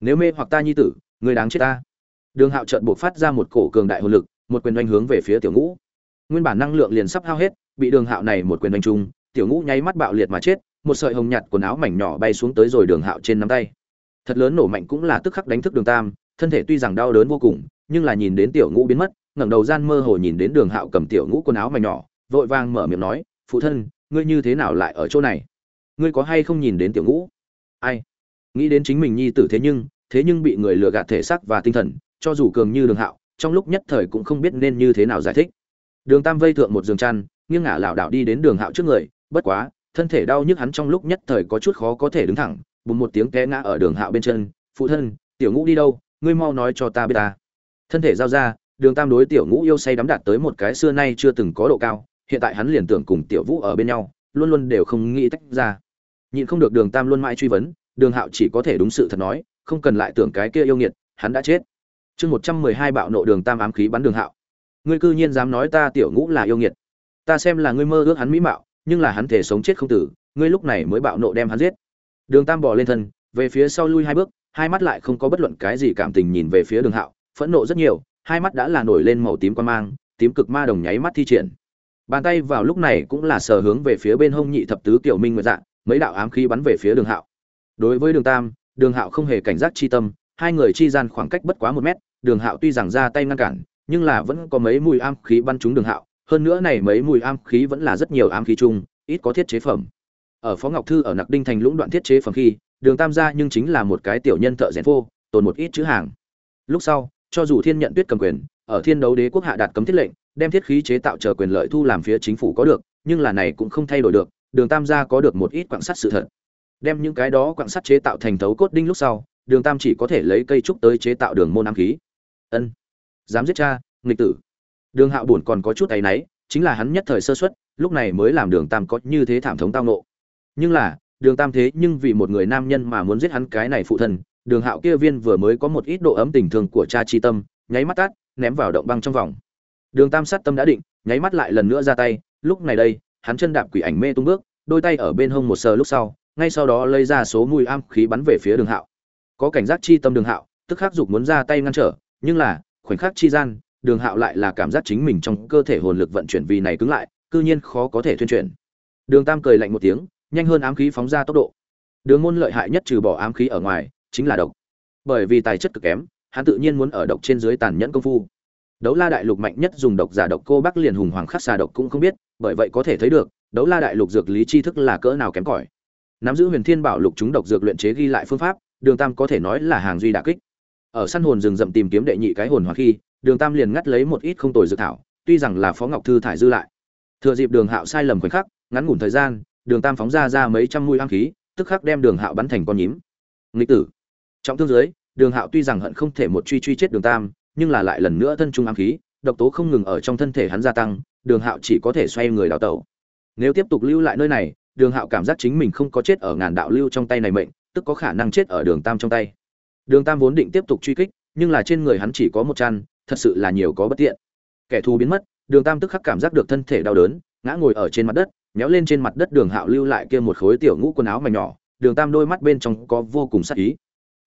nếu mê hoặc ta nhi tử người đáng chết ta. Đường hạo trợn buộc phát ra một cổ cường đại hồn lực một quyền đánh hướng về phía tiểu ngũ. Nguyên bản năng lượng liền sắp hao hết bị đường hạo này một quyền đánh trung, tiểu ngũ nháy mắt bạo liệt mà chết một sợi hồng nhạt quần áo mảnh nhỏ bay xuống tới rồi đường hạo trên nắm tay. Thật lớn nổ mạnh cũng là tức khắc đánh thức đường tam thân thể tuy rằng đau đớn vô cùng nhưng là nhìn đến tiểu ngũ biến mất ngẩng đầu gian mơ hồ nhìn đến đường hạo cầm tiểu ngũ quần áo mảnh nhỏ vội vàng mở miệng nói phụ thân ngươi như thế nào lại ở chỗ này? Ngươi có hay không nhìn đến tiểu ngũ? Ai nghĩ đến chính mình nhi tử thế nhưng thế nhưng bị người lừa gạt thể xác và tinh thần, cho dù cường như đường hạo, trong lúc nhất thời cũng không biết nên như thế nào giải thích. Đường tam vây thượng một giường chăn, nghiêng ngả lảo đảo đi đến đường hạo trước người, bất quá, thân thể đau nhức hắn trong lúc nhất thời có chút khó có thể đứng thẳng, bùng một tiếng té ngã ở đường hạo bên chân, phụ thân, tiểu ngũ đi đâu? Ngươi mau nói cho ta biết ta. Thân thể giao ra, đường tam đối tiểu ngũ yêu say đắm đạt tới một cái xưa nay chưa từng có độ cao, hiện tại hắn liền tưởng cùng tiểu vũ ở bên nhau, luôn luôn đều không nghĩ tách ra. Nhịn không được đường tam luôn mãi truy vấn đường hạo chỉ có thể đúng sự thật nói, không cần lại tưởng cái kia yêu nghiệt, hắn đã chết. Chương một trăm mười hai bạo nộ đường tam ám khí bắn đường hạo. Ngươi cư nhiên dám nói ta tiểu ngũ là yêu nghiệt. Ta xem là ngươi mơ ước hắn mỹ mạo, nhưng là hắn thể sống chết không tử, ngươi lúc này mới bạo nộ đem hắn giết. Đường tam bỏ lên thân, về phía sau lui hai bước, hai mắt lại không có bất luận cái gì cảm tình nhìn về phía đường hạo, phẫn nộ rất nhiều, hai mắt đã là nổi lên màu tím quan mang, tím cực ma đồng nháy mắt thi triển. Bàn tay vào lúc này cũng là sờ hướng về phía bên hông nhị thập tứ kiểu minh nguyệt dạng mấy đạo ám khí bắn về phía đường hạo đối với đường tam, đường hạo không hề cảnh giác chi tâm, hai người chi gian khoảng cách bất quá một mét, đường hạo tuy rằng ra tay ngăn cản, nhưng là vẫn có mấy mùi am khí bắn trúng đường hạo, hơn nữa này mấy mùi am khí vẫn là rất nhiều am khí chung, ít có thiết chế phẩm. Ở phó ngọc thư ở nặc đinh thành lũng đoạn thiết chế phẩm khi, đường tam gia nhưng chính là một cái tiểu nhân thợ rèn phô, tồn một ít chữ hàng. Lúc sau, cho dù thiên nhận tuyết cầm quyền, ở thiên đấu đế quốc hạ đạt cấm thiết lệnh, đem thiết khí chế tạo chờ quyền lợi thu làm phía chính phủ có được, nhưng là này cũng không thay đổi được, đường tam gia có được một ít quạng sắt sự thật đem những cái đó quặng sắt chế tạo thành thấu cốt đinh lúc sau, đường tam chỉ có thể lấy cây trúc tới chế tạo đường môn ám khí. Ân, dám giết cha, nghịch tử. Đường hạo buồn còn có chút áy náy, chính là hắn nhất thời sơ xuất lúc này mới làm đường tam có như thế thảm thống tao nộ nhưng là, đường tam thế nhưng vì một người nam nhân mà muốn giết hắn cái này phụ thân đường hạo kia viên vừa mới có một ít độ ấm tình thương của cha chi tâm, nháy mắt tát ném vào động băng trong vòng. Đường tam sát tâm đã định, nháy mắt lại lần nữa ra tay, lúc này đây, hắn chân đạp quỷ ảnh mê tung bước, đôi tay ở bên hông một sờ lúc sau ngay sau đó lấy ra số mùi am khí bắn về phía đường hạo. Có cảnh giác chi tâm đường hạo, tức khắc dục muốn ra tay ngăn trở, nhưng là, khoảnh khắc chi gian, đường hạo lại là cảm giác chính mình trong cơ thể hồn lực vận chuyển vì này cứng lại, cư nhiên khó có thể thuyên chuyển. Đường tam cười lạnh một tiếng, nhanh hơn ám khí phóng ra tốc độ. Đường môn lợi hại nhất trừ bỏ ám khí ở ngoài, chính là độc. Bởi vì tài chất cực kém, hắn tự nhiên muốn ở độc trên dưới tàn nhẫn công phu. Đấu la đại lục mạnh nhất dùng độc giả độc, cô bắc liền hùng hoàng khắc xà độc cũng không biết, bởi vậy có thể thấy được, đấu la đại lục dược lý tri thức là cỡ nào kém cỏi nắm giữ huyền thiên bảo lục chúng độc dược luyện chế ghi lại phương pháp, đường tam có thể nói là hàng duy đà kích. Ở săn hồn rừng rậm tìm kiếm đệ nhị cái hồn hoặc khi, đường tam liền ngắt lấy một ít không tồi dược thảo, tuy rằng là phó ngọc thư thải dư lại. Thừa dịp đường hạo sai lầm khoảnh khắc, ngắn ngủn thời gian, đường tam phóng ra ra mấy trăm mũi am khí, tức khắc đem đường hạo bắn thành con nhím. Nghịch tử. Trọng thương dưới đường hạo tuy rằng hận không thể một truy truy chết đường tam, nhưng là lại lần nữa thân trung ám khí, độc tố không ngừng ở trong thân thể hắn gia tăng, đường hạo chỉ có thể xoay người đào tẩu. Nếu tiếp tục lưu lại nơi này đường hạo cảm giác chính mình không có chết ở ngàn đạo lưu trong tay này mệnh, tức có khả năng chết ở đường tam trong tay. Đường tam vốn định tiếp tục truy kích, nhưng là trên người hắn chỉ có một chăn, thật sự là nhiều có bất tiện. Kẻ thù biến mất, đường tam tức khắc cảm giác được thân thể đau đớn, ngã ngồi ở trên mặt đất, méo lên trên mặt đất đường hạo lưu lại kia một khối tiểu ngũ quần áo mảnh nhỏ, đường tam đôi mắt bên trong có vô cùng sắc ý.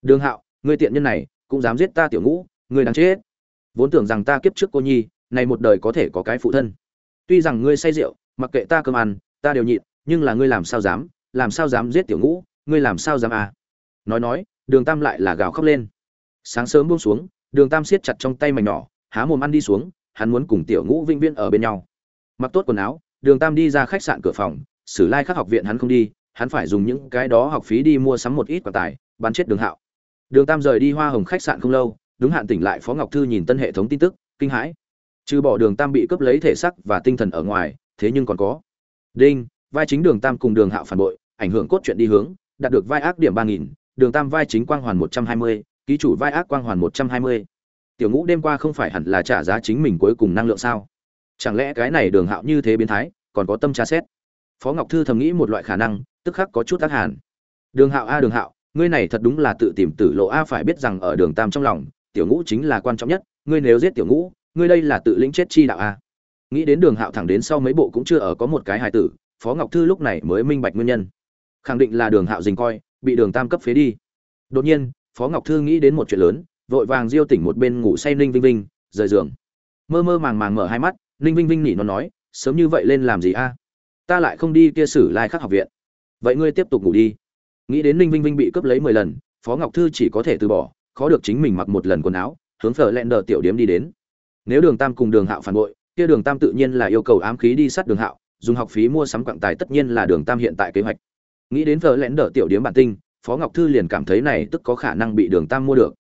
Đường hạo người tiện nhân này, cũng dám giết ta tiểu ngũ người đáng chết. Vốn tưởng rằng ta kiếp trước cô nhi, này một đời có thể có cái phụ thân. Tuy rằng ngươi say rượu, mặc kệ ta cơm ăn, ta đều nhịn nhưng là ngươi làm sao dám, làm sao dám giết tiểu ngũ, ngươi làm sao dám à? Nói nói, đường tam lại là gào khóc lên. Sáng sớm buông xuống, đường tam siết chặt trong tay mảnh nhỏ, há mồm ăn đi xuống, hắn muốn cùng tiểu ngũ vĩnh viễn ở bên nhau. Mặc tốt quần áo, đường tam đi ra khách sạn cửa phòng, sử lai khắc học viện hắn không đi, hắn phải dùng những cái đó học phí đi mua sắm một ít quả tài, bắn chết đường hạo. Đường tam rời đi hoa hồng khách sạn không lâu, đúng hạn tỉnh lại phó ngọc thư nhìn tân hệ thống tin tức, kinh hãi. Trừ bỏ đường tam bị cướp lấy thể sắc và tinh thần ở ngoài, thế nhưng còn có. Đinh vai chính đường tam cùng đường hạo phản bội, ảnh hưởng cốt truyện đi hướng, đạt được vai ác điểm ba nghìn, đường tam vai chính quang hoàn một trăm hai mươi, ký chủ vai ác quang hoàn một trăm hai mươi. Tiểu ngũ đêm qua không phải hẳn là trả giá chính mình cuối cùng năng lượng sao? Chẳng lẽ cái này đường hạo như thế biến thái, còn có tâm tra xét? Phó ngọc thư thầm nghĩ một loại khả năng, tức khắc có chút tác hàn. Đường hạo a, đường hạo, ngươi này thật đúng là tự tìm tử lộ a, phải biết rằng ở đường tam trong lòng, tiểu ngũ chính là quan trọng nhất, ngươi nếu giết tiểu ngũ, ngươi đây là tự lĩnh chết chi đạo a. Nghĩ đến đường hạo thẳng đến sau mấy bộ cũng chưa ở có một cái hài tử phó ngọc thư lúc này mới minh bạch nguyên nhân. Khẳng định là đường hạo dình coi, bị đường tam cấp phế đi. Đột nhiên, phó ngọc thư nghĩ đến một chuyện lớn, vội vàng diêu tỉnh một bên ngủ say ninh vinh vinh, rời giường. Mơ mơ màng màng mở hai mắt, ninh vinh vinh nhỉ nó nói, sớm như vậy lên làm gì a? Ta lại không đi kia sử lai khắc học viện. Vậy ngươi tiếp tục ngủ đi. Nghĩ đến ninh vinh vinh bị cướp lấy mười lần, phó ngọc thư chỉ có thể từ bỏ, khó được chính mình mặc một lần quần áo, hướng phở lẹn đờ tiểu điếm đi đến. Nếu đường tam cùng đường hạo phản bội, kia đường tam tự nhiên là yêu cầu ám khí đi sát đường hạo dùng học phí mua sắm quặng tài tất nhiên là đường tam hiện tại kế hoạch. Nghĩ đến vợ lẽn đỡ tiểu điếm bản tinh, phó ngọc thư liền cảm thấy này tức có khả năng bị đường tam mua được.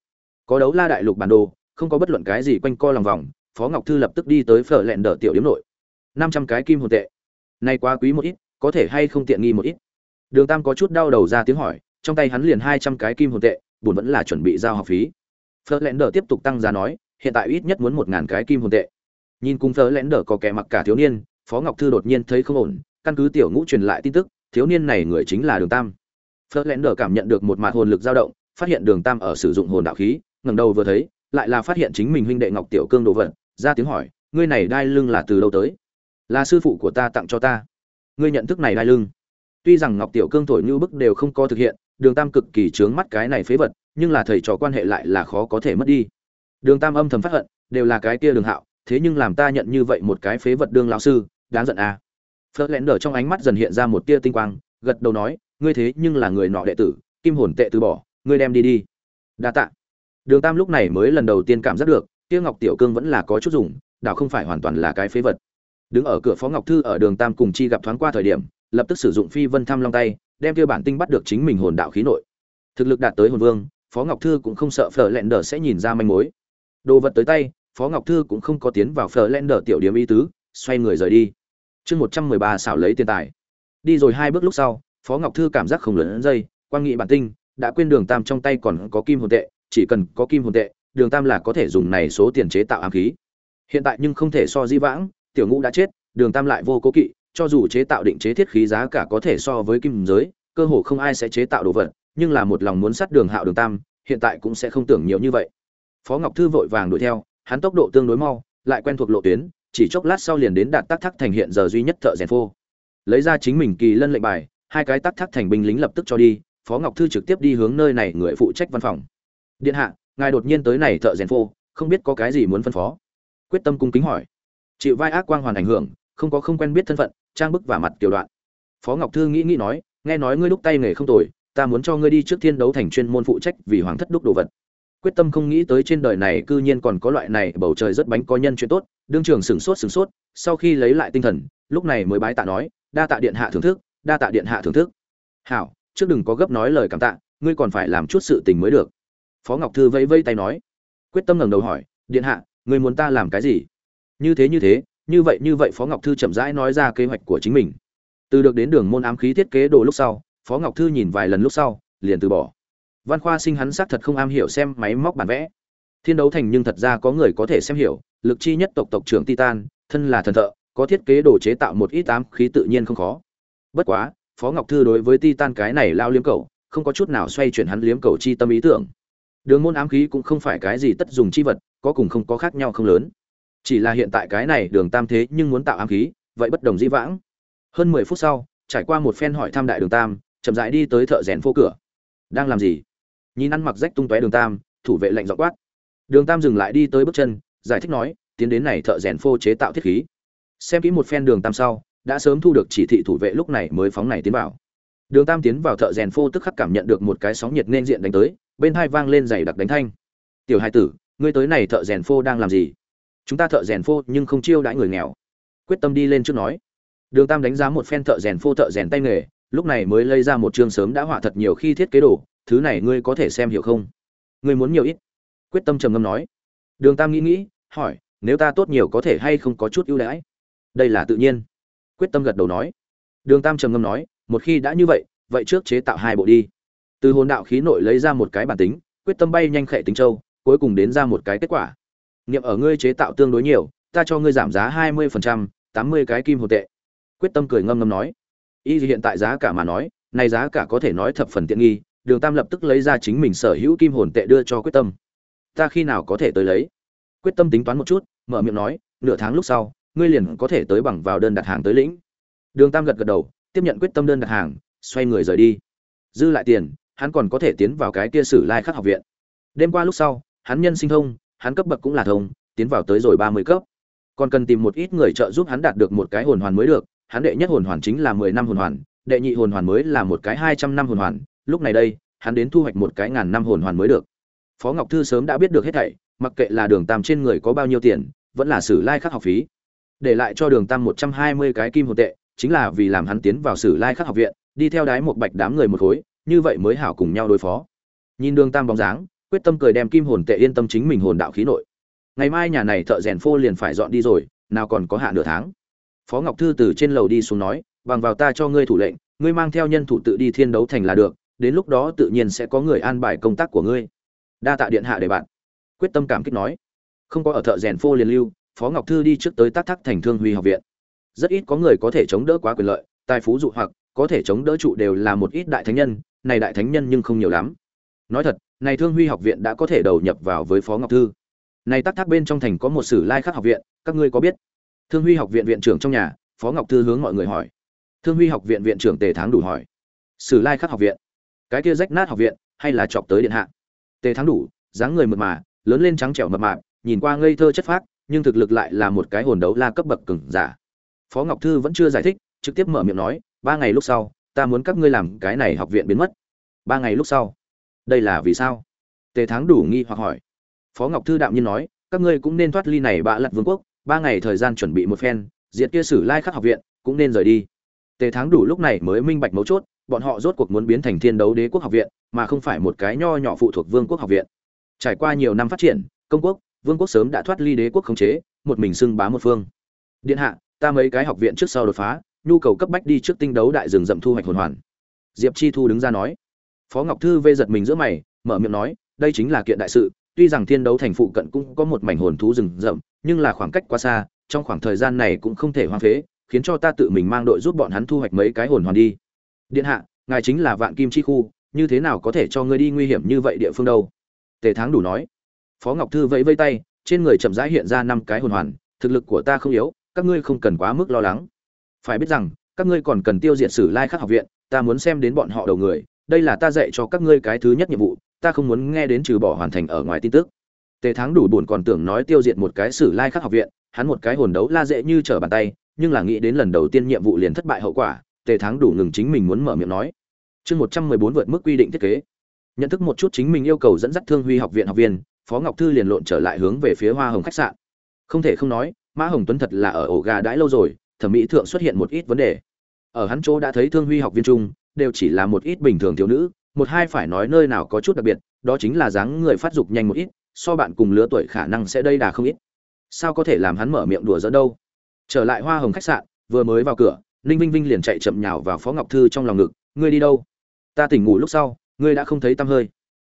Có đấu la đại lục bản đồ, không có bất luận cái gì quanh co lòng vòng, phó ngọc thư lập tức đi tới phở lẹn đờ tiểu điếm nội. năm trăm cái kim hồn tệ. Nay quá quý một ít, có thể hay không tiện nghi một ít? Đường tam có chút đau đầu ra tiếng hỏi, trong tay hắn liền hai trăm cái kim hồn tệ, buồn vẫn là chuẩn bị giao học phí. Phở lẹn đờ tiếp tục tăng giá nói, hiện tại ít nhất muốn một ngàn cái kim hồn tệ. Nhìn cùng phở lẹn đờ có kẻ mặc cả thiếu niên phó ngọc thư đột nhiên thấy không ổn, căn cứ tiểu ngũ truyền lại tin tức, thiếu niên này người chính là đường tam. Phớt lẹn đờ cảm nhận được một mạt hồn lực dao động, phát hiện đường tam ở sử dụng hồn đạo khí, ngẩng đầu vừa thấy, lại là phát hiện chính mình huynh đệ ngọc tiểu cương đồ vật, ra tiếng hỏi, ngươi này đai lưng là từ đâu tới? Là sư phụ của ta tặng cho ta. Ngươi nhận thức này đai lưng? Tuy rằng ngọc tiểu cương thổi như bức đều không có thực hiện, đường tam cực kỳ trướng mắt cái này phế vật, nhưng là thầy trò quan hệ lại là khó có thể mất đi. Đường tam âm thầm phát hận, đều là cái kia đường hạo, thế nhưng làm ta nhận như vậy một cái phế vật đương lão sư đáng giận à. Phớt lén đờ trong ánh mắt dần hiện ra một tia tinh quang, gật đầu nói, ngươi thế nhưng là người nọ đệ tử, kim hồn tệ từ bỏ, ngươi đem đi đi. Đa tạ. Đường tam lúc này mới lần đầu tiên cảm giác được kia ngọc tiểu cương vẫn là có chút dùng, đảo không phải hoàn toàn là cái phế vật. Đứng ở cửa phó ngọc thư ở đường tam cùng chi gặp thoáng qua thời điểm, lập tức sử dụng phi vân tham long tay, đem kia bản tinh bắt được chính mình hồn đạo khí nội. Thực lực đạt tới hồn vương, phó ngọc thư cũng không sợ phở lẹn đờ sẽ nhìn ra manh mối. Đồ vật tới tay, phó ngọc thư cũng không có tiến vào phở lẹn đờ tiểu điểm ý tứ, xoay người rời đi chương một trăm mười ba xảo lấy tiền tài. Đi rồi hai bước lúc sau, phó ngọc thư cảm giác không lớn dây quan nghị bản tinh, đã quên đường tam trong tay còn có kim hồn tệ, chỉ cần có kim hồn tệ, đường tam là có thể dùng này số tiền chế tạo ám khí. Hiện tại nhưng không thể so di vãng, tiểu ngũ đã chết, đường tam lại vô cố kỵ, cho dù chế tạo định chế thiết khí giá cả có thể so với kim giới, cơ hồ không ai sẽ chế tạo đồ vật, nhưng là một lòng muốn sát đường hạo đường tam, hiện tại cũng sẽ không tưởng nhiều như vậy. Phó ngọc thư vội vàng đuổi theo, hắn tốc độ tương đối mau, lại quen thuộc lộ tuyến chỉ chốc lát sau liền đến đạt tắc thắc thành hiện giờ duy nhất thợ rèn phô. Lấy ra chính mình kỳ lân lệnh bài, hai cái tắc thắc thành binh lính lập tức cho đi, phó ngọc thư trực tiếp đi hướng nơi này người phụ trách văn phòng. Điện hạ, ngài đột nhiên tới này thợ rèn phô, không biết có cái gì muốn phân phó? Quyết tâm cung kính hỏi. Chịu vai ác quang hoàn ảnh hưởng, không có không quen biết thân phận, trang bức và mặt tiểu đoạn. Phó ngọc thư nghĩ nghĩ nói, nghe nói ngươi lúc tay nghề không tồi, ta muốn cho ngươi đi trước thiên đấu thành chuyên môn phụ trách vì hoàng thất đúc đồ vật. Quyết tâm không nghĩ tới trên đời này cư nhiên còn có loại này, bầu trời rất bánh có nhân chuyện tốt đương trường sửng sốt sửng sốt, sau khi lấy lại tinh thần, lúc này mới bái tạ nói, đa tạ điện hạ thưởng thức, đa tạ điện hạ thưởng thức. Hảo, trước đừng có gấp nói lời cảm tạ, ngươi còn phải làm chút sự tình mới được. Phó ngọc thư vẫy vẫy tay nói. Quyết tâm ngẩng đầu hỏi, điện hạ, ngươi muốn ta làm cái gì? Như thế như thế, như vậy như vậy, phó ngọc thư chậm rãi nói ra kế hoạch của chính mình. Từ được đến đường môn ám khí thiết kế đồ lúc sau, phó ngọc thư nhìn vài lần lúc sau, liền từ bỏ. Văn khoa sinh hắn xác thật không am hiểu xem máy móc bản vẽ thiên đấu thành nhưng thật ra có người có thể xem hiểu, lực chi nhất tộc tộc trưởng titan, thân là thần thợ, có thiết kế đồ chế tạo một ít ám khí tự nhiên không khó. Bất quá, phó ngọc thư đối với titan cái này lao liếm cầu không có chút nào xoay chuyển hắn liếm cầu chi tâm ý tưởng. Đường môn ám khí cũng không phải cái gì tất dùng chi vật, có cùng không có khác nhau không lớn. Chỉ là hiện tại cái này đường tam thế nhưng muốn tạo ám khí, vậy bất đồng dĩ vãng. Hơn mười phút sau, trải qua một phen hỏi thăm đại đường tam, chậm rãi đi tới thợ rèn phô cửa. Đang làm gì? Nhìn ăn mặc rách tung tóe đường tam, thủ vệ lệnh dọ quát đường tam dừng lại đi tới bước chân, giải thích nói, tiến đến này thợ rèn phô chế tạo thiết khí. Xem kỹ một phen đường tam sau, đã sớm thu được chỉ thị thủ vệ lúc này mới phóng này tiến vào. Đường tam tiến vào thợ rèn phô tức khắc cảm nhận được một cái sóng nhiệt nên diện đánh tới, bên hai vang lên dày đặc đánh thanh. Tiểu hai tử, ngươi tới này thợ rèn phô đang làm gì? Chúng ta thợ rèn phô nhưng không chiêu đãi người nghèo. Quyết tâm đi lên trước nói. Đường tam đánh giá một phen thợ rèn phô thợ rèn tay nghề, lúc này mới lấy ra một chương sớm đã họa thật nhiều khi thiết kế đồ, thứ này ngươi có thể xem hiểu không? Ngươi muốn nhiều ít? Quyết tâm trầm ngâm nói. Đường tam nghĩ nghĩ, hỏi, nếu ta tốt nhiều có thể hay không có chút ưu đãi? Đây là tự nhiên. Quyết tâm gật đầu nói. Đường tam trầm ngâm nói, một khi đã như vậy vậy trước chế tạo hai bộ đi. Từ hồn đạo khí nội lấy ra một cái bản tính, quyết tâm bay nhanh khệ tính châu, cuối cùng đến ra một cái kết quả. Niệm ở ngươi chế tạo tương đối nhiều, ta cho ngươi giảm giá hai mươi phần trăm, tám mươi cái kim hồn tệ. Quyết tâm cười ngâm ngâm nói. Y hiện tại giá cả mà nói này giá cả có thể nói thập phần tiện nghi, đường tam lập tức lấy ra chính mình sở hữu kim hồn tệ đưa cho quyết tâm ta khi nào có thể tới lấy? Quyết tâm tính toán một chút, mở miệng nói, nửa tháng lúc sau, ngươi liền có thể tới bằng vào đơn đặt hàng tới lĩnh. Đường tam gật gật đầu, tiếp nhận quyết tâm đơn đặt hàng, xoay người rời đi. Dư lại tiền, hắn còn có thể tiến vào cái kia sử lai khắc học viện. Đêm qua lúc sau, hắn nhân sinh thông, hắn cấp bậc cũng là thông, tiến vào tới rồi ba mươi cấp. Còn cần tìm một ít người trợ giúp hắn đạt được một cái hồn hoàn mới được, hắn đệ nhất hồn hoàn chính là mười năm hồn hoàn, đệ nhị hồn hoàn mới là một cái hai trăm năm hồn hoàn. Lúc này đây, hắn đến thu hoạch một cái ngàn năm hồn hoàn mới được phó ngọc thư sớm đã biết được hết thảy, mặc kệ là đường tam trên người có bao nhiêu tiền, vẫn là sử lai khắc học phí. Để lại cho đường tam một trăm hai mươi cái kim hồn tệ, chính là vì làm hắn tiến vào sử lai khắc học viện, đi theo đái một bạch đám người một khối, như vậy mới hảo cùng nhau đối phó. Nhìn đường tam bóng dáng, quyết tâm cười đem kim hồn tệ yên tâm chính mình hồn đạo khí nội. Ngày mai nhà này thợ rèn phô liền phải dọn đi rồi, nào còn có hạ nửa tháng. Phó ngọc thư từ trên lầu đi xuống nói, bằng vào ta cho ngươi thủ lệnh, ngươi mang theo nhân thủ tự đi thiên đấu thành là được, đến lúc đó tự nhiên sẽ có người an bài công tác của ngươi đa tạ điện hạ để bạn. Quyết tâm cảm kích nói. Không có ở thợ rèn phô liền lưu, phó ngọc thư đi trước tới tác thác thành thương huy học viện. Rất ít có người có thể chống đỡ quá quyền lợi, tài phú dụ hoặc, có thể chống đỡ trụ đều là một ít đại thánh nhân, này đại thánh nhân nhưng không nhiều lắm. Nói thật, này thương huy học viện đã có thể đầu nhập vào với phó ngọc thư. Này tác thác bên trong thành có một sử lai khắc học viện, các ngươi có biết? Thương huy học viện viện trưởng trong nhà, phó ngọc thư hướng mọi người hỏi. Thương huy học viện viện trưởng tề tháng đủ hỏi. Sử lai khắc học viện. Cái kia rách nát học viện, hay là chọc tới điện hạ? Tề Thắng đủ, dáng người mượt mà, lớn lên trắng trẻo mập mạp, nhìn qua ngây thơ chất phác, nhưng thực lực lại là một cái hồn đấu la cấp bậc cứng giả. Phó ngọc thư vẫn chưa giải thích, trực tiếp mở miệng nói, ba ngày lúc sau, ta muốn các ngươi làm cái này học viện biến mất. Ba ngày lúc sau? Đây là vì sao? Tề Thắng đủ nghi hoặc hỏi. Phó ngọc thư đạm nhiên nói, các ngươi cũng nên thoát ly này bạ lặt vương quốc, ba ngày thời gian chuẩn bị một phen, diệt kia sử lai khắc học viện, cũng nên rời đi. Tề Thắng đủ lúc này mới minh bạch mấu chốt bọn họ rốt cuộc muốn biến thành thiên đấu đế quốc học viện, mà không phải một cái nho nhỏ phụ thuộc vương quốc học viện. Trải qua nhiều năm phát triển, công quốc, vương quốc sớm đã thoát ly đế quốc khống chế, một mình xưng bá một phương. Điện hạ, ta mấy cái học viện trước sau đột phá, nhu cầu cấp bách đi trước tinh đấu đại rừng rậm thu hoạch hồn hoàn. Diệp chi thu đứng ra nói. Phó ngọc thư vê giật mình giữa mày, mở miệng nói, đây chính là kiện đại sự, tuy rằng thiên đấu thành phụ cận cũng có một mảnh hồn thú rừng rậm, nhưng là khoảng cách quá xa, trong khoảng thời gian này cũng không thể hoang phế, khiến cho ta tự mình mang đội giúp bọn hắn thu hoạch mấy cái hồn hoàn đi điện hạ, ngài chính là vạn kim chi khu, như thế nào có thể cho ngươi đi nguy hiểm như vậy địa phương đâu? Tề Thắng đủ nói. Phó ngọc thư vẫy vây tay, trên người chậm rãi hiện ra năm cái hồn hoàn, thực lực của ta không yếu, các ngươi không cần quá mức lo lắng. Phải biết rằng, các ngươi còn cần tiêu diệt sử lai khắc học viện, ta muốn xem đến bọn họ đầu người, đây là ta dạy cho các ngươi cái thứ nhất nhiệm vụ, ta không muốn nghe đến trừ bỏ hoàn thành ở ngoài tin tức. Tề thắng đủ buồn còn tưởng nói tiêu diệt một cái sử lai khắc học viện, hắn một cái hồn đấu la dễ như trở bàn tay, nhưng là nghĩ đến lần đầu tiên nhiệm vụ liền thất bại hậu quả tề thắng đủ ngừng chính mình muốn mở miệng nói. Chương một trăm mười bốn vượt mức quy định thiết kế. Nhận thức một chút chính mình yêu cầu dẫn dắt thương huy học viện học viên, phó ngọc thư liền lộn trở lại hướng về phía hoa hồng khách sạn. Không thể không nói, mã hồng tuấn thật là ở ổ gà đãi lâu rồi, thẩm mỹ thượng xuất hiện một ít vấn đề. Ở hắn chỗ đã thấy thương huy học viên trung đều chỉ là một ít bình thường thiếu nữ, một hai phải nói nơi nào có chút đặc biệt, đó chính là dáng người phát dục nhanh một ít, so bạn cùng lứa tuổi khả năng sẽ đây đà không ít. Sao có thể làm hắn mở miệng đùa giỡn đâu? Trở lại hoa hồng khách sạn, vừa mới vào cửa ninh vinh vinh liền chạy chậm nhào vào phó ngọc thư trong lòng ngực, ngươi đi đâu? Ta tỉnh ngủ lúc sau, ngươi đã không thấy tăm hơi.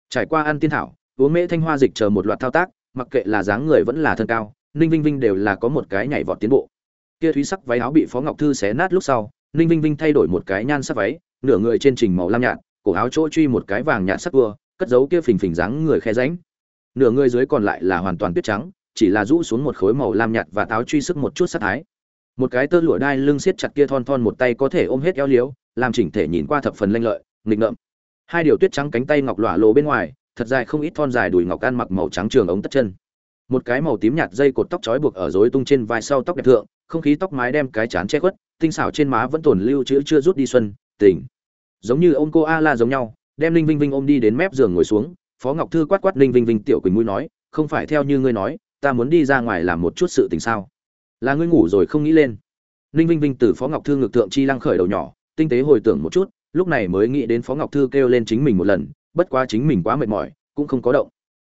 Trải qua ăn tiên thảo, uống mễ thanh hoa dịch chờ một loạt thao tác, mặc kệ là dáng người vẫn là thân cao, ninh vinh vinh đều là có một cái nhảy vọt tiến bộ. Kia thúy sắc váy áo bị phó ngọc thư xé nát lúc sau, ninh vinh vinh thay đổi một cái nhan sắc váy, nửa người trên trình màu lam nhạt, cổ áo chỗ truy một cái vàng nhạt sắc vừa, cất giấu kia phình phình dáng người khe ránh nửa người dưới còn lại là hoàn toàn tuyết trắng, chỉ là rũ xuống một khối màu lam nhạt và táo truy sức một chút sắc thái một cái tơ lụa đai lưng siết chặt kia thon thon một tay có thể ôm hết eo liếu, làm chỉnh thể nhìn qua thập phần lanh lợi, nghịch ngợm. Hai điều tuyết trắng cánh tay ngọc lọa lộ bên ngoài, thật dài không ít thon dài đùi ngọc ăn mặc màu trắng trường ống tất chân. Một cái màu tím nhạt dây cột tóc trói buộc ở rối tung trên vai sau tóc đẹp thượng, không khí tóc mái đem cái chán che khuất, tinh xảo trên má vẫn tồn lưu chữ chưa rút đi xuân tỉnh giống như ôm cô a la giống nhau, đem linh vinh vinh ôm đi đến mép giường ngồi xuống, phó ngọc thư quát quát linh vinh vinh tiểu quỳnh mũi nói, không phải theo như ngươi nói, ta muốn đi ra ngoài làm một chút sự tình sao? Là ngươi ngủ rồi không nghĩ lên. Linh vinh vinh từ phó ngọc thư ngược thượng chi lăng khởi đầu nhỏ, tinh tế hồi tưởng một chút, lúc này mới nghĩ đến phó ngọc thư kêu lên chính mình một lần, bất quá chính mình quá mệt mỏi, cũng không có động.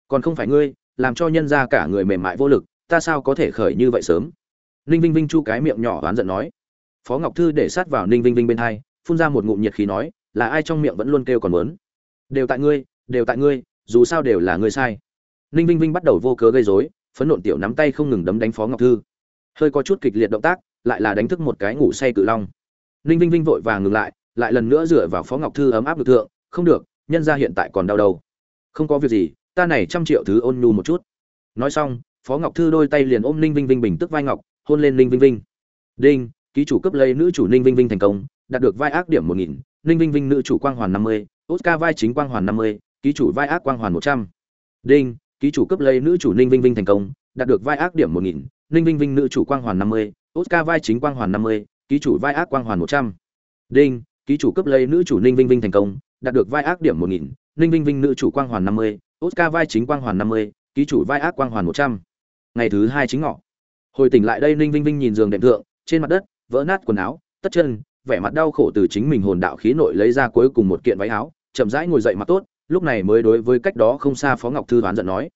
Còn không phải ngươi, làm cho nhân ra cả người mềm mại vô lực, ta sao có thể khởi như vậy sớm? Ninh vinh vinh chu cái miệng nhỏ oán giận nói. Phó ngọc thư để sát vào ninh vinh vinh bên hai, phun ra một ngụm nhiệt khí nói, là ai trong miệng vẫn luôn kêu còn muốn? Đều tại ngươi, đều tại ngươi, dù sao đều là ngươi sai. Ninh vinh vinh bắt đầu vô cớ gây rối, phấn nộn tiểu nắm tay không ngừng đấm đánh phó ngọc thư hơi có chút kịch liệt động tác, lại là đánh thức một cái ngủ say cự long. Ninh vinh vinh vội vàng ngừng lại lại lần nữa dựa vào phó ngọc thư ấm áp được thượng, không được, nhân ra hiện tại còn đau đầu. Không có việc gì, ta này trăm triệu thứ ôn nhu một chút. Nói xong, phó ngọc thư đôi tay liền ôm ninh vinh vinh bình tức vai ngọc, hôn lên ninh vinh vinh. Đinh, ký chủ cấp lấy nữ chủ ninh vinh vinh thành công, đạt được vai ác điểm một nghìn, ninh vinh vinh nữ chủ quang hoàn năm mươi, oscar vai chính quang hoàn năm mươi, ký chủ vai ác quang hoàn một trăm. Đinh, ký chủ cấp lấy nữ chủ ninh vinh vinh thành công, đạt được vai ác điểm một nghìn ninh vinh vinh nữ chủ quang hoàn năm mươi, oscar vai chính quang hoàn năm mươi, ký chủ vai ác quang hoàn một trăm. Đinh, ký chủ cấp lấy nữ chủ ninh vinh vinh thành công, đạt được vai ác điểm một nghìn, ninh vinh vinh nữ chủ quang hoàn năm mươi, oscar vai chính quang hoàn năm mươi, ký chủ vai ác quang hoàn một trăm. Ngày thứ hai chính ngọ. Hồi tỉnh lại đây ninh vinh vinh nhìn giường đệm thượng, trên mặt đất, vỡ nát quần áo, tất chân, vẻ mặt đau khổ từ chính mình hồn đạo khí nội lấy ra cuối cùng một kiện váy áo, chậm rãi ngồi dậy mặt tốt, lúc này mới đối với cách đó không xa phó ngọc thư đoán giận nói,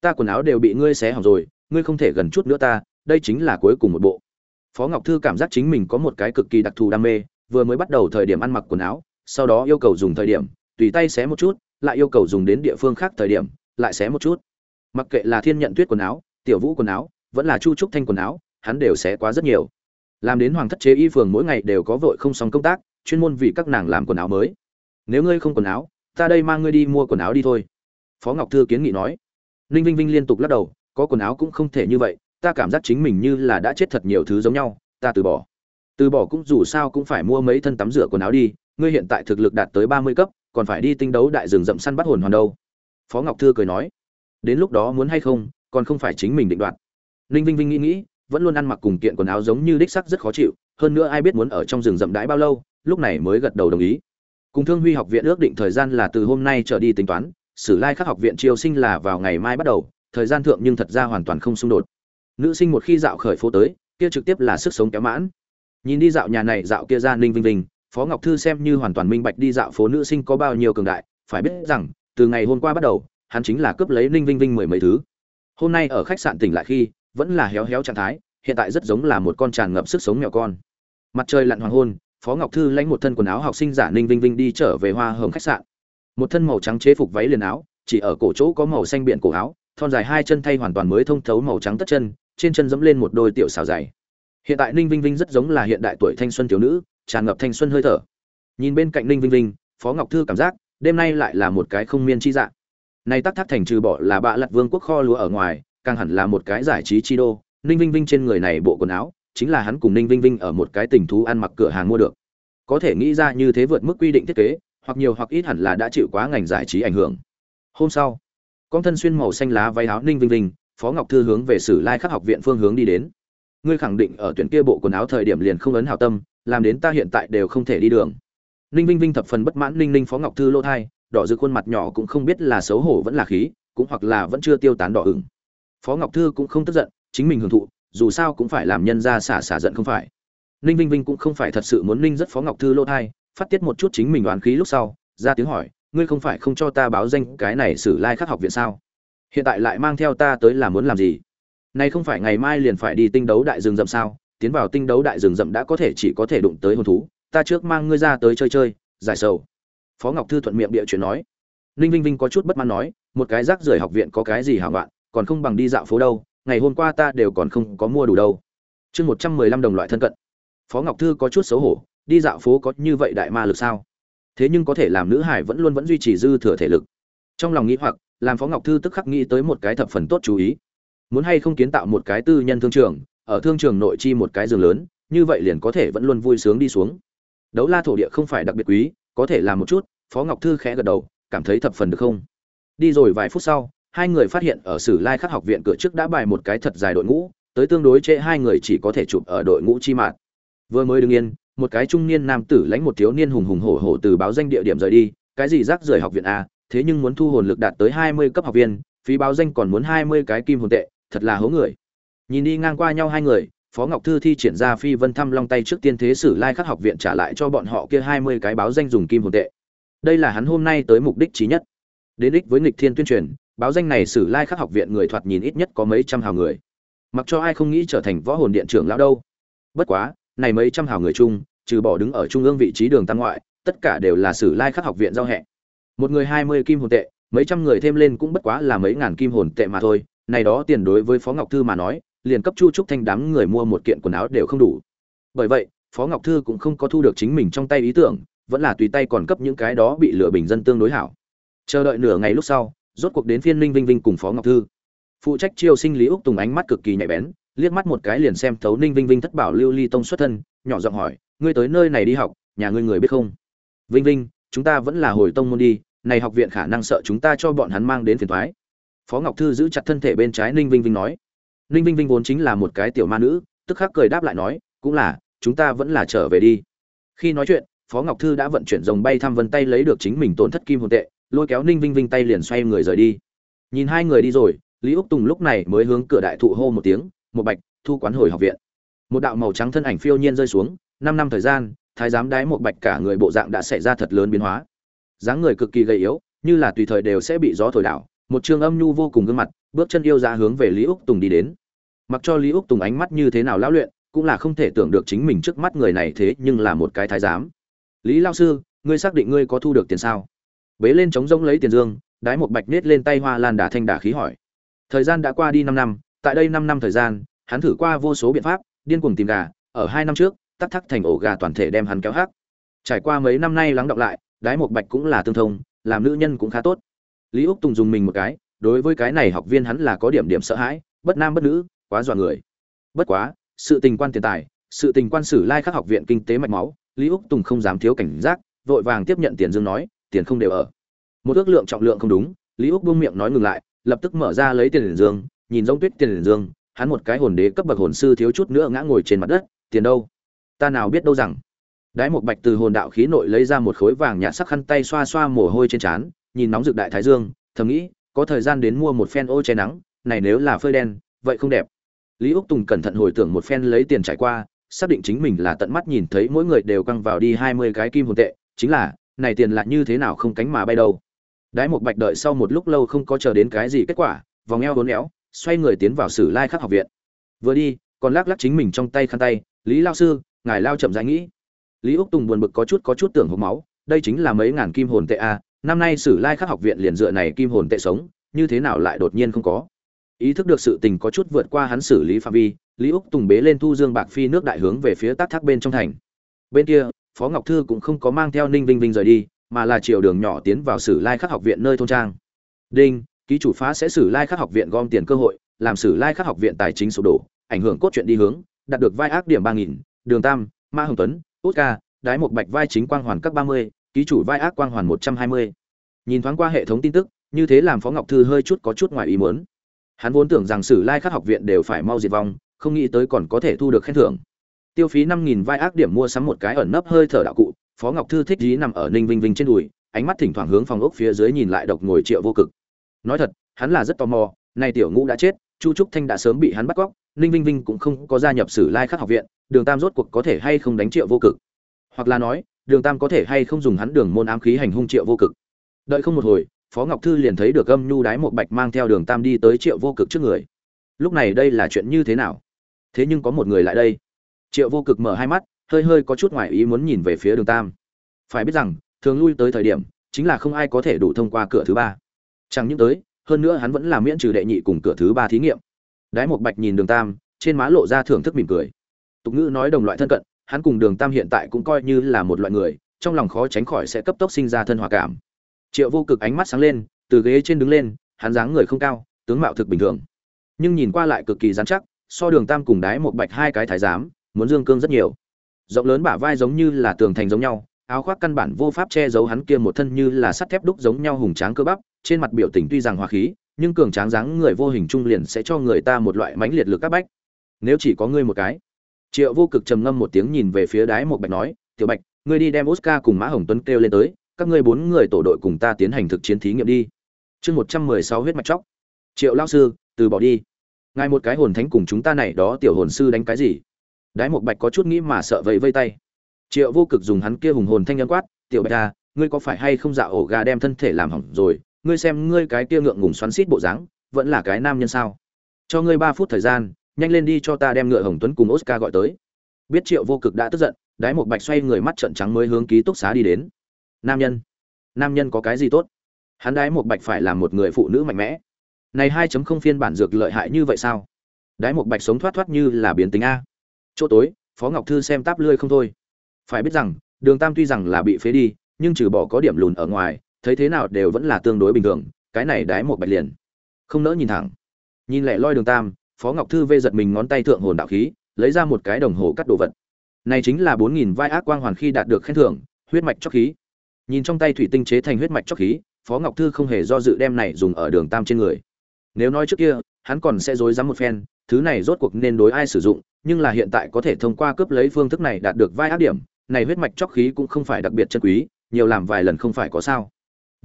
ta quần áo đều bị ngươi xé hỏng rồi ngươi không thể gần chút nữa ta, đây chính là cuối cùng một bộ. Phó ngọc thư cảm giác chính mình có một cái cực kỳ đặc thù đam mê, vừa mới bắt đầu thời điểm ăn mặc quần áo, sau đó yêu cầu dùng thời điểm, tùy tay xé một chút, lại yêu cầu dùng đến địa phương khác thời điểm, lại xé một chút. Mặc kệ là thiên nhận tuyết quần áo, tiểu vũ quần áo, vẫn là chu trúc thanh quần áo, hắn đều xé quá rất nhiều. Làm đến hoàng thất chế y phường mỗi ngày đều có vội không xong công tác, chuyên môn vì các nàng làm quần áo mới. Nếu ngươi không quần áo, ta đây mang ngươi đi mua quần áo đi thôi. Phó ngọc thư kiến nghị nói. Ninh vinh vinh liên tục lắc đầu có quần áo cũng không thể như vậy, ta cảm giác chính mình như là đã chết thật nhiều thứ giống nhau, ta từ bỏ. Từ bỏ cũng dù sao cũng phải mua mấy thân tắm rửa quần áo đi, ngươi hiện tại thực lực đạt tới ba mươi cấp, còn phải đi tinh đấu đại rừng rậm săn bắt hồn hoàn đâu. Phó ngọc thư cười nói, đến lúc đó muốn hay không, còn không phải chính mình định đoạt. Ninh vinh vinh nghĩ nghĩ, vẫn luôn ăn mặc cùng kiện quần áo giống như đích sắc rất khó chịu, hơn nữa ai biết muốn ở trong rừng rậm đãi bao lâu, lúc này mới gật đầu đồng ý. Cùng thương huy học viện ước định thời gian là từ hôm nay trở đi tính toán, sử lai khắc học viện triều sinh là vào ngày mai bắt đầu thời gian thượng nhưng thật ra hoàn toàn không xung đột. Nữ sinh một khi dạo khởi phố tới, kia trực tiếp là sức sống kéo mãn. Nhìn đi dạo nhà này dạo kia ra ninh vinh vinh, phó ngọc thư xem như hoàn toàn minh bạch đi dạo phố nữ sinh có bao nhiêu cường đại, phải biết rằng, từ ngày hôm qua bắt đầu, hắn chính là cướp lấy ninh vinh vinh mười mấy thứ. Hôm nay ở khách sạn tỉnh lại khi, vẫn là héo héo trạng thái, hiện tại rất giống là một con tràn ngập sức sống mèo con. Mặt trời lặn hoàng hôn, phó ngọc thư lãnh một thân quần áo học sinh giả ninh vinh vinh đi trở về hoa hồng khách sạn. Một thân màu trắng chế phục váy liền áo, chỉ ở cổ chỗ có màu xanh biển cổ áo thon dài hai chân thay hoàn toàn mới thông thấu màu trắng tất chân, trên chân dẫm lên một đôi tiểu xào dày hiện tại ninh vinh vinh rất giống là hiện đại tuổi thanh xuân thiếu nữ, tràn ngập thanh xuân hơi thở. Nhìn bên cạnh ninh vinh vinh, phó ngọc thư cảm giác, đêm nay lại là một cái không miên chi dạng. Nay tắc thác thành trừ bỏ là bạ lặt vương quốc kho lúa ở ngoài, càng hẳn là một cái giải trí chi đô. Ninh vinh vinh trên người này bộ quần áo, chính là hắn cùng ninh vinh vinh ở một cái tình thú ăn mặc cửa hàng mua được. Có thể nghĩ ra như thế vượt mức quy định thiết kế, hoặc nhiều hoặc ít hẳn là đã chịu quá ngành giải trí ảnh hưởng. Hôm sau con thân xuyên màu xanh lá váy áo ninh vinh vinh, phó ngọc thư hướng về sử lai khắc học viện phương hướng đi đến. Ngươi khẳng định ở tuyển kia bộ quần áo thời điểm liền không ấn hào tâm, làm đến ta hiện tại đều không thể đi đường. Ninh vinh vinh thập phần bất mãn ninh ninh phó ngọc thư lỗ thai, đỏ rực khuôn mặt nhỏ cũng không biết là xấu hổ vẫn là khí, cũng hoặc là vẫn chưa tiêu tán đỏ ửng. Phó ngọc thư cũng không tức giận, chính mình hưởng thụ, dù sao cũng phải làm nhân ra xả xả giận không phải. Ninh vinh vinh cũng không phải thật sự muốn ninh rất phó ngọc thư lỗ thai, phát tiết một chút chính mình đoán khí lúc sau, ra tiếng hỏi ngươi không phải không cho ta báo danh cái này xử lai khắc học viện sao? Hiện tại lại mang theo ta tới là muốn làm gì? Nay không phải ngày mai liền phải đi tinh đấu đại rừng rậm sao? Tiến vào tinh đấu đại rừng rậm đã có thể chỉ có thể đụng tới hồn thú. Ta trước mang ngươi ra tới chơi chơi, giải sầu. Phó ngọc thư thuận miệng địa chuyện nói. Ninh vinh vinh có chút bất mãn nói, một cái rác rưởi học viện có cái gì hảo loạn, còn không bằng đi dạo phố đâu, ngày hôm qua ta đều còn không có mua đủ đâu. Chương một trăm mười lăm đồng loại thân cận. Phó ngọc thư có chút xấu hổ, đi dạo phố có như vậy đại ma lực sao? Thế nhưng có thể làm nữ hải vẫn luôn vẫn duy trì dư thừa thể lực. Trong lòng nghĩ hoặc, làm phó ngọc thư tức khắc nghĩ tới một cái thập phần tốt chú ý. Muốn hay không kiến tạo một cái tư nhân thương trường, ở thương trường nội chi một cái giường lớn, như vậy liền có thể vẫn luôn vui sướng đi xuống. Đấu la thổ địa không phải đặc biệt quý, có thể làm một chút, phó ngọc thư khẽ gật đầu, cảm thấy thập phần được không? Đi rồi vài phút sau, hai người phát hiện ở sử lai khắc học viện cửa trước đã bài một cái thật dài đội ngũ, tới tương đối trễ hai người chỉ có thể chụp ở đội ngũ chi mạng vừa mới đứng yên một cái trung niên nam tử lãnh một thiếu niên hùng hùng hổ hổ từ báo danh địa điểm rời đi, cái gì rác rời học viện a, thế nhưng muốn thu hồn lực đạt tới hai mươi cấp học viên, phí báo danh còn muốn hai mươi cái kim hồn tệ, thật là hố người. Nhìn đi ngang qua nhau hai người, phó ngọc thư thi triển ra phi vân thăm long tay trước tiên thế sử lai khắc học viện trả lại cho bọn họ kia hai mươi cái báo danh dùng kim hồn tệ. Đây là hắn hôm nay tới mục đích trí nhất. Đến đích với nghịch thiên tuyên truyền, báo danh này sử lai khắc học viện người thoạt nhìn ít nhất có mấy trăm hào người. Mặc cho ai không nghĩ trở thành võ hồn điện trưởng lão đâu. Bất quá này mấy trăm hào người chung, trừ bỏ đứng ở trung ương vị trí đường tăng ngoại, tất cả đều là sử lai khắc học viện giao hẹ một người hai mươi kim hồn tệ, mấy trăm người thêm lên cũng bất quá là mấy ngàn kim hồn tệ mà thôi. Này đó tiền đối với phó ngọc thư mà nói, liền cấp chu trúc thanh đám người mua một kiện quần áo đều không đủ. Bởi vậy, phó ngọc thư cũng không có thu được chính mình trong tay ý tưởng, vẫn là tùy tay còn cấp những cái đó bị lựa bình dân tương đối hảo. Chờ đợi nửa ngày lúc sau, rốt cuộc đến phiên linh vinh vinh cùng phó ngọc thư. Phụ trách chiêu sinh lý úc tùng ánh mắt cực kỳ nhạy bén liếc mắt một cái liền xem thấu ninh vinh vinh thất bảo lưu ly tông xuất thân, nhỏ giọng hỏi, ngươi tới nơi này đi học, nhà ngươi người biết không? Vinh vinh, chúng ta vẫn là hồi tông môn đi, này học viện khả năng sợ chúng ta cho bọn hắn mang đến phiền thoái phó ngọc thư giữ chặt thân thể bên trái ninh vinh vinh nói. Ninh vinh vinh vốn chính là một cái tiểu ma nữ, tức khắc cười đáp lại nói, cũng là, chúng ta vẫn là trở về đi. Khi nói chuyện, phó ngọc thư đã vận chuyển dòng bay thăm vân tay lấy được chính mình tổn thất kim hồn tệ, lôi kéo ninh vinh vinh tay liền xoay người rời đi. Nhìn hai người đi rồi, lý úc tùng lúc này mới hướng cửa đại thụ hô một tiếng một bạch, thu quán hồi học viện. Một đạo màu trắng thân ảnh phiêu nhiên rơi xuống, năm năm thời gian, thái giám đái một bạch cả người bộ dạng đã xảy ra thật lớn biến hóa. Dáng người cực kỳ gầy yếu, như là tùy thời đều sẽ bị gió thổi đảo, một trường âm nhu vô cùng gương mặt, bước chân yêu ra hướng về lý úc tùng đi đến. Mặc cho lý úc tùng ánh mắt như thế nào lão luyện, cũng là không thể tưởng được chính mình trước mắt người này thế nhưng là một cái thái giám. Lý lao sư, ngươi xác định ngươi có thu được tiền sao? Bế lên trống rỗng lấy tiền dương, đái một bạch nết lên tay hoa lan đà thanh đà khí hỏi. Thời gian đã qua đi năm năm tại đây năm năm thời gian, hắn thử qua vô số biện pháp, điên cuồng tìm gà, ở hai năm trước, tắc thắc thành ổ gà toàn thể đem hắn kéo hắc. Trải qua mấy năm nay lắng đọng lại, đái một bạch cũng là tương thông, làm nữ nhân cũng khá tốt. Lý úc tùng dùng mình một cái, đối với cái này học viên hắn là có điểm điểm sợ hãi, bất nam bất nữ, quá dọa người. Bất quá, sự tình quan tiền tài, sự tình quan sử lai khắc học viện kinh tế mạch máu, lý úc tùng không dám thiếu cảnh giác, vội vàng tiếp nhận tiền dương nói, tiền không đều ở. Một ước lượng trọng lượng không đúng, lý úc buông miệng nói ngừng lại, lập tức mở ra lấy tiền dương nhìn giống tuyết tiền dương, hắn một cái hồn đế cấp bậc hồn sư thiếu chút nữa ngã ngồi trên mặt đất, tiền đâu? Ta nào biết đâu rằng? Đái một bạch từ hồn đạo khí nội lấy ra một khối vàng nhạt sắc khăn tay xoa xoa mồ hôi trên trán, nhìn nóng rực đại thái dương, thầm nghĩ, có thời gian đến mua một phen ô che nắng, này nếu là phơi đen, vậy không đẹp. Lý úc tùng cẩn thận hồi tưởng một phen lấy tiền trải qua, xác định chính mình là tận mắt nhìn thấy mỗi người đều căng vào đi hai mươi cái kim hồn tệ, chính là, này tiền là như thế nào không cánh mà bay đâu. Đái một bạch đợi sau một lúc lâu không có chờ đến cái gì kết quả, vòng eo hốn éo xoay người tiến vào sử lai khắc học viện. Vừa đi, còn lắc lắc chính mình trong tay khăn tay, lý lao sư, ngài lao chậm rãi nghĩ. Lý úc tùng buồn bực có chút có chút tưởng hộp máu, đây chính là mấy ngàn kim hồn tệ a năm nay sử lai khắc học viện liền dựa này kim hồn tệ sống, như thế nào lại đột nhiên không có? Ý thức được sự tình có chút vượt qua hắn xử lý phạm vi, lý úc tùng bế lên thu dương bạc phi nước đại hướng về phía tác thác bên trong thành. Bên kia, phó ngọc thư cũng không có mang theo ninh vinh vinh rời đi, mà là chiều đường nhỏ tiến vào sử lai khắc học viện nơi thôn trang. Đinh ký chủ phá sẽ xử lai khắc học viện gom tiền cơ hội, làm xử lai khắc học viện tài chính sụp đổ, ảnh hưởng cốt truyện đi hướng, đạt được vai ác điểm ba nghìn, đường tam, ma hồng tuấn út ca đái một bạch vai chính quang hoàn các ba mươi, ký chủ vai ác quang hoàn một trăm hai mươi. Nhìn thoáng qua hệ thống tin tức, như thế làm phó ngọc thư hơi chút có chút ngoài ý muốn. Hắn vốn tưởng rằng sử lai khắc học viện đều phải mau diệt vong, không nghĩ tới còn có thể thu được khen thưởng. Tiêu phí năm nghìn vai ác điểm mua sắm một cái ẩn nấp hơi thở đạo cụ, phó ngọc thư thích dí nằm ở ninh vinh vinh trên đùi, ánh mắt thỉnh thoảng hướng phòng ốc phía dưới nhìn lại độc ngồi triệu vô cực nói thật, hắn là rất tò mò, Nay tiểu ngũ đã chết, chu trúc thanh đã sớm bị hắn bắt cóc, ninh vinh vinh cũng không có gia nhập sử lai khắc học viện, đường tam rốt cuộc có thể hay không đánh triệu vô cực? Hoặc là nói, đường tam có thể hay không dùng hắn đường môn ám khí hành hung triệu vô cực? Đợi không một hồi, phó ngọc thư liền thấy được âm nhu đái một bạch mang theo đường tam đi tới triệu vô cực trước người. Lúc này đây là chuyện như thế nào? Thế nhưng có một người lại đây. Triệu vô cực mở hai mắt, hơi hơi có chút ngoại ý muốn nhìn về phía đường tam. Phải biết rằng, thường lui tới thời điểm, chính là không ai có thể đủ thông qua cửa thứ ba chẳng những tới, hơn nữa hắn vẫn là miễn trừ đệ nhị cùng cửa thứ ba thí nghiệm. Đái một bạch nhìn đường tam, trên má lộ ra thưởng thức mỉm cười. Tục ngữ nói đồng loại thân cận, hắn cùng đường tam hiện tại cũng coi như là một loại người, trong lòng khó tránh khỏi sẽ cấp tốc sinh ra thân hòa cảm. Triệu vô cực ánh mắt sáng lên, từ ghế trên đứng lên, hắn dáng người không cao, tướng mạo thực bình thường. Nhưng nhìn qua lại cực kỳ dán chắc, so đường tam cùng đái một bạch hai cái thái giám, muốn dương cương rất nhiều. Rộng lớn bả vai giống như là tường thành giống nhau, áo khoác căn bản vô pháp che giấu hắn kia một thân như là sắt thép đúc giống nhau hùng tráng cơ bắp trên mặt biểu tình tuy rằng hòa khí, nhưng cường tráng dáng người vô hình trung liền sẽ cho người ta một loại mãnh liệt lực các bách. Nếu chỉ có ngươi một cái. Triệu vô cực trầm ngâm một tiếng nhìn về phía đái một bạch nói, tiểu bạch, ngươi đi đem oscar cùng mã hồng tuấn kêu lên tới, các ngươi bốn người tổ đội cùng ta tiến hành thực chiến thí nghiệm đi. Chương một trăm mười sáu huyết mạch chóc. Triệu lao sư, từ bỏ đi. Ngài một cái hồn thánh cùng chúng ta này đó tiểu hồn sư đánh cái gì? Đái một bạch có chút nghĩ mà sợ vậy vây tay. Triệu vô cực dùng hắn kia hùng hồn thanh nhân quát, tiểu bạch à ngươi có phải hay không dạo ổ gà đem thân thể làm hỏng rồi? Ngươi xem ngươi cái kia ngượng ngùng xoắn xít bộ dáng, vẫn là cái nam nhân sao? Cho ngươi ba phút thời gian, nhanh lên đi cho ta đem ngựa hồng tuấn cùng oscar gọi tới. Biết triệu vô cực đã tức giận, đái một bạch xoay người mắt trận trắng mới hướng ký túc xá đi đến. Nam nhân nam nhân có cái gì tốt? Hắn đái một bạch phải là một người phụ nữ mạnh mẽ. Này 2.0 phiên bản dược lợi hại như vậy sao? Đái một bạch sống thoát thoát như là biến tính a. Chỗ tối, phó ngọc thư xem táp lươi không thôi. Phải biết rằng, đường tam tuy rằng là bị phế đi, nhưng trừ bỏ có điểm lùn ở ngoài thấy thế nào đều vẫn là tương đối bình thường, cái này đái một bạch liền. Không nỡ nhìn thẳng. Nhìn lẹ loi đường tam, phó ngọc thư vê giật mình ngón tay thượng hồn đạo khí, lấy ra một cái đồng hồ cắt đồ vật. Này chính là bốn nghìn vai ác quang hoàn khi đạt được khen thưởng, huyết mạch chóc khí. Nhìn trong tay thủy tinh chế thành huyết mạch chóc khí, phó ngọc thư không hề do dự đem này dùng ở đường tam trên người. Nếu nói trước kia, hắn còn sẽ dối dám một phen, thứ này rốt cuộc nên đối ai sử dụng, nhưng là hiện tại có thể thông qua cướp lấy phương thức này đạt được vai ác điểm, này huyết mạch chóc khí cũng không phải đặc biệt chân quý, nhiều làm vài lần không phải có sao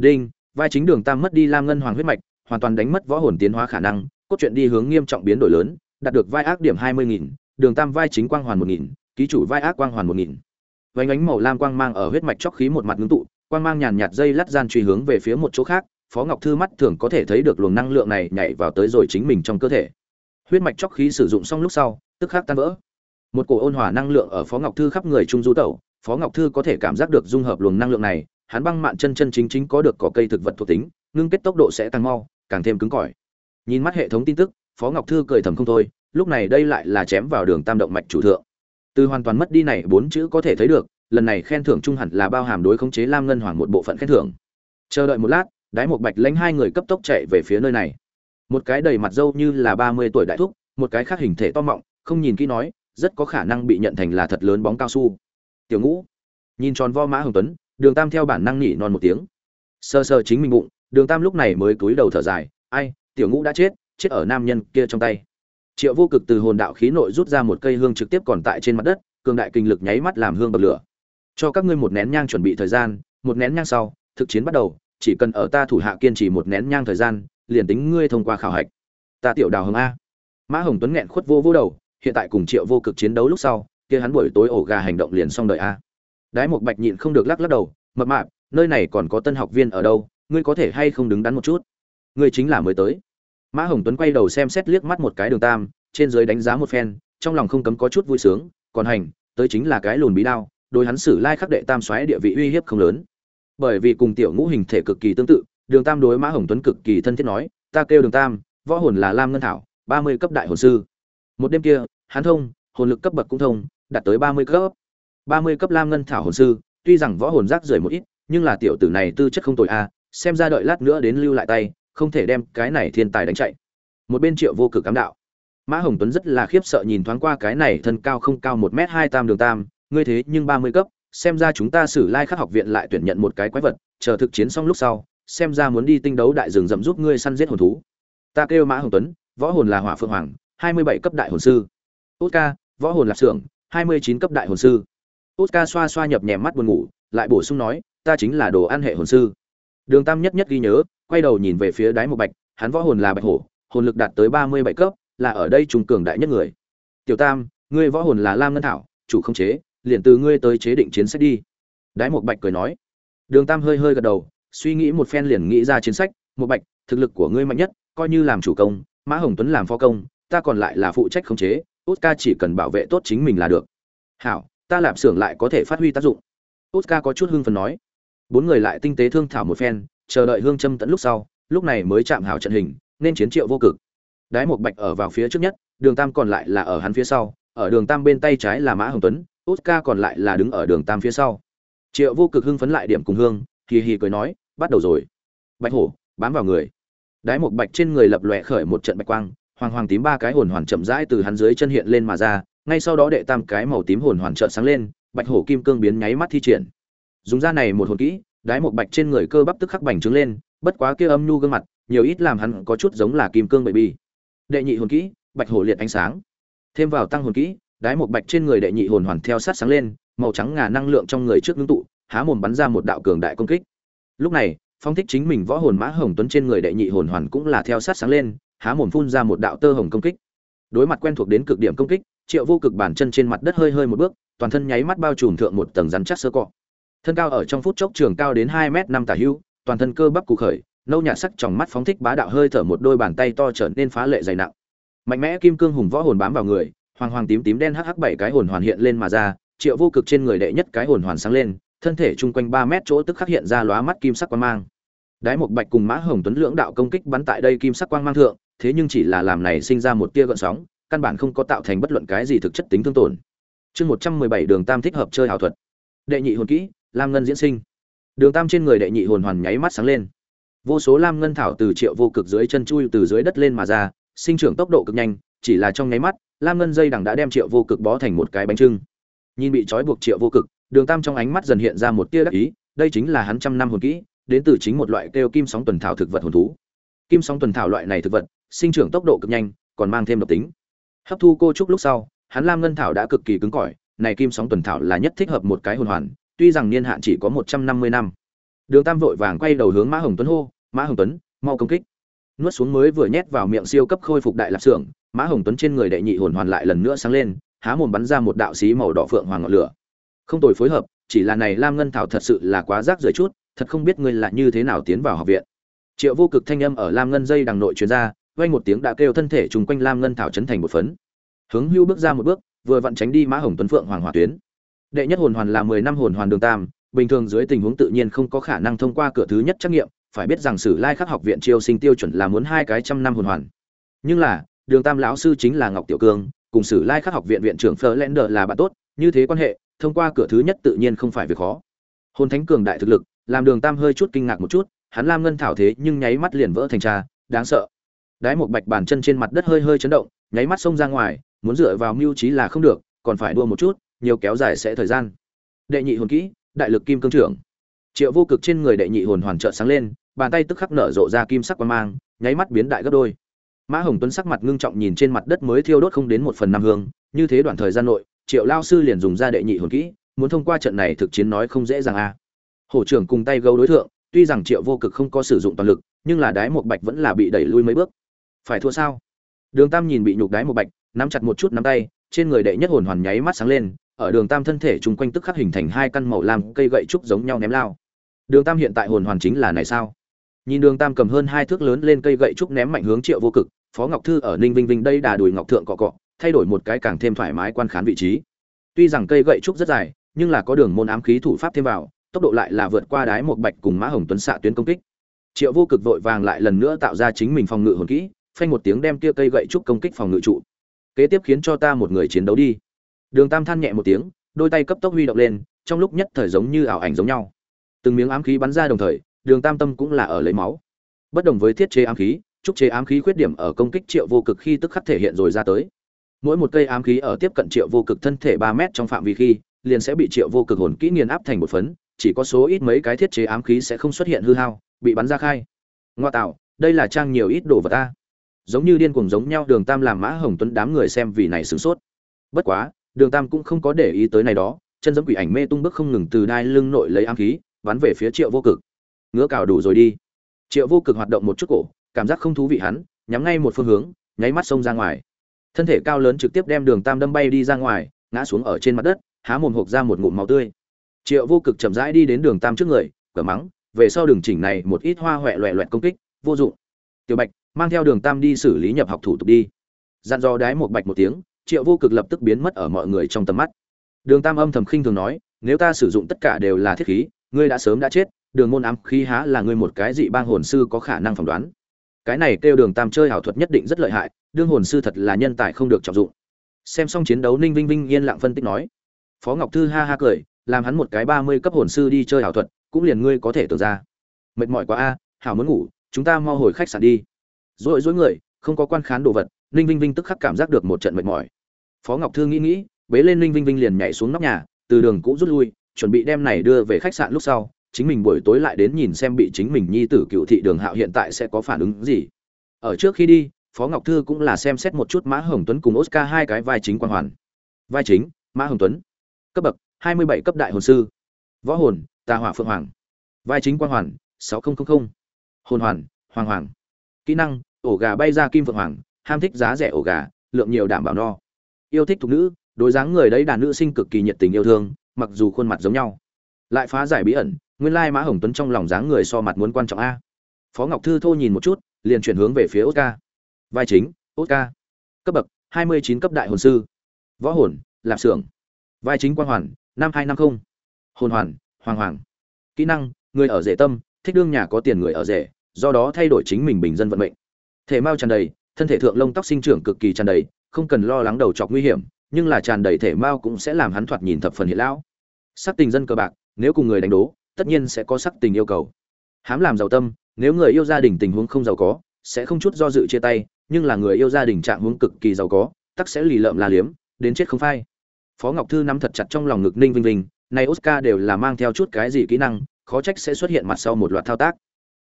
đinh, vai chính đường tam mất đi lam ngân hoàng huyết mạch, hoàn toàn đánh mất võ hồn tiến hóa khả năng, cốt truyện đi hướng nghiêm trọng biến đổi lớn, đạt được vai ác điểm hai mươi nghìn, đường tam vai chính quang hoàn một nghìn, ký chủ vai ác quang hoàn một nghìn. Vánh ánh màu lam quang mang ở huyết mạch chóc khí một mặt ngưng tụ, quang mang nhàn nhạt dây lát gian truy hướng về phía một chỗ khác, phó ngọc thư mắt thường có thể thấy được luồng năng lượng này nhảy vào tới rồi chính mình trong cơ thể. Huyết mạch chóc khí sử dụng xong lúc sau, tức khắc tan vỡ. Một cổ ôn hòa năng lượng ở phó ngọc thư khắp người trung du tẩu, phó ngọc thư có thể cảm giác được dung hợp luồng năng lượng này hắn băng mạn chân chân chính chính có được cỏ cây thực vật thuộc tính, ngưng kết tốc độ sẽ tăng mau, càng thêm cứng cỏi. Nhìn mắt hệ thống tin tức, phó ngọc thư cười thầm không thôi, lúc này đây lại là chém vào đường tam động mạch chủ thượng. Từ hoàn toàn mất đi này bốn chữ có thể thấy được, lần này khen thưởng trung hẳn là bao hàm đối khống chế lam ngân hoàng một bộ phận khen thưởng. Chờ đợi một lát, đái một bạch lãnh hai người cấp tốc chạy về phía nơi này. Một cái đầy mặt dâu như là ba mươi tuổi đại thúc, một cái khác hình thể to mọng, không nhìn kỹ nói, rất có khả năng bị nhận thành là thật lớn bóng cao su. Tiểu ngũ, nhìn tròn vo mã hồng tuấn đường tam theo bản năng nhỉ non một tiếng. Sơ sơ chính mình bụng, đường tam lúc này mới cúi đầu thở dài, ai, tiểu ngũ đã chết chết ở nam nhân kia trong tay. Triệu vô cực từ hồn đạo khí nội rút ra một cây hương trực tiếp còn tại trên mặt đất, cường đại kinh lực nháy mắt làm hương bật lửa. Cho các ngươi một nén nhang chuẩn bị thời gian, một nén nhang sau, thực chiến bắt đầu, chỉ cần ở ta thủ hạ kiên trì một nén nhang thời gian, liền tính ngươi thông qua khảo hạch. Ta tiểu đào hồng a. Mã hồng tuấn nghẹn khuất vô vô đầu, hiện tại cùng triệu vô cực chiến đấu lúc sau, kia hắn buổi tối ổ gà hành động liền xong đợi a đái mục bạch nhịn không được lắc lắc đầu, mập mạp, nơi này còn có tân học viên ở đâu? Ngươi có thể hay không đứng đắn một chút? Ngươi chính là mới tới. Mã hồng tuấn quay đầu xem xét liếc mắt một cái đường tam, trên dưới đánh giá một phen, trong lòng không cấm có chút vui sướng, còn hành, tới chính là cái lùn bí đao, đối hắn xử lai khắc đệ tam xoáy địa vị uy hiếp không lớn. Bởi vì cùng tiểu ngũ hình thể cực kỳ tương tự, đường tam đối mã hồng tuấn cực kỳ thân thiết nói, ta kêu đường tam, võ hồn là lam ngân thảo, ba mươi cấp đại hồn sư. Một đêm kia, hắn thông, hồn lực cấp bậc cũng thông, đạt tới ba mươi cấp ba mươi cấp lam ngân thảo hồn sư, tuy rằng võ hồn rác rưởi một ít, nhưng là tiểu tử này tư chất không tồi a, xem ra đợi lát nữa đến lưu lại tay, không thể đem cái này thiên tài đánh chạy. Một bên triệu vô cực cám đạo. Mã hồng tuấn rất là khiếp sợ nhìn thoáng qua cái này thân cao không cao một m hai tam đường tam, ngươi thế nhưng ba mươi cấp, xem ra chúng ta xử lai khắc học viện lại tuyển nhận một cái quái vật, chờ thực chiến xong lúc sau, xem ra muốn đi tinh đấu đại rừng rậm giúp ngươi săn giết hồn thú. Ta kêu mã hồng tuấn, võ hồn là hỏa phượng hoàng, hai mươi bảy cấp đại hồn sư. Tốt ca, võ hồn lạp xưởng hai mươi chín cấp đại hồn sư tốt xoa xoa nhập nhèm mắt buồn ngủ lại bổ sung nói ta chính là đồ ăn hệ hồn sư. Đường tam nhất nhất ghi nhớ quay đầu nhìn về phía đáy một bạch hắn võ hồn là bạch hổ hồn lực đạt tới ba mươi bảy cấp là ở đây trung cường đại nhất người. Tiểu tam ngươi võ hồn là lam ngân thảo chủ không chế liền từ ngươi tới chế định chiến sách đi. Đái một bạch cười nói. Đường tam hơi hơi gật đầu suy nghĩ một phen liền nghĩ ra chiến sách một bạch thực lực của ngươi mạnh nhất coi như làm chủ công mã hồng tuấn làm phó công ta còn lại là phụ trách khống chế Oscar chỉ cần bảo vệ tốt chính mình là được. Hảo, ta lạp xưởng lại có thể phát huy tác dụng. Oscar có chút hưng phấn nói. Bốn người lại tinh tế thương thảo một phen, chờ đợi hương châm tận lúc sau, lúc này mới chạm hảo trận hình, nên chiến triệu vô cực. Đái một bạch ở vào phía trước nhất, đường tam còn lại là ở hắn phía sau, ở đường tam bên tay trái là mã hồng tuấn, Oscar còn lại là đứng ở đường tam phía sau. Triệu vô cực hưng phấn lại điểm cùng hương, hì hì cười nói, bắt đầu rồi. Bạch hổ, bám vào người. Đái một bạch trên người lập lòe khởi một trận bạch quang, hoàng hoàng tím ba cái hồn hoàn chậm rãi từ hắn dưới chân hiện lên mà ra ngay sau đó đệ tam cái màu tím hồn hoàn trợn sáng lên, bạch hổ kim cương biến nháy mắt thi triển. Dùng ra này một hồn kỹ, đái một bạch trên người cơ bắp tức khắc bành trướng lên, bất quá kia âm nhu gương mặt, nhiều ít làm hắn có chút giống là kim cương bậy bi đệ nhị hồn kỹ, bạch hổ liệt ánh sáng. Thêm vào tăng hồn kỹ, đái một bạch trên người đệ nhị hồn hoàn theo sát sáng lên, màu trắng ngà năng lượng trong người trước ngưng tụ, há mồm bắn ra một đạo cường đại công kích. Lúc này, phong thích chính mình võ hồn mã hồng tuấn trên người đệ nhị hồn hoàn cũng là theo sát sáng lên, há mồm phun ra một đạo tơ hồng công kích. Đối mặt quen thuộc đến cực điểm công kích triệu vô cực bản chân trên mặt đất hơi hơi một bước toàn thân nháy mắt bao trùm thượng một tầng rắn chắc sơ cọ. Thân cao ở trong phút chốc trường cao đến hai m năm tả hưu toàn thân cơ bắp cụ khởi nâu nhạt sắc trong mắt phóng thích bá đạo hơi thở một đôi bàn tay to trở nên phá lệ dày nặng. Mạnh mẽ kim cương hùng võ hồn bám vào người hoàng hoàng tím tím đen hắc hắc bảy cái hồn hoàn hiện lên mà ra triệu vô cực trên người đệ nhất cái hồn hoàn sáng lên thân thể chung quanh ba mét chỗ tức khắc hiện ra lóa mắt kim sắc quang mang. Đái một bạch cùng mã hồng tuấn lưỡng đạo công kích bắn tại đây kim sắc quang mang thượng thế nhưng chỉ là làm này sinh ra một tia gợn sóng, căn bản không có tạo thành bất luận cái gì thực chất tính thương tổn. Chương 117 Đường Tam thích hợp chơi ảo thuật. Đệ nhị hồn kỹ, Lam Ngân diễn sinh. Đường Tam trên người đệ nhị hồn hoàn nháy mắt sáng lên. Vô số lam ngân thảo từ triệu vô cực dưới chân chui từ dưới đất lên mà ra, sinh trưởng tốc độ cực nhanh, chỉ là trong nháy mắt, lam ngân dây đằng đã đem triệu vô cực bó thành một cái bánh trưng. Nhìn bị trói buộc triệu vô cực, Đường Tam trong ánh mắt dần hiện ra một tia đắc ý, đây chính là hắn trăm năm hồn kỹ đến từ chính một loại kêu kim sóng tuần thảo thực vật hồn thú kim sóng tuần thảo loại này thực vật sinh trưởng tốc độ cực nhanh còn mang thêm độc tính hấp thu cô trúc lúc sau, hắn lam ngân thảo đã cực kỳ cứng cỏi, này kim sóng tuần thảo là nhất thích hợp một cái hồn hoàn, tuy rằng niên hạn chỉ có một trăm năm mươi năm. Đường tam vội vàng quay đầu hướng mã hồng tuấn hô, mã hồng tuấn, mau công kích. Nuốt xuống mới vừa nhét vào miệng siêu cấp khôi phục đại lạp xưởng, mã hồng tuấn trên người đệ nhị hồn hoàn lại lần nữa sáng lên, há mồm bắn ra một đạo xí màu đỏ phượng hoàng ngọn lửa. Không tồi phối hợp, chỉ là này lam ngân thảo thật sự là quá rác rưởi chút, thật không biết ngươi là như thế nào tiến vào học viện. Triệu vô cực thanh âm ở lam ngân dây đằng nội truyền ra vang một tiếng đã kêu thân thể trùng quanh lam ngân thảo chấn thành một phấn. Hướng hưu bước ra một bước, vừa vặn tránh đi mã hồng tuấn phượng hoàng hỏa tuyến. Đệ nhất hồn hoàn là mười năm hồn hoàn đường tam, bình thường dưới tình huống tự nhiên không có khả năng thông qua cửa thứ nhất trắc nghiệm, phải biết rằng sử lai khắc học viện chiêu sinh tiêu chuẩn là muốn hai cái trăm năm hồn hoàn. Nhưng là, đường tam lão sư chính là ngọc tiểu cương, cùng sử lai khắc học viện viện trưởng phơ lender là bạn tốt, như thế quan hệ, thông qua cửa thứ nhất tự nhiên không phải việc khó. Hồn thánh cường đại thực lực, làm đường tam hơi chút kinh ngạc một chút, hắn lam ngân thảo thế nhưng nháy mắt liền vỡ thành trà, đáng sợ đái một bạch bàn chân trên mặt đất hơi hơi chấn động, nháy mắt xông ra ngoài, muốn dựa vào mưu trí là không được, còn phải đua một chút, nhiều kéo dài sẽ thời gian. Đệ nhị hồn kỹ, đại lực kim cương trưởng. Triệu vô cực trên người đệ nhị hồn hoàn trợ sáng lên, bàn tay tức khắc nở rộ ra kim sắc quang mang, nháy mắt biến đại gấp đôi. Mã hồng tuấn sắc mặt ngưng trọng nhìn trên mặt đất mới thiêu đốt không đến một phần năm hương, như thế đoạn thời gian nội, triệu lao sư liền dùng ra đệ nhị hồn kỹ, muốn thông qua trận này thực chiến nói không dễ dàng a. À. hổ trưởng cùng tay gấu đối tượng tuy rằng triệu vô cực không có sử dụng toàn lực, nhưng là đái một bạch vẫn là bị đẩy lui mấy bước phải thua sao? Đường tam nhìn bị nhục đái một bạch, nắm chặt một chút nắm tay, trên người đệ nhất hồn hoàn nháy mắt sáng lên, ở đường tam thân thể chung quanh tức khắc hình thành hai căn màu lam cây gậy trúc giống nhau ném lao. Đường tam hiện tại hồn hoàn chính là này sao? Nhìn đường tam cầm hơn hai thước lớn lên cây gậy trúc ném mạnh hướng triệu vô cực, phó ngọc thư ở ninh vinh vinh đây đà đùi ngọc thượng cọ cọ, thay đổi một cái càng thêm thoải mái quan khán vị trí. Tuy rằng cây gậy trúc rất dài, nhưng là có đường môn ám khí thủ pháp thêm vào, tốc độ lại là vượt qua đái một bạch cùng mã hồng tuấn xạ tuyến công kích. Triệu vô cực vội vàng lại lần nữa tạo ra chính mình phòng ngự hồn kỹ phanh một tiếng đem kia cây gậy trúc công kích phòng ngự trụ. Kế tiếp khiến cho ta một người chiến đấu đi. Đường tam than nhẹ một tiếng, đôi tay cấp tốc huy động lên, trong lúc nhất thời giống như ảo ảnh giống nhau. Từng miếng ám khí bắn ra đồng thời, đường tam tâm cũng là ở lấy máu. Bất đồng với thiết chế ám khí, trúc chế ám khí khuyết điểm ở công kích triệu vô cực khi tức khắc thể hiện rồi ra tới. Mỗi một cây ám khí ở tiếp cận triệu vô cực thân thể ba mét trong phạm vi khi, liền sẽ bị triệu vô cực hồn kỹ nghiền áp thành một phấn, chỉ có số ít mấy cái thiết chế ám khí sẽ không xuất hiện hư hao, bị bắn ra khai. Ngoa tạo, đây là trang nhiều ít đồ vật ta giống như điên cuồng giống nhau, đường tam làm mã hồng tuấn đám người xem vì này sửng sốt. Bất quá, đường tam cũng không có để ý tới này đó, chân giống quỷ ảnh mê tung bước không ngừng từ đai lưng nội lấy ám khí, bắn về phía triệu vô cực. Ngứa cào đủ rồi đi. Triệu vô cực hoạt động một chút cổ, cảm giác không thú vị hắn, nhắm ngay một phương hướng, nháy mắt xông ra ngoài. Thân thể cao lớn trực tiếp đem đường tam đâm bay đi ra ngoài, ngã xuống ở trên mặt đất, há mồm hộp ra một ngụm máu tươi. Triệu vô cực chậm rãi đi đến đường tam trước người cờ mắng, về sau đường chỉnh này một ít hoa huệ loẹ loẹt công kích, vô dụng tiểu bạch, mang theo đường tam đi xử lý nhập học thủ tục đi. Dặn dò đái một bạch một tiếng, triệu vô cực lập tức biến mất ở mọi người trong tầm mắt. Đường tam âm thầm khinh thường nói, nếu ta sử dụng tất cả đều là thiết khí, ngươi đã sớm đã chết, đường môn ám khí há là ngươi một cái dị bang hồn sư có khả năng phỏng đoán. Cái này kêu đường tam chơi ảo thuật nhất định rất lợi hại, đương hồn sư thật là nhân tài không được trọng dụng. Xem xong chiến đấu ninh vinh vinh yên lặng phân tích nói, phó ngọc thư ha ha cười, làm hắn một cái ba mươi cấp hồn sư đi chơi ảo thuật, cũng liền ngươi có thể tưởng ra. Mệt mỏi quá a, hảo muốn ngủ chúng ta mau hồi khách sạn đi. Rồi dối người, không có quan khán đồ vật, ninh vinh vinh tức khắc cảm giác được một trận mệt mỏi. Phó ngọc thư nghĩ nghĩ, bế lên ninh vinh vinh liền nhảy xuống nóc nhà, từ đường cũ rút lui, chuẩn bị đem này đưa về khách sạn lúc sau, chính mình buổi tối lại đến nhìn xem bị chính mình nhi tử cựu thị đường hạo hiện tại sẽ có phản ứng gì. Ở trước khi đi, phó ngọc thư cũng là xem xét một chút mã hồng tuấn cùng oscar hai cái vai chính quan hoàn. Vai chính, mã hồng tuấn. Cấp bậc, hai mươi bảy cấp đại hồn sư. Võ hồn, tà hỏa phượng hoàng. Vai chính quan hoàn, sáu nghìn hồn hoàn, hoàng hoàng. Kỹ năng, ổ gà bay ra kim phượng hoàng, ham thích giá rẻ ổ gà, lượng nhiều đảm bảo no. Yêu thích thục nữ, đối dáng người đấy đàn nữ sinh cực kỳ nhiệt tình yêu thương, mặc dù khuôn mặt giống nhau. Lại phá giải bí ẩn, nguyên lai mã hồng tuấn trong lòng dáng người so mặt muốn quan trọng a. Phó ngọc thư thô nhìn một chút, liền chuyển hướng về phía oscar. Vai chính, oscar. Cấp bậc, hai mươi chín cấp đại hồn sư. Võ hồn, lạp xưởng. Vai chính quang hoàn, năm hai năm không. Hồn hoàn, hoàng hoàng. Kỹ năng, người ở dễ tâm thích đương nhà có tiền người ở rể, do đó thay đổi chính mình bình dân vận mệnh. Thể mao tràn đầy, thân thể thượng lông tóc sinh trưởng cực kỳ tràn đầy, không cần lo lắng đầu chọc nguy hiểm, nhưng là tràn đầy thể mao cũng sẽ làm hắn thoạt nhìn thập phần hiện lão. Sắc tình dân cờ bạc, nếu cùng người đánh đố, tất nhiên sẽ có sắc tình yêu cầu. Hám làm giàu tâm, nếu người yêu gia đình tình huống không giàu có, sẽ không chút do dự chia tay, nhưng là người yêu gia đình trạng huống cực kỳ giàu có, tắc sẽ lì lợm la liếm, đến chết không phai. Phó ngọc thư nắm thật chặt trong lòng ngực ninh vinh vinh, này oscar đều là mang theo chút cái gì kỹ năng khó trách sẽ xuất hiện mặt sau một loạt thao tác.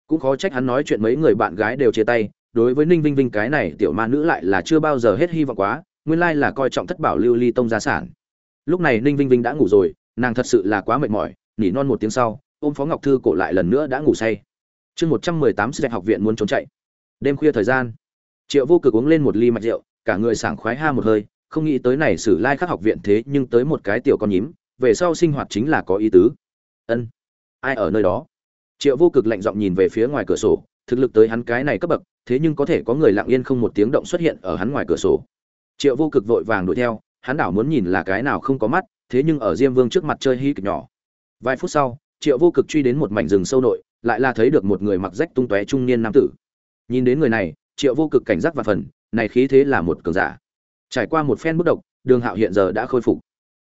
Cũng khó trách hắn nói chuyện mấy người bạn gái đều chia tay, đối với ninh vinh vinh cái này tiểu ma nữ lại là chưa bao giờ hết hy vọng quá, nguyên lai là coi trọng thất bảo lưu ly tông gia sản. Lúc này ninh vinh vinh đã ngủ rồi, nàng thật sự là quá mệt mỏi, nỉ non một tiếng sau, ôm phó ngọc thư cổ lại lần nữa đã ngủ say. Chương một trăm mười tám sư học viện muốn trốn chạy. Đêm khuya thời gian, triệu vô cực uống lên một ly mạch rượu, cả người sảng khoái ha một hơi, không nghĩ tới này sử lai khắc học viện thế nhưng tới một cái tiểu con nhím, về sau sinh hoạt chính là có ý tứ. Ân ai ở nơi đó? Triệu vô cực lạnh giọng nhìn về phía ngoài cửa sổ, thực lực tới hắn cái này cấp bậc, thế nhưng có thể có người lặng yên không một tiếng động xuất hiện ở hắn ngoài cửa sổ. Triệu vô cực vội vàng đuổi theo, hắn đảo muốn nhìn là cái nào không có mắt, thế nhưng ở diêm vương trước mặt chơi hí kịch nhỏ. Vài phút sau, triệu vô cực truy đến một mảnh rừng sâu nội, lại là thấy được một người mặc rách tung tóe trung niên nam tử. Nhìn đến người này, triệu vô cực cảnh giác và phần, này khí thế là một cường giả. Trải qua một phen bất động đường hạo hiện giờ đã khôi phục.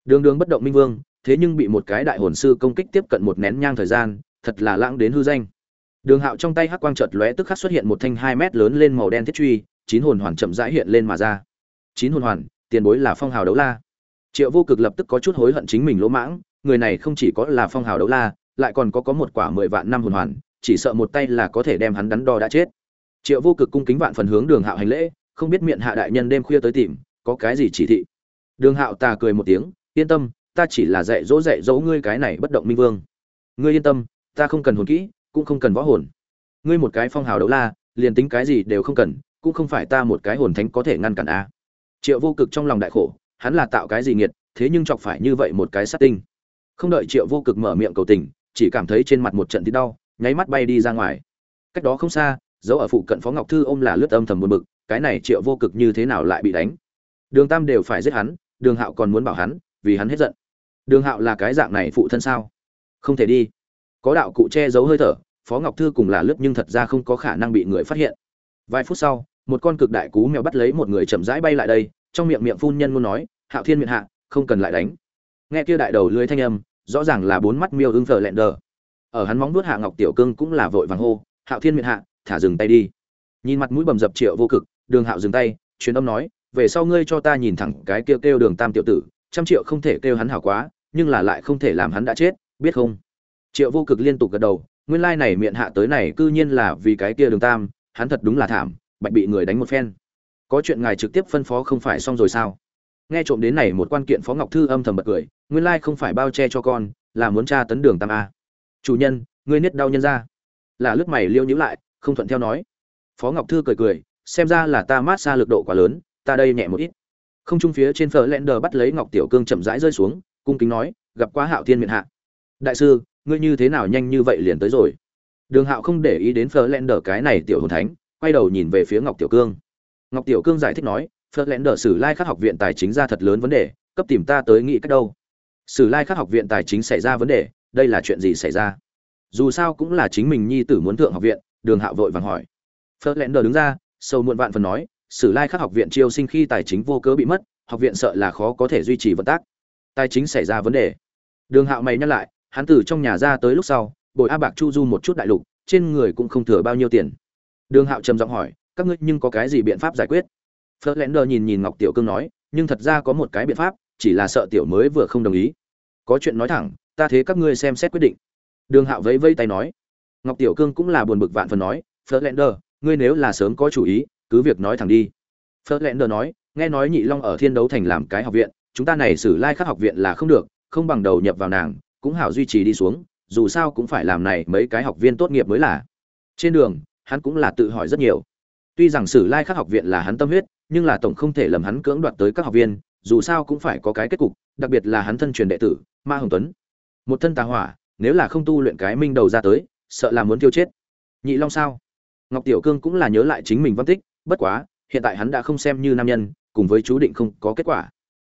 Đường đường bất động minh vương thế nhưng bị một cái đại hồn sư công kích tiếp cận một nén nhang thời gian, thật là lãng đến hư danh. Đường hạo trong tay hắc quang chợt lóe tức khắc xuất hiện một thanh hai mét lớn lên màu đen thiết truy, chín hồn hoàn chậm rãi hiện lên mà ra. Chín hồn hoàn, tiền bối là phong hào đấu la. Triệu vô cực lập tức có chút hối hận chính mình lỗ mãng, người này không chỉ có là phong hào đấu la, lại còn có có một quả mười vạn năm hồn hoàn, chỉ sợ một tay là có thể đem hắn đắn đo đã chết. Triệu vô cực cung kính vạn phần hướng đường hạo hành lễ, không biết miệng hạ đại nhân đêm khuya tới tìm, có cái gì chỉ thị. Đường hạo tà cười một tiếng, yên tâm ta chỉ là dạy dỗ dạy dỗ ngươi cái này bất động minh vương. Ngươi yên tâm, ta không cần hồn kỹ, cũng không cần võ hồn. Ngươi một cái phong hào đấu la, liền tính cái gì đều không cần, cũng không phải ta một cái hồn thánh có thể ngăn cản a. Triệu vô cực trong lòng đại khổ, hắn là tạo cái gì nghiệt, thế nhưng chọc phải như vậy một cái sát tinh. Không đợi triệu vô cực mở miệng cầu tình, chỉ cảm thấy trên mặt một trận thì đau, nháy mắt bay đi ra ngoài. Cách đó không xa, dấu ở phụ cận phó ngọc thư ôm là lướt âm thầm buồn bực, cái này triệu vô cực như thế nào lại bị đánh? Đường tam đều phải giết hắn, đường hạo còn muốn bảo hắn, vì hắn hết giận đường hạo là cái dạng này phụ thân sao? Không thể đi. Có đạo cụ che giấu hơi thở, phó ngọc thư cùng là lướt nhưng thật ra không có khả năng bị người phát hiện. Vài phút sau, một con cực đại cú mèo bắt lấy một người chậm rãi bay lại đây, trong miệng miệng phun nhân muốn nói, hạo thiên miệng hạ, không cần lại đánh. Nghe kia đại đầu lưới thanh âm, rõ ràng là bốn mắt miêu ưng phờ lẹn đờ. Ở hắn móng vuốt hạ ngọc tiểu cương cũng là vội vàng hô, hạo thiên miệng hạ, thả dừng tay đi. Nhìn mặt mũi bầm dập triệu vô cực, đường hạo dừng tay, truyền âm nói, về sau ngươi cho ta nhìn thẳng cái kêu kêu đường tam tiểu tử trăm triệu không thể kêu hắn hảo quá, nhưng là lại không thể làm hắn đã chết, biết không? Triệu vô cực liên tục gật đầu, nguyên lai này miệng hạ tới này cư nhiên là vì cái kia đường tam, hắn thật đúng là thảm, bạch bị người đánh một phen. Có chuyện ngài trực tiếp phân phó không phải xong rồi sao? Nghe trộm đến này một quan kiện phó ngọc thư âm thầm bật cười, nguyên lai không phải bao che cho con, là muốn tra tấn đường tam a. Chủ nhân, ngươi niết đau nhân ra. Là lướt mày liêu nhữ lại, không thuận theo nói. Phó ngọc thư cười cười, xem ra là ta mát xa lực độ quá lớn, ta đây nhẹ một ít không trung phía trên phở lender bắt lấy ngọc tiểu cương chậm rãi rơi xuống, cung kính nói, gặp quá hạo thiên miệng hạ. Đại sư, ngươi như thế nào nhanh như vậy liền tới rồi? Đường hạo không để ý đến phở lender cái này tiểu hồn thánh, quay đầu nhìn về phía ngọc tiểu cương. Ngọc tiểu cương giải thích nói, phở lender sử lai khắc học viện tài chính ra thật lớn vấn đề, cấp tìm ta tới nghĩ cách đâu. Sử lai khắc học viện tài chính xảy ra vấn đề, đây là chuyện gì xảy ra? Dù sao cũng là chính mình nhi tử muốn thượng học viện, đường hạo vội vàng hỏi. Phớt lẽn đờ đứng ra sâu muộn vạn phần nói sử lai khắc học viện chiêu sinh khi tài chính vô cớ bị mất, học viện sợ là khó có thể duy trì vận tác. Tài chính xảy ra vấn đề. Đường hạo mày nhắc lại, hắn từ trong nhà ra tới lúc sau, bồi a bạc chu du một chút đại lục, trên người cũng không thừa bao nhiêu tiền. Đường hạo trầm giọng hỏi, các ngươi nhưng có cái gì biện pháp giải quyết? Phớt lén đờ nhìn nhìn ngọc tiểu cương nói, nhưng thật ra có một cái biện pháp, chỉ là sợ tiểu mới vừa không đồng ý. Có chuyện nói thẳng, ta thế các ngươi xem xét quyết định. Đường hạo vẫy vây tay nói. Ngọc tiểu cương cũng là buồn bực vạn phần nói, phớt lén đờ, ngươi nếu là sớm có chủ ý cứ việc nói thẳng đi. Phớt lẽn đờ nói, nghe nói nhị long ở thiên đấu thành làm cái học viện, chúng ta này xử lai khắc học viện là không được, không bằng đầu nhập vào nàng, cũng hảo duy trì đi xuống, dù sao cũng phải làm này mấy cái học viên tốt nghiệp mới là. Trên đường, hắn cũng là tự hỏi rất nhiều. Tuy rằng sử lai khắc học viện là hắn tâm huyết, nhưng là tổng không thể lầm hắn cưỡng đoạt tới các học viên, dù sao cũng phải có cái kết cục, đặc biệt là hắn thân truyền đệ tử, ma hồng tuấn. Một thân tà hỏa, nếu là không tu luyện cái minh đầu ra tới, sợ là muốn tiêu chết. Nhị long sao? Ngọc tiểu cương cũng là nhớ lại chính mình văn tích bất quá, hiện tại hắn đã không xem như nam nhân, cùng với chú định không có kết quả.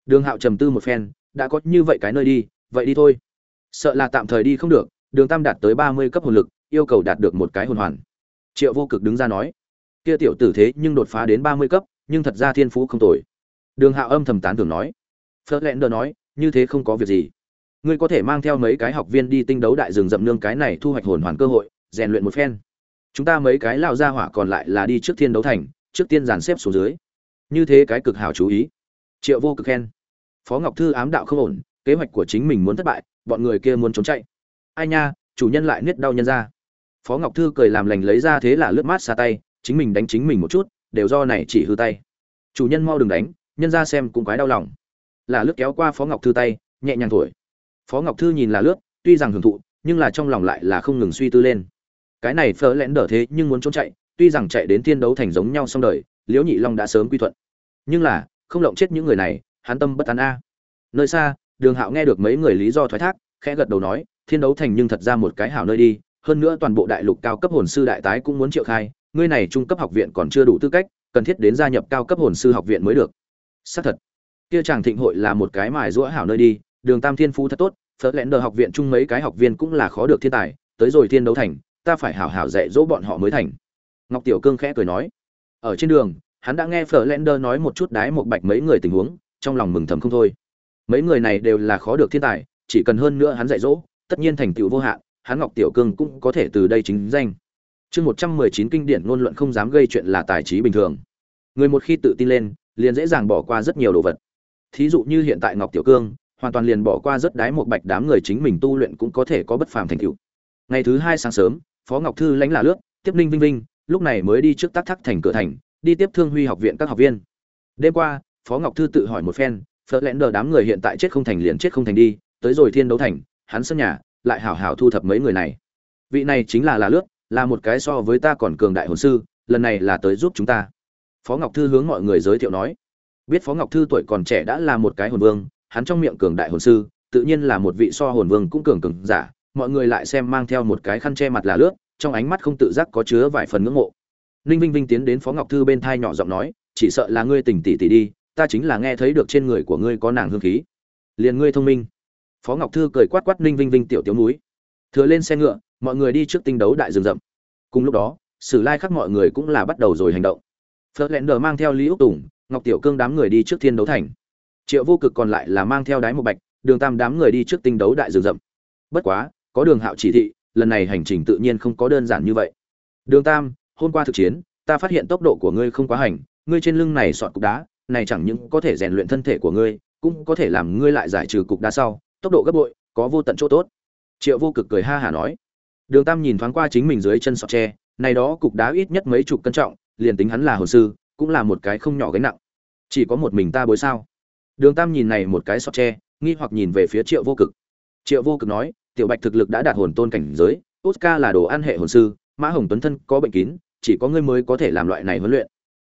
Đường hạo trầm tư một phen, đã có như vậy cái nơi đi, vậy đi thôi. Sợ là tạm thời đi không được, đường tam đạt tới ba mươi cấp hồn lực, yêu cầu đạt được một cái hồn hoàn. Triệu vô cực đứng ra nói, kia tiểu tử thế nhưng đột phá đến ba mươi cấp, nhưng thật ra thiên phú không tồi. Đường hạo âm thầm tán tưởng nói. Phớt lẽn đờ nói, như thế không có việc gì. Ngươi có thể mang theo mấy cái học viên đi tinh đấu đại rừng rậm nương cái này thu hoạch hồn hoàn cơ hội, rèn luyện một phen chúng ta mấy cái lao ra hỏa còn lại là đi trước thiên đấu thành, trước tiên dàn xếp xuống dưới. Như thế cái cực hào chú ý. Triệu vô cực khen. Phó ngọc thư ám đạo không ổn, kế hoạch của chính mình muốn thất bại, bọn người kia muốn trốn chạy. Ai nha, chủ nhân lại niết đau nhân ra. Phó ngọc thư cười làm lành lấy ra thế là lướt mát xa tay, chính mình đánh chính mình một chút, đều do này chỉ hư tay. Chủ nhân mau đừng đánh, nhân ra xem cũng quái đau lòng. Là lướt kéo qua phó ngọc thư tay, nhẹ nhàng thổi. Phó ngọc thư nhìn là lướt, tuy rằng hưởng thụ, nhưng là trong lòng lại là không ngừng suy tư lên cái này phở lẽn đỡ thế nhưng muốn trốn chạy, tuy rằng chạy đến thiên đấu thành giống nhau xong đời, liễu nhị long đã sớm quy thuận. Nhưng là, không lộng chết những người này, hắn tâm bất tán a. Nơi xa, đường hạo nghe được mấy người lý do thoái thác, khẽ gật đầu nói, thiên đấu thành nhưng thật ra một cái hảo nơi đi, hơn nữa toàn bộ đại lục cao cấp hồn sư đại tái cũng muốn triệu khai, ngươi này trung cấp học viện còn chưa đủ tư cách, cần thiết đến gia nhập cao cấp hồn sư học viện mới được. Xác thật, kia chàng thịnh hội là một cái mài rũa hảo nơi đi, đường tam thiên phú thật tốt phớt lẽn đờ học viện chung mấy cái học viên cũng là khó được thiên tài, tới rồi thiên đấu thành ta phải hảo hảo dạy dỗ bọn họ mới thành. Ngọc tiểu cương khẽ cười nói. Ở trên đường, hắn đã nghe phở lender nói một chút đái một bạch mấy người tình huống, trong lòng mừng thầm không thôi. Mấy người này đều là khó được thiên tài, chỉ cần hơn nữa hắn dạy dỗ, tất nhiên thành tựu vô hạn, hắn ngọc tiểu cương cũng có thể từ đây chính danh. Chương một trăm mười chín kinh điển ngôn luận không dám gây chuyện là tài trí bình thường. Người một khi tự tin lên, liền dễ dàng bỏ qua rất nhiều đồ vật. Thí dụ như hiện tại ngọc tiểu cương, hoàn toàn liền bỏ qua rất đái một bạch đám người chính mình tu luyện cũng có thể có bất phàm thành tựu. Ngày thứ hai sáng sớm phó ngọc thư lãnh là lướt, tiếp ninh vinh vinh, lúc này mới đi trước tác thắc thành cửa thành, đi tiếp thương huy học viện các học viên. Đêm qua, phó ngọc thư tự hỏi một phen phớt lẽn đờ đám người hiện tại chết không thành liền chết không thành đi, tới rồi thiên đấu thành, hắn sân nhà, lại hảo hảo thu thập mấy người này. Vị này chính là là lướt, là một cái so với ta còn cường đại hồn sư, lần này là tới giúp chúng ta. Phó ngọc thư hướng mọi người giới thiệu nói, biết phó ngọc thư tuổi còn trẻ đã là một cái hồn vương, hắn trong miệng cường đại hồn sư, tự nhiên là một vị so hồn vương cũng cường cường giả mọi người lại xem mang theo một cái khăn che mặt là lướt, trong ánh mắt không tự giác có chứa vài phần ngưỡng mộ. Ninh vinh vinh tiến đến phó ngọc thư bên thai nhỏ giọng nói, chỉ sợ là ngươi tỉnh tỉ tỉ đi, ta chính là nghe thấy được trên người của ngươi có nàng hương khí. Liền ngươi thông minh. Phó ngọc thư cười quát quát ninh vinh vinh tiểu tiếu núi. Thừa lên xe ngựa, mọi người đi trước tinh đấu đại rừng rậm. Cùng lúc đó, sử lai khắc mọi người cũng là bắt đầu rồi hành động. Phớt lẹn đờ mang theo lý úc tùng, ngọc tiểu cương đám người đi trước thiên đấu thành. Triệu vô cực còn lại là mang theo đái một bạch, đường tam đám người đi trước tinh đấu đại rừng rậm. Bất quá có đường hạo chỉ thị, lần này hành trình tự nhiên không có đơn giản như vậy. Đường tam, hôm qua thực chiến, ta phát hiện tốc độ của ngươi không quá hành, ngươi trên lưng này sọt cục đá, này chẳng những có thể rèn luyện thân thể của ngươi, cũng có thể làm ngươi lại giải trừ cục đá sau, tốc độ gấp bội, có vô tận chỗ tốt. Triệu vô cực cười ha hả nói. Đường tam nhìn thoáng qua chính mình dưới chân sọt tre, này đó cục đá ít nhất mấy chục cân trọng, liền tính hắn là hồ sư, cũng là một cái không nhỏ gánh nặng. Chỉ có một mình ta bối sao? Đường tam nhìn này một cái sọt tre, nghi hoặc nhìn về phía triệu vô cực. Triệu vô cực nói tiểu bạch thực lực đã đạt hồn tôn cảnh giới, oscar là đồ ăn hệ hồn sư, mã hồng tuấn thân có bệnh kín, chỉ có ngươi mới có thể làm loại này huấn luyện.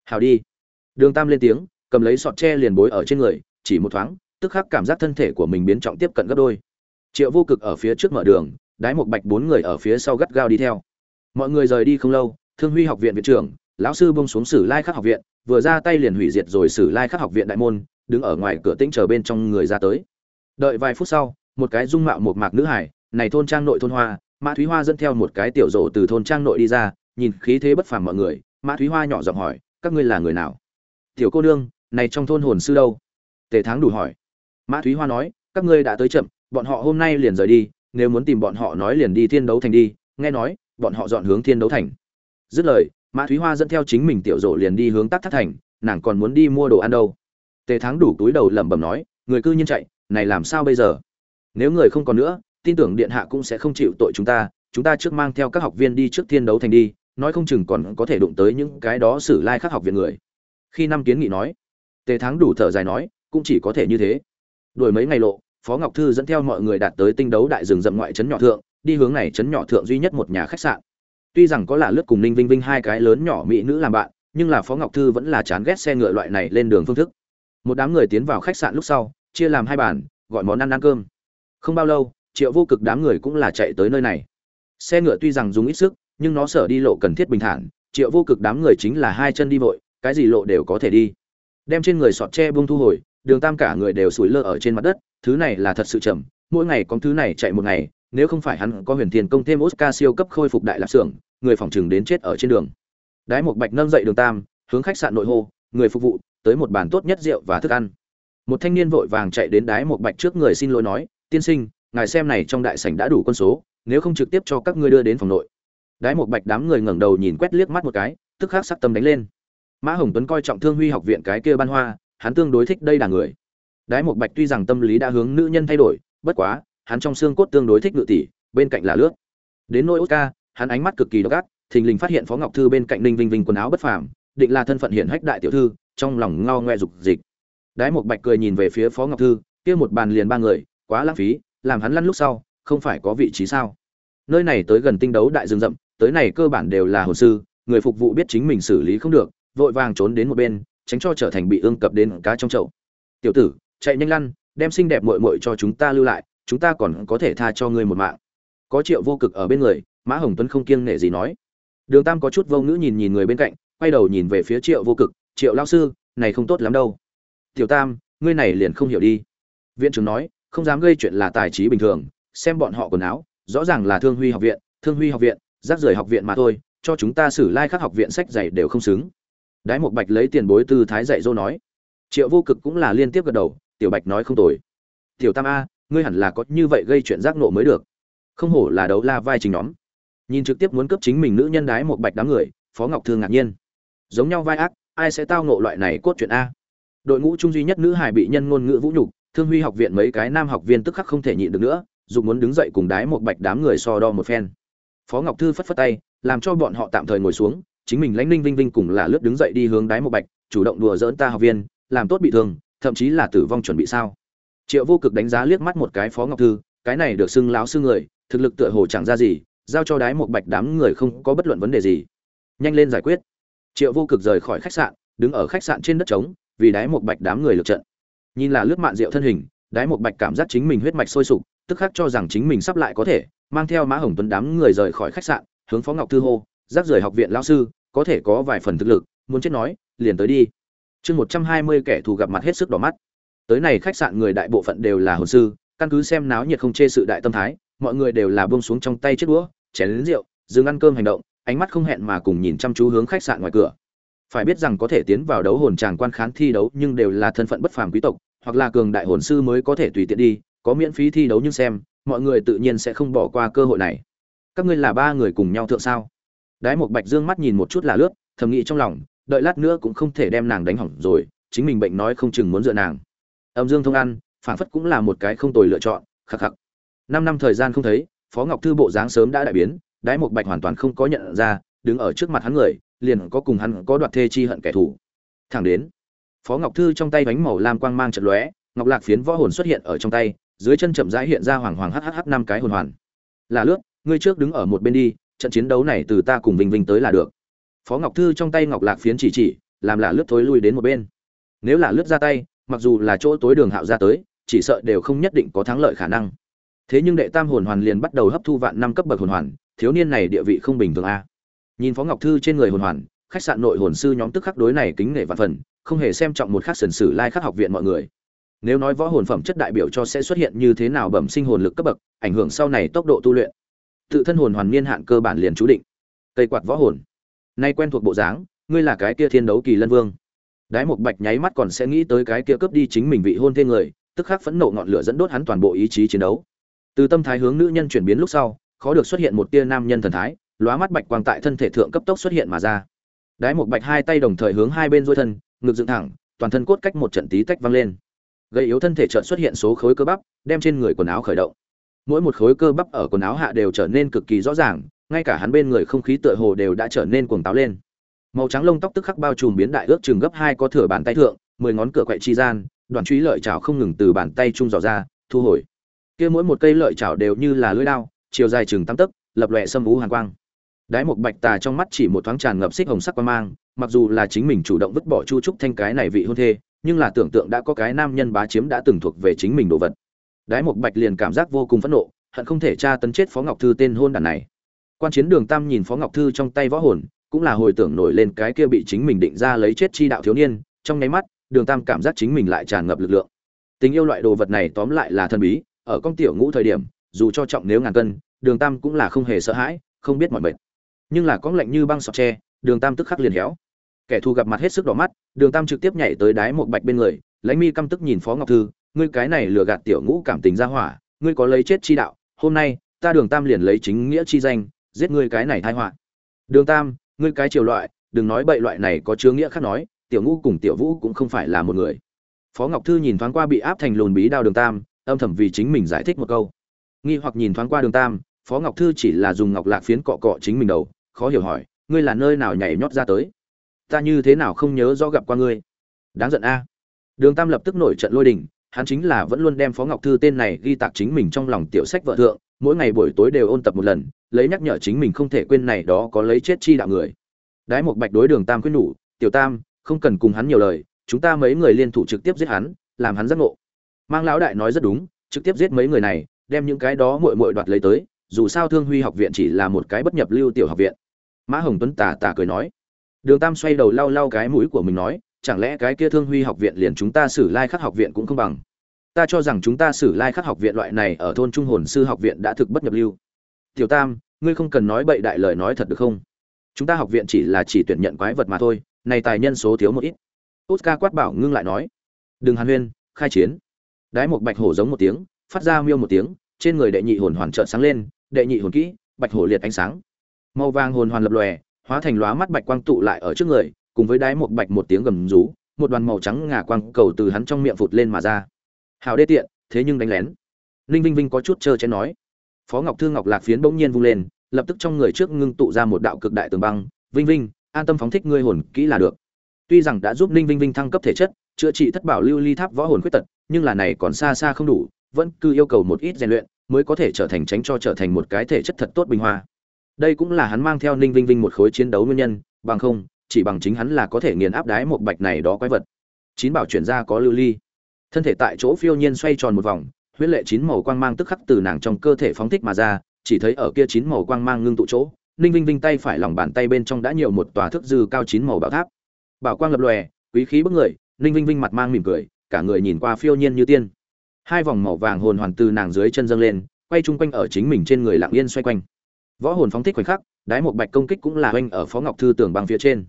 Hào đi. Đường tam lên tiếng, cầm lấy sọt tre liền bối ở trên người, chỉ một thoáng, tức khắc cảm giác thân thể của mình biến trọng tiếp cận gấp đôi. Triệu vô cực ở phía trước mở đường, đái một bạch bốn người ở phía sau gắt gao đi theo. Mọi người rời đi không lâu, thương huy học viện viện trưởng, lão sư bông xuống sử lai khắc học viện, vừa ra tay liền hủy diệt rồi sử lai khắc học viện đại môn, đứng ở ngoài cửa tĩnh chờ bên trong người ra tới. Đợi vài phút sau một cái dung mạo một mạc nữ hải, này thôn trang nội thôn hoa, mã thúy hoa dẫn theo một cái tiểu rổ từ thôn trang nội đi ra, nhìn khí thế bất phàm mọi người, mã thúy hoa nhỏ giọng hỏi, các ngươi là người nào? Tiểu cô nương, này trong thôn hồn sư đâu? Tề thắng đủ hỏi. Mã thúy hoa nói, các ngươi đã tới chậm, bọn họ hôm nay liền rời đi, nếu muốn tìm bọn họ nói liền đi thiên đấu thành đi. Nghe nói, bọn họ dọn hướng thiên đấu thành. Dứt lời, mã thúy hoa dẫn theo chính mình tiểu rổ liền đi hướng tắc thất thành, nàng còn muốn đi mua đồ ăn đâu. Tề thắng đủ túi đầu lẩm bẩm nói, người cư nhiên chạy, này làm sao bây giờ? Nếu người không còn nữa, tin tưởng điện hạ cũng sẽ không chịu tội chúng ta chúng ta trước mang theo các học viên đi trước thiên đấu thành đi, nói không chừng còn có thể đụng tới những cái đó xử lai like học viện người. Khi năm kiến nghị nói, tề thắng đủ thở dài nói, cũng chỉ có thể như thế. Đuổi mấy ngày lộ, phó ngọc thư dẫn theo mọi người đạt tới tinh đấu đại rừng rậm ngoại trấn nhỏ thượng, đi hướng này trấn nhỏ thượng duy nhất một nhà khách sạn. Tuy rằng có là lướt cùng ninh vinh vinh hai cái lớn nhỏ mỹ nữ làm bạn, nhưng là phó ngọc thư vẫn là chán ghét xe ngựa loại này lên đường phương thức. Một đám người tiến vào khách sạn lúc sau, chia làm hai bàn, gọi món ăn ăn cơm không bao lâu, triệu vô cực đám người cũng là chạy tới nơi này. Xe ngựa tuy rằng dùng ít sức, nhưng nó sở đi lộ cần thiết bình thản, triệu vô cực đám người chính là hai chân đi vội, cái gì lộ đều có thể đi. Đem trên người sọt tre buông thu hồi, đường tam cả người đều sủi lơ ở trên mặt đất, thứ này là thật sự chậm, mỗi ngày có thứ này chạy một ngày, nếu không phải hắn có huyền tiền công thêm oscar siêu cấp khôi phục đại lạp xưởng, người phòng chừng đến chết ở trên đường. Đái một bạch nâng dậy đường tam, hướng khách sạn nội hô, người phục vụ, tới một bàn tốt nhất rượu và thức ăn. Một thanh niên vội vàng chạy đến đái một bạch trước người xin lỗi nói tiên sinh, ngài xem này trong đại sảnh đã đủ quân số, nếu không trực tiếp cho các ngươi đưa đến phòng nội. Đái một bạch đám người ngẩng đầu nhìn quét liếc mắt một cái, tức khắc sắc tâm đánh lên. Mã hồng tuấn coi trọng thương huy học viện cái kia ban hoa, hắn tương đối thích đây là người. Đái một bạch tuy rằng tâm lý đã hướng nữ nhân thay đổi, bất quá, hắn trong xương cốt tương đối thích ngự tỷ, bên cạnh là lướt. Đến nỗi ca hắn ánh mắt cực kỳ độc ác, thình lình phát hiện phó ngọc thư bên cạnh ninh vinh vinh quần áo bất phàm, định là thân phận hiện hách đại tiểu thư, trong lòng ngao ngoe dục dịch. Đái một bạch cười nhìn về phía phó ngọc thư, kia một bàn liền ba người quá lãng phí, làm hắn lăn lúc sau, không phải có vị trí sao? Nơi này tới gần tinh đấu đại rừng rậm, tới này cơ bản đều là hồ sư, người phục vụ biết chính mình xử lý không được, vội vàng trốn đến một bên, tránh cho trở thành bị ương cập đến cá trong chậu. Tiểu tử, chạy nhanh lăn, đem xinh đẹp muội muội cho chúng ta lưu lại, chúng ta còn có thể tha cho ngươi một mạng. Có triệu vô cực ở bên người, mã hồng tuấn không kiêng nể gì nói. Đường tam có chút vô ngữ nhìn nhìn người bên cạnh, quay đầu nhìn về phía triệu vô cực, triệu lao sư, này không tốt lắm đâu. Tiểu tam, ngươi này liền không hiểu đi. Viện trưởng nói không dám gây chuyện là tài trí bình thường, xem bọn họ quần áo, rõ ràng là thương huy học viện, thương huy học viện, rác rưởi học viện mà thôi, cho chúng ta xử lai học viện sách dạy đều không xứng. Đái một bạch lấy tiền bối tư thái dạy dô nói. Triệu vô cực cũng là liên tiếp gật đầu, tiểu bạch nói không tồi. Tiểu tam a, ngươi hẳn là có như vậy gây chuyện giác nộ mới được. Không hổ là đấu la vai chính nhóm. Nhìn trực tiếp muốn cướp chính mình nữ nhân đái một bạch đám người, phó ngọc thương ngạc nhiên. Giống nhau vai ác, ai sẽ tao nộ loại này cốt chuyện a? Đội ngũ trung duy nhất nữ hải bị nhân ngôn ngữ vũ nhục thương huy học viện mấy cái nam học viên tức khắc không thể nhịn được nữa dù muốn đứng dậy cùng đái một bạch đám người so đo một phen. Phó ngọc thư phất phất tay, làm cho bọn họ tạm thời ngồi xuống, chính mình lãnh ninh vinh vinh cùng là lướt đứng dậy đi hướng đái một bạch, chủ động đùa giỡn ta học viên, làm tốt bị thương, thậm chí là tử vong chuẩn bị sao. Triệu vô cực đánh giá liếc mắt một cái phó ngọc thư, cái này được xưng láo xưng người, thực lực tựa hồ chẳng ra gì, giao cho đái một bạch đám người không có bất luận vấn đề gì. Nhanh lên giải quyết. Triệu vô cực rời khỏi khách sạn, đứng ở khách sạn trên đất trống, vì đái một bạch đám người lực trận nhìn là lướt mạn rượu thân hình, đái một bạch cảm giác chính mình huyết mạch sôi sục, tức khắc cho rằng chính mình sắp lại có thể, mang theo mã hồng tuấn đám người rời khỏi khách sạn, hướng phó ngọc thư hô, rác rời học viện lão sư, có thể có vài phần thực lực, muốn chết nói, liền tới đi. Chương một trăm hai mươi kẻ thù gặp mặt hết sức đỏ mắt. Tới này khách sạn người đại bộ phận đều là hồn sư, căn cứ xem náo nhiệt không chê sự đại tâm thái, mọi người đều là buông xuống trong tay chiếc đũa, chén lính rượu, dừng ăn cơm hành động, ánh mắt không hẹn mà cùng nhìn chăm chú hướng khách sạn ngoài cửa phải biết rằng có thể tiến vào đấu hồn tràng quan khán thi đấu nhưng đều là thân phận bất phàm quý tộc, hoặc là cường đại hồn sư mới có thể tùy tiện đi, có miễn phí thi đấu nhưng xem, mọi người tự nhiên sẽ không bỏ qua cơ hội này. Các ngươi là ba người cùng nhau thượng sao? Đái một bạch dương mắt nhìn một chút là lướt, thầm nghĩ trong lòng, đợi lát nữa cũng không thể đem nàng đánh hỏng rồi, chính mình bệnh nói không chừng muốn dựa nàng. Âm dương thông ăn phản phất cũng là một cái không tồi lựa chọn, khắc khắc. Năm năm thời gian không thấy, phó ngọc thư bộ dáng sớm đã đại biến, đái một bạch hoàn toàn không có nhận ra, đứng ở trước mặt hắn người liền có cùng hắn có đoạt thê chi hận kẻ thù. Thẳng đến, phó ngọc thư trong tay bánh màu lam quang mang chợt lóe, ngọc lạc phiến võ hồn xuất hiện ở trong tay, dưới chân chậm rãi hiện ra hoàng hoàng hh năm cái hồn hoàn. Là lướt, ngươi trước đứng ở một bên đi, trận chiến đấu này từ ta cùng vinh vinh tới là được. Phó ngọc thư trong tay ngọc lạc phiến chỉ chỉ, làm là lướt thối lui đến một bên. Nếu là lướt ra tay, mặc dù là chỗ tối đường hạo ra tới, chỉ sợ đều không nhất định có thắng lợi khả năng. Thế nhưng đệ tam hồn hoàn liền bắt đầu hấp thu vạn năm cấp bậc hồn hoàn, thiếu niên này địa vị không bình thường a nhìn phó ngọc thư trên người hồn hoàn, khách sạn nội hồn sư nhóm tức khắc đối này kính nể vạn phần, không hề xem trọng một khắc sần sử lai khắc học viện mọi người. Nếu nói võ hồn phẩm chất đại biểu cho sẽ xuất hiện như thế nào bẩm sinh hồn lực cấp bậc, ảnh hưởng sau này tốc độ tu luyện. Tự thân hồn hoàn niên hạn cơ bản liền chú định. Cây quạt võ hồn. Nay quen thuộc bộ dáng, ngươi là cái kia thiên đấu kỳ lân vương. Đái một bạch nháy mắt còn sẽ nghĩ tới cái kia cướp đi chính mình vị hôn thê người, tức khắc phẫn nộ ngọn lửa dẫn đốt hắn toàn bộ ý chí chiến đấu. Từ tâm thái hướng nữ nhân chuyển biến lúc sau, khó được xuất hiện một tia nam nhân thần thái lóa mắt bạch quang tại thân thể thượng cấp tốc xuất hiện mà ra. Đái một bạch hai tay đồng thời hướng hai bên duỗi thân, ngực dựng thẳng, toàn thân cốt cách một trận tí tách văng lên. Gây yếu thân thể chợt xuất hiện số khối cơ bắp, đem trên người quần áo khởi động. Mỗi một khối cơ bắp ở quần áo hạ đều trở nên cực kỳ rõ ràng, ngay cả hắn bên người không khí tựa hồ đều đã trở nên cuồng táo lên. Màu trắng lông tóc tức khắc bao trùm biến đại ước chừng gấp hai có thừa bàn tay thượng, mười ngón cửa quậy chi gian đoàn truy lợi chảo không ngừng từ bàn tay trung dò ra, thu hồi. Kia mỗi một cây lợi chảo đều như là lưỡi đao, chiều dài chừng tám tấc, lập lòe xâm ú hàn quang đái một bạch tà trong mắt chỉ một thoáng tràn ngập xích hồng sắc quan mang, mặc dù là chính mình chủ động vứt bỏ chu trúc thanh cái này vị hôn thê, nhưng là tưởng tượng đã có cái nam nhân bá chiếm đã từng thuộc về chính mình đồ vật. Đái một bạch liền cảm giác vô cùng phẫn nộ, hận không thể tra tấn chết phó ngọc thư tên hôn đàn này. Quan chiến đường tam nhìn phó ngọc thư trong tay võ hồn, cũng là hồi tưởng nổi lên cái kia bị chính mình định ra lấy chết chi đạo thiếu niên, trong nháy mắt, đường tam cảm giác chính mình lại tràn ngập lực lượng. Tình yêu loại đồ vật này tóm lại là thân bí, ở con tiểu ngũ thời điểm, dù cho trọng nếu ngàn cân, đường tam cũng là không hề sợ hãi, không biết mọi mệt nhưng là có lạnh như băng sọt tre, đường tam tức khắc liền héo. Kẻ thù gặp mặt hết sức đỏ mắt, đường tam trực tiếp nhảy tới đái một bạch bên người, lãnh mi căm tức nhìn phó ngọc thư, ngươi cái này lừa gạt tiểu ngũ cảm tình ra hỏa, ngươi có lấy chết chi đạo, hôm nay, ta đường tam liền lấy chính nghĩa chi danh, giết ngươi cái này thai họa. Đường tam, ngươi cái triều loại, đừng nói bậy loại này có chứa nghĩa khác nói, tiểu ngũ cùng tiểu vũ cũng không phải là một người. Phó ngọc thư nhìn thoáng qua bị áp thành lùn bí đao đường tam, âm thầm vì chính mình giải thích một câu. Nghi hoặc nhìn thoáng qua đường tam, phó ngọc thư chỉ là dùng ngọc lạc phiến cọ cọ chính mình đầu khó hiểu hỏi, ngươi là nơi nào nhảy nhót ra tới? Ta như thế nào không nhớ rõ gặp qua ngươi? Đáng giận a. Đường tam lập tức nổi trận lôi đình, hắn chính là vẫn luôn đem phó ngọc thư tên này ghi tạc chính mình trong lòng tiểu sách vợ thượng, mỗi ngày buổi tối đều ôn tập một lần, lấy nhắc nhở chính mình không thể quên này đó có lấy chết chi đạo người. Đái một bạch đối đường tam quyết nhủ, tiểu tam, không cần cùng hắn nhiều lời, chúng ta mấy người liên thủ trực tiếp giết hắn, làm hắn giác ngộ. Mang lão đại nói rất đúng, trực tiếp giết mấy người này, đem những cái đó muội muội đoạt lấy tới, dù sao thương huy học viện chỉ là một cái bất nhập lưu tiểu học viện mã hồng tuấn tà tà cười nói. Đường tam xoay đầu lau lau cái mũi của mình nói, chẳng lẽ cái kia thương huy học viện liền chúng ta xử lai khắc học viện cũng không bằng? Ta cho rằng chúng ta xử lai khắc học viện loại này ở thôn trung hồn sư học viện đã thực bất nhập lưu. Tiểu tam, ngươi không cần nói bậy đại lời nói thật được không? Chúng ta học viện chỉ là chỉ tuyển nhận quái vật mà thôi, này tài nhân số thiếu một ít. Oscar quát bảo ngưng lại nói. Đừng hàn huyên, khai chiến. Đái một bạch hổ giống một tiếng, phát ra miêu một tiếng, trên người đệ nhị hồn hoàn trợn sáng lên, đệ nhị hồn kỹ, bạch hổ liệt ánh sáng màu vàng hồn hoàn lập lòe, hóa thành lóa mắt bạch quang tụ lại ở trước người, cùng với đái một bạch một tiếng gầm rú, một đoàn màu trắng ngà quang cầu từ hắn trong miệng phụt lên mà ra. Hào đê tiện, thế nhưng đánh lén. Ninh vinh vinh có chút trơ chén nói. Phó ngọc thư ngọc lạc phiến bỗng nhiên vung lên, lập tức trong người trước ngưng tụ ra một đạo cực đại tường băng. Vinh vinh, an tâm phóng thích ngươi hồn kỹ là được. Tuy rằng đã giúp ninh vinh vinh thăng cấp thể chất, chữa trị thất bảo lưu ly tháp võ hồn khuyết tật, nhưng là này còn xa xa không đủ, vẫn cứ yêu cầu một ít rèn luyện mới có thể trở thành tránh cho trở thành một cái thể chất thật tốt bình hoa đây cũng là hắn mang theo ninh vinh vinh một khối chiến đấu nguyên nhân, bằng không, chỉ bằng chính hắn là có thể nghiền áp đái một bạch này đó quái vật. Chín bảo chuyển ra có lưu ly. Thân thể tại chỗ phiêu nhiên xoay tròn một vòng, huyết lệ chín màu quang mang tức khắc từ nàng trong cơ thể phóng thích mà ra, chỉ thấy ở kia chín màu quang mang ngưng tụ chỗ, ninh vinh vinh tay phải lòng bàn tay bên trong đã nhiều một tòa thức dư cao chín màu bảo tháp. Bảo quang lập lòe, quý khí bức người, ninh vinh vinh mặt mang mỉm cười, cả người nhìn qua phiêu nhiên như tiên. Hai vòng màu vàng hồn hoàn từ nàng dưới chân dâng lên, quay chung quanh ở chính mình trên người lặng yên xoay quanh võ hồn phóng thích khoảnh khắc, đái một bạch công kích cũng là oanh ở phó ngọc thư tường bằng phía trên.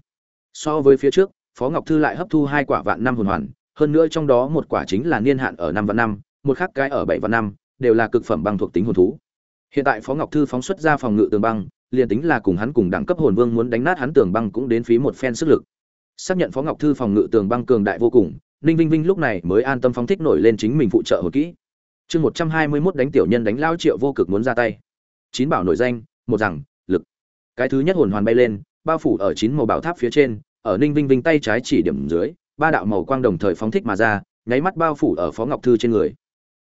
So với phía trước, phó ngọc thư lại hấp thu hai quả vạn năm hồn hoàn, hơn nữa trong đó một quả chính là niên hạn ở năm vạn năm, một khác cái ở bảy vạn năm, đều là cực phẩm băng thuộc tính hồn thú. Hiện tại phó ngọc thư phóng xuất ra phòng ngự tường băng, liền tính là cùng hắn cùng đẳng cấp hồn vương muốn đánh nát hắn tường băng cũng đến phí một phen sức lực. Xác nhận phó ngọc thư phòng ngự tường băng cường đại vô cùng, ninh vinh vinh lúc này mới an tâm phóng thích nổi lên chính mình phụ trợ hồi kỹ. Chương một trăm hai mươi mốt đánh tiểu nhân đánh lao triệu vô cực muốn ra tay. Chín bảo nổi danh một rằng, lực. Cái thứ nhất hồn hoàn bay lên, bao phủ ở chín màu bảo tháp phía trên, ở ninh vinh vinh tay trái chỉ điểm dưới, ba đạo màu quang đồng thời phóng thích mà ra, nháy mắt bao phủ ở phó ngọc thư trên người.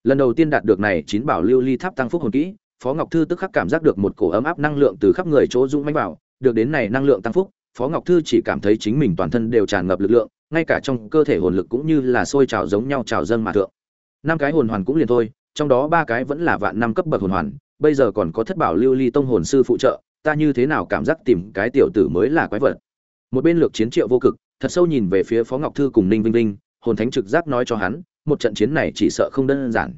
Lần đầu tiên đạt được này chín bảo lưu ly tháp tăng phúc hồn kỹ, phó ngọc thư tức khắc cảm giác được một cổ ấm áp năng lượng từ khắp người chỗ dũng mánh bảo được đến này năng lượng tăng phúc, phó ngọc thư chỉ cảm thấy chính mình toàn thân đều tràn ngập lực lượng, ngay cả trong cơ thể hồn lực cũng như là sôi trào giống nhau trào dâng mà thượng. Năm cái hồn hoàn cũng liền thôi, trong đó ba cái vẫn là vạn năm cấp bậc hồn hoàn bây giờ còn có thất bảo lưu ly tông hồn sư phụ trợ ta như thế nào cảm giác tìm cái tiểu tử mới là quái vật? Một bên lược chiến triệu vô cực thật sâu nhìn về phía phó ngọc thư cùng ninh vinh vinh, hồn thánh trực giác nói cho hắn một trận chiến này chỉ sợ không đơn giản.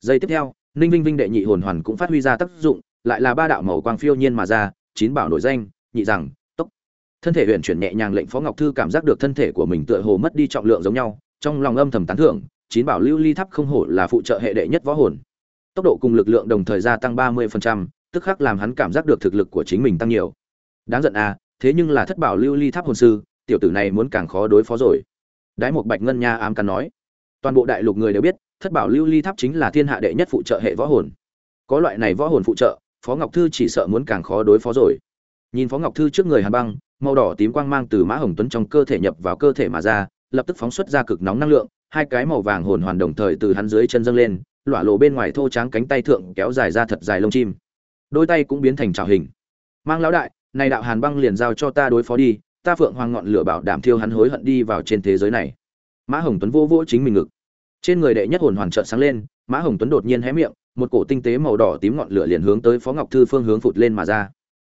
Giây tiếp theo ninh vinh vinh đệ nhị hồn hoàn cũng phát huy ra tác dụng lại là ba đạo màu quang phiêu nhiên mà ra chín bảo nổi danh nhị rằng tốc. Thân thể huyền chuyển nhẹ nhàng lệnh phó ngọc thư cảm giác được thân thể của mình tựa hồ mất đi trọng lượng giống nhau trong lòng âm thầm tán thưởng chín bảo lưu ly tháp không hổ là phụ trợ hệ đệ nhất võ hồn tốc độ cùng lực lượng đồng thời gia tăng ba mươi phần trăm, tức khắc làm hắn cảm giác được thực lực của chính mình tăng nhiều. Đáng giận à thế nhưng là thất bảo lưu ly tháp hồn sư tiểu tử này muốn càng khó đối phó rồi. Đái một bạch ngân nha ám cắn nói. Toàn bộ đại lục người đều biết thất bảo lưu ly tháp chính là thiên hạ đệ nhất phụ trợ hệ võ hồn. Có loại này võ hồn phụ trợ phó ngọc thư chỉ sợ muốn càng khó đối phó rồi. Nhìn phó ngọc thư trước người hàn băng màu đỏ tím quang mang từ mã hồng tuấn trong cơ thể nhập vào cơ thể mà ra lập tức phóng xuất ra cực nóng năng lượng hai cái màu vàng hồn hoàn đồng thời từ hắn dưới chân dâng lên lỏa lộ bên ngoài thô tráng cánh tay thượng kéo dài ra thật dài lông chim. Đôi tay cũng biến thành trào hình. Mang lão đại, này đạo hàn băng liền giao cho ta đối phó đi, ta phượng hoàng ngọn lửa bảo đảm thiêu hắn hối hận đi vào trên thế giới này. Mã hồng tuấn vô vô chính mình ngực. Trên người đệ nhất hồn hoàn trợn sáng lên, mã hồng tuấn đột nhiên hé miệng, một cổ tinh tế màu đỏ tím ngọn lửa liền hướng tới phó ngọc thư phương hướng phụt lên mà ra.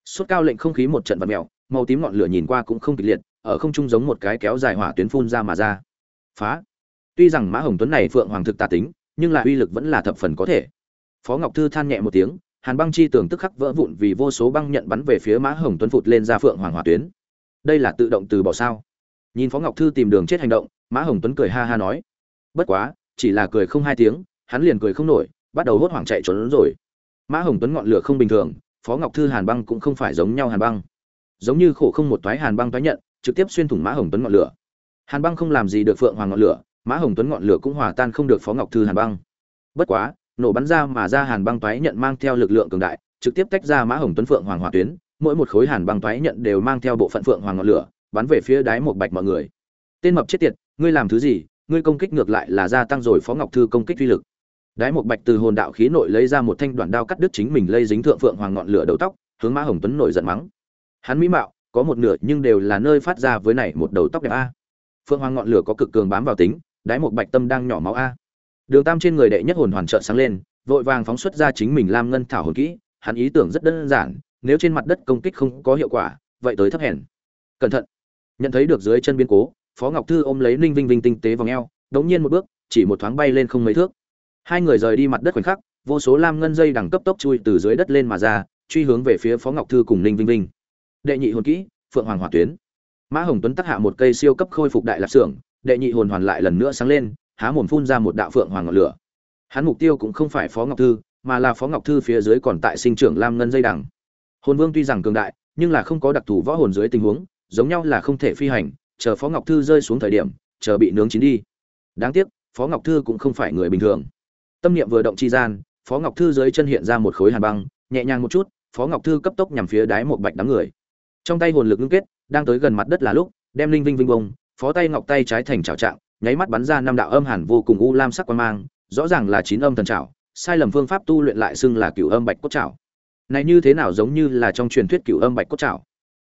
Suốt cao lệnh không khí một trận vật mèo, màu tím ngọn lửa nhìn qua cũng không kịch liệt, ở không trung giống một cái kéo dài hỏa tuyến phun ra mà ra. Phá! Tuy rằng mã hồng tuấn này phượng hoàng thực tà tính nhưng là uy lực vẫn là thập phần có thể. Phó ngọc thư than nhẹ một tiếng, hàn băng chi tường tức khắc vỡ vụn vì vô số băng nhận bắn về phía mã hồng tuấn phụt lên ra phượng hoàng hỏa tuyến. Đây là tự động từ bỏ sao? Nhìn phó ngọc thư tìm đường chết hành động, mã hồng tuấn cười ha ha nói. Bất quá, chỉ là cười không hai tiếng, hắn liền cười không nổi, bắt đầu hốt hoảng chạy trốn rồi. Mã hồng tuấn ngọn lửa không bình thường, phó ngọc thư, hàn băng cũng không phải giống nhau hàn băng. Giống như khổ không một toái hàn băng toái nhận, trực tiếp xuyên thủng mã hồng tuấn ngọn lửa. Hàn băng không làm gì được phượng hoàng ngọn lửa mã hồng tuấn ngọn lửa cũng hòa tan không được phó ngọc thư hàn băng. Bất quá, nổ bắn ra mà ra hàn băng toái nhận mang theo lực lượng cường đại, trực tiếp tách ra mã hồng tuấn phượng hoàng hỏa tuyến, mỗi một khối hàn băng toái nhận đều mang theo bộ phận phượng hoàng ngọn lửa, bắn về phía đáy một bạch mọi người. Tên mập chết tiệt, ngươi làm thứ gì? Ngươi công kích ngược lại là gia tăng rồi phó ngọc thư công kích uy lực. Đái một bạch từ hồn đạo khí nội lấy ra một thanh đoạn đao cắt đứt chính mình lây dính thượng phượng hoàng ngọn lửa đầu tóc, hướng mã hồng tuấn nổi giận mắng. Hắn mỹ mạo, có một nửa nhưng đều là nơi phát ra với này một đầu tóc đẹp a. Phượng hoàng ngọn lửa có cực cường bám vào tính đái một bạch tâm đang nhỏ máu a. Đường tam trên người đệ nhất hồn hoàn trợ sáng lên, vội vàng phóng xuất ra chính mình lam ngân thảo hồn kỹ, hắn ý tưởng rất đơn giản, nếu trên mặt đất công kích không có hiệu quả, vậy tới thấp hèn. Cẩn thận. Nhận thấy được dưới chân biến cố, phó ngọc thư ôm lấy ninh vinh vinh tinh tế vòng eo, đống nhiên một bước, chỉ một thoáng bay lên không mấy thước. Hai người rời đi mặt đất khoảnh khắc, vô số lam ngân dây đằng cấp tốc chui từ dưới đất lên mà ra, truy hướng về phía phó ngọc thư cùng ninh vinh vinh. Đệ nhị hồn kỹ, phượng hoàng hỏa tuyến. Mã hồng tuấn tắc hạ một cây siêu cấp khôi phục đại lạp xưởng đệ nhị hồn hoàn lại lần nữa sáng lên, há mồm phun ra một đạo phượng hoàng ngọn lửa. Hắn mục tiêu cũng không phải phó ngọc thư, mà là phó ngọc thư phía dưới còn tại sinh trưởng lam ngân dây đằng. Hồn vương tuy rằng cường đại, nhưng là không có đặc thù võ hồn dưới tình huống, giống nhau là không thể phi hành, chờ phó ngọc thư rơi xuống thời điểm, chờ bị nướng chín đi. Đáng tiếc, phó ngọc thư cũng không phải người bình thường. Tâm niệm vừa động chi gian, phó ngọc thư dưới chân hiện ra một khối hàn băng, nhẹ nhàng một chút, phó ngọc thư cấp tốc nhằm phía đáy một bạch đám người. Trong tay hồn lực ngưng kết, đang tới gần mặt đất là lúc, đem linh vinh vinh bông phó tay ngọc tay trái thành trảo trạng nháy mắt bắn ra năm đạo âm hàn vô cùng u lam sắc quan mang rõ ràng là chín âm thần trảo, sai lầm phương pháp tu luyện lại xưng là cửu âm bạch cốt trảo. này như thế nào giống như là trong truyền thuyết cửu âm bạch cốt trảo.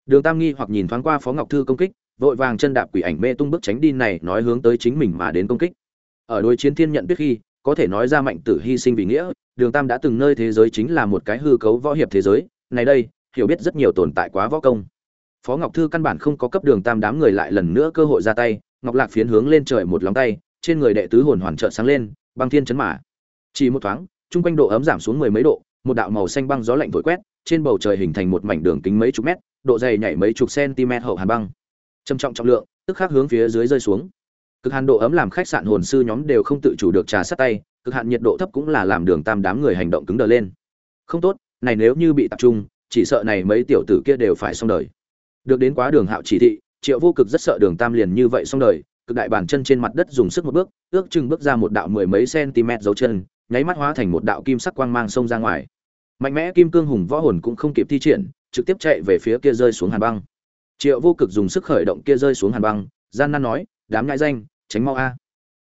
đường tam nghi hoặc nhìn thoáng qua phó ngọc thư công kích vội vàng chân đạp quỷ ảnh mê tung bước tránh đi này nói hướng tới chính mình mà đến công kích ở đối chiến thiên nhận biết khi có thể nói ra mạnh tử hy sinh vì nghĩa đường tam đã từng nơi thế giới chính là một cái hư cấu võ hiệp thế giới này đây hiểu biết rất nhiều tồn tại quá võ công phó ngọc thư căn bản không có cấp đường tam đám người lại lần nữa cơ hội ra tay, ngọc lạc phiến hướng lên trời một lóng tay, trên người đệ tứ hồn hoàn trợ sáng lên, băng thiên chấn mã chỉ một thoáng, chung quanh độ ấm giảm xuống mười mấy độ, một đạo màu xanh băng gió lạnh thổi quét, trên bầu trời hình thành một mảnh đường kính mấy chục mét, độ dày nhảy mấy chục cm hậu hàn băng. Trầm trọng trọng lượng, tức khắc hướng phía dưới rơi xuống. Cực hạn độ ấm làm khách sạn hồn sư nhóm đều không tự chủ được trà sát tay, cực hạn nhiệt độ thấp cũng là làm đường tam đám người hành động cứng đờ lên. Không tốt, này nếu như bị tập trung, chỉ sợ này mấy tiểu tử kia đều phải xong đời được đến quá đường hạo chỉ thị, triệu vô cực rất sợ đường tam liền như vậy xong đời, cực đại bản chân trên mặt đất dùng sức một bước, ước chừng bước ra một đạo mười mấy cm dấu chân, nháy mắt hóa thành một đạo kim sắc quang mang xông ra ngoài. Mạnh mẽ kim cương hùng võ hồn cũng không kịp thi triển, trực tiếp chạy về phía kia rơi xuống hàn băng. Triệu vô cực dùng sức khởi động kia rơi xuống hàn băng, gian nan nói, đám ngại danh, tránh mau a.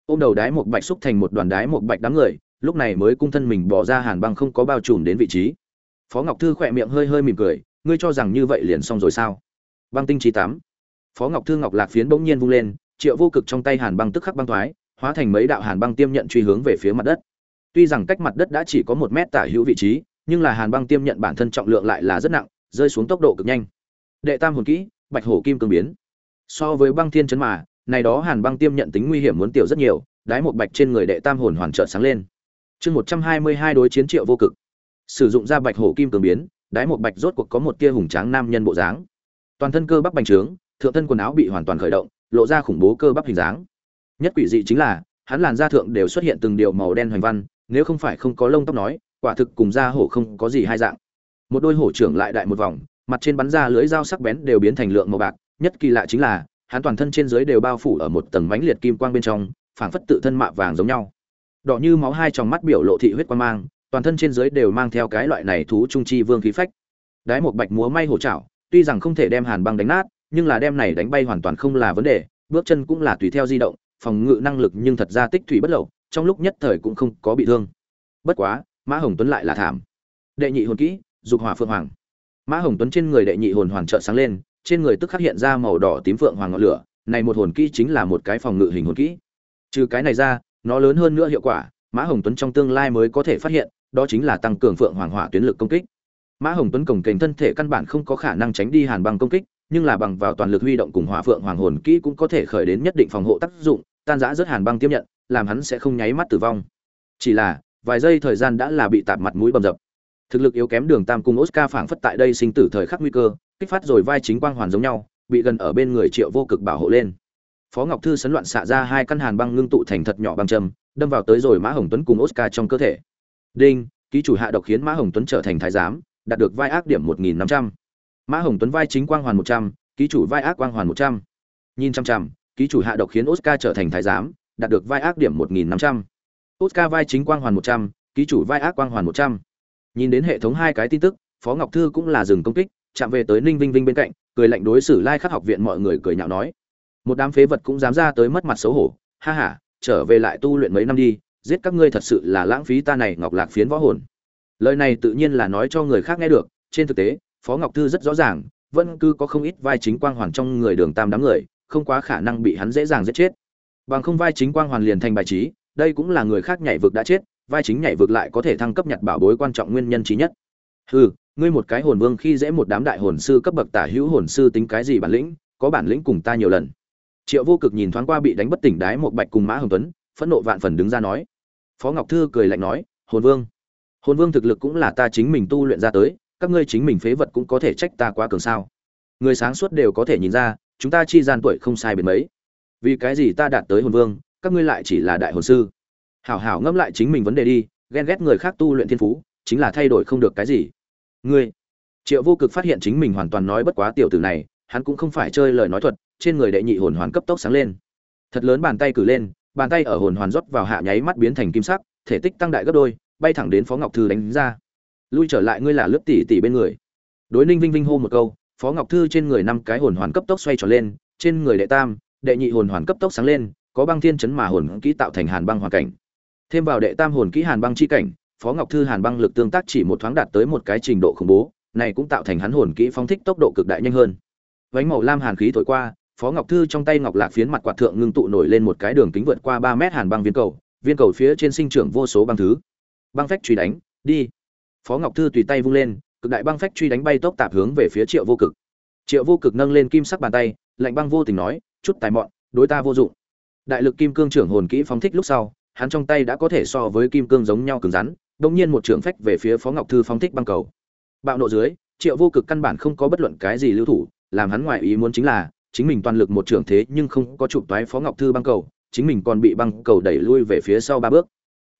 Ôm đầu đái một bạch xúc thành một đoàn đái một bạch đám người, lúc này mới cung thân mình bỏ ra hàn băng không có bao trùm đến vị trí. Phó ngọc thư khỏe miệng hơi hơi mỉm cười, ngươi cho rằng như vậy liền xong rồi sao? Băng tinh trí tám. Phó ngọc Thương ngọc lạc phiến bỗng nhiên vung lên, triệu vô cực trong tay hàn băng tức khắc băng thoái, hóa thành mấy đạo hàn băng tiêm nhận truy hướng về phía mặt đất. Tuy rằng cách mặt đất đã chỉ có một mét tả hữu vị trí, nhưng là hàn băng tiêm nhận bản thân trọng lượng lại là rất nặng, rơi xuống tốc độ cực nhanh. Đệ tam hồn kỹ, bạch hổ kim cương biến. So với băng thiên chấn mà, này đó hàn băng tiêm nhận tính nguy hiểm muốn tiểu rất nhiều, đái một bạch trên người đệ tam hồn hoàn trợ sáng lên. Chương một trăm hai mươi hai đối chiến triệu vô cực. Sử dụng ra bạch hổ kim cường biến, đái một bạch rốt cuộc có một tia hùng tráng nam nhân bộ dáng toàn thân cơ bắp bành trướng, thượng thân quần áo bị hoàn toàn khởi động, lộ ra khủng bố cơ bắp hình dáng. Nhất quỷ dị chính là, hắn làn da thượng đều xuất hiện từng điều màu đen hoành văn, nếu không phải không có lông tóc nói, quả thực cùng da hổ không có gì hai dạng. Một đôi hổ trưởng lại đại một vòng, mặt trên bắn ra lưỡi dao sắc bén đều biến thành lượng màu bạc, nhất kỳ lạ chính là, hắn toàn thân trên dưới đều bao phủ ở một tầng mánh liệt kim quang bên trong, phảng phất tự thân mạ vàng giống nhau. Đỏ như máu hai tròng mắt biểu lộ thị huyết quan mang, toàn thân trên dưới đều mang theo cái loại này thú trung chi vương khí phách. Đái một bạch múa may hổ chảo tuy rằng không thể đem hàn băng đánh nát, nhưng là đem này đánh bay hoàn toàn không là vấn đề, bước chân cũng là tùy theo di động, phòng ngự năng lực nhưng thật ra tích thủy bất lậu, trong lúc nhất thời cũng không có bị thương. Bất quá, mã hồng tuấn lại là thảm. Đệ nhị hồn kỹ, dục hỏa phượng hoàng. Mã hồng tuấn trên người đệ nhị hồn hoàn trợ sáng lên, trên người tức khắc hiện ra màu đỏ tím phượng hoàng ngọn lửa, này một hồn kỹ chính là một cái phòng ngự hình hồn kỹ. Trừ cái này ra, nó lớn hơn nữa hiệu quả, mã hồng tuấn trong tương lai mới có thể phát hiện, đó chính là tăng cường phượng hoàng hỏa tuyến lực công kích mã hồng tuấn cổng kềnh thân thể căn bản không có khả năng tránh đi hàn băng công kích, nhưng là bằng vào toàn lực huy động cùng hỏa phượng hoàng hồn kỹ cũng có thể khởi đến nhất định phòng hộ tác dụng, tan giã rất hàn băng tiếp nhận, làm hắn sẽ không nháy mắt tử vong. Chỉ là, vài giây thời gian đã là bị tạp mặt mũi bầm dập. Thực lực yếu kém đường tam cung oscar phảng phất tại đây sinh tử thời khắc nguy cơ, kích phát rồi vai chính quang hoàn giống nhau, bị gần ở bên người triệu vô cực bảo hộ lên. Phó ngọc thư sấn loạn xạ ra hai căn hàn băng ngưng tụ thành thật nhỏ băng châm, đâm vào tới rồi mã hồng tuấn cùng oscar trong cơ thể. Đinh, ký chủ hạ độc khiến mã hồng tuấn trở thành thái giám đạt được vai ác điểm một nghìn năm trăm. Mã hồng tuấn vai chính quang hoàn một trăm, ký chủ vai ác quang hoàn một trăm. Nhìn chăm chăm, ký chủ hạ độc khiến oscar trở thành thái giám, đạt được vai ác điểm một nghìn năm trăm. Oscar vai chính quang hoàn một trăm, ký chủ vai ác quang hoàn một trăm. Nhìn đến hệ thống hai cái tin tức, phó ngọc thư cũng là dừng công kích, chạm về tới ninh vinh vinh bên cạnh, cười lạnh đối xử lai khắc học viện mọi người cười nhạo nói. Một đám phế vật cũng dám ra tới mất mặt xấu hổ, ha ha, trở về lại tu luyện mấy năm đi, giết các ngươi thật sự là lãng phí ta này ngọc lạc phiến võ hồn lời này tự nhiên là nói cho người khác nghe được, trên thực tế, phó ngọc thư rất rõ ràng, vẫn cứ có không ít vai chính quang hoàn trong người đường tam đám người, không quá khả năng bị hắn dễ dàng giết chết. Bằng không vai chính quang hoàn liền thành bài trí, đây cũng là người khác nhảy vực đã chết, vai chính nhảy vực lại có thể thăng cấp nhặt bảo bối quan trọng nguyên nhân trí nhất. Hừ, ngươi một cái hồn vương khi dễ một đám đại hồn sư cấp bậc tả hữu hồn sư tính cái gì bản lĩnh, có bản lĩnh cùng ta nhiều lần. Triệu vô cực nhìn thoáng qua bị đánh bất tỉnh đái một bạch cùng mã hồng tuấn, phẫn nộ vạn phần đứng ra nói. Phó ngọc thư cười lạnh nói, hồn vương hồn vương thực lực cũng là ta chính mình tu luyện ra tới, các ngươi chính mình phế vật cũng có thể trách ta quá cường sao? Người sáng suốt đều có thể nhìn ra, chúng ta chi gian tuổi không sai biệt mấy. Vì cái gì ta đạt tới hồn vương, các ngươi lại chỉ là đại hồn sư? Hảo hảo ngẫm lại chính mình vấn đề đi, ghen ghét người khác tu luyện thiên phú, chính là thay đổi không được cái gì. Ngươi, triệu vô cực phát hiện chính mình hoàn toàn nói bất quá tiểu tử này, hắn cũng không phải chơi lời nói thuật, trên người đệ nhị hồn hoàn cấp tốc sáng lên. Thật lớn bàn tay cử lên, bàn tay ở hồn hoàn rót vào hạ nháy mắt biến thành kim sắc, thể tích tăng đại gấp đôi bay thẳng đến phó ngọc thư đánh ra. Lui trở lại ngươi là lướt tỷ tỷ bên người. Đối ninh vinh vinh hô một câu, phó ngọc thư trên người năm cái hồn hoàn cấp tốc xoay trở lên, trên người đệ tam, đệ nhị hồn hoàn cấp tốc sáng lên, có băng thiên chấn mà hồn kỹ tạo thành hàn băng hoàn cảnh. Thêm vào đệ tam hồn kỹ hàn băng chi cảnh, phó ngọc thư hàn băng lực tương tác chỉ một thoáng đạt tới một cái trình độ khủng bố, này cũng tạo thành hắn hồn kỹ phóng thích tốc độ cực đại nhanh hơn. Vánh màu lam hàn khí thổi qua, phó ngọc thư trong tay ngọc lạc phiến mặt quạt thượng ngưng tụ nổi lên một cái đường kính vượt qua ba mét hàn băng viên cầu viên cầu phía trên sinh trưởng vô số băng thứ băng phách truy đánh, đi. Phó ngọc thư tùy tay vung lên, cực đại băng phách truy đánh bay tốc tạp hướng về phía triệu vô cực. Triệu vô cực nâng lên kim sắc bàn tay, lạnh băng vô tình nói, chút tài mọn, đối ta vô dụng. Đại lực kim cương trưởng hồn kỹ phóng thích lúc sau, hắn trong tay đã có thể so với kim cương giống nhau cứng rắn đống nhiên một trưởng phách về phía phó ngọc thư phóng thích băng cầu. Bạo nộ dưới, triệu vô cực căn bản không có bất luận cái gì lưu thủ, làm hắn ngoại ý muốn chính là, chính mình toàn lực một trưởng thế nhưng không có chụp toái phó ngọc thư băng cầu, chính mình còn bị băng cầu đẩy lui về phía sau ba bước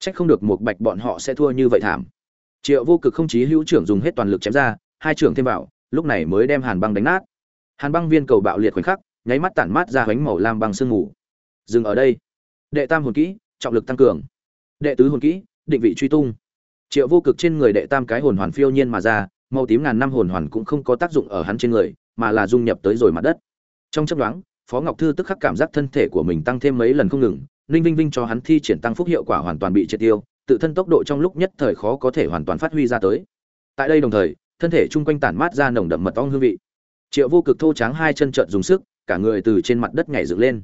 trách không được một bạch bọn họ sẽ thua như vậy thảm. Triệu vô cực không chí hữu trưởng dùng hết toàn lực chém ra, hai trưởng thêm vào, lúc này mới đem hàn băng đánh nát. Hàn băng viên cầu bạo liệt khoảnh khắc, nháy mắt tản mát ra bánh màu lam băng sương mù. Dừng ở đây. Đệ tam hồn kỹ, trọng lực tăng cường. Đệ tứ hồn kỹ, định vị truy tung. Triệu vô cực trên người đệ tam cái hồn hoàn phiêu nhiên mà ra, màu tím ngàn năm hồn hoàn cũng không có tác dụng ở hắn trên người, mà là dung nhập tới rồi mặt đất. Trong chấp đoán phó ngọc thư tức khắc cảm giác thân thể của mình tăng thêm mấy lần không ngừng ninh vinh vinh cho hắn thi triển tăng phúc hiệu quả hoàn toàn bị triệt tiêu, tự thân tốc độ trong lúc nhất thời khó có thể hoàn toàn phát huy ra tới. Tại đây đồng thời, thân thể chung quanh tản mát ra nồng đậm mật ong hương vị. Triệu vô cực thô tráng hai chân trợn dùng sức, cả người từ trên mặt đất nhảy dựng lên.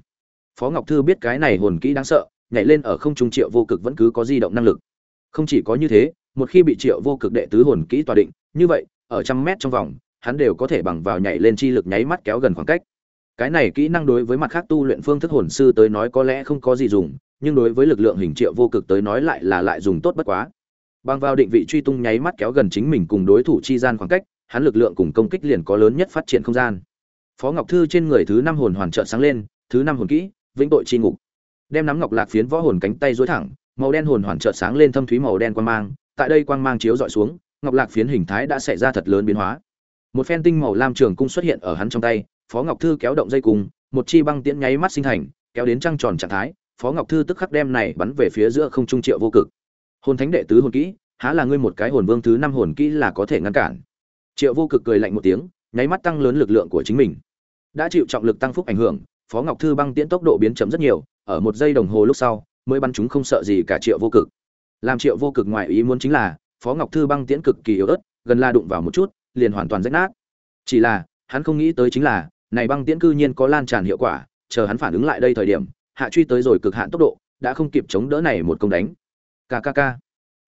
Phó ngọc thư biết cái này hồn kỹ đáng sợ, nhảy lên ở không trung triệu vô cực vẫn cứ có di động năng lực. Không chỉ có như thế, một khi bị triệu vô cực đệ tứ hồn kỹ tòa định, như vậy, ở trăm mét trong vòng, hắn đều có thể bằng vào nhảy lên chi lực nháy mắt kéo gần khoảng cách cái này kỹ năng đối với mặt khác tu luyện phương thức hồn sư tới nói có lẽ không có gì dùng, nhưng đối với lực lượng hình triệu vô cực tới nói lại là lại dùng tốt bất quá. Bằng vào định vị truy tung nháy mắt kéo gần chính mình cùng đối thủ chi gian khoảng cách, hắn lực lượng cùng công kích liền có lớn nhất phát triển không gian. Phó ngọc thư trên người thứ năm hồn hoàn trợ sáng lên, thứ năm hồn kỹ, vĩnh tội chi ngục. Đem nắm ngọc lạc phiến võ hồn cánh tay duỗi thẳng, màu đen hồn hoàn trợ sáng lên thâm thúy màu đen quang mang, tại đây quang mang chiếu dọi xuống, ngọc lạc phiến hình thái đã xảy ra thật lớn biến hóa. Một phen tinh màu lam trường cung xuất hiện ở hắn trong tay phó ngọc thư kéo động dây cung một chi băng tiễn nháy mắt sinh thành, kéo đến trăng tròn trạng thái, phó ngọc thư tức khắc đem này bắn về phía giữa không trung triệu vô cực. Hồn thánh đệ tứ hồn kỹ, há là ngươi một cái hồn vương thứ năm hồn kỹ là có thể ngăn cản. Triệu vô cực cười lạnh một tiếng, nháy mắt tăng lớn lực lượng của chính mình. Đã chịu trọng lực tăng phúc ảnh hưởng, phó ngọc thư băng tiễn tốc độ biến chậm rất nhiều, ở một giây đồng hồ lúc sau, mới bắn chúng không sợ gì cả triệu vô cực. Làm triệu vô cực ngoại ý muốn chính là, phó ngọc thư băng tiễn cực kỳ yếu ớt, gần la đụng vào một chút, liền hoàn toàn rách nát. Chỉ là, hắn không nghĩ tới chính là này băng tiễn cư nhiên có lan tràn hiệu quả, chờ hắn phản ứng lại đây thời điểm, hạ truy tới rồi cực hạn tốc độ, đã không kịp chống đỡ này một công đánh. Kkk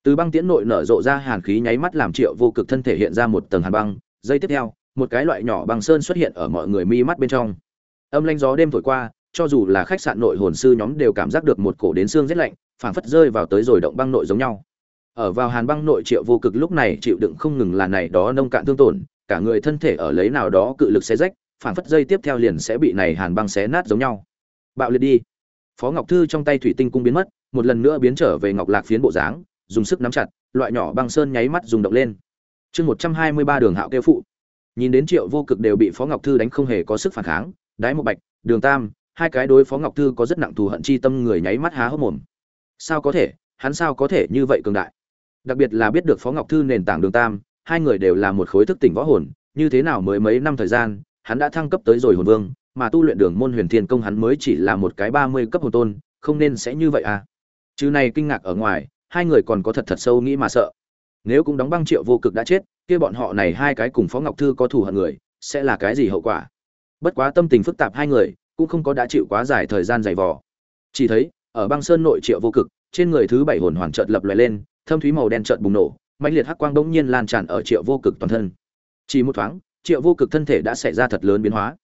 từ băng tiễn nội nở rộ ra hàn khí nháy mắt làm triệu vô cực thân thể hiện ra một tầng hàn băng. Giây tiếp theo, một cái loại nhỏ băng sơn xuất hiện ở mọi người mi mắt bên trong. Âm lanh gió đêm thổi qua, cho dù là khách sạn nội hồn sư nhóm đều cảm giác được một cổ đến xương rét lạnh, phảng phất rơi vào tới rồi động băng nội giống nhau. Ở vào hàn băng nội triệu vô cực lúc này chịu đựng không ngừng là này đó nông cạn thương tổn, cả người thân thể ở lấy nào đó cự lực xé rách phảng phất dây tiếp theo liền sẽ bị này hàn băng xé nát giống nhau. Bạo liệt đi. Phó ngọc thư trong tay thủy tinh cung biến mất, một lần nữa biến trở về ngọc lạc phiến bộ dáng, dùng sức nắm chặt, loại nhỏ băng sơn nháy mắt dùng động lên. Chương một trăm hai mươi ba đường hạo kêu phụ. Nhìn đến triệu vô cực đều bị phó ngọc thư đánh không hề có sức phản kháng, đái một bạch, đường tam, hai cái đối phó ngọc thư có rất nặng thù hận chi tâm người nháy mắt há hốc mồm. Sao có thể, hắn sao có thể như vậy cường đại? Đặc biệt là biết được phó ngọc thư nền tảng đường tam, hai người đều là một khối thức tỉnh võ hồn, như thế nào mới mấy năm thời gian hắn đã thăng cấp tới rồi hồn vương, mà tu luyện đường môn huyền thiên công hắn mới chỉ là một cái ba mươi cấp hồn tôn, không nên sẽ như vậy à. Chứ này kinh ngạc ở ngoài, hai người còn có thật thật sâu nghĩ mà sợ. Nếu cũng đóng băng triệu vô cực đã chết, kia bọn họ này hai cái cùng phó ngọc thư có thù hận người, sẽ là cái gì hậu quả? Bất quá tâm tình phức tạp hai người, cũng không có đã chịu quá dài thời gian dày vò. Chỉ thấy, ở băng sơn nội triệu vô cực, trên người thứ bảy hồn hoàn chợt lập lòe lên, thâm thúy màu đen chợt bùng nổ, mãnh liệt hắc quang bỗng nhiên lan tràn ở triệu vô cực toàn thân. Chỉ một thoáng triệu vô cực thân thể đã xảy ra thật lớn biến hóa.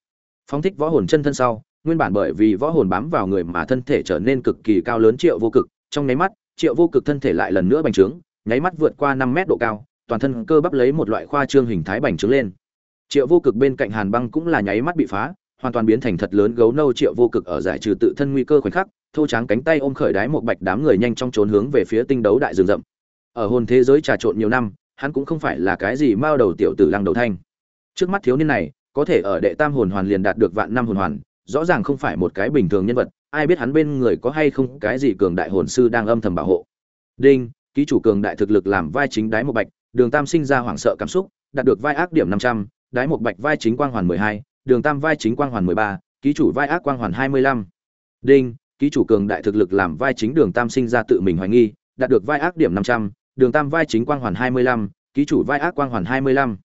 Phóng thích võ hồn chân thân sau, nguyên bản bởi vì võ hồn bám vào người mà thân thể trở nên cực kỳ cao lớn triệu vô cực, trong nháy mắt, triệu vô cực thân thể lại lần nữa bành trướng, nháy mắt vượt qua năm mét độ cao, toàn thân cơ bắp lấy một loại khoa trương hình thái bành trướng lên. Triệu vô cực bên cạnh hàn băng cũng là nháy mắt bị phá, hoàn toàn biến thành thật lớn gấu nâu triệu vô cực ở giải trừ tự thân nguy cơ khoảnh khắc, thô tráng cánh tay ôm khởi đái một bạch đám người nhanh trong trốn hướng về phía tinh đấu đại rừng rậm. Ở hồn thế giới trà trộn nhiều năm, hắn cũng không phải là cái gì mao đầu tiểu tử lăng đầu thanh trước mắt thiếu niên này, có thể ở đệ tam hồn hoàn liền đạt được vạn năm hồn hoàn, rõ ràng không phải một cái bình thường nhân vật, ai biết hắn bên người có hay không cái gì cường đại hồn sư đang âm thầm bảo hộ. Đinh, ký chủ cường đại thực lực làm vai chính đái một bạch, đường tam sinh ra hoảng sợ cảm xúc, đạt được vai ác điểm năm trăm, đái một bạch vai chính quang hoàn mười hai, đường tam vai chính quang hoàn mười ba, ký chủ vai ác quang hoàn hai mươi lăm. Đinh, ký chủ cường đại thực lực làm vai chính đường tam sinh ra tự mình hoài nghi, đạt được vai ác điểm năm trăm, đường tam vai chính quang hoàn hai mươi lăm, ký chủ vai ác quang hoàn hai mươi lăm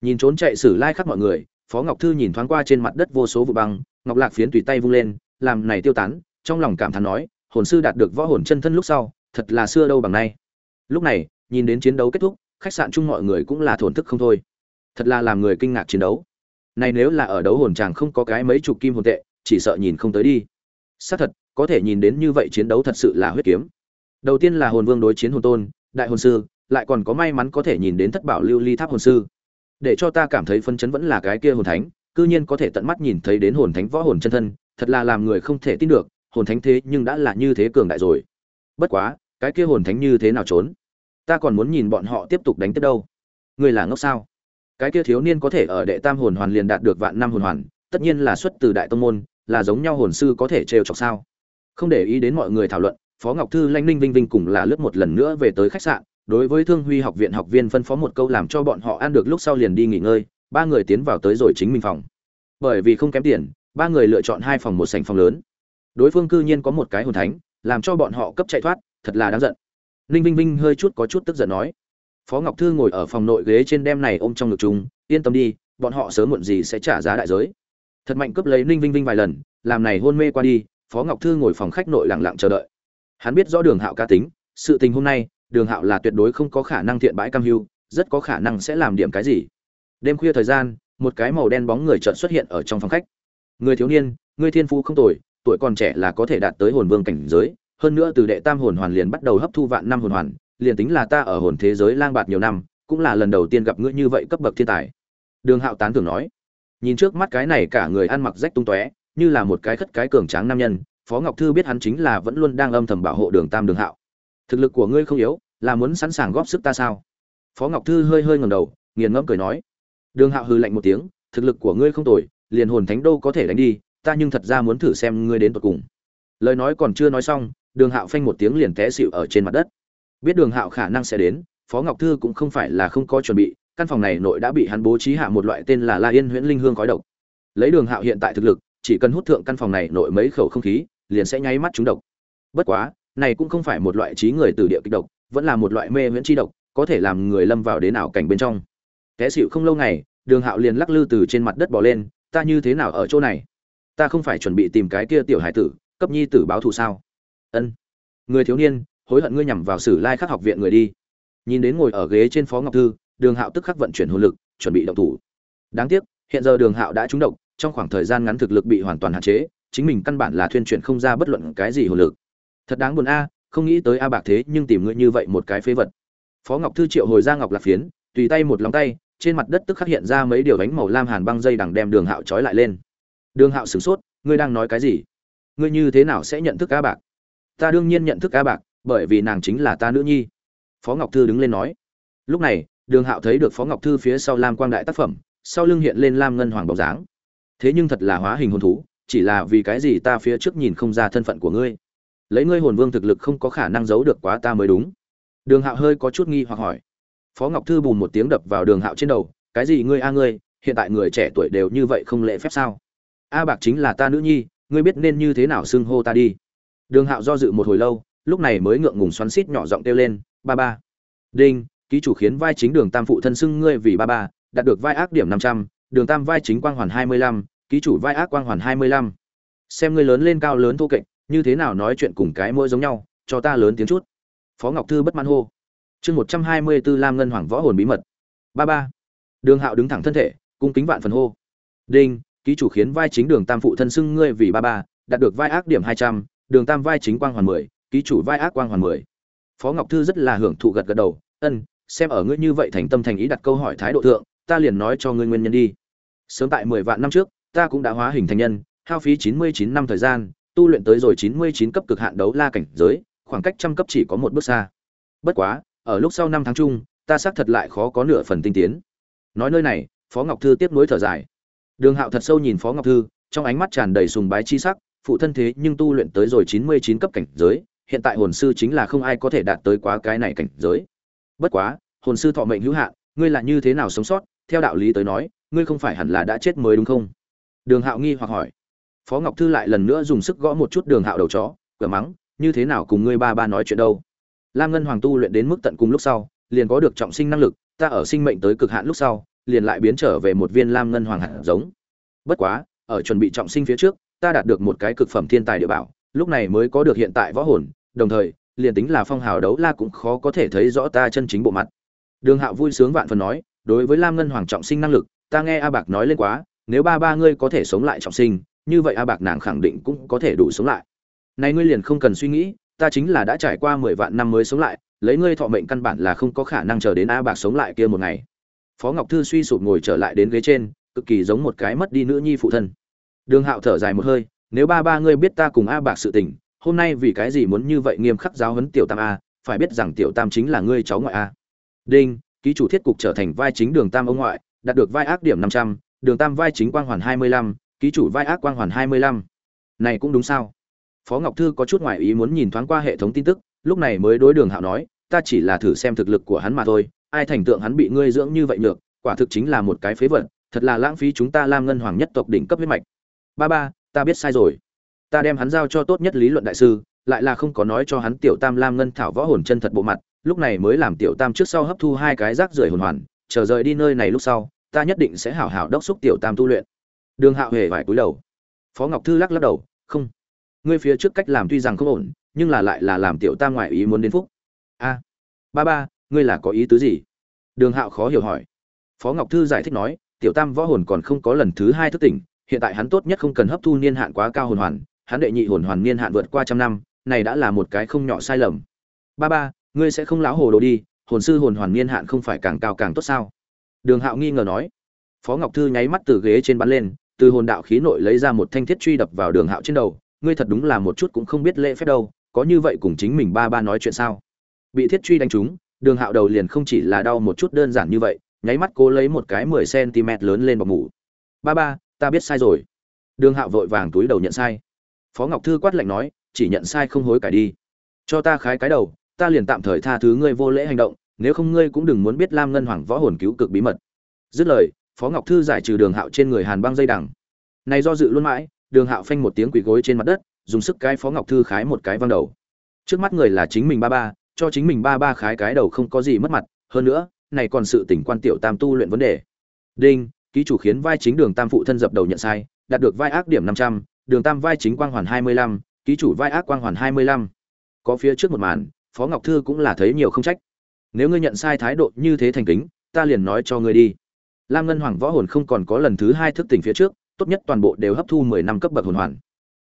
nhìn trốn chạy sử lai khắp mọi người, phó ngọc thư nhìn thoáng qua trên mặt đất vô số vụ băng, ngọc lạc phiến tùy tay vung lên, làm này tiêu tán, trong lòng cảm thán nói, hồn sư đạt được võ hồn chân thân lúc sau, thật là xưa đâu bằng nay. Lúc này, nhìn đến chiến đấu kết thúc, khách sạn chung mọi người cũng là thổn thức không thôi. Thật là làm người kinh ngạc chiến đấu. Này nếu là ở đấu hồn chàng không có cái mấy chục kim hồn tệ, chỉ sợ nhìn không tới đi. Xác thật, có thể nhìn đến như vậy chiến đấu thật sự là huyết kiếm. Đầu tiên là hồn vương đối chiến hồn tôn, đại hồn sư, lại còn có may mắn có thể nhìn đến thất bảo lưu ly tháp hồn sư để cho ta cảm thấy phân chấn vẫn là cái kia hồn thánh, cư nhiên có thể tận mắt nhìn thấy đến hồn thánh võ hồn chân thân, thật là làm người không thể tin được, hồn thánh thế nhưng đã là như thế cường đại rồi. Bất quá, cái kia hồn thánh như thế nào trốn? Ta còn muốn nhìn bọn họ tiếp tục đánh tiếp đâu. Người là ngốc sao? Cái kia thiếu niên có thể ở đệ tam hồn hoàn liền đạt được vạn năm hồn hoàn, tất nhiên là xuất từ đại tông môn, là giống nhau hồn sư có thể trêu chọc sao? Không để ý đến mọi người thảo luận, phó ngọc thư lanh ninh vinh vinh cùng là lướt một lần nữa về tới khách sạn đối với thương huy học viện, học viên phân phó một câu làm cho bọn họ ăn được lúc sau liền đi nghỉ ngơi, ba người tiến vào tới rồi chính mình phòng. Bởi vì không kém tiền, ba người lựa chọn hai phòng một sảnh phòng lớn. Đối phương cư nhiên có một cái hồn thánh, làm cho bọn họ cấp chạy thoát, thật là đáng giận. Ninh vinh vinh hơi chút có chút tức giận nói, phó ngọc thư ngồi ở phòng nội ghế trên đem này ôm trong ngực chúng yên tâm đi, bọn họ sớm muộn gì sẽ trả giá đại giới. Thật mạnh cướp lấy ninh vinh vinh vài lần, làm này hôn mê qua đi, phó ngọc thư ngồi phòng khách nội lặng lặng chờ đợi. Hắn biết rõ đường hạo ca tính, sự tình hôm nay đường hạo là tuyệt đối không có khả năng thiện bãi cam hưu, rất có khả năng sẽ làm điểm cái gì. Đêm khuya thời gian, một cái màu đen bóng người chợt xuất hiện ở trong phòng khách. Người thiếu niên, người thiên phú không tồi, tuổi còn trẻ là có thể đạt tới hồn vương cảnh giới, hơn nữa từ đệ tam hồn hoàn liền bắt đầu hấp thu vạn năm hồn hoàn, liền tính là ta ở hồn thế giới lang bạt nhiều năm, cũng là lần đầu tiên gặp ngươi như vậy cấp bậc thiên tài. Đường hạo tán thường nói. Nhìn trước mắt cái này cả người ăn mặc rách tung tóe, như là một cái khất cái cường tráng nam nhân, phó ngọc thư biết hắn chính là vẫn luôn đang âm thầm bảo hộ đường tam đường hạo thực lực của ngươi không yếu, là muốn sẵn sàng góp sức ta sao? Phó ngọc thư hơi hơi ngầm đầu, nghiền ngẫm cười nói. Đường hạo hư lạnh một tiếng, thực lực của ngươi không tồi, liền hồn thánh đô có thể đánh đi, ta nhưng thật ra muốn thử xem ngươi đến tột cùng. Lời nói còn chưa nói xong, đường hạo phanh một tiếng liền té xịu ở trên mặt đất. Biết đường hạo khả năng sẽ đến, phó ngọc thư cũng không phải là không có chuẩn bị, căn phòng này nội đã bị hắn bố trí hạ một loại tên là la yên huyễn linh hương khói độc. Lấy đường hạo hiện tại thực lực, chỉ cần hút thượng căn phòng này nội mấy khẩu không khí, liền sẽ nháy mắt trúng độc. Bất quá này cũng không phải một loại trí người từ địa kịch độc, vẫn là một loại mê miễn chi độc, có thể làm người lâm vào đến ảo cảnh bên trong. Té xịu không lâu ngày, đường hạo liền lắc lư từ trên mặt đất bỏ lên, ta như thế nào ở chỗ này? Ta không phải chuẩn bị tìm cái kia tiểu hải tử, cấp nhi tử báo thù sao? Ân, người thiếu niên, hối hận ngươi nhằm vào sử lai khắc học viện người đi. Nhìn đến ngồi ở ghế trên phó ngọc thư, đường hạo tức khắc vận chuyển hồn lực, chuẩn bị động thủ. Đáng tiếc, hiện giờ đường hạo đã trúng độc, trong khoảng thời gian ngắn thực lực bị hoàn toàn hạn chế, chính mình căn bản là thuyên chuyển không ra bất luận cái gì hồn lực thật đáng buồn a, không nghĩ tới a bạc thế nhưng tìm ngươi như vậy một cái phế vật. Phó ngọc thư triệu hồi ra ngọc lạc phiến, tùy tay một lòng tay, trên mặt đất tức khắc hiện ra mấy điều bánh màu lam hàn băng dây đằng đem đường hạo trói lại lên. Đường hạo sửng sốt, ngươi đang nói cái gì? Ngươi như thế nào sẽ nhận thức a bạc? Ta đương nhiên nhận thức a bạc, bởi vì nàng chính là ta nữ nhi. Phó ngọc thư đứng lên nói. Lúc này, đường hạo thấy được phó ngọc thư phía sau lam quang đại tác phẩm, sau lưng hiện lên lam ngân hoàng bọc dáng. Thế nhưng thật là hóa hình hồn thú, chỉ là vì cái gì ta phía trước nhìn không ra thân phận của ngươi? Lấy ngươi hồn vương thực lực không có khả năng giấu được quá ta mới đúng. Đường hạo hơi có chút nghi hoặc hỏi. Phó ngọc thư bùn một tiếng đập vào đường hạo trên đầu, cái gì ngươi a ngươi, hiện tại người trẻ tuổi đều như vậy không lễ phép sao? A bạc chính là ta nữ nhi, ngươi biết nên như thế nào xưng hô ta đi. Đường hạo do dự một hồi lâu, lúc này mới ngượng ngùng xoắn xít nhỏ giọng kêu lên, ba ba. Đinh, ký chủ khiến vai chính đường tam phụ thân xưng ngươi vì ba ba, đạt được vai ác điểm năm trăm, đường tam vai chính quang hoàn hai mươi lăm, ký chủ vai ác quang hoàn hai mươi lăm. Xem ngươi lớn lên cao lớn thô kệch như thế nào nói chuyện cùng cái mỗi giống nhau, cho ta lớn tiếng chút. Phó ngọc thư bất mãn hô. Chương một trăm hai mươi b ố lam ngân hoàng võ hồn bí mật. Ba ba. Đường hạo đứng thẳng thân thể, cung kính vạn phần hô. Đinh, ký chủ khiến vai chính đường tam phụ thân xưng ngươi vì ba ba, đạt được vai ác điểm hai trăm, đường tam vai chính quang hoàn mười, ký chủ vai ác quang hoàn mười. Phó ngọc thư rất là hưởng thụ gật gật đầu. Ân, xem ở ngươi như vậy thành tâm thành ý đặt câu hỏi thái độ thượng, ta liền nói cho ngươi nguyên nhân đi. Sớm tại mười vạn năm trước, ta cũng đã hóa hình thành nhân, hao phí chín mươi chín năm thời gian tu luyện tới rồi chín mươi chín cấp cực hạn đấu la cảnh giới, khoảng cách trăm cấp chỉ có một bước xa. Bất quá, ở lúc sau năm tháng chung, ta xác thật lại khó có nửa phần tinh tiến. Nói nơi này, phó ngọc thư tiếp nối thở dài. Đường hạo thật sâu nhìn phó ngọc thư, trong ánh mắt tràn đầy sùng bái chi sắc, phụ thân thế nhưng tu luyện tới rồi chín mươi chín cấp cảnh giới, hiện tại hồn sư chính là không ai có thể đạt tới quá cái này cảnh giới. Bất quá, hồn sư thọ mệnh hữu hạn, ngươi là như thế nào sống sót? Theo đạo lý tới nói, ngươi không phải hẳn là đã chết mới đúng không? Đường hạo nghi hoặc hỏi phó ngọc thư lại lần nữa dùng sức gõ một chút đường hạo đầu chó, cửa mắng, như thế nào cùng ngươi ba ba nói chuyện đâu? Lam ngân hoàng tu luyện đến mức tận cùng lúc sau, liền có được trọng sinh năng lực, ta ở sinh mệnh tới cực hạn lúc sau, liền lại biến trở về một viên lam ngân hoàng hạt giống. Bất quá, ở chuẩn bị trọng sinh phía trước, ta đạt được một cái cực phẩm thiên tài địa bảo, lúc này mới có được hiện tại võ hồn, đồng thời, liền tính là phong hào đấu la cũng khó có thể thấy rõ ta chân chính bộ mặt. Đường hạo vui sướng vạn phần nói, đối với lam ngân hoàng trọng sinh năng lực, ta nghe a bạc nói lên quá, nếu ba ba ngươi có thể sống lại trọng sinh như vậy a bạc nàng khẳng định cũng có thể đủ sống lại. Này ngươi liền không cần suy nghĩ, ta chính là đã trải qua mười vạn năm mới sống lại, lấy ngươi thọ mệnh căn bản là không có khả năng chờ đến a bạc sống lại kia một ngày. Phó ngọc thư suy sụp ngồi trở lại đến ghế trên, cực kỳ giống một cái mất đi nữ nhi phụ thân. Đường hạo thở dài một hơi, nếu ba ba ngươi biết ta cùng a bạc sự tình, hôm nay vì cái gì muốn như vậy nghiêm khắc giáo huấn tiểu tam a, phải biết rằng tiểu tam chính là ngươi cháu ngoại a. Đinh, ký chủ thiết cục trở thành vai chính đường tam ông ngoại, đạt được vai ác điểm năm trăm, đường tam vai chính quang hoàn hai mươi lăm ký chủ vai ác quang hoàn hai mươi lăm. Này cũng đúng sao? Phó ngọc thư có chút ngoại ý muốn nhìn thoáng qua hệ thống tin tức, lúc này mới đối đường hạo nói, ta chỉ là thử xem thực lực của hắn mà thôi, ai thành tượng hắn bị ngươi dưỡng như vậy được quả thực chính là một cái phế vật, thật là lãng phí chúng ta lam ngân hoàng nhất tộc đỉnh cấp huyết mạch. Ba ba, ta biết sai rồi. Ta đem hắn giao cho tốt nhất lý luận đại sư, lại là không có nói cho hắn tiểu tam lam ngân thảo võ hồn chân thật bộ mặt, lúc này mới làm tiểu tam trước sau hấp thu hai cái rác rưởi hồn hoàn, chờ rời đi nơi này lúc sau, ta nhất định sẽ hảo hảo đốc xúc tiểu tam tu luyện đường hạo hề vải cúi đầu. Phó ngọc thư lắc lắc đầu, không. Ngươi phía trước cách làm tuy rằng không ổn, nhưng là lại là làm tiểu tam ngoại ý muốn đến phúc. A, ba ba, ngươi là có ý tứ gì? Đường hạo khó hiểu hỏi. Phó ngọc thư giải thích nói, tiểu tam võ hồn còn không có lần thứ hai thức tỉnh, hiện tại hắn tốt nhất không cần hấp thu niên hạn quá cao hồn hoàn, hắn đệ nhị hồn hoàn niên hạn vượt qua trăm năm, này đã là một cái không nhỏ sai lầm. Ba ba, ngươi sẽ không láo hồ đồ đi, hồn sư hồn hoàn niên hạn không phải càng cao càng tốt sao? Đường hạo nghi ngờ nói. Phó ngọc thư nháy mắt từ ghế trên bắn lên từ hồn đạo khí nội lấy ra một thanh thiết truy đập vào đường hạo trên đầu, ngươi thật đúng là một chút cũng không biết lễ phép đâu, có như vậy cùng chính mình ba ba nói chuyện sao? Bị thiết truy đánh trúng, đường hạo đầu liền không chỉ là đau một chút đơn giản như vậy, nháy mắt cố lấy một cái mười cm lớn lên bọc mủ ba ba, ta biết sai rồi. Đường hạo vội vàng túi đầu nhận sai. Phó ngọc thư quát lạnh nói, chỉ nhận sai không hối cải đi. Cho ta khái cái đầu, ta liền tạm thời tha thứ ngươi vô lễ hành động, nếu không ngươi cũng đừng muốn biết lam ngân hoàng võ hồn cứu cực bí mật. Dứt lời phó ngọc thư giải trừ đường hạo trên người hàn băng dây đằng. Này do dự luôn mãi, đường hạo phanh một tiếng quỳ gối trên mặt đất, dùng sức cái phó ngọc thư khái một cái văng đầu. Trước mắt người là chính mình ba ba, cho chính mình ba ba khái cái đầu không có gì mất mặt, hơn nữa, này còn sự tỉnh quan tiểu tam tu luyện vấn đề. Đinh, ký chủ khiến vai chính đường tam phụ thân dập đầu nhận sai, đạt được vai ác điểm năm trăm, đường tam vai chính quang hoàn hai mươi lăm, ký chủ vai ác quang hoàn hai mươi lăm. Có phía trước một màn, phó ngọc thư cũng là thấy nhiều không trách. Nếu ngươi nhận sai thái độ như thế thành kính, ta liền nói cho ngươi đi lam ngân hoàng võ hồn không còn có lần thứ hai thức tỉnh phía trước, tốt nhất toàn bộ đều hấp thu mười năm cấp bậc hồn hoàn.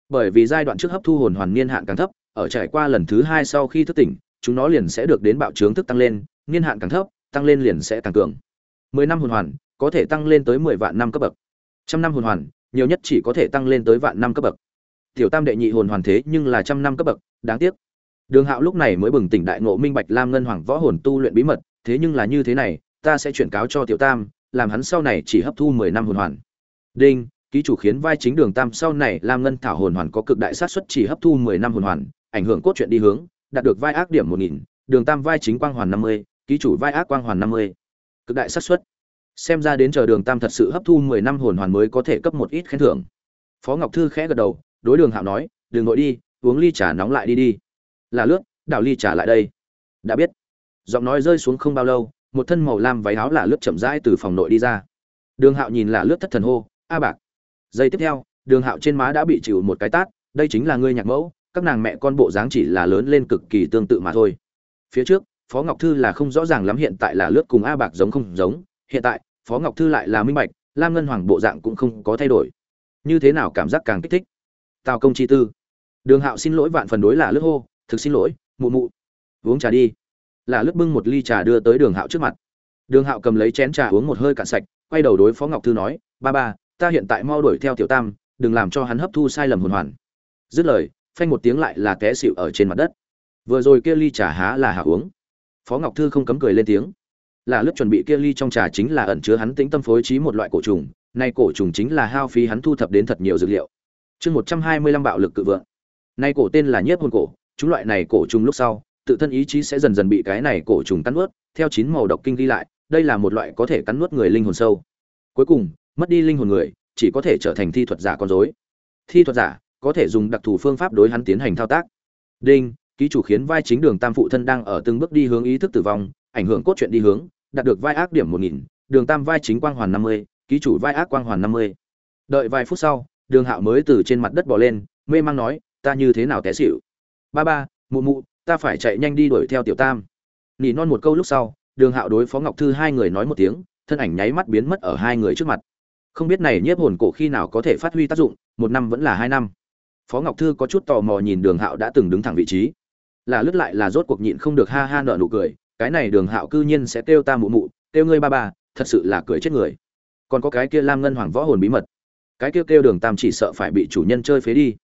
Bởi vì giai đoạn trước hấp thu hồn hoàn niên hạn càng thấp, ở trải qua lần thứ hai sau khi thức tỉnh, chúng nó liền sẽ được đến bạo trướng thức tăng lên, niên hạn càng thấp, tăng lên liền sẽ càng cường. Mười năm hồn hoàn, có thể tăng lên tới mười vạn năm cấp bậc. Trăm năm hồn hoàn, nhiều nhất chỉ có thể tăng lên tới vạn năm cấp bậc. Tiểu tam đệ nhị hồn hoàn thế nhưng là trăm năm cấp bậc, đáng tiếc. Đường hạo lúc này mới bừng tỉnh đại ngộ minh bạch lam ngân hoàng võ hồn tu luyện bí mật, thế nhưng là như thế này, ta sẽ chuyển cáo cho tiểu tam làm hắn sau này chỉ hấp thu mười năm hồn hoàn. Đinh, ký chủ khiến vai chính đường tam sau này lam ngân thảo hồn hoàn có cực đại sát suất chỉ hấp thu mười năm hồn hoàn, ảnh hưởng cốt truyện đi hướng, đạt được vai ác điểm một nghìn, đường tam vai chính quang hoàn năm mươi, ký chủ vai ác quang hoàn năm mươi. Cực đại sát suất. Xem ra đến chờ đường tam thật sự hấp thu mười năm hồn hoàn mới có thể cấp một ít khen thưởng. Phó ngọc thư khẽ gật đầu, đối đường hạo nói đường nội đi, uống ly trà nóng lại đi đi. Là lướt, đảo ly trà lại đây. Đã biết. Giọng nói rơi xuống không bao lâu một thân màu lam váy áo là lướt chậm rãi từ phòng nội đi ra. Đường hạo nhìn là lướt thất thần hô, a bạc. Giây tiếp theo, đường hạo trên má đã bị chịu một cái tát, đây chính là ngươi nhạc mẫu, các nàng mẹ con bộ dáng chỉ là lớn lên cực kỳ tương tự mà thôi. Phía trước, phó ngọc thư là không rõ ràng lắm hiện tại là lướt cùng a bạc giống không giống, hiện tại, phó ngọc thư lại là minh bạch, lam ngân hoàng bộ dạng cũng không có thay đổi. Như thế nào cảm giác càng kích thích? Tào công chi tư. Đường hạo xin lỗi vạn phần đối là lướt hô, thực xin lỗi, mụ mụ. Uống trà đi là lướt bưng một ly trà đưa tới đường hạo trước mặt. Đường hạo cầm lấy chén trà uống một hơi cạn sạch, quay đầu đối phó ngọc thư nói, ba ba, ta hiện tại mau đuổi theo tiểu tam, đừng làm cho hắn hấp thu sai lầm hồn hoàn. Dứt lời, phanh một tiếng lại là té xịu ở trên mặt đất. Vừa rồi kia ly trà há là hạ uống. Phó ngọc thư không cấm cười lên tiếng. Là lúc chuẩn bị kia ly trong trà chính là ẩn chứa hắn tĩnh tâm phối trí một loại cổ trùng, nay cổ trùng chính là hao phí hắn thu thập đến thật nhiều dược liệu. Chương một trăm hai mươi lăm bạo lực cự vượng. Nay cổ tên là nhiếp hồn cổ, chúng loại này cổ trùng lúc sau tự thân ý chí sẽ dần dần bị cái này cổ trùng cắn nuốt, theo chín màu độc kinh ghi lại, đây là một loại có thể cắn nuốt người linh hồn sâu. Cuối cùng, mất đi linh hồn người, chỉ có thể trở thành thi thuật giả con rối. Thi thuật giả có thể dùng đặc thù phương pháp đối hắn tiến hành thao tác. Đinh, ký chủ khiến vai chính đường tam phụ thân đang ở từng bước đi hướng ý thức tử vong, ảnh hưởng cốt truyện đi hướng, đạt được vai ác điểm một nghìn, đường tam vai chính quang hoàn năm mươi, ký chủ vai ác quang hoàn năm mươi. Đợi vài phút sau, đường hạo mới từ trên mặt đất bò lên, mê mang nói, ta như thế nào té xỉu? ba ba, mụ mụ ta phải chạy nhanh đi đuổi theo tiểu tam. Nỉ non một câu lúc sau, đường hạo đối phó ngọc thư hai người nói một tiếng, thân ảnh nháy mắt biến mất ở hai người trước mặt. Không biết này nhiếp hồn cổ khi nào có thể phát huy tác dụng, một năm vẫn là hai năm. Phó ngọc thư có chút tò mò nhìn đường hạo đã từng đứng thẳng vị trí. Là lướt lại là rốt cuộc nhịn không được ha ha nợ nụ cười, cái này đường hạo cư nhiên sẽ kêu ta mụ mụ, kêu ngươi ba ba, thật sự là cười chết người. Còn có cái kia lam ngân hoàng võ hồn bí mật. Cái kia kêu đường tam chỉ sợ phải bị chủ nhân chơi phế đi.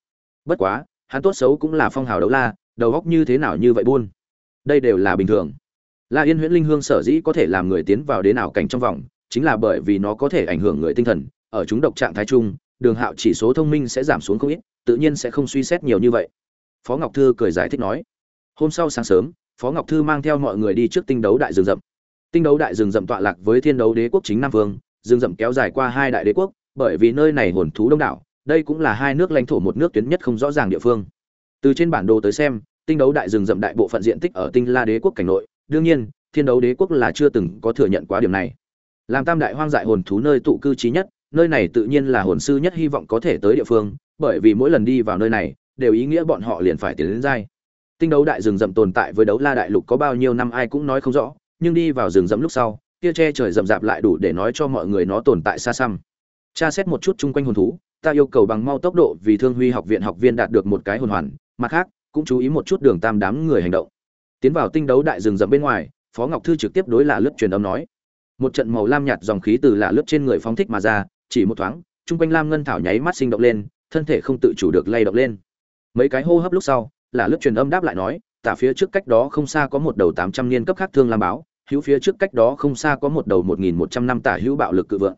Bất quá, hắn tốt xấu cũng là phong hào đấu la đầu góc như thế nào như vậy buôn? Đây đều là bình thường. La yên huyễn linh hương sở dĩ có thể làm người tiến vào đến ảo cảnh trong vòng, chính là bởi vì nó có thể ảnh hưởng người tinh thần. Ở chúng độc trạng thái chung, đường hạo chỉ số thông minh sẽ giảm xuống không ít, tự nhiên sẽ không suy xét nhiều như vậy. Phó ngọc thư cười giải thích nói, hôm sau sáng sớm, phó ngọc thư mang theo mọi người đi trước tinh đấu đại rừng rậm. Tinh đấu đại rừng rậm tọa lạc với thiên đấu đế quốc chính nam vương, rừng rậm kéo dài qua hai đại đế quốc, bởi vì nơi này hồn thú đông đảo, đây cũng là hai nước lãnh thổ một nước tuyến nhất không rõ ràng địa phương. Từ trên bản đồ tới xem tinh đấu đại rừng rậm đại bộ phận diện tích ở tinh la đế quốc cảnh nội, đương nhiên, thiên đấu đế quốc là chưa từng có thừa nhận quá điểm này. Làm tam đại hoang dại hồn thú nơi tụ cư trí nhất, nơi này tự nhiên là hồn sư nhất hy vọng có thể tới địa phương, bởi vì mỗi lần đi vào nơi này, đều ý nghĩa bọn họ liền phải tiến đến giai tinh đấu đại rừng rậm tồn tại với đấu la đại lục có bao nhiêu năm ai cũng nói không rõ, nhưng đi vào rừng rậm lúc sau kia che trời rậm rạp lại đủ để nói cho mọi người nó tồn tại xa xăm. Tra xét một chút chung quanh hồn thú, ta yêu cầu bằng mau tốc độ vì thương huy học viện học viên đạt được một cái hồn hoàn, mặt khác cũng chú ý một chút đường tam đám người hành động. Tiến vào tinh đấu đại rừng rậm bên ngoài, phó ngọc thư trực tiếp đối là lướt truyền âm nói. Một trận màu lam nhạt dòng khí từ là lướt trên người phóng thích mà ra, chỉ một thoáng, chung quanh lam ngân thảo nháy mắt sinh động lên, thân thể không tự chủ được lay động lên. Mấy cái hô hấp lúc sau là lướt truyền âm đáp lại nói, tả phía trước cách đó không xa có một đầu tám trăm niên cấp khác thương lam báo, hữu phía trước cách đó không xa có một đầu một nghìn một trăm năm tả hữu bạo lực cự vượng.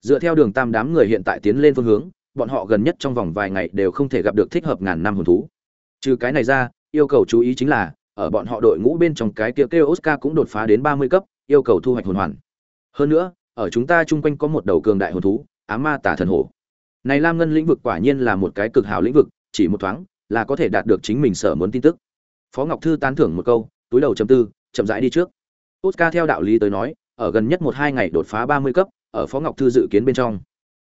Dựa theo đường tam đám người hiện tại tiến lên phương hướng, bọn họ gần nhất trong vòng vài ngày đều không thể gặp được thích hợp ngàn năm hồn thú trừ cái này ra, yêu cầu chú ý chính là, ở bọn họ đội ngũ bên trong cái kia kêu oscar cũng đột phá đến ba mươi cấp, yêu cầu thu hoạch hồn hoàn. Hơn nữa, ở chúng ta chung quanh có một đầu cường đại hồn thú, á ma tả thần hổ. Này lam ngân lĩnh vực quả nhiên là một cái cực hảo lĩnh vực, chỉ một thoáng là có thể đạt được chính mình sở muốn tin tức. Phó ngọc thư tán thưởng một câu, túi đầu chấm tư, chậm rãi đi trước. Oscar theo đạo lý tới nói, ở gần nhất một hai ngày đột phá ba mươi cấp, ở phó ngọc thư dự kiến bên trong.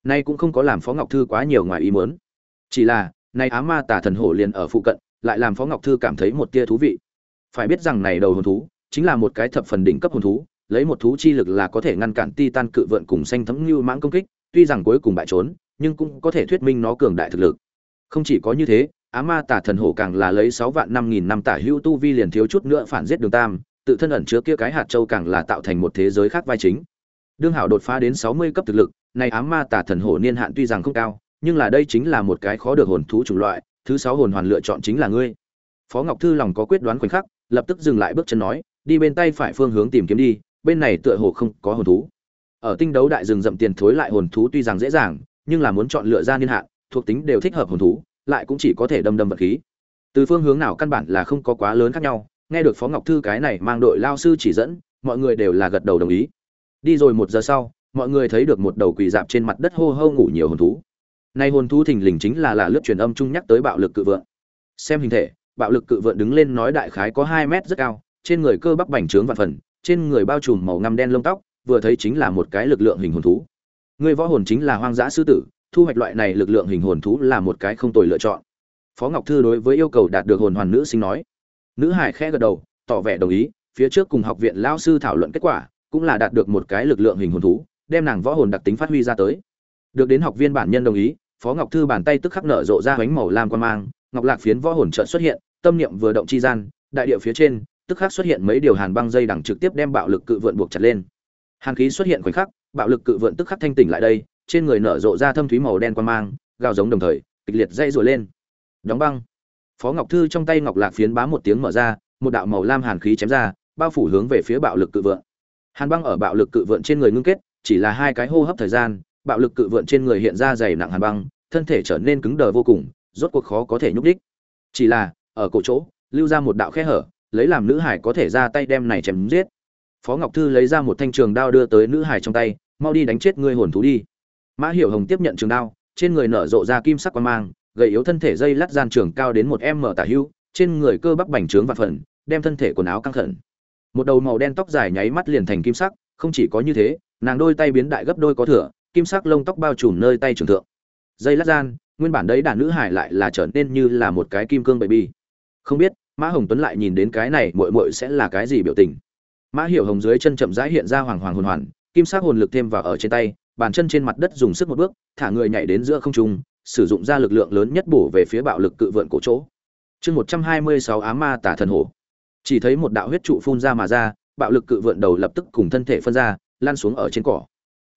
Nay cũng không có làm phó ngọc thư quá nhiều ngoài ý muốn. Chỉ là nay á ma tả thần hổ liền ở phụ cận, lại làm phó ngọc thư cảm thấy một tia thú vị. Phải biết rằng này đầu hồn thú, chính là một cái thập phần đỉnh cấp hồn thú, lấy một thú chi lực là có thể ngăn cản titan cự vượn cùng xanh thấm như mãng công kích, tuy rằng cuối cùng bại trốn, nhưng cũng có thể thuyết minh nó cường đại thực lực. Không chỉ có như thế, á ma tả thần hổ càng là lấy sáu vạn năm nghìn năm tả hữu tu vi liền thiếu chút nữa phản giết đường tam, tự thân ẩn chứa kia cái hạt châu càng là tạo thành một thế giới khác vai chính. Đương hảo đột phá đến sáu mươi cấp thực lực này á ma tả thần hổ niên hạn tuy rằng không cao nhưng là đây chính là một cái khó được hồn thú chủng loại, thứ sáu hồn hoàn lựa chọn chính là ngươi. Phó ngọc thư lòng có quyết đoán khoảnh khắc, lập tức dừng lại bước chân nói, đi bên tay phải phương hướng tìm kiếm đi, bên này tựa hồ không có hồn thú. Ở tinh đấu đại rừng rậm tiền thối lại hồn thú tuy rằng dễ dàng, nhưng là muốn chọn lựa ra niên hạn, thuộc tính đều thích hợp hồn thú, lại cũng chỉ có thể đâm đâm vật khí. Từ phương hướng nào căn bản là không có quá lớn khác nhau, nghe được phó ngọc thư cái này mang đội lao sư chỉ dẫn, mọi người đều là gật đầu đồng ý. Đi rồi một giờ sau, mọi người thấy được một đầu quỳ dạp trên mặt đất hô hô ngủ nhiều hồn thú nay hồn thú thình lình chính là là lướt truyền âm chung nhắc tới bạo lực cự vượng. xem hình thể, bạo lực cự vượng đứng lên nói đại khái có hai mét rất cao, trên người cơ bắp bành trướng vạn phần, trên người bao trùm màu ngăm đen lông tóc, vừa thấy chính là một cái lực lượng hình hồn thú. Người võ hồn chính là hoang dã sư tử, thu hoạch loại này lực lượng hình hồn thú là một cái không tồi lựa chọn. Phó ngọc thư đối với yêu cầu đạt được hồn hoàn nữ sinh nói. Nữ hải khẽ gật đầu, tỏ vẻ đồng ý, phía trước cùng học viện lao sư thảo luận kết quả, cũng là đạt được một cái lực lượng hình hồn thú, đem nàng võ hồn đặc tính phát huy ra tới. Được đến học viên bản nhân đồng ý phó ngọc thư bàn tay tức khắc nở rộ ra ánh màu lam quan mang, ngọc lạc phiến võ hồn trợn xuất hiện, tâm niệm vừa động chi gian, đại địa phía trên, tức khắc xuất hiện mấy điều hàn băng dây đằng trực tiếp đem bạo lực cự vượn buộc chặt lên. Hàn khí xuất hiện khoảnh khắc, bạo lực cự vượn tức khắc thanh tỉnh lại đây, trên người nở rộ ra thâm thúy màu đen quan mang, gào giống đồng thời, kịch liệt dây rồi lên. Đóng băng. Phó ngọc thư trong tay ngọc lạc phiến bá một tiếng mở ra, một đạo màu lam hàn khí chém ra, bao phủ hướng về phía bạo lực cự vượn. Hàn băng ở bạo lực cự vượn trên người ngưng kết, chỉ là hai cái hô hấp thời gian bạo lực cự vượn trên người hiện ra dày nặng hàn băng, thân thể trở nên cứng đờ vô cùng, rốt cuộc khó có thể nhúc đích chỉ là, ở cổ chỗ, lưu ra một đạo khe hở, lấy làm nữ hải có thể ra tay đem này chém giết. Phó ngọc thư lấy ra một thanh trường đao đưa tới nữ hải trong tay, mau đi đánh chết ngươi hồn thú đi. Mã hiểu hồng tiếp nhận trường đao, trên người nở rộ ra kim sắc quan mang, gầy yếu thân thể dây lắt gian trường cao đến một m tả hưu, trên người cơ bắp bành trướng và phần đem thân thể quần áo căng khẩn. Một đầu màu đen tóc dài nháy mắt liền thành kim sắc, không chỉ có như thế, nàng đôi tay biến đại gấp đôi có thừa kim sắc lông tóc bao trùm nơi tay trường thượng. Dây lát gian, nguyên bản đấy đàn nữ hải lại là trở nên như là một cái kim cương baby. Không biết, mã hồng tuấn lại nhìn đến cái này muội muội sẽ là cái gì biểu tình. Mã hiểu hồng dưới chân chậm rãi hiện ra hoàng hoàng hồn hoàn, kim sắc hồn lực thêm vào ở trên tay, bàn chân trên mặt đất dùng sức một bước, thả người nhảy đến giữa không trung, sử dụng ra lực lượng lớn nhất bổ về phía bạo lực cự vượn cổ chỗ. Chương một trăm hai mươi sáu á ma tả thần hổ. Chỉ thấy một đạo huyết trụ phun ra mà ra, bạo lực cự vượn đầu lập tức cùng thân thể phân ra, lan xuống ở trên cỏ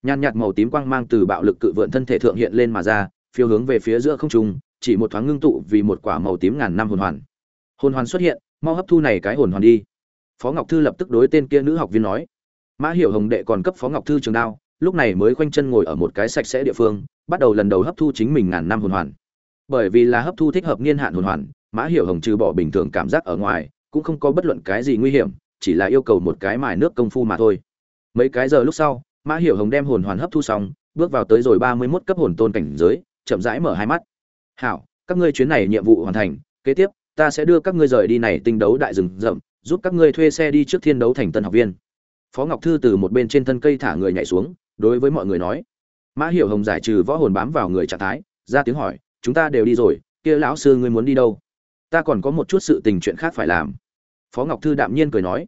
nhàn nhạt màu tím quang mang từ bạo lực cự vượn thân thể thượng hiện lên mà ra, phiêu hướng về phía giữa không trung, chỉ một thoáng ngưng tụ vì một quả màu tím ngàn năm hồn hoàn. Hồn hoàn xuất hiện, mau hấp thu này cái hồn hoàn đi. Phó ngọc thư lập tức đối tên kia nữ học viên nói. Mã hiểu hồng đệ còn cấp phó ngọc thư trường đao, lúc này mới khoanh chân ngồi ở một cái sạch sẽ địa phương, bắt đầu lần đầu hấp thu chính mình ngàn năm hồn hoàn. Bởi vì là hấp thu thích hợp niên hạn hồn hoàn, mã hiểu hồng trừ bỏ bình thường cảm giác ở ngoài, cũng không có bất luận cái gì nguy hiểm, chỉ là yêu cầu một cái mài nước công phu mà thôi. Mấy cái giờ lúc sau mã hiểu hồng đem hồn hoàn hấp thu xong, bước vào tới rồi ba mươi mốt cấp hồn tôn cảnh giới, chậm rãi mở hai mắt. Hảo, các ngươi chuyến này nhiệm vụ hoàn thành, kế tiếp, ta sẽ đưa các ngươi rời đi này tinh đấu đại rừng rậm, giúp các ngươi thuê xe đi trước thiên đấu thành tân học viên. Phó ngọc thư từ một bên trên thân cây thả người nhảy xuống, đối với mọi người nói. Mã hiểu hồng giải trừ võ hồn bám vào người trạng thái, ra tiếng hỏi, chúng ta đều đi rồi, kia lão sư ngươi muốn đi đâu? Ta còn có một chút sự tình chuyện khác phải làm. Phó ngọc thư đạm nhiên cười nói.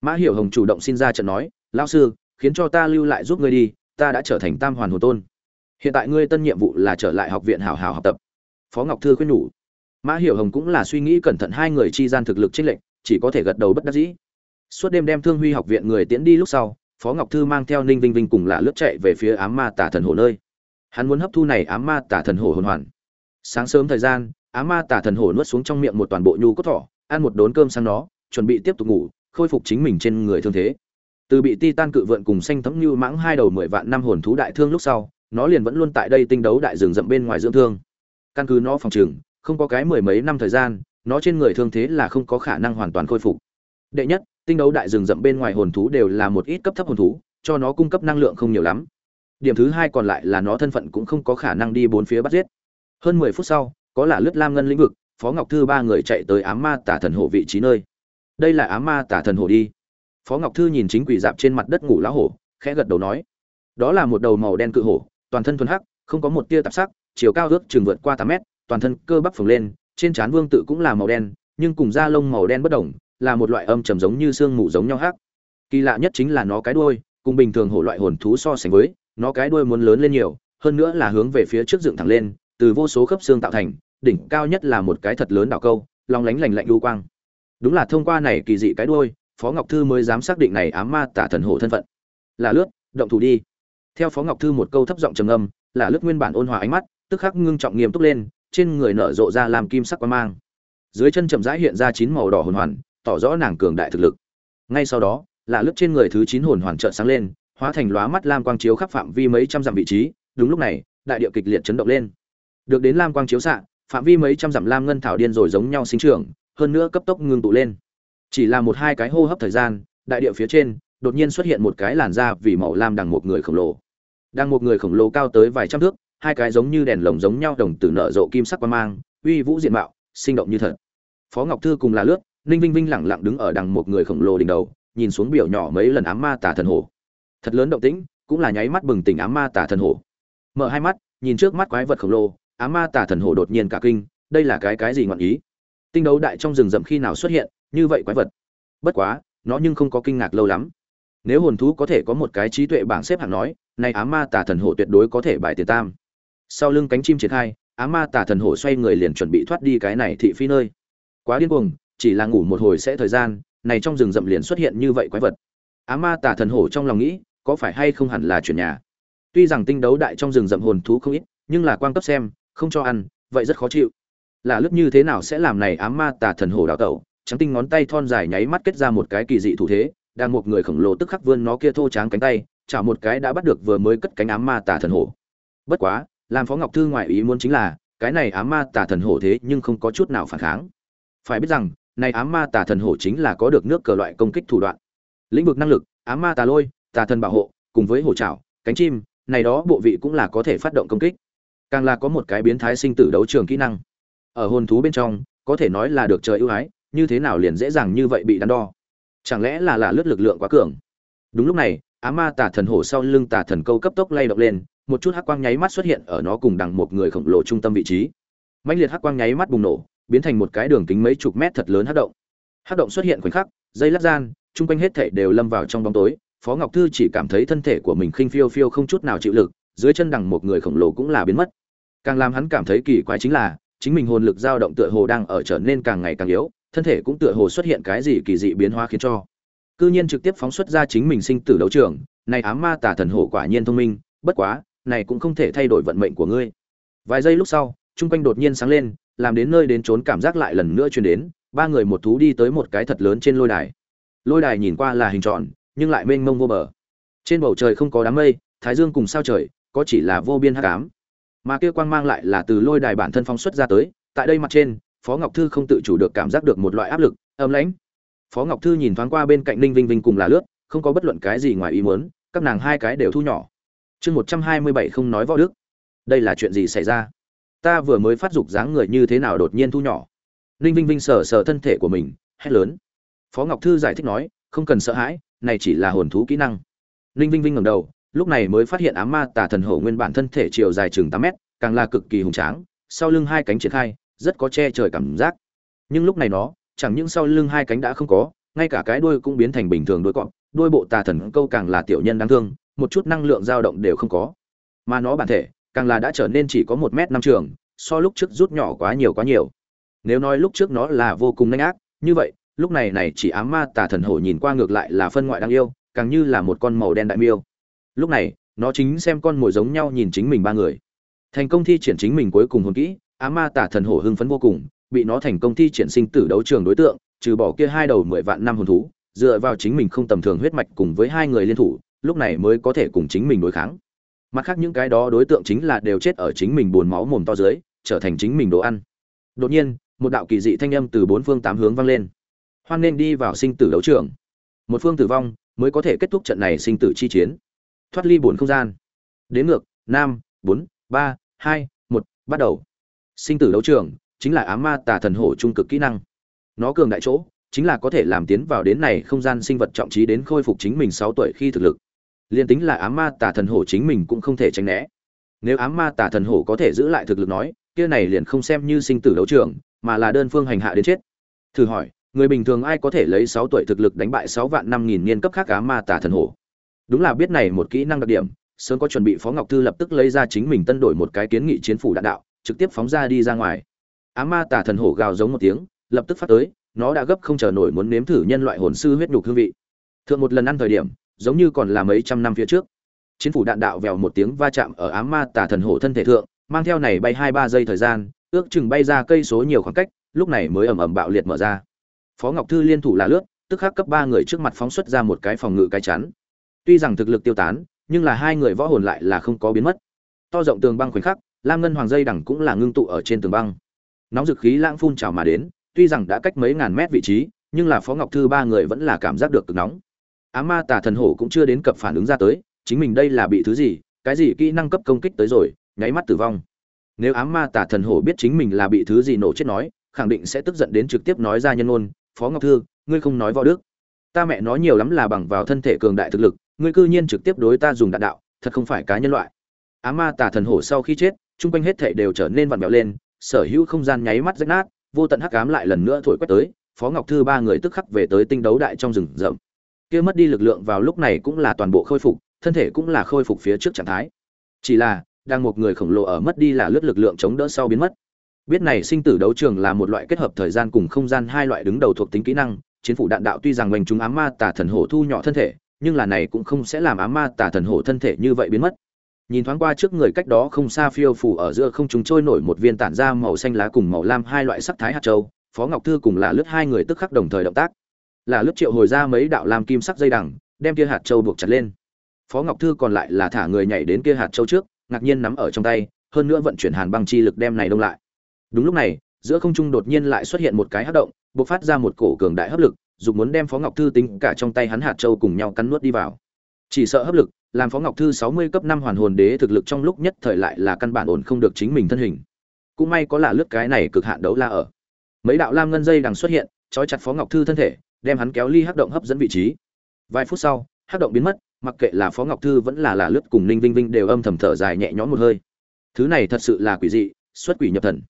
Mã hiểu hồng chủ động xin ra trận nói, lão sư khiến cho ta lưu lại giúp ngươi đi, ta đã trở thành tam hoàn hồn tôn. Hiện tại ngươi tân nhiệm vụ là trở lại học viện hảo hảo học tập. Phó ngọc thư khuyên nhủ. Mã hiểu hồng cũng là suy nghĩ cẩn thận hai người chi gian thực lực trích lệnh chỉ có thể gật đầu bất đắc dĩ. Suốt đêm đem thương huy học viện người tiễn đi lúc sau, phó ngọc thư mang theo ninh vinh vinh cùng là lướt chạy về phía ám ma tả thần hồ nơi. Hắn muốn hấp thu này ám ma tả thần hồ hồn hoàn. Sáng sớm thời gian, ám ma tả thần hồ nuốt xuống trong miệng một toàn bộ nhu cốt thỏ, ăn một đốn cơm sang nó, chuẩn bị tiếp tục ngủ, khôi phục chính mình trên người thương thế từ bị ti tan cự vượn cùng xanh thấm như mãng hai đầu mười vạn năm hồn thú đại thương lúc sau, nó liền vẫn luôn tại đây tinh đấu đại rừng rậm bên ngoài dưỡng thương. Căn cứ nó phòng trường, không có cái mười mấy năm thời gian, nó trên người thương thế là không có khả năng hoàn toàn khôi phục. Đệ nhất, tinh đấu đại rừng rậm bên ngoài hồn thú đều là một ít cấp thấp hồn thú, cho nó cung cấp năng lượng không nhiều lắm. Điểm thứ hai còn lại là nó thân phận cũng không có khả năng đi bốn phía bắt giết. Hơn mười phút sau, có là lướt lam ngân lĩnh vực, phó ngọc thư ba người chạy tới ám ma tả thần hộ vị trí nơi. Đây là ám ma tả thần hộ đi phó ngọc thư nhìn chính quỷ dạp trên mặt đất ngủ lá hổ, khẽ gật đầu nói, đó là một đầu màu đen cự hổ, toàn thân thuần hắc, không có một tia tạp sắc, chiều cao ước chừng vượt qua tám mét, toàn thân cơ bắp phồng lên, trên trán vương tự cũng là màu đen, nhưng cùng da lông màu đen bất đồng, là một loại âm trầm giống như xương mù giống nhau hắc. Kỳ lạ nhất chính là nó cái đuôi, cùng bình thường hổ loại hồn thú so sánh với, nó cái đuôi muốn lớn lên nhiều, hơn nữa là hướng về phía trước dựng thẳng lên, từ vô số khớp xương tạo thành, đỉnh cao nhất là một cái thật lớn đảo câu, long lánh lành lạnh lưu quang. Đúng là thông qua này kỳ dị cái đuôi phó ngọc thư mới dám xác định này ám ma tả thần hổ thân phận. Là lướt, động thủ đi. Theo phó ngọc thư một câu thấp giọng trầm âm là lướt nguyên bản ôn hòa ánh mắt, tức khắc ngưng trọng nghiêm túc lên, trên người nở rộ ra làm kim sắc quan mang. Dưới chân chậm rãi hiện ra chín màu đỏ hồn hoàn, tỏ rõ nàng cường đại thực lực. Ngay sau đó, là lướt trên người thứ chín hồn hoàn trợn sáng lên, hóa thành lóa mắt lam quang chiếu khắp phạm vi mấy trăm dặm vị trí. Đúng lúc này, đại địa kịch liệt chấn động lên. Được đến lam quang chiếu xạ, phạm vi mấy trăm dặm lam ngân thảo điên rồi giống nhau sinh trưởng, hơn nữa cấp tốc ngưng tụ lên chỉ là một hai cái hô hấp thời gian, đại địa phía trên, đột nhiên xuất hiện một cái làn da vì màu lam đằng một người khổng lồ. Đang một người khổng lồ cao tới vài trăm thước, hai cái giống như đèn lồng giống nhau đồng tử nở rộ kim sắc qua mang, uy vũ diện mạo, sinh động như thật. Phó ngọc thư cùng là lướt, ninh vinh vinh lẳng lặng đứng ở đằng một người khổng lồ đỉnh đầu, nhìn xuống biểu nhỏ mấy lần ám ma tả thần hồ thật lớn động tĩnh, cũng là nháy mắt bừng tỉnh ám ma tả thần hồ mở hai mắt, nhìn trước mắt quái vật khổng lồ, ám ma tả thần hồ đột nhiên cả kinh, đây là cái cái gì ngọn ý? Tinh đấu đại trong rừng rậm khi nào xuất hiện như vậy quái vật. Bất quá, nó nhưng không có kinh ngạc lâu lắm. Nếu hồn thú có thể có một cái trí tuệ bảng xếp hạng nói, này á ma tà thần hổ tuyệt đối có thể bài tiền tam. Sau lưng cánh chim triển khai á ma tà thần hổ xoay người liền chuẩn bị thoát đi cái này thị phi nơi. Quá điên cuồng, chỉ là ngủ một hồi sẽ thời gian, này trong rừng rậm liền xuất hiện như vậy quái vật. Á ma tà thần hổ trong lòng nghĩ, có phải hay không hẳn là chuyển nhà? Tuy rằng tinh đấu đại trong rừng rậm hồn thú không ít, nhưng là quan cấp xem, không cho ăn, vậy rất khó chịu. Là lúc như thế nào sẽ làm này á ma tà thần hổ đào tẩu? Trắng tinh ngón tay thon dài nháy mắt kết ra một cái kỳ dị thủ thế, đang một người khổng lồ tức khắc vươn nó kia thô tráng cánh tay, chảo một cái đã bắt được vừa mới cất cánh ám ma tả thần hổ. Bất quá, làm phó ngọc thư ngoại ý muốn chính là, cái này ám ma tả thần hổ thế nhưng không có chút nào phản kháng. Phải biết rằng, này ám ma tả thần hổ chính là có được nước cờ loại công kích thủ đoạn. Lĩnh vực năng lực, ám ma tà lôi, tà thần bảo hộ, cùng với hổ trảo cánh chim, này đó bộ vị cũng là có thể phát động công kích. Càng là có một cái biến thái sinh tử đấu trường kỹ năng. Ở hồn thú bên trong, có thể nói là được trời ưu ái như thế nào liền dễ dàng như vậy bị đắn đo? Chẳng lẽ là là lướt lực lượng quá cường? Đúng lúc này, á ma tà thần hổ sau lưng tà thần câu cấp tốc lay động lên, một chút hắc quang nháy mắt xuất hiện ở nó cùng đằng một người khổng lồ trung tâm vị trí. Mạnh liệt hắc quang nháy mắt bùng nổ, biến thành một cái đường kính mấy chục mét thật lớn hắc động. Hắc động xuất hiện khoảnh khắc, dây lát gian, chung quanh hết thảy đều lâm vào trong bóng tối. Phó ngọc thư chỉ cảm thấy thân thể của mình khinh phiêu phiêu không chút nào chịu lực, dưới chân đằng một người khổng lồ cũng là biến mất. Càng làm hắn cảm thấy kỳ quái chính là, chính mình hồn lực dao động tựa hồ đang ở trở nên càng ngày càng yếu thân thể cũng tựa hồ xuất hiện cái gì kỳ dị biến hóa khiến cho. Cư nhiên trực tiếp phóng xuất ra chính mình sinh tử đấu trường, này ám ma tả thần hổ quả nhiên thông minh, bất quá, này cũng không thể thay đổi vận mệnh của ngươi. Vài giây lúc sau, chung quanh đột nhiên sáng lên, làm đến nơi đến trốn cảm giác lại lần nữa truyền đến, ba người một thú đi tới một cái thật lớn trên lôi đài. Lôi đài nhìn qua là hình tròn, nhưng lại mênh mông vô bờ. Trên bầu trời không có đám mây, thái dương cùng sao trời, có chỉ là vô biên hắc ám. Mà kia quang mang lại là từ lôi đài bản thân phóng xuất ra tới, tại đây mặt trên phó ngọc thư không tự chủ được cảm giác được một loại áp lực, âm lãnh. Phó ngọc thư nhìn thoáng qua bên cạnh ninh vinh vinh cùng là lướt, không có bất luận cái gì ngoài ý muốn, các nàng hai cái đều thu nhỏ. Chương một trăm hai mươi bảy không nói võ đức. Đây là chuyện gì xảy ra? Ta vừa mới phát dục dáng người như thế nào đột nhiên thu nhỏ? Ninh vinh vinh sờ sờ thân thể của mình, hét lớn. Phó ngọc thư giải thích nói, không cần sợ hãi, này chỉ là hồn thú kỹ năng. Ninh vinh vinh ngẩng đầu, lúc này mới phát hiện ám ma tà thần hổ nguyên bản thân thể chiều dài chừng tám mét, càng là cực kỳ hùng tráng, sau lưng hai cánh triển khai rất có che trời cảm giác. Nhưng lúc này nó, chẳng những sau lưng hai cánh đã không có, ngay cả cái đuôi cũng biến thành bình thường đuôi cọp, đuôi bộ tà thần câu càng là tiểu nhân đáng thương, một chút năng lượng dao động đều không có. Mà nó bản thể, càng là đã trở nên chỉ có một m năm trường, so lúc trước rút nhỏ quá nhiều quá nhiều. Nếu nói lúc trước nó là vô cùng nhanh ác, như vậy, lúc này này chỉ ám ma tà thần hổ nhìn qua ngược lại là phân ngoại đáng yêu, càng như là một con màu đen đại miêu. Lúc này, nó chính xem con mồi giống nhau nhìn chính mình ba người. Thành công thi triển chính mình cuối cùng hồn kỹ Á ma tả thần hổ hưng phấn vô cùng, bị nó thành công thi triển sinh tử đấu trường đối tượng, trừ bỏ kia hai đầu mười vạn năm hồn thú, dựa vào chính mình không tầm thường huyết mạch cùng với hai người liên thủ, lúc này mới có thể cùng chính mình đối kháng. Mặt khác những cái đó đối tượng chính là đều chết ở chính mình buồn máu mồm to dưới, trở thành chính mình đồ ăn. Đột nhiên, một đạo kỳ dị thanh âm từ bốn phương tám hướng vang lên. Hoan nên đi vào sinh tử đấu trường. Một phương tử vong mới có thể kết thúc trận này sinh tử chi chiến. Thoát ly bổn không gian. Đến ngược năm bốn, ba, hai, một, bắt đầu sinh tử đấu trường chính là á ma tà thần hổ trung cực kỹ năng. Nó cường đại chỗ chính là có thể làm tiến vào đến này không gian sinh vật trọng trí đến khôi phục chính mình sáu tuổi khi thực lực. Liền tính là á ma tà thần hổ chính mình cũng không thể tránh né. Nếu á ma tà thần hổ có thể giữ lại thực lực nói, kia này liền không xem như sinh tử đấu trường, mà là đơn phương hành hạ đến chết. Thử hỏi, người bình thường ai có thể lấy sáu tuổi thực lực đánh bại sáu vạn năm nghìn niên cấp khác á ma tà thần hổ? Đúng là biết này một kỹ năng đặc điểm, sớm có chuẩn bị phó ngọc thư lập tức lấy ra chính mình tân đổi một cái kiến nghị chiến phủ đạn đạo trực tiếp phóng ra đi ra ngoài. Á ma tà thần hổ gào giống một tiếng, lập tức phát tới, nó đã gấp không chờ nổi muốn nếm thử nhân loại hồn sư huyết nhục hương vị. Thượng một lần ăn thời điểm, giống như còn là mấy trăm năm phía trước. Chiến phủ đạn đạo vèo một tiếng va chạm ở á ma tà thần hổ thân thể thượng, mang theo này bay hai ba giây thời gian, ước chừng bay ra cây số nhiều khoảng cách, lúc này mới ầm ầm bạo liệt mở ra. Phó ngọc thư liên thủ là lướt, tức khắc cấp ba người trước mặt phóng xuất ra một cái phòng ngự cái chắn. Tuy rằng thực lực tiêu tán, nhưng là hai người võ hồn lại là không có biến mất. To rộng tường băng khoảnh khắc lam ngân hoàng dây đẳng cũng là ngưng tụ ở trên tường băng. Nóng dực khí lãng phun trào mà đến, tuy rằng đã cách mấy ngàn mét vị trí, nhưng là phó ngọc thư ba người vẫn là cảm giác được cực nóng. Á ma tà thần hổ cũng chưa đến cập phản ứng ra tới, chính mình đây là bị thứ gì, cái gì kỹ năng cấp công kích tới rồi, nháy mắt tử vong. Nếu ám ma tà thần hổ biết chính mình là bị thứ gì nổ chết nói, khẳng định sẽ tức giận đến trực tiếp nói ra nhân ôn phó ngọc thư, ngươi không nói võ đức. Ta mẹ nói nhiều lắm là bằng vào thân thể cường đại thực lực, ngươi cư nhiên trực tiếp đối ta dùng đạn đạo, thật không phải cá nhân loại. Ám ma tà thần hổ sau khi chết chung quanh hết thảy đều trở nên vặn vẹo lên, sở hữu không gian nháy mắt rách nát, vô tận hắc ám lại lần nữa thổi quét tới, phó ngọc thư ba người tức khắc về tới tinh đấu đại trong rừng rậm. Kia mất đi lực lượng vào lúc này cũng là toàn bộ khôi phục, thân thể cũng là khôi phục phía trước trạng thái. Chỉ là, đang một người khổng lồ ở mất đi là lướt lực lượng chống đỡ sau biến mất. Biết này sinh tử đấu trường là một loại kết hợp thời gian cùng không gian hai loại đứng đầu thuộc tính kỹ năng, chiến phủ đạn đạo tuy rằng mình chúng ám ma tà thần hổ thu nhỏ thân thể, nhưng là này cũng không sẽ làm ám ma tà thần hổ thân thể như vậy biến mất nhìn thoáng qua trước người cách đó không xa phiêu phủ ở giữa không chúng trôi nổi một viên tản ra màu xanh lá cùng màu lam hai loại sắc thái hạt châu, phó ngọc thư cùng là lướt hai người tức khắc đồng thời động tác. Là lướt triệu hồi ra mấy đạo lam kim sắc dây đằng, đem kia hạt châu buộc chặt lên. Phó ngọc thư còn lại là thả người nhảy đến kia hạt châu trước, ngạc nhiên nắm ở trong tay, hơn nữa vận chuyển hàn băng chi lực đem này đông lại. Đúng lúc này, giữa không trung đột nhiên lại xuất hiện một cái hấp động, bộc phát ra một cổ cường đại hấp lực, dục muốn đem phó ngọc thư tính cả trong tay hắn hạt châu cùng nhau cắn nuốt đi vào. Chỉ sợ hấp lực làm phó ngọc thư sáu mươi cấp năm hoàn hồn đế thực lực trong lúc nhất thời lại là căn bản ổn không được chính mình thân hình. Cũng may có là lướt cái này cực hạn đấu la ở. Mấy đạo lam ngân dây đằng xuất hiện, trói chặt phó ngọc thư thân thể, đem hắn kéo ly hắc động hấp dẫn vị trí. Vài phút sau, hắc động biến mất, mặc kệ là phó ngọc thư vẫn là là lướt cùng ninh vinh vinh đều âm thầm thở dài nhẹ nhõm một hơi. Thứ này thật sự là quỷ dị, xuất quỷ nhập thần.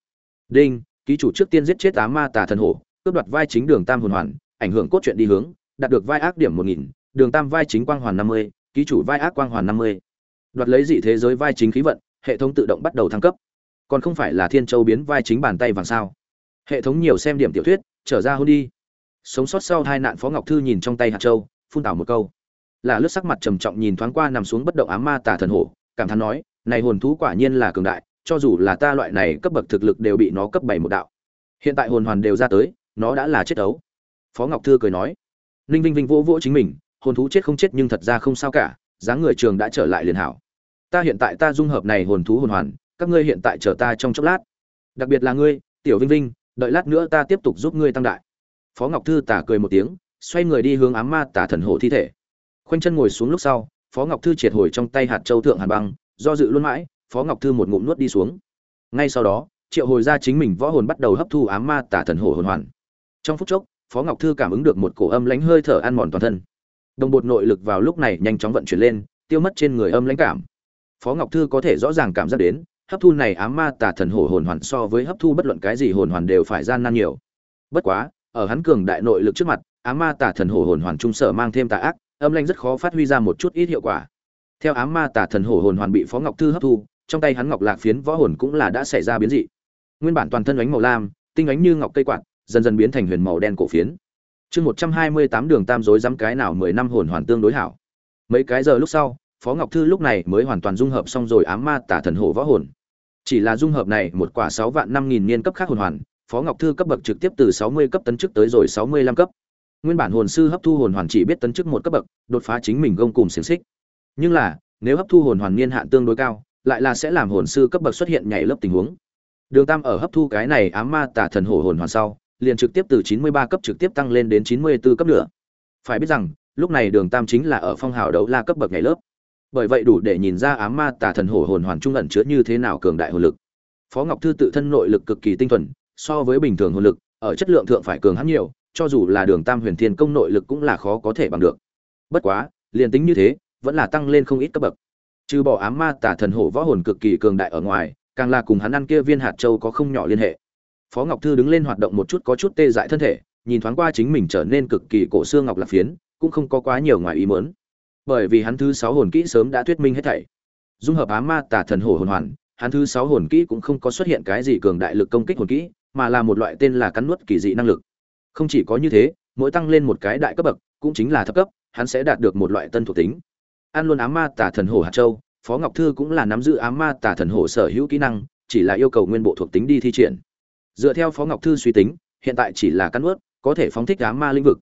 Đinh, ký chủ trước tiên giết chết tám ma tà thần hổ, cướp đoạt vai chính đường tam hồn hoàn, ảnh hưởng cốt truyện đi hướng, đạt được vai ác điểm một nghìn, đường tam vai chính quang hoàn năm mươi ký chủ vai ác quang hoàn năm mươi. Đoạt lấy dị thế giới vai chính khí vận, hệ thống tự động bắt đầu thăng cấp. Còn không phải là thiên châu biến vai chính bàn tay vàng sao? Hệ thống nhiều xem điểm tiểu thuyết, trở ra hôn đi. Sống sót sau hai nạn phó ngọc thư nhìn trong tay hạt châu, phun tảo một câu. Là lướt sắc mặt trầm trọng nhìn thoáng qua nằm xuống bất động ám ma tà thần hổ, cảm thán nói, này hồn thú quả nhiên là cường đại, cho dù là ta loại này cấp bậc thực lực đều bị nó cấp bảy một đạo. Hiện tại hồn hoàn đều ra tới, nó đã là chết ấu phó ngọc thư cười nói. Ninh vinh vinh vỗ vỗ chính mình hồn thú chết không chết nhưng thật ra không sao cả, dáng người trường đã trở lại liền hảo. Ta hiện tại ta dung hợp này hồn thú hồn hoàn, các ngươi hiện tại chờ ta trong chốc lát. Đặc biệt là ngươi, tiểu vinh vinh, đợi lát nữa ta tiếp tục giúp ngươi tăng đại. Phó ngọc thư tả cười một tiếng, xoay người đi hướng ám ma tả thần hổ thi thể. Khoanh chân ngồi xuống lúc sau, phó ngọc thư triệt hồi trong tay hạt châu thượng hàn băng, do dự luôn mãi, phó ngọc thư một ngụm nuốt đi xuống. Ngay sau đó, triệu hồi ra chính mình võ hồn bắt đầu hấp thu ám ma tả thần hổ hồn hoàn. Trong phút chốc, phó ngọc thư cảm ứng được một cổ âm lánh hơi thở ăn mòn toàn thân đồng bột nội lực vào lúc này nhanh chóng vận chuyển lên, tiêu mất trên người âm lãnh cảm. Phó ngọc thư có thể rõ ràng cảm giác đến, hấp thu này ám ma tả thần hổ hồn hoàn so với hấp thu bất luận cái gì hồn hoàn đều phải gian nan nhiều. Bất quá, ở hắn cường đại nội lực trước mặt, ám ma tả thần hổ hồn hoàn trung sở mang thêm tà ác, âm lãnh rất khó phát huy ra một chút ít hiệu quả. Theo ám ma tả thần hổ hồn hoàn bị phó ngọc thư hấp thu, trong tay hắn ngọc lạc phiến võ hồn cũng là đã xảy ra biến dị. Nguyên bản toàn thân ánh màu lam, tinh ánh như ngọc cây quạt, dần dần biến thành huyền màu đen cổ phiến chương một trăm hai mươi tám đường tam dối dám cái nào mười năm hồn hoàn tương đối hảo. Mấy cái giờ lúc sau, phó ngọc thư lúc này mới hoàn toàn dung hợp xong rồi ám ma tả thần hổ võ hồn. Chỉ là dung hợp này một quả sáu vạn năm nghìn niên cấp khác hồn hoàn, phó ngọc thư cấp bậc trực tiếp từ sáu mươi cấp tấn chức tới rồi sáu mươi lăm cấp. Nguyên bản hồn sư hấp thu hồn hoàn chỉ biết tấn chức một cấp bậc, đột phá chính mình gông cùng xiềng xích. Nhưng là, nếu hấp thu hồn hoàn niên hạn tương đối cao, lại là sẽ làm hồn sư cấp bậc xuất hiện nhảy lớp tình huống. Đường tam ở hấp thu cái này ám ma tả thần hổ hồn hoàn sau liền trực tiếp từ 93 cấp trực tiếp tăng lên đến 94 cấp nữa. Phải biết rằng, lúc này Đường Tam chính là ở phong hào đấu la cấp bậc ngày lớp. Bởi vậy đủ để nhìn ra ám ma tà thần hổ hồn hoàn trung ẩn chứa như thế nào cường đại hồn lực. Phó Ngọc Thư tự thân nội lực cực kỳ tinh thuần, so với bình thường hồn lực, ở chất lượng thượng phải cường hơn nhiều, cho dù là Đường Tam Huyền Thiên công nội lực cũng là khó có thể bằng được. Bất quá, liền tính như thế, vẫn là tăng lên không ít cấp bậc. Trừ bỏ ám ma tà thần hổ võ hồn cực kỳ cường đại ở ngoài, càng là cùng hắn ăn kia viên hạt châu có không nhỏ liên hệ phó ngọc thư đứng lên hoạt động một chút có chút tê dại thân thể, nhìn thoáng qua chính mình trở nên cực kỳ cổ xương ngọc lạc phiến, cũng không có quá nhiều ngoài ý mớn bởi vì hắn thứ sáu hồn kỹ sớm đã thuyết minh hết thảy. Dung hợp á ma tả thần hổ hồn hoàn, hắn thứ sáu hồn kỹ cũng không có xuất hiện cái gì cường đại lực công kích hồn kỹ, mà là một loại tên là cắn nuốt kỳ dị năng lực. Không chỉ có như thế, mỗi tăng lên một cái đại cấp bậc, cũng chính là thấp cấp, hắn sẽ đạt được một loại tân thuộc tính. Ăn luôn á ma tả thần hổ hạt châu, phó ngọc thư cũng là nắm giữ á ma tả thần hổ sở hữu kỹ năng, chỉ là yêu cầu nguyên bộ thuộc tính đi thi triển dựa theo phó ngọc thư suy tính, hiện tại chỉ là căn ướt, có thể phóng thích á ma lĩnh vực.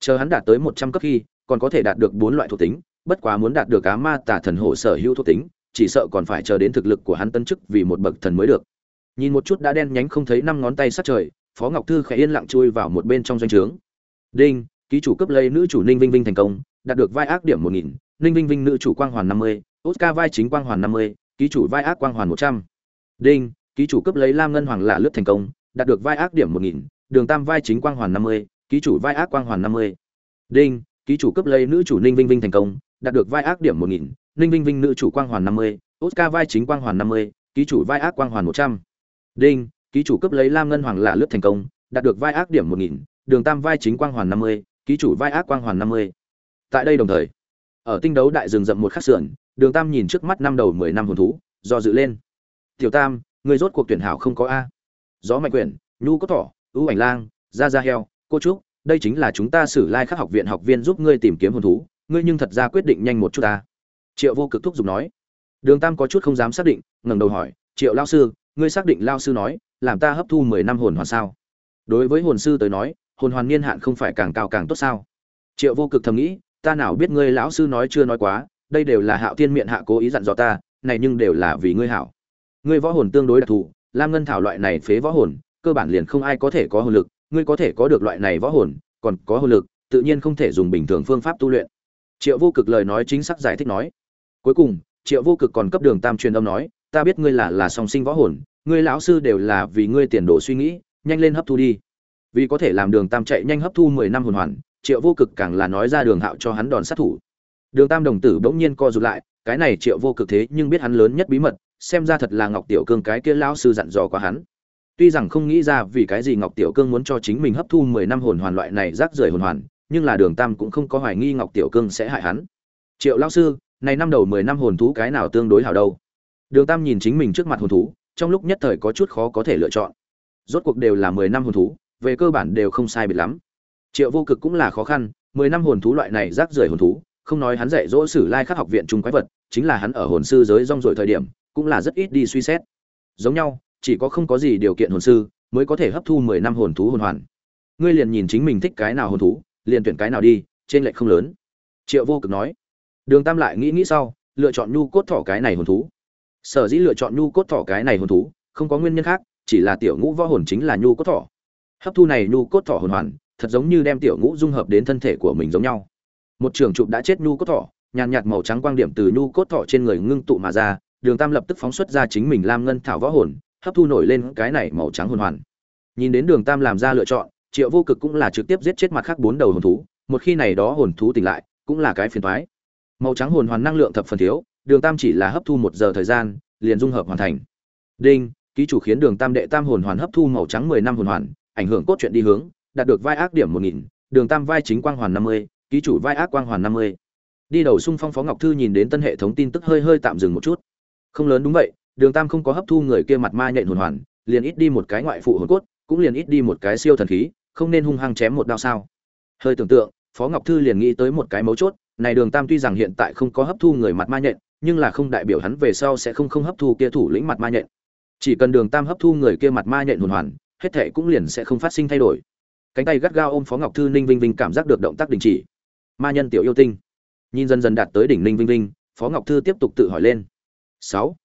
Chờ hắn đạt tới một trăm cấp khi, còn có thể đạt được bốn loại thuộc tính, bất quá muốn đạt được á ma tả thần hổ sở hữu thuộc tính, chỉ sợ còn phải chờ đến thực lực của hắn tân chức vì một bậc thần mới được. Nhìn một chút đã đen nhánh không thấy năm ngón tay sát trời, phó ngọc thư khẽ yên lặng chui vào một bên trong doanh trướng. Đinh, ký chủ cấp lây nữ chủ ninh vinh vinh thành công, đạt được vai ác điểm một nghìn, ninh vinh vinh nữ chủ quang hoàn năm mươi, oscar vai chính quang hoàn năm mươi, ký chủ vai ác quang hoàn một trăm. Đinh ký chủ cấp lấy lam ngân hoàng lạ lướt thành công, đạt được vai ác điểm một nghìn, đường tam vai chính quang hoàn năm mươi, ký chủ vai ác quang hoàn năm mươi. Đinh, ký chủ cấp lấy nữ chủ ninh vinh vinh thành công, đạt được vai ác điểm một nghìn, ninh vinh vinh nữ chủ quang hoàn năm mươi, oscar vai chính quang hoàn năm mươi, ký chủ vai ác quang hoàn một trăm. Đinh, ký chủ cấp lấy lam ngân hoàng lạ lướt thành công, đạt được vai ác điểm một nghìn, đường tam vai chính quang hoàn năm mươi, ký chủ vai ác quang hoàn năm mươi. Tại đây đồng thời, ở tinh đấu đại rừng rậm một khắc sườn, đường tam nhìn trước mắt năm đầu mười năm hồn thú, do dự lên. Tiểu tam người rốt cuộc tuyển hảo không có a. Gió mạnh quyển, nhu có thỏ, ưu ảnh lang da da heo, cô trúc, đây chính là chúng ta sử lai khắc học viện, học viên giúp ngươi tìm kiếm hồn thú, ngươi nhưng thật ra quyết định nhanh một chút ta triệu vô cực thúc giục nói. Đường tam có chút không dám xác định, ngẩng đầu hỏi, triệu lao sư, ngươi xác định lao sư nói, làm ta hấp thu mười năm hồn hoàn sao? Đối với hồn sư tới nói, hồn hoàn niên hạn không phải càng cao càng tốt sao? Triệu vô cực thầm nghĩ, ta nào biết ngươi lão sư nói chưa nói quá, đây đều là hạo thiên miệng hạ cố ý dặn dò ta, này nhưng đều là vì ngươi hảo ngươi võ hồn tương đối đặc thù, lam ngân thảo loại này phế võ hồn, cơ bản liền không ai có thể có hồn lực, ngươi có thể có được loại này võ hồn, còn có hồn lực, tự nhiên không thể dùng bình thường phương pháp tu luyện. Triệu vô cực lời nói chính xác giải thích nói. Cuối cùng, triệu vô cực còn cấp đường tam truyền âm nói, ta biết ngươi là là song sinh võ hồn, ngươi lão sư đều là vì ngươi tiền đồ suy nghĩ, nhanh lên hấp thu đi. Vì có thể làm đường tam chạy nhanh hấp thu mười năm hồn hoàn, triệu vô cực càng là nói ra đường hạo cho hắn đòn sát thủ. Đường tam đồng tử bỗng nhiên co rụt lại, cái này triệu vô cực thế nhưng biết hắn lớn nhất bí mật xem ra thật là ngọc tiểu cương cái kia lão sư dặn dò qua hắn. Tuy rằng không nghĩ ra vì cái gì ngọc tiểu cương muốn cho chính mình hấp thu mười năm hồn hoàn loại này rác rưởi hồn hoàn, nhưng là đường tam cũng không có hoài nghi ngọc tiểu cương sẽ hại hắn. Triệu lão sư, này năm đầu mười năm hồn thú cái nào tương đối hảo đâu? Đường tam nhìn chính mình trước mặt hồn thú, trong lúc nhất thời có chút khó có thể lựa chọn. Rốt cuộc đều là mười năm hồn thú, về cơ bản đều không sai biệt lắm. Triệu vô cực cũng là khó khăn, mười năm hồn thú loại này rác rưởi hồn thú, không nói hắn dạy dỗ sử lai khắc học viện trung quái vật, chính là hắn ở hồn sư giới rong rồi thời điểm cũng là rất ít đi suy xét. Giống nhau, chỉ có không có gì điều kiện hồn sư mới có thể hấp thu mười năm hồn thú hồn hoàn. Ngươi liền nhìn chính mình thích cái nào hồn thú, liền tuyển cái nào đi, trên lệch không lớn. Triệu vô cực nói. Đường tam lại nghĩ nghĩ sau, lựa chọn nhu cốt thỏ cái này hồn thú. Sở dĩ lựa chọn nhu cốt thỏ cái này hồn thú, không có nguyên nhân khác, chỉ là tiểu ngũ võ hồn chính là nhu cốt thỏ. Hấp thu này nhu cốt thỏ hồn hoàn, thật giống như đem tiểu ngũ dung hợp đến thân thể của mình giống nhau. Một trường trụ đã chết nhu cốt thỏ, nhàn nhạt màu trắng quang điểm từ nhu cốt thỏ trên người ngưng tụ mà ra đường tam lập tức phóng xuất ra chính mình lam ngân thảo võ hồn, hấp thu nổi lên cái này màu trắng hồn hoàn. Nhìn đến đường tam làm ra lựa chọn, triệu vô cực cũng là trực tiếp giết chết mặt khác bốn đầu hồn thú, một khi này đó hồn thú tỉnh lại, cũng là cái phiền toái. Màu trắng hồn hoàn năng lượng thập phần thiếu, đường tam chỉ là hấp thu một giờ thời gian, liền dung hợp hoàn thành. Đinh, ký chủ khiến đường tam đệ tam hồn hoàn hấp thu màu trắng mười năm hồn hoàn, ảnh hưởng cốt truyện đi hướng, đạt được vai ác điểm một nghìn, đường tam vai chính quang hoàn năm mươi, ký chủ vai ác quang hoàn năm mươi. Đi đầu xung phong phó ngọc thư nhìn đến tân hệ thống tin tức hơi hơi tạm dừng một chút không lớn đúng vậy, đường tam không có hấp thu người kia mặt ma nhện hồn hoàn, liền ít đi một cái ngoại phụ hồn cốt, cũng liền ít đi một cái siêu thần khí, không nên hung hăng chém một đao sao. Hơi tưởng tượng, phó ngọc thư liền nghĩ tới một cái mấu chốt, này đường tam tuy rằng hiện tại không có hấp thu người mặt ma nhện, nhưng là không đại biểu hắn về sau sẽ không không hấp thu kia thủ lĩnh mặt ma nhện. Chỉ cần đường tam hấp thu người kia mặt ma nhện hồn hoàn, hết thệ cũng liền sẽ không phát sinh thay đổi. Cánh tay gắt gao ôm phó ngọc thư ninh vinh vinh cảm giác được động tác đình chỉ. Ma nhân tiểu yêu tinh. Nhìn dần dần đạt tới đỉnh ninh vinh vinh, phó ngọc thư tiếp tục tự hỏi lên sáu.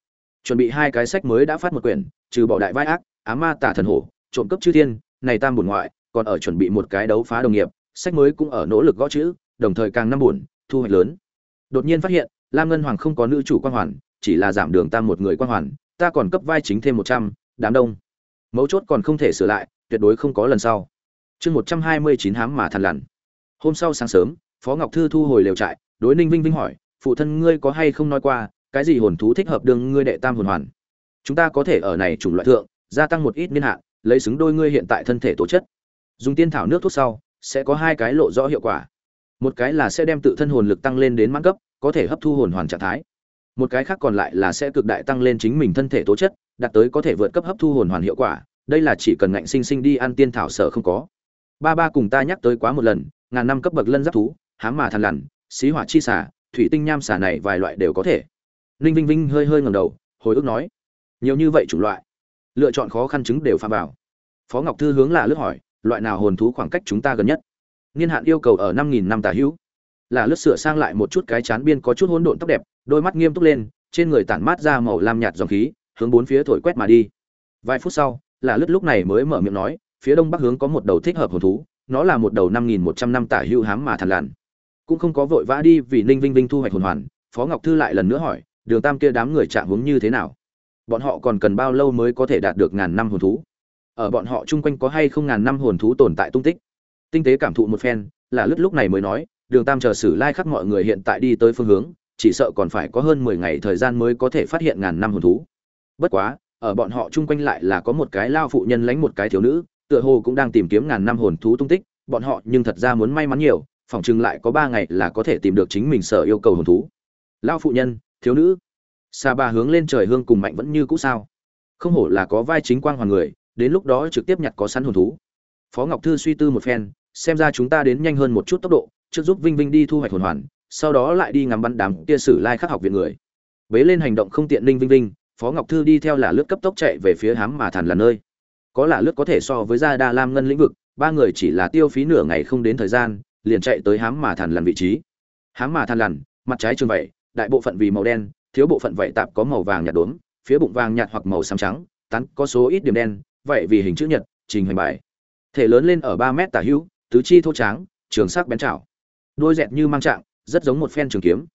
Chuẩn bị hai cái sách mới đã phát một quyển, trừ bỏ đại vai ác, á ma tả thần hổ, trộm cấp chư thiên, này tam buồn ngoại, còn ở chuẩn bị một cái đấu phá đồng nghiệp, sách mới cũng ở nỗ lực gõ chữ, đồng thời càng năm buồn thu hoạch lớn. Đột nhiên phát hiện, lam ngân hoàng không có nữ chủ quan hoàn, chỉ là giảm đường tam một người quan hoàn, ta còn cấp vai chính thêm một trăm, đám đông. Mấu chốt còn không thể sửa lại, tuyệt đối không có lần sau. Chương một trăm hai mươi chín hám mà thằn lằn. Hôm sau sáng sớm, phó ngọc thư thu hồi lều trại, đối ninh vinh vinh hỏi, phụ thân ngươi có hay không nói qua cái gì hồn thú thích hợp đương ngươi đệ tam hồn hoàn? Chúng ta có thể ở này chủng loại thượng, gia tăng một ít niên hạn, lấy xứng đôi ngươi hiện tại thân thể tố chất. Dùng tiên thảo nước thuốc sau, sẽ có hai cái lộ rõ hiệu quả. Một cái là sẽ đem tự thân hồn lực tăng lên đến mãn cấp, có thể hấp thu hồn hoàn trạng thái. Một cái khác còn lại là sẽ cực đại tăng lên chính mình thân thể tố chất, đạt tới có thể vượt cấp hấp thu hồn hoàn hiệu quả. Đây là chỉ cần ngạnh sinh sinh đi ăn tiên thảo sở không có. Ba ba cùng ta nhắc tới quá một lần, ngàn năm cấp bậc lân giáp thú, hám mà thằn lằn, xí hỏa chi xả thủy tinh nham xả này vài loại đều có thể ninh vinh vinh hơi hơi ngầm đầu, hồi ức nói, nhiều như vậy chủng loại, lựa chọn khó khăn chứng đều phạm vào. Phó ngọc thư hướng là lướt hỏi, loại nào hồn thú khoảng cách chúng ta gần nhất? Niên hạn yêu cầu ở năm nghìn năm tà hữu. Là lướt sửa sang lại một chút cái chán biên có chút hỗn độn tóc đẹp, đôi mắt nghiêm túc lên, trên người tản mát ra màu lam nhạt dòng khí, hướng bốn phía thổi quét mà đi. Vài phút sau là lướt lúc này mới mở miệng nói, phía đông bắc hướng có một đầu thích hợp hồn thú, nó là một đầu năm nghìn một trăm năm tả hữu hám mà thằn lằn. Cũng không có vội vã đi vì ninh vinh vinh thu hoạch hồn hoàn. Phó ngọc thư lại lần nữa hỏi đường tam kia đám người chạm hướng như thế nào? Bọn họ còn cần bao lâu mới có thể đạt được ngàn năm hồn thú? Ở bọn họ chung quanh có hay không ngàn năm hồn thú tồn tại tung tích? Tinh tế cảm thụ một phen, là lúc lúc này mới nói, đường tam chờ sử lai khắc mọi người hiện tại đi tới phương hướng, chỉ sợ còn phải có hơn mười ngày thời gian mới có thể phát hiện ngàn năm hồn thú. Bất quá, ở bọn họ chung quanh lại là có một cái lao phụ nhân lánh một cái thiếu nữ, tựa hồ cũng đang tìm kiếm ngàn năm hồn thú tung tích, bọn họ nhưng thật ra muốn may mắn nhiều, phỏng chừng lại có ba ngày là có thể tìm được chính mình sở yêu cầu hồn thú. Lao phụ nhân thiếu nữ. Sa ba hướng lên trời hương cùng mạnh vẫn như cũ sao? Không hổ là có vai chính quang hoàng người, đến lúc đó trực tiếp nhặt có sẵn hồn thú. Phó ngọc thư suy tư một phen, xem ra chúng ta đến nhanh hơn một chút tốc độ, trước giúp vinh vinh đi thu hoạch hồn hoàn, sau đó lại đi ngắm bắn đám kia sử lai khắc học viện người. Bế lên hành động không tiện ninh vinh vinh, phó ngọc thư đi theo là lướt cấp tốc chạy về phía hám mà thàn là nơi. Có là lướt có thể so với gia đa lam ngân lĩnh vực, ba người chỉ là tiêu phí nửa ngày không đến thời gian, liền chạy tới hám mà thàn lằn vị trí. Hám mà thàn lằn, mặt trái trường vậy đại bộ phận vì màu đen thiếu bộ phận vảy tạp có màu vàng nhạt đốm phía bụng vàng nhạt hoặc màu xám trắng tán có số ít điểm đen vậy vì hình chữ nhật trình hình bài. Thể lớn lên ở ba mét tả hữu tứ chi thô tráng trường sắc bén trảo, đôi dẹt như mang trạng rất giống một phen trường kiếm.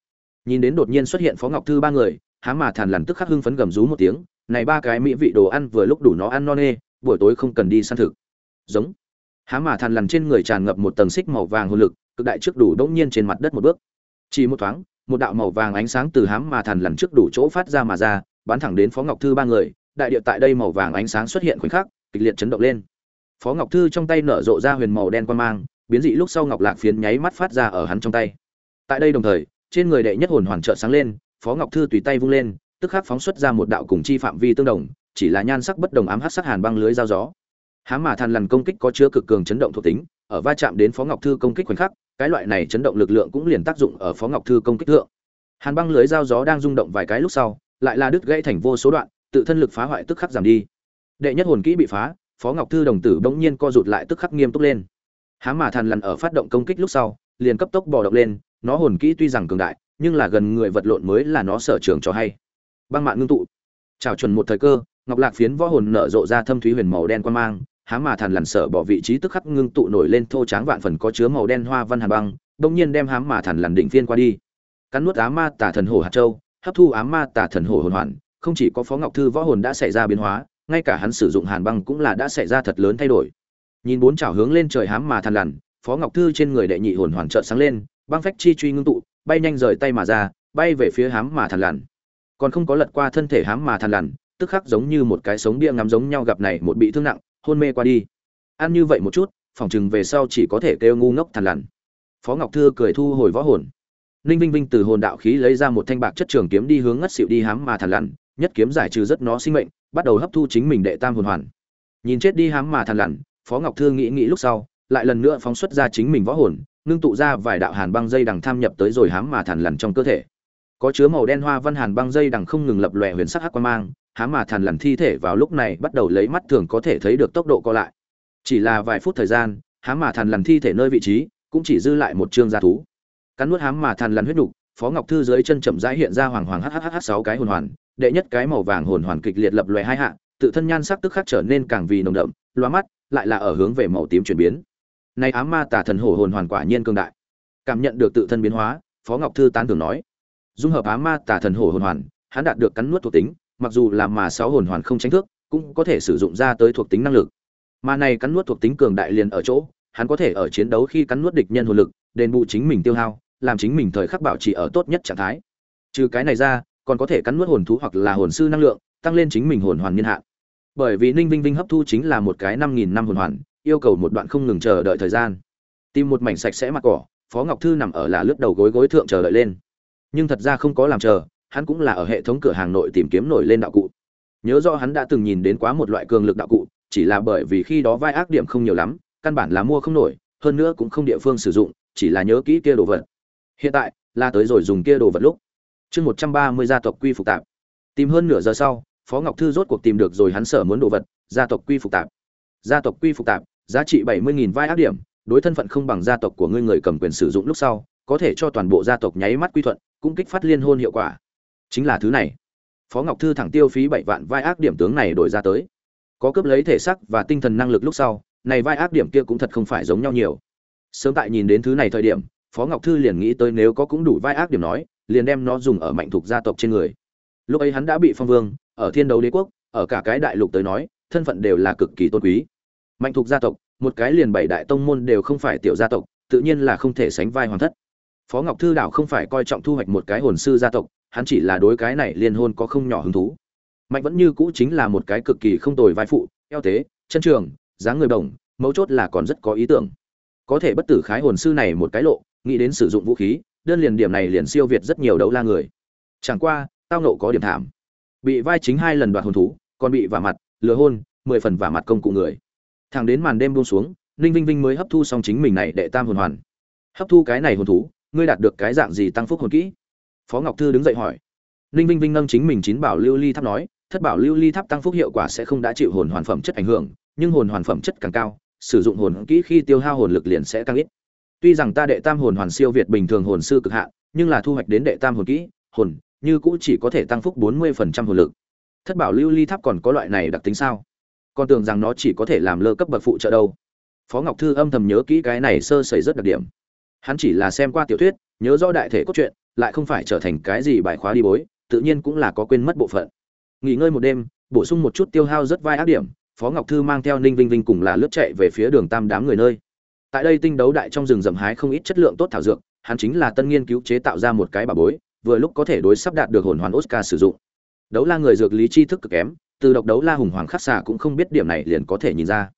Nhìn đến đột nhiên xuất hiện phó ngọc thư ba người há mà Thản lằn tức khắc hưng phấn gầm rú một tiếng này ba cái mỹ vị đồ ăn vừa lúc đủ nó ăn no nê buổi tối không cần đi săn thực. Giống. Há mà Thản lằn trên người tràn ngập một tầng xích màu vàng hồn lực cực đại trước đủ đống nhiên trên mặt đất một bước. Chỉ một thoáng một đạo màu vàng ánh sáng từ hám mà thàn lằn trước đủ chỗ phát ra mà ra, bắn thẳng đến phó ngọc thư ba người. Đại địa tại đây màu vàng ánh sáng xuất hiện khoảnh khắc, kịch liệt chấn động lên. Phó ngọc thư trong tay nở rộ ra huyền màu đen quan mang, biến dị lúc sau ngọc lạc phiến nháy mắt phát ra ở hắn trong tay. Tại đây đồng thời, trên người đệ nhất hồn hoàn trợ sáng lên, phó ngọc thư tùy tay vung lên, tức khắc phóng xuất ra một đạo cùng chi phạm vi tương đồng, chỉ là nhan sắc bất đồng ám hắc sắc hàn băng lưới giao gió. Hám mà than lằn công kích có chứa cực cường chấn động thuộc tính, ở va chạm đến phó ngọc thư công kích khoảnh khắc cái loại này chấn động lực lượng cũng liền tác dụng ở phó ngọc thư công kích thượng. Hàn băng lưới dao gió đang rung động vài cái lúc sau, lại là đứt gãy thành vô số đoạn, tự thân lực phá hoại tức khắc giảm đi. Đệ nhất hồn kỹ bị phá, phó ngọc thư đồng tử bỗng nhiên co rụt lại tức khắc nghiêm túc lên. Há mà thàn lằn ở phát động công kích lúc sau, liền cấp tốc bò động lên, nó hồn kỹ tuy rằng cường đại, nhưng là gần người vật lộn mới là nó sở trường cho hay. Băng mạng ngưng tụ. Chào chuẩn một thời cơ, ngọc lạc phiến võ hồn nở rộ ra thâm thúy huyền màu đen quan mang há mà thàn lằn sở bỏ vị trí tức khắc ngưng tụ nổi lên thô tráng vạn phần có chứa màu đen hoa văn hàn băng đông nhiên đem hám mà thàn lằn đỉnh phiên qua đi. Cắn nuốt á ma tả thần hổ hạt châu, hấp thu á ma tả thần hổ hồn hoàn không chỉ có phó ngọc thư võ hồn đã xảy ra biến hóa, ngay cả hắn sử dụng hàn băng cũng là đã xảy ra thật lớn thay đổi. Nhìn bốn chảo hướng lên trời hám mà thàn lằn, phó ngọc thư trên người đệ nhị hồn hoàn trợ sáng lên, băng phách chi truy ngưng tụ, bay nhanh rời tay mà ra, bay về phía hám mà thàn lằn. Còn không có lật qua thân thể hám mà thàn lằn, tức khắc giống như một cái sống bia ngắm giống nhau gặp này một bị thương nặng hôn mê qua đi. Ăn như vậy một chút, phòng chừng về sau chỉ có thể kêu ngu ngốc thằn lằn. Phó ngọc thư cười thu hồi võ hồn. Ninh vinh vinh từ hồn đạo khí lấy ra một thanh bạc chất trường kiếm đi hướng ngất xịu đi hám mà thằn lằn, nhất kiếm giải trừ rất nó sinh mệnh, bắt đầu hấp thu chính mình đệ tam hồn hoàn. Nhìn chết đi hám mà thằn lằn, phó ngọc thư nghĩ nghĩ lúc sau, lại lần nữa phóng xuất ra chính mình võ hồn, ngưng tụ ra vài đạo hàn băng dây đằng tham nhập tới rồi hám mà thằn lằn trong cơ thể. Có chứa màu đen hoa văn hàn băng dây đằng không ngừng lập lòe huyền sắc hắc quan mang há mà thàn lằn thi thể vào lúc này bắt đầu lấy mắt thường có thể thấy được tốc độ co lại. Chỉ là vài phút thời gian, há mà thàn lằn thi thể nơi vị trí cũng chỉ dư lại một chương gia thú. Cắn nuốt hám mà thàn lằn huyết đục phó ngọc thư dưới chân chậm rãi hiện ra hoàng hoàng hhh sáu cái hồn hoàn, đệ nhất cái màu vàng hồn hoàn kịch liệt lập loè hai hạ, tự thân nhan sắc tức khắc trở nên càng vì nồng đậm loa mắt lại là ở hướng về màu tím chuyển biến. Nay ám ma tà thần hổ hồn hoàn quả nhiên cương đại. Cảm nhận được tự thân biến hóa, phó ngọc thư tán thường nói, dung hợp ám ma tà thần hổ hồn hoàn, hắn đạt được cắn nuốt thuộc tính mặc dù là mà sáu hồn hoàn không tránh thước, cũng có thể sử dụng ra tới thuộc tính năng lực. Mà này cắn nuốt thuộc tính cường đại liền ở chỗ, hắn có thể ở chiến đấu khi cắn nuốt địch nhân hồn lực, đền bù chính mình tiêu hao, làm chính mình thời khắc bảo trì ở tốt nhất trạng thái. Trừ cái này ra, còn có thể cắn nuốt hồn thú hoặc là hồn sư năng lượng, tăng lên chính mình hồn hoàn niên hạn. Bởi vì ninh vinh vinh hấp thu chính là một cái năm nghìn năm hồn hoàn, yêu cầu một đoạn không ngừng chờ đợi thời gian. Tìm một mảnh sạch sẽ mặt cỏ, phó ngọc thư nằm ở là lướt đầu gối gối thượng chờ đợi lên. Nhưng thật ra không có làm chờ hắn cũng là ở hệ thống cửa hàng nội tìm kiếm nổi lên đạo cụ. Nhớ rõ hắn đã từng nhìn đến quá một loại cường lực đạo cụ, chỉ là bởi vì khi đó vai ác điểm không nhiều lắm, căn bản là mua không nổi, hơn nữa cũng không địa phương sử dụng, chỉ là nhớ kỹ kia đồ vật. Hiện tại, là tới rồi dùng kia đồ vật lúc. Chương một trăm ba mươi gia tộc quy phục tạp. Tìm hơn nửa giờ sau, phó ngọc thư rốt cuộc tìm được rồi hắn sở muốn đồ vật, gia tộc quy phục tạp. Gia tộc quy phục tạp, giá trị bảy mươi vai ác điểm, đối thân phận không bằng gia tộc của ngươi người cầm quyền sử dụng lúc sau, có thể cho toàn bộ gia tộc nháy mắt quy thuận, cũng kích phát liên hôn hiệu quả chính là thứ này. Phó ngọc thư thẳng tiêu phí bảy vạn vai ác điểm tướng này đổi ra tới. Có cướp lấy thể xác và tinh thần năng lực lúc sau, này vai ác điểm kia cũng thật không phải giống nhau nhiều. Sớm tại nhìn đến thứ này thời điểm, phó ngọc thư liền nghĩ tới nếu có cũng đủ vai ác điểm nói, liền đem nó dùng ở mạnh thuộc gia tộc trên người. Lúc ấy hắn đã bị phong vương, ở thiên đấu đế quốc, ở cả cái đại lục tới nói, thân phận đều là cực kỳ tôn quý. Mạnh thuộc gia tộc, một cái liền bảy đại tông môn đều không phải tiểu gia tộc, tự nhiên là không thể sánh vai hoàn thất. Phó ngọc thư đảo không phải coi trọng thu hoạch một cái hồn sư gia tộc hắn chỉ là đối cái này liên hôn có không nhỏ hứng thú. Mạnh vẫn như cũ chính là một cái cực kỳ không tồi vai phụ, eo tế, chân trường, dáng người đồng mấu chốt là còn rất có ý tưởng. Có thể bất tử khái hồn sư này một cái lộ, nghĩ đến sử dụng vũ khí, đơn liền điểm này liền siêu việt rất nhiều đấu la người. Chẳng qua, tao nộ có điểm thảm. Bị vai chính hai lần đoạt hồn thú, còn bị vả mặt, lừa hôn, mười phần vả mặt công cụ người. Thẳng đến màn đêm buông xuống, ninh vinh vinh mới hấp thu xong chính mình này để tam hồn hoàn. Hấp thu cái này hồn thú, ngươi đạt được cái dạng gì tăng phúc hồn kỹ? Phó ngọc thư đứng dậy hỏi. Ninh vinh vinh nâng chính mình chín bảo lưu ly tháp nói, thất bảo lưu ly tháp tăng phúc hiệu quả sẽ không đã chịu hồn hoàn phẩm chất ảnh hưởng, nhưng hồn hoàn phẩm chất càng cao, sử dụng hồn kỹ khi tiêu hao hồn lực liền sẽ càng ít. Tuy rằng ta đệ tam hồn hoàn siêu việt bình thường hồn sư cực hạn, nhưng là thu hoạch đến đệ tam hồn kỹ, hồn như cũ chỉ có thể tăng phúc bốn mươi phần trăm hồn lực. Thất bảo lưu ly tháp còn có loại này đặc tính sao? Con tưởng rằng nó chỉ có thể làm lơ cấp bậc phụ trợ đâu. Phó ngọc thư âm thầm nhớ kỹ cái này sơ sẩy rất đặc điểm. Hắn chỉ là xem qua tiểu thuyết, nhớ rõ đại thể cốt truyện lại không phải trở thành cái gì bài khóa đi bối, tự nhiên cũng là có quên mất bộ phận. Nghỉ ngơi một đêm, bổ sung một chút tiêu hao rất vai ác điểm, phó ngọc thư mang theo ninh vinh vinh cùng là lướt chạy về phía đường tam đám người nơi. Tại đây tinh đấu đại trong rừng rậm hái không ít chất lượng tốt thảo dược, hắn chính là tân nghiên cứu chế tạo ra một cái bà bối, vừa lúc có thể đối sắp đạt được hồn hoàn oscar sử dụng. Đấu la người dược lý tri thức cực kém, từ độc đấu la hùng hoàng khắc xà cũng không biết điểm này liền có thể nhìn ra.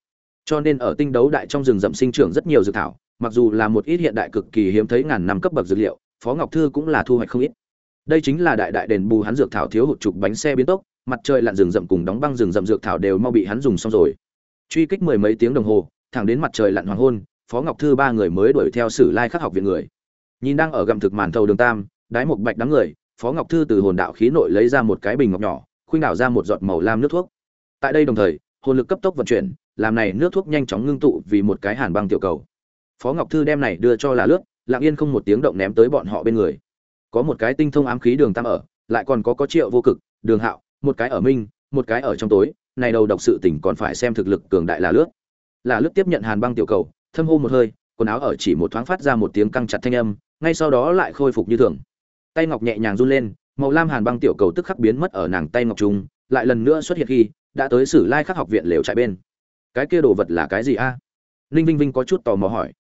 Cho nên ở tinh đấu đại trong rừng rậm sinh trưởng rất nhiều dược thảo, mặc dù là một ít hiện đại cực kỳ hiếm thấy ngàn năm cấp bậc dược liệu phó ngọc thư cũng là thu hoạch không ít. Đây chính là đại đại đền bù hắn dược thảo thiếu hụt chục bánh xe biến tốc, mặt trời lặn rừng rậm cùng đóng băng rừng rậm dược thảo đều mau bị hắn dùng xong rồi. Truy kích mười mấy tiếng đồng hồ, thẳng đến mặt trời lặn hoàng hôn, phó ngọc thư ba người mới đuổi theo sử lai khắc học viện người. Nhìn đang ở gầm thực màn thầu đường tam, đái một bạch đám người, phó ngọc thư từ hồn đạo khí nội lấy ra một cái bình ngọc nhỏ, khuynh đảo ra một giọt màu lam nước thuốc. Tại đây đồng thời, hồn lực cấp tốc vận chuyển, làm này nước thuốc nhanh chóng ngưng tụ vì một cái hàn băng tiểu cầu. Phó ngọc thư đem này đưa cho là lướt lặng yên không một tiếng động ném tới bọn họ bên người. Có một cái tinh thông ám khí đường tam ở, lại còn có có triệu vô cực, đường hạo, một cái ở minh, một cái ở trong tối, này đầu độc sự tỉnh còn phải xem thực lực cường đại là lướt. Là lướt tiếp nhận hàn băng tiểu cầu, thâm hô một hơi, quần áo ở chỉ một thoáng phát ra một tiếng căng chặt thanh âm, ngay sau đó lại khôi phục như thường. Tay ngọc nhẹ nhàng run lên, màu lam hàn băng tiểu cầu tức khắc biến mất ở nàng tay ngọc trung, lại lần nữa xuất hiện khi, đã tới sử lai khắc học viện lều trại bên. Cái kia đồ vật là cái gì a? À? ninh vinh vinh có chút tò mò hỏi.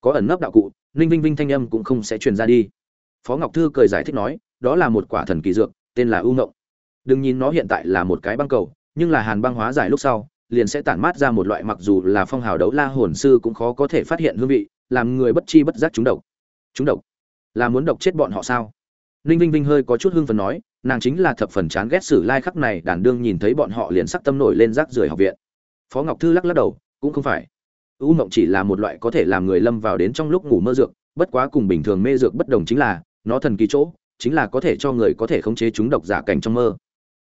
Có ẩn nấp đạo cụ ninh vinh vinh thanh âm cũng không sẽ truyền ra đi. Phó ngọc thư cười giải thích nói, đó là một quả thần kỳ dược, tên là u ngộng. Đừng nhìn nó hiện tại là một cái băng cầu, nhưng là hàn băng hóa giải lúc sau, liền sẽ tản mát ra một loại mặc dù là phong hào đấu la hồn sư cũng khó có thể phát hiện hương vị, làm người bất chi bất giác chúng độc. Chúng độc? Là muốn độc chết bọn họ sao? Ninh vinh vinh hơi có chút hưng phần nói, nàng chính là thập phần chán ghét sử lai khắc này, đàn đương nhìn thấy bọn họ liền sắc tâm nổi lên rác rưởi học viện. Phó ngọc thư lắc lắc đầu, cũng không phải u mộng chỉ là một loại có thể làm người lâm vào đến trong lúc ngủ mơ dược, bất quá cùng bình thường mê dược bất đồng chính là, nó thần kỳ chỗ, chính là có thể cho người có thể khống chế chúng độc giả cảnh trong mơ.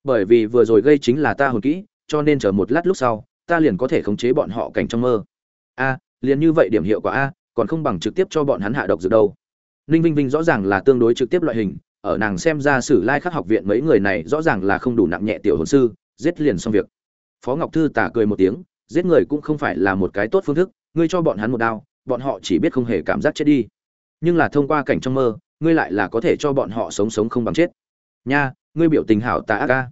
Bởi vì vừa rồi gây chính là ta hồn kỹ, cho nên chờ một lát lúc sau, ta liền có thể khống chế bọn họ cảnh trong mơ. A, liền như vậy điểm hiệu quả a, còn không bằng trực tiếp cho bọn hắn hạ độc dược đâu. Ninh vinh vinh rõ ràng là tương đối trực tiếp loại hình, ở nàng xem ra sử lai khắc học viện mấy người này rõ ràng là không đủ nặng nhẹ tiểu hồn sư, giết liền xong việc. Phó ngọc thư tả cười một tiếng giết người cũng không phải là một cái tốt phương thức, ngươi cho bọn hắn một đao, bọn họ chỉ biết không hề cảm giác chết đi. Nhưng là thông qua cảnh trong mơ, ngươi lại là có thể cho bọn họ sống sống không bằng chết. Nha, ngươi biểu tình hảo tà ác ca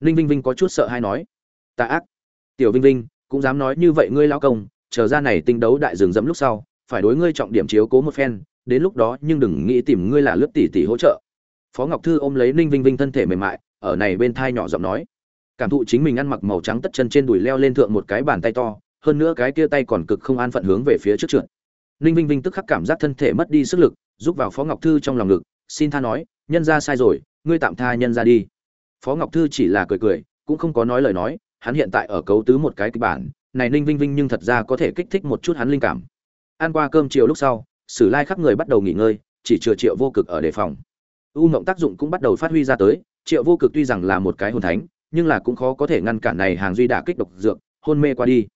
ninh vinh vinh có chút sợ hay nói. Tà ác? Tiểu vinh vinh, cũng dám nói như vậy ngươi lao công, chờ ra này tinh đấu đại rừng dẫm lúc sau, phải đối ngươi trọng điểm chiếu cố một phen, đến lúc đó nhưng đừng nghĩ tìm ngươi là lướt tỷ tỷ hỗ trợ. Phó ngọc thư ôm lấy ninh vinh vinh thân thể mềm mại, ở này bên thai nhỏ giọng nói cảm thụ chính mình ăn mặc màu trắng tất chân trên đùi leo lên thượng một cái bàn tay to, hơn nữa cái kia tay còn cực không an phận hướng về phía trước trượt. Ninh vinh vinh tức khắc cảm giác thân thể mất đi sức lực giúp vào phó ngọc thư trong lòng ngực, xin tha nói, nhân ra sai rồi, ngươi tạm tha nhân ra đi. Phó ngọc thư chỉ là cười cười, cũng không có nói lời nói, hắn hiện tại ở cấu tứ một cái kịch bản, này ninh vinh vinh nhưng thật ra có thể kích thích một chút hắn linh cảm. Ăn qua cơm chiều lúc sau, sử lai khắc người bắt đầu nghỉ ngơi, chỉ chừa triệu vô cực ở đề phòng. U mộng tác dụng cũng bắt đầu phát huy ra tới, triệu vô cực tuy rằng là một cái hồn thánh nhưng là cũng khó có thể ngăn cản này hàng duy đả kích độc dược, hôn mê qua đi.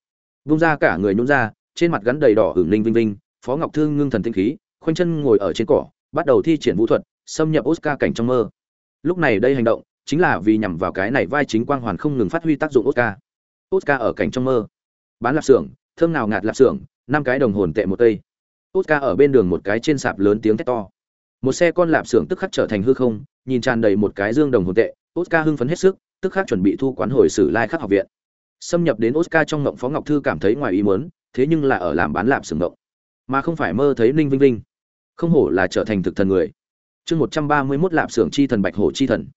Vung ra cả người nhún ra, trên mặt gắn đầy đỏ hửng linh vinh vinh, phó ngọc thương ngưng thần tinh khí, khoanh chân ngồi ở trên cỏ, bắt đầu thi triển vũ thuật, xâm nhập oscar cảnh trong mơ. Lúc này đây hành động, chính là vì nhằm vào cái này vai chính quang hoàn không ngừng phát huy tác dụng oscar. Oscar ở cảnh trong mơ. Bán lạp xưởng, thơm nào ngạt lạp xưởng, năm cái đồng hồn tệ một cây oscar ở bên đường một cái trên sạp lớn tiếng thét to. Một xe con lạp xưởng tức khắc trở thành hư không, nhìn tràn đầy một cái dương đồng hồn tệ, oscar hưng phấn hết sức tức khắc chuẩn bị thu quán hồi sử lai khắc học viện. Xâm nhập đến oscar trong ngộng phó ngọc thư cảm thấy ngoài ý muốn, thế nhưng là ở làm bán lạp xưởng ngộng. Mà không phải mơ thấy ninh vinh vinh. Không hổ là trở thành thực thần người. Chương một trăm ba mươi mốt lạp xưởng chi thần bạch hổ chi thần.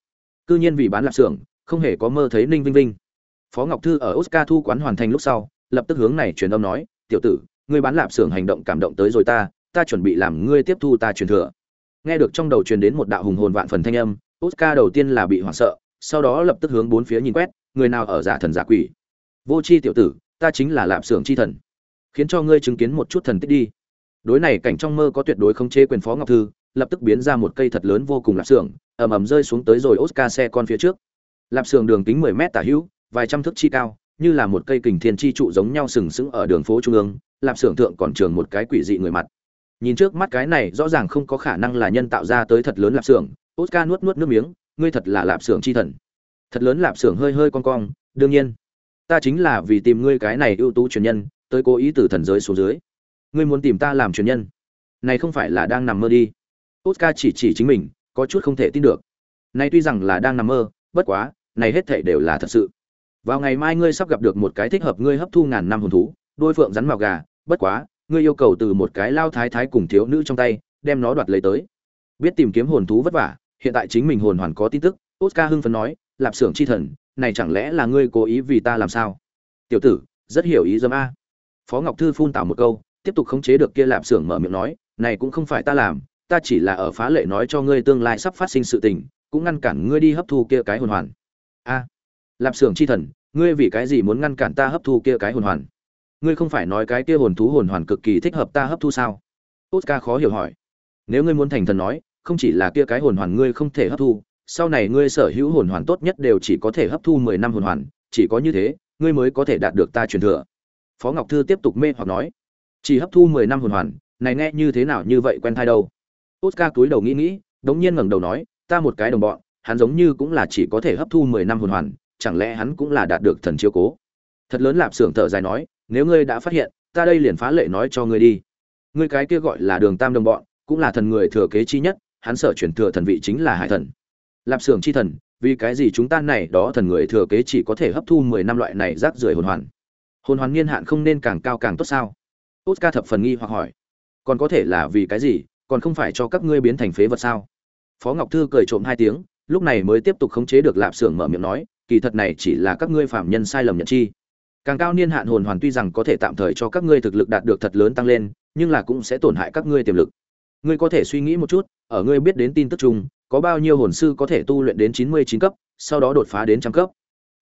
Cư nhiên vì bán lạp xưởng, không hề có mơ thấy ninh vinh vinh. Phó ngọc thư ở oscar thu quán hoàn thành lúc sau, lập tức hướng này truyền âm nói, tiểu tử, ngươi bán lạp xưởng hành động cảm động tới rồi ta ta chuẩn bị làm ngươi tiếp thu ta truyền thừa. Nghe được trong đầu truyền đến một đạo hùng hồn vạn phần thanh âm, oscar đầu tiên là bị hoảng sợ sau đó lập tức hướng bốn phía nhìn quét, người nào ở giả thần giả quỷ? Vô c h i tiểu tử, ta chính là lạp xưởng c h i thần. Khiến cho ngươi chứng kiến một chút thần tích đi. Đối này cảnh trong mơ có tuyệt đối không chế quyền phó ngọc thư, lập tức biến ra một cây thật lớn vô cùng lạp xưởng ầm ầm rơi xuống tới rồi oscar xe con phía trước. Lạp xưởng đường kính 10 mét tả hữu, vài trăm thước chi cao, như là một cây kình thiên chi trụ giống nhau sừng sững ở đường phố trung ương, lạp xưởng thượng còn trường một cái quỷ dị người mặt. Nhìn trước mắt cái này, rõ ràng không có khả năng là nhân tạo ra tới thật lớn lạp xưởng oscar nuốt nuốt nước miếng ngươi thật là lạp xưởng chi thần. Thật lớn lạp xưởng hơi hơi con cong, đương nhiên, ta chính là vì tìm ngươi cái này ưu tú truyền nhân, tới cố ý từ thần giới xuống dưới. Ngươi muốn tìm ta làm truyền nhân? Này không phải là đang nằm mơ đi. Oscar chỉ chỉ chính mình, có chút không thể tin được. Này tuy rằng là đang nằm mơ, bất quá, này hết thể đều là thật sự. Vào ngày mai ngươi sắp gặp được một cái thích hợp ngươi hấp thu ngàn năm hồn thú, đôi phượng rắn màu gà, bất quá, ngươi yêu cầu từ một cái lao thái thái cùng thiếu nữ trong tay, đem nó đoạt lấy tới. Biết tìm kiếm hồn thú vất vả hiện tại chính mình hồn hoàn có tin tức, oscar hưng phấn nói, lạp xưởng chi thần, này chẳng lẽ là ngươi cố ý vì ta làm sao? Tiểu tử, rất hiểu ý dâm a. Phó ngọc thư phun tảo một câu, tiếp tục khống chế được kia lạp xưởng mở miệng nói, này cũng không phải ta làm, ta chỉ là ở phá lệ nói cho ngươi tương lai sắp phát sinh sự tình, cũng ngăn cản ngươi đi hấp thu kia cái hồn hoàn. A, lạp xưởng chi thần, ngươi vì cái gì muốn ngăn cản ta hấp thu kia cái hồn hoàn? Ngươi không phải nói cái kia hồn thú hồn hoàn cực kỳ thích hợp ta hấp thu sao? Oscar khó hiểu hỏi. Nếu ngươi muốn thành thần nói không chỉ là kia cái hồn hoàn ngươi không thể hấp thu, sau này ngươi sở hữu hồn hoàn tốt nhất đều chỉ có thể hấp thu mười năm hồn hoàn, chỉ có như thế, ngươi mới có thể đạt được ta truyền thừa. Phó ngọc thư tiếp tục mê hoặc nói, chỉ hấp thu mười năm hồn hoàn, này nghe như thế nào như vậy quen thai đâu? Oscar cúi đầu nghĩ nghĩ, đống nhiên ngẩng đầu nói, ta một cái đồng bọn, hắn giống như cũng là chỉ có thể hấp thu mười năm hồn hoàn, chẳng lẽ hắn cũng là đạt được thần chiếu cố? Thật lớn lạp xưởng thở dài nói, nếu ngươi đã phát hiện, ta đây liền phá lệ nói cho ngươi đi. Ngươi cái kia gọi là đường tam đồng bọn, cũng là thần người thừa kế chi nhất hắn sở chuyển thừa thần vị chính là hải thần. Lạp xưởng chi thần, vì cái gì chúng ta này đó thần người thừa kế chỉ có thể hấp thu mười năm loại này rác rưởi hồn hoàn? Hồn hoàn niên hạn không nên càng cao càng tốt sao? Oscar thập phần nghi hoặc hỏi. Còn có thể là vì cái gì? Còn không phải cho các ngươi biến thành phế vật sao? Phó ngọc thư cười trộm hai tiếng, lúc này mới tiếp tục khống chế được lạp xưởng mở miệng nói, kỳ thật này chỉ là các ngươi phạm nhân sai lầm nhận chi. Càng cao niên hạn hồn hoàn tuy rằng có thể tạm thời cho các ngươi thực lực đạt được thật lớn tăng lên, nhưng là cũng sẽ tổn hại các ngươi tiềm lực ngươi có thể suy nghĩ một chút, ở ngươi biết đến tin tức chung, có bao nhiêu hồn sư có thể tu luyện đến chín mươi chín cấp, sau đó đột phá đến trăm cấp.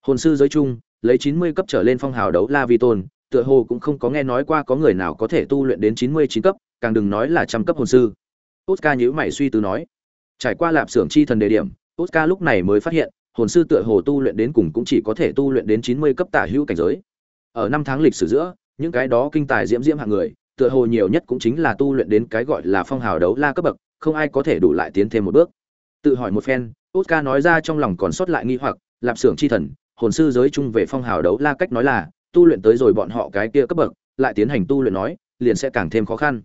Hồn sư giới chung, lấy chín mươi cấp trở lên phong hào đấu la vi tôn, tựa hồ cũng không có nghe nói qua có người nào có thể tu luyện đến chín mươi chín cấp, càng đừng nói là trăm cấp hồn sư. Oscar nhíu mày suy tư nói, trải qua lạp xưởng chi thần đề điểm oscar lúc này mới phát hiện, hồn sư tựa hồ tu luyện đến cùng cũng chỉ có thể tu luyện đến chín mươi cấp tả hữu cảnh giới. Ở năm tháng lịch sử giữa, những cái đó kinh tài diễm diễm hạng người tựa hồ nhiều nhất cũng chính là tu luyện đến cái gọi là phong hào đấu la cấp bậc, không ai có thể đủ lại tiến thêm một bước. Tự hỏi một phen, oscar nói ra trong lòng còn sót lại nghi hoặc, lạp xưởng chi thần, hồn sư giới chung về phong hào đấu la cách nói là, tu luyện tới rồi bọn họ cái kia cấp bậc, lại tiến hành tu luyện nói, liền sẽ càng thêm khó khăn.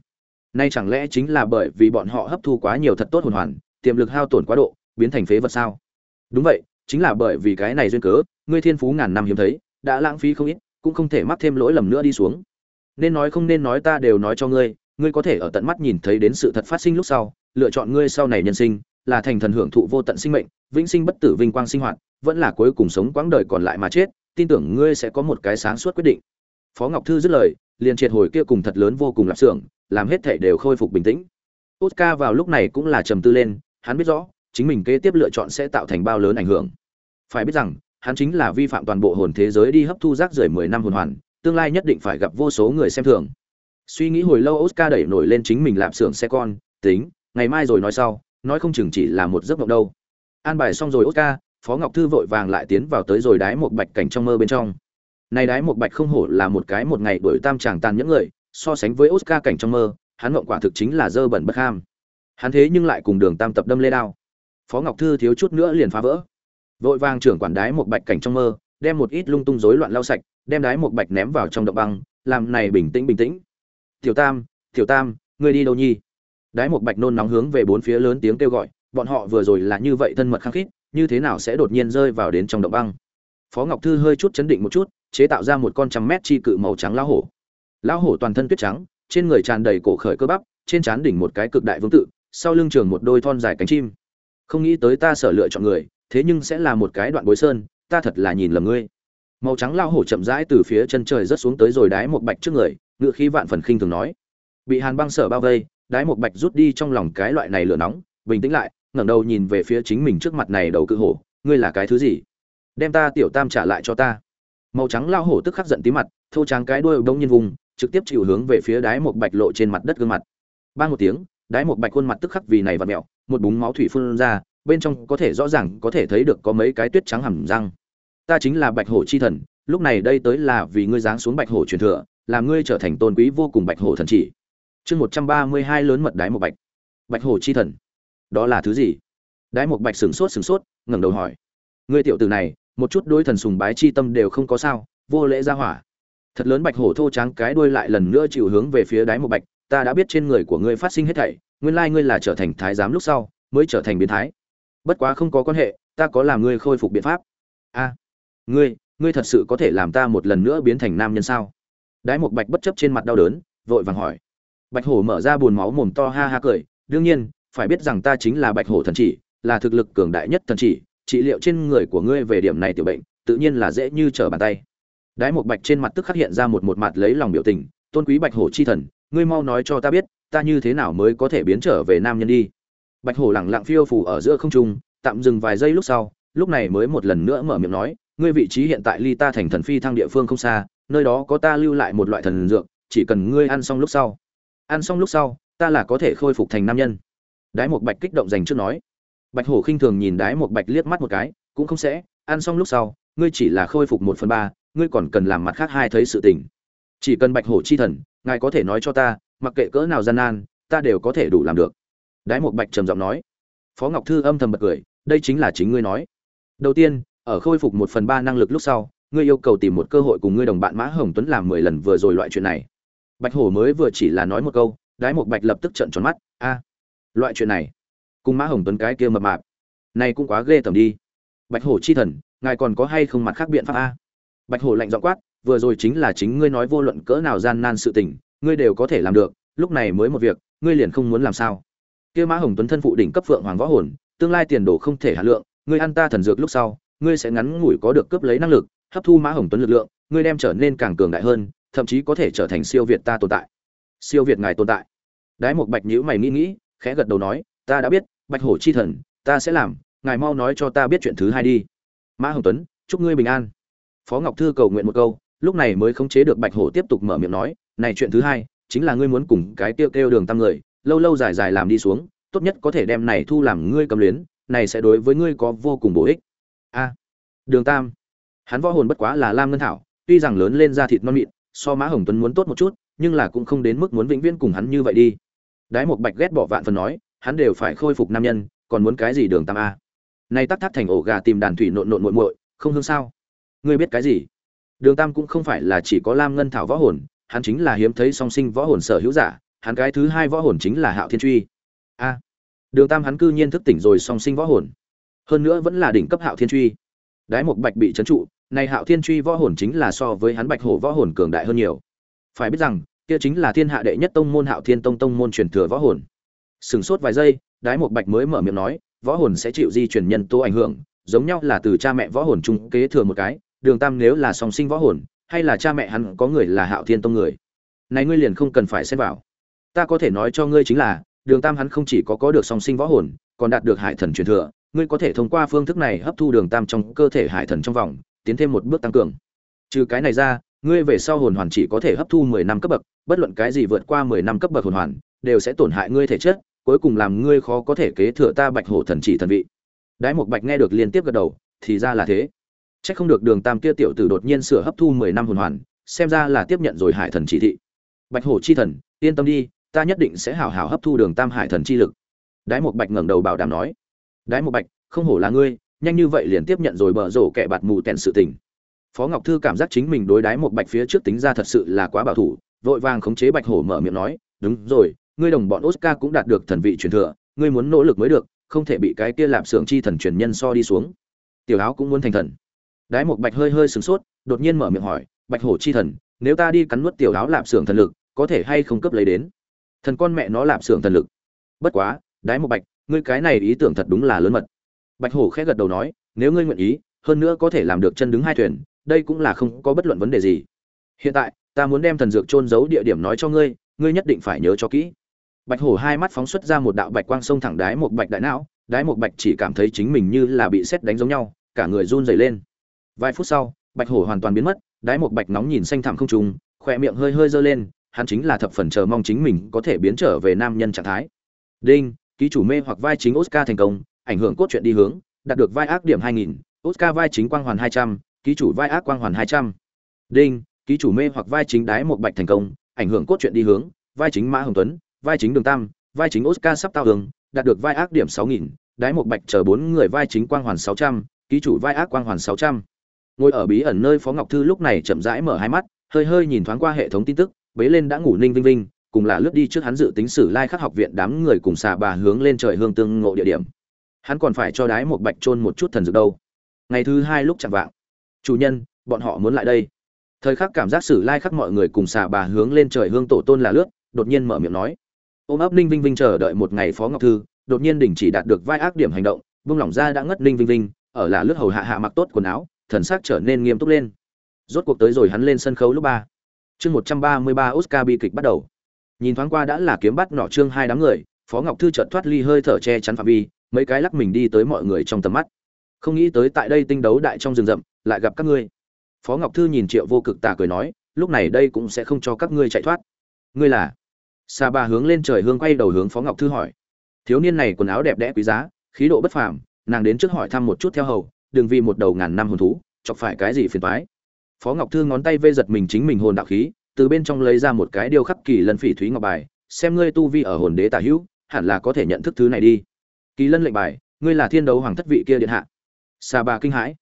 Nay chẳng lẽ chính là bởi vì bọn họ hấp thu quá nhiều thật tốt hồn hoàn, tiềm lực hao tổn quá độ, biến thành phế vật sao? Đúng vậy, chính là bởi vì cái này duyên cớ, ngươi thiên phú ngàn năm hiếm thấy, đã lãng phí không ít, cũng không thể mắc thêm lỗi lầm nữa đi xuống nên nói không nên nói ta đều nói cho ngươi ngươi có thể ở tận mắt nhìn thấy đến sự thật phát sinh lúc sau, lựa chọn ngươi sau này nhân sinh, là thành thần hưởng thụ vô tận sinh mệnh, vĩnh sinh bất tử vinh quang sinh hoạt, vẫn là cuối cùng sống quãng đời còn lại mà chết, tin tưởng ngươi sẽ có một cái sáng suốt quyết định. Phó ngọc thư dứt lời, liền triệt hồi kia cùng thật lớn vô cùng lạp xưởng, làm hết thể đều khôi phục bình tĩnh. Oscar vào lúc này cũng là trầm tư lên, hắn biết rõ, chính mình kế tiếp lựa chọn sẽ tạo thành bao lớn ảnh hưởng. Phải biết rằng, hắn chính là vi phạm toàn bộ hồn thế giới đi hấp thu rác rưởi mười năm hồn hoàn tương lai nhất định phải gặp vô số người xem thường. Suy nghĩ hồi lâu oscar đẩy nổi lên chính mình lạp xưởng xe con, tính, ngày mai rồi nói sau, nói không chừng chỉ là một giấc mộng đâu. An bài xong rồi oscar, phó ngọc thư vội vàng lại tiến vào tới rồi đái một bạch cảnh trong mơ bên trong. Này đái một bạch không hổ là một cái một ngày đuổi tam chàng tàn những người, so sánh với oscar cảnh trong mơ, hắn mộng quả thực chính là dơ bẩn bất ham. Hắn thế nhưng lại cùng đường tam tập đâm lê đao. Phó ngọc thư thiếu chút nữa liền phá vỡ. Vội vàng trưởng quản đái một bạch cảnh trong mơ, đem một ít lung tung rối loạn lau sạch đem đái một bạch ném vào trong động băng, làm này bình tĩnh bình tĩnh. Tiểu tam tiểu tam, ngươi đi đâu nhi? Đái một bạch nôn nóng hướng về bốn phía lớn tiếng kêu gọi, bọn họ vừa rồi là như vậy thân mật khăng khít, như thế nào sẽ đột nhiên rơi vào đến trong động băng? Phó ngọc thư hơi chút chấn định một chút, chế tạo ra một con trăm mét chi cự màu trắng lão hổ. Lão hổ toàn thân tuyết trắng, trên người tràn đầy cổ khởi cơ bắp, trên trán đỉnh một cái cực đại vương tự, sau lưng trường một đôi thon dài cánh chim. Không nghĩ tới ta sở lựa chọn người, thế nhưng sẽ là một cái đoạn bối sơn, ta thật là nhìn lầm ngươi màu trắng lao hổ chậm rãi từ phía chân trời rớt xuống tới rồi đái một bạch trước người ngự khí vạn phần khinh thường nói. Bị hàn băng sở bao vây, đái một bạch rút đi trong lòng cái loại này lửa nóng, bình tĩnh lại, ngẩng đầu nhìn về phía chính mình trước mặt này đầu cự hổ, ngươi là cái thứ gì? Đem ta tiểu tam trả lại cho ta. Màu trắng lao hổ tức khắc giận tí mặt, thô trắng cái đuôi đông nhiên vùng, trực tiếp chịu hướng về phía đái một bạch lộ trên mặt đất gương mặt. Ba một tiếng, đái một bạch khuôn mặt tức khắc vì này và mẹo, một búng máu thủy phun ra, bên trong có thể rõ ràng có thể thấy được có mấy cái tuyết trắng hầm răng ta chính là bạch hổ chi thần, lúc này đây tới là vì ngươi giáng xuống bạch hổ truyền thừa, làm ngươi trở thành tôn quý vô cùng bạch hổ thần chỉ. Chương một trăm ba mươi hai lớn mật đái một bạch. Bạch hổ chi thần. Đó là thứ gì? Đái một bạch sửng sốt sửng sốt, ngẩng đầu hỏi. Ngươi tiểu tử này, một chút đôi thần sùng bái chi tâm đều không có sao, vô lễ ra hỏa. Thật lớn bạch hổ thô trắng cái đuôi lại lần nữa chịu hướng về phía đái một bạch, ta đã biết trên người của ngươi phát sinh hết thảy, nguyên lai ngươi là trở thành thái giám lúc sau, mới trở thành biến thái. Bất quá không có quan hệ, ta có làm ngươi khôi phục biện pháp. A ngươi ngươi thật sự có thể làm ta một lần nữa biến thành nam nhân sao? Đái một bạch bất chấp trên mặt đau đớn, vội vàng hỏi. Bạch hổ mở ra buồn máu mồm to ha ha cười, đương nhiên, phải biết rằng ta chính là bạch hổ thần chỉ, là thực lực cường đại nhất thần chỉ, trị liệu trên người của ngươi về điểm này tiểu bệnh, tự nhiên là dễ như trở bàn tay. Đái một bạch trên mặt tức khắc hiện ra một một mặt lấy lòng biểu tình, tôn quý bạch hổ chi thần, ngươi mau nói cho ta biết, ta như thế nào mới có thể biến trở về nam nhân đi? Bạch hổ lẳng lặng phiêu phù ở giữa không trung, tạm dừng vài giây lúc sau, lúc này mới một lần nữa mở miệng nói ngươi vị trí hiện tại ly ta thành thần phi thăng địa phương không xa, nơi đó có ta lưu lại một loại thần dược, chỉ cần ngươi ăn xong lúc sau. Ăn xong lúc sau, ta là có thể khôi phục thành nam nhân. Đái một bạch kích động dành trước nói. Bạch hổ khinh thường nhìn đái một bạch liếc mắt một cái, cũng không sẽ, ăn xong lúc sau, ngươi chỉ là khôi phục một phần ba, ngươi còn cần làm mặt khác hai thấy sự tình. Chỉ cần bạch hổ chi thần, ngài có thể nói cho ta, mặc kệ cỡ nào gian nan, ta đều có thể đủ làm được. Đái một bạch trầm giọng nói. Phó ngọc thư âm thầm bật cười, đây chính là chính ngươi nói. Đầu tiên ở khôi phục một phần ba năng lực lúc sau, ngươi yêu cầu tìm một cơ hội cùng ngươi đồng bạn mã hồng tuấn làm mười lần vừa rồi loại chuyện này. Bạch hổ mới vừa chỉ là nói một câu, đái một bạch lập tức trợn tròn mắt, a, loại chuyện này, cùng mã hồng tuấn cái kia mập mạp, này cũng quá ghê tởm đi. Bạch hổ chi thần, ngài còn có hay không mặt khác biện pháp a? Bạch hổ lạnh dọ quát, vừa rồi chính là chính ngươi nói vô luận cỡ nào gian nan sự tình, ngươi đều có thể làm được, lúc này mới một việc, ngươi liền không muốn làm sao? Kia mã hồng tuấn thân phụ đỉnh cấp phượng hoàng võ hồn, tương lai tiền đồ không thể hạ lượng, ngươi ăn ta thần dược lúc sau ngươi sẽ ngắn ngủi có được cướp lấy năng lực, hấp thu mã hồng tuấn lực lượng, ngươi đem trở nên càng cường đại hơn, thậm chí có thể trở thành siêu việt ta tồn tại. Siêu việt ngài tồn tại. Đái một bạch nhữ mày nghĩ nghĩ, khẽ gật đầu nói, ta đã biết, bạch hổ chi thần, ta sẽ làm, ngài mau nói cho ta biết chuyện thứ hai đi. Mã hồng tuấn, chúc ngươi bình an. Phó ngọc thư cầu nguyện một câu, lúc này mới khống chế được bạch hổ tiếp tục mở miệng nói, này chuyện thứ hai, chính là ngươi muốn cùng cái tiêu kêu đường tăng người, lâu lâu dài dài làm đi xuống, tốt nhất có thể đem này thu làm ngươi cầm luyến, này sẽ đối với ngươi có vô cùng bổ ích a, đường tam. Hắn võ hồn bất quá là lam ngân thảo, tuy rằng lớn lên da thịt non mịn, so mã hồng tuấn muốn tốt một chút, nhưng là cũng không đến mức muốn vĩnh viễn cùng hắn như vậy đi. Đái một bạch ghét bỏ vạn phần nói, hắn đều phải khôi phục nam nhân, còn muốn cái gì đường tam a? Nay tắc thắt thành ổ gà tìm đàn thủy nộn nộn muội muội, không hương sao? Ngươi biết cái gì? Đường tam cũng không phải là chỉ có lam ngân thảo võ hồn, hắn chính là hiếm thấy song sinh võ hồn sở hữu giả, hắn cái thứ hai võ hồn chính là hạo thiên truy. A, đường tam hắn cư nhiên thức tỉnh rồi song sinh võ hồn hơn nữa vẫn là đỉnh cấp hạo thiên truy. Đái mục bạch bị trấn trụ này hạo thiên truy võ hồn chính là so với hắn bạch hổ võ hồn cường đại hơn nhiều. Phải biết rằng, kia chính là thiên hạ đệ nhất tông môn hạo thiên tông tông môn truyền thừa võ hồn. Sừng sốt vài giây, đái mục bạch mới mở miệng nói, võ hồn sẽ chịu di truyền nhân tố ảnh hưởng, giống nhau là từ cha mẹ võ hồn chung kế thừa một cái, đường tam nếu là song sinh võ hồn, hay là cha mẹ hắn có người là hạo thiên tông người. Này ngươi liền không cần phải xem vào. Ta có thể nói cho ngươi chính là, đường tam hắn không chỉ có có được song sinh võ hồn, còn đạt được hải thần truyền thừa ngươi có thể thông qua phương thức này hấp thu đường tam trong cơ thể hải thần trong vòng tiến thêm một bước tăng cường trừ cái này ra ngươi về sau hồn hoàn chỉ có thể hấp thu mười năm cấp bậc bất luận cái gì vượt qua mười năm cấp bậc hồn hoàn đều sẽ tổn hại ngươi thể chất cuối cùng làm ngươi khó có thể kế thừa ta bạch hổ thần chỉ thần vị đái một bạch nghe được liên tiếp gật đầu thì ra là thế Chắc không được Đường Tam kia tiểu tử đột nhiên sửa hấp thu 10 năm hồn hoàn, xem ra là tiếp nhận rồi Hải Thần chỉ thị. Bạch Hổ chi thần, yên tâm đi, ta nhất định sẽ hào hào hấp thu Đường Tam Hải Thần chi lực. Đái Một Bạch ngẩng đầu bảo đảm nói. Đái Một Bạch, không hổ là ngươi, nhanh như vậy liền tiếp nhận rồi bở rổ kẻ bạt mù tèn sự tình. phó ngọc thư cảm giác chính mình đối đái một bạch phía trước tính ra thật sự là quá bảo thủ vội vàng khống chế bạch hổ mở miệng nói đúng rồi ngươi đồng bọn oscar cũng đạt được thần vị truyền thừa ngươi muốn nỗ lực mới được không thể bị cái kia lạp xưởng chi thần truyền nhân so đi xuống. Tiểu áo cũng muốn thành thần. Đái một bạch hơi hơi sửng sốt đột nhiên mở miệng hỏi bạch hổ chi thần nếu ta đi cắn nuốt tiểu áo lạp xưởng thần lực có thể hay không cấp lấy đến? Thần con mẹ nó lạp xưởng thần lực. Bất quá đái một bạch ngươi cái này ý tưởng thật đúng là lớn mật. Bạch hổ khẽ gật đầu nói, nếu ngươi nguyện ý, hơn nữa có thể làm được chân đứng hai thuyền, đây cũng là không có bất luận vấn đề gì. Hiện tại, ta muốn đem thần dược trôn giấu địa điểm nói cho ngươi ngươi nhất định phải nhớ cho kỹ. Bạch hổ hai mắt phóng xuất ra một đạo bạch quang sông thẳng đái một bạch đại não đái một bạch chỉ cảm thấy chính mình như là bị xét đánh giống nhau, cả người run rẩy lên. Vài phút sau, bạch hổ hoàn toàn biến mất đái một bạch nóng nhìn xanh thẳm không trùng khỏe miệng hơi hơi dơ lên, hắn chính là thập phần chờ mong chính mình có thể biến trở về nam nhân trạng thái. Đinh! Ký chủ mê hoặc vai chính oscar thành công ảnh hưởng cốt truyện đi hướng đạt được vai ác điểm 2000, oscar vai chính quang hoàn 200, ký chủ vai ác quang hoàn 200. đinh ký chủ mê hoặc vai chính đái một bạch thành công ảnh hưởng cốt truyện đi hướng vai chính mã hồng tuấn vai chính đường tam vai chính oscar sắp tao hướng đạt được vai ác điểm 6000, đái một bạch chờ bốn người vai chính quang hoàn 600, ký chủ vai ác quang hoàn 600. ngồi ở bí ẩn nơi phó ngọc thư lúc này chậm rãi mở hai mắt hơi hơi nhìn thoáng qua hệ thống tin tức bế lên đã ngủ ninh vinh vinh cùng là lướt đi trước hắn dự tính sử lai khắc học viện đám người cùng xà bà hướng lên trời hương tương ngộ địa điểm. Hắn còn phải cho đái một bạch trôn một chút thần dược đâu. Ngày thứ hai lúc chẳng vạng. Chủ nhân, bọn họ muốn lại đây. Thời khắc cảm giác sử lai khắc mọi người cùng xà bà hướng lên trời hương tổ tôn là lướt, đột nhiên mở miệng nói. Ôm ấp ninh vinh vinh chờ đợi một ngày phó ngọc thư, đột nhiên đình chỉ đạt được vai ác điểm hành động vung lỏng ra đã ngất ninh vinh vinh, ở là lướt hầu hạ hạ mặc tốt quần áo, thần sắc trở nên nghiêm túc lên. Rốt cuộc tới rồi hắn lên sân khấu lúc ba. Chương một trăm ba mươi ba oscar bi kịch bắt đầu nhìn thoáng qua đã là kiếm bắt nọ trương hai đám người, phó ngọc thư chợt thoát ly hơi thở che chắn phạm vi, mấy cái lắc mình đi tới mọi người trong tầm mắt. Không nghĩ tới tại đây tinh đấu đại trong rừng rậm, lại gặp các ngươi. Phó ngọc thư nhìn triệu vô cực tà cười nói, lúc này đây cũng sẽ không cho các ngươi chạy thoát. Ngươi là? Sa ba hướng lên trời hương quay đầu hướng phó ngọc thư hỏi. Thiếu niên này quần áo đẹp đẽ quý giá, khí độ bất phàm, nàng đến trước hỏi thăm một chút theo hầu, đừng vì một đầu ngàn năm hồn thú, chọc phải cái gì phiền toái. Phó ngọc thư ngón tay vê giật mình chính mình hồn đạo khí từ bên trong lấy ra một cái điêu khắc kỳ lân phỉ thúy ngọc bài, xem ngươi tu vi ở hồn đế tả hữu, hẳn là có thể nhận thức thứ này đi. Kỳ lân lệnh bài, ngươi là thiên đấu hoàng thất vị kia điện hạ. Xà bà kinh hãi.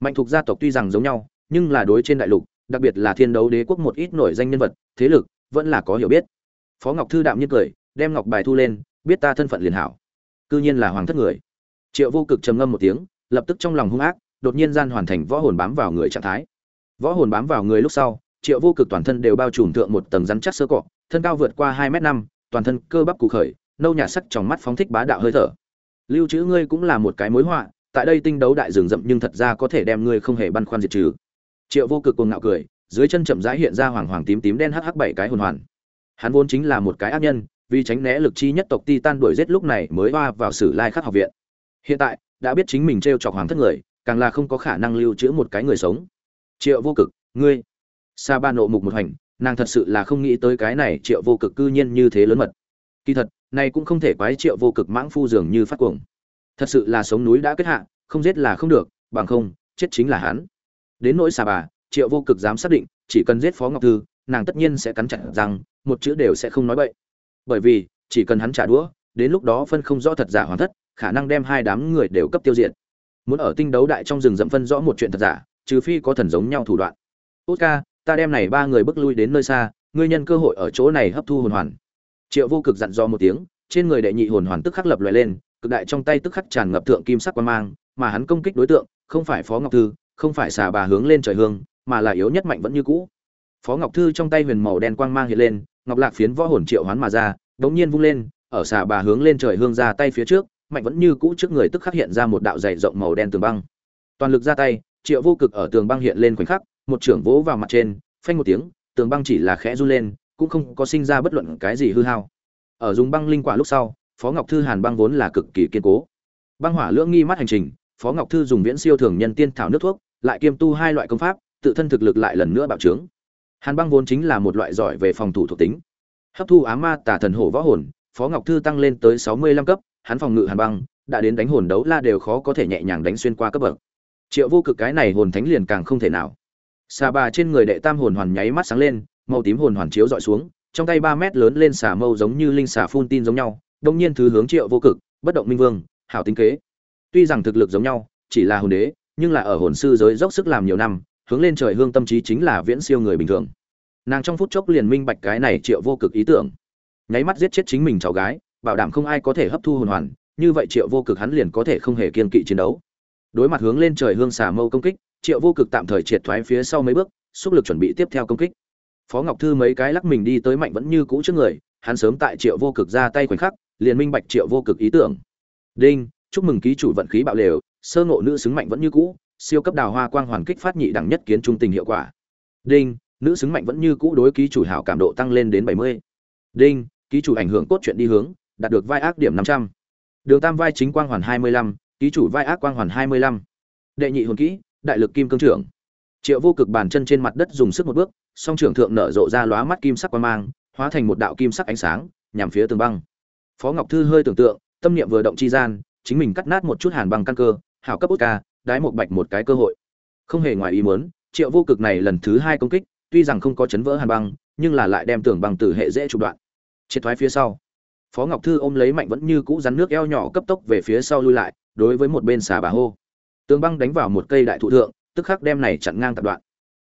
Mạnh thuộc gia tộc tuy rằng giống nhau, nhưng là đối trên đại lục, đặc biệt là thiên đấu đế quốc một ít nổi danh nhân vật, thế lực, vẫn là có hiểu biết. Phó ngọc thư đạm nhiên cười, đem ngọc bài thu lên, biết ta thân phận liền hảo. Cư nhiên là hoàng thất người. Triệu vô cực trầm ngâm một tiếng, lập tức trong lòng hung ác, đột nhiên gian hoàn thành võ hồn bám vào người trạng thái. Võ hồn bám vào người lúc sau triệu vô cực toàn thân đều bao trùm thượng một tầng rắn chắc sơ cọ, thân cao vượt qua hai m năm, toàn thân cơ bắp cụ khởi, nâu nhà sắc trong mắt phóng thích bá đạo hơi thở. Lưu trữ ngươi cũng là một cái mối họa, tại đây tinh đấu đại rừng rậm nhưng thật ra có thể đem ngươi không hề băn khoăn diệt trừ. Triệu vô cực cuồng ngạo cười, dưới chân chậm rãi hiện ra hoàng hoàng tím tím đen hắc hắc bảy cái hồn hoàn. Hắn vốn chính là một cái ác nhân, vì tránh né lực chi nhất tộc titan đuổi giết lúc này mới hoa vào sử lai khắc học viện. Hiện tại, đã biết chính mình t chọc hoàng thất người, càng là không có khả năng lưu trữ một cái người sống. Triệu vô cực, ngươi sa ba nộ mục một hành, nàng thật sự là không nghĩ tới cái này triệu vô cực cư nhiên như thế lớn mật. Kỳ thật, này cũng không thể quái triệu vô cực mãng phu dường như phát cuồng. Thật sự là sống núi đã kết hạ, không giết là không được, bằng không, chết chính là hắn. Đến nỗi xà bà triệu vô cực dám xác định, chỉ cần giết phó ngọc thư, nàng tất nhiên sẽ cắn chặt rằng một chữ đều sẽ không nói bậy. Bởi vì, chỉ cần hắn trả đũa, đến lúc đó phân không rõ thật giả hoàn thất, khả năng đem hai đám người đều cấp tiêu diệt. Muốn ở tinh đấu đại trong rừng dẫm phân rõ một chuyện thật giả, trừ phi có thần giống nhau thủ đoạn. Tốt ca ta đem này ba người bước lui đến nơi xa, ngươi nhân cơ hội ở chỗ này hấp thu hồn hoàn. Triệu vô cực dặn dò một tiếng, trên người đệ nhị hồn hoàn tức khắc lập loại lên, cực đại trong tay tức khắc tràn ngập thượng kim sắc quan mang, mà hắn công kích đối tượng, không phải phó ngọc thư, không phải xà bà hướng lên trời hương, mà là yếu nhất mạnh vẫn như cũ. Phó ngọc thư trong tay huyền màu đen quang mang hiện lên, ngọc lạc phiến võ hồn triệu hoán mà ra, đống nhiên vung lên, ở xà bà hướng lên trời hương ra tay phía trước, mạnh vẫn như cũ trước người tức khắc hiện ra một đạo dày rộng màu đen tường băng. Toàn lực ra tay, triệu vô cực ở tường băng hiện lên khoảnh khắc một trưởng vỗ vào mặt trên, phanh một tiếng, tường băng chỉ là khẽ run lên, cũng không có sinh ra bất luận cái gì hư hao. Ở dùng băng linh quả lúc sau, phó ngọc thư hàn băng vốn là cực kỳ kiên cố. Băng hỏa lưỡng nghi mắt hành trình, phó ngọc thư dùng viễn siêu thường nhân tiên thảo nước thuốc, lại kiêm tu hai loại công pháp, tự thân thực lực lại lần nữa bạo trướng. Hàn băng vốn chính là một loại giỏi về phòng thủ thuộc tính. Hấp thu á ma tả thần hổ võ hồn, phó ngọc thư tăng lên tới sáu mươi lăm cấp, hắn phòng ngự hàn băng, đã đến đánh hồn đấu la đều khó có thể nhẹ nhàng đánh xuyên qua cấp bậc. Triệu vô cực cái này hồn thánh liền càng không thể nào xà bà trên người đệ tam hồn hoàn nháy mắt sáng lên, màu tím hồn hoàn chiếu dọi xuống, trong tay ba mét lớn lên xà mâu giống như linh xà phun tin giống nhau, đông nhiên thứ hướng triệu vô cực, bất động minh vương, hảo tính kế. Tuy rằng thực lực giống nhau, chỉ là hồn đế, nhưng là ở hồn sư giới dốc sức làm nhiều năm, hướng lên trời hương tâm trí chính là viễn siêu người bình thường. Nàng trong phút chốc liền minh bạch cái này triệu vô cực ý tưởng. Nháy mắt giết chết chính mình cháu gái, bảo đảm không ai có thể hấp thu hồn hoàn, như vậy triệu vô cực hắn liền có thể không hề kiên kỵ chiến đấu. Đối mặt hướng lên trời hương xà mâu công kích triệu vô cực tạm thời triệt thoái phía sau mấy bước, xúc lực chuẩn bị tiếp theo công kích. Phó ngọc thư mấy cái lắc mình đi tới mạnh vẫn như cũ trước người, hắn sớm tại triệu vô cực ra tay khoảnh khắc, liền minh bạch triệu vô cực ý tưởng. Đinh, chúc mừng ký chủ vận khí bạo lều, sơ ngộ nữ xứng mạnh vẫn như cũ, siêu cấp đào hoa quang hoàn kích phát nhị đẳng nhất kiến trung tình hiệu quả. Đinh, nữ xứng mạnh vẫn như cũ đối ký chủ hảo cảm độ tăng lên đến bảy mươi. Đinh, ký chủ ảnh hưởng cốt truyện đi hướng, đạt được vai ác điểm năm trăm. Đường tam vai chính quang hoàn hai mươi lăm, ký chủ vai ác quang hoàn hai mươi lăm. Đệ nhị hồn kỹ đại lực kim cương trưởng. Triệu vô cực bàn chân trên mặt đất dùng sức một bước, song trưởng thượng nở rộ ra lóa mắt kim sắc quang mang, hóa thành một đạo kim sắc ánh sáng, nhằm phía tường băng. Phó ngọc thư hơi tưởng tượng, tâm niệm vừa động chi gian, chính mình cắt nát một chút hàn băng căn cơ, hảo cấp út ca, đái một bạch một cái cơ hội. Không hề ngoài ý muốn, triệu vô cực này lần thứ hai công kích, tuy rằng không có chấn vỡ hàn băng, nhưng là lại đem tường băng từ hệ dễ trục đoạn. Triệt thoái phía sau, phó ngọc thư ôm lấy mạnh vẫn như cũ rắn nước eo nhỏ cấp tốc về phía sau lui lại, đối với một bên xà bà hô tường băng đánh vào một cây đại thụ thượng, tức khắc đem này chặn ngang tập đoạn.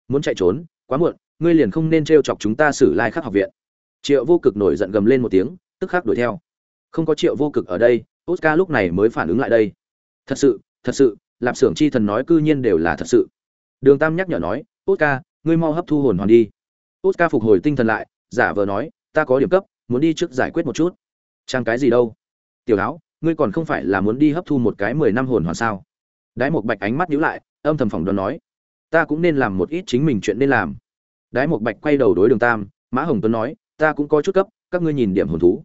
Muốn chạy trốn, quá muộn, ngươi liền không nên t chọc chúng ta xử lai khắc học viện. Triệu vô cực nổi giận gầm lên một tiếng, tức khắc đuổi theo. Không có triệu vô cực ở đây, oscar lúc này mới phản ứng lại đây. Thật sự thật sự, lạp xưởng chi thần nói cư nhiên đều là thật sự. Đường tam nhắc nhở nói, oscar, ngươi mau hấp thu hồn hoàn đi. Oscar phục hồi tinh thần lại, giả vờ nói, ta có điểm cấp, muốn đi trước giải quyết một chút. Trang cái gì đâu? Tiểu áo ngươi còn không phải là muốn đi hấp thu một cái mười năm hồn hoàn sao? Đái Mục bạch ánh mắt nhíu lại, âm thầm phỏng đoán nói, ta cũng nên làm một ít chính mình chuyện nên làm. Đái Mục bạch quay đầu đối đường tam, mã hồng tuấn nói, ta cũng có chút cấp, các ngươi nhìn điểm hồn thú.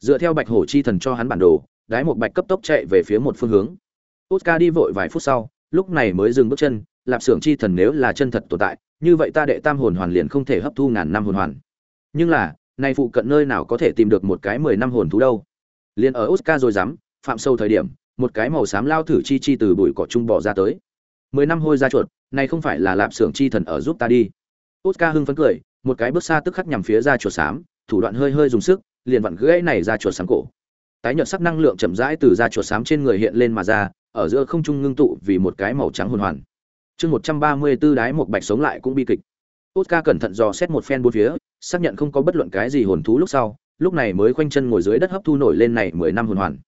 Dựa theo bạch hổ chi thần cho hắn bản đồ, đái Mục bạch cấp tốc chạy về phía một phương hướng. Oscar đi vội vài phút sau, lúc này mới dừng bước chân, lạp xưởng chi thần nếu là chân thật tồn tại, như vậy ta đệ tam hồn hoàn liền không thể hấp thu ngàn năm hồn hoàn. Nhưng là, nay phụ cận nơi nào có thể tìm được một cái mười năm hồn thú đâu? Liên ở oscar rồi dám, phạm sâu thời điểm một cái màu xám lao thử chi chi từ bụi cỏ trung bỏ ra tới. Mười năm hôi ra chuột, này không phải là lạp xưởng chi thần ở giúp ta đi. Oscar hưng phấn cười, một cái bước xa tức khắc nhằm phía ra chuột xám, thủ đoạn hơi hơi dùng sức, liền vặn gãy này ra chuột xám cổ. Tái nhợt sắc năng lượng chậm rãi từ ra chuột xám trên người hiện lên mà ra, ở giữa không trung ngưng tụ vì một cái màu trắng hồn hoàn. Chương một trăm ba mươi 134 đái một bạch sống lại cũng bi kịch. Oscar cẩn thận dò xét một phen bốn phía, xác nhận không có bất luận cái gì hồn thú lúc sau, lúc này mới khoanh chân ngồi dưới đất hấp thu nổi lên này mười năm hồn hoàn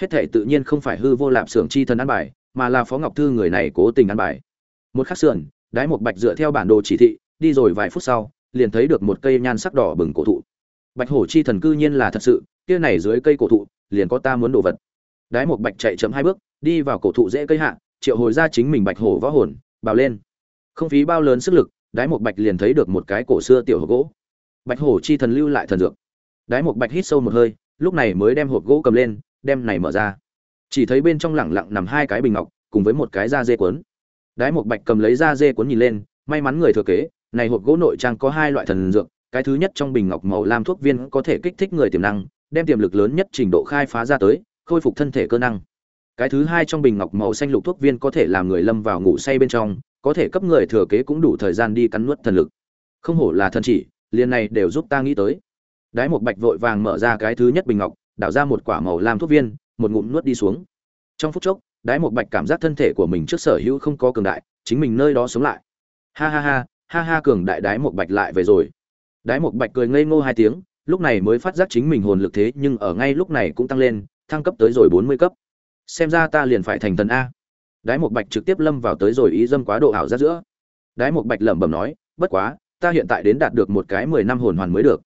hết thể tự nhiên không phải hư vô lạp xưởng chi thần ăn bài, mà là phó ngọc thư người này cố tình ăn bài. Một khắc sườn, đái một bạch dựa theo bản đồ chỉ thị, đi rồi vài phút sau, liền thấy được một cây nhan sắc đỏ bừng cổ thụ. Bạch hổ chi thần cư nhiên là thật sự, kia này dưới cây cổ thụ, liền có ta muốn đồ vật. Đái một bạch chạy chậm hai bước, đi vào cổ thụ dễ cây hạ, triệu hồi ra chính mình bạch hổ võ hồn, bào lên. Không phí bao lớn sức lực, đái một bạch liền thấy được một cái cổ xưa tiểu hộp gỗ. Bạch hổ chi thần lưu lại thần dược. Đái một bạch hít sâu một hơi, lúc này mới đem hộp gỗ cầm lên đem này mở ra. Chỉ thấy bên trong lẳng lặng nằm hai cái bình ngọc, cùng với một cái da dê cuốn. Đái một bạch cầm lấy da dê cuốn nhìn lên, may mắn người thừa kế, này hộp gỗ nội trang có hai loại thần dược, cái thứ nhất trong bình ngọc màu lam thuốc viên có thể kích thích người tiềm năng, đem tiềm lực lớn nhất trình độ khai phá ra tới, khôi phục thân thể cơ năng. Cái thứ hai trong bình ngọc màu xanh lục thuốc viên có thể làm người lâm vào ngủ say bên trong, có thể cấp người thừa kế cũng đủ thời gian đi cắn nuốt thần lực. Không hổ là thần chỉ, liền này đều giúp ta nghĩ tới. Đái một bạch vội vàng mở ra cái thứ nhất bình ngọc đảo ra một quả màu lam thuốc viên, một ngụm nuốt đi xuống. Trong phút chốc, đái một bạch cảm giác thân thể của mình trước sở hữu không có cường đại, chính mình nơi đó sống lại. Ha ha ha ha ha cường đại đái một bạch lại về rồi. Đái một bạch cười ngây ngô hai tiếng, lúc này mới phát giác chính mình hồn lực thế nhưng ở ngay lúc này cũng tăng lên, thăng cấp tới rồi bốn mươi cấp. Xem ra ta liền phải thành thần a. Đái một bạch trực tiếp lâm vào tới rồi ý dâm quá độ ảo ra giữa. Đái một bạch lẩm bẩm nói, bất quá, ta hiện tại đến đạt được một cái mười năm hồn hoàn mới được.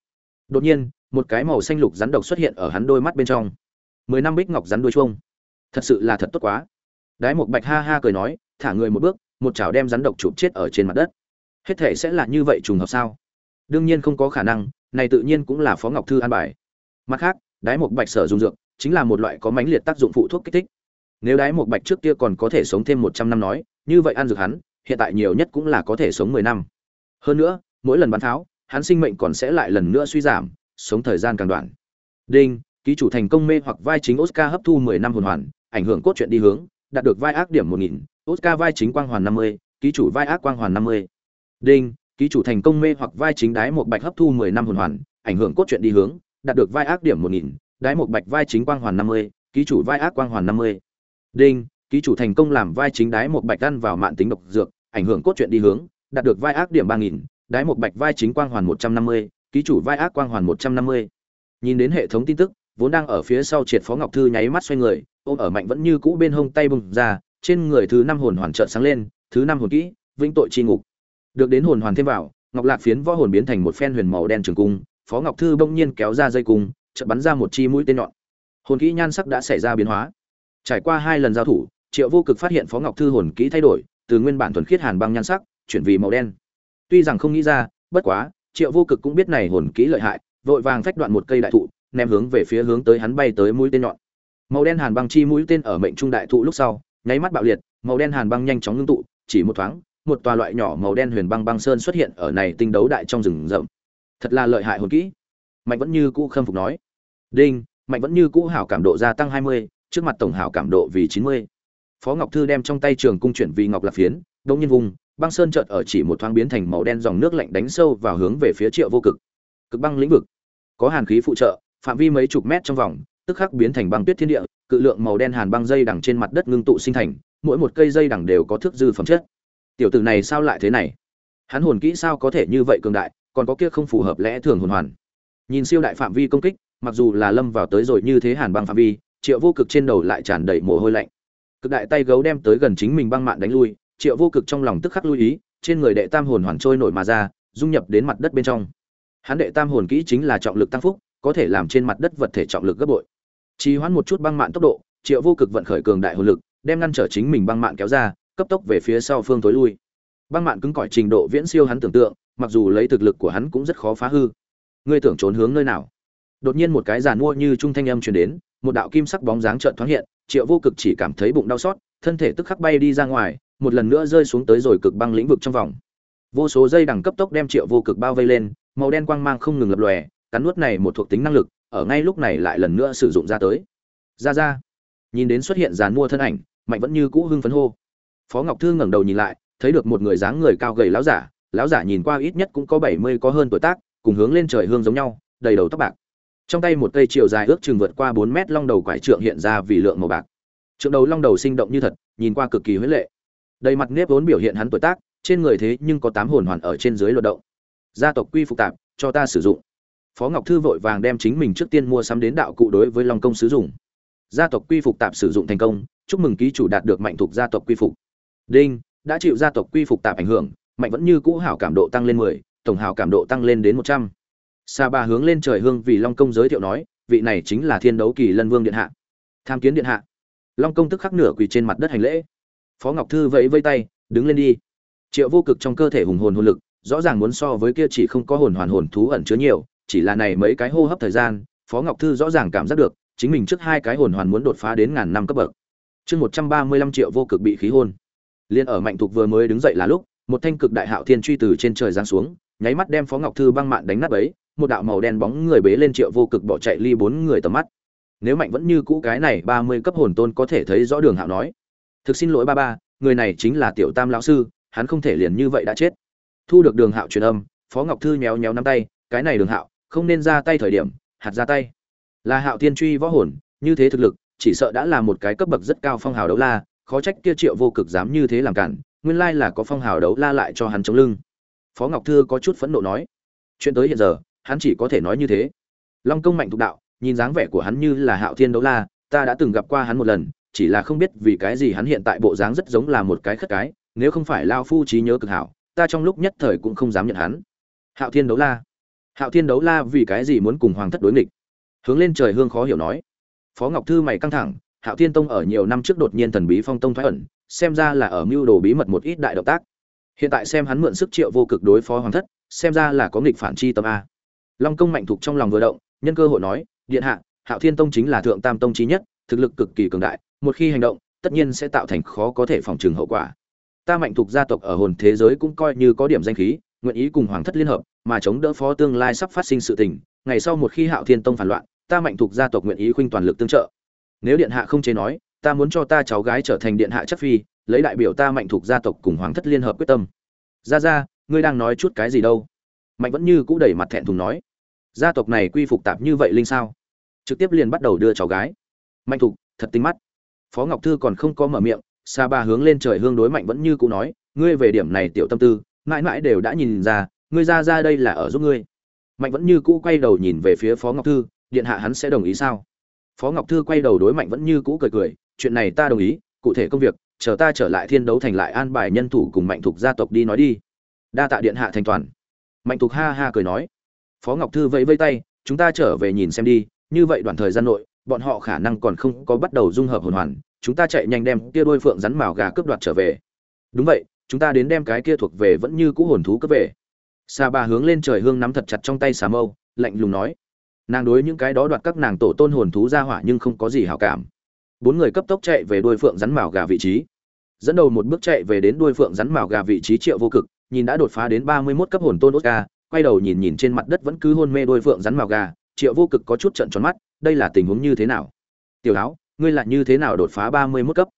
Đột nhiên một cái màu xanh lục rắn độc xuất hiện ở hắn đôi mắt bên trong. Mười năm bích ngọc rắn đuôi chuông. Thật sự là thật tốt quá. Đái một bạch ha ha cười nói, thả người một bước, một chảo đem rắn độc chụp chết ở trên mặt đất. Hết thể sẽ là như vậy trùng hợp sao? Đương nhiên không có khả năng, này tự nhiên cũng là phó ngọc thư an bài. Mặt khác, đái một bạch sở dùng dược, chính là một loại có mãnh liệt tác dụng phụ thuốc kích thích. Nếu đái một bạch trước kia còn có thể sống thêm một trăm năm nói, như vậy ăn dược hắn, hiện tại nhiều nhất cũng là có thể sống mười năm. Hơn nữa, mỗi lần bắn tháo hắn sinh mệnh còn sẽ lại lần nữa suy giảm sống thời gian càng đoạn. Đinh, ký chủ thành công mê hoặc vai chính oscar hấp thu mười năm hồn hoàn, ảnh hưởng cốt truyện đi hướng, đạt được vai ác điểm một nghìn, oscar vai chính quang hoàn năm mươi, ký chủ vai ác quang hoàn năm mươi. Đinh, ký chủ thành công mê hoặc vai chính đái một bạch hấp thu mười năm hồn hoàn, ảnh hưởng cốt truyện đi hướng, đạt được vai ác điểm một nghìn, đái một bạch vai chính quang hoàn năm mươi, ký chủ vai ác quang hoàn năm mươi. Đinh, ký chủ thành công làm vai chính đái một bạch ăn vào mạng tính độc dược, ảnh hưởng cốt truyện đi hướng, đạt được vai ác điểm ba nghìn, đái một bạch vai chính quang hoàn một trăm năm mươi ký chủ vai ác quang hoàn một trăm năm mươi. Nhìn đến hệ thống tin tức, vốn đang ở phía sau triệt phó ngọc thư nháy mắt xoay người, ôm ở mạnh vẫn như cũ bên hông tay bùng ra, trên người thứ năm hồn hoàn trợn sáng lên, thứ năm hồn kỹ, vĩnh tội chi ngục. Được đến hồn hoàn thêm vào, ngọc lạc phiến võ hồn biến thành một phen huyền màu đen trường cung, phó ngọc thư bỗng nhiên kéo ra dây cung, chợt bắn ra một chi mũi tên nhọn. Hồn kỹ nhan sắc đã xảy ra biến hóa. Trải qua hai lần giao thủ, triệu vô cực phát hiện phó ngọc thư hồn kỹ thay đổi, từ nguyên bản thuần khiết hàn băng nhan sắc, chuyển vì màu đen. Tuy rằng không nghĩ ra, bất quá triệu vô cực cũng biết này hồn kỹ lợi hại vội vàng phách đoạn một cây đại thụ ném hướng về phía hướng tới hắn bay tới mũi tên nhọn. Màu đen hàn băng chi mũi tên ở mệnh trung đại thụ lúc sau nháy mắt bạo liệt màu đen hàn băng nhanh chóng ngưng tụ chỉ một thoáng một tòa loại nhỏ màu đen huyền băng băng sơn xuất hiện ở này tinh đấu đại trong rừng rậm. Thật là lợi hại hồn kỹ. Mạnh vẫn như cũ khâm phục nói. Đinh mạnh vẫn như cũ hảo cảm độ gia tăng 20, trước mặt tổng hảo cảm độ vì 90. phó ngọc thư đem trong tay trường cung chuyển vì ngọc lạc phiến đông nhiên vùng băng sơn chợt ở chỉ một thoáng biến thành màu đen dòng nước lạnh đánh sâu vào hướng về phía triệu vô cực. Cực băng lĩnh vực. Có hàn khí phụ trợ, phạm vi mấy chục mét trong vòng, tức khắc biến thành băng tuyết thiên địa, cự lượng màu đen hàn băng dây đằng trên mặt đất ngưng tụ sinh thành, mỗi một cây dây đằng đều có thước dư phẩm chất. Tiểu tử này sao lại thế này? Hắn hồn kỹ sao có thể như vậy cường đại, còn có kia không phù hợp lẽ thường hồn hoàn. Nhìn siêu đại phạm vi công kích, mặc dù là lâm vào tới rồi như thế hàn băng phạm vi, triệu vô cực trên đầu lại tràn đầy mồ hôi lạnh. Cực đại tay gấu đem tới gần chính mình băng mạn đánh lui triệu vô cực trong lòng tức khắc lưu ý, trên người đệ tam hồn hoàn trôi nổi mà ra, dung nhập đến mặt đất bên trong. Hắn đệ tam hồn kỹ chính là trọng lực tăng phúc, có thể làm trên mặt đất vật thể trọng lực gấp bội. Trì hoãn một chút băng mạn tốc độ, triệu vô cực vận khởi cường đại hồn lực, đem ngăn trở chính mình băng mạn kéo ra, cấp tốc về phía sau phương tối lui. Băng mạn cứng cỏi trình độ viễn siêu hắn tưởng tượng, mặc dù lấy thực lực của hắn cũng rất khó phá hư. Ngươi tưởng trốn hướng nơi nào? Đột nhiên một cái giàn mua như trung thanh âm truyền đến, một đạo kim sắc bóng dáng trợn thoáng hiện, triệu vô cực chỉ cảm thấy bụng đau xót, thân thể tức khắc bay đi ra ngoài một lần nữa rơi xuống tới rồi cực băng lĩnh vực trong vòng. Vô số dây đằng cấp tốc đem triệu vô cực bao vây lên, màu đen quang mang không ngừng lập lòe, cắn nuốt này một thuộc tính năng lực, ở ngay lúc này lại lần nữa sử dụng ra tới. Ra ra. Nhìn đến xuất hiện dàn mua thân ảnh, mạnh vẫn như cũ hưng phấn hô. Phó ngọc thư ngẩng đầu nhìn lại, thấy được một người dáng người cao gầy lão giả lão giả nhìn qua ít nhất cũng có bảy mươi có hơn tuổi tác, cùng hướng lên trời hương giống nhau, đầy đầu tóc bạc. Trong tay một cây chiều dài ước chừng vượt qua bốn mét long đầu quải trượng hiện ra vì lượng màu bạc. Trượng đầu long đầu sinh động như thật, nhìn qua cực kỳ huyết lệ đầy mặt nếp vốn biểu hiện hắn tuổi tác, trên người thế nhưng có tám hồn hoàn ở trên dưới luật động. Gia tộc quy phục tạp, cho ta sử dụng. Phó ngọc thư vội vàng đem chính mình trước tiên mua sắm đến đạo cụ đối với long công sử dụng. Gia tộc quy phục tạp sử dụng thành công, chúc mừng ký chủ đạt được mạnh thuộc gia tộc quy phục. Đinh, đã chịu gia tộc quy phục tạp ảnh hưởng, mạnh vẫn như cũ hảo cảm độ tăng lên mười, tổng hảo cảm độ tăng lên đến một trăm. Sa ba hướng lên trời hương vì long công giới thiệu nói, vị này chính là thiên đấu kỳ lân vương điện hạ. Tham kiến điện hạ. Long công tức khắc nửa quỳ trên mặt đất hành lễ phó ngọc thư vẫy vây tay, đứng lên đi. Triệu vô cực trong cơ thể hùng hồn hồn lực, rõ ràng muốn so với kia chỉ không có hồn hoàn hồn thú ẩn chứa nhiều, chỉ là này mấy cái hô hấp thời gian, phó ngọc thư rõ ràng cảm giác được, chính mình trước hai cái hồn hoàn muốn đột phá đến ngàn năm cấp bậc. Chương một trăm ba mươi lăm triệu vô cực bị khí hôn liên ở mạnh thục vừa mới đứng dậy là lúc, một thanh cực đại hạo thiên truy từ trên trời giáng xuống, nháy mắt đem phó ngọc thư băng mạn đánh nát ấy một đạo màu đen bóng người bế lên triệu vô cực bỏ chạy ly bốn người tầm mắt. Nếu mạnh vẫn như cũ cái này ba mươi cấp hồn tôn có thể thấy rõ đường hạo nói thực xin lỗi ba ba, người này chính là tiểu tam lão sư, hắn không thể liền như vậy đã chết. Thu được đường hạo truyền âm, phó ngọc thư nhéo nhéo nắm tay, cái này đường hạo, không nên ra tay thời điểm, hạt ra tay. Là hạo tiên truy võ hồn, như thế thực lực, chỉ sợ đã là một cái cấp bậc rất cao phong hào đấu la, khó trách kia triệu vô cực dám như thế làm cản, nguyên lai là có phong hào đấu la lại cho hắn chống lưng. Phó ngọc thư có chút phẫn nộ nói, chuyện tới hiện giờ, hắn chỉ có thể nói như thế. Long công mạnh thục đạo, nhìn dáng vẻ của hắn như là hạo thiên đấu la, ta đã từng gặp qua hắn một lần chỉ là không biết vì cái gì hắn hiện tại bộ dáng rất giống là một cái khất cái, nếu không phải lao phu trí nhớ cực hảo, ta trong lúc nhất thời cũng không dám nhận hắn. Hạo thiên đấu la. Hạo thiên đấu la vì cái gì muốn cùng hoàng thất đối nghịch? Hướng lên trời hương khó hiểu nói. Phó ngọc thư mày căng thẳng, hạo thiên tông ở nhiều năm trước đột nhiên thần bí phong tông thoái ẩn, xem ra là ở mưu đồ bí mật một ít đại động tác. Hiện tại xem hắn mượn sức triệu vô cực đối phó hoàng thất, xem ra là có nghịch phản chi tâm a. Long công mạnh thục trong lòng vừa động, nhân cơ hội nói, điện hạ, hạo thiên tông chính là thượng tam tông trí nhất thực lực cực kỳ cường đại một khi hành động tất nhiên sẽ tạo thành khó có thể phòng trừng hậu quả. Ta mạnh thuộc gia tộc ở hồn thế giới cũng coi như có điểm danh khí nguyện ý cùng hoàng thất liên hợp mà chống đỡ phó tương lai sắp phát sinh sự tình ngày sau một khi hạo thiên tông phản loạn ta mạnh thuộc gia tộc nguyện ý khuynh toàn lực tương trợ. Nếu điện hạ không chế nói ta muốn cho ta cháu gái trở thành điện hạ chất phi lấy đại biểu ta mạnh thuộc gia tộc cùng hoàng thất liên hợp quyết tâm. Gia gia, ngươi đang nói chút cái gì đâu? Mạnh vẫn như cũ đẩy mặt thẹn thùng nói. Gia tộc này quy phục tạp như vậy linh sao? Trực tiếp liền bắt đầu đưa cháu gái mạnh thục, thật tinh mắt. Phó ngọc thư còn không có mở miệng, sa ba hướng lên trời hương đối mạnh vẫn như cũ nói, ngươi về điểm này tiểu tâm tư, mãi mãi đều đã nhìn ra, ngươi ra ra đây là ở giúp ngươi. Mạnh vẫn như cũ quay đầu nhìn về phía phó ngọc thư, điện hạ hắn sẽ đồng ý sao? Phó ngọc thư quay đầu đối mạnh vẫn như cũ cười cười, chuyện này ta đồng ý, cụ thể công việc, chờ ta trở lại thiên đấu thành lại an bài nhân thủ cùng mạnh thục gia tộc đi nói đi. Đa tạ điện hạ thành toàn. Mạnh thục ha ha cười nói. Phó ngọc thư vẫy vây tay, chúng ta trở về nhìn xem đi, như vậy đoạn thời gian nội bọn họ khả năng còn không có bắt đầu dung hợp hồn hoàn chúng ta chạy nhanh đem kia đôi phượng rắn mào gà cướp đoạt trở về đúng vậy chúng ta đến đem cái kia thuộc về vẫn như cũ hồn thú cướp về Sa Ba hướng lên trời hương nắm thật chặt trong tay xà mâu, lạnh lùng nói: "Nàng đối những cái đó đoạt các nàng tổ tôn hồn thú ra hỏa nhưng không có gì hảo cảm." Bốn người cấp tốc chạy về đuôi phượng rắn mào gà vị trí. Dẫn đầu một bước chạy về đến đuôi phượng rắn mào gà vị trí Triệu Vô Cực, nhìn đã đột phá đến ba mươi 31 cấp hồn tôn Oscar, quay đầu nhìn nhìn trên mặt đất vẫn cứ hôn mê đuôi phượng rắn mào gà, Triệu Vô Cực có chút trợn tròn mắt, đây là tình huống như thế nào? Tiểu Áo, ngươi lại như thế nào đột phá ba mươi 31 cấp?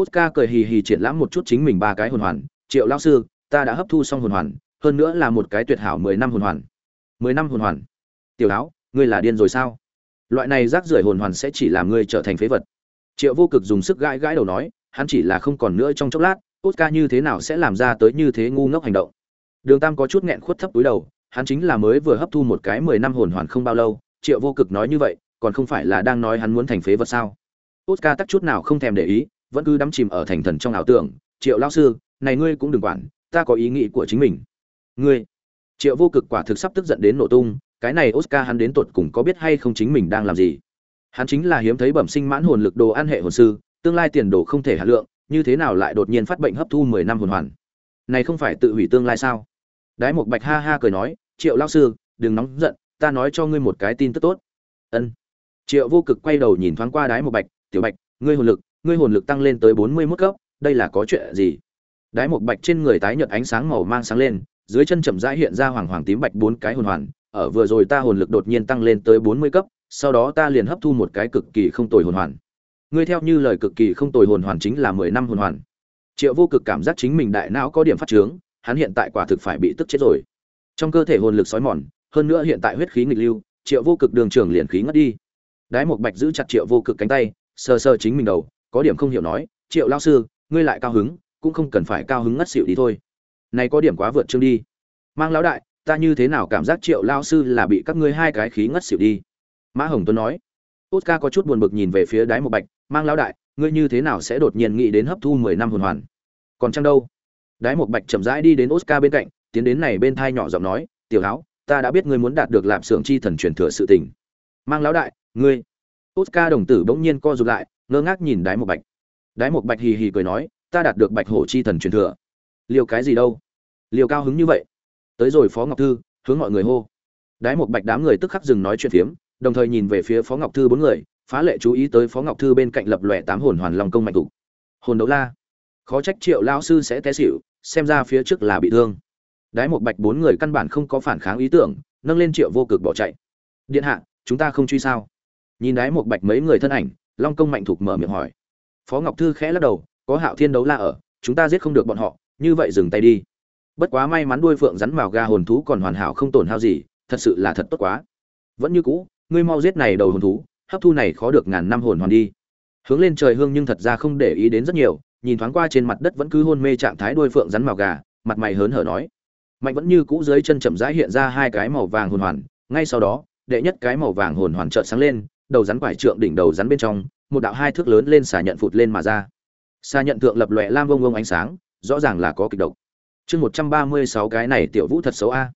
Oscar cười hì hì triển lãm một chút chính mình ba cái hồn hoàn, "Triệu lão sư, ta đã hấp thu xong hồn hoàn, hơn nữa là một cái tuyệt hảo mười năm hồn hoàn. Mười năm hồn hoàn? Tiểu áo ngươi là điên rồi sao? Loại này rác rưởi hồn hoàn sẽ chỉ làm ngươi trở thành phế vật. Triệu vô cực dùng sức gãi gãi đầu nói hắn chỉ là không còn nữa trong chốc lát Oscar như thế nào sẽ làm ra tới như thế ngu ngốc hành động? Đường tam có chút nghẹn khuất thấp túi đầu hắn chính là mới vừa hấp thu một cái mười năm hồn hoàn không bao lâu triệu vô cực nói như vậy còn không phải là đang nói hắn muốn thành phế vật sao? Oscar tắc chút nào không thèm để ý, vẫn cứ đắm chìm ở thành thần trong ảo tưởng. Triệu lao sư, này ngươi cũng đừng quản, ta có ý nghĩ của chính mình. Ngươi. Triệu vô cực quả thực sắp tức giận đến nổ tung, cái này oscar hắn đến tột cùng có biết hay không chính mình đang làm gì? Hắn chính là hiếm thấy bẩm sinh mãn hồn lực đồ ăn hệ hồn sư, tương lai tiền đồ không thể hạ lượng, như thế nào lại đột nhiên phát bệnh hấp thu mười năm hồn hoàn? Này không phải tự hủy tương lai sao? Đái một bạch ha ha cười nói, triệu lao sư, đừng nóng giận, ta nói cho ngươi một cái tin tức tốt. Ân triệu vô cực quay đầu nhìn thoáng qua đái một bạch tiểu bạch ngươi hồn lực ngươi hồn lực tăng lên tới bốn mươi mức cấp đây là có chuyện gì đái một bạch trên người tái nhợt ánh sáng màu mang sáng lên dưới chân chậm rãi hiện ra hoàng hoàng tím bạch bốn cái hồn hoàn, ở vừa rồi ta hồn lực đột nhiên tăng lên tới 40 cấp, sau đó ta liền hấp thu một cái cực kỳ không tồi hồn hoàn. Ngươi theo như lời cực kỳ không tồi hồn hoàn chính là 10 năm hồn hoàn. Triệu Vô Cực cảm giác chính mình đại não có điểm phát trướng, hắn hiện tại quả thực phải bị tức chết rồi. Trong cơ thể hồn lực sói mòn, hơn nữa hiện tại huyết khí nghịch lưu, Triệu Vô Cực đường trường liền khí ngất đi. Đái một bạch giữ chặt Triệu Vô Cực cánh tay, sờ sờ chính mình đầu, có điểm không hiểu nói, "Triệu lão sư, ngươi lại cao hứng, cũng không cần phải cao hứng ngất xỉu đi thôi." Này có điểm quá vượt chương đi. Mang lão đại ta như thế nào cảm giác triệu lao sư là bị các ngươi hai cái khí ngất xỉu đi? Mã hồng tuấn nói. Oscar có chút buồn bực nhìn về phía Đái một bạch mang lão đại ngươi như thế nào sẽ đột nhiên nghĩ đến hấp thu mười năm hồn hoàn? Còn chăng đâu? Đái một bạch chậm rãi đi đến oscar bên cạnh tiến đến này bên thai nhỏ giọng nói tiểu háo ta đã biết ngươi muốn đạt được lạp xưởng chi thần truyền thừa sự tình mang lão đại, ngươi. Oscar đồng tử bỗng nhiên co rụt lại, ngơ ngác nhìn Đái một bạch. Đái một bạch hì hì cười nói, ta đạt được bạch hổ chi thần truyền thừa. Liều cái gì đâu? Liều cao hứng như vậy? Tới rồi phó ngọc thư, hướng mọi người hô. Đái một bạch đám người tức khắc dừng nói chuyện phiếm, đồng thời nhìn về phía phó ngọc thư bốn người, phá lệ chú ý tới phó ngọc thư bên cạnh lập lòe tám hồn hoàn long công mạnh tục hồn đấu la, khó trách triệu lao sư sẽ té xịu xem ra phía trước là bị thương. Đái một bạch bốn người căn bản không có phản kháng ý tưởng, nâng lên triệu vô cực bỏ chạy. Điện hạ chúng ta không truy sao? Nhìn đái một bạch mấy người thân ảnh, long công mạnh thục mở miệng hỏi. Phó ngọc thư khẽ lắc đầu, có hạo thiên đấu la ở, chúng ta giết không được bọn họ, như vậy dừng tay đi. Bất quá may mắn đuôi phượng rắn vào ga hồn thú còn hoàn hảo không tổn hao gì, thật sự là thật tốt quá. Vẫn như cũ, ngươi mau giết này đầu hồn thú, hấp thu này khó được ngàn năm hồn hoàn đi. Hướng lên trời hương nhưng thật ra không để ý đến rất nhiều, nhìn thoáng qua trên mặt đất vẫn cứ hôn mê trạng thái đuôi phượng rắn màu gà, mặt mày hớn hở nói. Mạnh vẫn như cũ dưới chân chậm rãi hiện ra hai cái màu vàng hồn hoàn, ngay sau đó đệ nhất cái màu vàng hồn hoàn chợt sáng lên, đầu rắn quải trượng đỉnh đầu rắn bên trong, một đạo hai thước lớn lên xà nhận phụt lên mà ra. Xà nhận thượng lập lòe lam vông vông ánh sáng, rõ ràng là có kịch độc. Chương một trăm ba mươi sáu cái này tiểu vũ thật xấu a.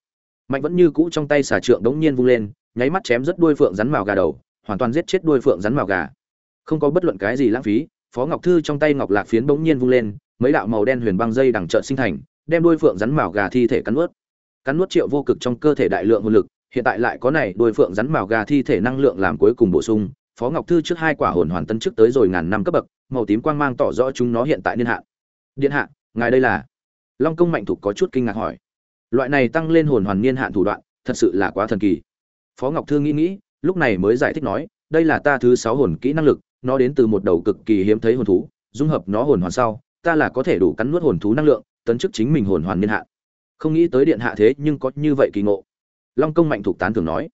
Mạnh vẫn như cũ trong tay xà trượng đống nhiên vung lên, nháy mắt chém rất đuôi phượng rắn màu gà đầu, hoàn toàn giết chết đuôi phượng rắn màu gà. Không có bất luận cái gì lãng phí, phó ngọc thư trong tay ngọc lạc phiến bỗng nhiên vung lên, mấy đạo màu đen huyền băng dây đằng chợt sinh thành, đem đuôi phượng rắn màu gà thi thể cắn nuốt. Cắn nuốt triệu vô cực trong cơ thể đại lượng hồn lực hiện tại lại có này đuôi phượng rắn màu gà thi thể năng lượng làm cuối cùng bổ sung, phó ngọc thư trước hai quả hồn hoàn tân trước tới rồi ngàn năm cấp bậc, màu tím quang mang tỏ rõ chúng nó hiện tại niên hạn. Điện hạ, ngài đây là? Long công mạnh thục có chút kinh ngạc hỏi. Loại này tăng lên hồn hoàn niên hạn thủ đoạn, thật sự là quá thần kỳ. Phó ngọc thư nghĩ nghĩ, lúc này mới giải thích nói, đây là ta thứ sáu hồn kỹ năng lực, nó đến từ một đầu cực kỳ hiếm thấy hồn thú, dung hợp nó hồn hoàn sau, ta là có thể đủ cắn nuốt hồn thú năng lượng, tấn chức chính mình hồn hoàn niên hạn. Không nghĩ tới điện hạ thế, nhưng có như vậy kỳ ngộ long công mạnh thục tán thường nói.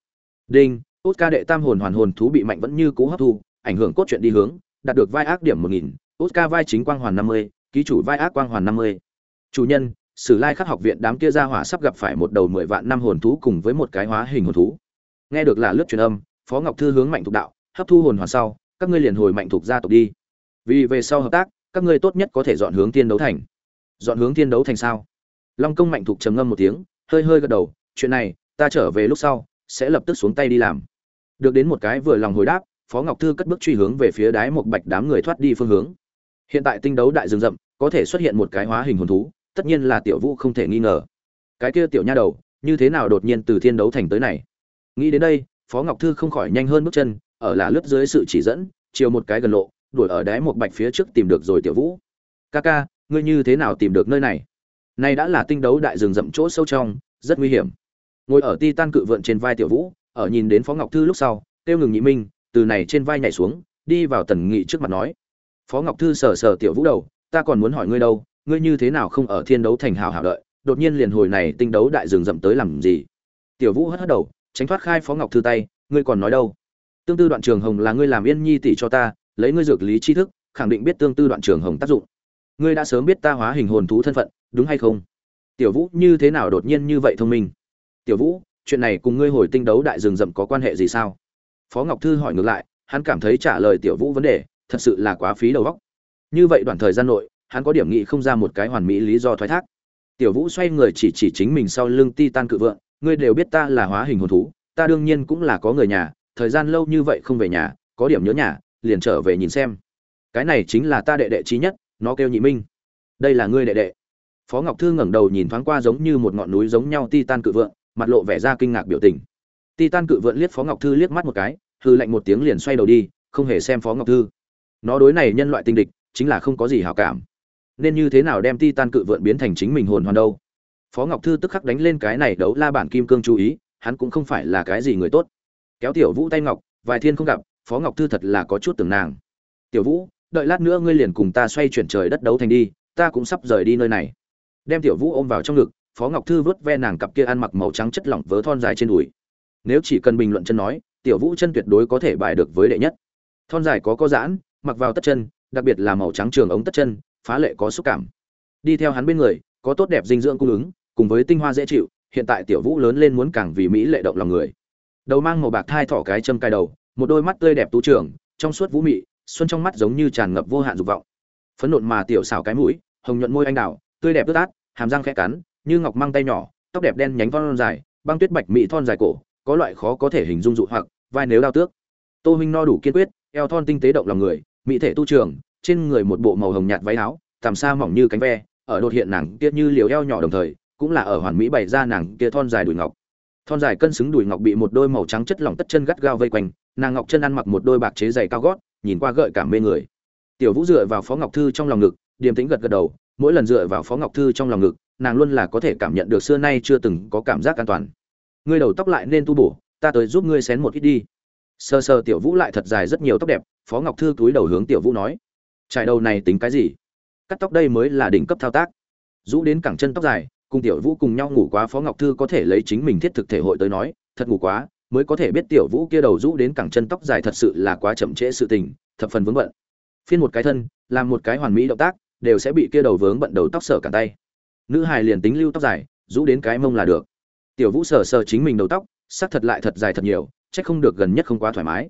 Đinh, út ca đệ tam hồn hoàn hồn thú bị mạnh vẫn như cũ hấp thu, ảnh hưởng cốt truyện đi hướng, đạt được vai ác điểm một nghìn, út ca vai chính quang hoàn năm mươi, ký chủ vai ác quang hoàn năm mươi. Chủ nhân, sử lai khắc học viện đám kia ra hỏa sắp gặp phải một đầu mười vạn năm hồn thú cùng với một cái hóa hình hồn thú. Nghe được là lướt truyền âm, phó ngọc thư hướng mạnh thục đạo, hấp thu hồn hoàn sau, các ngươi liền hồi mạnh thục gia tộc đi. Vì về sau hợp tác, các ngươi tốt nhất có thể dọn hướng tiên đấu thành. Dọn hướng tiên đấu thành sao? Long công mạnh thục trầm ngâm một tiếng, hơi hơi gật đầu, chuyện này ta trở về lúc sau, sẽ lập tức xuống tay đi làm. Được đến một cái vừa lòng hồi đáp, phó ngọc thư cất bước truy hướng về phía đái một bạch đám người thoát đi phương hướng. Hiện tại tinh đấu đại rừng rậm, có thể xuất hiện một cái hóa hình hồn thú, tất nhiên là tiểu vũ không thể nghi ngờ. Cái kia tiểu nha đầu, như thế nào đột nhiên từ thiên đấu thành tới này? Nghĩ đến đây, phó ngọc thư không khỏi nhanh hơn bước chân, ở là lướt dưới sự chỉ dẫn, chiều một cái gần lộ, đuổi ở đáy một bạch phía trước tìm được rồi tiểu vũ. Ca ca, ngươi như thế nào tìm được nơi này? Nay đã là tinh đấu đại rừng rậm chỗ sâu trong, rất nguy hiểm ngồi ở ti tan cự vượn trên vai tiểu vũ, ở nhìn đến phó ngọc thư lúc sau tiêu ngừng nhị minh, từ này trên vai nhảy xuống, đi vào tần nghị trước mặt nói. Phó ngọc thư sờ sờ tiểu vũ đầu, ta còn muốn hỏi ngươi đâu, ngươi như thế nào không ở thiên đấu thành hào hảo đợi, đột nhiên liền hồi này tinh đấu đại rừng rậm tới làm gì? Tiểu vũ hất hất đầu, tránh thoát khai phó ngọc thư tay, ngươi còn nói đâu? Tương tư đoạn trường hồng là ngươi làm yên nhi tỷ cho ta, lấy ngươi dược lý tri thức, khẳng định biết tương tư đoạn trường hồng tác dụng. Ngươi đã sớm biết ta hóa hình hồn thú thân phận, đúng hay không? Tiểu vũ như thế nào đột nhiên như vậy thông minh? Tiểu vũ, chuyện này cùng ngươi hồi tinh đấu đại rừng rậm có quan hệ gì sao? Phó ngọc thư hỏi ngược lại, hắn cảm thấy trả lời tiểu vũ vấn đề thật sự là quá phí đầu óc. Như vậy đoạn thời gian nội, hắn có điểm nghị không ra một cái hoàn mỹ lý do thoái thác. Tiểu vũ xoay người chỉ chỉ chính mình sau lưng ti tan cự vượng, ngươi đều biết ta là hóa hình hồn thú, ta đương nhiên cũng là có người nhà, thời gian lâu như vậy không về nhà, có điểm nhớ nhà, liền trở về nhìn xem. Cái này chính là ta đệ đệ trí nhất, nó kêu nhị minh. Đây là ngươi đệ đệ. Phó ngọc thư ngẩng đầu nhìn thoáng qua giống như một ngọn núi giống nhau ti tan cự vượng mặt lộ vẻ ra kinh ngạc biểu tình. Titan cự vượn liếc phó ngọc thư liếc mắt một cái hư lạnh một tiếng liền xoay đầu đi, không hề xem phó ngọc thư. Nó đối này nhân loại tinh địch, chính là không có gì hảo cảm. Nên như thế nào đem Titan cự vượn biến thành chính mình hồn hoàn đâu? Phó ngọc thư tức khắc đánh lên cái này đấu la bản kim cương chú ý, hắn cũng không phải là cái gì người tốt. Kéo tiểu vũ tay ngọc, vài thiên không gặp, phó ngọc thư thật là có chút tưởng nàng. Tiểu vũ, đợi lát nữa ngươi liền cùng ta xoay chuyển trời đất đấu thành đi, ta cũng sắp rời đi nơi này. Đem tiểu vũ ôm vào trong ngực phó ngọc thư vớt ve nàng cặp kia ăn mặc màu trắng chất lỏng vớ thon dài trên đùi. Nếu chỉ cần bình luận chân nói, tiểu vũ chân tuyệt đối có thể bài được với đệ nhất. Thon dài có có giãn, mặc vào tất chân, đặc biệt là màu trắng trường ống tất chân, phá lệ có xúc cảm. Đi theo hắn bên người, có tốt đẹp dinh dưỡng cung ứng, cùng với tinh hoa dễ chịu, hiện tại tiểu vũ lớn lên muốn càng vì mỹ lệ động lòng người. Đầu mang màu bạc thai thỏ cái châm cài đầu, một đôi mắt tươi đẹp tú trưởng trong suốt vũ mị, xuân trong mắt giống như tràn ngập vô hạn dục vọng. Phấn nộn mà tiểu xảo cái mũi, hồng nhuận môi anh đào, tươi đẹp ướt át, hàm răng khẽ cắn như ngọc mang tay nhỏ, tóc đẹp đen nhánh thon dài, băng tuyết bạch mỹ thon dài cổ, có loại khó có thể hình dung dụ hoặc, vai nếu đao tước. Tô huynh no đủ kiên quyết, eo thon tinh tế động lòng người, mỹ thể tu trường, trên người một bộ màu hồng nhạt váy áo tầm xa mỏng như cánh ve, ở đột hiện nàng kia như liều eo nhỏ đồng thời, cũng là ở hoàn mỹ bày ra nàng kia thon dài đùi ngọc. Thon dài cân xứng đùi ngọc bị một đôi màu trắng chất lỏng tất chân gắt gao vây quanh, nàng ngọc chân ăn mặc một đôi bạc chế giày cao gót, nhìn qua gợi cảm mê người. Tiểu vũ dựa vào phó ngọc thư trong lòng ngực, điềm tĩnh gật gật đầu, mỗi lần dựa vào phó ngọc thư trong lòng ngực nàng luôn là có thể cảm nhận được xưa nay chưa từng có cảm giác an toàn. Ngươi đầu tóc lại nên tu bổ, ta tới giúp ngươi xén một ít đi. Sơ sơ tiểu vũ lại thật dài rất nhiều tóc đẹp, phó ngọc thư túi đầu hướng tiểu vũ nói, trải đầu này tính cái gì? Cắt tóc đây mới là đỉnh cấp thao tác. Rũ đến cẳng chân tóc dài, cùng tiểu vũ cùng nhau ngủ quá, phó ngọc thư có thể lấy chính mình thiết thực thể hội tới nói, thật ngủ quá, mới có thể biết tiểu vũ kia đầu rũ đến cẳng chân tóc dài thật sự là quá chậm trễ sự tình, thập phần vướng bận. Phiên một cái thân, làm một cái hoàn mỹ động tác, đều sẽ bị kia đầu vướng bận đầu tóc sở cả tay nữ hài liền tính lưu tóc dài, rũ đến cái mông là được. Tiểu vũ sờ sờ chính mình đầu tóc, sắc thật lại thật dài thật nhiều, chắc không được gần nhất không quá thoải mái.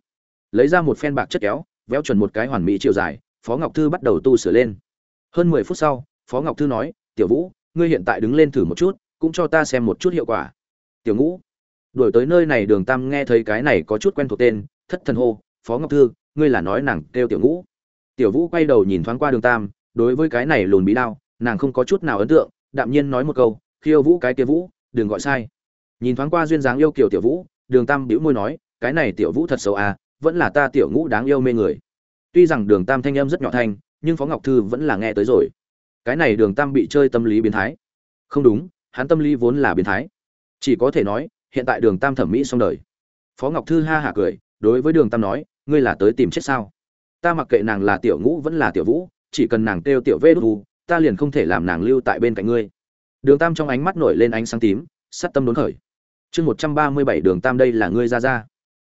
Lấy ra một phen bạc chất kéo, véo chuẩn một cái hoàn mỹ chiều dài, phó ngọc thư bắt đầu tu sửa lên. Hơn mười phút sau, phó ngọc thư nói, tiểu vũ, ngươi hiện tại đứng lên thử một chút, cũng cho ta xem một chút hiệu quả. Tiểu ngũ đổi tới nơi này đường tam nghe thấy cái này có chút quen thuộc tên, thất thần hô, phó ngọc thư, ngươi là nói nàng kêu tiểu ngũ. Tiểu vũ quay đầu nhìn thoáng qua đường tam, đối với cái này lùn bí đao, nàng không có chút nào ấn tượng đạm nhiên nói một câu, khiêu vũ cái kia vũ, đừng gọi sai. Nhìn thoáng qua duyên dáng yêu kiểu tiểu vũ, đường tam bĩu môi nói, cái này tiểu vũ thật xấu à vẫn là ta tiểu ngũ đáng yêu mê người. Tuy rằng đường tam thanh âm rất nhỏ thanh, nhưng phó ngọc thư vẫn là nghe tới rồi. Cái này đường tam bị chơi tâm lý biến thái. Không đúng, hắn tâm lý vốn là biến thái. Chỉ có thể nói, hiện tại đường tam thẩm mỹ xong đời. Phó ngọc thư ha hả cười, đối với đường tam nói, ngươi là tới tìm chết sao? Ta mặc kệ nàng là tiểu ngũ vẫn là tiểu vũ, chỉ cần nàng kêu tiểu vê đu ta liền không thể làm nàng lưu tại bên cạnh ngươi. Đường tam trong ánh mắt nổi lên ánh sáng tím sắt tâm đốn khởi. Chương một trăm ba mươi bảy, đường tam đây là ngươi ra ra.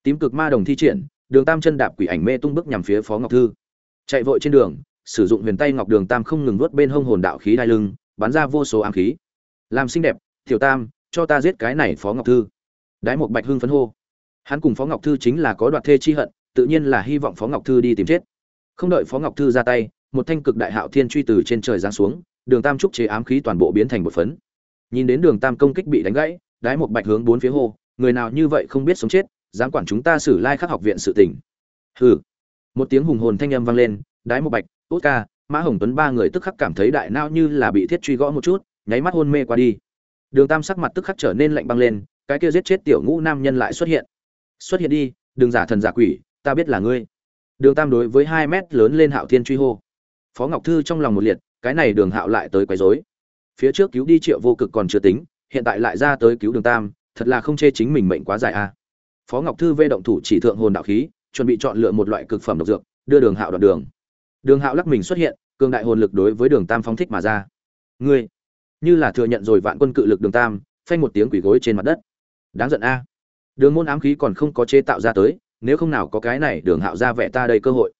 Tím cực ma đồng thi triển, đường tam chân đạp quỷ ảnh mê tung bước nhằm phía phó ngọc thư. Chạy vội trên đường, sử dụng huyền tay ngọc đường tam không ngừng nuốt bên hông hồn đạo khí đai lưng, bắn ra vô số ám khí. Làm xinh đẹp, tiểu tam, cho ta giết cái này phó ngọc thư. Đái một bạch hưng phấn hô. Hắn cùng phó ngọc thư chính là có đoạt thê chi hận, tự nhiên là hy vọng phó ngọc thư đi tìm chết. Không đợi phó ngọc thư ra tay một thanh cực đại hạo thiên truy từ trên trời giáng xuống, đường tam trúc chế ám khí toàn bộ biến thành một phấn. Nhìn đến đường tam công kích bị đánh gãy, đái một bạch hướng bốn phía hô, người nào như vậy không biết sống chết, dám quản chúng ta xử lai khắc học viện sự tình. Hừ. Một tiếng hùng hồn thanh âm vang lên, đái một bạch, tốt ca, mã hồng tuấn ba người tức khắc cảm thấy đại nao như là bị thiết truy gõ một chút, nháy mắt hôn mê qua đi. Đường tam sắc mặt tức khắc trở nên lạnh băng lên, cái kia giết chết tiểu ngũ nam nhân lại xuất hiện. Xuất hiện đi, đừng giả thần giả quỷ, ta biết là ngươi. Đường tam đối với hai mét lớn lên hạo thiên truy hô phó ngọc thư trong lòng một liệt, cái này đường hạo lại tới quấy rối. Phía trước cứu đi triệu vô cực còn chưa tính, hiện tại lại ra tới cứu đường tam, thật là không chê chính mình mệnh quá dài a à. phó ngọc thư vê động thủ chỉ thượng hồn đạo khí, chuẩn bị chọn lựa một loại cực phẩm độc dược, đưa đường hạo đoạn đường. Đường hạo lắc mình xuất hiện, cường đại hồn lực đối với đường tam phóng thích mà ra. Ngươi, như là thừa nhận rồi vạn quân cự lực đường tam, phanh một tiếng quỷ gối trên mặt đất. Đáng giận a. Đường môn ám khí còn không có chế tạo ra tới, nếu không nào có cái này đường hạo ra vẻ ta đây cơ hội.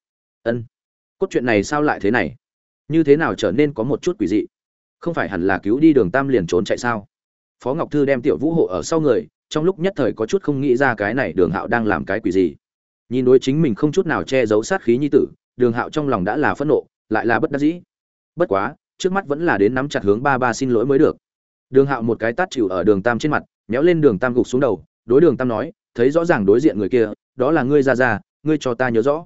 Ân cốt truyện này sao lại thế này? Như thế nào trở nên có một chút quỷ dị? Không phải hẳn là cứu đi đường tam liền trốn chạy sao? Phó ngọc thư đem tiểu vũ hộ ở sau người, trong lúc nhất thời có chút không nghĩ ra cái này đường hạo đang làm cái quỷ gì. Nhìn đối chính mình không chút nào che giấu sát khí như tử, đường hạo trong lòng đã là phẫn nộ, lại là bất đắc dĩ. Bất quá, trước mắt vẫn là đến nắm chặt hướng ba ba xin lỗi mới được. Đường hạo một cái tát chịu ở đường tam trên mặt, méo lên đường tam gục xuống đầu, đối đường tam nói, thấy rõ ràng đối diện người kia, đó là ngươi, ra ra, ngươi cho ta nhớ rõ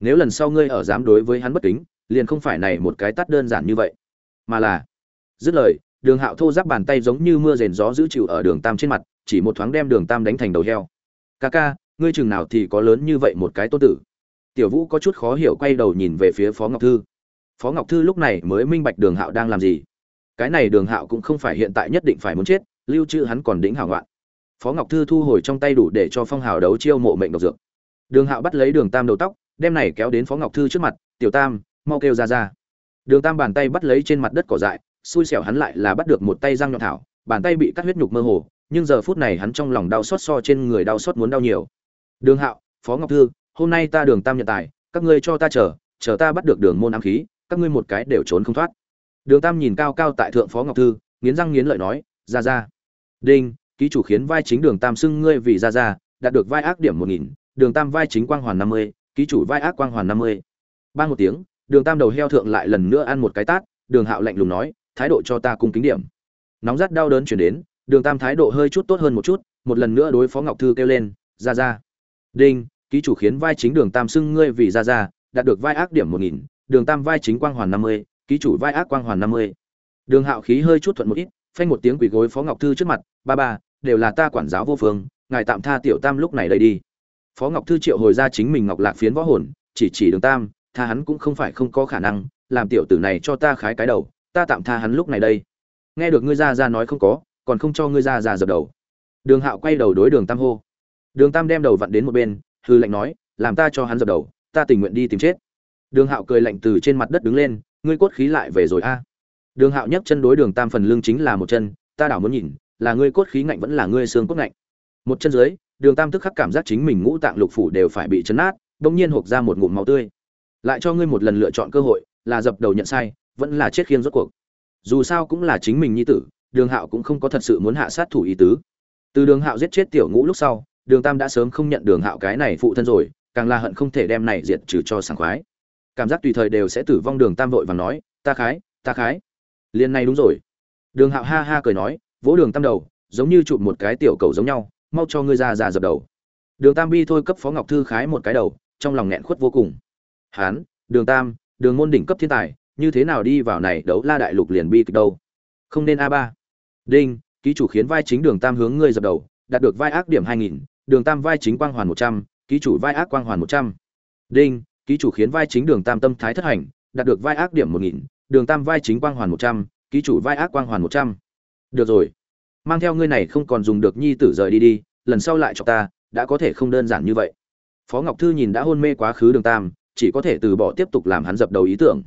nếu lần sau ngươi ở dám đối với hắn bất kính, liền không phải này một cái tát đơn giản như vậy. Mà là, dứt lời, đường hạo thô giáp bàn tay giống như mưa rền gió giữ chịu ở đường tam trên mặt, chỉ một thoáng đem đường tam đánh thành đầu heo. Ca ca, ngươi chừng nào thì có lớn như vậy một cái tô tử. Tiểu vũ có chút khó hiểu quay đầu nhìn về phía phó ngọc thư. Phó ngọc thư lúc này mới minh bạch đường hạo đang làm gì. Cái này đường hạo cũng không phải hiện tại nhất định phải muốn chết, lưu trữ hắn còn đỉnh hảo ngoạn. Phó ngọc thư thu hồi trong tay đủ để cho phong hào đấu chiêu mộ mệnh độc dược. Đường hạo bắt lấy đường tam đầu tóc đem này kéo đến phó ngọc thư trước mặt, tiểu tam, mau kêu ra ra. Đường tam bàn tay bắt lấy trên mặt đất cỏ dại, xui xẻo hắn lại là bắt được một tay răng nhọn thảo, bàn tay bị cắt huyết nhục mơ hồ, nhưng giờ phút này hắn trong lòng đau xót so trên người đau xót muốn đau nhiều. Đường hạo, phó ngọc thư, hôm nay ta đường tam nhận tài, các ngươi cho ta chờ chờ ta bắt được đường môn ám khí, các ngươi một cái đều trốn không thoát. Đường tam nhìn cao cao tại thượng phó ngọc thư, nghiến răng nghiến lợi nói, ra ra. Đinh, ký chủ khiến vai chính đường tam xưng ngươi vì ra ra, đạt được vai ác điểm một nghìn, đường tam vai chính quang hoàn năm mươi ký chủ vai ác quang hoàn năm mươi. Ba một tiếng, đường tam đầu heo thượng lại lần nữa ăn một cái tát, đường hạo lạnh lùng nói, thái độ cho ta cung kính điểm. Nóng rát đau đớn chuyển đến, đường tam thái độ hơi chút tốt hơn một chút, một lần nữa đối phó ngọc thư kêu lên, ra ra. Đinh, ký chủ khiến vai chính đường tam xưng ngươi vì ra ra, đạt được vai ác điểm một nghìn, đường tam vai chính quang hoàn năm mươi, ký chủ vai ác quang hoàn năm mươi. Đường hạo khí hơi chút thuận một ít, phanh một tiếng quỳ gối phó ngọc thư trước mặt, ba ba, đều là ta quản giáo vô phương, ngài tạm tha tiểu tam lúc này đây đi phó ngọc thư triệu hồi ra chính mình ngọc lạc phiến võ hồn, chỉ chỉ đường tam, tha hắn cũng không phải không có khả năng, làm tiểu tử này cho ta khái cái đầu, ta tạm tha hắn lúc này đây. Nghe được ngươi ra ra nói không có, còn không cho ngươi ra ra dập đầu. Đường hạo quay đầu đối đường tam hô. Đường tam đem đầu vặn đến một bên, hư lệnh nói, làm ta cho hắn dập đầu, ta tình nguyện đi tìm chết. Đường hạo cười lạnh từ trên mặt đất đứng lên, ngươi cốt khí lại về rồi a. Đường hạo nhấc chân đối đường tam phần lưng chính là một chân, ta đảo muốn nhìn, là ngươi cốt khí ngạnh vẫn là ngươi xương cốt ngạnh. Một chân dưới đường tam tức khắc cảm giác chính mình ngũ tạng lục phủ đều phải bị chấn nát bỗng nhiên hộp ra một ngụm máu tươi. Lại cho ngươi một lần lựa chọn cơ hội, là dập đầu nhận sai, vẫn là chết khiêng rốt cuộc. Dù sao cũng là chính mình nhi tử, đường hạo cũng không có thật sự muốn hạ sát thủ ý tứ. Từ đường hạo giết chết tiểu ngũ lúc sau, đường tam đã sớm không nhận đường hạo cái này phụ thân rồi, càng là hận không thể đem này diệt trừ cho sảng khoái. Cảm giác tùy thời đều sẽ tử vong đường tam vội và nói, ta khái ta khái. Liền này đúng rồi. Đường hạo ha ha cười nói, vỗ đường tam đầu, giống như chụp một cái tiểu cầu giống nhau mau cho ngươi ra ra dập đầu. Đường tam bi thôi cấp phó ngọc thư khái một cái đầu, trong lòng nghẹn khuất vô cùng. Hán, đường tam, đường môn đỉnh cấp thiên tài, như thế nào đi vào này đấu la đại lục liền bi kịch đâu? Không nên a ba. Đinh, ký chủ khiến vai chính đường tam hướng ngươi dập đầu, đạt được vai ác điểm hai nghìn, đường tam vai chính quang hoàn một trăm, ký chủ vai ác quang hoàn một trăm. Đinh, ký chủ khiến vai chính đường tam tâm thái thất hành, đạt được vai ác điểm một nghìn, đường tam vai chính quang hoàn một trăm, ký chủ vai ác quang hoàn một trăm. Được rồi. Mang theo ngươi này không còn dùng được nhi tử rời đi đi lần sau lại cho ta, đã có thể không đơn giản như vậy. Phó ngọc thư nhìn đã hôn mê quá khứ đường tam, chỉ có thể từ bỏ tiếp tục làm hắn dập đầu ý tưởng.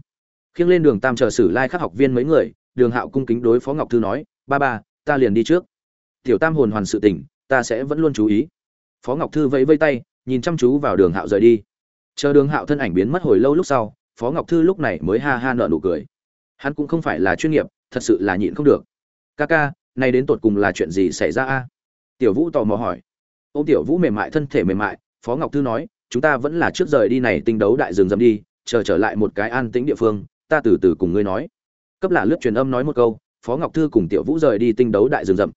Khiêng lên đường tam chờ xử lai like khắc học viên mấy người, đường hạo cung kính đối phó ngọc thư nói, ba ba, ta liền đi trước. Tiểu tam hồn hoàn sự tỉnh, ta sẽ vẫn luôn chú ý. Phó ngọc thư vẫy vây tay, nhìn chăm chú vào đường hạo rời đi. Chờ đường hạo thân ảnh biến mất hồi lâu lúc sau, phó ngọc thư lúc này mới ha ha nợ nụ cười. Hắn cũng không phải là chuyên nghiệp, thật sự là nhịn không được. Ca ca, nay đến tột cùng là chuyện gì xảy ra a? Tiểu vũ tò mò hỏi. Ô tiểu vũ mềm mại, thân thể mềm mại, phó ngọc thư nói, chúng ta vẫn là trước rời đi này tinh đấu đại rừng dầm đi, chờ trở lại một cái an tĩnh địa phương, ta từ từ cùng ngươi nói. Cấp là lướt truyền âm nói một câu, phó ngọc thư cùng tiểu vũ rời đi tinh đấu đại rừng rậm.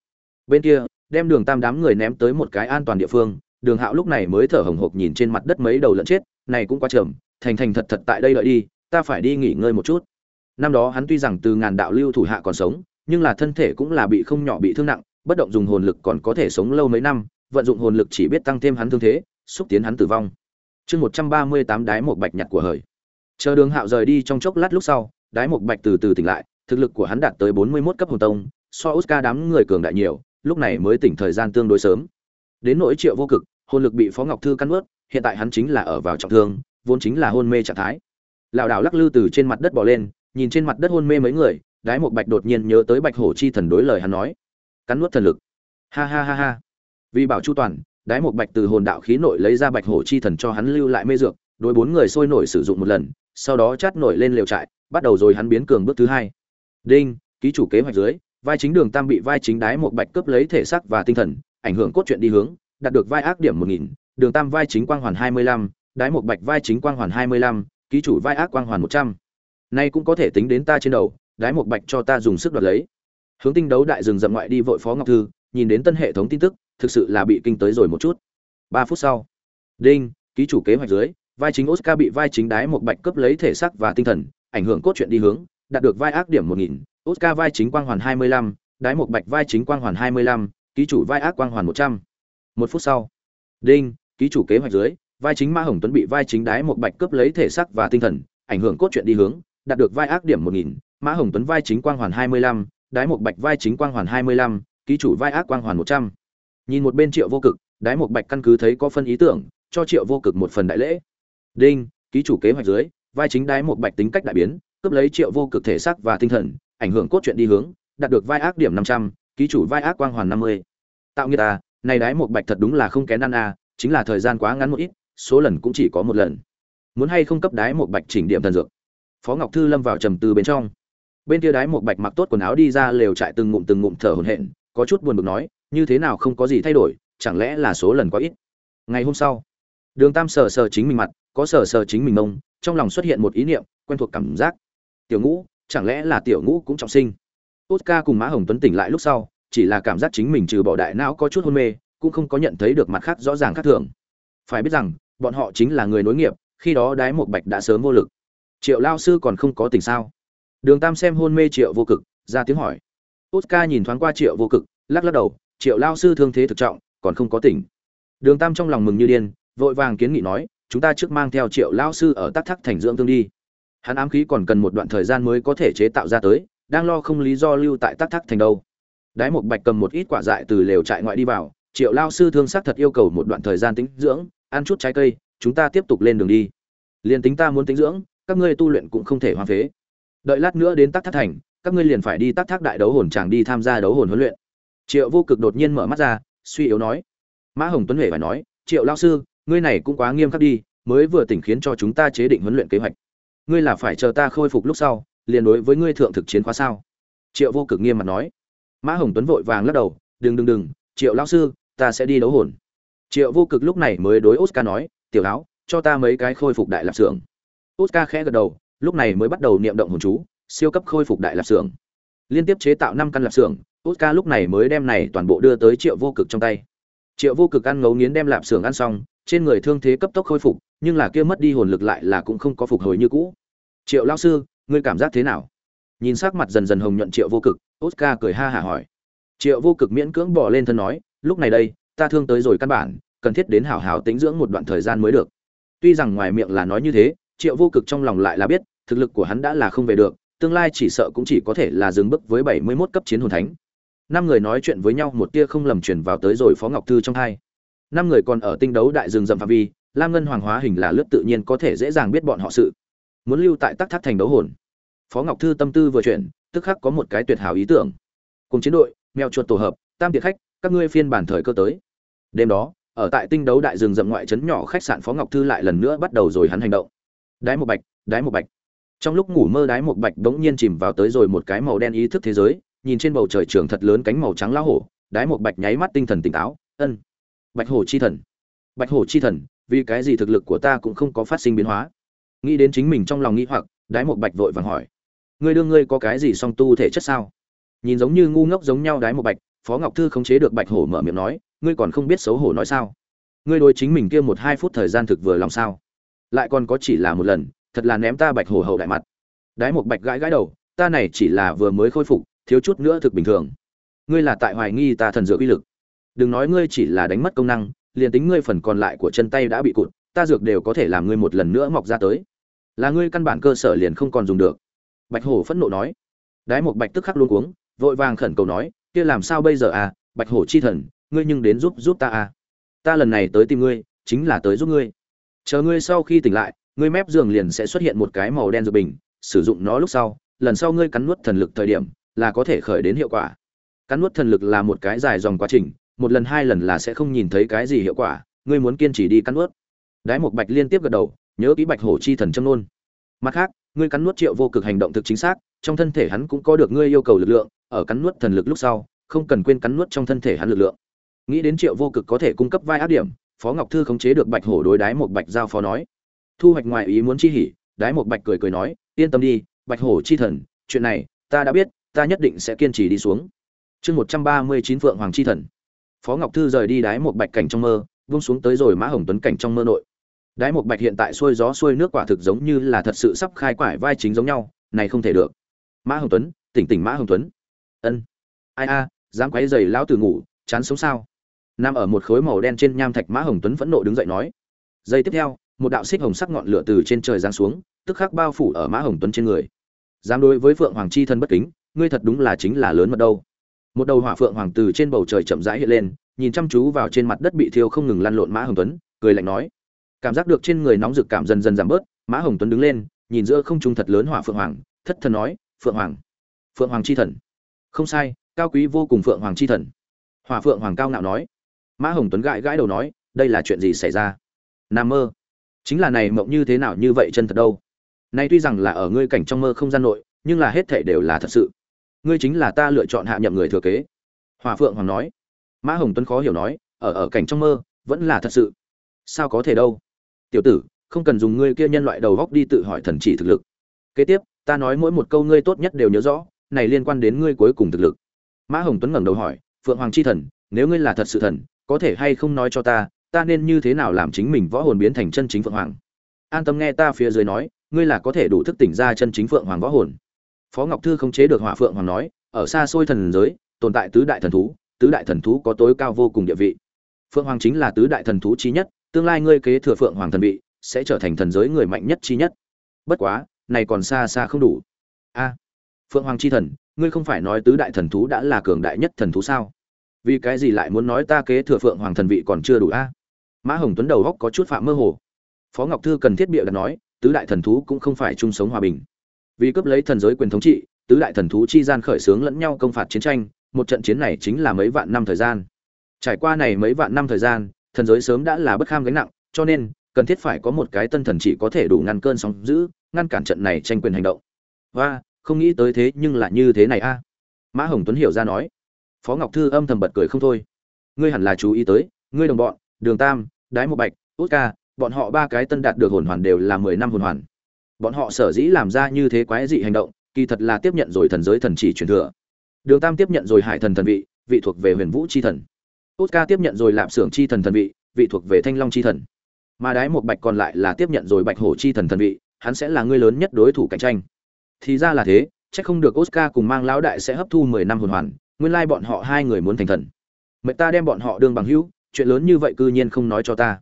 Bên kia, đem đường tam đám người ném tới một cái an toàn địa phương, đường hạo lúc này mới thở hồng hộc nhìn trên mặt đất mấy đầu lợn chết, này cũng quá trầm thành thành thật thật tại đây đợi đi, ta phải đi nghỉ ngơi một chút. Năm đó hắn tuy rằng từ ngàn đạo lưu thủ hạ còn sống, nhưng là thân thể cũng là bị không nhỏ bị thương nặng bất động dùng hồn lực còn có thể sống lâu mấy năm vận dụng hồn lực chỉ biết tăng thêm hắn thương thế xúc tiến hắn tử vong. Chương một trăm ba mươi tám đái một bạch nhặt của hời. Chờ đường hạo rời đi trong chốc lát lúc sau đái một bạch từ từ tỉnh lại thực lực của hắn đạt tới bốn mươi 41 cấp hồn tông so oscar đám người cường đại nhiều lúc này mới tỉnh thời gian tương đối sớm. Đến nỗi triệu vô cực hồn lực bị phó ngọc thư căn nuốt, hiện tại hắn chính là ở vào trọng thương vốn chính là hôn mê trạng thái. Lão đảo lắc lư từ trên mặt đất bò lên nhìn trên mặt đất hôn mê mấy người đái một bạch đột nhiên nhớ tới bạch hổ chi thần đối lời hắn nói cắn nuốt thần lực. Ha ha ha ha. Vì bảo chu toàn, đái một bạch từ hồn đạo khí nội lấy ra bạch hổ chi thần cho hắn lưu lại mê dược, đối bốn người sôi nổi sử dụng một lần, sau đó chát nổi lên liều trại, bắt đầu rồi hắn biến cường bước thứ hai. Đinh, ký chủ kế hoạch dưới, vai chính đường tam bị vai chính đái một bạch cướp lấy thể xác và tinh thần, ảnh hưởng cốt truyện đi hướng, đạt được vai ác điểm một nghìn, đường tam vai chính quang hoàn hai mươi lăm, đái một bạch vai chính quang hoàn hai mươi lăm, ký chủ vai ác quang hoàn một trăm. Nay cũng có thể tính đến ta trên đầu, đái một bạch cho ta dùng sức đoạt lấy hướng tinh đấu đại rừng rậm ngoại đi vội phó ngọc thư, nhìn đến tân hệ thống tin tức, thực sự là bị kinh tới rồi một chút. Ba phút sau, đinh, ký chủ kế hoạch dưới, vai chính oscar bị vai chính đái một bạch cướp lấy thể xác và tinh thần, ảnh hưởng cốt truyện đi hướng, đạt được vai ác điểm một nghìn, oscar vai chính quang hoàn hai mươi lăm, đái một bạch vai chính quang hoàn hai mươi lăm, ký chủ vai ác quang hoàn một trăm. Một phút sau, đinh, ký chủ kế hoạch dưới, vai chính ma hồng tuấn bị vai chính đái một bạch cướp lấy thể xác và tinh thần, ảnh hưởng cốt truyện đi hướng, đạt được vai ác điểm một nghìn mã hồng tuấn vai chính quang hoàn hai mươi lăm đái một bạch vai chính quang hoàn hai mươi lăm, ký chủ vai ác quang hoàn một trăm. Nhìn một bên triệu vô cực, đái một bạch căn cứ thấy có phân ý tưởng, cho triệu vô cực một phần đại lễ. Đinh, ký chủ kế hoạch dưới, vai chính đái một bạch tính cách đại biến, cướp lấy triệu vô cực thể xác và tinh thần, ảnh hưởng cốt truyện đi hướng, đạt được vai ác điểm năm trăm, ký chủ vai ác quang hoàn năm mươi. Tạo nghiệt à này đái một bạch thật đúng là không kén ăn à chính là thời gian quá ngắn một ít, số lần cũng chỉ có một lần. Muốn hay không cấp đái một bạch chỉnh điểm thần dược? Phó ngọc thư lâm vào trầm tư bên trong bên kia đái một bạch mặc tốt quần áo đi ra lều trại từng ngụm từng ngụm thở hổn hển, có chút buồn bực nói, như thế nào không có gì thay đổi, chẳng lẽ là số lần quá ít? Ngày hôm sau, đường tam sờ sờ chính mình mặt, có sờ sờ chính mình mông, trong lòng xuất hiện một ý niệm, quen thuộc cảm giác. Tiểu ngũ, chẳng lẽ là tiểu ngũ cũng trọng sinh? Oscar cùng mã hồng tuấn tỉnh lại lúc sau, chỉ là cảm giác chính mình trừ bỏ đại não có chút hôn mê, cũng không có nhận thấy được mặt khác rõ ràng khác thường. Phải biết rằng, bọn họ chính là người nối nghiệp, khi đó đái một bạch đã sớm vô lực. Triệu lao sư còn không có tỉnh sao? Đường tam xem hôn mê triệu vô cực, ra tiếng hỏi. Oscar nhìn thoáng qua triệu vô cực, lắc lắc đầu, triệu lao sư thương thế thực trọng, còn không có tỉnh. Đường tam trong lòng mừng như điên, vội vàng kiến nghị nói, chúng ta trước mang theo triệu lao sư ở tắc thắc thành dưỡng thương đi. Hắn ám khí còn cần một đoạn thời gian mới có thể chế tạo ra tới, đang lo không lý do lưu tại tắc thắc thành đâu. Đái một bạch cầm một ít quả dại từ lều trại ngoại đi vào, triệu lao sư thương xác thật yêu cầu một đoạn thời gian tính dưỡng, ăn chút trái cây, chúng ta tiếp tục lên đường đi. Liền tính ta muốn tính dưỡng, các ngươi tu luyện cũng không thể hoang phế đợi lát nữa đến tắc thác thành, các ngươi liền phải đi tắc thác đại đấu hồn chàng đi tham gia đấu hồn huấn luyện. Triệu vô cực đột nhiên mở mắt ra, suy yếu nói. Mã hồng tuấn huệ phải nói, triệu lao sư, ngươi này cũng quá nghiêm khắc đi, mới vừa tỉnh khiến cho chúng ta chế định huấn luyện kế hoạch. Ngươi là phải chờ ta khôi phục lúc sau, liền đối với ngươi thượng thực chiến khóa sao? Triệu vô cực nghiêm mặt nói. Mã hồng tuấn vội vàng lắc đầu, đừng đừng đừng, triệu lao sư, ta sẽ đi đấu hồn. Triệu vô cực lúc này mới đối oscar nói, tiểu áo cho ta mấy cái khôi phục đại lạp xưởng. Oscar khẽ gật đầu lúc này mới bắt đầu niệm động hồn chú, siêu cấp khôi phục đại lạp xưởng. Liên tiếp chế tạo năm căn lạp xưởng oscar lúc này mới đem này toàn bộ đưa tới triệu vô cực trong tay. Triệu vô cực ăn ngấu nghiến đem lạp xưởng ăn xong, trên người thương thế cấp tốc khôi phục, nhưng là kia mất đi hồn lực lại là cũng không có phục hồi như cũ. Triệu lao sư, ngươi cảm giác thế nào? Nhìn sắc mặt dần dần hồng nhuận triệu vô cực oscar cười ha hả hỏi. Triệu vô cực miễn cưỡng bỏ lên thân nói, lúc này đây, ta thương tới rồi căn bản, cần thiết đến hảo hảo tính dưỡng một đoạn thời gian mới được. Tuy rằng ngoài miệng là nói như thế, triệu vô cực trong lòng lại là biết thực lực của hắn đã là không về được, tương lai chỉ sợ cũng chỉ có thể là dừng bước với bảy mươi 71 cấp chiến hồn thánh. Năm người nói chuyện với nhau, một tia không lầm truyền vào tới rồi phó ngọc thư trong hai. Năm người còn ở tinh đấu đại rừng rậm phạm vi, lam ngân hoàng hóa hình là lướt tự nhiên có thể dễ dàng biết bọn họ sự. Muốn lưu tại tắc thác thành đấu hồn. Phó ngọc thư tâm tư vừa chuyển, tức khắc có một cái tuyệt hảo ý tưởng. Cùng chiến đội, mèo chuột tổ hợp, tam tiệc khách, các ngươi phiên bản thời cơ tới. Đêm đó, ở tại tinh đấu đại rừng rậm ngoại trấn nhỏ khách sạn phó ngọc thư lại lần nữa bắt đầu rồi hắn hành động. Đái một bạch, đái một bạch trong lúc ngủ mơ đái một bạch bỗng nhiên chìm vào tới rồi một cái màu đen ý thức thế giới, nhìn trên bầu trời trường thật lớn cánh màu trắng lão hổ, đái một bạch nháy mắt tinh thần tỉnh táo, ân, bạch hổ chi thần, bạch hổ chi thần, vì cái gì thực lực của ta cũng không có phát sinh biến hóa? Nghĩ đến chính mình trong lòng nghĩ hoặc, đái một bạch vội vàng hỏi, ngươi đương ngươi có cái gì song tu thể chất sao? Nhìn giống như ngu ngốc giống nhau đái một bạch, phó ngọc thư khống chế được bạch hổ mở miệng nói, ngươi còn không biết xấu hổ nói sao? Ngươi đối chính mình kia một hai phút thời gian thực vừa lòng sao? Lại còn có chỉ là một lần thật là ném ta bạch hổ hậu đại mặt. Đái một bạch gãi gãi đầu, ta này chỉ là vừa mới khôi phục, thiếu chút nữa thực bình thường. Ngươi là tại hoài nghi ta thần dược uy lực. Đừng nói ngươi chỉ là đánh mất công năng, liền tính ngươi phần còn lại của chân tay đã bị cụt, ta dược đều có thể làm ngươi một lần nữa mọc ra tới. Là ngươi căn bản cơ sở liền không còn dùng được. Bạch hổ phẫn nộ nói. Đái một bạch tức khắc luôn cuống, vội vàng khẩn cầu nói, kia làm sao bây giờ à bạch hổ chi thần, ngươi nhưng đến giúp giúp ta à. Ta lần này tới tìm ngươi, chính là tới giúp ngươi. Chờ ngươi sau khi tỉnh lại ngươi mép giường liền sẽ xuất hiện một cái màu đen dược bình, sử dụng nó lúc sau, lần sau ngươi cắn nuốt thần lực thời điểm, là có thể khởi đến hiệu quả. Cắn nuốt thần lực là một cái dài dòng quá trình, một lần hai lần là sẽ không nhìn thấy cái gì hiệu quả, ngươi muốn kiên trì đi cắn nuốt. Đái một bạch liên tiếp gật đầu, nhớ ký bạch hổ chi thần châm nôn. Mặt khác, ngươi cắn nuốt triệu vô cực hành động thực chính xác, trong thân thể hắn cũng có được ngươi yêu cầu lực lượng, ở cắn nuốt thần lực lúc sau, không cần quên cắn nuốt trong thân thể hắn lực lượng. Nghĩ đến triệu vô cực có thể cung cấp vai áp điểm, phó ngọc thư khống chế được bạch hổ đối đái một bạch giao phó nói thu hoạch ngoài ý muốn chi hỉ, đái một bạch cười cười nói, yên tâm đi, bạch hổ chi thần, chuyện này, ta đã biết, ta nhất định sẽ kiên trì đi xuống. Chương một trăm ba mươi chín phượng hoàng chi thần. Phó ngọc thư rời đi đái một bạch cảnh trong mơ vung xuống tới rồi mã hồng tuấn cảnh trong mơ nội. Đái một bạch hiện tại xuôi gió xuôi nước quả thực giống như là thật sự sắp khai quải vai chính giống nhau, này không thể được. Mã hồng tuấn, tỉnh tỉnh mã hồng tuấn. Ân. Ai a, dám quấy giày lão từ ngủ, chán sống sao? Nằm ở một khối màu đen trên nham thạch mã hồng tuấn phẫn nộ đứng dậy nói. Giây tiếp theo một đạo xích hồng sắc ngọn lửa từ trên trời giáng xuống, tức khắc bao phủ ở mã hồng tuấn trên người. Dám đối với phượng hoàng chi thân bất kính, ngươi thật đúng là chính là lớn mật đâu. Một đầu hỏa phượng hoàng từ trên bầu trời chậm rãi hiện lên, nhìn chăm chú vào trên mặt đất bị thiêu không ngừng lăn lộn mã hồng tuấn, cười lạnh nói. Cảm giác được trên người nóng rực cảm dần dần giảm bớt, mã hồng tuấn đứng lên, nhìn giữa không trung thật lớn hỏa phượng hoàng, thất thần nói, phượng hoàng phượng hoàng chi thần. Không sai, cao quý vô cùng phượng hoàng chi thần. Hỏa phượng hoàng cao ngạo nói. Mã hồng tuấn gãi gãi đầu nói, đây là chuyện gì xảy ra? Nam mơ chính là này mộng như thế nào như vậy chân thật đâu? Nay tuy rằng là ở ngươi cảnh trong mơ không gian nội, nhưng là hết thể đều là thật sự. Ngươi chính là ta lựa chọn hạ nhậm người thừa kế. Hòa phượng hoàng nói. Mã hồng tuấn khó hiểu nói, ở ở cảnh trong mơ, vẫn là thật sự. Sao có thể đâu? Tiểu tử, không cần dùng ngươi kia nhân loại đầu góc đi tự hỏi thần chỉ thực lực. Kế tiếp, ta nói mỗi một câu ngươi tốt nhất đều nhớ rõ, này liên quan đến ngươi cuối cùng thực lực. Mã hồng tuấn ngẩng đầu hỏi, phượng hoàng chi thần, nếu ngươi là thật sự thần, có thể hay không nói cho ta ta nên như thế nào làm chính mình võ hồn biến thành chân chính phượng hoàng? An tâm nghe ta phía dưới nói, ngươi là có thể đủ thức tỉnh ra chân chính phượng hoàng võ hồn. Phó ngọc thư không chế được hỏa phượng hoàng nói, ở xa xôi thần giới, tồn tại tứ đại thần thú, tứ đại thần thú có tối cao vô cùng địa vị. Phượng hoàng chính là tứ đại thần thú trí nhất, tương lai ngươi kế thừa phượng hoàng thần vị, sẽ trở thành thần giới người mạnh nhất trí nhất. Bất quá, này còn xa xa không đủ. A, phượng hoàng chi thần, ngươi không phải nói tứ đại thần thú đã là cường đại nhất thần thú sao? Vì cái gì lại muốn nói ta kế thừa phượng hoàng thần vị còn chưa đủ a? Mã hồng tuấn đầu góc có chút phạm mơ hồ. Phó ngọc thư cần thiết bịa đặt nói, tứ đại thần thú cũng không phải chung sống hòa bình. Vì cướp lấy thần giới quyền thống trị, tứ đại thần thú chi gian khởi xướng lẫn nhau công phạt chiến tranh, một trận chiến này chính là mấy vạn năm thời gian. Trải qua này mấy vạn năm thời gian, thần giới sớm đã là bất kham gánh nặng, cho nên, cần thiết phải có một cái tân thần chỉ có thể đủ ngăn cơn sóng giữ ngăn cản trận này tranh quyền hành động. Và không nghĩ tới thế, nhưng là như thế này a. Mã hồng tuấn hiểu ra nói. Phó ngọc thư âm thầm bật cười không thôi. Ngươi hẳn là chú ý tới, ngươi đồng bọn, đường tam đái một bạch, út ca, bọn họ ba cái tân đạt được hồn hoàn đều là mười năm hồn hoàn. Bọn họ sở dĩ làm ra như thế quái dị hành động, kỳ thật là tiếp nhận rồi thần giới thần chỉ truyền thừa. Đường tam tiếp nhận rồi hải thần thần vị vị thuộc về huyền vũ c h i thần. Út ca tiếp nhận rồi lạp xưởng c h i thần thần vị vị thuộc về thanh long c h i thần. Mà đái một bạch còn lại là tiếp nhận rồi bạch hổ c h i thần thần vị, hắn sẽ là người lớn nhất đối thủ cạnh tranh. Thì ra là thế c h ắ c không được oscar cùng mang lão đại sẽ hấp thu mười năm hồn hoàn, nguyên lai bọn họ hai người muốn thành thần. Mệnh ta đem bọn họ đương bằng hữu chuyện lớn như vậy cư nhiên không nói cho ta.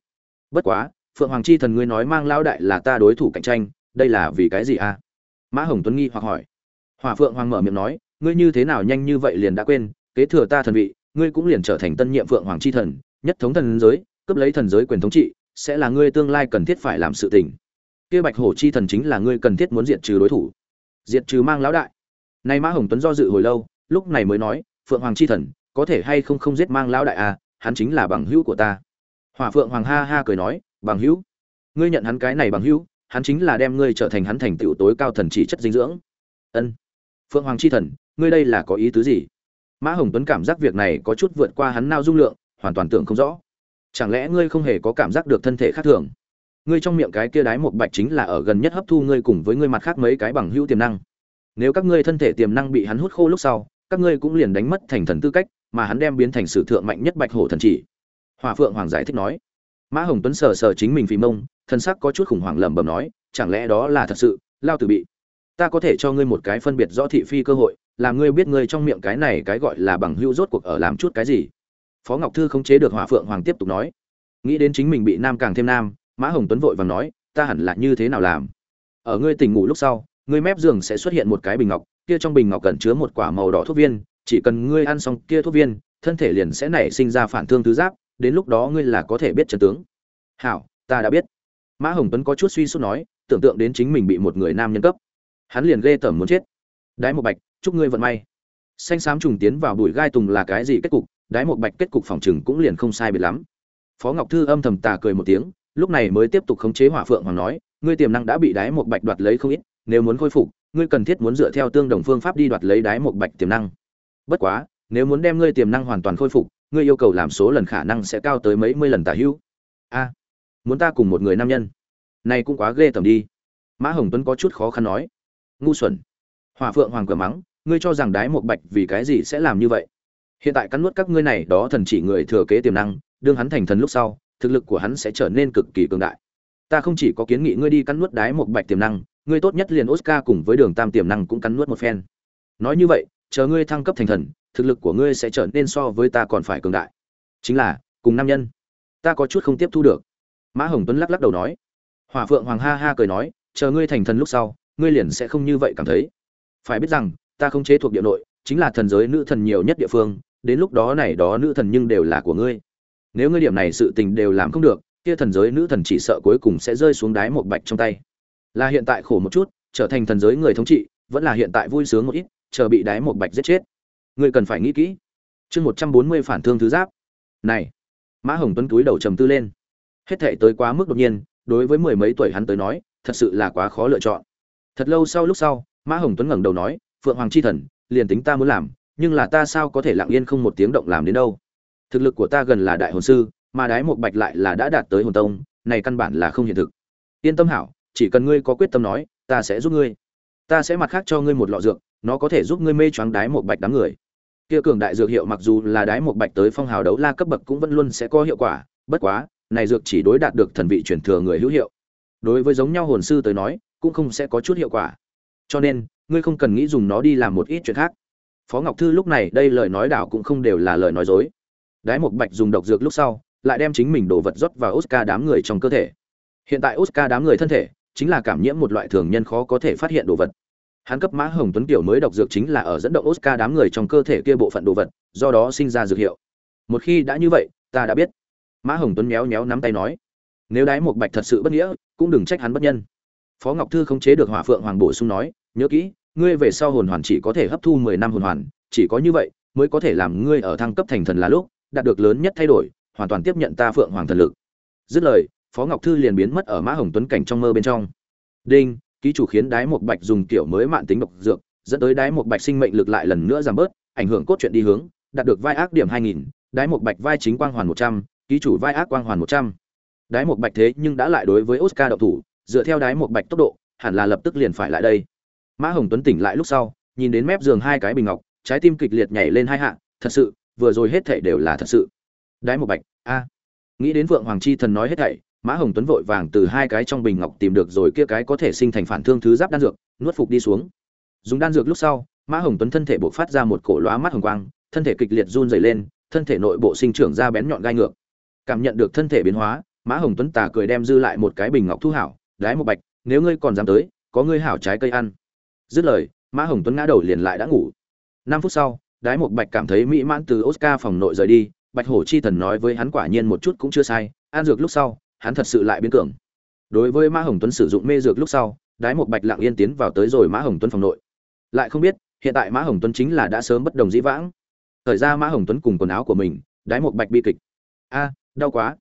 Bất quá, phượng hoàng chi thần ngươi nói mang lão đại là ta đối thủ cạnh tranh, đây là vì cái gì a? Mã hồng tuấn nghi hoặc hỏi. Hỏa phượng hoàng mở miệng nói, ngươi như thế nào nhanh như vậy liền đã quên, kế thừa ta thần vị, ngươi cũng liền trở thành tân nhiệm phượng hoàng chi thần, nhất thống thần giới, cướp lấy thần giới quyền thống trị, sẽ là ngươi tương lai cần thiết phải làm sự tình. Kia bạch hổ chi thần chính là ngươi cần thiết muốn diệt trừ đối thủ. Diệt trừ mang lão đại. Nay mã hồng tuấn do dự hồi lâu, lúc này mới nói, phượng hoàng chi thần, có thể hay không không giết mang lão đại à? Hắn chính là bằng hữu của ta. Hỏa phượng hoàng ha ha cười nói, bằng hữu, ngươi nhận hắn cái này bằng hữu, hắn chính là đem ngươi trở thành hắn thành tựu tối cao thần chỉ chất dinh dưỡng. Ân. Phượng hoàng chi thần, ngươi đây là có ý tứ gì? Mã hồng tuấn cảm giác việc này có chút vượt qua hắn nao dung lượng, hoàn toàn tưởng không rõ. Chẳng lẽ ngươi không hề có cảm giác được thân thể khác thường? Ngươi trong miệng cái kia đái một bạch chính là ở gần nhất hấp thu ngươi cùng với ngươi mặt khác mấy cái bằng hữu tiềm năng. Nếu các ngươi thân thể tiềm năng bị hắn hút khô lúc sau, các ngươi cũng liền đánh mất thành thần tư cách mà hắn đem biến thành sử thượng mạnh nhất bạch hổ thần chỉ. Hòa phượng hoàng giải thích nói, mã hồng tuấn sờ sờ chính mình vì mông thân sắc có chút khủng hoảng lẩm bẩm nói, chẳng lẽ đó là thật sự? Lao tử bị, ta có thể cho ngươi một cái phân biệt rõ thị phi cơ hội làm ngươi biết ngươi trong miệng cái này cái gọi là bằng hữu rốt cuộc ở làm chút cái gì? Phó ngọc thư không chế được hỏa phượng hoàng tiếp tục nói, nghĩ đến chính mình bị nam càng thêm nam, mã hồng tuấn vội vàng nói, ta hẳn là như thế nào làm? Ở ngươi tỉnh ngủ lúc sau, ngươi mép giường sẽ xuất hiện một cái bình ngọc, kia trong bình ngọc cần chứa một quả màu đỏ thuốc viên chỉ cần ngươi ăn xong kia thuốc viên, thân thể liền sẽ nảy sinh ra phản thương tứ giáp, đến lúc đó ngươi là có thể biết trận tướng. Hảo, ta đã biết. Mã hồng tuấn có chút suy sút nói, tưởng tượng đến chính mình bị một người nam nhân cấp. Hắn liền ghê tởm muốn chết. Đái một bạch, chúc ngươi vận may. Xanh xám trùng tiến vào bụi gai tùng là cái gì kết cục? Đái một bạch kết cục phòng trừng cũng liền không sai biệt lắm. Phó ngọc thư âm thầm tà cười một tiếng, lúc này mới tiếp tục khống chế hỏa phượng hoàng nói, ngươi tiềm năng đã bị đái một bạch đoạt lấy không ít, nếu muốn khôi phục, ngươi cần thiết muốn dựa theo tương đồng phương pháp đi đoạt lấy đái một bạch tiềm năng bất quá, nếu muốn đem ngươi tiềm năng hoàn toàn khôi phục, ngươi yêu cầu làm số lần khả năng sẽ cao tới mấy mươi lần tả hữu. A, muốn ta cùng một người nam nhân? Này cũng quá ghê tởm đi. Mã hồng tuấn có chút khó khăn nói. Ngu xuẩn. Hỏa phượng hoàng cửa mắng, ngươi cho rằng đái một bạch vì cái gì sẽ làm như vậy? Hiện tại cắn nuốt các ngươi này, đó thần chỉ người thừa kế tiềm năng, đương hắn thành thần lúc sau, thực lực của hắn sẽ trở nên cực kỳ cường đại. Ta không chỉ có kiến nghị ngươi đi cắn nuốt đái một bạch tiềm năng, ngươi tốt nhất liền oscar cùng với đường tam tiềm năng cũng cắn nuốt một phen. Nói như vậy chờ ngươi thăng cấp thành thần, thực lực của ngươi sẽ trở nên so với ta còn phải cường đại. Chính là, cùng nam nhân, ta có chút không tiếp thu được. Mã hồng tuấn lắc lắc đầu nói. Hỏa phượng hoàng ha ha cười nói, chờ ngươi thành thần lúc sau, ngươi liền sẽ không như vậy cảm thấy. Phải biết rằng, ta không chế thuộc địa nội, chính là thần giới nữ thần nhiều nhất địa phương, đến lúc đó này đó nữ thần nhưng đều là của ngươi. Nếu ngươi điểm này sự tình đều làm không được, kia thần giới nữ thần chỉ sợ cuối cùng sẽ rơi xuống đáy một bạch trong tay. Là hiện tại khổ một chút, trở thành thần giới người thống trị, vẫn là hiện tại vui sướng một ít chờ bị đái một bạch giết chết. Ngươi cần phải nghĩ kỹ. Chương một trăm bốn mươi phản thương thứ giáp. Này, mã hồng tuấn túi đầu trầm tư lên. Hết thể tới quá mức đột nhiên, đối với mười mấy tuổi hắn tới nói, thật sự là quá khó lựa chọn. Thật lâu sau lúc sau, mã hồng tuấn ngẩng đầu nói, phượng hoàng chi thần, liền tính ta muốn làm, nhưng là ta sao có thể lặng yên không một tiếng động làm đến đâu? Thực lực của ta gần là đại hồn sư, mà đái một bạch lại là đã đạt tới hồn tông, này căn bản là không hiện thực. Yên tâm hảo, chỉ cần ngươi có quyết tâm nói, ta sẽ giúp ngươi. Ta sẽ mặt khác cho ngươi một lọ dược nó có thể giúp ngươi mê choáng đái một bạch đám người. Kia cường đại dược hiệu mặc dù là đái một bạch tới phong hào đấu la cấp bậc cũng vẫn luôn sẽ có hiệu quả, bất quá, này dược chỉ đối đạt được thần vị truyền thừa người hữu hiệu. Đối với giống nhau hồn sư tới nói, cũng không sẽ có chút hiệu quả. Cho nên, ngươi không cần nghĩ dùng nó đi làm một ít chuyện khác. Phó ngọc thư lúc này đây lời nói đảo cũng không đều là lời nói dối. Đái một bạch dùng độc dược lúc sau, lại đem chính mình đồ vật rót vào oscar đám người trong cơ thể. Hiện tại oscar đám người thân thể, chính là cảm nhiễm một loại thường nhân khó có thể phát hiện đồ vật hắn cấp mã hồng tuấn tiểu mới độc dược chính là ở dẫn động oscar đám người trong cơ thể kia bộ phận đồ vật, do đó sinh ra dược hiệu. Một khi đã như vậy, ta đã biết. Mã hồng tuấn méo méo nắm tay nói, nếu đái một bạch thật sự bất nghĩa, cũng đừng trách hắn bất nhân. Phó ngọc thư không chế được hỏa phượng hoàng bổ sung nói, nhớ kỹ, ngươi về sau hồn hoàn chỉ có thể hấp thu mười năm hồn hoàn, chỉ có như vậy mới có thể làm ngươi ở thăng cấp thành thần là lúc, đạt được lớn nhất thay đổi, hoàn toàn tiếp nhận ta phượng hoàng thần lực. Dứt lời, phó ngọc thư liền biến mất ở mã hồng tuấn cảnh trong mơ bên trong. Đinh ký chủ khiến đái một bạch dùng kiểu mới mạn tính độc dược, dẫn tới đái một bạch sinh mệnh lực lại lần nữa giảm bớt, ảnh hưởng cốt truyện đi hướng, đạt được vai ác điểm hai nghìn, đái một bạch vai chính quang hoàn một trăm, ký chủ vai ác quang hoàn một trăm. Đái một bạch thế nhưng đã lại đối với oscar đậu thủ, dựa theo đái một bạch tốc độ, hẳn là lập tức liền phải lại đây. Mã hồng tuấn tỉnh lại lúc sau, nhìn đến mép giường hai cái bình ngọc, trái tim kịch liệt nhảy lên hai hạ, thật sự, vừa rồi hết thảy đều là thật sự. Đái một bạch, a. Nghĩ đến vượng hoàng chi thần nói hết thảy mã hồng tuấn vội vàng từ hai cái trong bình ngọc tìm được rồi kia cái có thể sinh thành phản thương thứ giáp đan dược, nuốt phục đi xuống. Dùng đan dược lúc sau, mã hồng tuấn thân thể bộc phát ra một cổ lóa mắt hồng quang, thân thể kịch liệt run rẩy lên, thân thể nội bộ sinh trưởng ra bén nhọn gai ngược. Cảm nhận được thân thể biến hóa, mã hồng tuấn tà cười đem dư lại một cái bình ngọc thu hảo, đái một bạch, nếu ngươi còn dám tới, có ngươi hảo trái cây ăn. Dứt lời, mã hồng tuấn ngã đầu liền lại đã ngủ. Năm phút sau, đái một bạch cảm thấy mỹ mãn từ oscar phòng nội rời đi, bạch hổ chi thần nói với hắn quả nhiên một chút cũng chưa sai, ăn dược lúc sau hắn thật sự lại biến cường. Đối với mã hồng tuấn sử dụng mê dược lúc sau, đái một bạch lặng yên tiến vào tới rồi mã hồng tuấn phòng nội. Lại không biết, hiện tại mã hồng tuấn chính là đã sớm bất đồng dĩ vãng. Thời ra mã hồng tuấn cùng quần áo của mình, đái một bạch bi kịch. A, đau quá.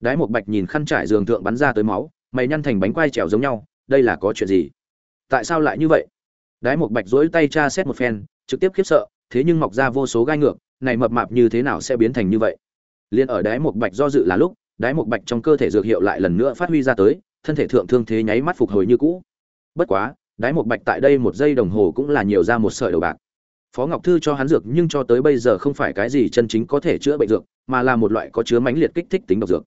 Đái một bạch nhìn khăn trải giường thượng bắn ra tới máu, mày nhăn thành bánh quai trèo giống nhau, đây là có chuyện gì? Tại sao lại như vậy? Đái một bạch dỗi tay tra xét một phen, trực tiếp khiếp sợ, thế nhưng mọc ra vô số gai ngược, này mập mạp như thế nào sẽ biến thành như vậy? Liền ở đái một bạch do dự là lúc đái một bạch trong cơ thể dược hiệu lại lần nữa phát huy ra tới, thân thể thượng thương thế nháy mắt phục hồi như cũ. Bất quá, đái một bạch tại đây một giây đồng hồ cũng là nhiều ra một sợi đầu bạc. Phó ngọc thư cho hắn dược nhưng cho tới bây giờ không phải cái gì chân chính có thể chữa bệnh dược, mà là một loại có chứa mãnh liệt kích thích tính độc dược.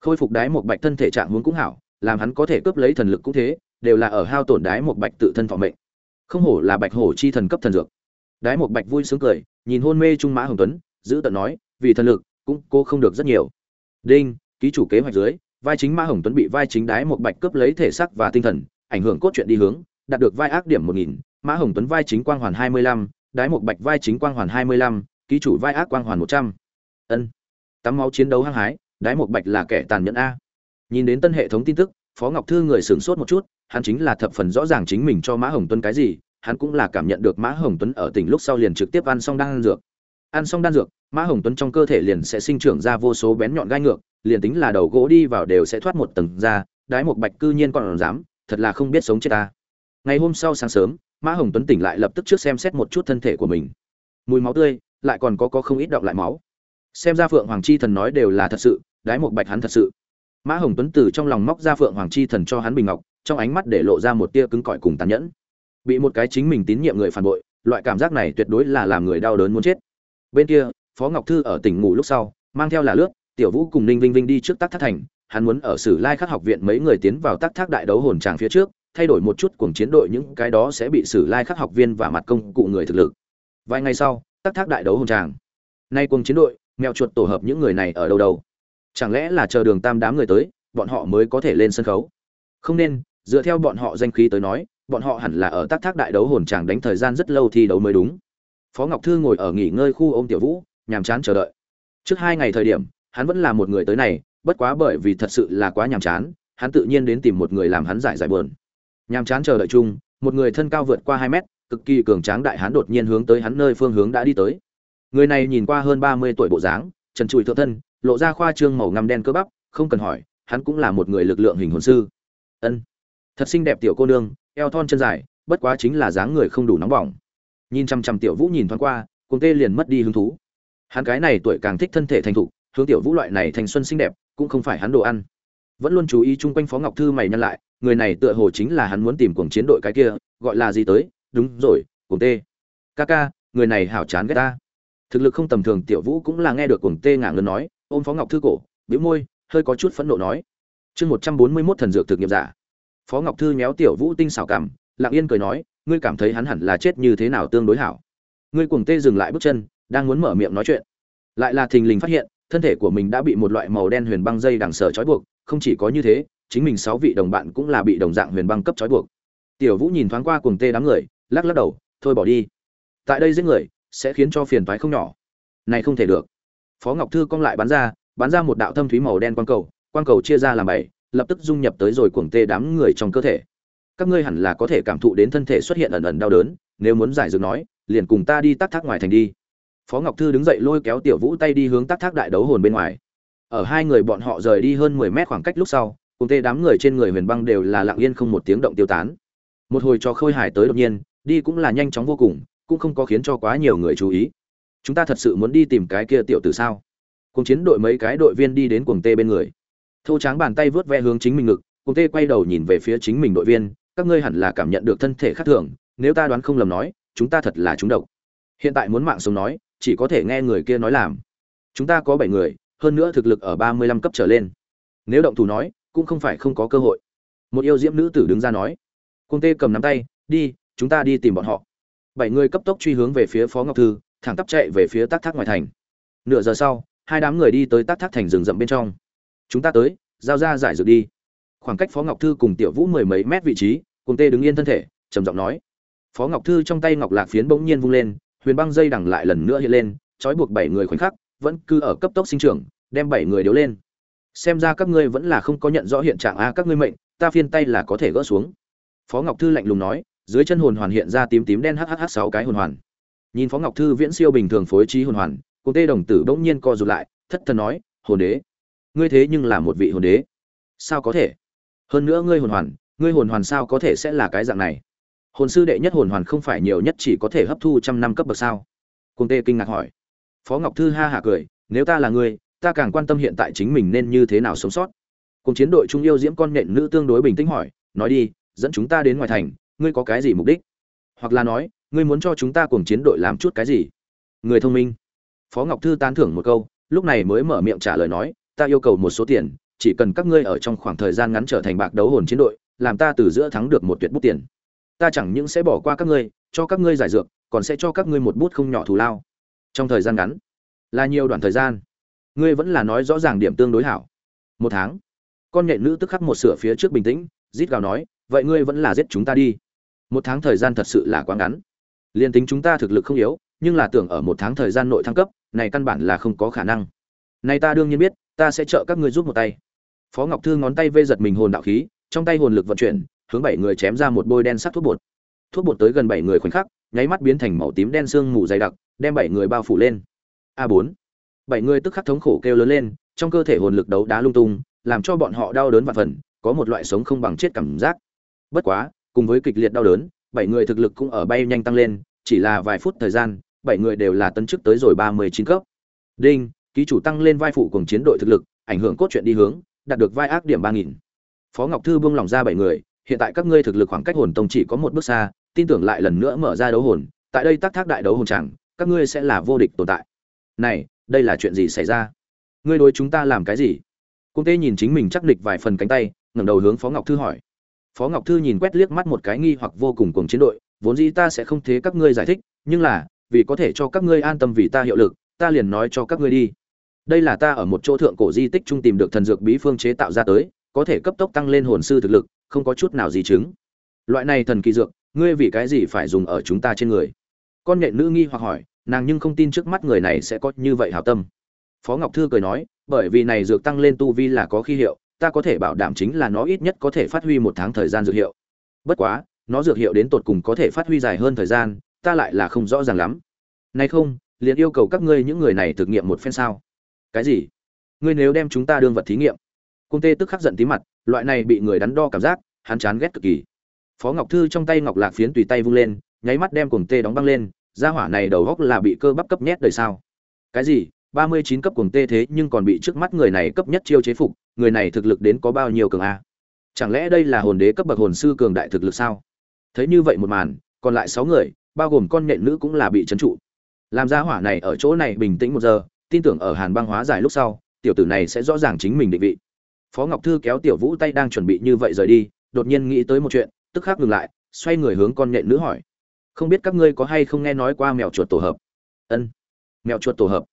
Khôi phục đái một bạch thân thể trạng huống cũng hảo, làm hắn có thể cướp lấy thần lực cũng thế, đều là ở hao tổn đái một bạch tự thân thọ mệnh. Không hổ là bạch hổ chi thần cấp thần dược. Đái một bạch vui sướng cười, nhìn hôn mê trung mã hồng tuấn, giữ tận nói, vì thần lực, cũng cô không được rất nhiều. Đinh ký chủ kế hoạch dưới, vai chính mã hồng tuấn bị vai chính đái một bạch cướp lấy thể xác và tinh thần, ảnh hưởng cốt truyện đi hướng, đạt được vai ác điểm một nghìn, mã hồng tuấn vai chính quang hoàn hai mươi lăm, đái một bạch vai chính quang hoàn hai mươi lăm, ký chủ vai ác quang hoàn một trăm. Ân. Tắm máu chiến đấu hăng hái, đái một bạch là kẻ tàn nhẫn a. Nhìn đến tân hệ thống tin tức, phó ngọc thư người sửng sốt một chút, hắn chính là thập phần rõ ràng chính mình cho mã hồng tuấn cái gì, hắn cũng là cảm nhận được mã hồng tuấn ở tỉnh lúc sau liền trực tiếp ăn xong đang ăn dược ăn xong đan dược, mã hồng tuấn trong cơ thể liền sẽ sinh trưởng ra vô số bén nhọn gai ngược, liền tính là đầu gỗ đi vào đều sẽ thoát một tầng ra, đái một bạch cư nhiên còn dám, thật là không biết sống chết ta. Ngày hôm sau sáng sớm, mã hồng tuấn tỉnh lại lập tức trước xem xét một chút thân thể của mình. Mùi máu tươi, lại còn có có không ít động lại máu. Xem ra phượng hoàng chi thần nói đều là thật sự, đái một bạch hắn thật sự. Mã hồng tuấn từ trong lòng móc ra phượng hoàng chi thần cho hắn bình ngọc, trong ánh mắt để lộ ra một tia cứng cỏi cùng tàn nhẫn. Bị một cái chính mình tín nhiệm người phản bội, loại cảm giác này tuyệt đối là làm người đau đớn muốn chết bên kia, phó ngọc thư ở tỉnh ngủ lúc sau, mang theo là lướt, tiểu vũ cùng ninh vinh vinh đi trước tác thác thành, hắn muốn ở sử lai khắc học viện mấy người tiến vào tác thác đại đấu hồn tràng phía trước, thay đổi một chút cuồng chiến đội những cái đó sẽ bị sử lai khắc học viên và mặt công cụ người thực lực. Vài ngày sau tác thác đại đấu hồn tràng. Nay cuồng chiến đội, mèo chuột tổ hợp những người này ở đâu đâu? Chẳng lẽ là chờ đường tam đám người tới, bọn họ mới có thể lên sân khấu? Không nên, dựa theo bọn họ danh khí tới nói, bọn họ hẳn là ở tác thác đại đấu hồn tràng đánh thời gian rất lâu thi đấu mới đúng phó ngọc thư ngồi ở nghỉ ngơi khu ôm tiểu vũ, nhàm chán chờ đợi. Trước hai ngày thời điểm, hắn vẫn là một người tới này, bất quá bởi vì thật sự là quá nhàm chán, hắn tự nhiên đến tìm một người làm hắn giải giải buồn. Nhàm chán chờ đợi chung, một người thân cao vượt qua hai mét, cực kỳ cường tráng đại hắn đột nhiên hướng tới hắn nơi phương hướng đã đi tới. Người này nhìn qua hơn ba mươi tuổi bộ dáng, trần trụi thượng thân, lộ ra khoa trương màu ngăm đen cơ bắp, không cần hỏi, hắn cũng là một người lực lượng hình hồn sư. Ân, thật xinh đẹp tiểu cô nương, eo thon chân dài, bất quá chính là dáng người không đủ nóng bỏng nhìn chăm chăm tiểu vũ nhìn thoáng qua cùng tê liền mất đi hứng thú. Hắn cái này tuổi càng thích thân thể thành thục, hướng tiểu vũ loại này thành xuân xinh đẹp, cũng không phải hắn đồ ăn. Vẫn luôn chú ý chung quanh phó ngọc thư mày nhăn lại, người này tựa hồ chính là hắn muốn tìm cuồng chiến đội cái kia, gọi là gì tới? Đúng rồi, cuồng tê. Ca ca, người này hảo chán ghét ta. Thực lực không tầm thường, tiểu vũ cũng là nghe được cuồng tê ngả ngân nói, ôm phó ngọc thư cổ, bĩu môi, hơi có chút phẫn nộ nói. Chương một trăm bốn mươi mốt thần dược thực nghiệm giả. Phó ngọc thư méo tiểu vũ tinh xảo cảm, lặng yên cười nói ngươi cảm thấy hắn hẳn là chết như thế nào tương đối hảo. Ngươi cuồng tê dừng lại bước chân, đang muốn mở miệng nói chuyện. Lại là thình lình phát hiện, thân thể của mình đã bị một loại màu đen huyền băng dây đằng sở trói buộc, không chỉ có như thế, chính mình sáu vị đồng bạn cũng là bị đồng dạng huyền băng cấp trói buộc. Tiểu vũ nhìn thoáng qua cuồng tê đám người, lắc lắc đầu, thôi bỏ đi. Tại đây giết người, sẽ khiến cho phiền toái không nhỏ. Này không thể được. Phó ngọc thư cong lại bắn ra bắn ra một đạo thâm thúy màu đen quang cầu quang cầu chia ra làm bảy, lập tức dung nhập tới rồi cuồng tê đám người trong cơ thể các ngươi hẳn là có thể cảm thụ đến thân thể xuất hiện ẩn ẩn đau đớn, nếu muốn giải dược nói, liền cùng ta đi tắc thác ngoài thành đi. Phó ngọc thư đứng dậy lôi kéo tiểu vũ tay đi hướng tắc thác đại đấu hồn bên ngoài. Ở hai người bọn họ rời đi hơn mười mét khoảng cách lúc sau, cùng tê đám người trên người huyền băng đều là lặng yên không một tiếng động tiêu tán. Một hồi cho khôi hài tới đột nhiên, đi cũng là nhanh chóng vô cùng, cũng không có khiến cho quá nhiều người chú ý. Chúng ta thật sự muốn đi tìm cái kia tiểu tử sao? Cùng chiến đội mấy cái đội viên đi đến cuồng tê bên người. Thô tráng bàn tay vớt ve hướng chính mình ngực, cuồng tê quay đầu nhìn về phía chính mình đội viên các ngươi hẳn là cảm nhận được thân thể khác thường, nếu ta đoán không lầm nói, chúng ta thật là chúng độc. Hiện tại muốn mạng sống nói, chỉ có thể nghe người kia nói làm. Chúng ta có bảy người, hơn nữa thực lực ở ba mươi lăm cấp trở lên. Nếu động thủ nói, cũng không phải không có cơ hội. Một yêu diễm nữ tử đứng ra nói. Cung tê cầm nắm tay, đi, chúng ta đi tìm bọn họ. Bảy người cấp tốc truy hướng về phía phó ngọc thư, thẳng tắp chạy về phía tác thác ngoài thành. Nửa giờ sau, hai đám người đi tới tác thác thành rừng rậm bên trong. Chúng ta tới, giao ra giải dược đi khoảng cách phó ngọc thư cùng tiểu vũ mười mấy mét vị trí, cùng tê đứng yên thân thể, trầm giọng nói. Phó ngọc thư trong tay ngọc lạc phiến bỗng nhiên vung lên, huyền băng dây đằng lại lần nữa hiện lên, trói buộc bảy người khoảnh khắc, vẫn cứ ở cấp tốc sinh trưởng, đem bảy người điếu lên. Xem ra các ngươi vẫn là không có nhận rõ hiện trạng a, các ngươi mệnh, ta phiên tay là có thể gỡ xuống. Phó ngọc thư lạnh lùng nói, dưới chân hồn hoàn hiện ra tím tím đen hhh sáu cái hồn hoàn. Nhìn phó ngọc thư viễn siêu bình thường phối trí hồn hoàn, cùng tê đồng tử bỗng nhiên co rụt lại, thất thần nói, hồn đế, ngươi thế nhưng là một vị hồn đế. Sao có thể? Hơn nữa ngươi hồn hoàn, ngươi hồn hoàn sao có thể sẽ là cái dạng này? Hồn sư đệ nhất hồn hoàn không phải nhiều nhất chỉ có thể hấp thu trăm năm cấp bậc sao? Cung tê kinh ngạc hỏi. Phó ngọc thư ha hạ cười, nếu ta là ngươi, ta càng quan tâm hiện tại chính mình nên như thế nào sống sót. Cùng chiến đội trung yêu diễm con nhện nữ tương đối bình tĩnh hỏi, nói đi, dẫn chúng ta đến ngoài thành, ngươi có cái gì mục đích? Hoặc là nói, ngươi muốn cho chúng ta cùng chiến đội làm chút cái gì? Người thông minh. Phó ngọc thư tán thưởng một câu, lúc này mới mở miệng trả lời nói, ta yêu cầu một số tiền chỉ cần các ngươi ở trong khoảng thời gian ngắn trở thành bạc đấu hồn chiến đội, làm ta từ giữa thắng được một tuyệt bút tiền. Ta chẳng những sẽ bỏ qua các ngươi, cho các ngươi giải dược, còn sẽ cho các ngươi một bút không nhỏ thù lao. Trong thời gian ngắn, là nhiều đoạn thời gian. Ngươi vẫn là nói rõ ràng điểm tương đối hảo. Một tháng, con nhện nữ tức khắc một sửa phía trước bình tĩnh, rít gào nói, vậy ngươi vẫn là giết chúng ta đi. Một tháng thời gian thật sự là quá ngắn. Liên tính chúng ta thực lực không yếu, nhưng là tưởng ở một tháng thời gian nội thăng cấp, này căn bản là không có khả năng. Này ta đương nhiên biết ta sẽ trợ các ngươi giúp một tay. Phó ngọc thư ngón tay vê giật mình hồn đạo khí, trong tay hồn lực vận chuyển, hướng bảy người chém ra một bôi đen sắc thuốc bột. Thuốc bột tới gần bảy người khoảnh khắc, nháy mắt biến thành màu tím đen sương mù dày đặc, đem bảy người bao phủ lên. A bốn. Bảy người tức khắc thống khổ kêu lớn lên, trong cơ thể hồn lực đấu đá lung tung, làm cho bọn họ đau đớn và phần, có một loại sống không bằng chết cảm giác. Bất quá, cùng với kịch liệt đau đớn, bảy người thực lực cũng ở bay nhanh tăng lên, chỉ là vài phút thời gian, bảy người đều là tấn chức tới rồi ba mươi chín cấp. Đinh ký chủ tăng lên vai phụ cùng chiến đội thực lực, ảnh hưởng cốt truyện đi hướng, đạt được vai ác điểm ba nghìn. Phó ngọc thư buông lỏng ra bảy người, hiện tại các ngươi thực lực khoảng cách hồn tông chỉ có một bước xa, tin tưởng lại lần nữa mở ra đấu hồn, tại đây tác thác đại đấu hồn chẳng, các ngươi sẽ là vô địch tồn tại. Này, đây là chuyện gì xảy ra? Ngươi đối chúng ta làm cái gì? Cung tê nhìn chính mình chắc địch vài phần cánh tay, ngẩng đầu hướng phó ngọc thư hỏi. Phó ngọc thư nhìn quét liếc mắt một cái nghi hoặc vô cùng cùng chiến đội, vốn dĩ ta sẽ không thế các ngươi giải thích, nhưng là, vì có thể cho các ngươi an tâm vì ta hiệu lực, ta liền nói cho các ngươi đi đây là ta ở một chỗ thượng cổ di tích trung tìm được thần dược bí phương chế tạo ra tới, có thể cấp tốc tăng lên hồn sư thực lực, không có chút nào gì chứng. Loại này thần kỳ dược, ngươi vì cái gì phải dùng ở chúng ta trên người? Con nhện nữ nghi hoặc hỏi, nàng nhưng không tin trước mắt người này sẽ có như vậy hảo tâm. Phó ngọc thư cười nói, bởi vì này dược tăng lên tu vi là có khi hiệu, ta có thể bảo đảm chính là nó ít nhất có thể phát huy một tháng thời gian dược hiệu. Bất quá, nó dược hiệu đến tột cùng có thể phát huy dài hơn thời gian, ta lại là không rõ ràng lắm. Nay không, liền yêu cầu các ngươi những người này thực nghiệm một phen sao? Cái gì? Ngươi nếu đem chúng ta đương vật thí nghiệm. Cung tê tức khắc giận tí mặt, loại này bị người đắn đo cảm giác, hắn chán ghét cực kỳ. Phó ngọc thư trong tay ngọc lạc phiến tùy tay vung lên, nháy mắt đem cùng tê đóng băng lên, gia hỏa này đầu góc là bị cơ bắp cấp nhét đời sao? Cái gì? Ba mươi chín cấp cùng tê thế nhưng còn bị trước mắt người này cấp nhất chiêu chế phục, người này thực lực đến có bao nhiêu cường a? Chẳng lẽ đây là hồn đế cấp bậc hồn sư cường đại thực lực sao? Thấy như vậy một màn, còn lại sáu người, bao gồm con nện nữ cũng là bị trấn trụ. Làm gia hỏa này ở chỗ này bình tĩnh một giờ tin tưởng ở hàn băng hóa giải lúc sau, tiểu tử này sẽ rõ ràng chính mình định vị. Phó ngọc thư kéo tiểu vũ tay đang chuẩn bị như vậy rời đi, đột nhiên nghĩ tới một chuyện, tức khắc ngừng lại, xoay người hướng con nhện nữ hỏi. Không biết các ngươi có hay không nghe nói qua mèo chuột tổ hợp? Ân, mèo chuột tổ hợp.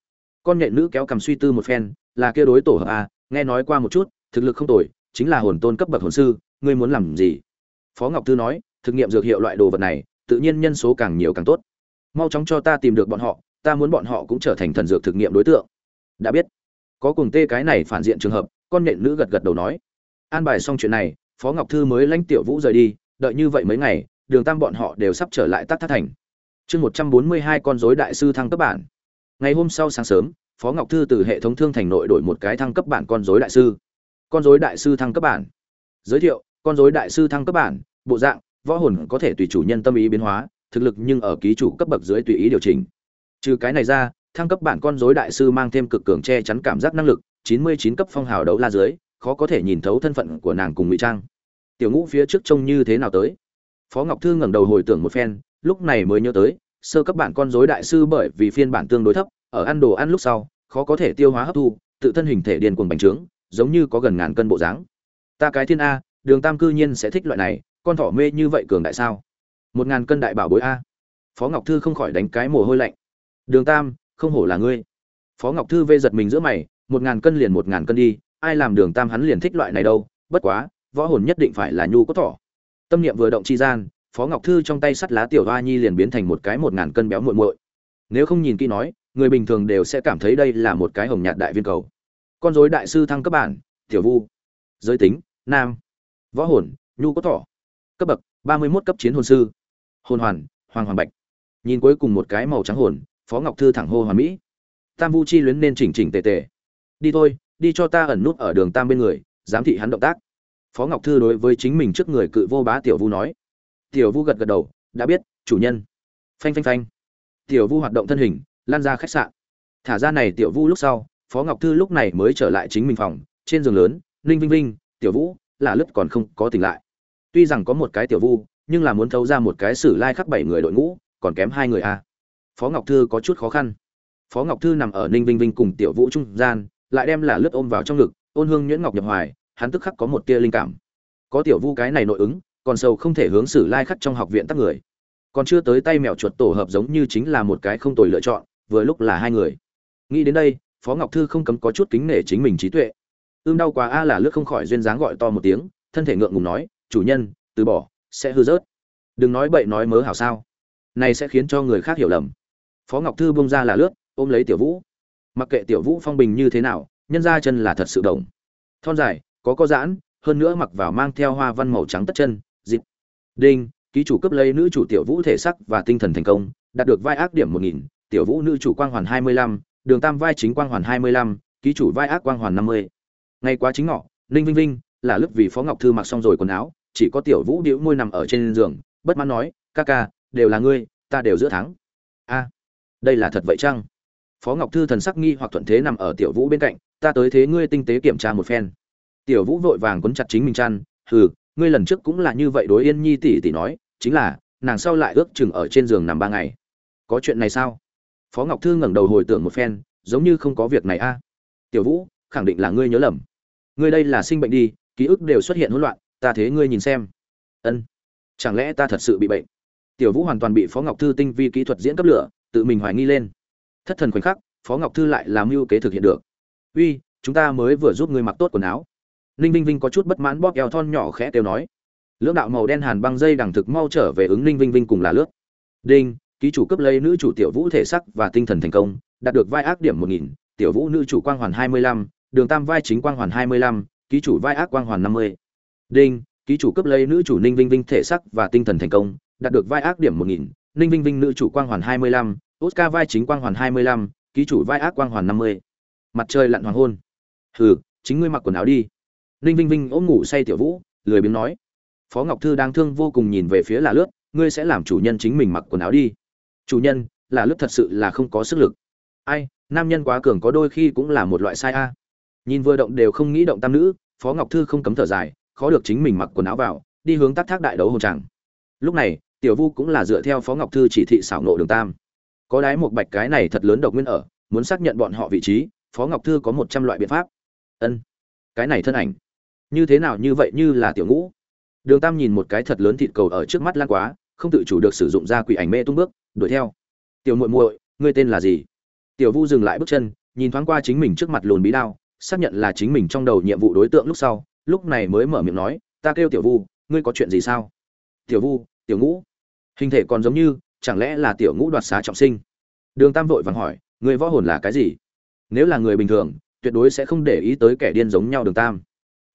Con nhện nữ kéo cầm suy tư một phen, là kia đối tổ hợp à nghe nói qua một chút, thực lực không tồi, chính là hồn tôn cấp bậc hồn sư, ngươi muốn làm gì? Phó ngọc thư nói, thực nghiệm dược hiệu loại đồ vật này, tự nhiên nhân số càng nhiều càng tốt. Mau chóng cho ta tìm được bọn họ ta muốn bọn họ cũng trở thành thần dược thực nghiệm đối tượng. Đã biết. Có cùng tê cái này phản diện trường hợp, con nện nữ gật gật đầu nói. An bài xong chuyện này, phó ngọc thư mới lãnh tiểu vũ rời đi, đợi như vậy mấy ngày, đường tam bọn họ đều sắp trở lại tắc thác thành. Chương một trăm bốn mươi hai con dối đại sư thăng cấp bản. Ngày hôm sau sáng sớm, phó ngọc thư từ hệ thống thương thành nội đổi một cái thăng cấp bản con dối đại sư. Con dối đại sư thăng cấp bản. Giới thiệu, con dối đại sư thăng cấp bản, bộ dạng, võ hồn có thể tùy chủ nhân tâm ý biến hóa, thực lực nhưng ở ký chủ cấp bậc dưới tùy ý điều chỉnh trừ cái này ra, thăng cấp bản con dối đại sư mang thêm cực cường che chắn cảm giác năng lực, chín mươi chín cấp phong hào đấu la dưới, khó có thể nhìn thấu thân phận của nàng cùng ngụy trang. Tiểu ngũ phía trước trông như thế nào tới? Phó ngọc thư ngẩng đầu hồi tưởng một phen, lúc này mới nhớ tới, sơ cấp bản con dối đại sư bởi vì phiên bản tương đối thấp, ở ăn đồ ăn lúc sau, khó có thể tiêu hóa hấp thu, tự thân hình thể điên cuồng bành trướng, giống như có gần ngàn cân bộ dáng. Ta cái thiên a, đường tam cư nhiên sẽ thích loại này, con thỏ mê như vậy cường đại sao? Một ngàn cân đại bảo bối a. Phó ngọc thư không khỏi đánh cái mồ hôi lạnh đường tam, không hổ là ngươi. Phó ngọc thư vê giật mình giữa mày, một ngàn cân liền một ngàn cân đi, ai làm đường tam hắn liền thích loại này đâu, bất quá, võ hồn nhất định phải là nhu có thỏ. Tâm niệm vừa động chi gian, phó ngọc thư trong tay sắt lá tiểu hoa nhi liền biến thành một cái một ngàn cân béo muội muội. Nếu không nhìn kỹ nói, người bình thường đều sẽ cảm thấy đây là một cái hồng nhạt đại viên cầu. Con dối đại sư thăng cấp bản, tiểu vu. Giới tính, nam. Võ hồn, nhu có thỏ. Cấp bậc, ba mươi mốt cấp chiến hồn sư. Hồn hoàn, hoàng hoàng bạch. Nhìn cuối cùng một cái màu trắng hồn phó ngọc thư thẳng hô hoàn mỹ. Tam vu chi luyến nên chỉnh chỉnh tề tề. Đi thôi, đi cho ta ẩn nút ở đường tam bên người, giám thị hắn động tác. Phó ngọc thư đối với chính mình trước người cự vô bá tiểu vu nói. Tiểu vu gật gật đầu, đã biết, chủ nhân. Phanh phanh phanh. Tiểu vu hoạt động thân hình, lan ra khách sạn. Thả ra này tiểu vu lúc sau, phó ngọc thư lúc này mới trở lại chính mình phòng, trên giường lớn, ninh vinh vinh, tiểu vũ, là lướt còn không có tỉnh lại. Tuy rằng có một cái tiểu vu, nhưng là muốn thấu ra một cái sử lai khắc bảy người đội ngũ, còn kém hai người a phó ngọc thư có chút khó khăn. Phó ngọc thư nằm ở ninh vinh vinh cùng tiểu vũ trung gian, lại đem là lướt ôm vào trong ngực, ôn hương nhuyễn ngọc nhập hoài, hắn tức khắc có một tia linh cảm. Có tiểu vu cái này nội ứng, còn sâu không thể hướng xử lai khắc trong học viện tắc người. Còn chưa tới tay mèo chuột tổ hợp giống như chính là một cái không tồi lựa chọn, vừa lúc là hai người. Nghĩ đến đây, phó ngọc thư không cấm có chút kính nể chính mình trí tuệ. Ưm đau quá a là lướt không khỏi duyên dáng gọi to một tiếng, thân thể ngượng ngùng nói, chủ nhân, từ bỏ, sẽ hư rớt. Đừng nói bậy nói mớ hảo sao. Này sẽ khiến cho người khác hiểu lầm phó ngọc thư bông ra là lướt, ôm lấy tiểu vũ. Mặc kệ tiểu vũ phong bình như thế nào, nhân ra chân là thật sự đồng. Thon dài, có có giãn, hơn nữa mặc vào mang theo hoa văn màu trắng tất chân, dịp. Đinh, ký chủ cấp lấy nữ chủ tiểu vũ thể sắc và tinh thần thành công, đạt được vai ác điểm một nghìn, tiểu vũ nữ chủ quang hoàn hai mươi lăm, đường tam vai chính quang hoàn hai mươi lăm, ký chủ vai ác quang hoàn năm mươi. Ngay quá chính ngọ, ninh vinh vinh, là lúc vì phó ngọc thư mặc xong rồi quần áo, chỉ có tiểu vũ đĩu môi nằm ở trên giường, bất mãn nói, ca ca, đều là ngươi, ta đều giữa thắng. A đây là thật vậy chăng? Phó ngọc thư thần sắc nghi hoặc thuận thế nằm ở tiểu vũ bên cạnh, ta tới thế ngươi tinh tế kiểm tra một phen. Tiểu vũ vội vàng quấn chặt chính mình chăn, hừ, ngươi lần trước cũng là như vậy đối yên nhi tỷ tỷ nói, chính là, nàng sau lại ước chừng ở trên giường nằm ba ngày. Có chuyện này sao? Phó ngọc thư ngẩng đầu hồi tưởng một phen, giống như không có việc này a. Tiểu vũ, khẳng định là ngươi nhớ lầm. Ngươi đây là sinh bệnh đi, ký ức đều xuất hiện hỗn loạn, ta thế ngươi nhìn xem. Ân. Chẳng lẽ ta thật sự bị bệnh? Tiểu vũ hoàn toàn bị phó ngọc thư tinh vi kỹ thuật diễn cấp lửa tự mình hoài nghi lên. Thất thần khoảnh khắc, phó ngọc thư lại làm mưu kế thực hiện được. Uy, chúng ta mới vừa giúp ngươi mặc tốt quần áo. Ninh vinh vinh có chút bất mãn bóp eo thon nhỏ khẽ kêu nói. Lưỡng đạo màu đen hàn băng dây đằng thực mau trở về ứng ninh vinh vinh cùng là lướt. Đinh, ký chủ cấp lấy nữ chủ tiểu vũ thể sắc và tinh thần thành công, đạt được vai ác điểm một nghìn, tiểu vũ nữ chủ quang hoàn hai mươi lăm, đường tam vai chính quang hoàn hai mươi lăm, ký chủ vai ác quang hoàn năm mươi. Đinh, ký chủ cấp lấy nữ chủ ninh vinh vinh thể sắc và tinh thần thành công, đạt được vai ác điểm một nghìn ninh vinh vinh nữ chủ quang hoàn hai mươi lăm, oscar vai chính quang hoàn hai mươi lăm, ký chủ vai ác quang hoàn năm mươi. Mặt trời lặn hoàng hôn. Hừ, chính ngươi mặc quần áo đi. Ninh vinh vinh ôm ngủ say tiểu vũ, lười biếng nói. Phó ngọc thư đang thương vô cùng nhìn về phía là lướt, ngươi sẽ làm chủ nhân chính mình mặc quần áo đi. Chủ nhân là lướt thật sự là không có sức lực. Ai, nam nhân quá cường có đôi khi cũng là một loại sai a. Nhìn vừa động đều không nghĩ động tam nữ, phó ngọc thư không cấm thở dài, khó được chính mình mặc quần áo vào, đi hướng tác thác đại đấu hồn tràng lúc này tiểu vu cũng là dựa theo phó ngọc thư chỉ thị xảo nộ đường tam. Có đái một bạch cái này thật lớn độc nguyên ở, muốn xác nhận bọn họ vị trí, phó ngọc thư có một trăm loại biện pháp. Ân. Cái này thân ảnh. Như thế nào như vậy như là tiểu ngũ? Đường tam nhìn một cái thật lớn thịt cầu ở trước mắt lan quá, không tự chủ được sử dụng ra quỷ ảnh mê tung bước, đuổi theo. Tiểu muội muội, ngươi tên là gì? Tiểu vu dừng lại bước chân, nhìn thoáng qua chính mình trước mặt lùn bí đao, xác nhận là chính mình trong đầu nhiệm vụ đối tượng lúc sau, lúc này mới mở miệng nói, ta kêu tiểu vu, ngươi có chuyện gì sao? Tiểu vu, tiểu ngũ hình thể còn giống như, chẳng lẽ là tiểu ngũ đoạt xá trọng sinh? Đường tam vội vàng hỏi, người võ hồn là cái gì? Nếu là người bình thường, tuyệt đối sẽ không để ý tới kẻ điên giống nhau đường tam.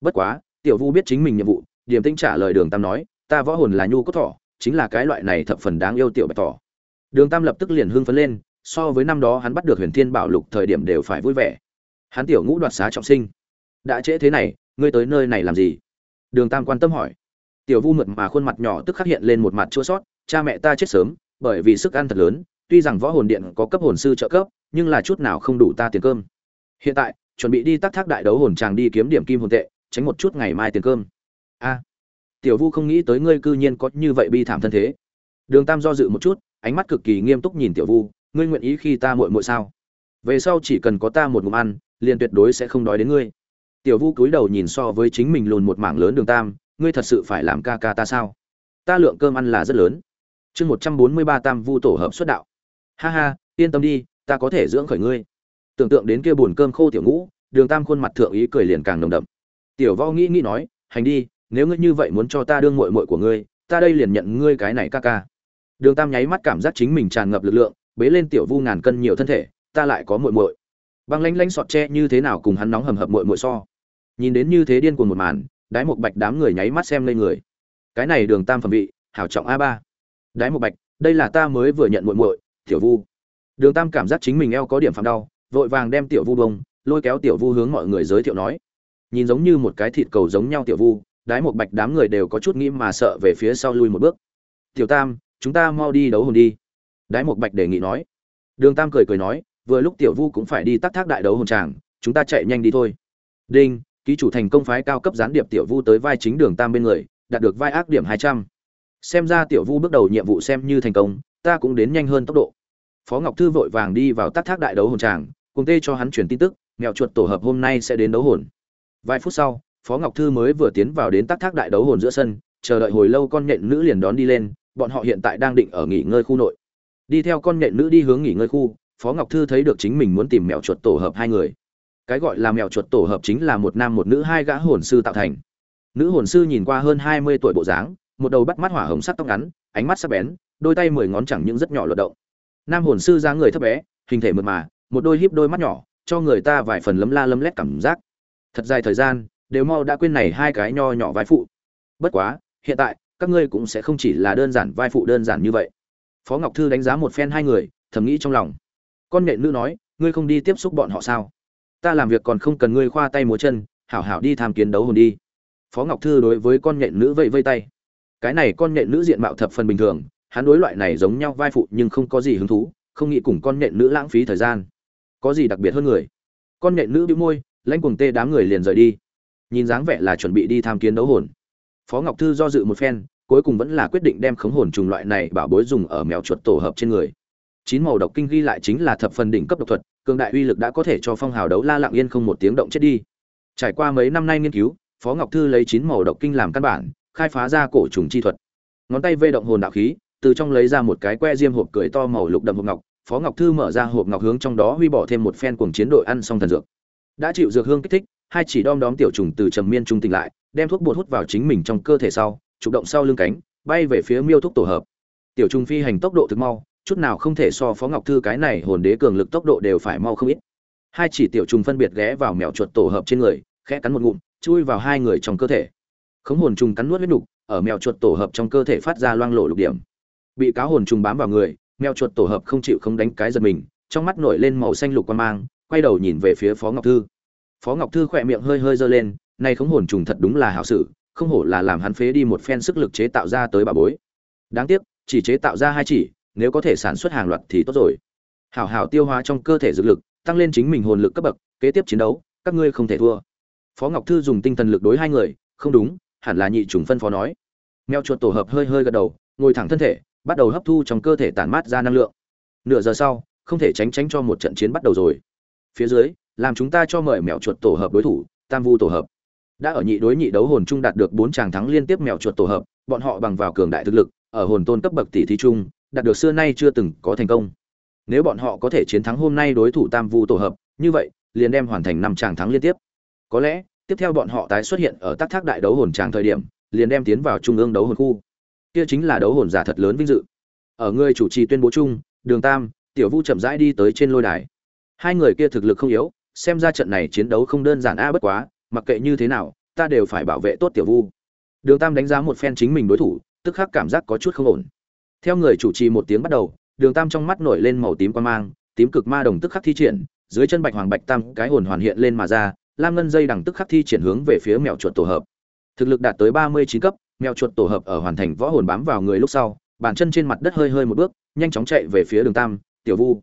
Bất quá, tiểu vu biết chính mình nhiệm vụ, điềm tĩnh trả lời đường tam nói, ta võ hồn là nhu cốt thỏ chính là cái loại này thập phần đáng yêu tiểu bạch thỏ đường tam lập tức liền hưng phấn lên, so với năm đó hắn bắt được huyền thiên bảo lục thời điểm đều phải vui vẻ. Hắn tiểu ngũ đoạt xá trọng sinh. Đã trễ thế này, ngươi tới nơi này làm gì? Đường tam quan tâm hỏi. Tiểu vu mượt mà khuôn mặt nhỏ tức khắc hiện lên một mặt chua sót cha mẹ ta chết sớm, bởi vì sức ăn thật lớn, tuy rằng võ hồn điện có cấp hồn sư trợ cấp, nhưng là chút nào không đủ ta tiền cơm. Hiện tại, chuẩn bị đi tắc thác đại đấu hồn tràng đi kiếm điểm kim hồn tệ, tránh một chút ngày mai tiền cơm. A. Tiểu vu không nghĩ tới ngươi cư nhiên có như vậy bi thảm thân thế. Đường tam do dự một chút, ánh mắt cực kỳ nghiêm túc nhìn tiểu vu, ngươi nguyện ý khi ta muội muội sao? Về sau chỉ cần có ta một ngụm ăn, liền tuyệt đối sẽ không đói đến ngươi. Tiểu vu cúi đầu nhìn so với chính mình lùn một mảng lớn đường tam, ngươi thật sự phải làm ca ca ta sao? Ta lượng cơm ăn là rất lớn chương một trăm bốn mươi ba tam vu tổ hợp xuất đạo. Ha ha, yên tâm đi, ta có thể dưỡng khởi ngươi. Tưởng tượng đến kia buồn cơm khô tiểu ngũ, đường tam khuôn mặt thượng ý cười liền càng nồng đậm. Tiểu võ nghĩ nghĩ nói, hành đi, nếu ngươi như vậy muốn cho ta đương muội muội của ngươi, ta đây liền nhận ngươi cái này ca ca. Đường tam nháy mắt cảm giác chính mình tràn ngập lực lượng, bế lên tiểu vu ngàn cân nhiều thân thể, ta lại có muội muội. Băng lánh lánh sọt tre như thế nào cùng hắn nóng hầm hập muội muội so. Nhìn đến như thế điên cuồng một màn, đái một bạch đám người nháy mắt xem lên người. Cái này đường tam phẩm vị, hảo trọng a ba đái một bạch, đây là ta mới vừa nhận muội muội, tiểu vu. Đường tam cảm giác chính mình eo có điểm phạm đau, vội vàng đem tiểu vu bông lôi kéo tiểu vu hướng mọi người giới thiệu nói. Nhìn giống như một cái thịt cầu giống nhau tiểu vu, đái một bạch đám người đều có chút nghĩ mà sợ về phía sau lui một bước. Tiểu tam, chúng ta mau đi đấu hồn đi. Đái một bạch đề nghị nói. Đường tam cười cười nói, vừa lúc tiểu vu cũng phải đi tắc thác đại đấu hồn tràng, chúng ta chạy nhanh đi thôi. Đinh, ký chủ thành công phái cao cấp gián điệp tiểu vu tới vai chính đường tam bên người, đạt được vai ác điểm hai trăm xem ra tiểu vu bước đầu nhiệm vụ xem như thành công, ta cũng đến nhanh hơn tốc độ. Phó ngọc thư vội vàng đi vào tắc thác đại đấu hồn tràng, cùng tê cho hắn truyền tin tức mèo chuột tổ hợp hôm nay sẽ đến đấu hồn. Vài phút sau, phó ngọc thư mới vừa tiến vào đến tắc thác đại đấu hồn giữa sân, chờ đợi hồi lâu con nhện nữ liền đón đi lên, bọn họ hiện tại đang định ở nghỉ ngơi khu nội. Đi theo con nhện nữ đi hướng nghỉ ngơi khu, phó ngọc thư thấy được chính mình muốn tìm mèo chuột tổ hợp hai người. Cái gọi là mèo chuột tổ hợp chính là một nam một nữ hai gã hồn sư tạo thành. Nữ hồn sư nhìn qua hơn hai mươi tuổi bộ dáng một đầu bắt mắt hỏa hồng sắc tóc ngắn, ánh mắt sắc bén, đôi tay mười ngón chẳng những rất nhỏ luật động. Nam hồn sư dáng người thấp bé, hình thể mượt mà, một đôi híp đôi mắt nhỏ, cho người ta vài phần lấm la lấm lét cảm giác. Thật dài thời gian, đều mau đã quên này hai cái nho nhỏ vai phụ. Bất quá, hiện tại, các ngươi cũng sẽ không chỉ là đơn giản vai phụ đơn giản như vậy. Phó ngọc thư đánh giá một phen hai người, thầm nghĩ trong lòng. Con nghệ nữ nói, ngươi không đi tiếp xúc bọn họ sao? Ta làm việc còn không cần ngươi khoa tay múa chân, hảo hảo đi tham kiến đấu hồn đi. Phó ngọc thư đối với con nhện nữ vẫy vây tay cái này con nện nữ diện mạo thập phần bình thường, hắn đối loại này giống nhau vai phụ nhưng không có gì hứng thú, không nghĩ cùng con nện nữ lãng phí thời gian. Có gì đặc biệt hơn người? Con nện nữ bĩu môi lanh cùng tê đám người liền rời đi. Nhìn dáng vẻ là chuẩn bị đi tham kiến đấu hồn. Phó ngọc thư do dự một phen, cuối cùng vẫn là quyết định đem khống hồn trùng loại này bảo bối dùng ở mèo chuột tổ hợp trên người. Chín màu độc kinh ghi lại chính là thập phần đỉnh cấp độc thuật, cường đại uy lực đã có thể cho phong hào đấu la lặng yên không một tiếng động chết đi. Trải qua mấy năm nay nghiên cứu, phó ngọc thư lấy chín màu độc kinh làm căn bản khai phá ra cổ trùng chi thuật. Ngón tay vê động hồn đạo khí, từ trong lấy ra một cái que diêm hộp cười to màu lục đậm hộp ngọc, phó ngọc thư mở ra hộp ngọc hướng trong đó huy bỏ thêm một phen cuồng chiến đội ăn xong thần dược. Đã chịu dược hương kích thích, hai chỉ đom đóm tiểu trùng từ trầm miên trung tỉnh lại, đem thuốc bột hút vào chính mình trong cơ thể sau, chủ động sau lưng cánh, bay về phía miêu thuốc tổ hợp. Tiểu trùng phi hành tốc độ thực mau, chút nào không thể so phó ngọc thư cái này hồn đế cường lực tốc độ đều phải mau không ít. Hai chỉ tiểu trùng phân biệt ghé vào mèo chuột tổ hợp trên người, khẽ cắn một ngụm, chui vào hai người trong cơ thể khống hồn trùng cắn nuốt huyết nục ở mèo chuột tổ hợp trong cơ thể phát ra loang lộ lục điểm. Bị cáo hồn trùng bám vào người, mèo chuột tổ hợp không chịu không đánh cái giật mình, trong mắt nổi lên màu xanh lục quan mang, quay đầu nhìn về phía phó ngọc thư. Phó ngọc thư khỏe miệng hơi hơi giơ lên nay khống hồn trùng thật đúng là hảo sự, không hổ là làm hắn phế đi một phen sức lực chế tạo ra tới bà bối. Đáng tiếc, chỉ chế tạo ra hai chỉ, nếu có thể sản xuất hàng loạt thì tốt rồi. Hảo hảo tiêu hóa trong cơ thể dược lực, tăng lên chính mình hồn lực cấp bậc, kế tiếp chiến đấu, các ngươi không thể thua. Phó ngọc thư dùng tinh thần lực đối hai người, không đúng hẳn là nhị trùng phân phó nói. Mèo chuột tổ hợp hơi hơi gật đầu, ngồi thẳng thân thể, bắt đầu hấp thu trong cơ thể tản mát ra năng lượng. Nửa giờ sau, không thể tránh tránh cho một trận chiến bắt đầu rồi. Phía dưới, làm chúng ta cho mời mèo chuột tổ hợp đối thủ, tam vu tổ hợp. Đã ở nhị đối nhị đấu hồn trung đạt được bốn tràng thắng liên tiếp mèo chuột tổ hợp, bọn họ bằng vào cường đại thực lực, ở hồn tôn cấp bậc tỷ thí trung đạt được xưa nay chưa từng có thành công. Nếu bọn họ có thể chiến thắng hôm nay đối thủ tam vu tổ hợp, như vậy, liền đem hoàn thành năm tràng thắng liên tiếp. Có lẽ tiếp theo bọn họ tái xuất hiện ở tác thác đại đấu hồn tràng thời điểm, liền đem tiến vào trung ương đấu hồn khu. Kia chính là đấu hồn giả thật lớn vinh dự. Ở người chủ trì tuyên bố chung, đường tam, tiểu vu chậm rãi đi tới trên lôi đài. Hai người kia thực lực không yếu, xem ra trận này chiến đấu không đơn giản a à bất quá, mặc kệ như thế nào, ta đều phải bảo vệ tốt tiểu vu. Đường tam đánh giá một phen chính mình đối thủ, tức khắc cảm giác có chút không ổn. Theo người chủ trì một tiếng bắt đầu, đường tam trong mắt nổi lên màu tím quan mang, tím cực ma đồng tức khắc thi triển, dưới chân bạch hoàng bạch tam cái hồn hoàn hiện lên mà ra lam ngân dây đằng tức khắc thi triển hướng về phía mèo chuột tổ hợp. Thực lực đạt tới ba mươi chín cấp mèo chuột tổ hợp ở hoàn thành võ hồn bám vào người lúc sau, bàn chân trên mặt đất hơi hơi một bước, nhanh chóng chạy về phía đường tam, tiểu vu.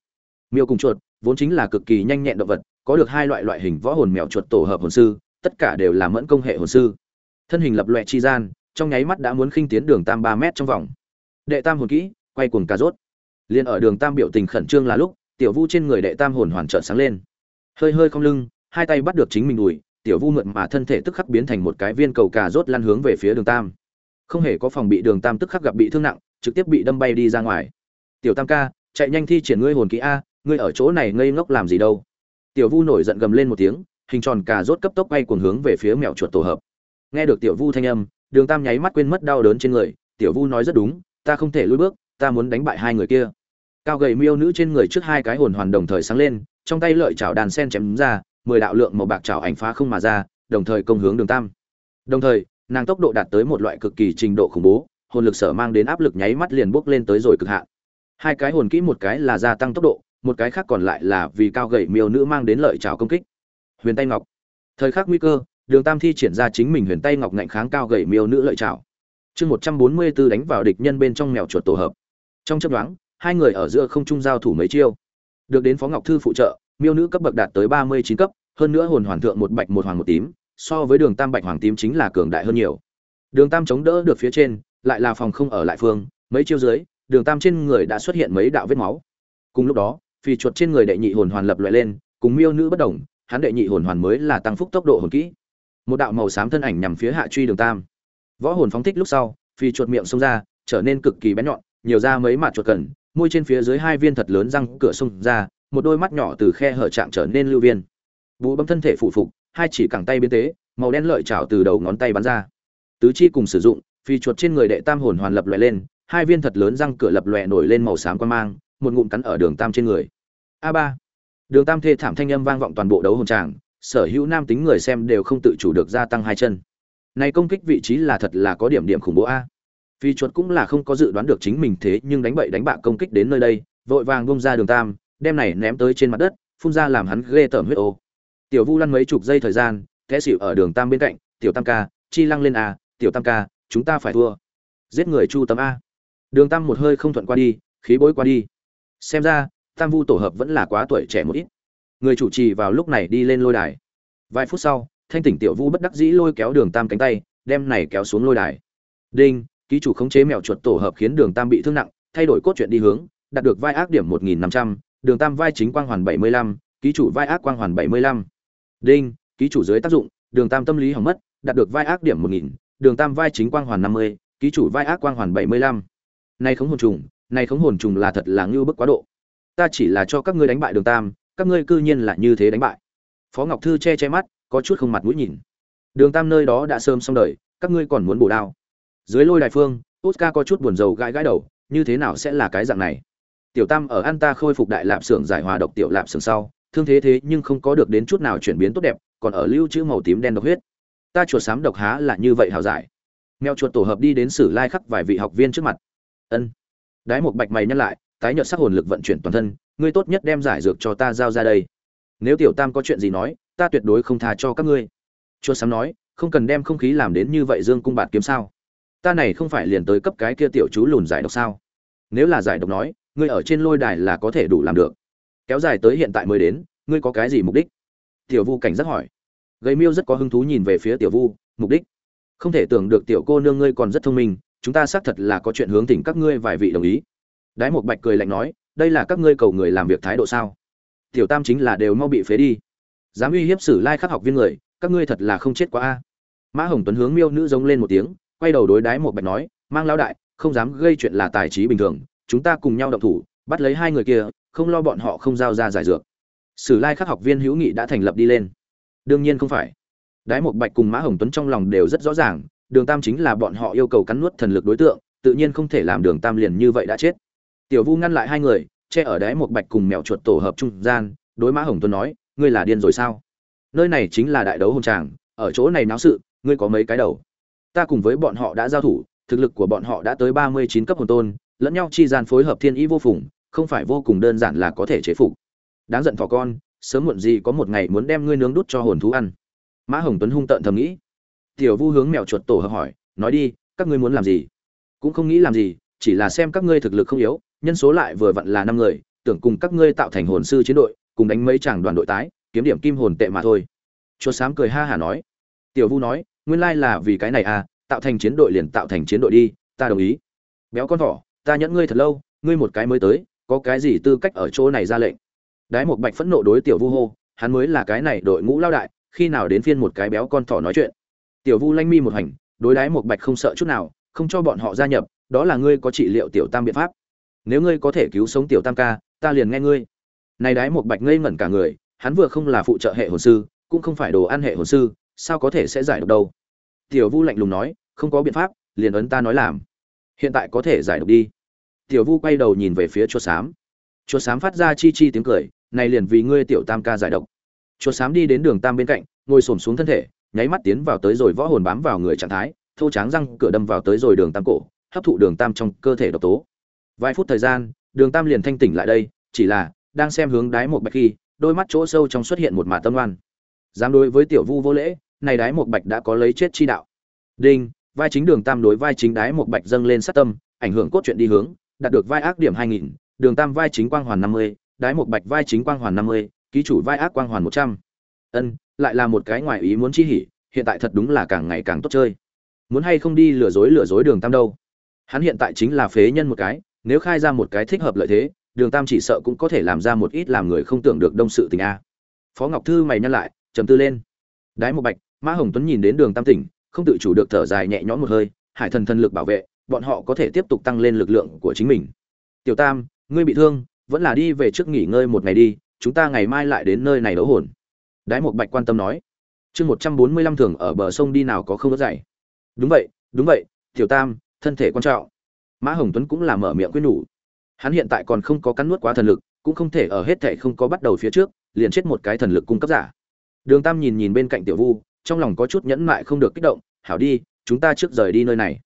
Miêu cùng chuột, vốn chính là cực kỳ nhanh nhẹn động vật, có được hai loại loại hình võ hồn mèo chuột tổ hợp hồn sư, tất cả đều là mẫn công hệ hồn sư. Thân hình lập loẹ chi gian, trong nháy mắt đã muốn khinh tiến đường tam ba mét trong vòng. Đệ tam hồn kỹ, quay cuồng cà rốt. Liền ở đường tam biểu tình khẩn trương là lúc, tiểu vu trên người đệ tam hồn hoàn trợn sáng lên. Hơi hơi không lưng hai tay bắt được chính mình đùi, tiểu vu mượn mà thân thể tức khắc biến thành một cái viên cầu cà rốt lăn hướng về phía đường tam. Không hề có phòng bị đường tam tức khắc gặp bị thương nặng, trực tiếp bị đâm bay đi ra ngoài. Tiểu tam ca, chạy nhanh thi triển ngươi hồn kỹ a, ngươi ở chỗ này ngây ngốc làm gì đâu. Tiểu vu nổi giận gầm lên một tiếng, hình tròn cà rốt cấp tốc bay cuồng hướng về phía mèo chuột tổ hợp. Nghe được tiểu vu thanh âm, đường tam nháy mắt quên mất đau đớn trên người, tiểu vu nói rất đúng, ta không thể lùi bước, ta muốn đánh bại hai người kia. Cao gầy miêu nữ trên người trước hai cái hồn hoàn đồng thời sáng lên, trong tay lợi chảo đàn sen chém ra mười đạo lượng màu bạc chảo ảnh phá không mà ra, đồng thời công hướng đường tam. Đồng thời, nàng tốc độ đạt tới một loại cực kỳ trình độ khủng bố, hồn lực sở mang đến áp lực nháy mắt liền bốc lên tới rồi cực hạn. Hai cái hồn kỹ một cái là gia tăng tốc độ, một cái khác còn lại là vì cao gậy miêu nữ mang đến lợi chảo công kích. Huyền tay ngọc. Thời khắc nguy cơ, đường tam thi triển ra chính mình huyền tay ngọc ngạnh kháng cao gậy miêu nữ lợi chảo chương một trăm bốn mươi 144 đánh vào địch nhân bên trong mèo chuột tổ hợp. Trong chấp đoán hai người ở giữa không trung giao thủ mấy chiêu. Được đến phó ngọc thư phụ trợ miêu nữ cấp bậc đạt tới ba mươi chín cấp hơn nữa hồn hoàn thượng một bạch một hoàng một tím so với đường tam bạch hoàng tím chính là cường đại hơn nhiều. Đường tam chống đỡ được phía trên lại là phòng không ở lại phương mấy chiêu dưới đường tam trên người đã xuất hiện mấy đạo vết máu. Cùng lúc đó phi chuột trên người đệ nhị hồn hoàn lập loại lên cùng miêu nữ bất động, hắn đệ nhị hồn hoàn mới là tăng phúc tốc độ hồn kỹ. Một đạo màu xám thân ảnh nhằm phía hạ truy đường tam. Võ hồn phóng thích lúc sau phi chuột miệng xông ra trở nên cực kỳ bén nhọn nhiều ra mấy mặt chuột cần môi trên phía dưới hai viên thật lớn răng cửa xông ra một đôi mắt nhỏ từ khe hở trạng trở nên lưu viên. Vũ bấm thân thể phụ phục, hai chỉ cẳng tay biến tế, màu đen lợi chảo từ đầu ngón tay bắn ra. Tứ chi cùng sử dụng, phi chuột trên người đệ tam hồn hoàn lập loại lên, hai viên thật lớn răng cửa lập lòe nổi lên màu xám quan mang, một ngụm cắn ở đường tam trên người. A ba. Đường tam thê thảm thanh âm vang vọng toàn bộ đấu hồn tràng, sở hữu nam tính người xem đều không tự chủ được gia tăng hai chân. Này công kích vị trí là thật là có điểm điểm khủng bố a. Phi chuột cũng là không có dự đoán được chính mình thế nhưng đánh bậy đánh bạ công kích đến nơi đây, vội vàng bông ra đường tam đem này ném tới trên mặt đất, phun ra làm hắn ghê tởm huyết ô. Tiểu vu lăn mấy chục giây thời gian, té xỉu ở đường tam bên cạnh, tiểu tam ca, chi lăng lên à? tiểu tam ca, chúng ta phải thua. Giết người chu tấm a. Đường tam một hơi không thuận qua đi, khí bối qua đi. Xem ra, tam vu tổ hợp vẫn là quá tuổi trẻ một ít. Người chủ trì vào lúc này đi lên lôi đài. Vài phút sau, thanh tỉnh tiểu vu bất đắc dĩ lôi kéo đường tam cánh tay, đem này kéo xuống lôi đài. Đinh, ký chủ khống chế mèo chuột tổ hợp khiến đường tam bị thương nặng, thay đổi cốt truyện đi hướng, đạt được vai ác điểm một nghìn năm trăm đường tam vai chính quang hoàn bảy mươi lăm, ký chủ vai ác quang hoàn bảy mươi lăm. Đinh, ký chủ dưới tác dụng, đường tam tâm lý hỏng mất, đạt được vai ác điểm một nghìn, đường tam vai chính quang hoàn năm mươi, ký chủ vai ác quang hoàn 75. Này khống hồn trùng, này khống hồn trùng là thật là ngưu bức quá độ. Ta chỉ là cho các ngươi đánh bại đường tam, các ngươi cư nhiên là như thế đánh bại. Phó ngọc thư che che mắt, có chút không mặt mũi nhìn. Đường tam nơi đó đã sớm xong đời, các ngươi còn muốn bổ đao. Dưới lôi đại phương oscar có chút buồn rầu gãi gãi đầu, như thế nào sẽ là cái dạng này? Tiểu tam ở an ta khôi phục đại lạp xưởng giải hòa độc tiểu lạp xưởng sau, thương thế thế nhưng không có được đến chút nào chuyển biến tốt đẹp, còn ở lưu trữ màu tím đen độc huyết. Ta chuột sám độc há là như vậy hào giải. Mèo chuột tổ hợp đi đến sử lai khắc vài vị học viên trước mặt. Ân. Đái một bạch mày nhắc lại, tái nhợt sắc hồn lực vận chuyển toàn thân, ngươi tốt nhất đem giải dược cho ta giao ra đây. Nếu tiểu tam có chuyện gì nói, ta tuyệt đối không tha cho các ngươi. Chuột sám nói, không cần đem không khí làm đến như vậy dương cung bạt kiếm sao? Ta này không phải liền tới cấp cái kia tiểu chú lùn giải độc sao? Nếu là giải độc nói ngươi ở trên lôi đài là có thể đủ làm được. Kéo dài tới hiện tại mới đến, ngươi có cái gì mục đích? Tiểu vu cảnh giác hỏi. Gầy miêu rất có hứng thú nhìn về phía tiểu vu, mục đích? Không thể tưởng được tiểu cô nương ngươi còn rất thông minh, chúng ta xác thật là có chuyện hướng tỉnh các ngươi vài vị đồng ý. Đái một bạch cười lạnh nói, đây là các ngươi cầu người làm việc thái độ sao? Tiểu tam chính là đều mau bị phế đi. Dám uy hiếp sử lai khắc học viên người, các ngươi thật là không chết quá a. Mã hồng tuấn hướng miêu nữ giống lên một tiếng, quay đầu đối đái một bạch nói, mang lao đại, không dám gây chuyện là tài trí bình thường chúng ta cùng nhau động thủ, bắt lấy hai người kia, không lo bọn họ không giao ra giải dược. Sử lai khắc học viên hữu nghị đã thành lập đi lên. Đương nhiên không phải. Đái một bạch cùng mã hồng tuấn trong lòng đều rất rõ ràng, đường tam chính là bọn họ yêu cầu cắn nuốt thần lực đối tượng, tự nhiên không thể làm đường tam liền như vậy đã chết. Tiểu vu ngăn lại hai người, che ở đáy một bạch cùng mèo chuột tổ hợp trung gian, đối mã hồng tuấn nói, ngươi là điên rồi sao? Nơi này chính là đại đấu hồng tràng, ở chỗ này náo sự, ngươi có mấy cái đầu? Ta cùng với bọn họ đã giao thủ, thực lực của bọn họ đã tới ba mươi chín cấp hồn tôn lẫn nhau chi gian phối hợp thiên ý vô phùng, không phải vô cùng đơn giản là có thể chế phục. Đáng giận thỏ con, sớm muộn gì có một ngày muốn đem ngươi nướng đút cho hồn thú ăn. Mã hồng tuấn hung tợn thầm nghĩ. Tiểu vu hướng mèo chuột tổ hợp hỏi, nói đi, các ngươi muốn làm gì? Cũng không nghĩ làm gì, chỉ là xem các ngươi thực lực không yếu, nhân số lại vừa vặn là năm người, tưởng cùng các ngươi tạo thành hồn sư chiến đội, cùng đánh mấy chàng đoàn đội tái, kiếm điểm kim hồn tệ mà thôi. Chuột sám cười ha hả nói. Tiểu vu nói, nguyên lai là vì cái này à tạo thành chiến đội liền tạo thành chiến đội đi, ta đồng ý. Béo con thỏ ta nhẫn ngươi thật lâu, ngươi một cái mới tới, có cái gì tư cách ở chỗ này ra lệnh? Đái một bạch phẫn nộ đối tiểu vu hô, hắn mới là cái này đội ngũ lao đại, khi nào đến phiên một cái béo con thỏ nói chuyện? Tiểu vu lanh mi một hành, đối đái một bạch không sợ chút nào, không cho bọn họ gia nhập, đó là ngươi có trị liệu tiểu tam biện pháp. Nếu ngươi có thể cứu sống tiểu tam ca, ta liền nghe ngươi. Này đái một bạch ngây ngẩn cả người, hắn vừa không là phụ trợ hệ hồn sư, cũng không phải đồ ăn hệ hồn sư, sao có thể sẽ giải được đâu? Tiểu vu lạnh lùng nói, không có biện pháp, liền ấn ta nói làm hiện tại có thể giải độc đi. Tiểu vu quay đầu nhìn về phía chuột xám chuột xám phát ra chi chi tiếng cười, này liền vì ngươi tiểu tam ca giải độc. Chuột xám đi đến đường tam bên cạnh, ngồi xổm xuống thân thể, nháy mắt tiến vào tới rồi võ hồn bám vào người trạng thái, thô tráng răng cửa đâm vào tới rồi đường tam cổ, hấp thụ đường tam trong cơ thể độc tố. Vài phút thời gian, đường tam liền thanh tỉnh lại đây, chỉ là đang xem hướng đái một bạch khi, đôi mắt chỗ sâu trong xuất hiện một mả tâm oan. Dám đối với tiểu vu vô lễ, này đái một bạch đã có lấy chết chi đạo. Đinh vai chính đường tam đối vai chính đái một bạch dâng lên sát tâm, ảnh hưởng cốt truyện đi hướng, đạt được vai ác điểm hai nghìn, đường tam vai chính quang hoàn năm mươi, đái một bạch vai chính quang hoàn năm mươi, ký chủ vai ác quang hoàn một trăm. Ân, lại là một cái ngoài ý muốn chi hỉ, hiện tại thật đúng là càng ngày càng tốt chơi. Muốn hay không đi lừa dối lừa dối đường tam đâu? Hắn hiện tại chính là phế nhân một cái, nếu khai ra một cái thích hợp lợi thế, đường tam chỉ sợ cũng có thể làm ra một ít làm người không tưởng được đông sự tình a. Phó ngọc thư mày nhăn lại, trầm tư lên. Đái một bạch, mã hồng tuấn nhìn đến đường tam tỉnh không tự chủ được thở dài nhẹ nhõm một hơi, hải thần thần lực bảo vệ, bọn họ có thể tiếp tục tăng lên lực lượng của chính mình. Tiểu tam, ngươi bị thương, vẫn là đi về trước nghỉ ngơi một ngày đi, chúng ta ngày mai lại đến nơi này đấu hồn. Đái một bạch quan tâm nói. Chương một trăm bốn mươi lăm thường ở bờ sông đi nào có không có dạy. Đúng vậy đúng vậy, tiểu tam, thân thể quan trọng. Mã hồng tuấn cũng là mở miệng quyết nhủ. Hắn hiện tại còn không có cắn nuốt quá thần lực, cũng không thể ở hết thể không có bắt đầu phía trước, liền chết một cái thần lực cung cấp giả. Đường tam nhìn nhìn bên cạnh tiểu vu trong lòng có chút nhẫn mại không được kích động hảo đi chúng ta trước rời đi nơi này.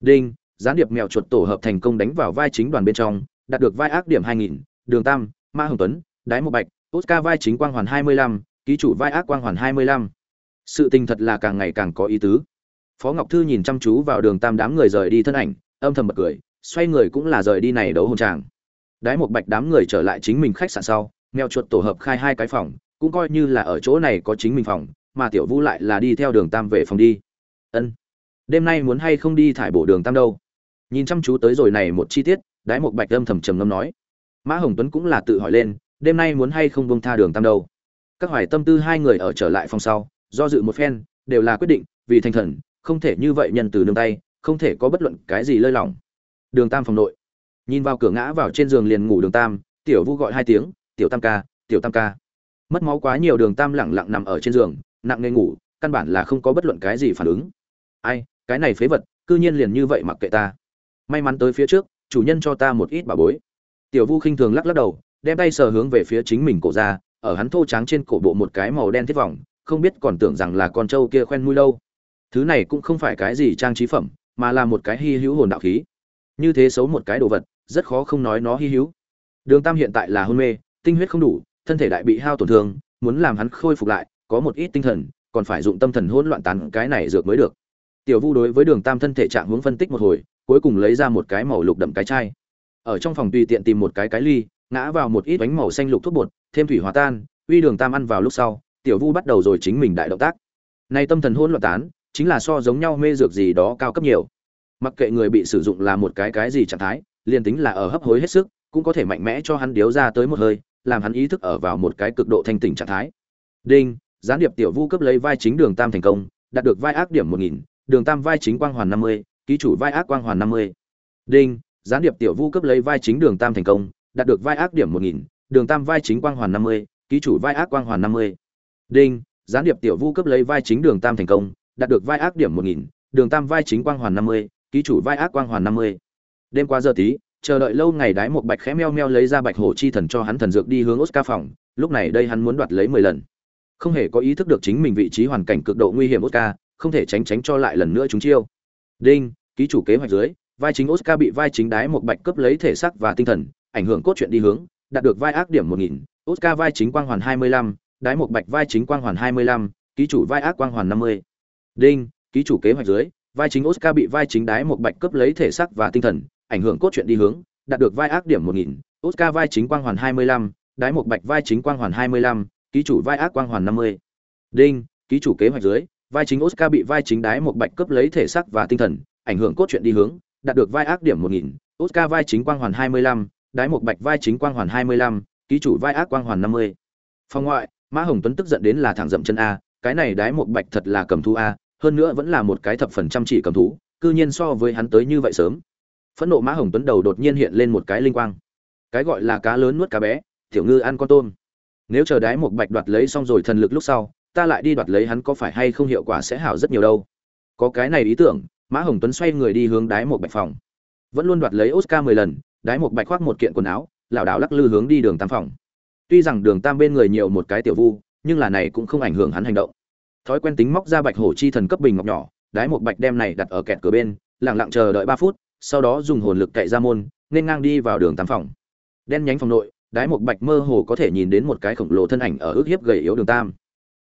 Đinh gián điệp mèo chuột tổ hợp thành công đánh vào vai chính đoàn bên trong đạt được vai ác điểm 2000, đường tam Ma hồng tuấn đái một bạch oscar vai chính quang hoàn 25, ký chủ vai ác quang hoàn 25. sự tình thật là càng ngày càng có ý tứ. Phó ngọc thư nhìn chăm chú vào đường tam đám người rời đi thân ảnh âm thầm bật cười xoay người cũng là rời đi này đấu hồn tràng. Đái một bạch đám người trở lại chính mình khách sạn sau mèo chuột tổ hợp khai hai cái phòng cũng coi như là ở chỗ này có chính mình phòng mà tiểu vũ lại là đi theo đường tam về phòng đi. Ân. Đêm nay muốn hay không đi thải bổ đường tam đâu? Nhìn chăm chú tới rồi này một chi tiết, đái một bạch âm thầm trầm ngâm nói. Mã hồng tuấn cũng là tự hỏi lên, đêm nay muốn hay không bông tha đường tam đâu? Các hoài tâm tư hai người ở trở lại phòng sau, do dự một phen, đều là quyết định, vì thành thần, không thể như vậy nhân từ nương tay, không thể có bất luận cái gì lơi lỏng. Đường tam phòng nội. Nhìn vào cửa ngã vào trên giường liền ngủ đường tam, tiểu vũ gọi hai tiếng, tiểu tam ca, tiểu tam ca. Mất máu quá nhiều đường tam lẳng lặng nằm ở trên giường nặng nề ngủ, căn bản là không có bất luận cái gì phản ứng. Ai, cái này phế vật, cư nhiên liền như vậy mặc kệ ta. May mắn tới phía trước, chủ nhân cho ta một ít bảo bối. Tiểu vu khinh thường lắc lắc đầu, đem tay sờ hướng về phía chính mình cổ ra, ở hắn thô trắng trên cổ bộ một cái màu đen thiết vòng, không biết còn tưởng rằng là con trâu kia khoen mũi lâu. Thứ này cũng không phải cái gì trang trí phẩm, mà là một cái hy hữu hồn đạo khí. Như thế xấu một cái đồ vật, rất khó không nói nó hy hữu. Đường tam hiện tại là hôn mê, tinh huyết không đủ, thân thể đại bị hao tổn thương, muốn làm hắn khôi phục lại có một ít tinh thần, còn phải dụng tâm thần hỗn loạn tán cái này dược mới được. Tiểu vu đối với đường tam thân thể trạng hướng phân tích một hồi, cuối cùng lấy ra một cái màu lục đậm cái chai. Ở trong phòng tùy tiện tìm một cái cái ly, ngã vào một ít bánh màu xanh lục thuốc bột, thêm thủy hòa tan, uy đường tam ăn vào lúc sau, tiểu vu bắt đầu rồi chính mình đại động tác. Nay tâm thần hỗn loạn tán, chính là so giống nhau mê dược gì đó cao cấp nhiều. Mặc kệ người bị sử dụng là một cái cái gì trạng thái, liền tính là ở hấp hối hết sức, cũng có thể mạnh mẽ cho hắn điếu ra tới một hơi, làm hắn ý thức ở vào một cái cực độ thanh tỉnh trạng thái. Đinh gián điệp tiểu vu cấp lấy vai chính đường tam thành công, đạt được vai ác điểm một nghìn, đường tam vai chính quang hoàn năm mươi, ký chủ vai ác quang hoàn năm mươi. Đinh, gián điệp tiểu vu cấp lấy vai chính đường tam thành công, đạt được vai ác điểm một nghìn, đường tam vai chính quang hoàn năm mươi, ký chủ vai ác quang hoàn năm mươi. Đinh, gián điệp tiểu vu cấp lấy vai chính đường tam thành công, đạt được vai ác điểm một nghìn, đường tam vai chính quang hoàn năm mươi, ký chủ vai ác quang hoàn năm mươi. Đêm qua giờ tí, chờ đợi lâu ngày đái một bạch khẽ meo meo lấy ra bạch hổ chi thần cho hắn thần dược đi hướng oscar phòng, lúc này đây hắn muốn đoạt lấy mười lần không hề có ý thức được chính mình vị trí hoàn cảnh cực độ nguy hiểm oscar, không thể tránh tránh cho lại lần nữa chúng chiêu. Đinh, ký chủ kế hoạch dưới, vai chính oscar bị vai chính đái một bạch cấp lấy thể xác và tinh thần, ảnh hưởng cốt truyện đi hướng, đạt được vai ác điểm một nghìn, oscar vai chính quang hoàn hai mươi lăm, đái một bạch vai chính quang hoàn hai mươi lăm, ký chủ vai ác quang hoàn năm mươi. Đinh, ký chủ kế hoạch dưới, vai chính oscar bị vai chính đái một bạch cấp lấy thể xác và tinh thần, ảnh hưởng cốt truyện đi hướng, đạt được vai ác điểm một nghìn, oscar vai chính quang hoàn hai mươi lăm, đái một bạch vai chính quang hoàn hai mươi lăm ký chủ vai ác quang hoàn năm mươi. Đinh, ký chủ kế hoạch dưới, vai chính oscar bị vai chính đái một bạch cấp lấy thể xác và tinh thần, ảnh hưởng cốt truyện đi hướng, đạt được vai ác điểm một nghìn, oscar vai chính quang hoàn hai mươi lăm, đái một bạch vai chính quang hoàn hai mươi lăm, ký chủ vai ác quang hoàn năm mươi. Phong ngoại, mã hồng tuấn tức giận đến là thẳng dậm chân a, cái này đái một bạch thật là cầm thú a, hơn nữa vẫn là một cái thập phần trăm chỉ cầm thú, cư nhiên so với hắn tới như vậy sớm. Phẫn nộ mã hồng tuấn đầu đột nhiên hiện lên một cái linh quang. Cái gọi là cá lớn nuốt cá bé, tiểu ngư ăn con tôm nếu chờ đái một bạch đoạt lấy xong rồi thần lực lúc sau, ta lại đi đoạt lấy hắn có phải hay không hiệu quả sẽ hảo rất nhiều đâu. Có cái này ý tưởng, mã hồng tuấn xoay người đi hướng đái một bạch phòng. Vẫn luôn đoạt lấy oscar mười lần, đái một bạch khoác một kiện quần áo, lảo đảo lắc lư hướng đi đường tam phòng. Tuy rằng đường tam bên người nhiều một cái tiểu vu, nhưng là này cũng không ảnh hưởng hắn hành động. Thói quen tính móc ra bạch hổ chi thần cấp bình ngọc nhỏ, đái một bạch đem này đặt ở kẹt cửa bên, lặng lặng chờ đợi ba phút, sau đó dùng hồn lực cậy ra môn, nên ngang đi vào đường tam phòng. Đen nhánh phòng nội đái một bạch mơ hồ có thể nhìn đến một cái khổng lồ thân ảnh ở ước hiếp gầy yếu đường tam.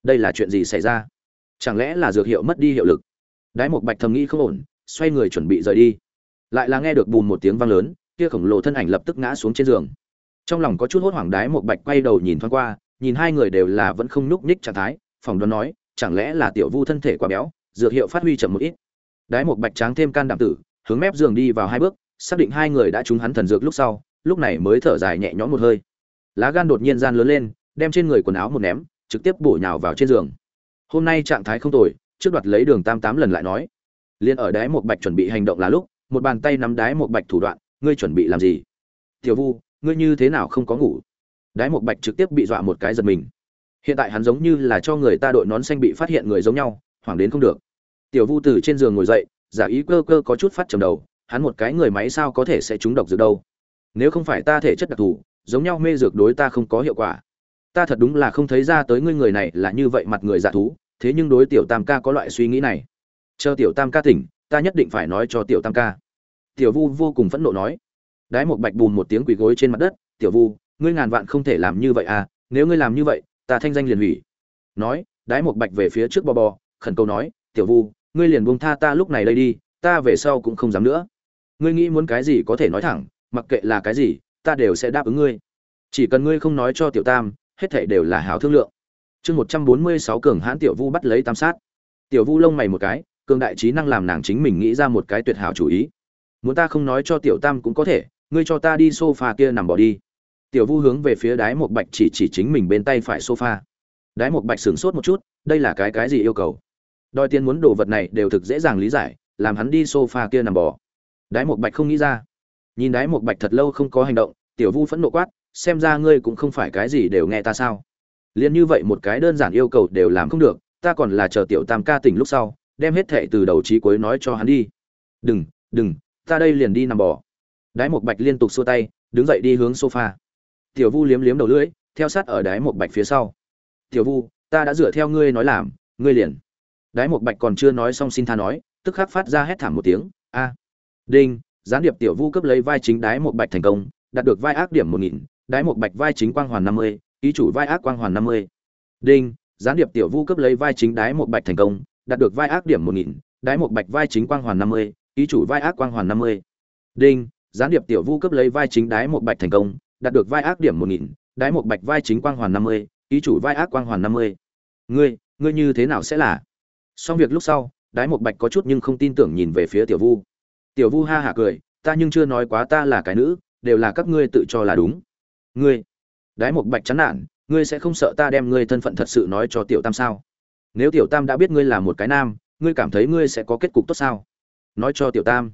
Đây là chuyện gì xảy ra? Chẳng lẽ là dược hiệu mất đi hiệu lực? Đái một bạch thầm nghĩ không ổn, xoay người chuẩn bị rời đi. Lại là nghe được bùn một tiếng vang lớn, kia khổng lồ thân ảnh lập tức ngã xuống trên giường. Trong lòng có chút hốt hoảng, đái một bạch quay đầu nhìn thoáng qua, nhìn hai người đều là vẫn không nhúc nhích trạng thái phòng đoán nói, chẳng lẽ là tiểu vu thân thể quá béo, dược hiệu phát huy chậm một ít. Đái một bạch tráng thêm can đảm tử, hướng mép giường đi vào hai bước, xác định hai người đã trúng hắn thần dược lúc sau lúc này mới thở dài nhẹ nhõm một hơi. Lá gan đột nhiên gian lớn lên, đem trên người quần áo một ném, trực tiếp bổ nhào vào trên giường. Hôm nay trạng thái không tồi, trước đoạt lấy đường tam tám lần lại nói. Liền ở đái một bạch chuẩn bị hành động là lúc, một bàn tay nắm đái một bạch thủ đoạn, ngươi chuẩn bị làm gì? Tiểu vu, ngươi như thế nào không có ngủ? Đái một bạch trực tiếp bị dọa một cái giật mình. Hiện tại hắn giống như là cho người ta đội nón xanh bị phát hiện người giống nhau, hoảng đến không được. Tiểu vu từ trên giường ngồi dậy, giả ý cơ cơ có chút phát trầm đầu, hắn một cái người máy sao có thể sẽ trúng độc dược đâu? Nếu không phải ta thể chất đặc thù, giống nhau mê dược đối ta không có hiệu quả. Ta thật đúng là không thấy ra tới ngươi người này là như vậy mặt người dạ thú, thế nhưng đối tiểu tam ca có loại suy nghĩ này. Chờ tiểu tam ca tỉnh, ta nhất định phải nói cho tiểu tam ca. Tiểu vu vô cùng phẫn nộ nói. Đái một bạch bùn một tiếng quỳ gối trên mặt đất, tiểu vu, ngươi ngàn vạn không thể làm như vậy à nếu ngươi làm như vậy, ta thanh danh liền hủy. Nói, đái một bạch về phía trước bò bò, khẩn cầu nói, tiểu vu, ngươi liền buông tha ta lúc này đây đi, ta về sau cũng không dám nữa. Ngươi nghĩ muốn cái gì có thể nói thẳng mặc kệ là cái gì, ta đều sẽ đáp ứng ngươi. Chỉ cần ngươi không nói cho tiểu tam, hết thảy đều là hảo thương lượng. Chương một trăm bốn mươi sáu cường hãn tiểu vu bắt lấy tam sát. Tiểu vu lông mày một cái, cường đại trí năng làm nàng chính mình nghĩ ra một cái tuyệt hảo chủ ý. Muốn ta không nói cho tiểu tam cũng có thể, ngươi cho ta đi sofa kia nằm bỏ đi. Tiểu vu hướng về phía đái một bạch chỉ chỉ chính mình bên tay phải sofa. Đái một bạch sửng sốt một chút, đây là cái cái gì yêu cầu? Đòi tiền muốn đồ vật này đều thực dễ dàng lý giải, làm hắn đi sofa kia nằm bò đái một bạch không nghĩ ra nhìn đái một bạch thật lâu không có hành động, tiểu vu phẫn nộ quát, xem ra ngươi cũng không phải cái gì đều nghe ta sao. Liền như vậy một cái đơn giản yêu cầu đều làm không được, ta còn là chờ tiểu tam ca tỉnh lúc sau, đem hết thệ từ đầu chí cuối nói cho hắn đi. Đừng đừng, ta đây liền đi nằm bò. Đái một bạch liên tục xua tay, đứng dậy đi hướng sofa. Tiểu vu liếm liếm đầu lưỡi, theo sát ở đái một bạch phía sau. Tiểu vu, ta đã dựa theo ngươi nói làm, ngươi liền. Đái một bạch còn chưa nói xong xin tha nói, tức khắc phát ra hét thảm một tiếng, a. Đinh gián điệp tiểu vu cấp lấy vai chính đái một bạch thành công, đạt được vai ác điểm một nghìn, đái một bạch vai chính quang hoàn năm mươi, ký chủ vai ác quang hoàn năm mươi. Đinh, gián điệp tiểu vu cấp lấy vai chính đái một bạch thành công, đạt được vai ác điểm một nghìn, đái một bạch vai chính quang hoàn năm mươi, ký chủ vai ác quang hoàn năm mươi. Đinh, gián điệp tiểu vu cấp lấy vai chính đái một bạch thành công, đạt được vai ác điểm một nghìn, đái một bạch vai chính quang hoàn năm mươi, ký chủ vai ác quang hoàn năm mươi. Ngươi ngươi như thế nào sẽ là? Xong việc lúc sau, đái một bạch có chút nhưng không tin tưởng nhìn về phía tiểu vu tiểu vu ha hả cười, ta nhưng chưa nói quá ta là cái nữ, đều là các ngươi tự cho là đúng. Ngươi, đái một bạch chán nản, ngươi sẽ không sợ ta đem ngươi thân phận thật sự nói cho tiểu tam sao? Nếu tiểu tam đã biết ngươi là một cái nam, ngươi cảm thấy ngươi sẽ có kết cục tốt sao? Nói cho tiểu tam.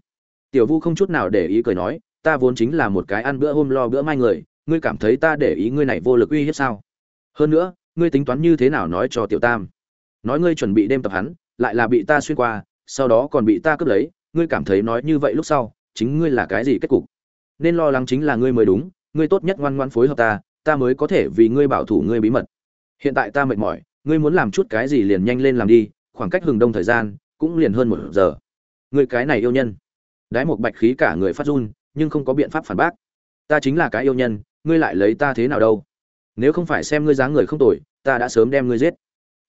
Tiểu vu không chút nào để ý cười nói, ta vốn chính là một cái ăn bữa hôm lo bữa mai người, ngươi cảm thấy ta để ý ngươi này vô lực uy hiếp sao? Hơn nữa, ngươi tính toán như thế nào nói cho tiểu tam? Nói ngươi chuẩn bị đêm tập hắn, lại là bị ta xuyên qua, sau đó còn bị ta cướp lấy ngươi cảm thấy nói như vậy lúc sau, chính ngươi là cái gì kết cục? Nên lo lắng chính là ngươi mới đúng, ngươi tốt nhất ngoan ngoan phối hợp ta ta mới có thể vì ngươi bảo thủ ngươi bí mật. Hiện tại ta mệt mỏi, ngươi muốn làm chút cái gì liền nhanh lên làm đi, khoảng cách hừng đông thời gian cũng liền hơn một giờ. Ngươi cái này yêu nhân. Đái một bạch khí cả người phát run, nhưng không có biện pháp phản bác. Ta chính là cái yêu nhân, ngươi lại lấy ta thế nào đâu? Nếu không phải xem ngươi dáng người không tội ta đã sớm đem ngươi giết.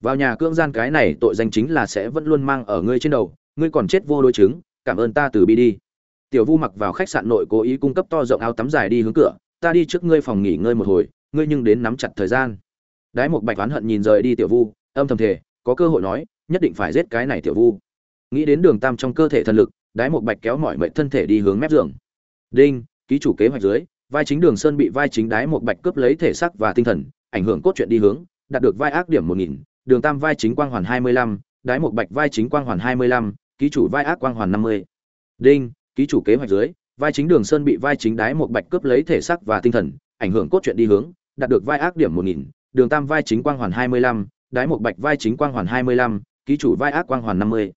Vào nhà cưỡng gian cái này tội danh chính là sẽ vẫn luôn mang ở ngươi trên đầu, ngươi còn chết vô đối chứng cảm ơn ta từ bi đi. Tiểu vu mặc vào khách sạn nội cố ý cung cấp to rộng áo tắm dài đi hướng cửa, ta đi trước ngươi phòng nghỉ ngơi một hồi, ngươi nhưng đến nắm chặt thời gian. Đái một bạch oán hận nhìn rời đi tiểu vu, âm thầm thể có cơ hội nói, nhất định phải giết cái này tiểu vu. Nghĩ đến đường tam trong cơ thể thần lực, đái một bạch kéo mọi mệnh thân thể đi hướng mép giường. Đinh, ký chủ kế hoạch dưới, vai chính đường sơn bị vai chính đái một bạch cướp lấy thể xác và tinh thần, ảnh hưởng cốt truyện đi hướng, đạt được vai ác điểm một nghìn, đường tam vai chính quang hoàn hai mươi lăm, đái một bạch vai chính quang hoàn hai mươi lăm ký chủ vai ác quang hoàn năm mươi. Đinh, ký chủ kế hoạch dưới, vai chính đường sơn bị vai chính đái một bạch cướp lấy thể xác và tinh thần, ảnh hưởng cốt truyện đi hướng, đạt được vai ác điểm một nghìn, đường tam vai chính quang hoàn hai mươi lăm, đái một bạch vai chính quang hoàn hai mươi lăm, ký chủ vai ác quang hoàn năm mươi.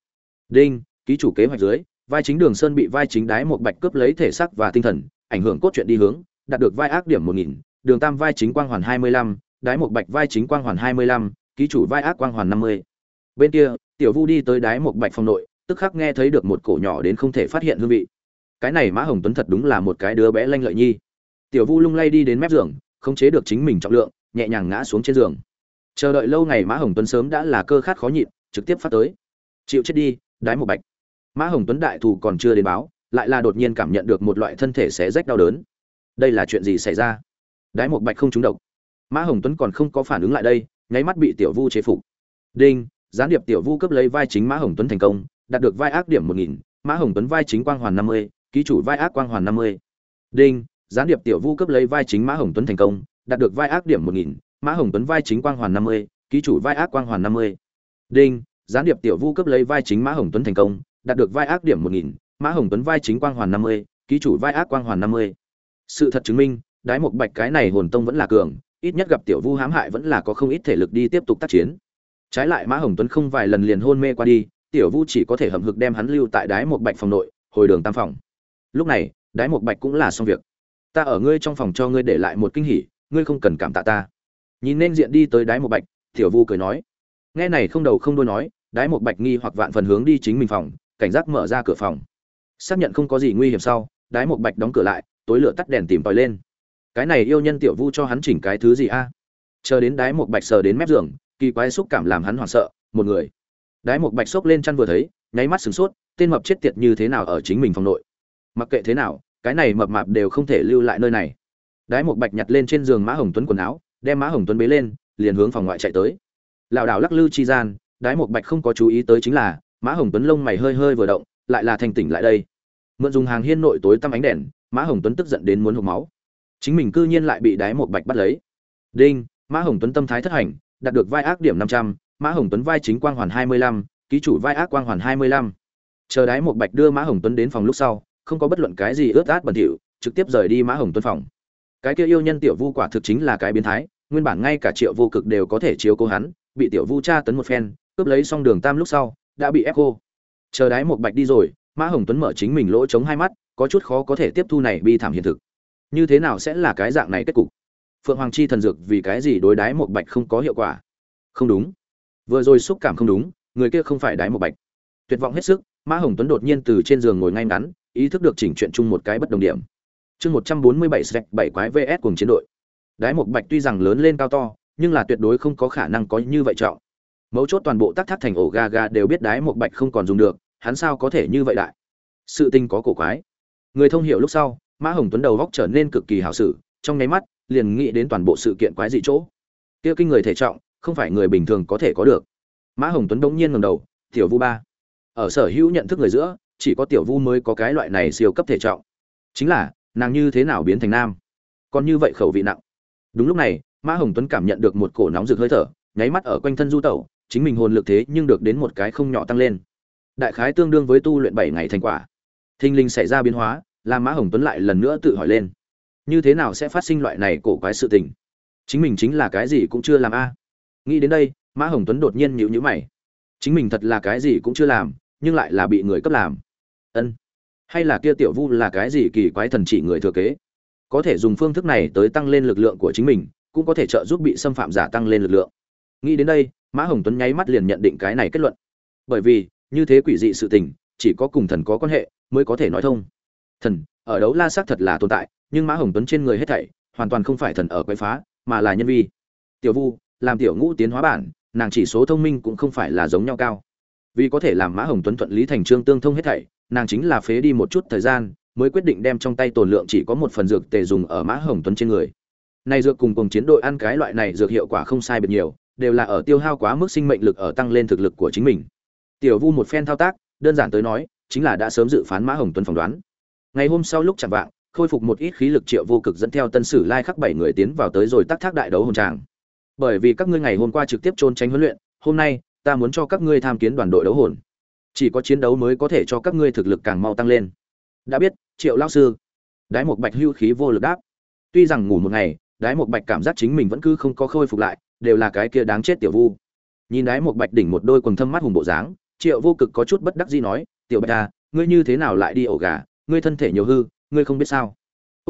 Đinh, ký chủ kế hoạch dưới, vai chính đường sơn bị vai chính đái một bạch cướp lấy thể xác và tinh thần, ảnh hưởng cốt truyện đi hướng, đạt được vai ác điểm một nghìn, đường tam vai chính quang hoàn hai mươi lăm, đái một bạch vai chính quang hoàn hai mươi lăm, ký chủ vai ác quang hoàn năm mươi. Bên kia, tiểu vu đi tới đái một bạch phòng nội tức khắc nghe thấy được một cổ nhỏ đến không thể phát hiện hương vị. Cái này mã hồng tuấn thật đúng là một cái đứa bé lanh lợi nhi. Tiểu vu lung lay đi đến mép giường, không chế được chính mình trọng lượng, nhẹ nhàng ngã xuống trên giường. Chờ đợi lâu ngày mã hồng tuấn sớm đã là cơ khát khó nhịn, trực tiếp phát tới. Chịu chết đi, đái một bạch. Mã hồng tuấn đại thù còn chưa đến báo, lại là đột nhiên cảm nhận được một loại thân thể xé rách đau đớn. Đây là chuyện gì xảy ra? Đái một bạch không trúng độc. Mã hồng tuấn còn không có phản ứng lại đây, nháy mắt bị tiểu vu chế phục. Đinh, gián điệp tiểu vu cấp lấy vai chính mã hồng tuấn thành công đạt được vai ác điểm một nghìn, mã hồng tuấn vai chính quang hoàn năm mươi, ký chủ vai ác quang hoàn năm mươi. Đinh, gián điệp tiểu vu cấp lấy vai chính mã hồng tuấn thành công, đạt được vai ác điểm một nghìn, mã hồng tuấn vai chính quang hoàn năm mươi, ký chủ vai ác quang hoàn năm mươi. Đinh, gián điệp tiểu vu cấp lấy vai chính mã hồng tuấn thành công, đạt được vai ác điểm một nghìn, mã hồng tuấn vai chính quang hoàn năm mươi, ký chủ vai ác quang hoàn năm mươi. Sự thật chứng minh, đái một bạch cái này hồn tông vẫn là cường, ít nhất gặp tiểu vu hãm hại vẫn là có không ít thể lực đi tiếp tục tác chiến. Trái lại mã hồng tuấn không vài lần liền hôn mê qua đi tiểu vu chỉ có thể hầm hực đem hắn lưu tại đái một bạch phòng nội, hồi đường tam phòng. Lúc này, đái một bạch cũng là xong việc. Ta ở ngươi trong phòng cho ngươi để lại một kinh hỉ, ngươi không cần cảm tạ ta. Nhìn nên diện đi tới đái một bạch, tiểu vu cười nói. Nghe này không đầu không đuôi nói, đái một bạch nghi hoặc vạn phần hướng đi chính mình phòng, cảnh giác mở ra cửa phòng. Xác nhận không có gì nguy hiểm sau, đái một bạch đóng cửa lại, tối lửa tắt đèn tìm tòi lên. Cái này yêu nhân tiểu vu cho hắn chỉnh cái thứ gì a? Chờ đến đái một bạch sờ đến mép giường, kỳ quái xúc cảm làm hắn hoảng sợ, một người đái một bạch xốc lên chăn vừa thấy, nháy mắt sửng sốt, tên mập chết tiệt như thế nào ở chính mình phòng nội? Mặc kệ thế nào, cái này mập mạp đều không thể lưu lại nơi này. Đái một bạch nhặt lên trên giường mã hồng tuấn quần áo, đem mã hồng tuấn bế lên, liền hướng phòng ngoại chạy tới. Lảo đảo lắc lư chi gian, đái một bạch không có chú ý tới chính là, mã hồng tuấn lông mày hơi hơi vừa động, lại là thành tỉnh lại đây. Mượn dùng hàng hiên nội tối tăm ánh đèn, mã hồng tuấn tức giận đến muốn hộp máu. Chính mình cư nhiên lại bị đái một bạch bắt lấy. Đinh, mã hồng tuấn tâm thái thất hành, đạt được vai ác điểm năm trăm mã hồng tuấn vai chính quang hoàn hai mươi lăm, ký chủ vai ác quang hoàn hai mươi lăm. Chờ đái một bạch đưa mã hồng tuấn đến phòng lúc sau, không có bất luận cái gì ướt át bẩn thỉu, trực tiếp rời đi mã hồng tuấn phòng. Cái kia yêu nhân tiểu vu quả thực chính là cái biến thái, nguyên bản ngay cả triệu vô cực đều có thể chiếu cố hắn, bị tiểu vu tra tấn một phen, cướp lấy xong đường tam lúc sau, đã bị ép cô chờ đái một bạch đi rồi, mã hồng tuấn mở chính mình lỗ chống hai mắt, có chút khó có thể tiếp thu này bi thảm hiện thực. Như thế nào sẽ là cái dạng này kết cục? Phượng hoàng chi thần dược vì cái gì đối đái một bạch không có hiệu quả? Không đúng vừa rồi xúc cảm không đúng, người kia không phải đái một bạch. Tuyệt vọng hết sức, mã hồng tuấn đột nhiên từ trên giường ngồi ngay ngắn, ý thức được chỉnh chuyện chung một cái bất đồng điểm. Chương một trăm bốn mươi bảy sạch bảy quái vs cùng chiến đội. Đái một bạch tuy rằng lớn lên cao to, nhưng là tuyệt đối không có khả năng có như vậy trọng. Mấu chốt toàn bộ tác thác thành ổ ga ga đều biết đái một bạch không còn dùng được, hắn sao có thể như vậy đại? Sự tình có cổ quái. Người thông hiểu lúc sau, mã hồng tuấn đầu góc trở nên cực kỳ hào sử trong nháy mắt, liền nghĩ đến toàn bộ sự kiện quái dị chỗ. Kia kinh người thể trọng không phải người bình thường có thể có được. Mã hồng tuấn đống nhiên ngầm đầu, tiểu vu ba, ở sở hữu nhận thức người giữa, chỉ có tiểu vu mới có cái loại này siêu cấp thể trọng. Chính là, nàng như thế nào biến thành nam? Còn như vậy khẩu vị nặng. Đúng lúc này, mã hồng tuấn cảm nhận được một cổ nóng rực hơi thở, nháy mắt ở quanh thân du tẩu, chính mình hồn lực thế nhưng được đến một cái không nhỏ tăng lên. Đại khái tương đương với tu luyện bảy ngày thành quả. Thinh linh xảy ra biến hóa, làm mã hồng tuấn lại lần nữa tự hỏi lên. Như thế nào sẽ phát sinh loại này cổ quái sự tình? Chính mình chính là cái gì cũng chưa làm a? Nghĩ đến đây, mã hồng tuấn đột nhiên nhịu nhữ mày. Chính mình thật là cái gì cũng chưa làm, nhưng lại là bị người cấp làm. Ân. Hay là kia tiểu vu là cái gì kỳ quái thần chỉ người thừa kế? Có thể dùng phương thức này tới tăng lên lực lượng của chính mình, cũng có thể trợ giúp bị xâm phạm giả tăng lên lực lượng. Nghĩ đến đây, mã hồng tuấn nháy mắt liền nhận định cái này kết luận. Bởi vì, như thế quỷ dị sự tình, chỉ có cùng thần có quan hệ, mới có thể nói thông. Thần, ở đấu la xác thật là tồn tại, nhưng mã hồng tuấn trên người hết thảy, hoàn toàn không phải thần ở quậy phá, mà là nhân vi. Tiểu vu làm tiểu ngũ tiến hóa bản, nàng chỉ số thông minh cũng không phải là giống nhau cao. Vì có thể làm mã hồng tuấn thuận lý thành trương tương thông hết thảy, nàng chính là phế đi một chút thời gian, mới quyết định đem trong tay tồn lượng chỉ có một phần dược tề dùng ở mã hồng tuấn trên người. Này dược cùng cùng chiến đội ăn cái loại này dược hiệu quả không sai biệt nhiều, đều là ở tiêu hao quá mức sinh mệnh lực ở tăng lên thực lực của chính mình. Tiểu vu một phen thao tác, đơn giản tới nói, chính là đã sớm dự phán mã hồng tuấn phỏng đoán. Ngày hôm sau lúc chạm vạng, khôi phục một ít khí lực triệu vô cực dẫn theo tân sử lai khắc bảy người tiến vào tới rồi tác thác đại đấu hồn tràng bởi vì các ngươi ngày hôm qua trực tiếp trốn tránh huấn luyện, hôm nay, ta muốn cho các ngươi tham kiến đoàn đội đấu hồn. Chỉ có chiến đấu mới có thể cho các ngươi thực lực càng mau tăng lên. Đã biết, triệu lao sư. Đái một bạch hưu khí vô lực đáp. Tuy rằng ngủ một ngày, đái một bạch cảm giác chính mình vẫn cứ không có khôi phục lại, đều là cái kia đáng chết tiểu vu. Nhìn đái một bạch đỉnh một đôi quần thâm mắt hùng bộ dáng, triệu vô cực có chút bất đắc gì nói, tiểu bạch à ngươi như thế nào lại đi ổ gà? Ngươi thân thể nhiều hư, ngươi không biết sao?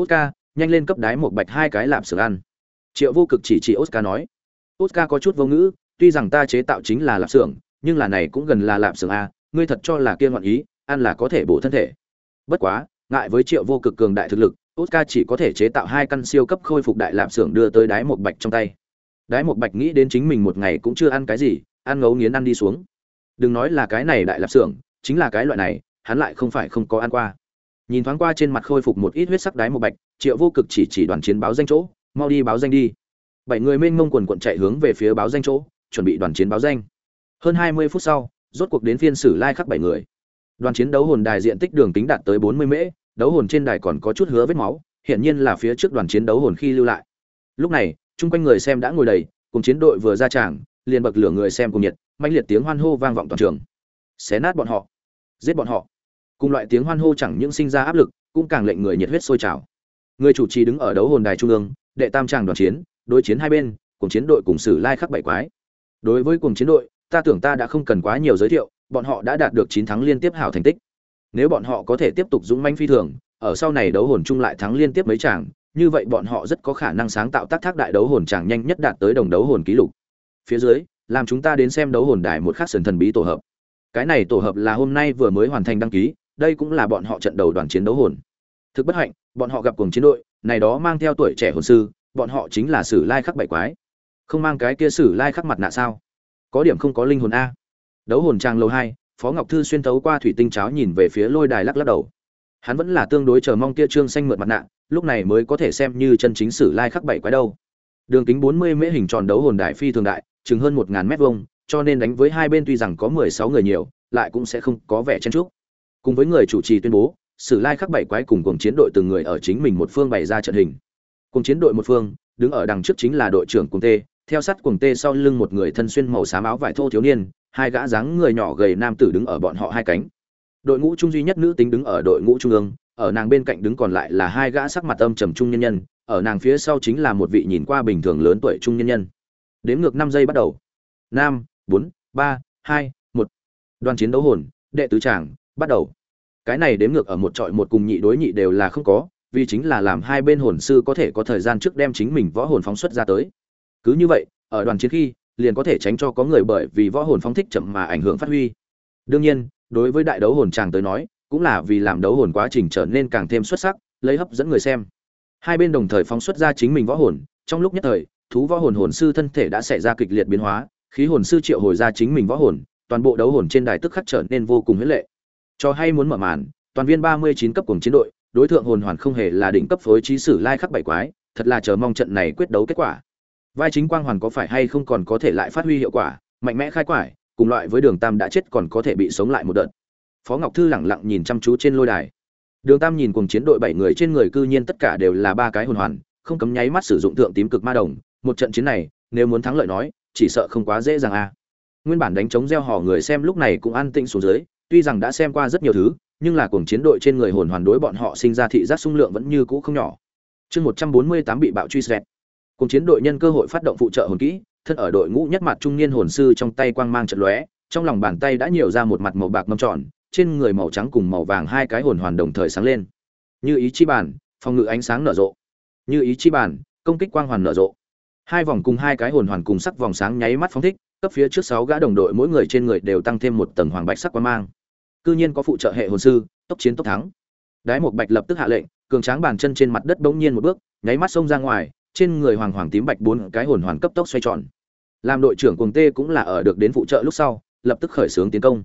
Oscar, nhanh lên cấp đái một bạch hai cái làm sửa ăn. Triệu vô cực chỉ chỉ oscar nói oscar có chút vô ngữ, tuy rằng ta chế tạo chính là lạp xưởng, nhưng là này cũng gần là lạp xưởng a, ngươi thật cho là kia ngọn ý, ăn là có thể bổ thân thể. Bất quá, ngại với triệu vô cực cường đại thực lực, oscar chỉ có thể chế tạo hai căn siêu cấp khôi phục đại lạp xưởng đưa tới đái một bạch trong tay. Đái một bạch nghĩ đến chính mình một ngày cũng chưa ăn cái gì, ăn ngấu nghiến ăn đi xuống. Đừng nói là cái này đại lạp xưởng, chính là cái loại này, hắn lại không phải không có ăn qua. Nhìn thoáng qua trên mặt khôi phục một ít huyết sắc đái một bạch, triệu vô cực chỉ chỉ đoàn chiến báo danh chỗ, mau đi báo danh đi bảy người mênh mông quần quận chạy hướng về phía báo danh chỗ, chuẩn bị đoàn chiến báo danh. Hơn hai mươi phút sau, rốt cuộc đến phiên sử lai khắc bảy người. Đoàn chiến đấu hồn đài diện tích đường kính đạt tới bốn mươi mễ, đấu hồn trên đài còn có chút hứa vết máu, hiển nhiên là phía trước đoàn chiến đấu hồn khi lưu lại. Lúc này, chung quanh người xem đã ngồi đầy, cùng chiến đội vừa ra tràng, liền bậc lửa người xem cùng nhiệt mạnh liệt tiếng hoan hô vang vọng toàn trường. Xé nát bọn họ, giết bọn họ. Cùng loại tiếng hoan hô chẳng những sinh ra áp lực, cũng càng lệnh người nhiệt huyết sôi trào. Người chủ trì đứng ở đấu hồn đài trung ương, đệ tam tràng đoàn chiến đối chiến hai bên, cùng chiến đội cùng sử lai khắc bảy quái. Đối với cùng chiến đội, ta tưởng ta đã không cần quá nhiều giới thiệu, bọn họ đã đạt được chín thắng liên tiếp hảo thành tích. Nếu bọn họ có thể tiếp tục dũng manh phi thường, ở sau này đấu hồn chung lại thắng liên tiếp mấy chàng, như vậy bọn họ rất có khả năng sáng tạo tác thác đại đấu hồn chàng nhanh nhất đạt tới đồng đấu hồn kỷ lục. Phía dưới, làm chúng ta đến xem đấu hồn đài một khắc sườn thần bí tổ hợp. Cái này tổ hợp là hôm nay vừa mới hoàn thành đăng ký, đây cũng là bọn họ trận đầu đoàn chiến đấu hồn. Thực bất hạnh, bọn họ gặp cùng chiến đội, này đó mang theo tuổi trẻ hồn sư bọn họ chính là sử lai khắc bảy quái. Không mang cái kia sử lai khắc mặt nạ sao? Có điểm không có linh hồn a. Đấu hồn trang lâu hai, phó ngọc thư xuyên thấu qua thủy tinh cháo nhìn về phía lôi đài lắc lắc đầu. Hắn vẫn là tương đối chờ mong kia trương xanh mượt mặt nạ, lúc này mới có thể xem như chân chính sử lai khắc bảy quái đâu. Đường kính bốn mươi mễ hình tròn đấu hồn đại phi thường đại, chừng hơn một ngàn mét vuông, cho nên đánh với hai bên tuy rằng có mười sáu người nhiều, lại cũng sẽ không có vẻ chen chúc. Cùng với người chủ trì tuyên bố, sử lai khắc bảy quái cùng cùng chiến đội từng người ở chính mình một phương bày ra trận hình cùng chiến đội một phương, đứng ở đằng trước chính là đội trưởng cùng tê. Theo sát cùng tê sau lưng một người thân xuyên màu xám áo vải thô thiếu niên, hai gã dáng người nhỏ gầy nam tử đứng ở bọn họ hai cánh. Đội ngũ trung duy nhất nữ tính đứng ở đội ngũ trung ương, ở nàng bên cạnh đứng còn lại là hai gã sắc mặt âm trầm trung nhân nhân, ở nàng phía sau chính là một vị nhìn qua bình thường lớn tuổi trung nhân nhân. Đếm ngược năm giây bắt đầu. Năm bốn, ba, hai, một. Đoàn chiến đấu hồn, đệ tứ tràng, bắt đầu. Cái này đếm ngược ở một trọi một cùng nhị đối nhị đều là không có vì chính là làm hai bên hồn sư có thể có thời gian trước đem chính mình võ hồn phóng xuất ra tới. Cứ như vậy, ở đoàn chiến khi, liền có thể tránh cho có người bởi vì võ hồn phóng thích chậm mà ảnh hưởng phát huy. Đương nhiên, đối với đại đấu hồn chàng tới nói, cũng là vì làm đấu hồn quá trình trở nên càng thêm xuất sắc, lấy hấp dẫn người xem. Hai bên đồng thời phóng xuất ra chính mình võ hồn, trong lúc nhất thời, thú võ hồn hồn sư thân thể đã xảy ra kịch liệt biến hóa, khí hồn sư triệu hồi ra chính mình võ hồn, toàn bộ đấu hồn trên đài tức khắc trở nên vô cùng huyễn lệ. Cho hay muốn mở màn, toàn viên ba mươi chín cấp cùng chiến đội đối tượng hồn hoàn không hề là đỉnh cấp phối trí sử lai khắc bảy quái, thật là chờ mong trận này quyết đấu kết quả. Vai chính quang hoàn có phải hay không còn có thể lại phát huy hiệu quả, mạnh mẽ khai quải, cùng loại với đường tam đã chết còn có thể bị sống lại một đợt. Phó ngọc thư lẳng lặng nhìn chăm chú trên lôi đài. Đường tam nhìn cùng chiến đội bảy người trên người cư nhiên tất cả đều là ba cái hồn hoàn, không cấm nháy mắt sử dụng thượng tím cực ma đồng. Một trận chiến này, nếu muốn thắng lợi nói, chỉ sợ không quá dễ dàng a. Nguyên bản đánh chống gieo hò người xem lúc này cũng an tĩnh xuống dưới, tuy rằng đã xem qua rất nhiều thứ nhưng là cuồng chiến đội trên người hồn hoàn đối bọn họ sinh ra thị giác sung lượng vẫn như cũ không nhỏ. Chương một trăm bốn mươi tám bị bạo truy xét. Cuồng chiến đội nhân cơ hội phát động phụ trợ hồn kỹ, thân ở đội ngũ nhất mặt trung niên hồn sư trong tay quang mang trận lóe, trong lòng bàn tay đã nhiều ra một mặt màu bạc mâm tròn, trên người màu trắng cùng màu vàng hai cái hồn hoàn đồng thời sáng lên. Như ý chi bản phòng ngự ánh sáng nở rộ. Như ý chi bản công kích quang hoàn nở rộ. Hai vòng cùng hai cái hồn hoàn cùng sắc vòng sáng nháy mắt phóng thích, cấp phía trước sáu gã đồng đội mỗi người trên người đều tăng thêm một tầng hoàng bạch sắc quang mang cư nhiên có phụ trợ hệ hồn sư, tốc chiến tốc thắng. Đái một bạch lập tức hạ lệnh, cường tráng bàn chân trên mặt đất bỗng nhiên một bước, nháy mắt xông ra ngoài, trên người hoàng hoàng tím bạch bốn cái hồn hoàn cấp tốc xoay tròn. Làm đội trưởng cuồng tê cũng là ở được đến phụ trợ lúc sau, lập tức khởi xướng tiến công.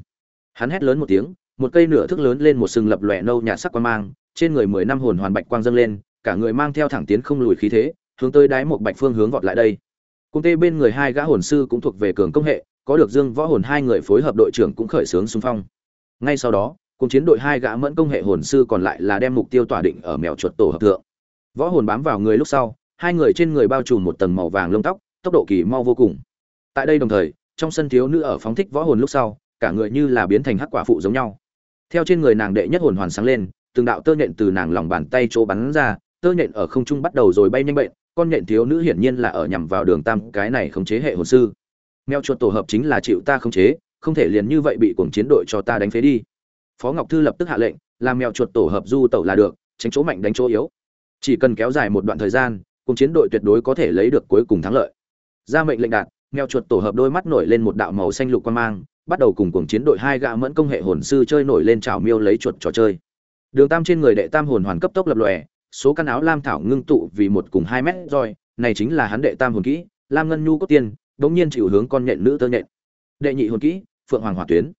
Hắn hét lớn một tiếng, một cây nửa thước lớn lên một sừng lập lòe nâu nhạt sắc quang mang, trên người mười năm hồn hoàn bạch quang dâng lên, cả người mang theo thẳng tiến không lùi khí thế, hướng tới đái một bạch phương hướng vọt lại đây. Cung tê bên người hai gã hồn sư cũng thuộc về cường công hệ, có được dương võ hồn hai người phối hợp đội trưởng cũng khởi xướng xung phong ngay sau đó cùng chiến đội hai gã mẫn công hệ hồn sư còn lại là đem mục tiêu tỏa định ở mèo chuột tổ hợp thượng. Võ hồn bám vào người lúc sau, hai người trên người bao trùm một tầng màu vàng lông tóc, tốc độ kỳ mau vô cùng. Tại đây đồng thời, trong sân thiếu nữ ở phóng thích võ hồn lúc sau, cả người như là biến thành hắc quả phụ giống nhau. Theo trên người nàng đệ nhất hồn hoàn sáng lên, từng đạo tơ nhện từ nàng lòng bàn tay chỗ bắn ra, tơ nhện ở không trung bắt đầu rồi bay nhanh bệnh, con nhện thiếu nữ hiển nhiên là ở nhằm vào đường tam cái này khống chế hệ hồn sư. Mèo chuột tổ hợp chính là chịu ta khống chế không thể liền như vậy bị cuồng chiến đội cho ta đánh phế đi. Phó ngọc thư lập tức hạ lệnh, làm mèo chuột tổ hợp du tẩu là được, tránh chỗ mạnh đánh chỗ yếu. Chỉ cần kéo dài một đoạn thời gian cùng chiến đội tuyệt đối có thể lấy được cuối cùng thắng lợi. Ra mệnh lệnh đạt, mèo chuột tổ hợp đôi mắt nổi lên một đạo màu xanh lục quan mang, bắt đầu cùng cuồng chiến đội hai gã mẫn công hệ hồn sư chơi nổi lên trào miêu lấy chuột trò chơi. Đường tam trên người đệ tam hồn hoàn cấp tốc lập lòe, số căn áo lam thảo ngưng tụ vì một cùng hai mét rồi này chính là hắn đệ tam hồn kỹ, lam ngân nhu cốt tiên bỗng nhiên chịu hướng con nhện nữ tơ nhện. Đệ nhị hồn kỹ phượng hoàng hỏa tuyến.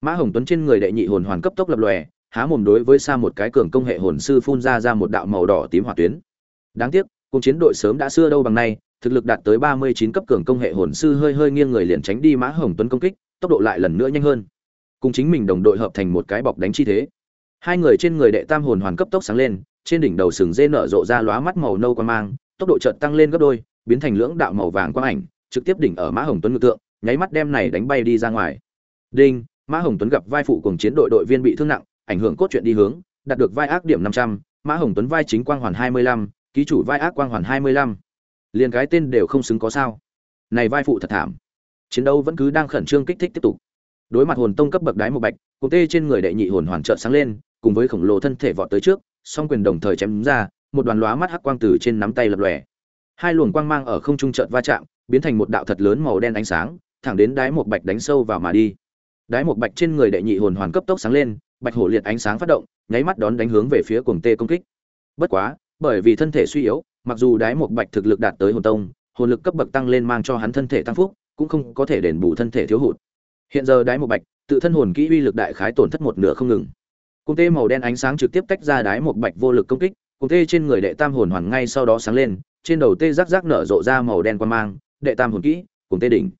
Mã hồng tuấn trên người đệ nhị hồn hoàn cấp tốc lập lòe, há mồm đối với xa một cái cường công hệ hồn sư phun ra ra một đạo màu đỏ tím hỏa tuyến. Đáng tiếc cùng chiến đội sớm đã xưa đâu bằng nay, thực lực đạt tới ba mươi chín cấp cường công hệ hồn sư hơi hơi nghiêng người liền tránh đi mã hồng tuấn công kích, tốc độ lại lần nữa nhanh hơn. Cùng chính mình đồng đội hợp thành một cái bọc đánh chi thế. Hai người trên người đệ tam hồn hoàn cấp tốc sáng lên, trên đỉnh đầu sừng dê nở rộ ra lóa mắt màu nâu quan mang, tốc độ chợt tăng lên gấp đôi, biến thành lưỡng đạo màu vàng quang ảnh, trực tiếp đỉnh ở mã hồng tuấn ngự tượng, nháy mắt đem này đánh bay đi ra ngoài đinh, mã hồng tuấn gặp vai phụ cùng chiến đội đội viên bị thương nặng, ảnh hưởng cốt truyện đi hướng, đạt được vai ác điểm năm trăm, mã hồng tuấn vai chính quang hoàn hai mươi lăm, ký chủ vai ác quang hoàn hai mươi lăm. Liền cái tên đều không xứng có sao. Này vai phụ thật thảm. Chiến đấu vẫn cứ đang khẩn trương kích thích tiếp tục. Đối mặt hồn tông cấp bậc đái một bạch cùng tê trên người đệ nhị hồn hoàn trợ sáng lên, cùng với khổng lồ thân thể vọt tới trước, song quyền đồng thời chém ra, một đoàn lóa mắt hắc quang từ trên nắm tay lập lòe. Hai luồng quang mang ở không trung chợt va chạm, biến thành một đạo thật lớn màu đen ánh sáng, thẳng đến đái một bạch đánh sâu vào mà đi đái một bạch trên người đệ nhị hồn hoàn cấp tốc sáng lên, bạch hổ liệt ánh sáng phát động, nháy mắt đón đánh hướng về phía cuồng tê công kích. Bất quá, bởi vì thân thể suy yếu, mặc dù đái một bạch thực lực đạt tới hồn tông, hồn lực cấp bậc tăng lên mang cho hắn thân thể tăng phúc, cũng không có thể đền bù thân thể thiếu hụt. Hiện giờ đái một bạch, tự thân hồn kỹ uy lực đại khái tổn thất một nửa không ngừng. Cung tê màu đen ánh sáng trực tiếp tách ra đái một bạch vô lực công kích cung tê trên người đệ tam hồn hoàn ngay sau đó sáng lên, trên đầu tê rắc rắc nở rộ ra màu đen quan mang, đệ tam hồn kỹ Cung tê đỉnh.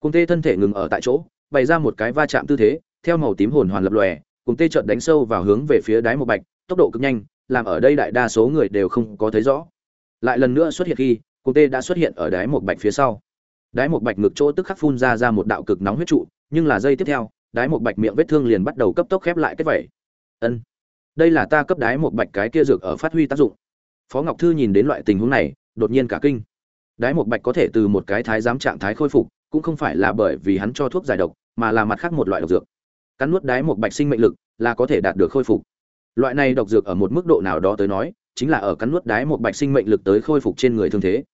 Cung tê thân thể ngừng ở tại chỗ bày ra một cái va chạm tư thế, theo màu tím hồn hoàn lập lòe, cùng tê chợt đánh sâu vào hướng về phía đáy một bạch, tốc độ cực nhanh, làm ở đây đại đa số người đều không có thấy rõ. Lại lần nữa xuất hiện khi, cùng tê đã xuất hiện ở đáy một bạch phía sau. Đáy một bạch ngực chỗ tức khắc phun ra ra một đạo cực nóng huyết trụ, nhưng là giây tiếp theo, đáy một bạch miệng vết thương liền bắt đầu cấp tốc khép lại kết vảy. ân, đây là ta cấp đáy một bạch cái kia dược ở phát huy tác dụng. Phó ngọc thư nhìn đến loại tình huống này, đột nhiên cả kinh. Đái một bạch có thể từ một cái thái giám trạng thái khôi phục cũng không phải là bởi vì hắn cho thuốc giải độc, mà là mặt khác một loại độc dược. Cắn nuốt đái một bạch sinh mệnh lực là có thể đạt được khôi phục. Loại này độc dược ở một mức độ nào đó tới nói, chính là ở cắn nuốt đái một bạch sinh mệnh lực tới khôi phục trên người thương thế.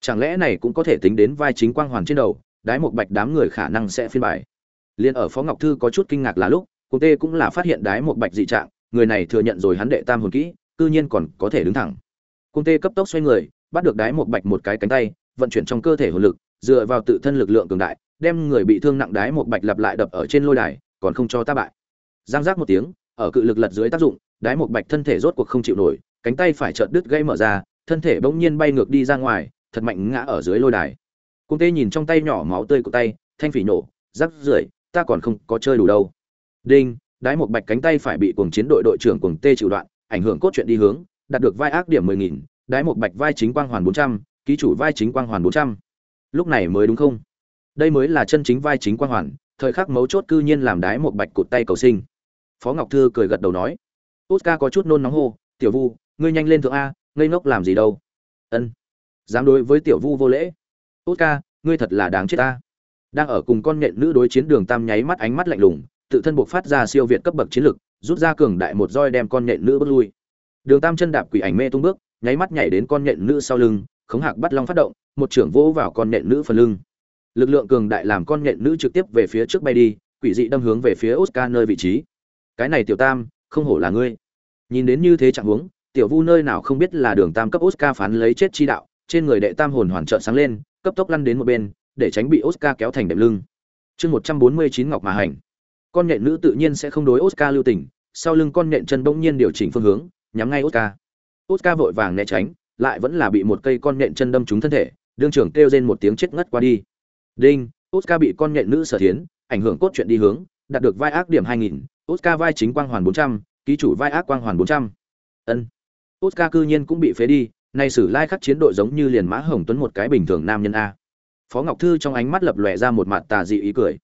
Chẳng lẽ này cũng có thể tính đến vai chính quang hoàn trên đầu, đái một bạch đám người khả năng sẽ phiên bài. Liền ở phó ngọc thư có chút kinh ngạc là lúc, cô tê cũng là phát hiện đái một bạch dị trạng, người này thừa nhận rồi hắn đệ tam hồn kỹ, cư nhiên còn có thể đứng thẳng. Cung tê cấp tốc xoay người, bắt được đái một bạch một cái cánh tay, vận chuyển trong cơ thể hồn lực dựa vào tự thân lực lượng cường đại, đem người bị thương nặng đái một bạch lặp lại đập ở trên lôi đài, còn không cho ta bại. Giang giác một tiếng, ở cự lực lật dưới tác dụng, đái một bạch thân thể rốt cuộc không chịu nổi, cánh tay phải chợt đứt gây mở ra, thân thể bỗng nhiên bay ngược đi ra ngoài, thật mạnh ngã ở dưới lôi đài. Cung tê nhìn trong tay nhỏ máu tươi của tay, thanh phỉ nổ, rắc rưởi, ta còn không có chơi đủ đâu. Đinh, đái một bạch cánh tay phải bị cuồng chiến đội đội trưởng cuồng tê chịu đoạn, ảnh hưởng cốt truyện đi hướng, đạt được vai ác điểm mười nghìn, đái một bạch vai chính quang hoàn bốn trăm, ký chủ vai chính quang hoàn bốn trăm lúc này mới đúng không? Đây mới là chân chính vai chính quang hoàn, thời khắc mấu chốt cư nhiên làm đái một bạch cụt tay cầu sinh. Phó ngọc thư cười gật đầu nói, oscar có chút nôn nóng hô, tiểu vu, ngươi nhanh lên thượng a, ngây ngốc làm gì đâu? Ân, dám đối với tiểu vu vô lễ. Oscar, ngươi thật là đáng chết ta đang ở cùng con nhện nữ đối chiến đường tam nháy mắt ánh mắt lạnh lùng, tự thân buộc phát ra siêu việt cấp bậc chiến lực, rút ra cường đại một roi đem con nhện nữ bước lui. Đường tam chân đạp quỷ ảnh mê tung bước, nháy mắt nhảy đến con nhện nữ sau lưng khống hạc bắt long phát động, một trưởng vỗ vào con nện nữ phần lưng. Lực lượng cường đại làm con nện nữ trực tiếp về phía trước bay đi, quỷ dị đâm hướng về phía oscar nơi vị trí. Cái này tiểu tam, không hổ là ngươi. Nhìn đến như thế trạng huống, tiểu vu nơi nào không biết là đường tam cấp oscar phán lấy chết chi đạo, trên người đệ tam hồn hoàn trợ sáng lên, cấp tốc lăn đến một bên, để tránh bị oscar kéo thành đệm lưng. Chương một trăm bốn mươi chín ngọc mà hành. Con nhện nữ tự nhiên sẽ không đối oscar lưu tình, sau lưng con nhện chân bỗng nhiên điều chỉnh phương hướng, nhắm ngay oscar. Oscar vội vàng né tránh lại vẫn là bị một cây con nhện chân đâm trúng thân thể đương trưởng kêu rên một tiếng chết ngất qua đi. Đinh oscar bị con nhện nữ sở thiến ảnh hưởng cốt truyện đi hướng đạt được vai ác điểm 2000, oscar vai chính quang hoàn 400, ký chủ vai ác quang hoàn 400. ân. Oscar cư nhiên cũng bị phế đi nay sử lai khắc chiến đội giống như liền mã hồng tuấn một cái bình thường nam nhân a. Phó ngọc thư trong ánh mắt lập lòe ra một mặt tà dị ý cười.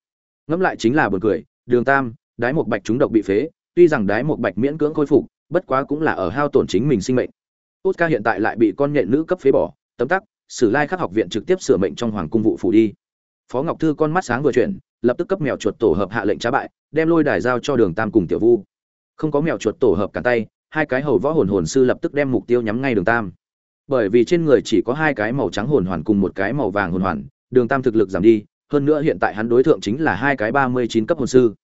Ngẫm lại chính là buồn cười đường tam đái một bạch chúng độc bị phế tuy rằng đái một bạch miễn cưỡng khôi phục bất quá cũng là ở hao tổn chính mình sinh mệnh. Oscar hiện tại lại bị con nhện nữ cấp phế bỏ, tấm tắc, Sử Lai Khắc học viện trực tiếp sửa mệnh trong hoàng cung vụ phủ đi. Phó Ngọc Thư con mắt sáng vừa chuyển, lập tức cấp mèo chuột tổ hợp hạ lệnh trá bại, đem lôi đài giao cho Đường Tam cùng Tiểu Vu. Không có mèo chuột tổ hợp cả tay, hai cái hầu võ hồn hồn sư lập tức đem mục tiêu nhắm ngay Đường Tam. Bởi vì trên người chỉ có hai cái màu trắng hồn hoàn cùng một cái màu vàng hồn hoàn, Đường Tam thực lực giảm đi, hơn nữa hiện tại hắn đối tượng chính là hai cái ba mươi chín cấp hồn sư.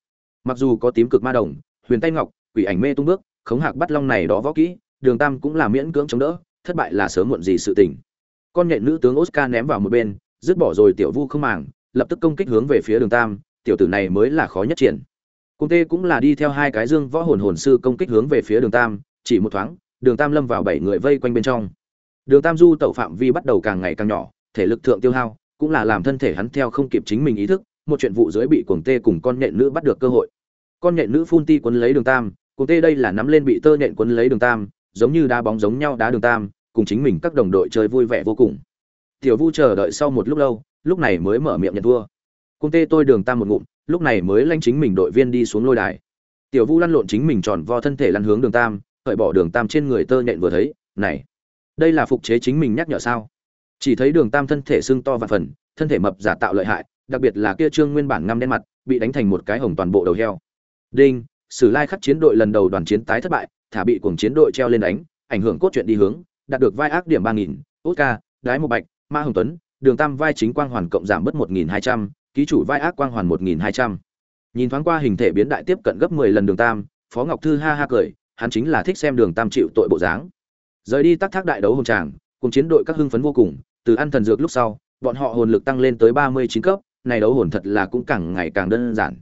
Mặc dù có tím cực ma đồng, huyền tay ngọc, quỷ ảnh mê tung bước, khống hạc bắt long này đó võ kỹ, đường tam cũng là miễn cưỡng chống đỡ, thất bại là sớm muộn gì sự tình. Con nhện nữ tướng oscar ném vào một bên, dứt bỏ rồi tiểu vu không màng, lập tức công kích hướng về phía đường tam, tiểu tử này mới là khó nhất triển. Cung tê cũng là đi theo hai cái dương võ hồn hồn sư công kích hướng về phía đường tam, chỉ một thoáng, đường tam lâm vào bảy người vây quanh bên trong. Đường tam du tẩu phạm vi bắt đầu càng ngày càng nhỏ, thể lực thượng tiêu hao, cũng là làm thân thể hắn theo không kịp chính mình ý thức, một chuyện vụ dưới bị cuồng tê cùng con nhện nữ bắt được cơ hội. Con nhện nữ phun ti quấn lấy đường tam, cuồng tê đây là nắm lên bị tơ nhện quấn lấy đường tam giống như đá bóng giống nhau đá đường tam, cùng chính mình các đồng đội chơi vui vẻ vô cùng. Tiểu vu chờ đợi sau một lúc lâu, lúc này mới mở miệng nhận thua. Cung tê tôi đường tam một ngụm, lúc này mới lanh chính mình đội viên đi xuống lôi đài. Tiểu vu lăn lộn chính mình tròn vo thân thể lăn hướng đường tam, cởi bỏ đường tam trên người tơ nhện vừa thấy, này, đây là phục chế chính mình nhắc nhở sao? Chỉ thấy đường tam thân thể sưng to và phần, thân thể mập giả tạo lợi hại, đặc biệt là kia trương nguyên bản ngăm đen mặt, bị đánh thành một cái hồng toàn bộ đầu heo. Đinh, sử lai khắc chiến đội lần đầu đoàn chiến tái thất bại thả bị cuồng chiến đội treo lên đánh, ảnh hưởng cốt truyện đi hướng, đạt được vai ác điểm ba nghìn, oscar, đái một bạch, ma hồng tuấn, đường tam vai chính quang hoàn cộng giảm bớt một nghìn hai trăm, ký chủ vai ác quang hoàn một nghìn hai trăm. Nhìn thoáng qua hình thể biến đại tiếp cận gấp mười lần đường tam, phó ngọc thư ha ha cười, hắn chính là thích xem đường tam chịu tội bộ dáng. Rời đi tác thác đại đấu hồn tràng cùng chiến đội các hưng phấn vô cùng, từ ăn thần dược lúc sau, bọn họ hồn lực tăng lên tới ba mươi chín cấp, này đấu hồn thật là cũng càng ngày càng đơn giản.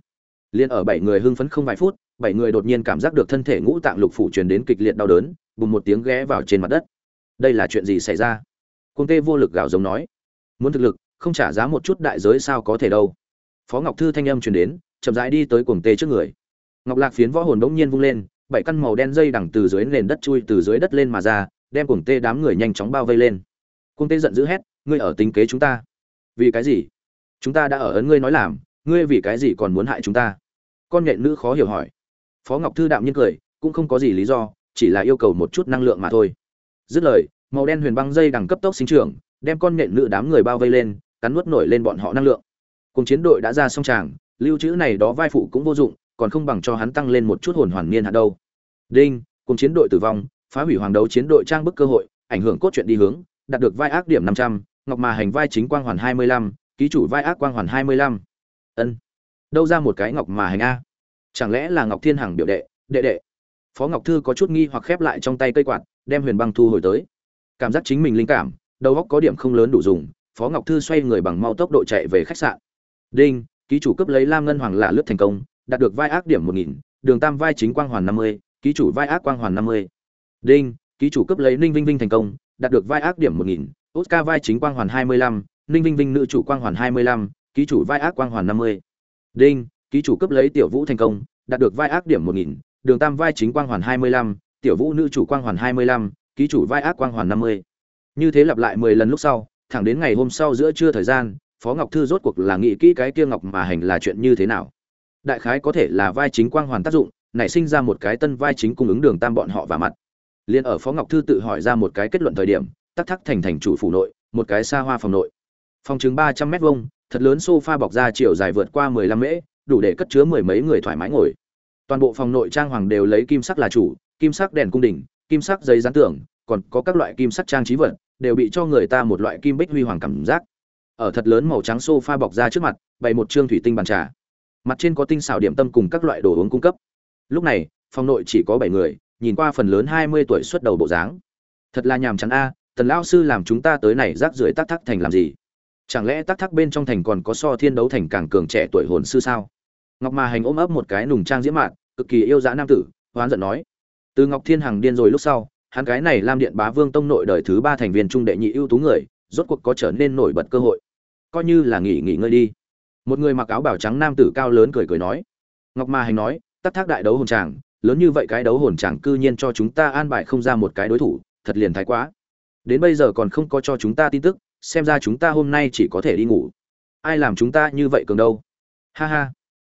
Liên ở bảy người hưng phấn không vài phút bảy người đột nhiên cảm giác được thân thể ngũ tạng lục phủ truyền đến kịch liệt đau đớn, bùng một tiếng ghé vào trên mặt đất. Đây là chuyện gì xảy ra? Cung tê vô lực gào giống nói. Muốn thực lực, không trả giá một chút đại giới sao có thể đâu. Phó ngọc thư thanh âm truyền đến, chậm rãi đi tới cuồng tê trước người. Ngọc lạc phiến võ hồn bỗng nhiên vung lên, bảy căn màu đen dây đằng từ dưới nền đất chui từ dưới đất lên mà ra, đem cuồng tê đám người nhanh chóng bao vây lên. Cuồng tê giận dữ hét, ngươi ở tính kế chúng ta. Vì cái gì? Chúng ta đã ở ấn ngươi nói làm, ngươi vì cái gì còn muốn hại chúng ta? Con nhện nữ khó hiểu hỏi phó ngọc thư đạm nhiên cười, cũng không có gì lý do, chỉ là yêu cầu một chút năng lượng mà thôi. Dứt lời, màu đen huyền băng dây đằng cấp tốc sinh trưởng, đem con nhện nữ đám người bao vây lên, cắn nuốt nổi lên bọn họ năng lượng. Cùng chiến đội đã ra xong tràng, lưu trữ này đó vai phụ cũng vô dụng, còn không bằng cho hắn tăng lên một chút hồn hoàn niên hạn đâu. Đinh, cùng chiến đội tử vong, phá hủy hoàng đấu chiến đội trang bức cơ hội, ảnh hưởng cốt truyện đi hướng, đạt được vai ác điểm năm trăm, ngọc mà hành vai chính quang hoàn hai mươi lăm, ký chủ vai ác quang hoàn hai mươi lăm. Ân. Đâu ra một cái ngọc mà hành a? Chẳng lẽ là ngọc thiên hằng biểu đệ? Đệ đệ. Phó ngọc thư có chút nghi hoặc khép lại trong tay cây quạt, đem huyền băng thu hồi tới. Cảm giác chính mình linh cảm, đầu óc có điểm không lớn đủ dùng, phó ngọc thư xoay người bằng mau tốc độ chạy về khách sạn. Đinh, ký chủ cấp lấy lam ngân hoàng là lướt thành công, đạt được vai ác điểm một nghìn, đường tam vai chính quang hoàn năm mươi, ký chủ vai ác quang hoàn năm mươi. Đinh, ký chủ cấp lấy ninh vinh vinh thành công, đạt được vai ác điểm một nghìn, oscar vai chính quang hoàn hai mươi lăm, ninh vinh vinh nữ chủ quang hoàn hai mươi lăm, ký chủ vai ác quang hoàn năm mươi. Đinh ký chủ cấp lấy tiểu vũ thành công, đạt được vai ác điểm một nghìn, đường tam vai chính quang hoàn hai mươi lăm, tiểu vũ nữ chủ quang hoàn hai mươi lăm, ký chủ vai ác quang hoàn năm mươi. Như thế lặp lại mười lần lúc sau, thẳng đến ngày hôm sau giữa trưa thời gian, phó ngọc thư rốt cuộc là nghĩ kỹ cái kia ngọc mà hành là chuyện như thế nào. Đại khái có thể là vai chính quang hoàn tác dụng, nảy sinh ra một cái tân vai chính cung ứng đường tam bọn họ và mặt. Liền ở phó ngọc thư tự hỏi ra một cái kết luận thời điểm, tắc thắc thành thành chủ phủ nội, một cái xa hoa phòng nội. Phòng chừng ba trăm mét vuông, thật lớn sofa bọc ra chiều dài vượt qua mười lăm mễ đủ để cất chứa mười mấy người thoải mái ngồi. Toàn bộ phòng nội trang hoàng đều lấy kim sắc là chủ, kim sắc đèn cung đình kim sắc giấy dán tường, còn có các loại kim sắc trang trí vật, đều bị cho người ta một loại kim bích huy hoàng cảm giác. Ở thật lớn màu trắng sofa bọc ra trước mặt, bày một trương thủy tinh bàn trà. Mặt trên có tinh xảo điểm tâm cùng các loại đồ uống cung cấp. Lúc này, phòng nội chỉ có bảy người, nhìn qua phần lớn hai mươi tuổi xuất đầu bộ dáng. Thật là nhàm chán a, tần lão sư làm chúng ta tới này rác rưởi tắc thắc thành làm gì? Chẳng lẽ tắc thắc bên trong thành còn có so thiên đấu thành càng cường trẻ tuổi hồn sư sao? Ngọc mà hành ôm ấp một cái nùng trang diễm mạn, cực kỳ yêu dã nam tử, hoán giận nói. Từ ngọc thiên hằng điên rồi lúc sau, hắn cái này lam điện bá vương tông nội đời thứ ba thành viên trung đệ nhị ưu tú người, rốt cuộc có trở nên nổi bật cơ hội. Coi như là nghỉ nghỉ ngơi đi. Một người mặc áo bảo trắng nam tử cao lớn cười cười nói. Ngọc ma hành nói, tắc thác đại đấu hồn tràng lớn như vậy cái đấu hồn tràng cư nhiên cho chúng ta an bài không ra một cái đối thủ, thật liền thái quá. Đến bây giờ còn không có cho chúng ta tin tức xem ra chúng ta hôm nay chỉ có thể đi ngủ. Ai làm chúng ta như vậy cường đâu? Ha ha.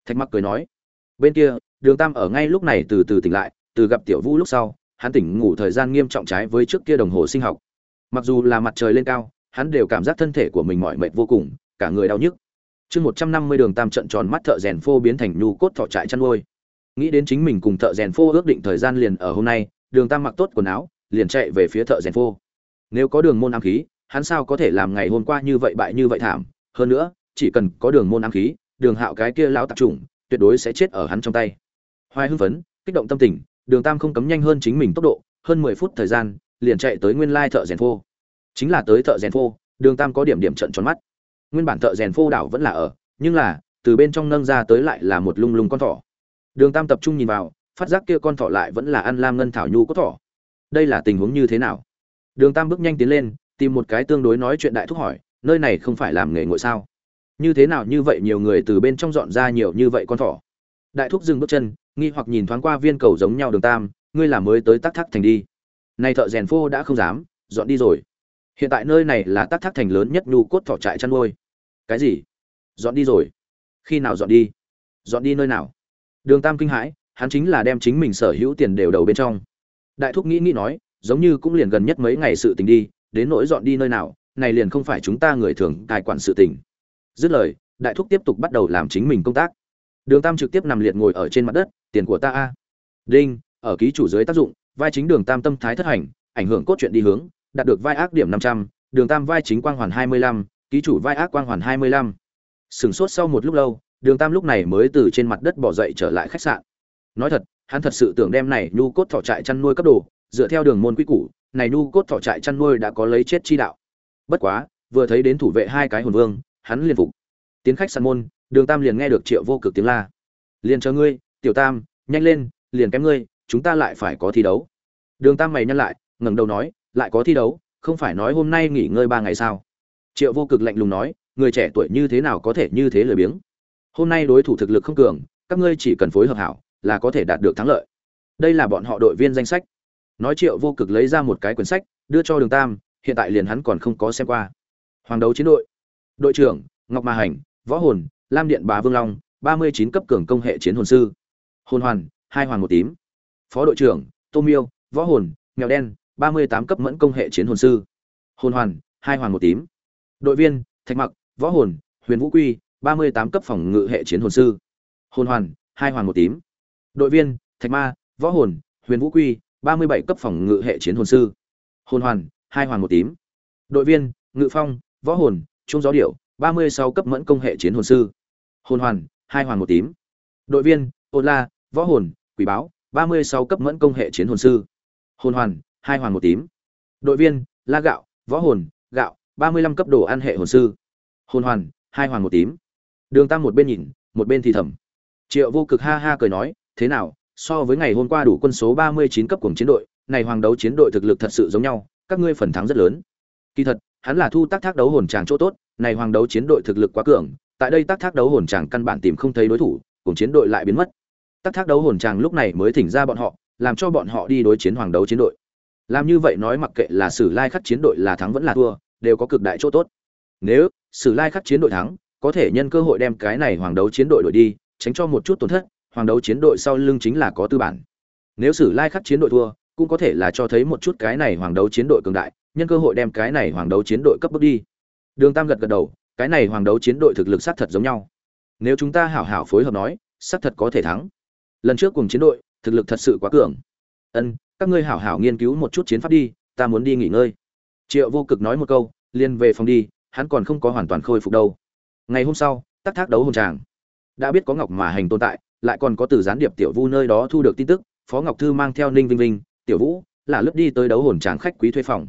Thạch mặc cười nói. Bên kia, đường tam ở ngay lúc này từ từ tỉnh lại, từ gặp tiểu vũ lúc sau, hắn tỉnh ngủ thời gian nghiêm trọng trái với trước kia đồng hồ sinh học. Mặc dù là mặt trời lên cao, hắn đều cảm giác thân thể của mình mỏi mệt vô cùng, cả người đau nhức. Chương một trăm năm mươi đường tam trận tròn mắt thợ rèn phô biến thành nhu cốt thọ trại chăn nuôi. Nghĩ đến chính mình cùng thợ rèn phô ước định thời gian liền ở hôm nay, đường tam mặc tốt quần áo, liền chạy về phía thợ rèn phô. Nếu có đường môn ám khí hắn sao có thể làm ngày hôm qua như vậy bại như vậy thảm? Hơn nữa, chỉ cần có đường môn ám khí, đường hạo cái kia lão tạp trùng tuyệt đối sẽ chết ở hắn trong tay. Hoài hưng phấn, kích động tâm tình, đường tam không cấm nhanh hơn chính mình tốc độ, hơn mười phút thời gian, liền chạy tới nguyên lai thợ rèn phô. Chính là tới thợ rèn phô, đường tam có điểm điểm trận tròn mắt. Nguyên bản thợ rèn phô đảo vẫn là ở, nhưng là, từ bên trong nâng ra tới lại là một lung lung con thỏ. Đường tam tập trung nhìn vào, phát giác kia con thỏ lại vẫn là ăn lam ngân thảo nhu có thỏ. Đây là tình huống như thế nào? Đường tam bước nhanh tiến lên tìm một cái tương đối nói chuyện đại thúc hỏi, nơi này không phải làm nghề ngội sao? Như thế nào như vậy nhiều người từ bên trong dọn ra nhiều như vậy con thỏ? Đại thúc dừng bước chân, nghi hoặc nhìn thoáng qua viên cầu giống nhau đường tam, ngươi là mới tới tắc thác thành đi. Nay thợ rèn phô đã không dám, dọn đi rồi. Hiện tại nơi này là tắc thác thành lớn nhất nhu cốt thỏ trại chăn nuôi. Cái gì? Dọn đi rồi? Khi nào dọn đi? Dọn đi nơi nào? Đường tam kinh hãi, hắn chính là đem chính mình sở hữu tiền đều đầu bên trong. Đại thúc nghĩ nghĩ nói, giống như cũng liền gần nhất mấy ngày sự tình đi đến nỗi dọn đi nơi nào, này liền không phải chúng ta người thường cai quản sự tình. Dứt lời, đại thúc tiếp tục bắt đầu làm chính mình công tác. Đường tam trực tiếp nằm liệt ngồi ở trên mặt đất, tiền của ta a. Đinh, ở ký chủ dưới tác dụng, vai chính đường tam tâm thái thất hành, ảnh hưởng cốt truyện đi hướng, đạt được vai ác điểm năm trăm, đường tam vai chính quang hoàn hai mươi lăm, ký chủ vai ác quang hoàn hai mươi lăm. Sửng sốt sau một lúc lâu, đường tam lúc này mới từ trên mặt đất bỏ dậy trở lại khách sạn. Nói thật, hắn thật sự tưởng đem này nhu cốt thỏ trại chăn nuôi cấp đồ dựa theo đường môn quy củ, này nhu cốt thỏ trại chăn nuôi đã có lấy chết chi đạo. Bất quá, vừa thấy đến thủ vệ hai cái hồn vương, hắn liền phục. Tiến khách săn môn, đường tam liền nghe được triệu vô cực tiếng la. Liền chờ ngươi, tiểu tam, nhanh lên, liền kém ngươi, chúng ta lại phải có thi đấu. Đường tam mày nhăn lại, ngẩng đầu nói, lại có thi đấu, không phải nói hôm nay nghỉ ngơi ba ngày sao? Triệu vô cực lạnh lùng nói, người trẻ tuổi như thế nào có thể như thế lười biếng? Hôm nay đối thủ thực lực không cường, các ngươi chỉ cần phối hợp hảo, là có thể đạt được thắng lợi. Đây là bọn họ đội viên danh sách nói triệu vô cực lấy ra một cái quyển sách, đưa cho đường tam, hiện tại liền hắn còn không có xem qua. Hoàng đấu chiến đội. Đội trưởng, ngọc ma hành, võ hồn, lam điện bá vương long, ba mươi chín cấp cường công hệ chiến hồn sư. Hồn hoàn, hai hoàng một tím. Phó đội trưởng, tô miêu, võ hồn, mèo đen, ba mươi tám cấp mẫn công hệ chiến hồn sư. Hồn hoàn, hai hoàng một tím. Đội viên, thạch mặc, võ hồn, huyền vũ quy, ba mươi tám cấp phòng ngự hệ chiến hồn sư. Hồn hoàn, hai hoàng một tím. Đội viên, thạch ma, võ hồn, huyền vũ quy ba mươi bảy cấp phòng ngự hệ chiến hồn sư. Hồn hoàn, hai hoàng một tím. Đội viên, ngự phong, võ hồn trung gió điệu ba mươi sáu cấp mẫn công hệ chiến hồn sư. Hồn hoàn, hai hoàng một tím. Đội viên, ôn la, võ hồn, quỷ báo, ba mươi sáu cấp mẫn công hệ chiến hồn sư. Hồn hoàn, hai hoàng một tím. Đội viên, la gạo, võ hồn, gạo, ba mươi lăm cấp đồ ăn hệ hồn sư. Hồn hoàn, hai hoàng một tím. Đường tam một bên nhìn, một bên thì thầm. Triệu vô cực ha ha cười nói, thế nào so với ngày hôm qua đủ quân số ba mươi chín cấp cùng chiến đội, này hoàng đấu chiến đội thực lực thật sự giống nhau, các ngươi phần thắng rất lớn. Kỳ thật, hắn là thu tác thác đấu hồn tràng chỗ tốt, này hoàng đấu chiến đội thực lực quá cường, tại đây tác thác đấu hồn tràng căn bản tìm không thấy đối thủ cùng chiến đội lại biến mất. Tác thác đấu hồn tràng lúc này mới thỉnh ra bọn họ, làm cho bọn họ đi đối chiến hoàng đấu chiến đội. Làm như vậy nói mặc kệ là sử lai khắc chiến đội là thắng vẫn là thua, đều có cực đại chỗ tốt. Nếu sử lai khắc chiến đội thắng, có thể nhân cơ hội đem cái này hoàng đấu chiến đội đổi đi, tránh cho một chút tổn thất hoàng đấu chiến đội sau lưng chính là có tư bản. Nếu sử lai khắc chiến đội thua, cũng có thể là cho thấy một chút cái này hoàng đấu chiến đội cường đại, nhân cơ hội đem cái này hoàng đấu chiến đội cấp bước đi. Đường tam gật gật đầu, cái này hoàng đấu chiến đội thực lực sát thật giống nhau. Nếu chúng ta hảo hảo phối hợp nói sát thật có thể thắng. Lần trước cùng chiến đội, thực lực thật sự quá cường. Ân, các ngươi hảo hảo nghiên cứu một chút chiến pháp đi, ta muốn đi nghỉ ngơi. Triệu vô cực nói một câu, liền về phòng đi, hắn còn không có hoàn toàn khôi phục đâu. Ngày hôm sau, tắc thác đấu hồn tràng. Đã biết có ngọc mà hành tồn tại lại còn có từ gián điệp tiểu vu nơi đó thu được tin tức, phó ngọc thư mang theo ninh vinh vinh, tiểu vũ, là lướt đi tới đấu hồn tráng khách quý thuê phòng.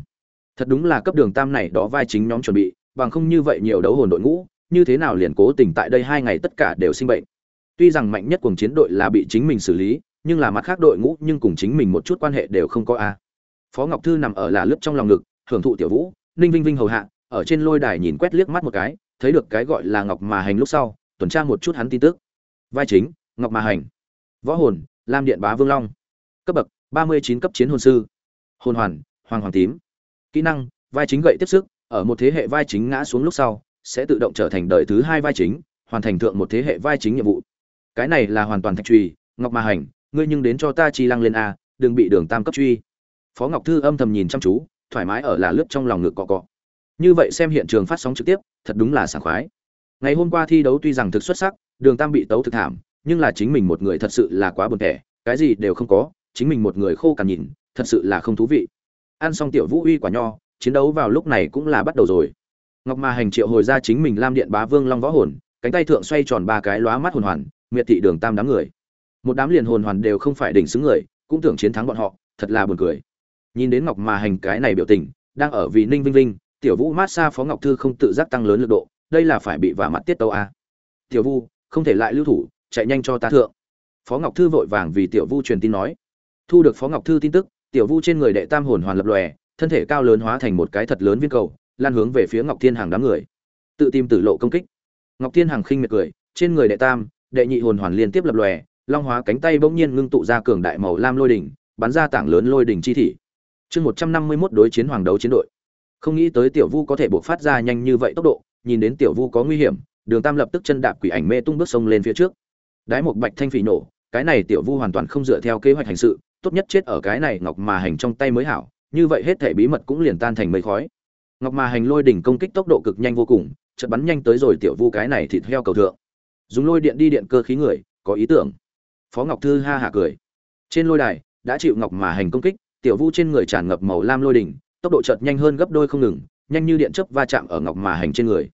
Thật đúng là cấp đường tam này đó vai chính nhóm chuẩn bị, bằng không như vậy nhiều đấu hồn đội ngũ, như thế nào liền cố tình tại đây hai ngày tất cả đều sinh bệnh. Tuy rằng mạnh nhất cuồng chiến đội là bị chính mình xử lý, nhưng là mặt khác đội ngũ nhưng cùng chính mình một chút quan hệ đều không có a. Phó ngọc thư nằm ở là lướt trong lòng ngực, hưởng thụ tiểu vũ, ninh vinh vinh hầu hạ, ở trên lôi đài nhìn quét liếc mắt một cái, thấy được cái gọi là ngọc mà hành lúc sau, tuần tra một chút hắn tin tức. Vai chính ngọc mà hành. Võ hồn, lam điện bá vương long. Cấp bậc, ba mươi chín cấp chiến hồn sư. Hồn hoàn, hoàng hoàng tím. Kỹ năng, vai chính gậy tiếp sức, ở một thế hệ vai chính ngã xuống lúc sau, sẽ tự động trở thành đời thứ hai vai chính, hoàn thành thượng một thế hệ vai chính nhiệm vụ. Cái này là hoàn toàn thạch truy ngọc mà hành, ngươi nhưng đến cho ta chi lăng lên a, đừng bị đường tam cấp truy. Phó ngọc thư âm thầm nhìn chăm chú, thoải mái ở là lướt trong lòng ngực cọ cọ. Như vậy xem hiện trường phát sóng trực tiếp, thật đúng là sảng khoái. Ngày hôm qua thi đấu tuy rằng thực xuất sắc, đường tam bị tấu thực thảm nhưng là chính mình một người thật sự là quá buồn tẻ cái gì đều không có, chính mình một người khô cằn nhìn, thật sự là không thú vị. Ăn xong tiểu vũ uy quả nho, chiến đấu vào lúc này cũng là bắt đầu rồi. Ngọc ma hành triệu hồi ra chính mình lam điện bá vương long võ hồn, cánh tay thượng xoay tròn ba cái lóa mắt hồn hoàn, miệt thị đường tam đám người. Một đám liền hồn hoàn đều không phải đỉnh xứng người, cũng tưởng chiến thắng bọn họ, thật là buồn cười. Nhìn đến ngọc mà hành cái này biểu tình, đang ở vì ninh vinh vinh, tiểu vũ mát xa phó ngọc thư không tự giác tăng lớn lực độ, đây là phải bị vả mặt tiết tấu a. Tiểu vu không thể lại lưu thủ chạy nhanh cho ta thượng. Phó ngọc thư vội vàng vì tiểu vu truyền tin nói. Thu được phó ngọc thư tin tức, tiểu vu trên người đệ tam hồn hoàn lập lòe, thân thể cao lớn hóa thành một cái thật lớn viên cầu, lan hướng về phía ngọc thiên hàng đám người. Tự tìm tử lộ công kích. Ngọc thiên hàng khinh miệt cười, trên người đệ tam, đệ nhị hồn hoàn liên tiếp lập lòe, long hóa cánh tay bỗng nhiên ngưng tụ ra cường đại màu lam lôi đỉnh, bắn ra tảng lớn lôi đỉnh chi thị. Chương một trăm năm mươi mốt đối chiến hoàng đấu chiến đội. Không nghĩ tới tiểu vu có thể buộc phát ra nhanh như vậy tốc độ, nhìn đến tiểu vu có nguy hiểm, đường tam lập tức chân đạp quỷ ảnh mê tung bước sông lên phía trước đái một bạch thanh phỉ nổ, cái này tiểu vu hoàn toàn không dựa theo kế hoạch hành sự, tốt nhất chết ở cái này ngọc mà hành trong tay mới hảo, như vậy hết thể bí mật cũng liền tan thành mây khói. Ngọc mà hành lôi đỉnh công kích tốc độ cực nhanh vô cùng, chợt bắn nhanh tới rồi tiểu vu cái này thịt heo cầu thượng. Dùng lôi điện đi điện cơ khí người, có ý tưởng. Phó ngọc thư ha hạ cười. Trên lôi đài, đã chịu ngọc mà hành công kích, tiểu vu trên người tràn ngập màu lam lôi đỉnh, tốc độ chợt nhanh hơn gấp đôi không ngừng, nhanh như điện chớp va chạm ở ngọc mà hành trên người.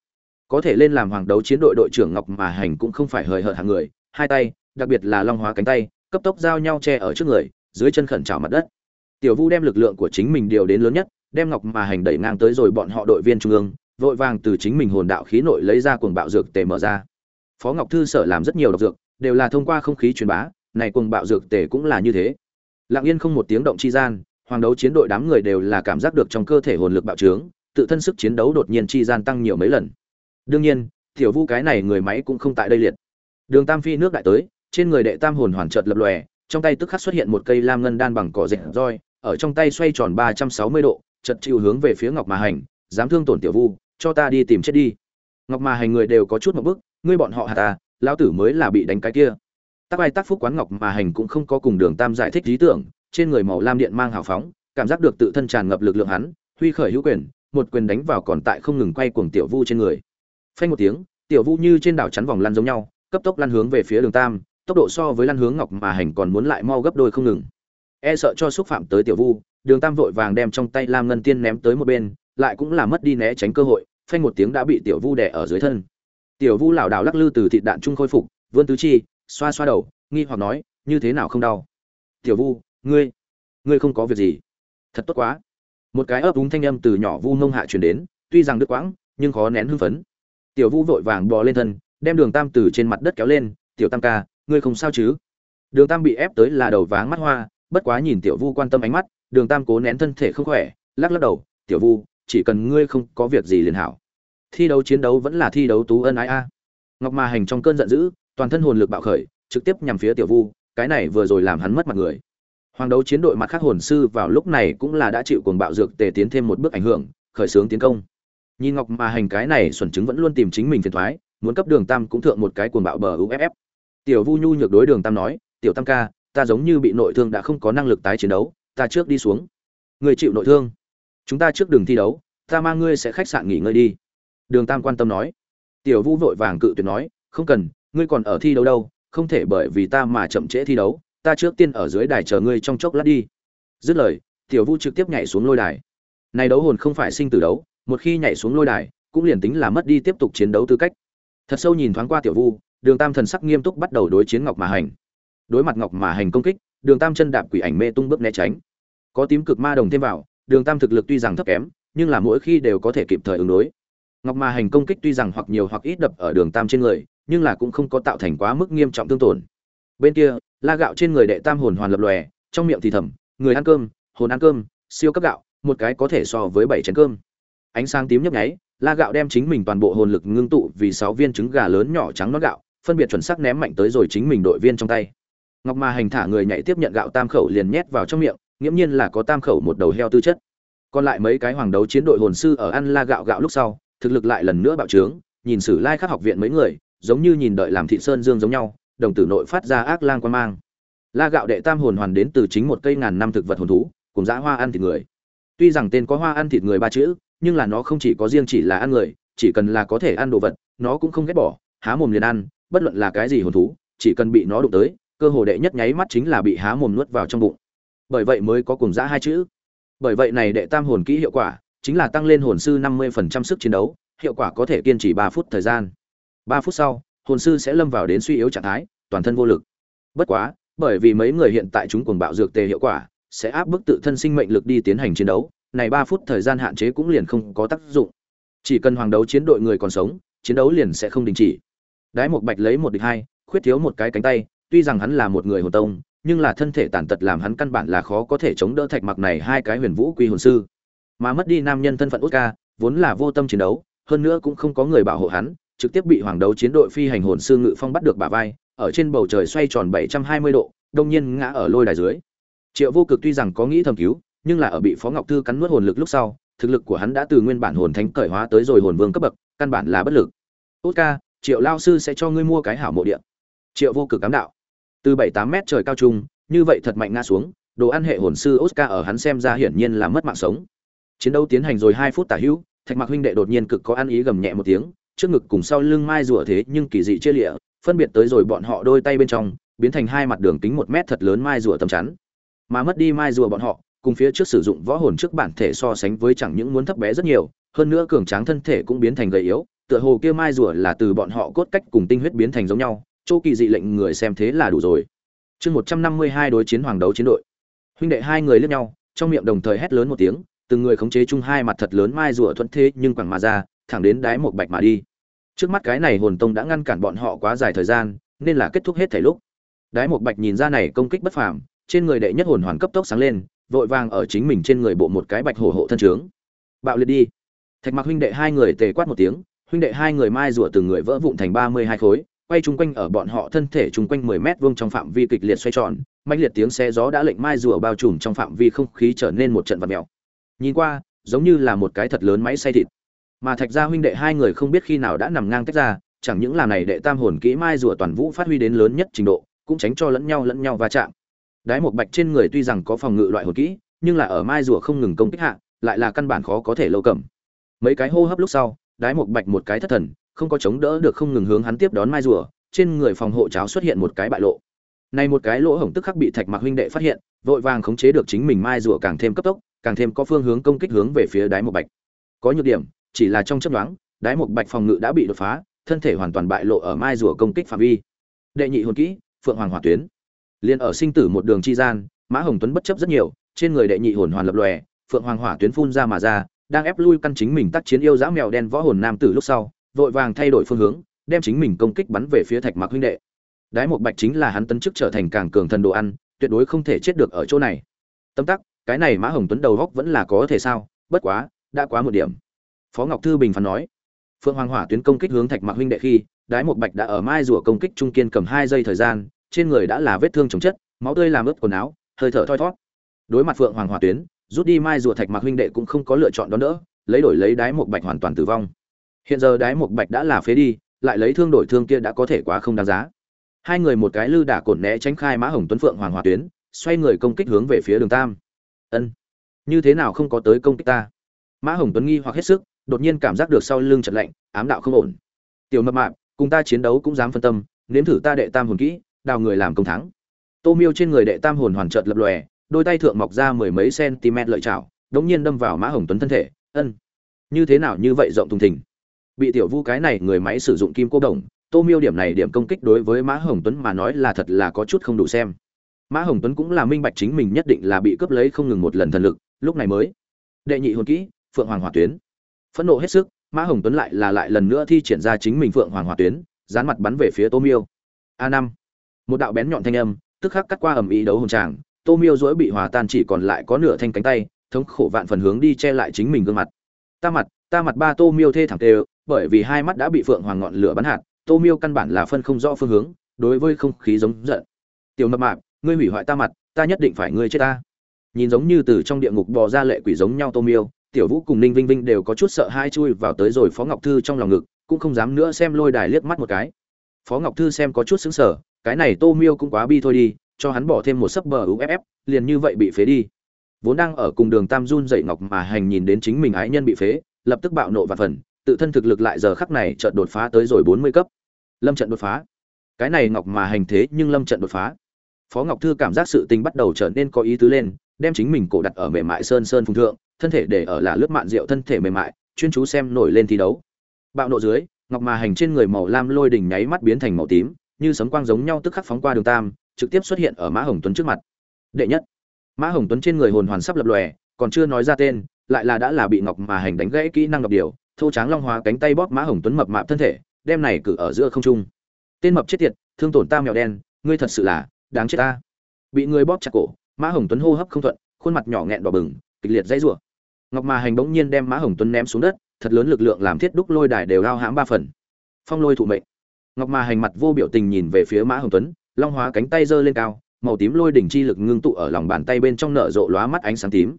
Có thể lên làm hoàng đấu chiến đội đội trưởng ngọc mà hành cũng không phải hời hợt hàng người hai tay, đặc biệt là long hóa cánh tay, cấp tốc giao nhau che ở trước người, dưới chân khẩn trào mặt đất. Tiểu vu đem lực lượng của chính mình điều đến lớn nhất, đem ngọc mà hành đẩy ngang tới rồi bọn họ đội viên trung ương, vội vàng từ chính mình hồn đạo khí nội lấy ra cuồng bạo dược tề mở ra. Phó ngọc thư sở làm rất nhiều độc dược, đều là thông qua không khí truyền bá, này cuồng bạo dược tề cũng là như thế. Lặng yên không một tiếng động chi gian, hoàng đấu chiến đội đám người đều là cảm giác được trong cơ thể hồn lực bạo trướng, tự thân sức chiến đấu đột nhiên chi gian tăng nhiều mấy lần. Đương nhiên, tiểu vu cái này người máy cũng không tại đây liệt đường tam phi nước đại tới, trên người đệ tam hồn hoàn chợt lập lòe, trong tay tức khắc xuất hiện một cây lam ngân đan bằng cỏ dệt roi, ở trong tay xoay tròn ba trăm sáu mươi độ, chợt chịu hướng về phía ngọc ma hành, dám thương tổn tiểu vu, cho ta đi tìm chết đi. Ngọc ma hành người đều có chút một bức, ngươi bọn họ hả ta, lão tử mới là bị đánh cái kia. Tác ai tác phúc quán ngọc ma hành cũng không có cùng đường tam giải thích lý tưởng, trên người màu lam điện mang hào phóng, cảm giác được tự thân tràn ngập lực lượng hắn, huy khởi hữu quyền, một quyền đánh vào còn tại không ngừng quay cuồng tiểu vu trên người. Phanh một tiếng, tiểu vu như trên đảo chắn vòng lăn giống nhau cấp tốc lăn hướng về phía đường tam, tốc độ so với lăn hướng ngọc mà hành còn muốn lại mau gấp đôi không ngừng. E sợ cho xúc phạm tới tiểu vu, đường tam vội vàng đem trong tay lam ngân tiên ném tới một bên, lại cũng là mất đi né tránh cơ hội, phanh một tiếng đã bị tiểu vu đè ở dưới thân. Tiểu vu lảo đảo lắc lư từ thịt đạn trung khôi phục, vươn tứ chi, xoa xoa đầu, nghi hoặc nói, như thế nào không đau? Tiểu vu, ngươi ngươi không có việc gì. Thật tốt quá. Một cái ấp úng thanh âm từ nhỏ vu nông hạ truyền đến, tuy rằng đứt quãng, nhưng khó nén hưng phấn. Tiểu vu vội vàng bò lên thân đem đường tam từ trên mặt đất kéo lên, tiểu tam ca, ngươi không sao chứ? Đường tam bị ép tới là đầu váng mắt hoa, bất quá nhìn tiểu vu quan tâm ánh mắt, đường tam cố nén thân thể không khỏe, lắc lắc đầu, tiểu vu, chỉ cần ngươi không có việc gì liền hảo. Thi đấu chiến đấu vẫn là thi đấu tú ân ái a. Ngọc ma hành trong cơn giận dữ, toàn thân hồn lực bạo khởi, trực tiếp nhằm phía tiểu vu, cái này vừa rồi làm hắn mất mặt người. Hoàng đấu chiến đội mặt khác hồn sư vào lúc này cũng là đã chịu cuồng bạo dược tề tiến thêm một bước ảnh hưởng, khởi xướng tiến công. Nhìn ngọc ma hành cái này xuẩn chứng vẫn luôn tìm chính mình phiền thoái muốn cấp đường tam cũng thượng một cái cuồng bạo bờ uff tiểu vu nhu nhược đối đường tam nói, tiểu tam ca, ta giống như bị nội thương đã không có năng lực tái chiến đấu, ta trước đi xuống. Người chịu nội thương. Chúng ta trước đường thi đấu, ta mang ngươi sẽ khách sạn nghỉ ngơi đi. Đường tam quan tâm nói. Tiểu vu vội vàng cự tuyệt nói, không cần, ngươi còn ở thi đấu đâu, không thể bởi vì ta mà chậm trễ thi đấu, ta trước tiên ở dưới đài chờ ngươi trong chốc lát đi. Dứt lời, tiểu vu trực tiếp nhảy xuống lôi đài. Này đấu hồn không phải sinh tử đấu, một khi nhảy xuống lôi đài, cũng liền tính là mất đi tiếp tục chiến đấu tư cách thật sâu nhìn thoáng qua tiểu vu, đường tam thần sắc nghiêm túc bắt đầu đối chiến ngọc mà hành. Đối mặt ngọc mà hành công kích, đường tam chân đạp quỷ ảnh mê tung bước né tránh. Có tím cực ma đồng thêm vào, đường tam thực lực tuy rằng thấp kém, nhưng là mỗi khi đều có thể kịp thời ứng đối. Ngọc mà hành công kích tuy rằng hoặc nhiều hoặc ít đập ở đường tam trên người, nhưng là cũng không có tạo thành quá mức nghiêm trọng tương tổn. Bên kia, la gạo trên người đệ tam hồn hoàn lập lòe, trong miệng thì thầm, người ăn cơm, hồn ăn cơm, siêu cấp gạo, một cái có thể so với bảy chén cơm. Ánh sáng tím nhấp nháy la gạo đem chính mình toàn bộ hồn lực ngưng tụ vì sáu viên trứng gà lớn nhỏ trắng nó gạo, phân biệt chuẩn xác ném mạnh tới rồi chính mình đội viên trong tay. Ngọc mà hành thả người nhảy tiếp nhận gạo tam khẩu liền nhét vào trong miệng, nghiễm nhiên là có tam khẩu một đầu heo tư chất. Còn lại mấy cái hoàng đấu chiến đội hồn sư ở ăn la gạo gạo lúc sau, thực lực lại lần nữa bạo trướng, nhìn sử lai khắc học viện mấy người, giống như nhìn đợi làm thị sơn dương giống nhau, đồng tử nội phát ra ác lang quan mang. La gạo đệ tam hồn hoàn đến từ chính một cây ngàn năm thực vật hồn thú, cùng dã hoa ăn thịt người. Tuy rằng tên có hoa ăn thịt người ba chữ nhưng là nó không chỉ có riêng chỉ là ăn người, chỉ cần là có thể ăn đồ vật, nó cũng không ghét bỏ, há mồm liền ăn, bất luận là cái gì hồn thú, chỉ cần bị nó đụng tới, cơ hồ đệ nhất nháy mắt chính là bị há mồm nuốt vào trong bụng. Bởi vậy mới có cùng dã hai chữ. Bởi vậy này đệ tam hồn kỹ hiệu quả, chính là tăng lên hồn sư 50% sức chiến đấu, hiệu quả có thể kiên trì 3 phút thời gian. 3 phút sau, hồn sư sẽ lâm vào đến suy yếu trạng thái, toàn thân vô lực. Bất quá, bởi vì mấy người hiện tại chúng cuồng bạo dược tề hiệu quả, sẽ áp bức tự thân sinh mệnh lực đi tiến hành chiến đấu này 3 phút thời gian hạn chế cũng liền không có tác dụng. Chỉ cần hoàng đấu chiến đội người còn sống chiến đấu liền sẽ không đình chỉ. Đái một bạch lấy một địch hai khuyết thiếu một cái cánh tay tuy rằng hắn là một người hồn tông nhưng là thân thể tàn tật làm hắn căn bản là khó có thể chống đỡ thạch mặc này hai cái huyền vũ quy hồn sư. Mà mất đi nam nhân thân phận út ca, vốn là vô tâm chiến đấu, hơn nữa cũng không có người bảo hộ hắn, trực tiếp bị hoàng đấu chiến đội phi hành hồn sư ngự phong bắt được bả vai, ở trên bầu trời xoay tròn 720 độ, đông nhiên ngã ở lôi đài dưới. Triệu Vô Cực tuy rằng có nghĩ thầm cứu, nhưng là ở bị Phó Ngọc Thư cắn nuốt hồn lực lúc sau, thực lực của hắn đã từ nguyên bản hồn thánh cởi hóa tới rồi hồn vương cấp bậc, căn bản là bất lực. Oscar, Triệu lao sư sẽ cho ngươi mua cái hảo mộ địa. Triệu Vô Cực cám đạo. Từ 7-8 mét trời cao trung, như vậy thật mạnh ngã xuống, đồ ăn hệ hồn sư Oscar ở hắn xem ra hiển nhiên là mất mạng sống chiến đấu tiến hành rồi hai phút tả hữu thạch mặc huynh đệ đột nhiên cực có ăn ý gầm nhẹ một tiếng trước ngực cùng sau lưng mai rùa thế nhưng kỳ dị chia lịa phân biệt tới rồi bọn họ đôi tay bên trong biến thành hai mặt đường kính một mét thật lớn mai rùa tầm chắn mà mất đi mai rùa bọn họ cùng phía trước sử dụng võ hồn trước bản thể so sánh với chẳng những muốn thấp bé rất nhiều, hơn nữa cường tráng thân thể cũng biến thành gầy yếu, tựa hồ kia mai rùa là từ bọn họ cốt cách cùng tinh huyết biến thành giống nhau, chỗ kỳ dị lệnh người xem thế là đủ rồi. Chương một trăm năm mươi hai đối chiến hoàng đấu chiến đội. Huynh đệ hai người liếc nhau, trong miệng đồng thời hét lớn một tiếng, từng người khống chế chung hai mặt thật lớn mai rùa thuận thế nhưng quẳng mà ra, thẳng đến đái một bạch mà đi. Trước mắt cái này hồn tông đã ngăn cản bọn họ quá dài thời gian, nên là kết thúc hết thảy lúc. Đái một bạch nhìn ra này công kích bất phàm, trên người đệ nhất hồn hoàn cấp tốc sáng lên vội vàng ở chính mình trên người bộ một cái bạch hổ hộ thân trướng. Bạo liệt đi. Thạch mặc huynh đệ hai người tề quát một tiếng, huynh đệ hai người mai rùa từng người vỡ vụn thành ba mươi hai khối, quay chung quanh ở bọn họ thân thể chung quanh mười mét vuông trong phạm vi kịch liệt xoay tròn mạnh liệt tiếng xe gió đã lệnh mai rùa bao trùm trong phạm vi không khí trở nên một trận vật mèo. Nhìn qua, giống như là một cái thật lớn máy xay thịt. Mà thạch gia huynh đệ hai người không biết khi nào đã nằm ngang tách ra, chẳng những làm này đệ tam hồn kỹ mai rùa toàn vũ phát huy đến lớn nhất trình độ, cũng tránh cho lẫn nhau lẫn nhau va chạm đái một bạch trên người tuy rằng có phòng ngự loại hồn kỹ, nhưng là ở mai rùa không ngừng công kích hạ, lại là căn bản khó có thể lâu cầm. Mấy cái hô hấp lúc sau, đái một bạch một cái thất thần, không có chống đỡ được không ngừng hướng hắn tiếp đón mai rùa, trên người phòng hộ cháo xuất hiện một cái bại lộ. Này một cái lỗ hổng tức khắc bị thạch mặc huynh đệ phát hiện, vội vàng khống chế được chính mình mai rùa càng thêm cấp tốc, càng thêm có phương hướng công kích hướng về phía đái một bạch. Có nhược điểm, chỉ là trong chấp đoán đái một bạch phòng ngự đã bị đột phá, thân thể hoàn toàn bại lộ ở mai rùa công kích phạm vi. Đệ nhị hồn kỹ, phượng hoàng hỏa tuyến liền ở sinh tử một đường chi gian, mã hồng tuấn bất chấp rất nhiều, trên người đệ nhị hồn hoàn lập lòe, phượng hoàng hỏa tuyến phun ra mà ra, đang ép lui căn chính mình tác chiến yêu dã mèo đen võ hồn nam tử lúc sau, vội vàng thay đổi phương hướng, đem chính mình công kích bắn về phía thạch mặc huynh đệ. Đái một bạch chính là hắn tấn chức trở thành càng cường thần đồ ăn, tuyệt đối không thể chết được ở chỗ này. Tâm tắc, cái này mã hồng tuấn đầu góc vẫn là có thể sao? Bất quá, đã quá một điểm. Phó ngọc thư bình phán nói. Phượng hoàng hỏa tuyến công kích hướng thạch mạc huynh đệ khi, đái một bạch đã ở mai rùa công kích trung kiên cầm hai giây thời gian trên người đã là vết thương chồng chất, máu tươi làm ướt quần áo, hơi thở thoi thót đối mặt phượng hoàng hỏa tuyến, rút đi mai rùa thạch mạc huynh đệ cũng không có lựa chọn đó nữa lấy đổi lấy đái một bạch hoàn toàn tử vong. Hiện giờ đái một bạch đã là phế đi, lại lấy thương đổi thương kia đã có thể quá không đáng giá. Hai người một cái lư đả cổn né tránh khai mã hồng tuấn phượng hoàng hỏa tuyến, xoay người công kích hướng về phía đường tam. Ân, như thế nào không có tới công kích ta? Mã hồng tuấn nghi hoặc hết sức, đột nhiên cảm giác được sau lưng chật lạnh, ám đạo không ổn. Tiểu mập mạp, cùng ta chiến đấu cũng dám phân tâm, nếm thử ta đệ tam hồn kỹ đào người làm công thắng. Tô miêu trên người đệ tam hồn hoàn trợt lập lòe, đôi tay thượng mọc ra mười mấy cm lợi chảo, đống nhiên đâm vào mã hồng tuấn thân thể. Ân, như thế nào như vậy rộng thùng thình? Bị tiểu vu cái này người máy sử dụng kim cô đồng, tô miêu điểm này điểm công kích đối với mã hồng tuấn mà nói là thật là có chút không đủ xem. Mã hồng tuấn cũng là minh bạch chính mình nhất định là bị cướp lấy không ngừng một lần thần lực, lúc này mới. Đệ nhị hồn kỹ, phượng hoàng hỏa tuyến. Phẫn nộ hết sức, mã hồng tuấn lại là lại lần nữa thi triển ra chính mình phượng hoàng hỏa tuyến, dán mặt bắn về phía tô miêu. A năm một đạo bén nhọn thanh âm, tức khắc cắt qua ầm ĩ đấu hồn tràng, tô miêu dỗi bị hòa tan chỉ còn lại có nửa thanh cánh tay, thống khổ vạn phần hướng đi che lại chính mình gương mặt. Ta mặt ta mặt ba tô miêu thê thẳng tê, bởi vì hai mắt đã bị phượng hoàng ngọn lửa bắn hạt, tô miêu căn bản là phân không rõ phương hướng, đối với không khí giống giận. Tiểu mập mạp, ngươi hủy hoại ta mặt, ta nhất định phải ngươi chết ta. Nhìn giống như từ trong địa ngục bò ra lệ quỷ giống nhau tô miêu, tiểu vũ cùng ninh vinh vinh đều có chút sợ hai chui vào tới rồi phó ngọc thư trong lòng ngực, cũng không dám nữa xem lôi đài liếc mắt một cái phó ngọc thư xem có chút xứng sở cái này tô miêu cũng quá bi thôi đi, cho hắn bỏ thêm một sấp bờ uff liền như vậy bị phế đi. Vốn đang ở cùng đường tam run dậy ngọc mà hành nhìn đến chính mình ái nhân bị phế, lập tức bạo nộ và phần, tự thân thực lực lại giờ khắc này trận đột phá tới rồi bốn mươi cấp. Lâm trận đột phá. Cái này ngọc mà hành thế nhưng lâm trận đột phá. Phó ngọc thư cảm giác sự tình bắt đầu trở nên có ý tứ lên, đem chính mình cổ đặt ở mềm mại sơn sơn phùng thượng, thân thể để ở là lướt mạn rượu thân thể mềm mại, chuyên chú xem nổi lên thi đấu. Bạo nộ dưới ngọc mà hành trên người màu lam lôi đỉnh nháy mắt biến thành màu tím, như sấm quang giống nhau tức khắc phóng qua đường tam, trực tiếp xuất hiện ở mã hồng tuấn trước mặt. Đệ nhất, mã hồng tuấn trên người hồn hoàn sắp lập lòe, còn chưa nói ra tên, lại là đã là bị ngọc mà hành đánh gãy kỹ năng độc điều, thô tráng long hóa cánh tay bóp mã hồng tuấn mập mạp thân thể, đem này cử ở giữa không trung. Tên mập chết tiệt, thương tổn ta mèo đen, ngươi thật sự là đáng chết ta. Bị người bóp chặt cổ, mã hồng tuấn hô hấp không thuận, khuôn mặt nhỏ nghẹn đỏ bừng, kịch liệt dãy rủa. Ngọc mà hành bỗng nhiên đem mã hồng tuấn ném xuống đất thật lớn lực lượng làm thiết đúc lôi đài đều lao hãm ba phần. Phong lôi thụ mệnh. Ngọc mà hành mặt vô biểu tình nhìn về phía mã hồng tuấn, long hóa cánh tay giơ lên cao, màu tím lôi đỉnh chi lực ngưng tụ ở lòng bàn tay bên trong nở rộ lóa mắt ánh sáng tím.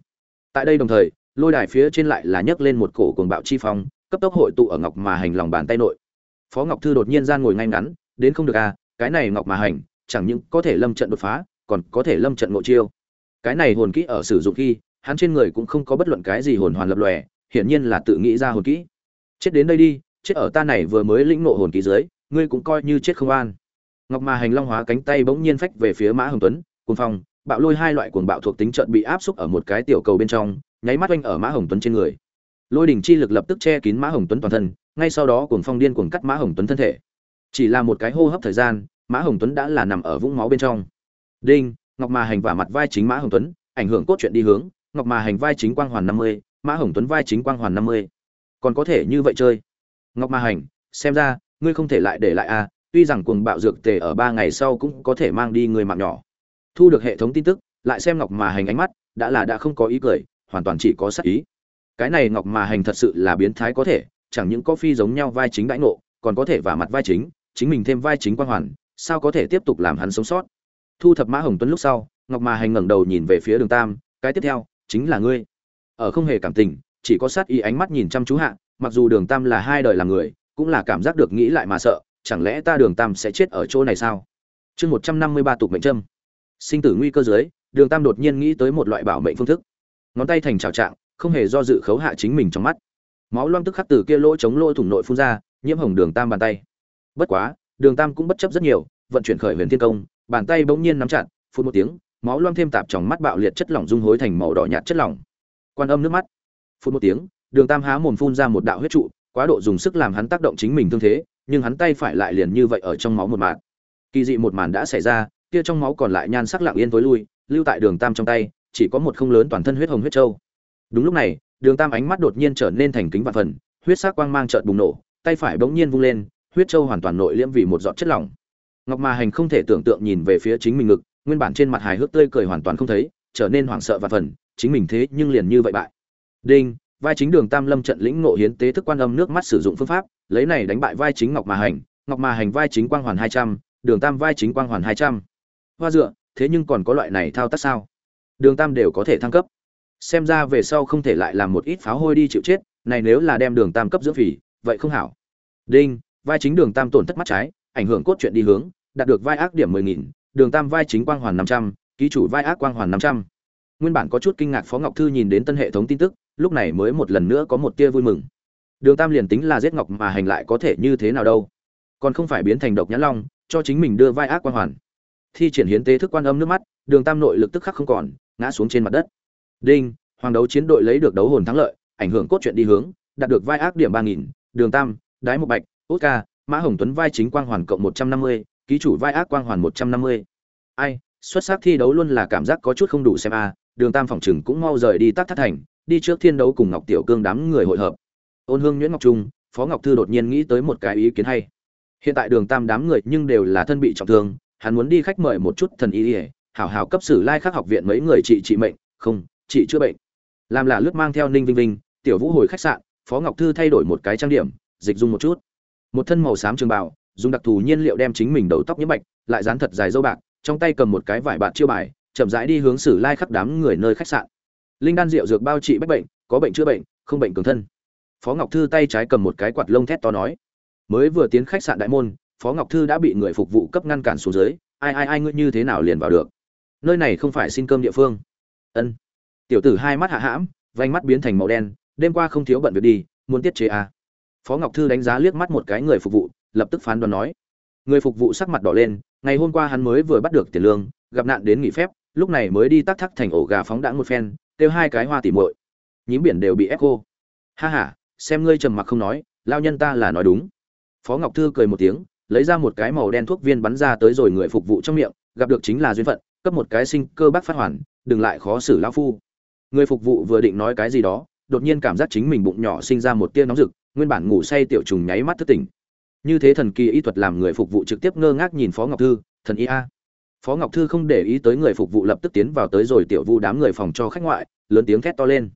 Tại đây đồng thời, lôi đài phía trên lại là nhấc lên một cổ cuồng bạo chi phong, cấp tốc hội tụ ở ngọc mà hành lòng bàn tay nội. Phó ngọc thư đột nhiên gian ngồi ngay ngắn, đến không được à cái này ngọc mà hành, chẳng những có thể lâm trận đột phá, còn có thể lâm trận ngộ chiêu. Cái này hồn kỹ ở sử dụng khi, hắn trên người cũng không có bất luận cái gì hồn hoàn lập lòe hiển nhiên là tự nghĩ ra hồn kỹ. Chết đến đây đi, chết ở ta này vừa mới lĩnh nộ hồn kỹ dưới, ngươi cũng coi như chết không an. Ngọc mà hành long hóa cánh tay bỗng nhiên phách về phía mã hồng tuấn, cuồng phong, bạo lôi hai loại cuồng bạo thuộc tính trận bị áp xúc ở một cái tiểu cầu bên trong, nháy mắt oanh ở mã hồng tuấn trên người. Lôi đỉnh chi lực lập tức che kín mã hồng tuấn toàn thân, ngay sau đó cuồng phong điên cuồng cắt mã hồng tuấn thân thể. Chỉ là một cái hô hấp thời gian, mã hồng tuấn đã là nằm ở vũng máu bên trong. Đinh, ngọc mà hành vả mặt vai chính mã hồng tuấn, ảnh hưởng cốt truyện đi hướng, ngọc mà hành vai chính quang hoàn năm mươi mã hồng tuấn vai chính quang hoàn năm mươi. Còn có thể như vậy chơi? Ngọc Ma hành, xem ra, ngươi không thể lại để lại a tuy rằng cuồng bạo dược tề ở ba ngày sau cũng có thể mang đi người mạng nhỏ. Thu được hệ thống tin tức, lại xem ngọc mà hành ánh mắt, đã là đã không có ý cười, hoàn toàn chỉ có sắc ý. Cái này ngọc mà hành thật sự là biến thái có thể, chẳng những có phi giống nhau vai chính đãi ngộ, còn có thể vả mặt vai chính chính mình thêm vai chính quang hoàn, sao có thể tiếp tục làm hắn sống sót? Thu thập mã hồng tuấn lúc sau, ngọc mà hành ngẩng đầu nhìn về phía đường tam, cái tiếp theo, chính là ngươi ở không hề cảm tình, chỉ có sát ý ánh mắt nhìn chăm chú hạ, mặc dù đường tam là hai đời làm người, cũng là cảm giác được nghĩ lại mà sợ, chẳng lẽ ta đường tam sẽ chết ở chỗ này sao? Chương một trăm năm mươi ba tục mệnh trâm sinh tử nguy cơ dưới, đường tam đột nhiên nghĩ tới một loại bảo mệnh phương thức. Ngón tay thành trào trạng, không hề do dự khấu hạ chính mình trong mắt. Máu loang tức khắc từ kia lỗ chống lỗ thủng nội phun ra, nhiễm hồng đường tam bàn tay. Bất quá, đường tam cũng bất chấp rất nhiều, vận chuyển khởi huyền thiên công, bàn tay bỗng nhiên nắm chặt, phun một tiếng, máu loang thêm tạp trong mắt bạo liệt chất lỏng dung hối thành màu đỏ nhạt chất lỏng quan âm nước mắt. Phun một tiếng, đường tam há mồm phun ra một đạo huyết trụ, quá độ dùng sức làm hắn tác động chính mình thương thế, nhưng hắn tay phải lại liền như vậy ở trong máu một màn kỳ dị một màn đã xảy ra, kia trong máu còn lại nhan sắc lặng yên tối lui, lưu tại đường tam trong tay, chỉ có một không lớn toàn thân huyết hồng huyết châu đúng lúc này, đường tam ánh mắt đột nhiên trở nên thành kính vạn phần, huyết sắc quang mang trợn bùng nổ, tay phải bỗng nhiên vung lên, huyết châu hoàn toàn nội liễm vì một giọt chất lỏng. Ngọc mà hành không thể tưởng tượng nhìn về phía chính mình ngực, nguyên bản trên mặt hài hước tươi cười hoàn toàn không thấy, trở nên hoảng sợ và phần chính mình thế nhưng liền như vậy bại. Đinh, vai chính đường tam lâm trận lĩnh ngộ hiến tế thức quan âm nước mắt sử dụng phương pháp, lấy này đánh bại vai chính ngọc mà hành, ngọc mà hành vai chính quang hoàn hai trăm, đường tam vai chính quang hoàn hai trăm. Hoa dựa, thế nhưng còn có loại này thao tác sao? Đường tam đều có thể thăng cấp. Xem ra về sau không thể lại làm một ít pháo hôi đi chịu chết, này nếu là đem đường tam cấp dưỡng phì, vậy không hảo. Đinh, vai chính đường tam tổn thất mắt trái, ảnh hưởng cốt truyện đi hướng, đạt được vai ác điểm mười nghìn, đường tam vai chính quang hoàn năm trăm, ký chủ vai ác quang hoàn năm trăm nguyên bản có chút kinh ngạc phó ngọc thư nhìn đến tân hệ thống tin tức, lúc này mới một lần nữa có một tia vui mừng. Đường tam liền tính là giết ngọc mà hành lại có thể như thế nào đâu. Còn không phải biến thành độc nhãn long, cho chính mình đưa vai ác quang hoàn. Thi triển hiến tế thức quan âm nước mắt, đường tam nội lực tức khắc không còn, ngã xuống trên mặt đất. Đinh, hoàng đấu chiến đội lấy được đấu hồn thắng lợi, ảnh hưởng cốt truyện đi hướng, đạt được vai ác điểm ba nghìn, đường tam, đái một bạch, út ca, mã hồng tuấn vai chính quang hoàn cộng một trăm năm mươi, ký chủ vai ác quang hoàn một trăm năm mươi. Ai, xuất sắc thi đấu luôn là cảm giác có chút không đủ xem a đường tam phòng chừng cũng mau rời đi tác thất thành, đi trước thiên đấu cùng ngọc tiểu cương đám người hội hợp. Ôn hương nguyễn ngọc trung, phó ngọc thư đột nhiên nghĩ tới một cái ý kiến hay. Hiện tại đường tam đám người nhưng đều là thân bị trọng thương, hắn muốn đi khách mời một chút thần y ỉa hảo hảo cấp sử lai khắc học viện mấy người trị trị mệnh, không, trị chữa bệnh. Làm là lướt mang theo ninh vinh vinh, tiểu vũ hồi khách sạn, phó ngọc thư thay đổi một cái trang điểm, dịch dung một chút. Một thân màu xám trường bào, dùng đặc thù nhiên liệu đem chính mình đầu tóc nhiễm bạch, lại dán thật dài dâu bạc, trong tay cầm một cái vải bạt chiêu bài chậm rãi đi hướng sử lai khắc đám người nơi khách sạn. Linh đan rượu dược bao trị bách bệnh, có bệnh chữa bệnh, không bệnh cường thân. Phó ngọc thư tay trái cầm một cái quạt lông thét to nói, mới vừa tiến khách sạn đại môn, phó ngọc thư đã bị người phục vụ cấp ngăn cản xuống dưới, ai ai ai ngươi như thế nào liền vào được? Nơi này không phải xin cơm địa phương. Ân. Tiểu tử hai mắt hạ hãm, vành mắt biến thành màu đen, đêm qua không thiếu bận việc đi, muốn tiết chế à. phó ngọc thư đánh giá liếc mắt một cái người phục vụ, lập tức phán đoán nói, người phục vụ sắc mặt đỏ lên, ngày hôm qua hắn mới vừa bắt được tiền lương, gặp nạn đến nghỉ phép lúc này mới đi tắc thắc thành ổ gà phóng đãng một phen, kêu hai cái hoa tỉ muội. Nhím biển đều bị ép cô ha ha, xem ngươi trầm mặc không nói, lao nhân ta là nói đúng. Phó ngọc thư cười một tiếng, lấy ra một cái màu đen thuốc viên bắn ra tới rồi người phục vụ trong miệng, gặp được chính là duyên phận, cấp một cái sinh cơ bác phát hoàn, đừng lại khó xử lão phu. Người phục vụ vừa định nói cái gì đó, đột nhiên cảm giác chính mình bụng nhỏ sinh ra một tia nóng rực, nguyên bản ngủ say tiểu trùng nháy mắt thức tỉnh. Như thế thần kỳ y thuật làm người phục vụ trực tiếp ngơ ngác nhìn phó ngọc thư, thần y a phó ngọc thư không để ý tới người phục vụ lập tức tiến vào tới rồi tiểu vu đám người phòng cho khách ngoại, lớn tiếng thét to lên.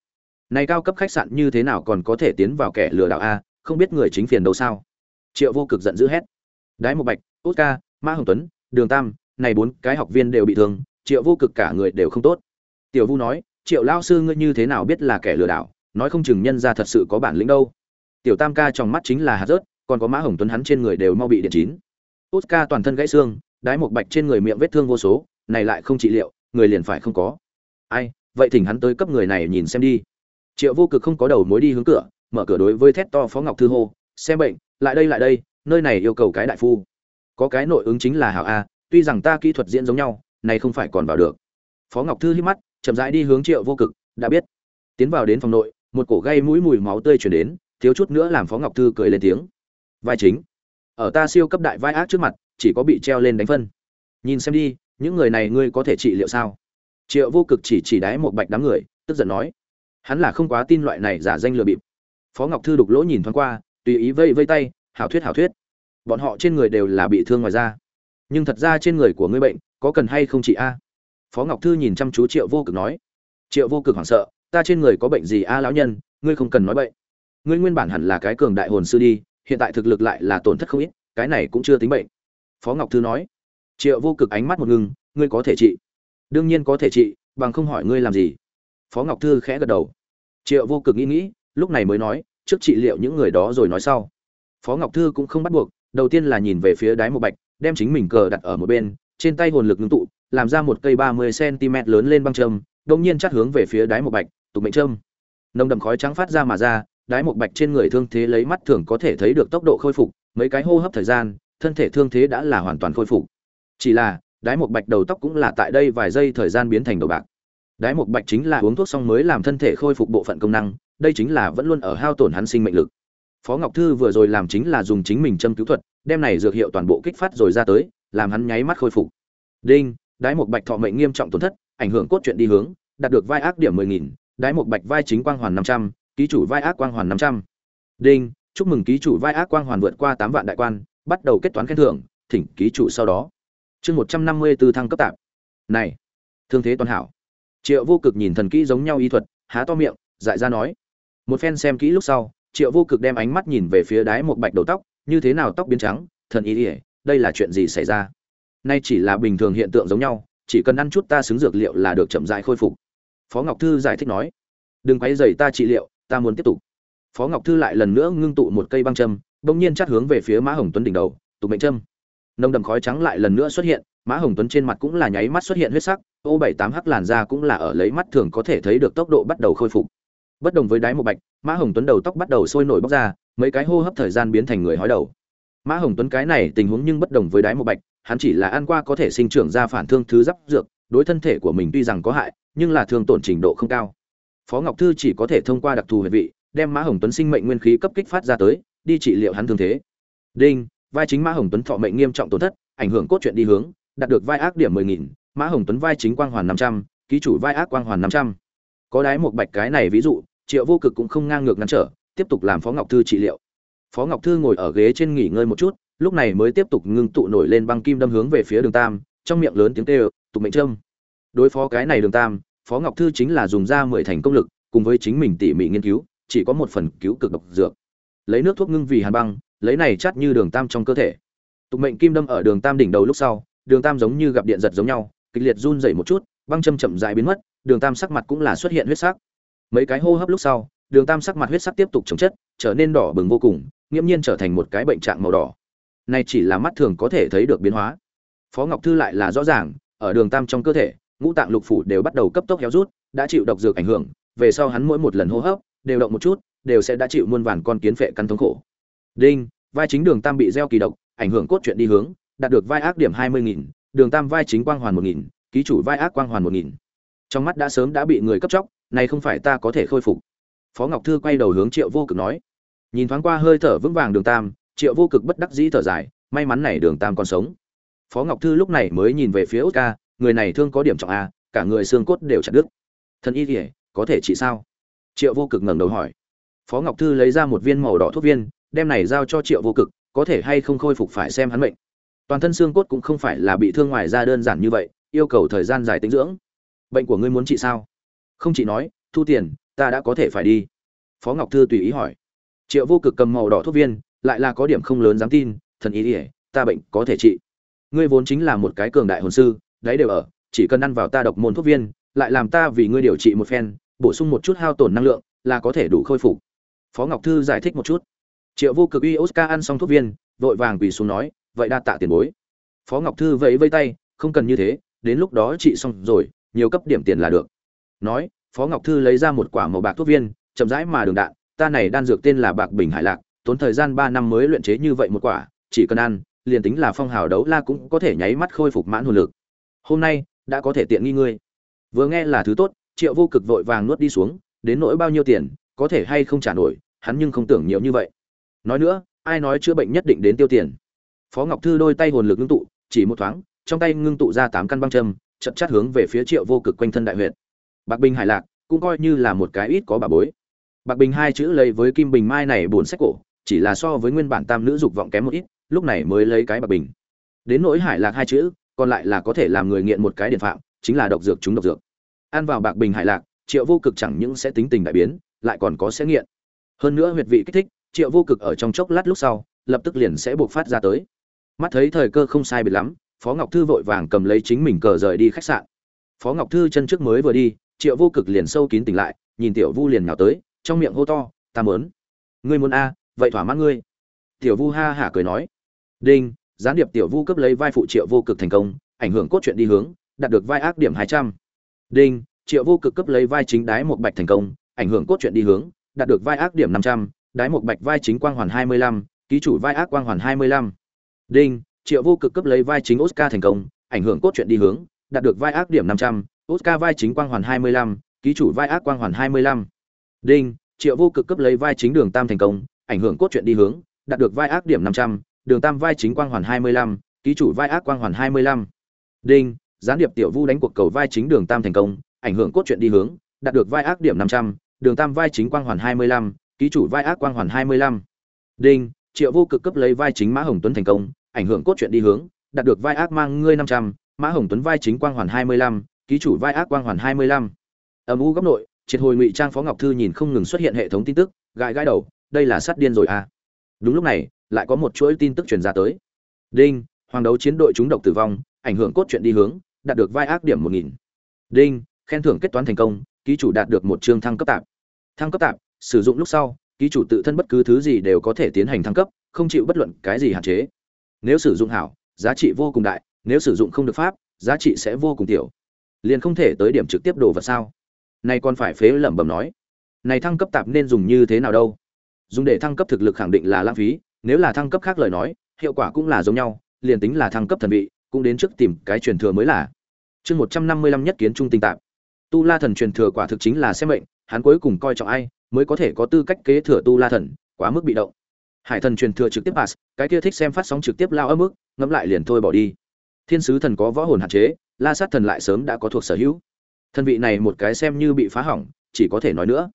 Này cao cấp khách sạn như thế nào còn có thể tiến vào kẻ lừa đảo a, không biết người chính phiền đâu sao. Triệu vô cực giận dữ hét. Đái một bạch, út ca, ma hồng tuấn, đường tam, này bốn cái học viên đều bị thương, triệu vô cực cả người đều không tốt. Tiểu vu nói, triệu lao sư ngươi như thế nào biết là kẻ lừa đảo? Nói không chừng nhân ra thật sự có bản lĩnh đâu. Tiểu tam ca trong mắt chính là hạt rớt, còn có mã hồng tuấn hắn trên người đều mau bị điện chín. Út ca toàn thân gãy xương đái một bạch trên người miệng vết thương vô số, này lại không trị liệu, người liền phải không có. Ai, vậy thỉnh hắn tới cấp người này nhìn xem đi. Triệu vô cực không có đầu mối đi hướng cửa, mở cửa đối với thét to phó ngọc thư hô, xem bệnh, lại đây lại đây, nơi này yêu cầu cái đại phu. Có cái nội ứng chính là hảo a, tuy rằng ta kỹ thuật diễn giống nhau, này không phải còn vào được. Phó ngọc thư hít mắt, chậm rãi đi hướng triệu vô cực, đã biết. Tiến vào đến phòng nội, một cổ gây mũi mùi máu tươi chuyển đến, thiếu chút nữa làm phó ngọc thư cười lên tiếng. Vai chính, ở ta siêu cấp đại vai ác trước mặt chỉ có bị treo lên đánh phân. Nhìn xem đi, những người này ngươi có thể trị liệu sao? Triệu vô cực chỉ chỉ đáy một bạch đám người, tức giận nói. Hắn là không quá tin loại này giả danh lừa bịp. Phó ngọc thư đục lỗ nhìn thoáng qua, tùy ý vây vây tay, hảo thuyết hảo thuyết. Bọn họ trên người đều là bị thương ngoài da. Nhưng thật ra trên người của ngươi bệnh, có cần hay không chị a? Phó ngọc thư nhìn chăm chú triệu vô cực nói. Triệu vô cực hoảng sợ, ta trên người có bệnh gì a lão nhân, ngươi không cần nói bệnh ngươi nguyên bản hẳn là cái cường đại hồn sư đi, hiện tại thực lực lại là tổn thất không ít, cái này cũng chưa tính bệnh phó ngọc thư nói. Triệu vô cực ánh mắt một ngưng ngươi có thể trị. Đương nhiên có thể trị, bằng không hỏi ngươi làm gì. Phó ngọc thư khẽ gật đầu. Triệu vô cực nghĩ nghĩ, lúc này mới nói, trước trị liệu những người đó rồi nói sau. Phó ngọc thư cũng không bắt buộc, đầu tiên là nhìn về phía đáy một bạch, đem chính mình cờ đặt ở một bên, trên tay hồn lực ngưng tụ, làm ra một cây ba mươi cm lớn lên băng châm đông nhiên chắt hướng về phía đáy một bạch, tục mệnh châm. Nồng đậm khói trắng phát ra mà ra đáy một bạch trên người thương thế lấy mắt thường có thể thấy được tốc độ khôi phục, mấy cái hô hấp thời gian thân thể thương thế đã là hoàn toàn khôi phục. Chỉ là, đái một bạch đầu tóc cũng là tại đây vài giây thời gian biến thành đầu bạc. Đái một bạch chính là uống thuốc xong mới làm thân thể khôi phục bộ phận công năng, đây chính là vẫn luôn ở hao tổn hắn sinh mệnh lực. Phó ngọc thư vừa rồi làm chính là dùng chính mình châm cứu thuật, đem này dược hiệu toàn bộ kích phát rồi ra tới, làm hắn nháy mắt khôi phục. Đinh, đái một bạch thọ mệnh nghiêm trọng tổn thất, ảnh hưởng cốt truyện đi hướng, đạt được vai ác điểm mười nghìn, đái một bạch vai chính quang hoàn năm trăm, ký chủ vai ác quang hoàn năm trăm. Đinh, chúc mừng ký chủ vai ác quang hoàn vượt qua tám vạn đại quan bắt đầu kết toán khen thưởng, thỉnh ký chủ sau đó. Chương một trăm năm mươi b thăng cấp tạp. Này, thương thế toàn hảo. Triệu vô cực nhìn thần kỹ giống nhau y thuật, há to miệng, dại ra nói. Một phen xem kỹ lúc sau, triệu vô cực đem ánh mắt nhìn về phía đáy một bạch đầu tóc, như thế nào tóc biến trắng, thần ý ỉa đây là chuyện gì xảy ra? Nay chỉ là bình thường hiện tượng giống nhau, chỉ cần ăn chút ta xứng dược liệu là được chậm dại khôi phục. Phó ngọc thư giải thích nói. Đừng quay dày ta trị liệu, ta muốn tiếp tục. Phó ngọc thư lại lần nữa ngưng tụ một cây băng châm bỗng nhiên chát hướng về phía mã hồng tuấn đỉnh đầu, tục mệnh châm. Nồng đậm khói trắng lại lần nữa xuất hiện, mã hồng tuấn trên mặt cũng là nháy mắt xuất hiện huyết sắc ô bảy tám h làn da cũng là ở lấy mắt thường có thể thấy được tốc độ bắt đầu khôi phục. Bất đồng với đái một bạch, mã hồng tuấn đầu tóc bắt đầu sôi nổi bóc ra, mấy cái hô hấp thời gian biến thành người hói đầu. Mã hồng tuấn cái này tình huống nhưng bất đồng với đái một bạch, hắn chỉ là ăn qua có thể sinh trưởng ra phản thương thứ giáp dược, đối thân thể của mình tuy rằng có hại, nhưng là thương tổn trình độ không cao. Phó ngọc thư chỉ có thể thông qua đặc thù hệ vị, đem mã hồng tuấn sinh mệnh nguyên khí cấp kích phát ra tới đi trị liệu hắn thương thế. Đinh, vai chính mã hồng tuấn thọ mệnh nghiêm trọng tổn thất, ảnh hưởng cốt truyện đi hướng, đạt được vai ác điểm mười nghìn, mã hồng tuấn vai chính quang hoàn năm trăm, ký chủ vai ác quang hoàn năm trăm. Có đái một bạch cái này ví dụ, triệu vô cực cũng không ngang ngược ngăn trở, tiếp tục làm phó ngọc thư trị liệu. Phó ngọc thư ngồi ở ghế trên nghỉ ngơi một chút, lúc này mới tiếp tục ngưng tụ nổi lên băng kim đâm hướng về phía đường tam, trong miệng lớn tiếng kêu, tục mệnh trâm. Đối phó cái này đường tam, phó ngọc thư chính là dùng ra mười thành công lực, cùng với chính mình tỉ mỉ nghiên cứu, chỉ có một phần cứu cực độc dược lấy nước thuốc ngưng vì hàn băng, lấy này chắt như đường tam trong cơ thể. Tục mệnh kim đâm ở đường tam đỉnh đầu lúc sau, đường tam giống như gặp điện giật giống nhau, kịch liệt run rẩy một chút, băng châm chậm dài biến mất, đường tam sắc mặt cũng là xuất hiện huyết sắc. Mấy cái hô hấp lúc sau, đường tam sắc mặt huyết sắc tiếp tục chống chất, trở nên đỏ bừng vô cùng, nghiễm nhiên trở thành một cái bệnh trạng màu đỏ. Này chỉ là mắt thường có thể thấy được biến hóa. Phó ngọc thư lại là rõ ràng, ở đường tam trong cơ thể, ngũ tạng lục phủ đều bắt đầu cấp tốc héo rút, đã chịu độc dược ảnh hưởng, về sau hắn mỗi một lần hô hấp đều động một chút đều sẽ đã chịu muôn vàn con kiến phệ căn thống khổ. Đinh vai chính đường tam bị gieo kỳ độc ảnh hưởng cốt truyện đi hướng đạt được vai ác điểm hai mươi nghìn đường tam vai chính quang hoàn một nghìn ký chủ vai ác quang hoàn một nghìn. Trong mắt đã sớm đã bị người cấp chóc này không phải ta có thể khôi phục. Phó ngọc thư quay đầu hướng triệu vô cực nói. Nhìn thoáng qua hơi thở vững vàng đường tam triệu vô cực bất đắc dĩ thở dài may mắn này đường tam còn sống. Phó ngọc thư lúc này mới nhìn về phía út ca người này thương có điểm trọng a cả người xương cốt đều chặt đứt. Thần y liễu, có thể trị sao? Triệu vô cực ngẩng đầu hỏi phó ngọc thư lấy ra một viên màu đỏ thuốc viên, đem này giao cho triệu vô cực, có thể hay không khôi phục phải xem hắn bệnh. toàn thân xương cốt cũng không phải là bị thương ngoài ra đơn giản như vậy, yêu cầu thời gian dài tính dưỡng. Bệnh của ngươi muốn trị sao? Không chỉ nói, thu tiền, ta đã có thể phải đi. Phó ngọc thư tùy ý hỏi. Triệu vô cực cầm màu đỏ thuốc viên, lại là có điểm không lớn dám tin, thần ý ỉa ta bệnh có thể trị. Ngươi vốn chính là một cái cường đại hồn sư, đấy đều ở, chỉ cần ăn vào ta độc môn thuốc viên, lại làm ta vì ngươi điều trị một phen, bổ sung một chút hao tổn năng lượng, là có thể đủ khôi phục phó ngọc thư giải thích một chút. Triệu vô cực y oscar ăn xong thuốc viên, vội vàng quỳ xuống nói, vậy đa tạ tiền bối. Phó ngọc thư vẫy vây tay, không cần như thế, đến lúc đó chị xong rồi, nhiều cấp điểm tiền là được. Nói, phó ngọc thư lấy ra một quả màu bạc thuốc viên, chậm rãi mà đường đạn, ta này đan dược tên là bạc bình hải lạc, tốn thời gian ba năm mới luyện chế như vậy một quả, chỉ cần ăn, liền tính là phong hào đấu la cũng có thể nháy mắt khôi phục mãn hồn lực. Hôm nay, đã có thể tiện nghi ngươi. Vừa nghe là thứ tốt, triệu vô cực vội vàng nuốt đi xuống, đến nỗi bao nhiêu tiền, có thể hay không trả nổi hắn nhưng không tưởng nhiều như vậy. Nói nữa, ai nói chữa bệnh nhất định đến tiêu tiền? Phó ngọc thư đôi tay hồn lực ngưng tụ, chỉ một thoáng, trong tay ngưng tụ ra tám căn băng châm chậm chát hướng về phía triệu vô cực quanh thân đại huyện bạc bình hải lạc cũng coi như là một cái ít có bà bối. Bạc bình hai chữ lấy với kim bình mai này buồn sách cổ, chỉ là so với nguyên bản tam nữ dục vọng kém một ít, lúc này mới lấy cái bạc bình. Đến nỗi hải lạc hai chữ, còn lại là có thể làm người nghiện một cái điện phạm, chính là độc dược chúng độc dược. Ăn vào bạc bình hải lạc, triệu vô cực chẳng những sẽ tính tình đại biến, lại còn có sẽ nghiện hơn nữa huyệt vị kích thích, triệu vô cực ở trong chốc lát lúc sau, lập tức liền sẽ buộc phát ra tới. Mắt thấy thời cơ không sai biệt lắm, phó ngọc thư vội vàng cầm lấy chính mình cờ rời đi khách sạn. Phó ngọc thư chân trước mới vừa đi, triệu vô cực liền sâu kín tỉnh lại, nhìn tiểu vu liền nhào tới, trong miệng hô to, ta mớn ngươi muốn a, vậy thỏa mãn ngươi. Tiểu vu ha hả cười nói. Đinh, gián điệp tiểu vu cấp lấy vai phụ triệu vô cực thành công, ảnh hưởng cốt truyện đi hướng, đạt được vai ác điểm hai trăm. Đinh, triệu vô cực cấp lấy vai chính đái một bạch thành công, ảnh hưởng cốt truyện đi hướng đạt được vai ác điểm năm trăm, đái một bạch vai chính quang hoàn hai mươi lăm, ký chủ vai ác quang hoàn hai mươi lăm. Đinh, triệu vô cực cấp lấy vai chính oscar thành công, ảnh hưởng cốt truyện đi hướng, đạt được vai ác điểm năm trăm, oscar vai chính quang hoàn hai mươi lăm, ký chủ vai ác quang hoàn hai mươi lăm. Đinh, triệu vô cực cấp lấy vai chính đường tam thành công, ảnh hưởng cốt truyện đi hướng, đạt được vai ác điểm năm trăm, đường tam vai chính quang hoàn hai mươi lăm, ký chủ vai ác quang hoàn hai mươi lăm. Đinh, gián điệp tiểu vu đánh cuộc cầu vai chính đường tam thành công, ảnh hưởng cốt truyện đi hướng, đạt được vai ác điểm năm trăm đường tam vai chính quang hoàn hai mươi lăm, ký chủ vai ác quang hoàn hai mươi lăm. Đinh, triệu vô cực cấp lấy vai chính mã hồng tuấn thành công, ảnh hưởng cốt truyện đi hướng, đạt được vai ác mang ngươi năm trăm, mã hồng tuấn vai chính quang hoàn hai mươi lăm, ký chủ vai ác quang hoàn hai mươi lăm. Âm u góc nội, triệt hồi ngụy trang phó ngọc thư nhìn không ngừng xuất hiện hệ thống tin tức, gãi gãi đầu, đây là sát điên rồi à. Đúng lúc này, lại có một chuỗi tin tức truyền ra tới. Đinh, hoàng đấu chiến đội chúng độc tử vong, ảnh hưởng cốt truyện đi hướng, đạt được vai ác điểm một nghìn. Đinh, khen thưởng kết toán thành công, ký chủ đạt được một chương thăng cấp tạp thăng cấp tạp, sử dụng lúc sau, ký chủ tự thân bất cứ thứ gì đều có thể tiến hành thăng cấp, không chịu bất luận cái gì hạn chế. Nếu sử dụng hảo, giá trị vô cùng đại, nếu sử dụng không được pháp, giá trị sẽ vô cùng tiểu. Liền không thể tới điểm trực tiếp đồ vật sao? Này còn phải phế lẩm bẩm nói. Này thăng cấp tạp nên dùng như thế nào đâu? Dùng để thăng cấp thực lực khẳng định là lãng phí, nếu là thăng cấp khác lời nói, hiệu quả cũng là giống nhau, liền tính là thăng cấp thần vị, cũng đến trước tìm cái truyền thừa mới là. Chương một trăm năm mươi lăm nhất kiến trung tinh tạp. Tu la thần truyền thừa quả thực chính là xem mệnh hắn cuối cùng coi trọng ai mới có thể có tư cách kế thừa tu la thần, quá mức bị động. Hải thần truyền thừa trực tiếp pass, cái kia thích xem phát sóng trực tiếp lao ấm mức ngẫm lại liền thôi bỏ đi. Thiên sứ thần có võ hồn hạn chế, la sát thần lại sớm đã có thuộc sở hữu. Thân vị này một cái xem như bị phá hỏng, chỉ có thể nói nữa.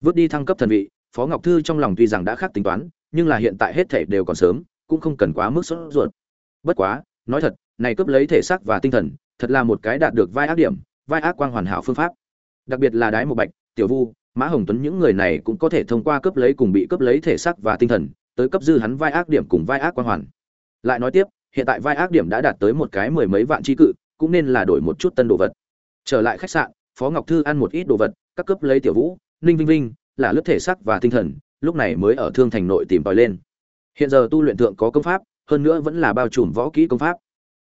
Vứt đi thăng cấp thần vị, phó ngọc thư trong lòng tuy rằng đã khác tính toán, nhưng là hiện tại hết thể đều còn sớm, cũng không cần quá mức sốt ruột. Bất quá, nói thật, này cướp lấy thể xác và tinh thần, thật là một cái đạt được vai ác điểm, vai ác quang hoàn hảo phương pháp. Đặc biệt là đái một bạch tiểu vu, mã hồng tuấn những người này cũng có thể thông qua cướp lấy cùng bị cướp lấy thể xác và tinh thần, tới cấp dư hắn vai ác điểm cùng vai ác quan hoàn. Lại nói tiếp, hiện tại vai ác điểm đã đạt tới một cái mười mấy vạn tri cự, cũng nên là đổi một chút tân đồ vật. Trở lại khách sạn, phó ngọc thư ăn một ít đồ vật, các cấp lấy tiểu vũ, ninh vinh vinh, là lớp thể sắc và tinh thần, lúc này mới ở thương thành nội tìm tòi lên. Hiện giờ tu luyện thượng có công pháp, hơn nữa vẫn là bao trùm võ kỹ công pháp.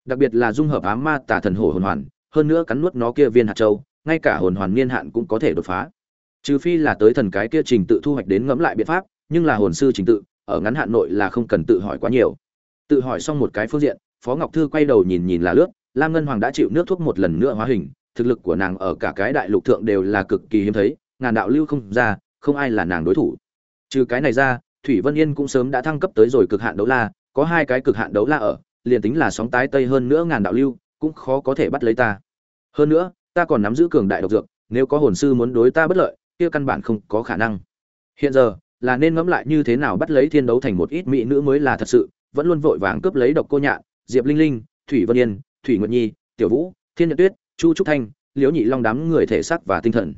Đặc biệt là dung hợp ám ma tả thần hổ hồn hoàn, hơn nữa cắn nuốt nó kia viên hạt châu ngay cả hồn hoàn niên hạn cũng có thể đột phá. Trừ phi là tới thần cái kia trình tự thu hoạch đến ngẫm lại biện pháp, nhưng là hồn sư trình tự, ở ngắn hạn nội là không cần tự hỏi quá nhiều. Tự hỏi xong một cái phương diện, phó ngọc thư quay đầu nhìn nhìn là lướt, lam ngân hoàng đã chịu nước thuốc một lần nữa hóa hình, thực lực của nàng ở cả cái đại lục thượng đều là cực kỳ hiếm thấy, ngàn đạo lưu không ra, không ai là nàng đối thủ. Trừ cái này ra, thủy vân yên cũng sớm đã thăng cấp tới rồi cực hạn đấu la, có hai cái cực hạn đấu la ở, liền tính là sóng tái tây hơn nữa ngàn đạo lưu, cũng khó có thể bắt lấy ta. Hơn nữa ta còn nắm giữ cường đại độc dược, nếu có hồn sư muốn đối ta bất lợi, kia căn bản không có khả năng. Hiện giờ, là nên ngẫm lại như thế nào bắt lấy thiên đấu thành một ít mỹ nữ mới là thật sự, vẫn luôn vội vàng cướp lấy độc cô nhạn, diệp linh linh, thủy vân yên, thủy nguyệt nhi, tiểu vũ, thiên nhật tuyết, chu trúc thanh, liễu nhị long đám người thể xác và tinh thần.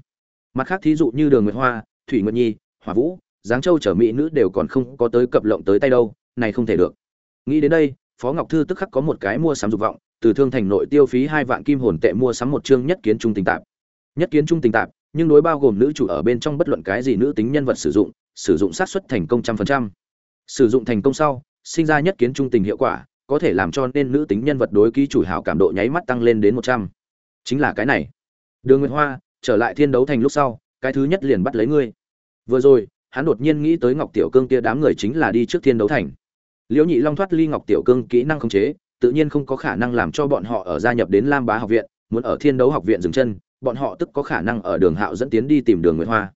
Mặt khác thí dụ như đường nguyệt hoa, thủy nguyệt nhi, hỏa vũ, giáng châu trở mỹ nữ đều còn không có tới cập lộng tới tay đâu, này không thể được. Nghĩ đến đây, phó ngọc thư tức khắc có một cái mua sắm dục vọng từ thương thành nội tiêu phí hai vạn kim hồn tệ mua sắm một chương nhất kiến trung tình tạp. Nhất kiến trung tình tạp, nhưng đối bao gồm nữ chủ ở bên trong bất luận cái gì nữ tính nhân vật sử dụng sử dụng sát xuất thành công trăm phần trăm. Sử dụng thành công sau, sinh ra nhất kiến trung tình hiệu quả, có thể làm cho nên nữ tính nhân vật đối ký chủ hảo cảm độ nháy mắt tăng lên đến một trăm. Chính là cái này. Đường nguyệt hoa, trở lại thiên đấu thành lúc sau, cái thứ nhất liền bắt lấy ngươi. Vừa rồi, hắn đột nhiên nghĩ tới ngọc tiểu cương kia đám người chính là đi trước thiên đấu thành. Liễu nhị long thoát ly ngọc tiểu cương kỹ năng khống chế tự nhiên không có khả năng làm cho bọn họ ở gia nhập đến lam bá học viện, muốn ở thiên đấu học viện dừng chân, bọn họ tức có khả năng ở đường hạo dẫn tiến đi tìm đường nguyệt hoa.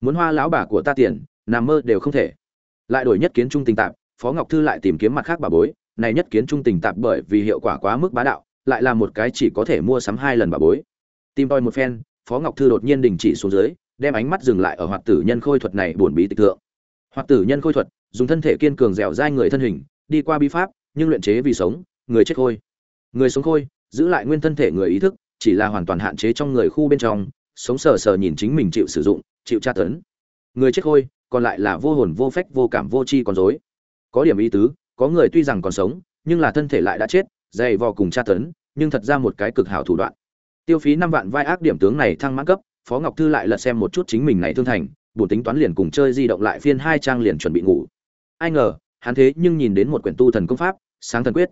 Muốn hoa lão bà của ta tiền nằm mơ đều không thể. Lại đổi nhất kiến trung tình tạp, phó ngọc thư lại tìm kiếm mặt khác bà bối, này nhất kiến trung tình tạp bởi vì hiệu quả quá mức bá đạo, lại là một cái chỉ có thể mua sắm hai lần bà bối. Tìm đòi một phen, phó ngọc thư đột nhiên đình chỉ xuống dưới, đem ánh mắt dừng lại ở hoạt tử nhân khôi thuật này buồn bí tịch thượng. Hoạt tử nhân khôi thuật, dùng thân thể kiên cường dẻo dai người thân hình, đi qua bi pháp, nhưng luyện chế vì sống người chết khôi. Người sống khôi, giữ lại nguyên thân thể người ý thức, chỉ là hoàn toàn hạn chế trong người khu bên trong, sống sờ sờ nhìn chính mình chịu sử dụng, chịu tra tấn. Người chết khôi, còn lại là vô hồn, vô phách, vô cảm, vô tri còn dối có điểm ý tứ, có người tuy rằng còn sống, nhưng là thân thể lại đã chết, dày vò cùng tra tấn, nhưng thật ra một cái cực hảo thủ đoạn. Tiêu phí năm vạn vai ác điểm tướng này thăng mãn cấp, phó ngọc thư lại lật xem một chút chính mình này thương thành bổn tính toán liền cùng chơi di động lại phiên hai trang liền chuẩn bị ngủ. Ai ngờ, hắn thế nhưng nhìn đến một quyển tu thần công pháp, sáng thần quyết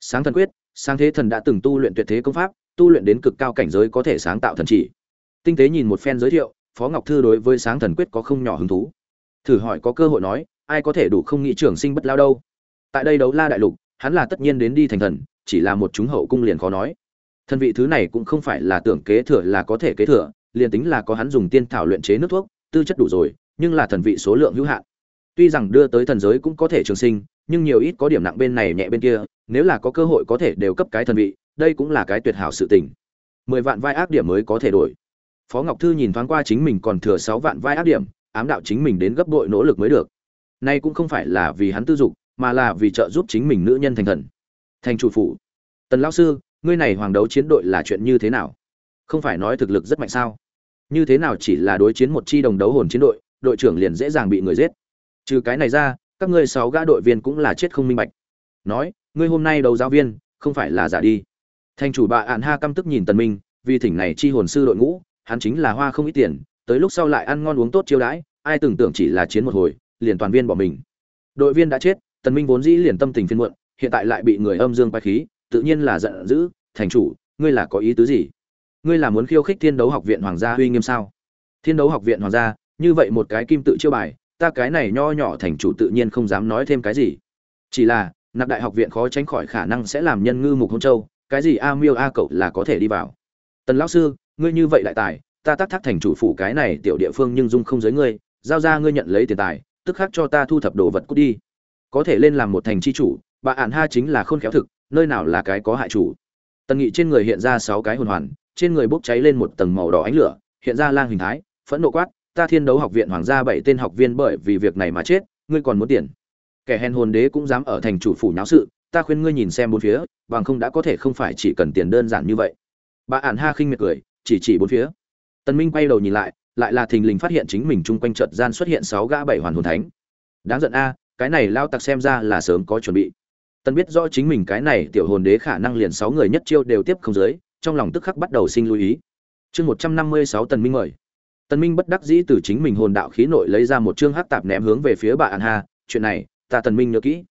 sáng thần quyết, sáng thế thần đã từng tu luyện tuyệt thế công pháp, tu luyện đến cực cao cảnh giới có thể sáng tạo thần chỉ. Tinh tế nhìn một phen giới thiệu, phó ngọc thư đối với sáng thần quyết có không nhỏ hứng thú. Thử hỏi có cơ hội nói, ai có thể đủ không nghĩ trường sinh bất lao đâu? Tại đây đấu la đại lục, hắn là tất nhiên đến đi thành thần, chỉ là một chúng hậu cung liền khó nói. Thần vị thứ này cũng không phải là tưởng kế thừa là có thể kế thừa, liền tính là có hắn dùng tiên thảo luyện chế nước thuốc, tư chất đủ rồi, nhưng là thần vị số lượng hữu hạn. Tuy rằng đưa tới thần giới cũng có thể trường sinh, nhưng nhiều ít có điểm nặng bên này nhẹ bên kia nếu là có cơ hội có thể đều cấp cái thần vị, đây cũng là cái tuyệt hảo sự tình. Mười vạn vai ác điểm mới có thể đổi. Phó ngọc thư nhìn thoáng qua chính mình còn thừa sáu vạn vai ác điểm, ám đạo chính mình đến gấp bội nỗ lực mới được. Nay cũng không phải là vì hắn tư dục, mà là vì trợ giúp chính mình nữ nhân thành thần. Thành chủ phụ. Tần lão sư, ngươi này hoàng đấu chiến đội là chuyện như thế nào? Không phải nói thực lực rất mạnh sao? Như thế nào chỉ là đối chiến một chi đồng đấu hồn chiến đội đội trưởng liền dễ dàng bị người giết? Trừ cái này ra, các ngươi sáu gã đội viên cũng là chết không minh bạch. Nói ngươi hôm nay đầu giáo viên, không phải là giả đi. Thành chủ bà ạn ha căm tức nhìn tần minh, vì thỉnh này chi hồn sư đội ngũ, hắn chính là hoa không ít tiền, tới lúc sau lại ăn ngon uống tốt chiêu đãi, ai tưởng tượng chỉ là chiến một hồi, liền toàn viên bỏ mình. Đội viên đã chết, tần minh vốn dĩ liền tâm tình phiền muộn, hiện tại lại bị người âm dương quay khí, tự nhiên là giận dữ, thành chủ, ngươi là có ý tứ gì? Ngươi là muốn khiêu khích thiên đấu học viện hoàng gia uy nghiêm sao? Thiên đấu học viện hoàng gia, như vậy một cái kim tự chiêu bài, ta cái này nho nhỏ thành chủ tự nhiên không dám nói thêm cái gì. Chỉ là nạp đại học viện khó tránh khỏi khả năng sẽ làm nhân ngư mục hôn châu, cái gì a miêu a cậu là có thể đi vào. Tần lão sư, ngươi như vậy đại tài, ta tác thác thành chủ phủ cái này tiểu địa phương nhưng dung không giới ngươi, giao ra ngươi nhận lấy tiền tài, tức khắc cho ta thu thập đồ vật cút đi. Có thể lên làm một thành chi chủ, bà ản ha chính là khôn khéo thực, nơi nào là cái có hại chủ. Tần nghị trên người hiện ra sáu cái hồn hoàn, trên người bốc cháy lên một tầng màu đỏ ánh lửa, hiện ra lang hình thái, phẫn nộ quát, ta thiên đấu học viện hoàng gia bảy tên học viên bởi vì việc này mà chết, ngươi còn muốn tiền kẻ hèn hồn đế cũng dám ở thành chủ phủ nháo sự ta khuyên ngươi nhìn xem bốn phía bằng không đã có thể không phải chỉ cần tiền đơn giản như vậy. Bà ản ha khinh miệt cười chỉ chỉ bốn phía. Tần minh quay đầu nhìn lại lại là thình lình phát hiện chính mình chung quanh trận gian xuất hiện sáu gã bảy hoàn hồn thánh. Đáng giận a cái này lao tặc xem ra là sớm có chuẩn bị. Tần biết rõ chính mình cái này tiểu hồn đế khả năng liền sáu người nhất chiêu đều tiếp không dưới, trong lòng tức khắc bắt đầu sinh lưu ý. Chương một trăm năm mươi sáu tần minh mời. Tần minh bất đắc dĩ từ chính mình hồn đạo khí nội lấy ra một chương hắc tạp ném hướng về phía bà an ha chuyện này ta tần minh nhớ kỹ.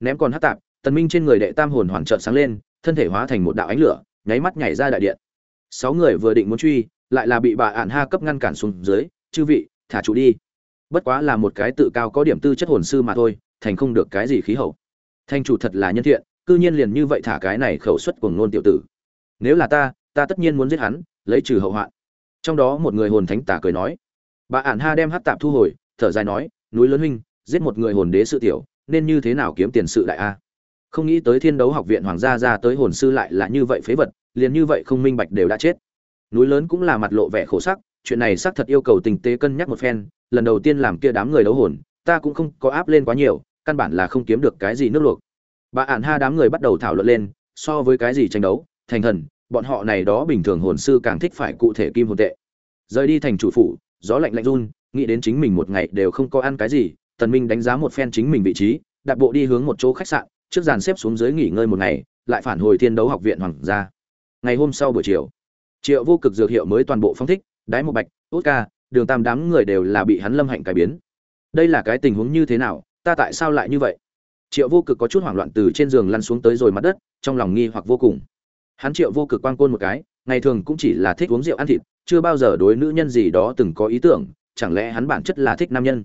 Ném còn hắc tạp, tần minh trên người đệ tam hồn hoàn trợn sáng lên, thân thể hóa thành một đạo ánh lửa, nháy mắt nhảy ra đại điện. Sáu người vừa định muốn truy, lại là bị bà ạn ha cấp ngăn cản xuống dưới, chư vị, thả chủ đi. Bất quá là một cái tự cao có điểm tư chất hồn sư mà thôi, thành không được cái gì khí hậu. Thành chủ thật là nhân thiện, cư nhiên liền như vậy thả cái này khẩu suất của ngôn tiểu tử. Nếu là ta ta tất nhiên muốn giết hắn, lấy trừ hậu hoạn. Trong đó một người hồn thánh tả cười nói. Bà ản ha đem hát tạp thu hồi, thở dài nói, núi lớn huynh giết một người hồn đế sự tiểu, nên như thế nào kiếm tiền sự đại a? Không nghĩ tới thiên đấu học viện hoàng gia ra tới hồn sư lại là như vậy phế vật, liền như vậy không minh bạch đều đã chết. Núi lớn cũng là mặt lộ vẻ khổ sắc, chuyện này xác thật yêu cầu tình tế cân nhắc một phen, lần đầu tiên làm kia đám người đấu hồn, ta cũng không có áp lên quá nhiều, căn bản là không kiếm được cái gì nước luộc. Bà ản ha đám người bắt đầu thảo luận lên, so với cái gì tranh đấu, thành thần, bọn họ này đó bình thường hồn sư càng thích phải cụ thể kim hồn tệ. Rời đi thành chủ phủ, gió lạnh lạnh run, nghĩ đến chính mình một ngày đều không có ăn cái gì tần minh đánh giá một phen chính mình vị trí, đạp bộ đi hướng một chỗ khách sạn, trước dàn xếp xuống dưới nghỉ ngơi một ngày, lại phản hồi thiên đấu học viện hoàng gia. Ngày hôm sau buổi chiều, triệu vô cực dược hiệu mới toàn bộ phong thích, đái một bạch, út ca, đường tam đám người đều là bị hắn lâm hạnh cải biến. Đây là cái tình huống như thế nào, ta tại sao lại như vậy? Triệu vô cực có chút hoảng loạn từ trên giường lăn xuống tới rồi mặt đất, trong lòng nghi hoặc vô cùng. Hắn triệu vô cực quang côn một cái, ngày thường cũng chỉ là thích uống rượu ăn thịt, chưa bao giờ đối nữ nhân gì đó từng có ý tưởng, chẳng lẽ hắn bản chất là thích nam nhân?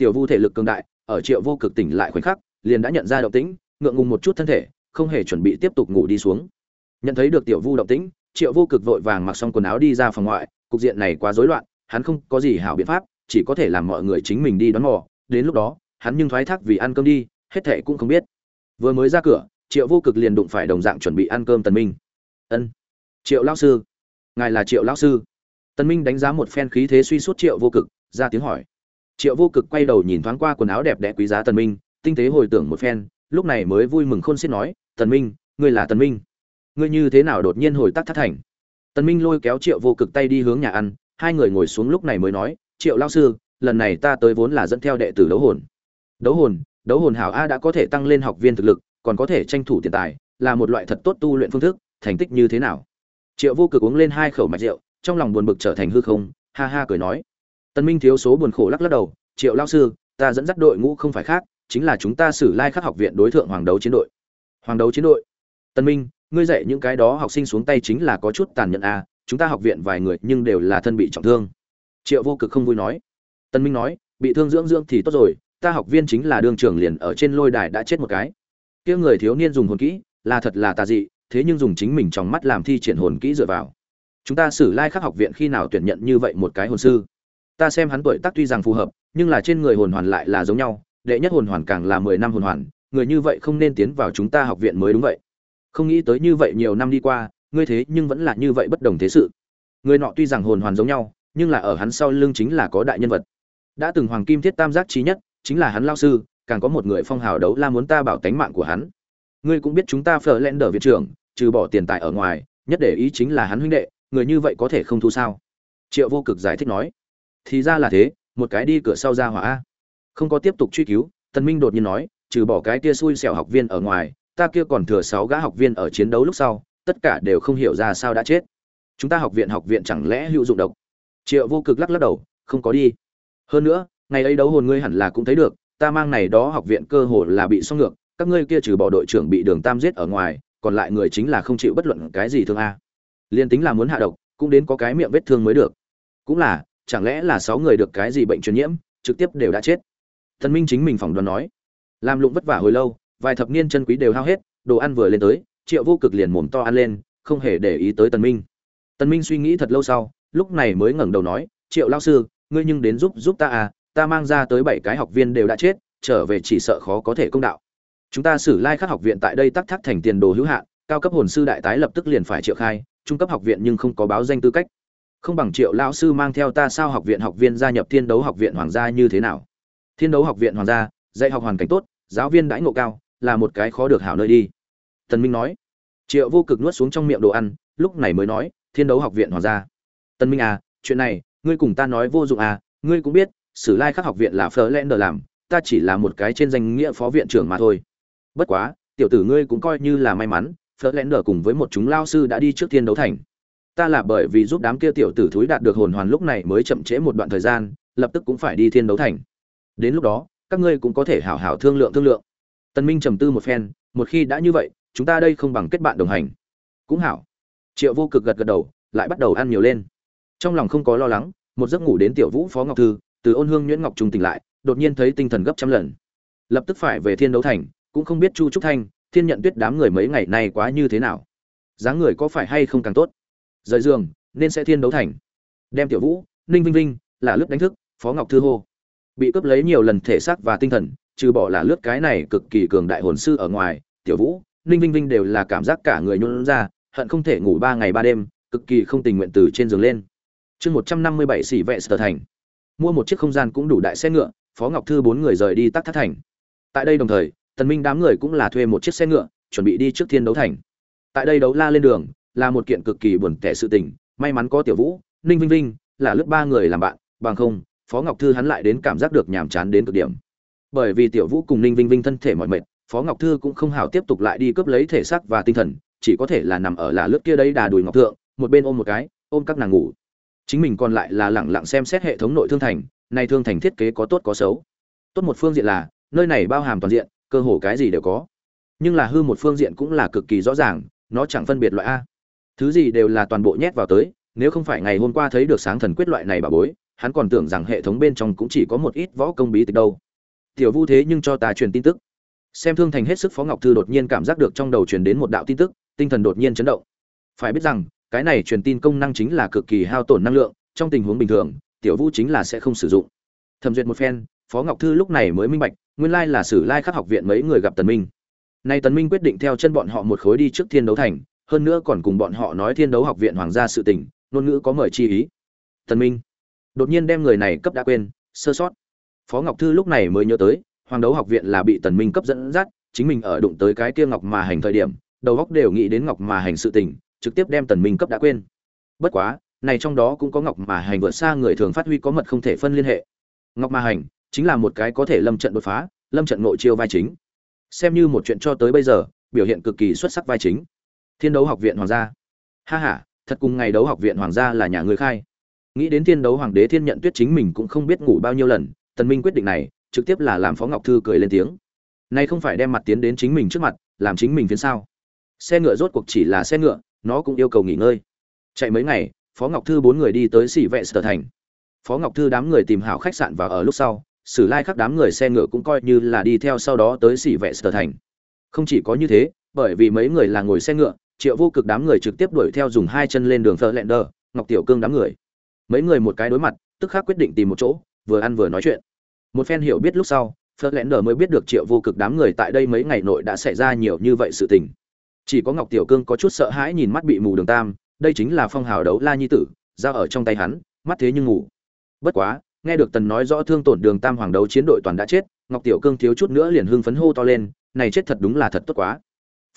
Tiểu vu thể lực cường đại, ở triệu vô cực tỉnh lại khoảnh khắc, liền đã nhận ra động tĩnh, ngượng ngùng một chút thân thể, không hề chuẩn bị tiếp tục ngủ đi xuống. Nhận thấy được tiểu vu động tĩnh, triệu vô cực vội vàng mặc xong quần áo đi ra phòng ngoại, cục diện này quá rối loạn, hắn không có gì hảo biện pháp, chỉ có thể làm mọi người chính mình đi đón mò. Đến lúc đó, hắn nhưng thoái thác vì ăn cơm đi, hết thệ cũng không biết. Vừa mới ra cửa, triệu vô cực liền đụng phải đồng dạng chuẩn bị ăn cơm tần minh. Ân, triệu lão sư. Ngài là triệu lão sư. Tần minh đánh giá một phen khí thế suy suốt triệu vô cực, ra tiếng hỏi triệu vô cực quay đầu nhìn thoáng qua quần áo đẹp đẽ quý giá tần minh, tinh tế hồi tưởng một phen, lúc này mới vui mừng khôn xiết nói, tần minh, ngươi là tần minh. Ngươi như thế nào đột nhiên hồi tắc thất thành? Tần minh lôi kéo triệu vô cực tay đi hướng nhà ăn, hai người ngồi xuống lúc này mới nói, triệu lão sư, lần này ta tới vốn là dẫn theo đệ tử đấu hồn. Đấu hồn đấu hồn hảo a đã có thể tăng lên học viên thực lực, còn có thể tranh thủ tiền tài, là một loại thật tốt tu luyện phương thức, thành tích như thế nào? Triệu vô cực uống lên hai khẩu mạch rượu, trong lòng buồn bực trở thành hư không, ha ha cười nói tân minh thiếu số buồn khổ lắc lắc đầu, triệu Lão sư, ta dẫn dắt đội ngũ không phải khác, chính là chúng ta xử lai khắc học viện đối thượng hoàng đấu chiến đội. Hoàng đấu chiến đội? Tân minh, ngươi dạy những cái đó học sinh xuống tay chính là có chút tàn nhẫn a chúng ta học viện vài người nhưng đều là thân bị trọng thương. Triệu vô cực không vui nói. Tân minh nói, bị thương dưỡng dưỡng thì tốt rồi, ta học viên chính là đường trưởng liền ở trên lôi đài đã chết một cái. Kia người thiếu niên dùng hồn kỹ, là thật là tà dị, thế nhưng dùng chính mình trong mắt làm thi triển hồn kỹ dựa vào. Chúng ta xử lai khắc học viện khi nào tuyển nhận như vậy một cái hồn sư? Ta xem hắn tuổi tác tuy rằng phù hợp, nhưng là trên người hồn hoàn lại là giống nhau, đệ nhất hồn hoàn càng là mười năm hồn hoàn, người như vậy không nên tiến vào chúng ta học viện mới đúng vậy. Không nghĩ tới như vậy nhiều năm đi qua, ngươi thế nhưng vẫn là như vậy bất đồng thế sự. Người nọ tuy rằng hồn hoàn giống nhau, nhưng là ở hắn sau lưng chính là có đại nhân vật. Đã từng hoàng kim thiết tam giác trí nhất, chính là hắn lao sư, càng có một người phong hào đấu la muốn ta bảo tánh mạng của hắn. Ngươi cũng biết chúng ta phở len đờ viện trưởng, trừ bỏ tiền tài ở ngoài, nhất để ý chính là hắn huynh đệ, người như vậy có thể không thu sao? Triệu vô cực giải thích nói thì ra là thế, một cái đi cửa sau ra hỏa không có tiếp tục truy cứu, tần minh đột nhiên nói, trừ bỏ cái kia xui xẻo học viên ở ngoài, ta kia còn thừa sáu gã học viên ở chiến đấu lúc sau, tất cả đều không hiểu ra sao đã chết. Chúng ta học viện học viện chẳng lẽ hữu dụng độc? Triệu vô cực lắc lắc đầu, không có đi. Hơn nữa, ngày ấy đấu hồn ngươi hẳn là cũng thấy được, ta mang này đó học viện cơ hồ là bị xong ngược, các ngươi kia trừ bỏ đội trưởng bị đường tam giết ở ngoài, còn lại người chính là không chịu bất luận cái gì thương a. Liên tính là muốn hạ độc, cũng đến có cái miệng vết thương mới được. Cũng là chẳng lẽ là sáu người được cái gì bệnh truyền nhiễm, trực tiếp đều đã chết? Thần minh chính mình phỏng đoán nói. Làm lụng vất vả hồi lâu, vài thập niên chân quý đều hao hết, đồ ăn vừa lên tới, triệu vô cực liền mồm to ăn lên, không hề để ý tới tần minh. Tần minh suy nghĩ thật lâu sau, lúc này mới ngẩng đầu nói, triệu lao sư, ngươi nhưng đến giúp giúp ta à ta mang ra tới bảy cái học viên đều đã chết, trở về chỉ sợ khó có thể công đạo. Chúng ta xử lai khắc học viện tại đây tắc thác thành tiền đồ hữu hạn, cao cấp hồn sư đại tái lập tức liền phải triệu khai, trung cấp học viện nhưng không có báo danh tư cách không bằng triệu lão sư mang theo ta sao học viện học viên gia nhập thiên đấu học viện hoàng gia như thế nào? Thiên đấu học viện hoàng gia, dạy học hoàn cảnh tốt, giáo viên đãi ngộ cao, là một cái khó được hảo nơi đi. Tần minh nói. Triệu vô cực nuốt xuống trong miệng đồ ăn, lúc này mới nói, thiên đấu học viện hoàng gia. Tần minh à chuyện này, ngươi cùng ta nói vô dụng à ngươi cũng biết, sử lai khắc học viện là phở lẽ đờ làm, ta chỉ là một cái trên danh nghĩa phó viện trưởng mà thôi. Bất quá, tiểu tử ngươi cũng coi như là may mắn phở lẽ đờ cùng với một chúng lao sư đã đi trước thiên đấu thành ta là bởi vì giúp đám kia tiểu tử thúi đạt được hồn hoàn lúc này mới chậm trễ một đoạn thời gian, lập tức cũng phải đi thiên đấu thành. Đến lúc đó, các ngươi cũng có thể hảo hảo thương lượng thương lượng. Tân minh trầm tư một phen, một khi đã như vậy, chúng ta đây không bằng kết bạn đồng hành. Cũng hảo. Triệu vô cực gật gật đầu, lại bắt đầu ăn nhiều lên. Trong lòng không có lo lắng, một giấc ngủ đến tiểu vũ phó ngọc thư, từ ôn hương nhuyễn ngọc trung tỉnh lại, đột nhiên thấy tinh thần gấp trăm lần. Lập tức phải về thiên đấu thành, cũng không biết chu trúc thanh, thiên nhận tuyết đám người mấy ngày nay quá như thế nào. Dáng người có phải hay không càng tốt? Rời giường, nên sẽ thiên đấu thành. Đem tiểu vũ, ninh vinh vinh là lướt đánh thức, phó ngọc thư hô. Bị cướp lấy nhiều lần thể xác và tinh thần, trừ bỏ là lướt cái này cực kỳ cường đại hồn sư ở ngoài, tiểu vũ, ninh vinh vinh đều là cảm giác cả người nhún ra, hận không thể ngủ ba ngày ba đêm, cực kỳ không tình nguyện từ trên giường lên. Chương một trăm năm mươi bảy xỉ vệ sở thành. Mua một chiếc không gian cũng đủ đại xe ngựa, phó ngọc thư bốn người rời đi tắc thác thành. Tại đây đồng thời, tần minh đám người cũng là thuê một chiếc xe ngựa, chuẩn bị đi trước thiên đấu thành. Tại đây đấu la lên đường là một kiện cực kỳ buồn tẻ sự tình. May mắn có tiểu vũ, ninh vinh vinh, là lớp ba người làm bạn, bằng không, phó ngọc thư hắn lại đến cảm giác được nhàm chán đến cực điểm. Bởi vì tiểu vũ cùng ninh vinh vinh thân thể mỏi mệt, phó ngọc thư cũng không hào tiếp tục lại đi cướp lấy thể xác và tinh thần, chỉ có thể là nằm ở là lướt kia đấy đà đùi ngọc thượng, một bên ôm một cái, ôm các nàng ngủ. Chính mình còn lại là lẳng lặng xem xét hệ thống nội thương thành này thương thành thiết kế có tốt có xấu. Tốt một phương diện là, nơi này bao hàm toàn diện, cơ hồ cái gì đều có. Nhưng là hư một phương diện cũng là cực kỳ rõ ràng, nó chẳng phân biệt loại a thứ gì đều là toàn bộ nhét vào tới, nếu không phải ngày hôm qua thấy được sáng thần quyết loại này bà bối, hắn còn tưởng rằng hệ thống bên trong cũng chỉ có một ít võ công bí tịch đâu. Tiểu vu thế nhưng cho ta truyền tin tức. Xem thương thành hết sức phó ngọc thư đột nhiên cảm giác được trong đầu truyền đến một đạo tin tức, tinh thần đột nhiên chấn động. Phải biết rằng, cái này truyền tin công năng chính là cực kỳ hao tổn năng lượng, trong tình huống bình thường, tiểu vu chính là sẽ không sử dụng. Thẩm duyệt một phen, phó ngọc thư lúc này mới minh bạch, nguyên lai là sử lai khắc học viện mấy người gặp tần minh. Nay tần minh quyết định theo chân bọn họ một khối đi trước thiên đấu thành hơn nữa còn cùng bọn họ nói thiên đấu học viện hoàng gia sự tình, ngôn ngữ có mời chi ý. Tần minh đột nhiên đem người này cấp đã quên, sơ sót. Phó ngọc thư lúc này mới nhớ tới, hoàng đấu học viện là bị tần minh cấp dẫn dắt, chính mình ở đụng tới cái kia ngọc mà hành thời điểm, đầu óc đều nghĩ đến ngọc mà hành sự tình, trực tiếp đem tần minh cấp đã quên. Bất quá, này trong đó cũng có ngọc mà hành vượt xa người thường phát huy có mật không thể phân liên hệ. Ngọc mà hành chính là một cái có thể lâm trận đột phá, lâm trận nội chiêu vai chính. Xem như một chuyện cho tới bây giờ, biểu hiện cực kỳ xuất sắc vai chính thiên đấu học viện hoàng gia. Ha ha, thật cùng ngày đấu học viện hoàng gia là nhà người khai. Nghĩ đến thiên đấu hoàng đế thiên nhận tuyết chính mình cũng không biết ngủ bao nhiêu lần, tần minh quyết định này, trực tiếp là làm phó ngọc thư cười lên tiếng. Nay không phải đem mặt tiến đến chính mình trước mặt, làm chính mình phiến sao? Xe ngựa rốt cuộc chỉ là xe ngựa, nó cũng yêu cầu nghỉ ngơi. Chạy mấy ngày, phó ngọc thư bốn người đi tới xỉ vệ sở thành. Phó ngọc thư đám người tìm hảo khách sạn và ở lúc sau, sử lai khắc đám người xe ngựa cũng coi như là đi theo sau đó tới xỉ vệ sở thành. Không chỉ có như thế, bởi vì mấy người là ngồi xe ngựa triệu vô cực đám người trực tiếp đuổi theo dùng hai chân lên đường thợ lẹn đờ, ngọc tiểu cương đám người. Mấy người một cái đối mặt, tức khắc quyết định tìm một chỗ, vừa ăn vừa nói chuyện. Một phen hiểu biết lúc sau phật lẽn đờ mới biết được triệu vô cực đám người tại đây mấy ngày nội đã xảy ra nhiều như vậy sự tình. Chỉ có ngọc tiểu cương có chút sợ hãi nhìn mắt bị mù đường tam, đây chính là phong hào đấu la nhi tử ra ở trong tay hắn, mắt thế nhưng ngủ bất quá, nghe được tần nói rõ thương tổn đường tam hoàng đấu chiến đội toàn đã chết, ngọc tiểu cương thiếu chút nữa liền hưng phấn hô to lên, này chết thật đúng là thật tốt quá.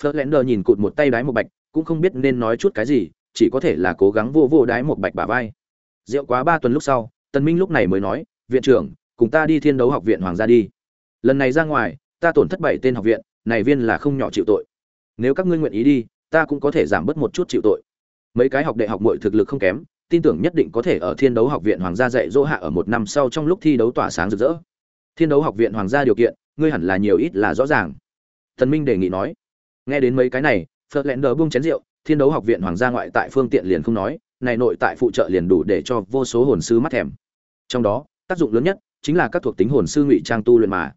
Phớt lẽn đờ nhìn cụt một tay đái một bạch, cũng không biết nên nói chút cái gì, chỉ có thể là cố gắng vô vô đái một bạch bả vai. Rượu quá ba tuần lúc sau, tần minh lúc này mới nói, viện trưởng, cùng ta đi thiên đấu học viện hoàng gia đi. Lần này ra ngoài, ta tổn thất bảy tên học viện, này viên là không nhỏ chịu tội. Nếu các ngươi nguyện ý đi, ta cũng có thể giảm bớt một chút chịu tội. Mấy cái học đệ học muội thực lực không kém, tin tưởng nhất định có thể ở thiên đấu học viện hoàng gia dạy dỗ hạ ở một năm sau trong lúc thi đấu tỏa sáng rực rỡ. Thiên đấu học viện hoàng gia điều kiện, ngươi hẳn là nhiều ít là rõ ràng. Tần minh đề nghị nói nghe đến mấy cái này, phật lẹn đờ buông chén rượu, thiên đấu học viện hoàng gia ngoại tại phương tiện liền không nói, này nội tại phụ trợ liền đủ để cho vô số hồn sư mắt thèm. Trong đó, tác dụng lớn nhất chính là các thuộc tính hồn sư ngụy trang tu luyện mà.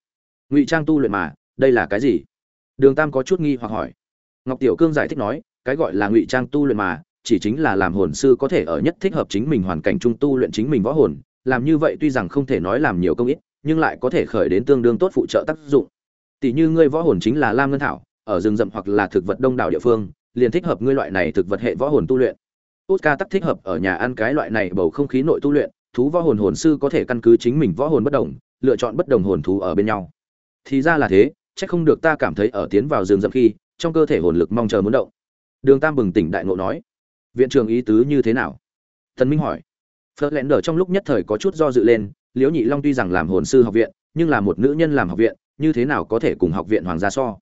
Ngụy trang tu luyện mà, đây là cái gì? Đường tam có chút nghi hoặc hỏi. Ngọc tiểu cương giải thích nói, cái gọi là ngụy trang tu luyện mà, chỉ chính là làm hồn sư có thể ở nhất thích hợp chính mình hoàn cảnh trung tu luyện chính mình võ hồn, làm như vậy tuy rằng không thể nói làm nhiều công ít, nhưng lại có thể khởi đến tương đương tốt phụ trợ tác dụng. Tỷ như ngươi võ hồn chính là lam ngân thảo ở rừng rậm hoặc là thực vật đông đảo địa phương liền thích hợp ngươi loại này thực vật hệ võ hồn tu luyện Oscar tắc thích hợp ở nhà ăn cái loại này bầu không khí nội tu luyện, thú võ hồn hồn sư có thể căn cứ chính mình võ hồn bất đồng, lựa chọn bất đồng hồn thú ở bên nhau. Thì ra là thế, chắc không được ta cảm thấy ở tiến vào rừng rậm khi, trong cơ thể hồn lực mong chờ muốn động. Đường Tam bừng tỉnh đại ngộ nói, viện trưởng ý tứ như thế nào? Thần Minh hỏi. Phật lẹn đờ trong lúc nhất thời có chút do dự lên, Liễu Nhị Long tuy rằng làm hồn sư học viện, nhưng là một nữ nhân làm học viện, như thế nào có thể cùng học viện hoàng gia so?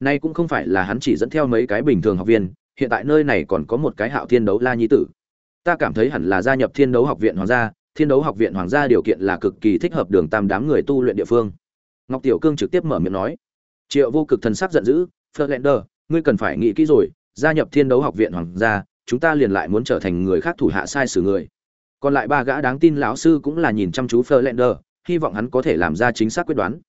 Nay cũng không phải là hắn chỉ dẫn theo mấy cái bình thường học viên, hiện tại nơi này còn có một cái hạo thiên đấu la nhi tử. Ta cảm thấy hẳn là gia nhập thiên đấu học viện hoàng gia thiên đấu học viện hoàng gia điều kiện là cực kỳ thích hợp đường tam đám người tu luyện địa phương. Ngọc tiểu cương trực tiếp mở miệng nói. Triệu vô cực thần sắc giận dữ Flerlander, ngươi cần phải nghĩ kỹ rồi gia nhập thiên đấu học viện hoàng gia chúng ta liền lại muốn trở thành người khác thủ hạ sai sử người. Còn lại ba gã đáng tin lão sư cũng là nhìn chăm chú Flerlander, hy vọng hắn có thể làm ra chính xác quyết đoán.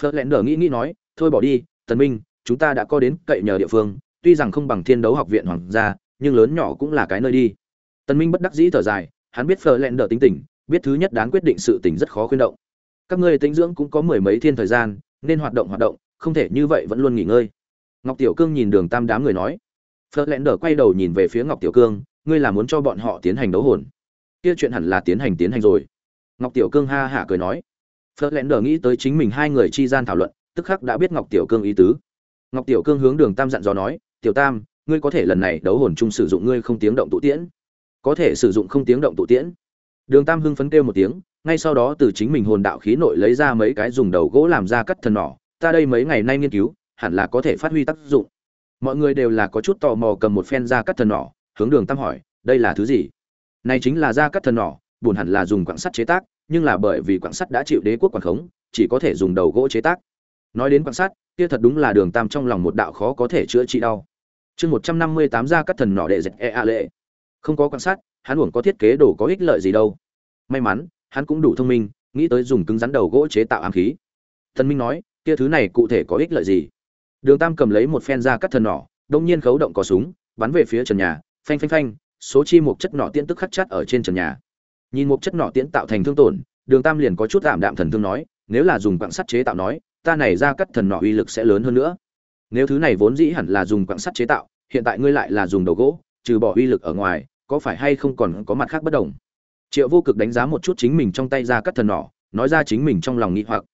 Flerlander nghĩ nghĩ nói thôi bỏ đi tần minh chúng ta đã có đến cậy nhờ địa phương, tuy rằng không bằng thiên đấu học viện hoàng gia, nhưng lớn nhỏ cũng là cái nơi đi. Tần minh bất đắc dĩ thở dài, hắn biết phờ lẹn đỡ tính tình, biết thứ nhất đáng quyết định sự tình rất khó khuyên động. Các ngươi tĩnh dưỡng cũng có mười mấy thiên thời gian, nên hoạt động hoạt động, không thể như vậy vẫn luôn nghỉ ngơi. Ngọc tiểu cương nhìn đường tam đám người nói. Phờ lẹn đỡ quay đầu nhìn về phía ngọc tiểu cương, ngươi là muốn cho bọn họ tiến hành đấu hồn. Kia chuyện hẳn là tiến hành tiến hành rồi. Ngọc tiểu cương ha hả cười nói. Phờ lẹn đỡ nghĩ tới chính mình hai người chi gian thảo luận, tức khắc đã biết ngọc tiểu cương ý tứ ngọc tiểu cương hướng đường tam dặn dò nói, tiểu tam, ngươi có thể lần này đấu hồn chung sử dụng ngươi không tiếng động tụ tiễn. Có thể sử dụng không tiếng động tụ tiễn? Đường tam hưng phấn kêu một tiếng, ngay sau đó từ chính mình hồn đạo khí nội lấy ra mấy cái dùng đầu gỗ làm ra cắt thần nỏ, ta đây mấy ngày nay nghiên cứu, hẳn là có thể phát huy tác dụng. Mọi người đều là có chút tò mò cầm một phen ra cắt thần nỏ, hướng đường tam hỏi, đây là thứ gì? Này chính là ra cắt thần nỏ, buồn hẳn là dùng quặng sắt chế tác, nhưng là bởi vì quặng sắt đã chịu đế quốc quản khống, chỉ có thể dùng đầu gỗ chế tác nói đến quan sát, kia thật đúng là đường tam trong lòng một đạo khó có thể chữa trị đau. Chương một trăm năm mươi tám ra cắt thần nỏ đệ dệt e a lệ. Không có quan sát, hắn uổng có thiết kế đồ có ích lợi gì đâu. May mắn hắn cũng đủ thông minh nghĩ tới dùng cứng rắn đầu gỗ chế tạo ám khí. Thần minh nói kia thứ này cụ thể có ích lợi gì? Đường tam cầm lấy một phen ra cắt thần nỏ đông nhiên khấu động có súng bắn về phía trần nhà phanh phanh phanh số chi một chất nỏ tiễn tức khắc chắt ở trên trần nhà. Nhìn một chất nỏ tiễn tạo thành thương tổn đường tam liền có chút tạm đạm thần thương nói nếu là dùng quặng sắt chế tạo nói ta này ra cắt thần nỏ uy lực sẽ lớn hơn nữa. Nếu thứ này vốn dĩ hẳn là dùng quặng sắt chế tạo, hiện tại ngươi lại là dùng đầu gỗ, trừ bỏ uy lực ở ngoài, có phải hay không còn có mặt khác bất đồng? Triệu vô cực đánh giá một chút chính mình trong tay ra cắt thần nỏ nói ra chính mình trong lòng nghĩ hoặc.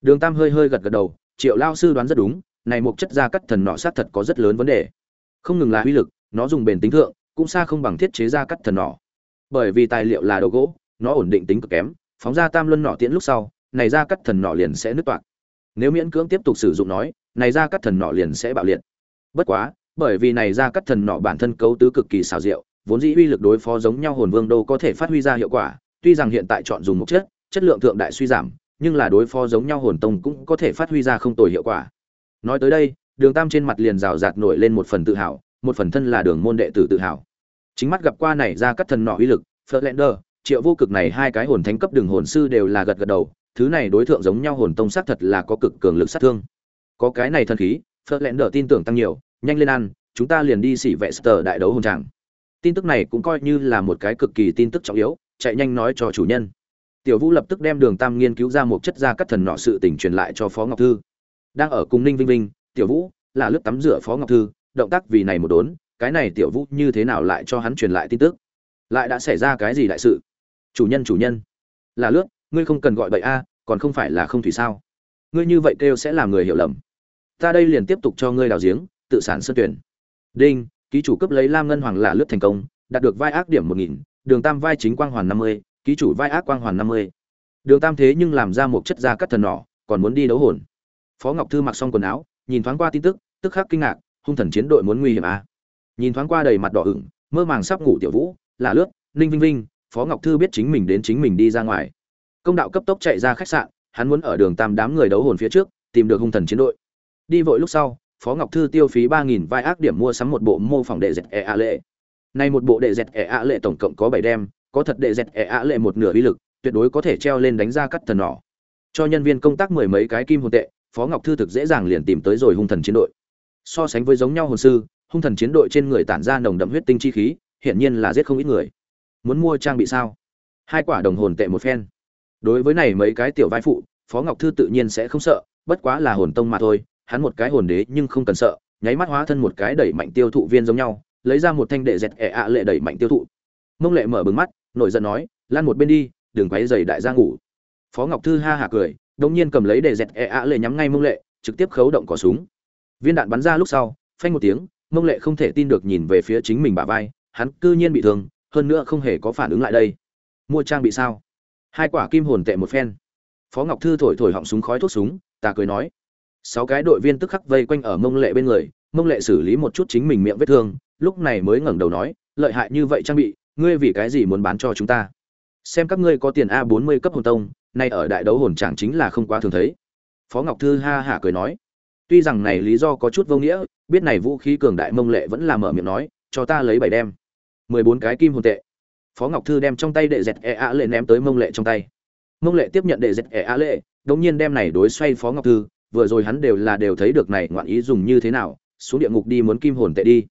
Đường tam hơi hơi gật gật đầu, triệu lao sư đoán rất đúng, này một chất ra cắt thần nỏ sát thật có rất lớn vấn đề. Không ngừng là uy lực, nó dùng bền tính thượng, cũng xa không bằng thiết chế ra cắt thần nỏ bởi vì tài liệu là đồ gỗ, nó ổn định tính cực kém, phóng ra tam luân nỏ tiễn lúc sau, này ra cắt thần nỏ liền sẽ nứt toạc nếu miễn cưỡng tiếp tục sử dụng nói này ra cắt thần nọ liền sẽ bạo liệt. Bất quá bởi vì này ra cắt thần nọ bản thân cấu tứ cực kỳ xào rượu vốn dĩ uy lực đối phó giống nhau hồn vương đô có thể phát huy ra hiệu quả tuy rằng hiện tại chọn dùng một chất chất lượng thượng đại suy giảm nhưng là đối phó giống nhau hồn tông cũng có thể phát huy ra không tồi hiệu quả. Nói tới đây đường tam trên mặt liền rào rạt nổi lên một phần tự hào một phần thân là đường môn đệ tử tự hào. Chính mắt gặp qua này ra cắt thần nọ uy lực Flerlander, triệu vô cực này hai cái hồn thánh cấp đường hồn sư đều là gật gật đầu thứ này đối tượng giống nhau hồn tông sát thật là có cực cường lực sát thương. Có cái này thần khí Flerlander tin tưởng tăng nhiều, nhanh lên ăn, chúng ta liền đi xỉ vệ sở đại đấu hồn tràng. Tin tức này cũng coi như là một cái cực kỳ tin tức trọng yếu, chạy nhanh nói cho chủ nhân. Tiểu vũ lập tức đem đường tam nghiên cứu ra một chất gia cắt thần nọ sự tình truyền lại cho phó ngọc thư. Đang ở cùng ninh vinh vinh, tiểu vũ, là lớp tắm rửa phó ngọc thư, động tác vì này một đốn, cái này tiểu vũ như thế nào lại cho hắn truyền lại tin tức? Lại đã xảy ra cái gì đại sự? Chủ nhân chủ nhân. Là lướt ngươi không cần gọi bậy a, còn không phải là không thủy sao? Ngươi như vậy kêu sẽ làm người hiểu lầm. Ta đây liền tiếp tục cho ngươi đào giếng, tự sản sân tuyển. Đinh, ký chủ cấp lấy lam ngân hoàng là lướt thành công, đạt được vai ác điểm một nghìn, đường tam vai chính quang hoàn năm mươi, ký chủ vai ác quang hoàn năm mươi. Đường tam thế nhưng làm ra một chất da cắt thần nỏ, còn muốn đi đấu hồn. Phó ngọc thư mặc xong quần áo, nhìn thoáng qua tin tức tức khắc kinh ngạc, hung thần chiến đội muốn nguy hiểm à. nhìn thoáng qua đầy mặt đỏ ửng, mơ màng sắp ngủ tiểu vũ, là lướt, ninh vinh vinh, phó ngọc thư biết chính mình đến chính mình đi ra ngoài công đạo cấp tốc chạy ra khách sạn, hắn muốn ở đường tam đám người đấu hồn phía trước, tìm được hung thần chiến đội. Đi vội lúc sau, phó ngọc thư tiêu phí ba nghìn vai ác điểm mua sắm một bộ mô phỏng đệ dẹt e a lệ. Nay một bộ đệ dẹt e a lệ tổng cộng có bảy đem, có thật đệ dẹt e a lệ một nửa uy lực, tuyệt đối có thể treo lên đánh ra cắt thần nỏ. Cho nhân viên công tác mười mấy cái kim hồn tệ, phó ngọc thư thực dễ dàng liền tìm tới rồi hung thần chiến đội. So sánh với giống nhau hồn sư, hung thần chiến đội trên người tản ra nồng đậm huyết tinh chi khí, hiển nhiên là giết không ít người. Muốn mua trang bị sao? Hai quả đồng hồn tệ một phen đối với này mấy cái tiểu vai phụ, phó ngọc thư tự nhiên sẽ không sợ, bất quá là hồn tông mà thôi, hắn một cái hồn đế nhưng không cần sợ, nháy mắt hóa thân một cái đẩy mạnh tiêu thụ viên giống nhau, lấy ra một thanh đệ dẹt ẹ ạ lệ đẩy mạnh tiêu thụ. Mông lệ mở bừng mắt, nổi giận nói, lan một bên đi, đừng quấy giày đại gia ngủ. Phó ngọc thư ha hả cười đông nhiên cầm lấy đệ dẹt ẹ ạ lệ nhắm ngay mông lệ, trực tiếp khấu động cỏ súng. Viên đạn bắn ra lúc sau, phanh một tiếng, mông lệ không thể tin được nhìn về phía chính mình bả vai, hắn cư nhiên bị thương, hơn nữa không hề có phản ứng lại đây. Mua trang bị sao? Hai quả kim hồn tệ một phen. Phó ngọc thư thổi thổi họng súng khói thuốc súng, ta cười nói. Sáu cái đội viên tức khắc vây quanh ở mông lệ bên người, mông lệ xử lý một chút chính mình miệng vết thương, lúc này mới ngẩng đầu nói, lợi hại như vậy trang bị, ngươi vì cái gì muốn bán cho chúng ta? Xem các ngươi có tiền a bốn mươi cấp hồn tông, nay ở đại đấu hồn chẳng chính là không quá thường thấy. Phó ngọc thư ha hả cười nói, tuy rằng này lý do có chút vô nghĩa, biết này vũ khí cường đại mông lệ vẫn là mở miệng nói, cho ta lấy bảy đem. Mười bốn cái kim hồn tệ phó ngọc thư đem trong tay đệ dẹt e a lệ ném tới mông lệ trong tay. Mông lệ tiếp nhận đệ dẹt e a lệ, đống nhiên đem này đối xoay phó ngọc thư, vừa rồi hắn đều là đều thấy được này ngoạn ý dùng như thế nào, xuống địa ngục đi muốn kim hồn tệ đi.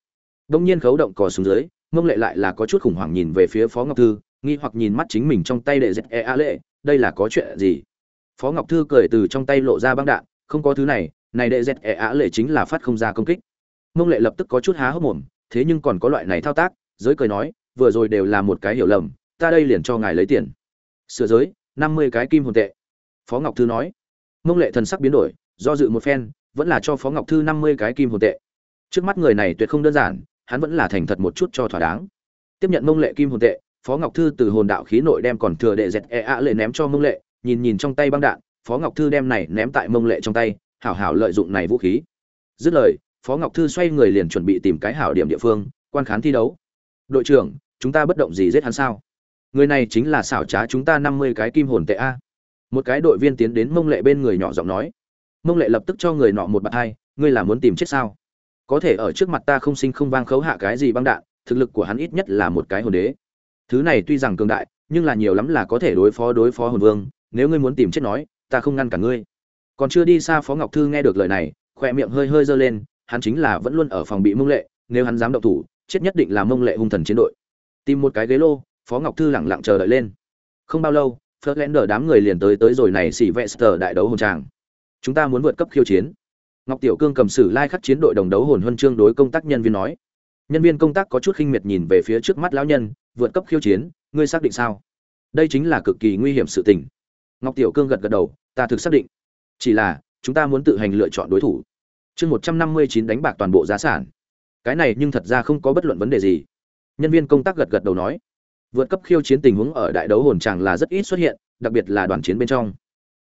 Đống nhiên khấu động cò xuống dưới, mông lệ lại là có chút khủng hoảng nhìn về phía phó ngọc thư, nghi hoặc nhìn mắt chính mình trong tay đệ dẹt e a lệ, đây là có chuyện gì? Phó ngọc thư cười từ trong tay lộ ra băng đạn, không có thứ này này đệ dẹt e a lệ chính là phát không ra công kích. Mông lệ lập tức có chút há hốc mồm, thế nhưng còn có loại này thao tác, giới cười nói vừa rồi đều là một cái hiểu lầm, ta đây liền cho ngài lấy tiền. Sửa giới, năm mươi cái kim hồn tệ. Phó ngọc thư nói. Mông lệ thần sắc biến đổi, do dự một phen, vẫn là cho phó ngọc thư năm mươi cái kim hồn tệ. Trước mắt người này tuyệt không đơn giản, hắn vẫn là thành thật một chút cho thỏa đáng. Tiếp nhận mông lệ kim hồn tệ, phó ngọc thư từ hồn đạo khí nội đem còn thừa đệ dẹt e ạ lệ ném cho mông lệ, nhìn nhìn trong tay băng đạn, phó ngọc thư đem này ném tại mông lệ trong tay, hảo hảo lợi dụng này vũ khí. Dứt lời, phó ngọc thư xoay người liền chuẩn bị tìm cái hảo điểm địa phương, quan khán thi đấu đội trưởng, chúng ta bất động gì giết hắn sao? Người này chính là xảo trá chúng ta năm mươi cái kim hồn tệ a. Một cái đội viên tiến đến mông lệ bên người nhỏ giọng nói. Mông lệ lập tức cho người nọ một bạt hai, ngươi là muốn tìm chết sao? Có thể ở trước mặt ta không sinh không vang khấu hạ cái gì băng đạn, thực lực của hắn ít nhất là một cái hồn đế. Thứ này tuy rằng cường đại, nhưng là nhiều lắm là có thể đối phó đối phó hồn vương, nếu ngươi muốn tìm chết nói, ta không ngăn cả ngươi. Còn chưa đi xa phó ngọc thư nghe được lời này, khoe miệng hơi hơi giơ lên, hắn chính là vẫn luôn ở phòng bị mông lệ, nếu hắn dám động thủ chết nhất định là mông lệ hung thần chiến đội. Tìm một cái ghế lô, phó ngọc thư lẳng lặng chờ đợi lên. Không bao lâu phớt lén đỡ đám người liền tới tới rồi này xỉ vẹt sờ đại đấu hồn tràng. Chúng ta muốn vượt cấp khiêu chiến. Ngọc tiểu cương cầm sử lai khắc chiến đội đồng đấu hồn huân chương đối công tác nhân viên nói. Nhân viên công tác có chút khinh miệt nhìn về phía trước mắt lão nhân, vượt cấp khiêu chiến, ngươi xác định sao? Đây chính là cực kỳ nguy hiểm sự tình. Ngọc tiểu cương gật gật đầu, ta thực xác định. Chỉ là, chúng ta muốn tự hành lựa chọn đối thủ. Chương một trăm năm mươi chín đánh bạc toàn bộ giá sản cái này nhưng thật ra không có bất luận vấn đề gì. Nhân viên công tác gật gật đầu nói, vượt cấp khiêu chiến tình huống ở đại đấu hồn tràng là rất ít xuất hiện, đặc biệt là đoàn chiến bên trong.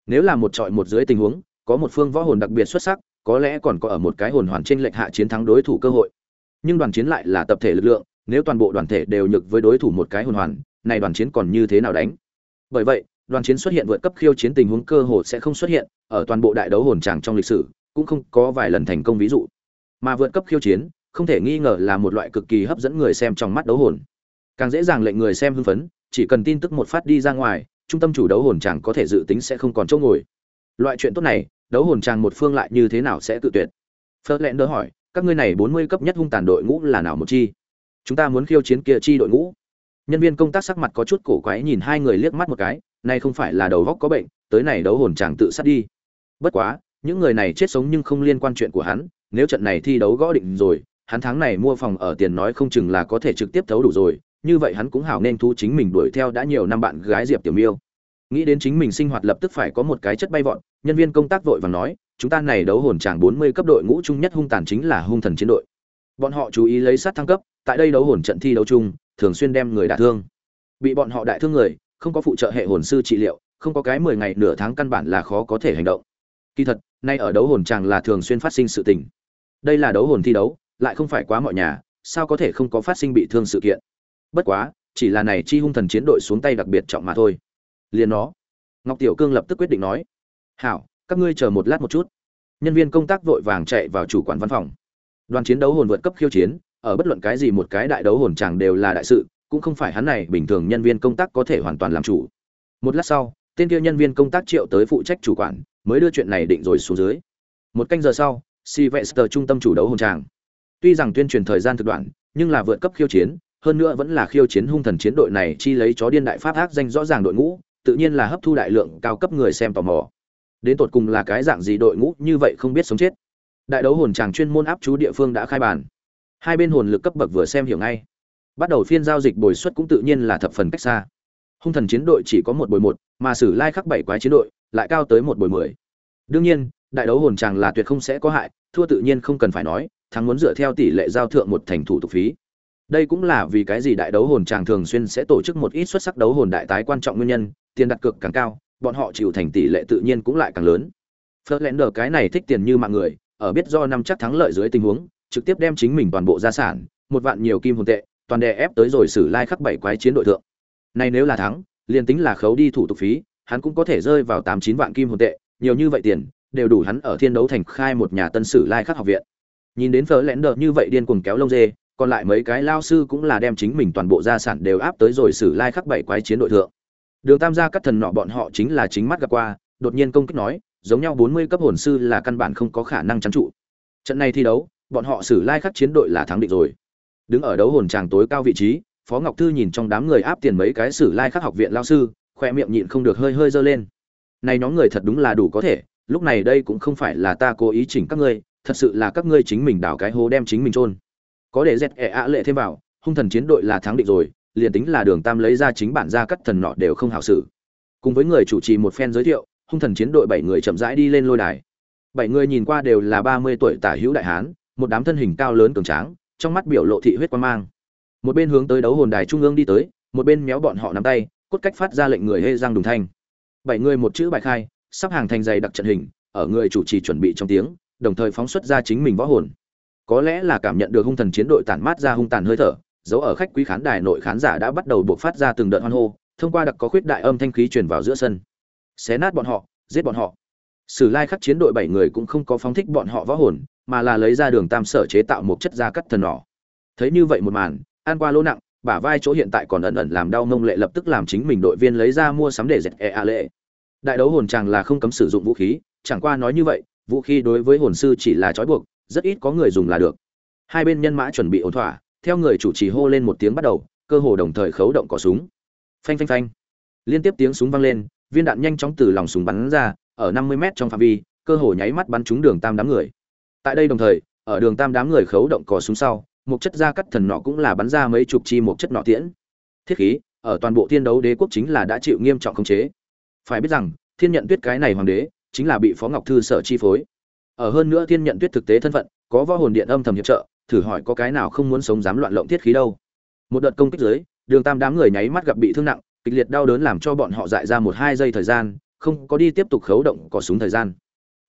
Nếu là một trọi một dưới tình huống, có một phương võ hồn đặc biệt xuất sắc, có lẽ còn có ở một cái hồn hoàn trên lệnh hạ chiến thắng đối thủ cơ hội. Nhưng đoàn chiến lại là tập thể lực lượng, nếu toàn bộ đoàn thể đều nhược với đối thủ một cái hồn hoàn, này đoàn chiến còn như thế nào đánh? Bởi vậy, đoàn chiến xuất hiện vượt cấp khiêu chiến tình huống cơ hội sẽ không xuất hiện, ở toàn bộ đại đấu hồn tràng trong lịch sử, cũng không có vài lần thành công ví dụ. Mà vượt cấp khiêu chiến không thể nghi ngờ là một loại cực kỳ hấp dẫn người xem trong mắt đấu hồn. Càng dễ dàng lệnh người xem hưng phấn, chỉ cần tin tức một phát đi ra ngoài, trung tâm chủ đấu hồn chàng có thể dự tính sẽ không còn chỗ ngồi. Loại chuyện tốt này, đấu hồn chàng một phương lại như thế nào sẽ tự tuyệt? Phớt lẹn đỡ hỏi, các ngươi này bốn mươi cấp nhất hung tàn đội ngũ là nào một chi? Chúng ta muốn khiêu chiến kia chi đội ngũ. Nhân viên công tác sắc mặt có chút cổ quái nhìn hai người liếc mắt một cái nay không phải là đầu góc có bệnh, tới này đấu hồn chàng tự sát đi. Bất quá, những người này chết sống nhưng không liên quan chuyện của hắn, nếu trận này thi đấu gõ định rồi hắn tháng này mua phòng ở tiền nói không chừng là có thể trực tiếp thấu đủ rồi, như vậy hắn cũng hảo nên thu chính mình đuổi theo đã nhiều năm bạn gái diệp tiểu miêu. Nghĩ đến chính mình sinh hoạt lập tức phải có một cái chất bay vọt, nhân viên công tác vội vàng nói, chúng ta này đấu hồn tràng bốn mươi cấp đội ngũ chung nhất hung tàn chính là hung thần chiến đội. Bọn họ chú ý lấy sát thăng cấp, tại đây đấu hồn trận thi đấu chung, thường xuyên đem người đả thương. Bị bọn họ đại thương người, không có phụ trợ hệ hồn sư trị liệu, không có cái mười ngày nửa tháng căn bản là khó có thể hành động. Kỳ thật, nay ở đấu hồn tràng là thường xuyên phát sinh sự tình. Đây là đấu hồn thi đấu lại không phải quá mọi nhà, sao có thể không có phát sinh bị thương sự kiện? Bất quá, chỉ là này chi hung thần chiến đội xuống tay đặc biệt trọng mà thôi. Liền nó. Ngọc tiểu cương lập tức quyết định nói, hảo, các ngươi chờ một lát một chút. Nhân viên công tác vội vàng chạy vào chủ quản văn phòng. Đoàn chiến đấu hồn vượt cấp khiêu chiến, ở bất luận cái gì một cái đại đấu hồn chẳng đều là đại sự, cũng không phải hắn này bình thường nhân viên công tác có thể hoàn toàn làm chủ. Một lát sau, tên kia nhân viên công tác triệu tới phụ trách chủ quản, mới đưa chuyện này định rồi xuống dưới. Một canh giờ sau, Sylvester trung tâm chủ đấu hồn tràng tuy rằng tuyên truyền thời gian thực đoạn, nhưng là vượt cấp khiêu chiến, hơn nữa vẫn là khiêu chiến hung thần chiến đội này chi lấy chó điên đại pháp ác danh rõ ràng đội ngũ, tự nhiên là hấp thu đại lượng cao cấp người xem tò mò. Đến tột cùng là cái dạng gì đội ngũ, như vậy không biết sống chết. Đại đấu hồn tràng chuyên môn áp chú địa phương đã khai bàn. Hai bên hồn lực cấp bậc vừa xem hiểu ngay. Bắt đầu phiên giao dịch bồi suất cũng tự nhiên là thập phần cách xa. Hung thần chiến đội chỉ có một bồi một, mà sử lai khắc bảy quái chiến đội lại cao tới một bồi mười. Đương nhiên, đại đấu hồn tràng là tuyệt không sẽ có hại, thua tự nhiên không cần phải nói thắng muốn dựa theo tỷ lệ giao thượng một thành thủ tục phí. Đây cũng là vì cái gì đại đấu hồn chàng thường xuyên sẽ tổ chức một ít xuất sắc đấu hồn đại tái quan trọng nguyên nhân, tiền đặt cược càng cao, bọn họ chịu thành tỷ lệ tự nhiên cũng lại càng lớn. Phớt cái này thích tiền như mạng người, ở biết do năm chắc thắng lợi dưới tình huống, trực tiếp đem chính mình toàn bộ gia sản, một vạn nhiều kim hồn tệ, toàn đè ép tới rồi xử lai khắc bảy quái chiến đội thượng. Này nếu là thắng, liền tính là khấu đi thủ tục phí, hắn cũng có thể rơi vào tám chín vạn kim hồn tệ, nhiều như vậy tiền, đều đủ hắn ở thiên đấu thành khai một nhà tân sử lai khắc học viện nhìn đến phở lẽn đờ như vậy điên cuồng kéo lông dê, còn lại mấy cái lao sư cũng là đem chính mình toàn bộ gia sản đều áp tới rồi xử lai khắc bảy quái chiến đội thượng. Đường tam gia các thần nọ bọn họ chính là chính mắt gặp qua, đột nhiên công kích nói, giống nhau bốn mươi cấp hồn sư là căn bản không có khả năng chắn trụ. Trận này thi đấu, bọn họ xử lai khắc chiến đội là thắng định rồi. Đứng ở đấu hồn tràng tối cao vị trí, phó ngọc thư nhìn trong đám người áp tiền mấy cái xử lai khắc học viện lao sư, khoe miệng nhịn không được hơi hơi dơ lên. Này nhóm người thật đúng là đủ có thể, lúc này đây cũng không phải là ta cố ý chỉnh các ngươi thật sự là các ngươi chính mình đào cái hố đem chính mình trôn có để dẹt ẻ ạ lệ thêm vào, hung thần chiến đội là thắng định rồi, liền tính là đường tam lấy ra chính bản ra cắt thần nọ đều không hảo xử. Cùng với người chủ trì một phen giới thiệu, hung thần chiến đội bảy người chậm rãi đi lên lôi đài. Bảy người nhìn qua đều là ba mươi tuổi tả hữu đại hán, một đám thân hình cao lớn cường tráng, trong mắt biểu lộ thị huyết quan mang. Một bên hướng tới đấu hồn đài trung ương đi tới, một bên méo bọn họ nắm tay, cốt cách phát ra lệnh người hê giang đùng thanh. Bảy người một chữ bài khai, sắp hàng thành dày đặc trận hình, ở người chủ trì chuẩn bị trong tiếng đồng thời phóng xuất ra chính mình võ hồn. Có lẽ là cảm nhận được hung thần chiến đội tản mát ra hung tàn hơi thở, dấu ở khách quý khán đài nội khán giả đã bắt đầu buộc phát ra từng đợt hoan hô, thông qua đặc có khuyết đại âm thanh khí truyền vào giữa sân. Xé nát bọn họ, giết bọn họ. Sử lai khắc chiến đội bảy người cũng không có phóng thích bọn họ võ hồn, mà là lấy ra đường tam sở chế tạo một chất da cắt thần nỏ. Thấy như vậy một màn, an qua lỗ nặng, bả vai chỗ hiện tại còn ẩn ẩn làm đau mông lệ lập tức làm chính mình đội viên lấy ra mua sắm để dệt e a lệ. Đại đấu hồn chàng là không cấm sử dụng vũ khí, chẳng qua nói như vậy vũ khí đối với hồn sư chỉ là trói buộc, rất ít có người dùng là được. Hai bên nhân mã chuẩn bị ổn thỏa, theo người chủ trì hô lên một tiếng bắt đầu, cơ hồ đồng thời khấu động cỏ súng. Phanh phanh phanh. Liên tiếp tiếng súng vang lên, viên đạn nhanh chóng từ lòng súng bắn ra, ở 50 mét trong phạm vi, cơ hồ nháy mắt bắn trúng đường tam đám người. Tại đây đồng thời, ở đường tam đám người khấu động cỏ súng sau, một chất da cắt thần nọ cũng là bắn ra mấy chục chi một chất nọ tiễn. Thiết khí, ở toàn bộ thiên đấu đế quốc chính là đã chịu nghiêm trọng khống chế. Phải biết rằng, thiên nhận tuyết cái này hoàng đế chính là bị phó ngọc thư sở chi phối. Ở hơn nữa thiên nhận tuyết thực tế thân phận, có võ hồn điện âm thầm hiệp trợ, thử hỏi có cái nào không muốn sống dám loạn lộng thiết khí đâu. Một đợt công kích dưới, đường tam đám người nháy mắt gặp bị thương nặng, kịch liệt đau đớn làm cho bọn họ dại ra một hai giây thời gian, không có đi tiếp tục khấu động có súng thời gian.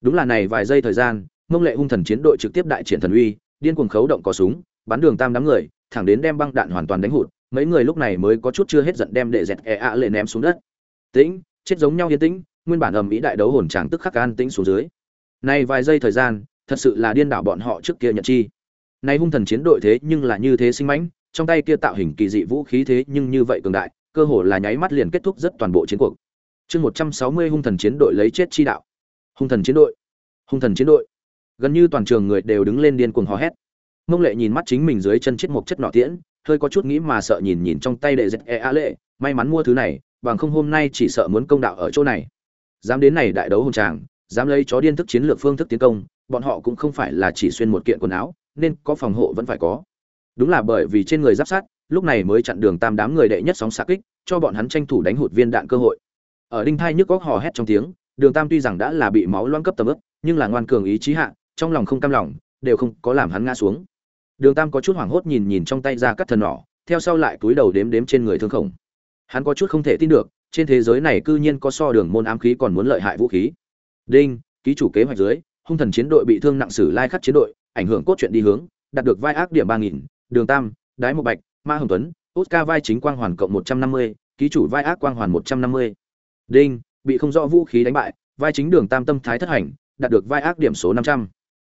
Đúng là này vài giây thời gian, mông lệ hung thần chiến đội trực tiếp đại triển thần uy, điên cuồng khấu động có súng, bắn đường tam đám người, thẳng đến đem băng đạn hoàn toàn đánh hụt, mấy người lúc này mới có chút chưa hết giận đem đệ dẹt e ạ lệ ném xuống đất. Tĩnh, chết giống nhau yên tĩnh nguyên bản ầm ĩ đại đấu hồn tràng tức khắc an tĩnh xuống dưới. Nay vài giây thời gian, thật sự là điên đảo bọn họ trước kia nhận chi. Nay hung thần chiến đội thế nhưng là như thế sinh mãnh, trong tay kia tạo hình kỳ dị vũ khí thế nhưng như vậy cường đại, cơ hồ là nháy mắt liền kết thúc rất toàn bộ chiến cuộc. Chương một trăm sáu mươi hung thần chiến đội lấy chết chi đạo. Hung thần chiến đội. Hung thần chiến đội. Gần như toàn trường người đều đứng lên điên cuồng hò hét. Mông lệ nhìn mắt chính mình dưới chân chết một chất nọ tiễn, hơi có chút nghĩ mà sợ nhìn nhìn trong tay đệ giật e a lệ, may mắn mua thứ này, bằng không hôm nay chỉ sợ muốn công đạo ở chỗ này dám đến này đại đấu hùng tràng, dám lấy chó điên thức chiến lược phương thức tiến công, bọn họ cũng không phải là chỉ xuyên một kiện quần áo, nên có phòng hộ vẫn phải có. Đúng là bởi vì trên người giáp sát, lúc này mới chặn đường tam đám người đệ nhất sóng xạ kích, cho bọn hắn tranh thủ đánh hụt viên đạn cơ hội. Ở đinh thai nhức góc hò hét trong tiếng, đường tam tuy rằng đã là bị máu loãng cấp tầm ướp nhưng là ngoan cường ý chí hạ, trong lòng không cam lòng, đều không có làm hắn ngã xuống. Đường tam có chút hoảng hốt nhìn nhìn trong tay ra cắt thần nỏ, theo sau lại túi đầu đếm đếm trên người thương khổng. Hắn có chút không thể tin được trên thế giới này cư nhiên có so đường môn ám khí còn muốn lợi hại vũ khí. Đinh, ký chủ kế hoạch dưới, hung thần chiến đội bị thương nặng sử lai khắc chiến đội, ảnh hưởng cốt truyện đi hướng, đạt được vai ác điểm ba nghìn, đường tam, đái một bạch, ma hồng tuấn, oscar vai chính quang hoàn cộng một trăm năm mươi, ký chủ vai ác quang hoàn một trăm năm mươi. Đinh, bị không rõ vũ khí đánh bại, vai chính đường tam tâm thái thất hành, đạt được vai ác điểm số năm trăm.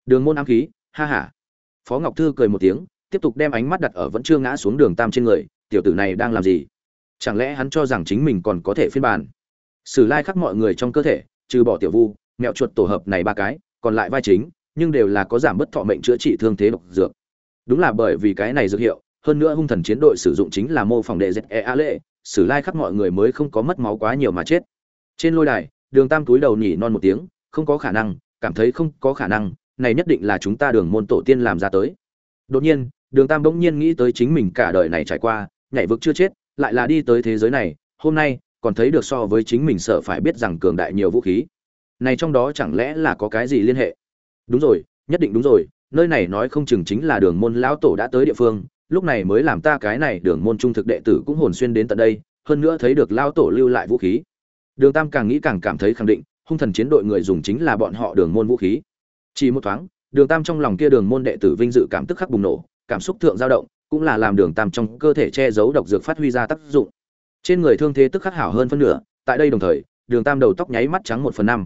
Đường môn ám khí, ha ha. Phó ngọc thư cười một tiếng, tiếp tục đem ánh mắt đặt ở vẫn chưa ngã xuống đường tam trên người, tiểu tử này đang làm gì? Chẳng lẽ hắn cho rằng chính mình còn có thể phiên bản? Sử lai khắc mọi người trong cơ thể, trừ bỏ tiểu vu, mẹo chuột tổ hợp này ba cái, còn lại vai chính, nhưng đều là có giảm bất thọ mệnh chữa trị thương thế độc dược. Đúng là bởi vì cái này dược hiệu, hơn nữa hung thần chiến đội sử dụng chính là mô phỏng đệ dệt e a lệ, sử lai khắc mọi người mới không có mất máu quá nhiều mà chết. Trên lôi đài, đường tam túi đầu nhỉ non một tiếng, không có khả năng, cảm thấy không có khả năng, này nhất định là chúng ta đường môn tổ tiên làm ra tới. Đột nhiên, đường tam bỗng nhiên nghĩ tới chính mình cả đời này trải qua, nhảy vực chưa chết lại là đi tới thế giới này, hôm nay, còn thấy được so với chính mình sợ phải biết rằng cường đại nhiều vũ khí. Này trong đó chẳng lẽ là có cái gì liên hệ? Đúng rồi, nhất định đúng rồi, nơi này nói không chừng chính là đường môn lão tổ đã tới địa phương, lúc này mới làm ta cái này đường môn trung thực đệ tử cũng hồn xuyên đến tận đây, hơn nữa thấy được lão tổ lưu lại vũ khí. Đường tam càng nghĩ càng cảm thấy khẳng định, hung thần chiến đội người dùng chính là bọn họ đường môn vũ khí. Chỉ một thoáng, đường tam trong lòng kia đường môn đệ tử vinh dự cảm tức khắc bùng nổ, cảm xúc thượng dao động cũng là làm đường tam trong cơ thể che giấu độc dược phát huy ra tác dụng. Trên người thương thế tức khắc hảo hơn phân nửa, tại đây đồng thời, đường tam đầu tóc nháy mắt trắng một phần năm.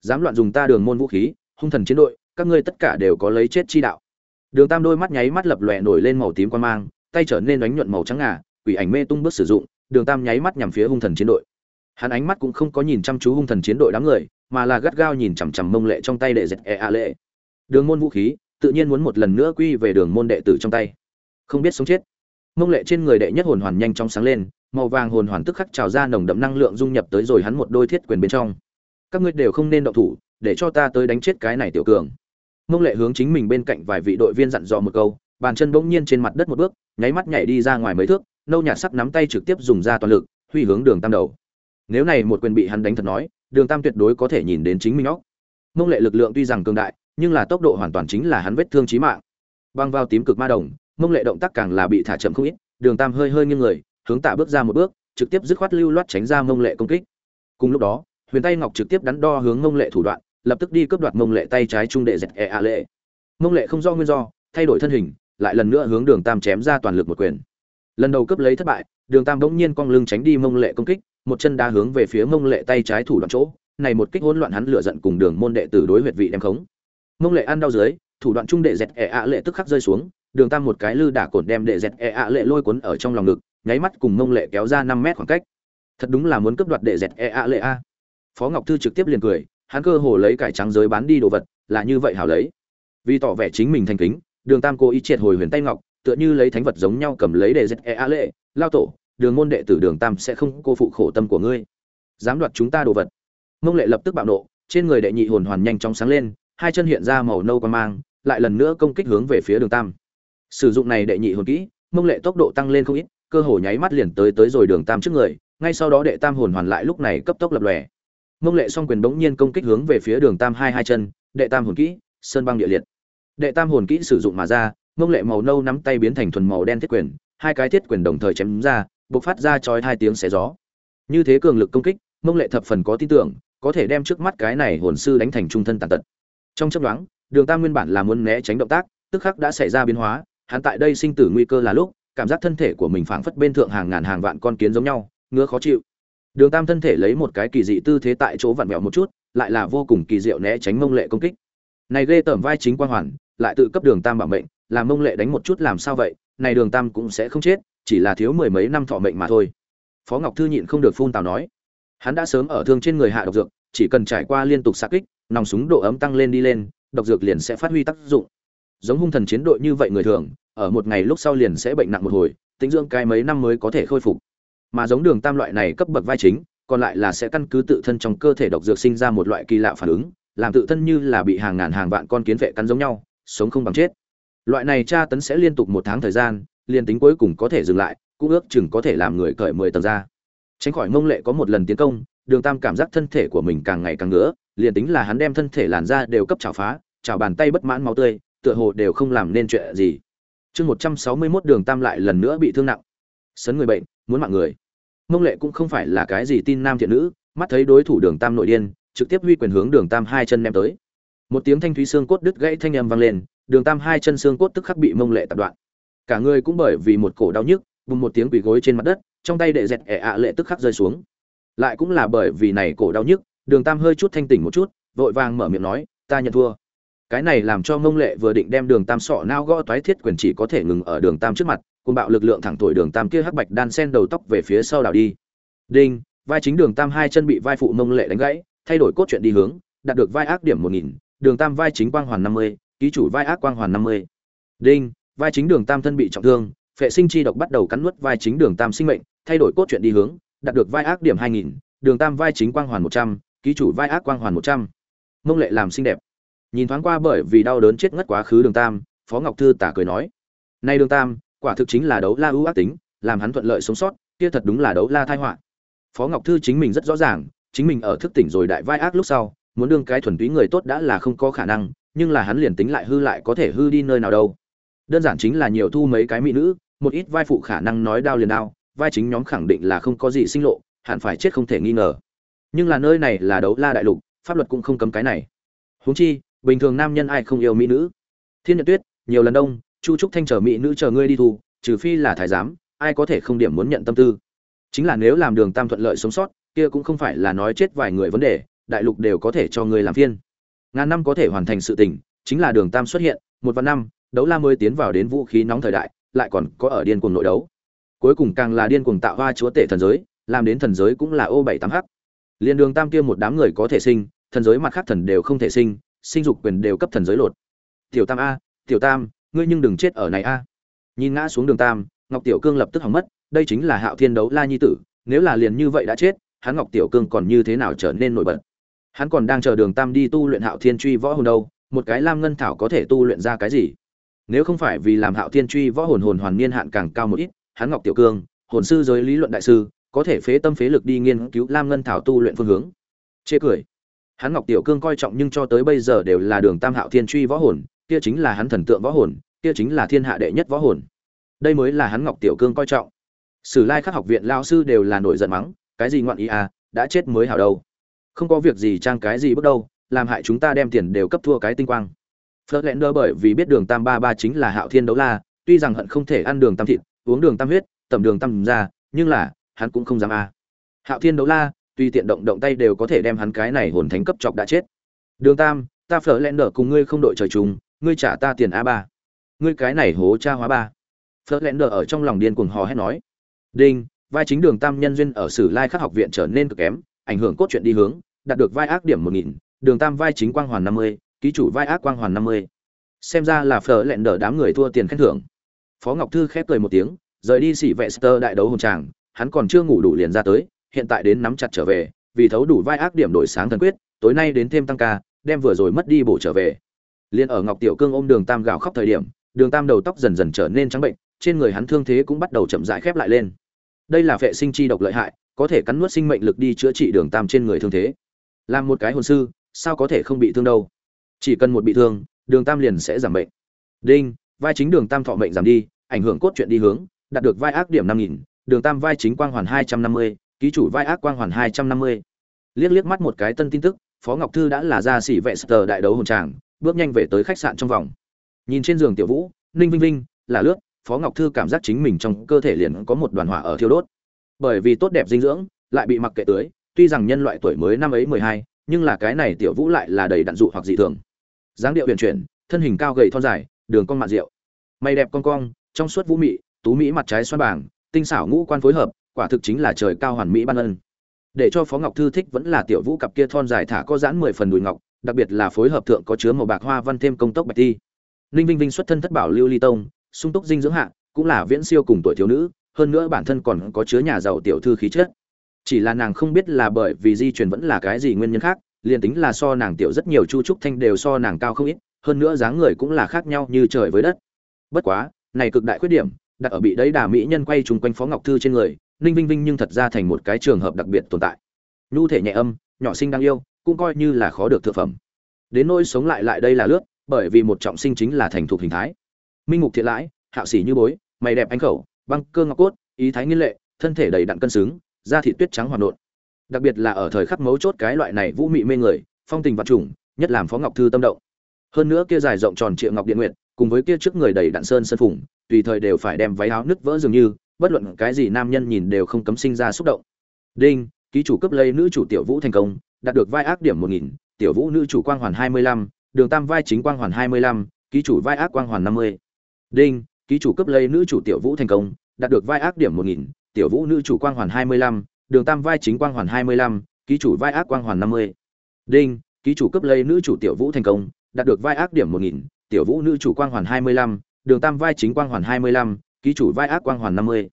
Dám loạn dùng ta đường môn vũ khí, hung thần chiến đội, các ngươi tất cả đều có lấy chết chi đạo. Đường tam đôi mắt nháy mắt lập lòe nổi lên màu tím quan mang, tay trở nên đánh nhuận màu trắng ngà, quỷ ảnh mê tung bước sử dụng, đường tam nháy mắt nhằm phía hung thần chiến đội. Hắn ánh mắt cũng không có nhìn chăm chú hung thần chiến đội đám người, mà là gắt gao nhìn chằm chằm mông lệ trong tay đệ dệt e a lệ. Đường môn vũ khí, tự nhiên muốn một lần nữa quy về đường môn đệ tử trong tay không biết sống chết. Mông lệ trên người đệ nhất hồn hoàn nhanh chóng sáng lên, màu vàng hồn hoàn tức khắc trào ra nồng đậm năng lượng dung nhập tới rồi hắn một đôi thiết quyền bên trong. Các ngươi đều không nên động thủ, để cho ta tới đánh chết cái này tiểu cường. Mông lệ hướng chính mình bên cạnh vài vị đội viên dặn dò một câu, bàn chân bỗng nhiên trên mặt đất một bước, nháy mắt nhảy đi ra ngoài mấy thước, nâu nhạt sắc nắm tay trực tiếp dùng ra toàn lực, huy hướng đường tam đầu. Nếu này một quyền bị hắn đánh thật nói, đường tam tuyệt đối có thể nhìn đến chính mình óc. Mông lệ lực lượng tuy rằng cường đại, nhưng là tốc độ hoàn toàn chính là hắn vết thương chí mạng. Băng vào tím cực ma đồng mông lệ động tác càng là bị thả chậm không ít, đường tam hơi hơi nghiêng người, hướng tạ bước ra một bước, trực tiếp dứt khoát lưu loát tránh ra mông lệ công kích. Cùng lúc đó, huyền tay ngọc trực tiếp đắn đo hướng mông lệ thủ đoạn, lập tức đi cướp đoạt mông lệ tay trái trung đệ dẹt e a lệ. Mông lệ không do nguyên do, thay đổi thân hình, lại lần nữa hướng đường tam chém ra toàn lực một quyền. Lần đầu cướp lấy thất bại, đường tam bỗng nhiên cong lưng tránh đi mông lệ công kích, một chân đá hướng về phía mông lệ tay trái thủ đoạn chỗ, này một kích hỗn loạn hắn lựa giận cùng đường môn đệ tử đối huyệt vị đem khống. Mông lệ ăn đau dưới, thủ đoạn trung đệ dẹt e a lệ tức khắc rơi xuống đường tam một cái lư đả cổn đem đệ dẹt e ạ lệ lôi cuốn ở trong lòng ngực, nháy mắt cùng mông lệ kéo ra năm mét khoảng cách. Thật đúng là muốn cướp đoạt đệ dẹt e ạ lệ a. Phó ngọc thư trực tiếp liền cười, hắn cơ hồ lấy cải trắng giới bán đi đồ vật, là như vậy hảo lấy. Vì tỏ vẻ chính mình thành kính, đường tam cố ý triệt hồi huyền tay ngọc, tựa như lấy thánh vật giống nhau cầm lấy để dẹt e ạ lệ, lao tổ, đường môn đệ tử đường tam sẽ không cô phụ khổ tâm của ngươi. Dám đoạt chúng ta đồ vật. Mông lệ lập tức bạo nộ, trên người đệ nhị hồn hoàn nhanh chóng sáng lên, hai chân hiện ra màu nâu quan mang, lại lần nữa công kích hướng về phía đường tam sử dụng này đệ nhị hồn kỹ, mông lệ tốc độ tăng lên không ít, cơ hồ nháy mắt liền tới tới rồi đường tam trước người, ngay sau đó đệ tam hồn hoàn lại lúc này cấp tốc lập lòe. Mông lệ song quyền bỗng nhiên công kích hướng về phía đường tam hai hai chân, đệ tam hồn kỹ, sơn băng địa liệt. Đệ tam hồn kỹ sử dụng mà ra, mông lệ màu nâu nắm tay biến thành thuần màu đen thiết quyền, hai cái thiết quyền đồng thời chém ra, bộc phát ra chói hai tiếng xé gió. Như thế cường lực công kích, mông lệ thập phần có tin tưởng, có thể đem trước mắt cái này hồn sư đánh thành trung thân tàn tật. Trong chấp đoán đường tam nguyên bản là muốn né tránh động tác, tức khắc đã xảy ra biến hóa hắn tại đây sinh tử nguy cơ là lúc, cảm giác thân thể của mình phảng phất bên thượng hàng ngàn hàng vạn con kiến giống nhau, ngứa khó chịu. Đường tam thân thể lấy một cái kỳ dị tư thế tại chỗ vặn vẹo một chút, lại là vô cùng kỳ diệu né tránh mông lệ công kích. Này ghê tởm vai chính quan hoàn, lại tự cấp đường tam bảo mệnh, làm mông lệ đánh một chút làm sao vậy, này đường tam cũng sẽ không chết, chỉ là thiếu mười mấy năm thọ mệnh mà thôi. Phó ngọc thư nhịn không được phun tào nói. Hắn đã sớm ở thương trên người hạ độc dược, chỉ cần trải qua liên tục xa kích, nòng súng độ ấm tăng lên đi lên, độc dược liền sẽ phát huy tác dụng giống hung thần chiến đội như vậy người thường, ở một ngày lúc sau liền sẽ bệnh nặng một hồi tính dưỡng cái mấy năm mới có thể khôi phục. Mà giống đường tam loại này cấp bậc vai chính, còn lại là sẽ căn cứ tự thân trong cơ thể độc dược sinh ra một loại kỳ lạ phản ứng, làm tự thân như là bị hàng ngàn hàng vạn con kiến vệ cắn giống nhau, sống không bằng chết. Loại này tra tấn sẽ liên tục một tháng thời gian, liền tính cuối cùng có thể dừng lại, cũng ước chừng có thể làm người cởi mười tầng ra. Tránh khỏi mông lệ có một lần tiến công, đường tam cảm giác thân thể của mình càng ngày càng ngứa, liền tính là hắn đem thân thể làn ra đều cấp chảo phá, chảo bàn tay bất mãn máu tươi tựa hồ đều không làm nên chuyện gì. Chương một trăm sáu mươi mốt đường tam lại lần nữa bị thương nặng. Sấn người bệnh, muốn mạng người. Mông lệ cũng không phải là cái gì tin nam thiện nữ, mắt thấy đối thủ đường tam nội điên, trực tiếp huy quyền hướng đường tam hai chân ném tới. Một tiếng thanh thúy xương cốt đứt gãy thanh âm vang lên, đường tam hai chân xương cốt tức khắc bị mông lệ tập đoạn. Cả người cũng bởi vì một cổ đau nhức, bùng một tiếng quỳ gối trên mặt đất, trong tay đệ dẹt ẻ ạ lệ tức khắc rơi xuống. Lại cũng là bởi vì này cổ đau nhức, đường tam hơi chút thanh tỉnh một chút, vội vàng mở miệng nói, ta nhận thua cái này làm cho mông lệ vừa định đem đường tam sọ nao gõ toái thiết quyền chỉ có thể ngừng ở đường tam trước mặt cùng bạo lực lượng thẳng thổi đường tam kia hắc bạch đan sen đầu tóc về phía sau đảo đi. Đinh, vai chính đường tam hai chân bị vai phụ mông lệ đánh gãy, thay đổi cốt truyện đi hướng, đạt được vai ác điểm một nghìn, đường tam vai chính quang hoàn năm mươi, ký chủ vai ác quang hoàn năm mươi. Đinh, vai chính đường tam thân bị trọng thương, phệ sinh chi độc bắt đầu cắn nuốt vai chính đường tam sinh mệnh, thay đổi cốt truyện đi hướng, đạt được vai ác điểm hai nghìn, đường tam vai chính quang hoàn một trăm, ký chủ vai ác quang hoàn một trăm. Mông lệ làm xinh đẹp nhìn thoáng qua bởi vì đau đớn chết ngất quá khứ đường tam, phó ngọc thư tả cười nói nay đường tam, quả thực chính là đấu la ưu ác tính, làm hắn thuận lợi sống sót, kia thật đúng là đấu la thai họa. Phó ngọc thư chính mình rất rõ ràng, chính mình ở thức tỉnh rồi đại vai ác lúc sau, muốn đương cái thuần túy người tốt đã là không có khả năng, nhưng là hắn liền tính lại hư lại có thể hư đi nơi nào đâu. Đơn giản chính là nhiều thu mấy cái mỹ nữ, một ít vai phụ khả năng nói đau liền đau, vai chính nhóm khẳng định là không có gì sinh lộ, hẳn phải chết không thể nghi ngờ. Nhưng là nơi này là đấu la đại lục, pháp luật cũng không cấm cái này. Huống chi bình thường nam nhân ai không yêu mỹ nữ? Thiên nhật tuyết, nhiều lần đông, chu trúc thanh chờ mỹ nữ chờ ngươi đi thu, trừ phi là thái giám, ai có thể không điểm muốn nhận tâm tư? Chính là nếu làm đường tam thuận lợi sống sót, kia cũng không phải là nói chết vài người vấn đề, đại lục đều có thể cho ngươi làm phiên. Ngàn năm có thể hoàn thành sự tình, chính là đường tam xuất hiện, một vạn năm, đấu la mới tiến vào đến vũ khí nóng thời đại, lại còn có ở điên cuồng nội đấu. Cuối cùng càng là điên cuồng tạo hoa chúa tể thần giới, làm đến thần giới cũng là ô bảy tám h liên đường tam kia một đám người có thể sinh, thần giới mặt khác thần đều không thể sinh sinh dục quyền đều cấp thần giới lột. Tiểu tam a, tiểu tam, ngươi nhưng đừng chết ở này a. Nhìn ngã xuống đường tam, ngọc tiểu cương lập tức hỏng mất, đây chính là hạo thiên đấu la nhi tử, nếu là liền như vậy đã chết, hắn ngọc tiểu cương còn như thế nào trở nên nổi bật? Hắn còn đang chờ đường tam đi tu luyện hạo thiên truy võ hồn đâu, một cái lam ngân thảo có thể tu luyện ra cái gì? Nếu không phải vì làm hạo thiên truy võ hồn hồn hoàn niên hạn càng cao một ít, hắn ngọc tiểu cương, hồn sư giới lý luận đại sư, có thể phế tâm phế lực đi nghiên cứu lam ngân thảo tu luyện phương hướng. Chê cười hắn ngọc tiểu cương coi trọng nhưng cho tới bây giờ đều là đường tam hạo thiên truy võ hồn, kia chính là hắn thần tượng võ hồn, kia chính là thiên hạ đệ nhất võ hồn. Đây mới là hắn ngọc tiểu cương coi trọng. Sử lai khắc học viện lao sư đều là nổi giận mắng, cái gì ngoạn ý à đã chết mới hảo đâu. Không có việc gì trang cái gì bước đâu, làm hại chúng ta đem tiền đều cấp thua cái tinh quang. Phớt lẽn đơ bởi vì biết đường tam ba ba chính là hạo thiên đấu la, tuy rằng hận không thể ăn đường tam thịt, uống đường tam huyết tầm đường tam ra, nhưng là, hắn cũng không dám à. hạo thiên đấu la tuy tiện động động tay đều có thể đem hắn cái này hồn thánh cấp chọc đã chết. Đường tam, ta phở lẹn đờ cùng ngươi không đội trời chung, ngươi trả ta tiền a ba. Ngươi cái này hố cha hóa ba. Phở lẹn đờ ở trong lòng điên cuồng hò hét nói. Đinh, vai chính đường tam nhân duyên ở sử lai khắc học viện trở nên cực kém, ảnh hưởng cốt truyện đi hướng, đạt được vai ác điểm một nghìn, đường tam vai chính quang hoàn năm mươi, ký chủ vai ác quang hoàn năm mươi. Xem ra là phở lẹn đờ đám người thua tiền khen thưởng. Phó ngọc thư khép cười một tiếng, rời đi xỉ vệ sơ đại đấu hồn tràng, hắn còn chưa ngủ đủ liền ra tới hiện tại đến nắm chặt trở về, vì thấu đủ vai ác điểm đổi sáng thần quyết, tối nay đến thêm tăng ca, đem vừa rồi mất đi bổ trở về. Liền ở ngọc tiểu cương ôm đường tam gào khóc thời điểm, đường tam đầu tóc dần dần trở nên trắng bệnh, trên người hắn thương thế cũng bắt đầu chậm rãi khép lại lên. Đây là vệ sinh chi độc lợi hại, có thể cắn nuốt sinh mệnh lực đi chữa trị đường tam trên người thương thế. Làm một cái hồn sư, sao có thể không bị thương đâu? Chỉ cần một bị thương, đường tam liền sẽ giảm bệnh. Đinh, vai chính đường tam thọ mệnh giảm đi, ảnh hưởng cốt truyện đi hướng, đạt được vai ác điểm năm nghìn, đường tam vai chính quang hoàn hai trăm năm mươi ký chủ vai ác quang hoàn hai trăm năm mươi. Liếc liếc mắt một cái tân tin tức, phó ngọc thư đã là ra xỉ vệ sờ đại đấu hồn tràng, bước nhanh về tới khách sạn trong vòng. Nhìn trên giường tiểu vũ, ninh vinh vinh, là lướt, phó ngọc thư cảm giác chính mình trong cơ thể liền có một đoàn hỏa ở thiêu đốt. Bởi vì tốt đẹp dinh dưỡng, lại bị mặc kệ tưới, tuy rằng nhân loại tuổi mới năm ấy mười hai, nhưng là cái này tiểu vũ lại là đầy đặn dụ hoặc dị thường. Dáng điệu huyền chuyển, thân hình cao gầy thon dài, đường cong mạn rượu. Mày đẹp con cong, trong suốt vũ mị, tú mỹ mặt trái xoan bảng tinh xảo ngũ quan phối hợp quả thực chính là trời cao hoàn mỹ ban ân. Để cho phó ngọc thư thích vẫn là tiểu vũ cặp kia thon dài thả có giãn mười phần đùi ngọc, đặc biệt là phối hợp thượng có chứa màu bạc hoa văn thêm công tốc bạch ti. Ninh vinh vinh xuất thân thất bảo lưu ly tông, sung túc dinh dưỡng hạ, cũng là viễn siêu cùng tuổi thiếu nữ, hơn nữa bản thân còn có chứa nhà giàu tiểu thư khí chất. Chỉ là nàng không biết là bởi vì di truyền vẫn là cái gì nguyên nhân khác, liền tính là so nàng tiểu rất nhiều chu trúc thanh đều so nàng cao không ít, hơn nữa dáng người cũng là khác nhau như trời với đất. Bất quá, này cực đại khuyết điểm, đặt ở bị đấy đà mỹ nhân quay trùng quanh phó ngọc thư trên người ninh vinh vinh nhưng thật ra thành một cái trường hợp đặc biệt tồn tại. Nhu thể nhẹ âm, nhỏ sinh đang yêu, cũng coi như là khó được thực phẩm. Đến nỗi sống lại lại đây là lướt, bởi vì một trọng sinh chính là thành thục hình thái. Minh mục thiện lãi, hạo sĩ như bối, mày đẹp anh khẩu, băng cơ ngọc cốt, ý thái nghiên lệ, thân thể đầy đặn cân xứng, da thị tuyết trắng hoạt nộn. Đặc biệt là ở thời khắc mấu chốt cái loại này vũ mị mê người, phong tình vật trùng, nhất làm phó ngọc thư tâm động. Hơn nữa kia dài rộng tròn triệu ngọc điện nguyện cùng với kia trước người đầy đặn sơn sơn phủng tùy thời đều phải đem váy áo nứt vỡ dường như bất luận cái gì nam nhân nhìn đều không cấm sinh ra xúc động. Đinh, ký chủ cấp lây nữ chủ tiểu vũ thành công, đạt được vai ác điểm một nghìn, tiểu vũ nữ chủ quang hoàn hai mươi lăm, đường tam vai chính quang hoàn hai mươi lăm, ký chủ vai ác quang hoàn năm mươi. Đinh, ký chủ cấp lây nữ chủ tiểu vũ thành công, đạt được vai ác điểm một nghìn, tiểu vũ nữ chủ quang hoàn hai mươi lăm, đường tam vai chính quang hoàn hai mươi lăm, ký chủ vai ác quang hoàn năm mươi. Đinh, ký chủ cấp lây nữ chủ tiểu vũ thành công, đạt được vai ác điểm một nghìn, tiểu vũ nữ chủ quang hoàn hai mươi lăm, đường tam vai chính quang hoàn hai mươi lăm ký chủ vai ác quang hoàn năm mươi.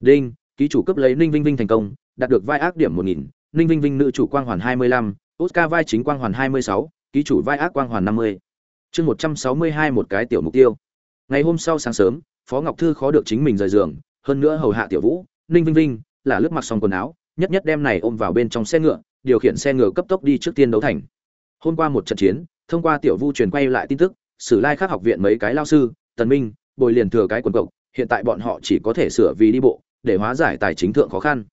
Đinh, ký chủ cấp lấy ninh vinh vinh thành công, đạt được vai ác điểm một nghìn. Ninh vinh vinh nữ chủ quang hoàn hai mươi lăm, oscar vai chính quang hoàn hai mươi sáu, ký chủ vai ác quang hoàn năm mươi. Chương một trăm sáu mươi hai một cái tiểu mục tiêu. Ngày hôm sau sáng sớm, phó ngọc thư khó được chính mình rời giường, hơn nữa hầu hạ tiểu vũ, ninh vinh vinh, là lướt mặc xong quần áo, nhất nhất đem này ôm vào bên trong xe ngựa, điều khiển xe ngựa cấp tốc đi trước tiên đấu thành. Hôm qua một trận chiến, thông qua tiểu vu truyền quay lại tin tức, sử lai khắc học viện mấy cái lao sư, tần minh, bồi liền thừa cái quần cộc hiện tại bọn họ chỉ có thể sửa vì đi bộ, để hóa giải tài chính thượng khó khăn.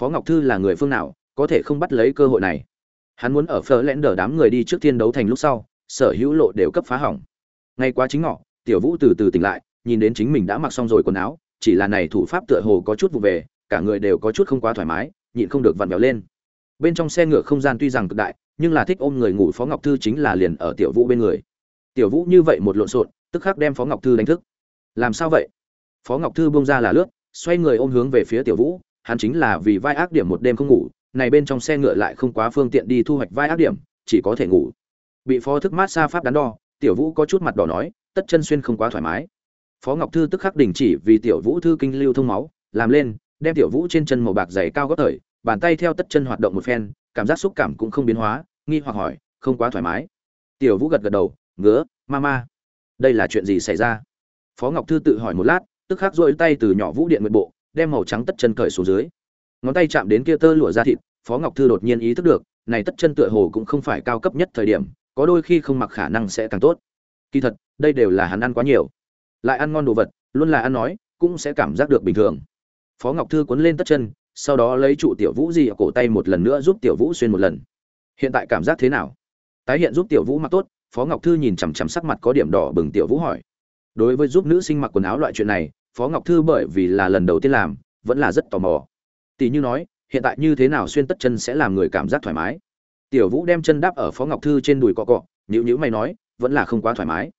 Phó ngọc thư là người phương nào, có thể không bắt lấy cơ hội này. Hắn muốn ở phở lẽn đờ đám người đi trước thiên đấu thành lúc sau, sở hữu lộ đều cấp phá hỏng. Ngay quá chính ngọ, tiểu vũ từ từ tỉnh lại, nhìn đến chính mình đã mặc xong rồi quần áo, chỉ là này thủ pháp tựa hồ có chút vụ về, cả người đều có chút không quá thoải mái, nhịn không được vặn vẹo lên. Bên trong xe ngựa không gian tuy rằng cực đại, nhưng là thích ôm người ngủ phó ngọc thư chính là liền ở tiểu vũ bên người. Tiểu vũ như vậy một lộn xộn, tức khắc đem phó ngọc thư đánh thức. Làm sao vậy? Phó ngọc thư bông ra là lướt, xoay người ôm hướng về phía tiểu vũ, hắn chính là vì vai ác điểm một đêm không ngủ, này bên trong xe ngựa lại không quá phương tiện đi thu hoạch vai ác điểm, chỉ có thể ngủ. Bị phó thức mát xa pháp đắn đo, tiểu vũ có chút mặt đỏ nói, tất chân xuyên không quá thoải mái. Phó ngọc thư tức khắc đình chỉ vì tiểu vũ thư kinh lưu thông máu, làm lên, đem tiểu vũ trên chân màu bạc dày cao gót thời, bàn tay theo tất chân hoạt động một phen, cảm giác xúc cảm cũng không biến hóa, nghi hoặc hỏi, không quá thoải mái. Tiểu vũ gật gật đầu, ngứa, ma ma, đây là chuyện gì xảy ra? Phó ngọc thư tự hỏi một lát tức khắc dội tay từ nhỏ vũ điện nguyện bộ, đem màu trắng tất chân cởi xuống dưới. Ngón tay chạm đến kia tơ lụa ra thịt, phó ngọc thư đột nhiên ý thức được, này tất chân tựa hồ cũng không phải cao cấp nhất thời điểm, có đôi khi không mặc khả năng sẽ càng tốt. Kỳ thật, đây đều là hắn ăn quá nhiều. Lại ăn ngon đồ vật, luôn là ăn nói, cũng sẽ cảm giác được bình thường. Phó ngọc thư cuốn lên tất chân, sau đó lấy trụ tiểu vũ gì ở cổ tay một lần nữa giúp tiểu vũ xuyên một lần. Hiện tại cảm giác thế nào? Tái hiện giúp tiểu vũ mặc tốt, phó ngọc thư nhìn chằm chằm sắc mặt có điểm đỏ bừng tiểu vũ hỏi. Đối với giúp nữ sinh mặc quần áo loại chuyện này phó ngọc thư bởi vì là lần đầu tiên làm, vẫn là rất tò mò. Tỷ như nói, hiện tại như thế nào xuyên tất chân sẽ làm người cảm giác thoải mái? Tiểu vũ đem chân đáp ở phó ngọc thư trên đùi cọ cọ nhữ nhữ mày nói, vẫn là không quá thoải mái.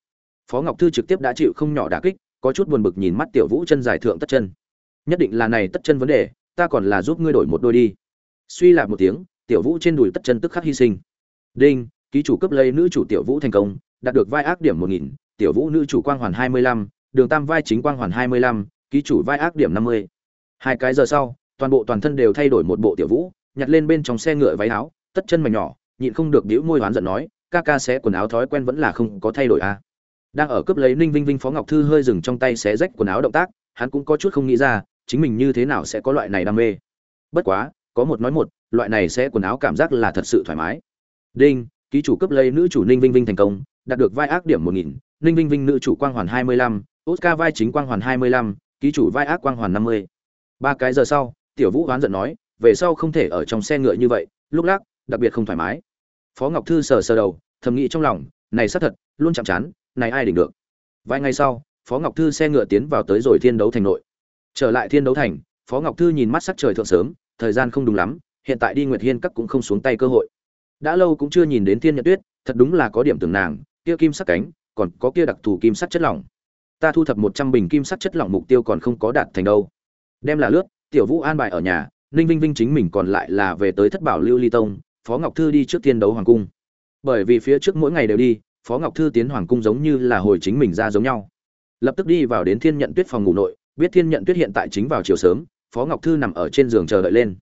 Phó ngọc thư trực tiếp đã chịu không nhỏ đả kích, có chút buồn bực nhìn mắt tiểu vũ chân dài thượng tất chân. Nhất định là này tất chân vấn đề, ta còn là giúp ngươi đổi một đôi đi. Suy lại một tiếng, tiểu vũ trên đùi tất chân tức khắc hy sinh. Đinh, ký chủ cấp lấy nữ chủ tiểu vũ thành công, đạt được vai ác điểm một nghìn, tiểu vũ nữ chủ quang hoàn hai mươi lăm đường tam vai chính quang hoàn hai mươi lăm, ký chủ vai ác điểm năm mươi. Hai cái giờ sau, toàn bộ toàn thân đều thay đổi một bộ tiểu vũ, nhặt lên bên trong xe ngựa váy áo, tất chân mảnh nhỏ, nhịn không được bĩu môi hoán giận nói, ca ca sẽ quần áo thói quen vẫn là không có thay đổi à. đang ở cướp lấy ninh vinh vinh phó ngọc thư hơi dừng trong tay xé rách quần áo động tác, hắn cũng có chút không nghĩ ra, chính mình như thế nào sẽ có loại này đam mê. Bất quá, có một nói một, loại này sẽ quần áo cảm giác là thật sự thoải mái. Đinh, ký chủ cấp lấy nữ chủ ninh vinh vinh thành công, đạt được vai ác điểm một nghìn, ninh vinh vinh nữ chủ quang hoàn hai mươi lăm oscar vai chính quang hoàn hai mươi lăm, ký chủ vai ác quang hoàn năm mươi. Ba cái giờ sau, tiểu vũ hoán giận nói, về sau không thể ở trong xe ngựa như vậy, lúc lắc, đặc biệt không thoải mái. Phó ngọc thư sờ sờ đầu, thầm nghĩ trong lòng, này xác thật, luôn chạm chán, này ai đỉnh được. Vài ngày sau, phó ngọc thư xe ngựa tiến vào tới rồi thiên đấu thành nội. Trở lại thiên đấu thành, phó ngọc thư nhìn mắt sắc trời thượng sớm, thời gian không đúng lắm, hiện tại đi nguyệt hiên các cũng không xuống tay cơ hội. Đã lâu cũng chưa nhìn đến thiên nhật tuyết, thật đúng là có điểm tưởng nàng, kia kim sắc cánh, còn có kia đặc thù kim sắc chất lỏng ta thu thập một trăm bình kim sắt chất lỏng mục tiêu còn không có đạt thành đâu. Đem là lướt, tiểu vũ an bài ở nhà, ninh vinh vinh chính mình còn lại là về tới thất bảo lưu ly tông, phó ngọc thư đi trước tiên đấu hoàng cung. Bởi vì phía trước mỗi ngày đều đi, phó ngọc thư tiến hoàng cung giống như là hồi chính mình ra giống nhau. Lập tức đi vào đến thiên nhận tuyết phòng ngủ nội, biết thiên nhận tuyết hiện tại chính vào chiều sớm, phó ngọc thư nằm ở trên giường chờ đợi lên.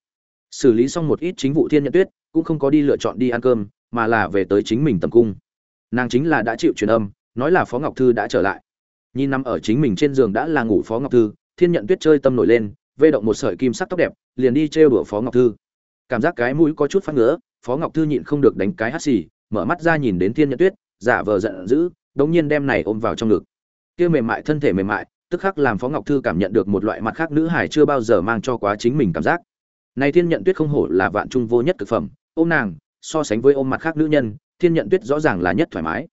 Xử lý xong một ít chính vụ thiên nhận tuyết, cũng không có đi lựa chọn đi ăn cơm, mà là về tới chính mình tầm cung. Nàng chính là đã chịu truyền âm, nói là phó ngọc thư đã trở lại nhìn nằm ở chính mình trên giường đã là ngủ phó ngọc thư, thiên nhận tuyết chơi tâm nổi lên, vê động một sợi kim sắc tóc đẹp, liền đi trêu đùa phó ngọc thư. Cảm giác cái mũi có chút phát ngứa, phó ngọc thư nhịn không được đánh cái hắt xì, mở mắt ra nhìn đến thiên nhận tuyết, giả vờ giận dữ, đống nhiên đem này ôm vào trong ngực. Kia mềm mại, thân thể mềm mại, tức khắc làm phó ngọc thư cảm nhận được một loại mặt khác nữ hải chưa bao giờ mang cho quá chính mình cảm giác. Này thiên nhận tuyết không hổ là vạn trung vô nhất thực phẩm, ôm nàng, so sánh với ôm mặt khác nữ nhân, thiên nhận tuyết rõ ràng là nhất thoải mái.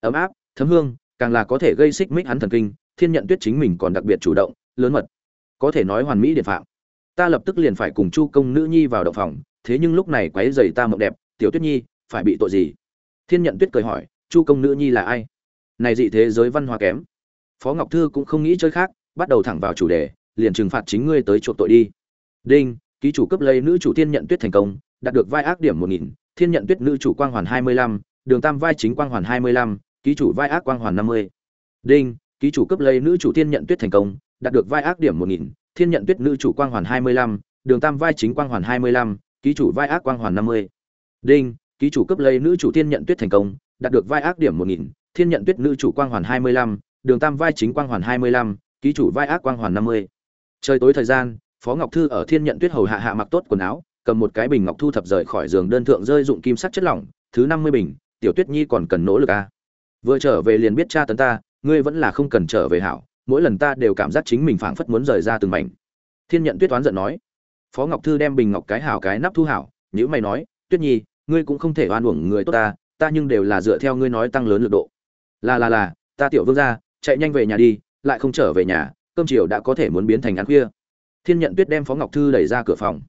Ấm áp, thấm hương càng là có thể gây xích mích hắn thần kinh, thiên nhận tuyết chính mình còn đặc biệt chủ động, lớn mật. Có thể nói hoàn mỹ điện phạm. Ta lập tức liền phải cùng chu công nữ nhi vào động phòng, thế nhưng lúc này quấy dày ta mộng đẹp, tiểu tuyết nhi, phải bị tội gì? Thiên nhận tuyết cười hỏi, chu công nữ nhi là ai? Này dị thế giới văn hóa kém. Phó ngọc thư cũng không nghĩ chơi khác, bắt đầu thẳng vào chủ đề, liền trừng phạt chính ngươi tới chuộc tội đi. Đinh, ký chủ cấp lấy nữ chủ thiên nhận tuyết thành công, đạt được vai ác điểm một nghìn, thiên nhận tuyết nữ chủ quang hoàn hai mươi lăm, đường tam vai chính quang hoàn hai mươi lăm ký chủ vai ác quang hoàn năm mươi. Đinh, ký chủ cấp lấy nữ chủ thiên nhận tuyết thành công, đạt được vai ác điểm một nghìn, thiên nhận tuyết nữ chủ quang hoàn hai mươi lăm, đường tam vai chính quang hoàn hai mươi lăm, ký chủ vai ác quang hoàn năm mươi. Đinh, ký chủ cấp lấy nữ chủ thiên nhận tuyết thành công, đạt được vai ác điểm một nghìn, thiên nhận tuyết nữ chủ quang hoàn hai mươi lăm, đường tam vai chính quang hoàn hai mươi lăm, ký chủ vai ác quang hoàn năm mươi. Trời tối thời gian, phó ngọc thư ở thiên nhận tuyết hầu hạ hạ mặc tốt quần áo, cầm một cái bình ngọc thu thập rời khỏi giường đơn thượng rơi dụng kim sắc chất lỏng, thứ năm mươi bình, tiểu tuyết nhi còn cần nỗ lực à vừa trở về liền biết cha tấn ta, ngươi vẫn là không cần trở về hảo, mỗi lần ta đều cảm giác chính mình phảng phất muốn rời ra từng mảnh. Thiên nhận tuyết toán giận nói. Phó ngọc thư đem bình ngọc cái hảo cái nắp thu hảo nhữ mày nói, tuyết nhi, ngươi cũng không thể oan uổng người tốt ta ta nhưng đều là dựa theo ngươi nói tăng lớn lực độ. Là là là, ta tiểu vương gia, chạy nhanh về nhà đi, lại không trở về nhà, cơm chiều đã có thể muốn biến thành ăn khuya. Thiên nhận tuyết đem phó ngọc thư đẩy ra cửa phòng.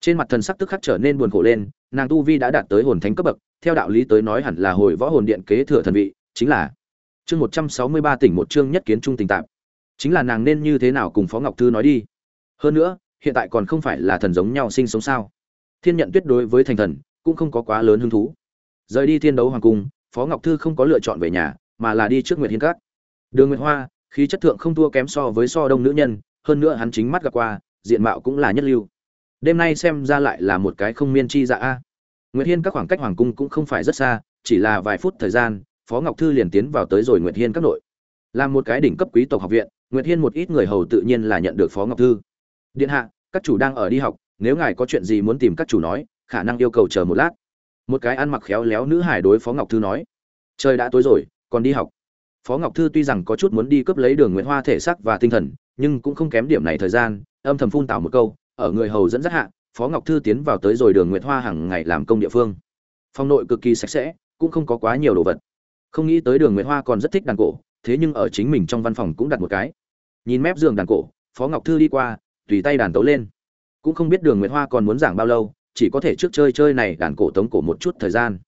Trên mặt thần sắc tức khắc trở nên buồn khổ lên, nàng tu vi đã đạt tới hồn thánh cấp bậc, theo đạo lý tới nói hẳn là hồi võ hồn điện kế thừa thần vị chính là chương một trăm sáu mươi ba tỉnh một chương nhất kiến trung tình tạp. Chính là nàng nên như thế nào cùng phó ngọc thư nói đi. Hơn nữa, hiện tại còn không phải là thần giống nhau sinh sống sao. Thiên nhận tuyết đối với thành thần cũng không có quá lớn hứng thú. Rời đi thiên đấu hoàng cung, phó ngọc thư không có lựa chọn về nhà, mà là đi trước nguyệt hiên cát đường nguyệt hoa, khí chất thượng không thua kém so với so đông nữ nhân, hơn nữa hắn chính mắt gặp qua, diện mạo cũng là nhất lưu. Đêm nay xem ra lại là một cái không miên chi dạ a. Nguyệt hiên các khoảng cách hoàng cung cũng không phải rất xa, chỉ là vài phút thời gian phó ngọc thư liền tiến vào tới rồi nguyệt hiên các nội. Làm một cái đỉnh cấp quý tộc học viện, nguyệt hiên một ít người hầu tự nhiên là nhận được phó ngọc thư. Điện hạ, các chủ đang ở đi học, nếu ngài có chuyện gì muốn tìm các chủ nói, khả năng yêu cầu chờ một lát. Một cái ăn mặc khéo léo nữ hải đối phó ngọc thư nói, trời đã tối rồi, còn đi học. Phó ngọc thư tuy rằng có chút muốn đi cướp lấy đường nguyễn hoa thể xác và tinh thần, nhưng cũng không kém điểm này thời gian, âm thầm phun tảo một câu, ở người hầu dẫn dắt hạ, phó ngọc thư tiến vào tới rồi đường nguyễn hoa hàng ngày làm công địa phương. Phòng nội cực kỳ sạch sẽ, cũng không có quá nhiều đồ vật không nghĩ tới đường Nguyệt hoa còn rất thích đàn cổ, thế nhưng ở chính mình trong văn phòng cũng đặt một cái. Nhìn mép giường đàn cổ, phó ngọc thư đi qua, tùy tay đàn tấu lên. Cũng không biết đường nguyệt hoa còn muốn giảng bao lâu, chỉ có thể trước chơi chơi này đàn cổ tống cổ một chút thời gian.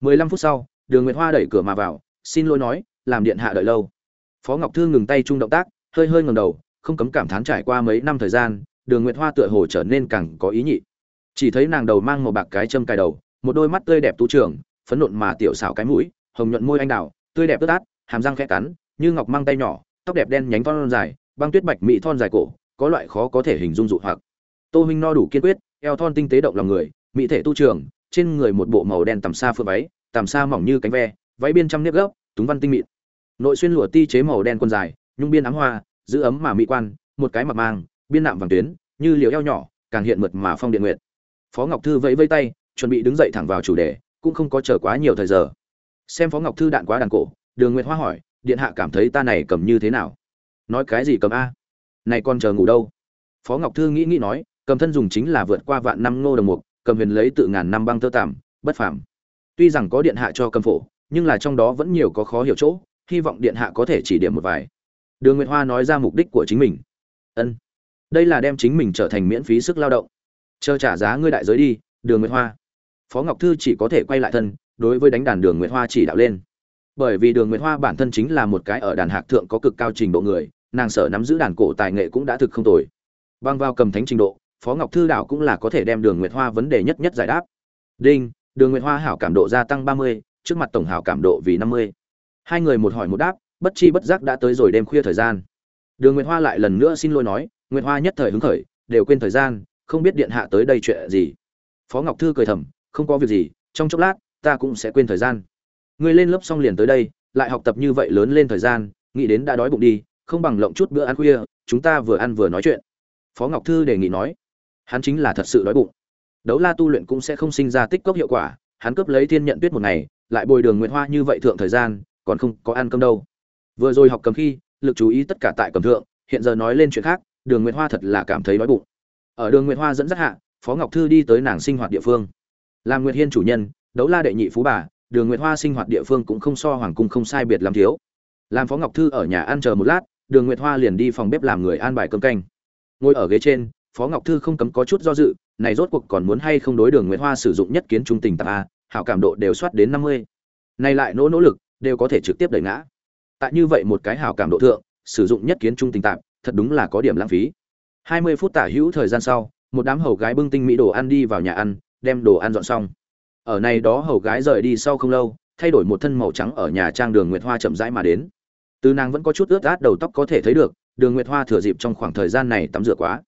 Mười lăm phút sau, đường nguyệt hoa đẩy cửa mà vào, xin lỗi nói, làm điện hạ đợi lâu. Phó ngọc thư ngừng tay chung động tác, hơi hơi ngầm đầu, không cấm cảm thán trải qua mấy năm thời gian, đường nguyệt hoa tựa hồ trở nên càng có ý nhị. Chỉ thấy nàng đầu mang một bạc cái châm cài đầu, một đôi mắt tươi đẹp tú trường, phấn nộn mà tiểu xảo cái mũi hồng nhuận môi anh đào, tươi đẹp tớt át hàm răng khẽ cắn, như ngọc mang tay nhỏ, tóc đẹp đen nhánh thon dài, băng tuyết bạch mỹ thon dài cổ, có loại khó có thể hình dung dụ hoặc. Tô huynh no đủ kiên quyết, eo thon tinh tế động lòng người, mỹ thể tu trường, trên người một bộ màu đen tầm xa phượng váy tầm xa mỏng như cánh ve, váy biên trăm nếp gấp, túng văn tinh mịn. Nội xuyên lụa ti chế màu đen quần dài, nhung biên ám hoa, giữ ấm mà mỹ quan, một cái mặt mang, biên nạm vàng tuyến, như liều eo nhỏ, càng hiện mượt mà phong điện nguyệt. Phó ngọc thư vẫy vây tay, chuẩn bị đứng dậy thẳng vào chủ đề, cũng không có chờ quá nhiều thời giờ xem phó ngọc thư đạn quá đàn cổ, đường nguyệt hoa hỏi, điện hạ cảm thấy ta này cầm như thế nào? Nói cái gì cầm a? Này còn chờ ngủ đâu? Phó ngọc thư nghĩ nghĩ nói, cầm thân dùng chính là vượt qua vạn năm ngô đồng mục, cầm huyền lấy tự ngàn năm băng tơ tạm, bất phàm. Tuy rằng có điện hạ cho cầm phổ, nhưng là trong đó vẫn nhiều có khó hiểu chỗ, hy vọng điện hạ có thể chỉ điểm một vài. Đường nguyệt hoa nói ra mục đích của chính mình. Ân. Đây là đem chính mình trở thành miễn phí sức lao động. Chờ trả giá ngươi đại giới đi, đường nguyệt hoa. Phó ngọc thư chỉ có thể quay lại thân đối với đánh đàn đường nguyệt hoa chỉ đạo lên. Bởi vì đường nguyệt hoa bản thân chính là một cái ở đàn hạc thượng có cực cao trình độ người, nàng sở nắm giữ đàn cổ tài nghệ cũng đã thực không tồi. Băng vào cầm thánh trình độ, phó ngọc thư đảo cũng là có thể đem đường nguyệt hoa vấn đề nhất nhất giải đáp. Đinh, đường nguyệt hoa hảo cảm độ gia tăng ba mươi, trước mặt tổng hảo cảm độ vì năm mươi. Hai người một hỏi một đáp, bất chi bất giác đã tới rồi đêm khuya thời gian. Đường nguyệt hoa lại lần nữa xin lỗi nói, nguyệt hoa nhất thời hứng khởi, đều quên thời gian, không biết điện hạ tới đây chuyện gì. Phó ngọc thư cười thầm, không có việc gì, trong chốc lát ta cũng sẽ quên thời gian. Ngươi lên lớp xong liền tới đây, lại học tập như vậy lớn lên thời gian, nghĩ đến đã đói bụng đi, không bằng lộng chút bữa ăn khuya, chúng ta vừa ăn vừa nói chuyện. Phó ngọc thư đề nghị nói. Hắn chính là thật sự đói bụng. Đấu la tu luyện cũng sẽ không sinh ra tích cốc hiệu quả, hắn cướp lấy thiên nhận tuyết một ngày, lại bồi đường nguyện hoa như vậy thượng thời gian, còn không có ăn cơm đâu. Vừa rồi học cầm khi, lực chú ý tất cả tại cầm thượng, hiện giờ nói lên chuyện khác, đường nguyện hoa thật là cảm thấy đói bụng. Ở đường nguyện hoa dẫn dắt hạ, phó ngọc thư đi tới nàng sinh hoạt địa phương. Làm nguyệt hiên chủ nhân đấu la đệ nhị phú bà, đường nguyệt hoa sinh hoạt địa phương cũng không so hoàng cung không sai biệt làm thiếu. Làm phó ngọc thư ở nhà ăn chờ một lát, đường nguyệt hoa liền đi phòng bếp làm người an bài cơm canh. Ngồi ở ghế trên, phó ngọc thư không cấm có chút do dự, này rốt cuộc còn muốn hay không đối đường nguyệt hoa sử dụng nhất kiến trung tình tạp a, hảo cảm độ đều soát đến năm mươi. Nay lại nỗ nỗ lực, đều có thể trực tiếp đẩy ngã. Tại như vậy một cái hảo cảm độ thượng, sử dụng nhất kiến trung tình tạp, thật đúng là có điểm lãng phí. Hai mươi phút tả hữu thời gian sau, một đám hầu gái bưng tinh mỹ đồ ăn đi vào nhà ăn, đem đồ ăn dọn xong ở này đó hầu gái rời đi sau không lâu, thay đổi một thân màu trắng ở nhà trang đường nguyệt hoa chậm rãi mà đến. Từ nàng vẫn có chút ướt át đầu tóc có thể thấy được, đường nguyệt hoa thừa dịp trong khoảng thời gian này tắm rửa quá.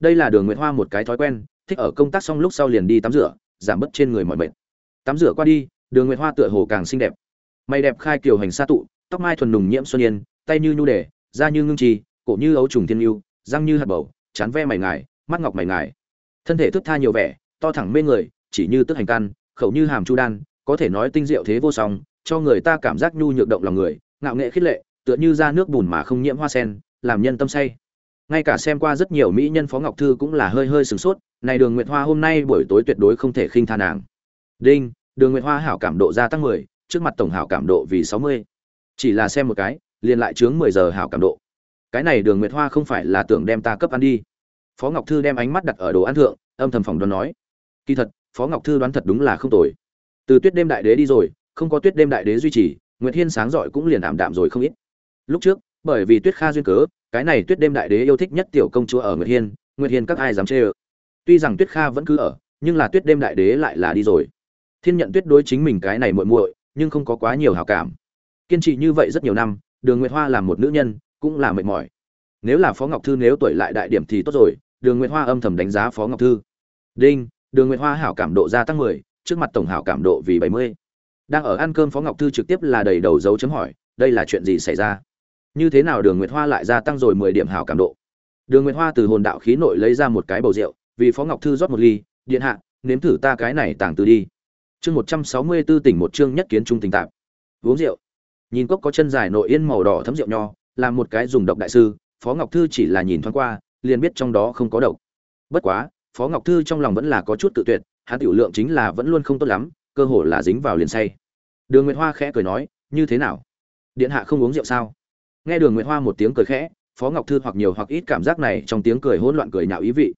Đây là đường nguyệt hoa một cái thói quen, thích ở công tác xong lúc sau liền đi tắm rửa, giảm bớt trên người mọi mệt. Tắm rửa qua đi, đường nguyệt hoa tựa hồ càng xinh đẹp. Mày đẹp khai kiều hành sa tụ, tóc mai thuần nùng nhiễm xuân yên, tay như nhu đề, da như ngưng trì, cổ như ấu trùng thiên yêu, răng như hạt bầu, chán ve mày ngài, mắt ngọc mày ngài. Thân thể thức tha nhiều vẻ, to thẳng mê người, chỉ như tức hành căn khẩu như hàm chu đan, có thể nói tinh diệu thế vô song, cho người ta cảm giác nhu nhược động lòng người, ngạo nghệ khích lệ, tựa như ra nước bùn mà không nhiễm hoa sen, làm nhân tâm say. Ngay cả xem qua rất nhiều mỹ nhân phó ngọc thư cũng là hơi hơi sửng sốt, này đường nguyệt hoa hôm nay buổi tối tuyệt đối không thể khinh tha nàng. Đinh, đường nguyệt hoa hảo cảm độ gia tăng mười, trước mặt tổng hảo cảm độ vì sáu mươi. Chỉ là xem một cái, liền lại chướng mười giờ hảo cảm độ. Cái này đường nguyệt hoa không phải là tưởng đem ta cấp ăn đi. Phó ngọc thư đem ánh mắt đặt ở đồ ăn thượng, âm thầm phòng đoán nói. Kỳ thật phó ngọc thư đoán thật đúng là không tồi. Từ tuyết đêm đại đế đi rồi, không có tuyết đêm đại đế duy trì, nguyệt hiên sáng giỏi cũng liền ảm đạm rồi không ít. Lúc trước, bởi vì tuyết kha duyên cớ, cái này tuyết đêm đại đế yêu thích nhất tiểu công chúa ở nguyệt hiên nguyệt hiên các ai dám chê ơ. Tuy rằng tuyết kha vẫn cứ ở, nhưng là tuyết đêm đại đế lại là đi rồi. Thiên nhận tuyết đối chính mình cái này muội muội, nhưng không có quá nhiều hào cảm. Kiên trì như vậy rất nhiều năm, đường nguyệt hoa làm một nữ nhân, cũng là mệt mỏi. Nếu là phó ngọc thư nếu tuổi lại đại điểm thì tốt rồi, đường nguyệt hoa âm thầm đánh giá phó ngọc thư. Đinh đường nguyệt hoa hảo cảm độ gia tăng mười, trước mặt tổng hảo cảm độ vì bảy mươi. Đang ở ăn cơm phó ngọc thư trực tiếp là đầy đầu dấu chấm hỏi, đây là chuyện gì xảy ra? Như thế nào đường nguyệt hoa lại gia tăng rồi mười điểm hảo cảm độ? Đường nguyệt hoa từ hồn đạo khí nội lấy ra một cái bầu rượu, vì phó ngọc thư rót một ly, điện hạ, nếm thử ta cái này tàng từ đi. Chương một trăm sáu mươi 164 tỉnh một chương nhất kiến trung tình tạp. Uống rượu. Nhìn cốc có chân dài nội yên màu đỏ thấm rượu nho làm một cái dùng độc đại sư, phó ngọc thư chỉ là nhìn thoáng qua, liền biết trong đó không có độc. Bất quá phó ngọc thư trong lòng vẫn là có chút tự tuyệt, hắn tiểu lượng chính là vẫn luôn không tốt lắm, cơ hồ là dính vào liền say. Đường nguyệt hoa khẽ cười nói, như thế nào? Điện hạ không uống rượu sao? Nghe đường nguyệt hoa một tiếng cười khẽ, phó ngọc thư hoặc nhiều hoặc ít cảm giác này trong tiếng cười hỗn loạn cười nhạo ý vị.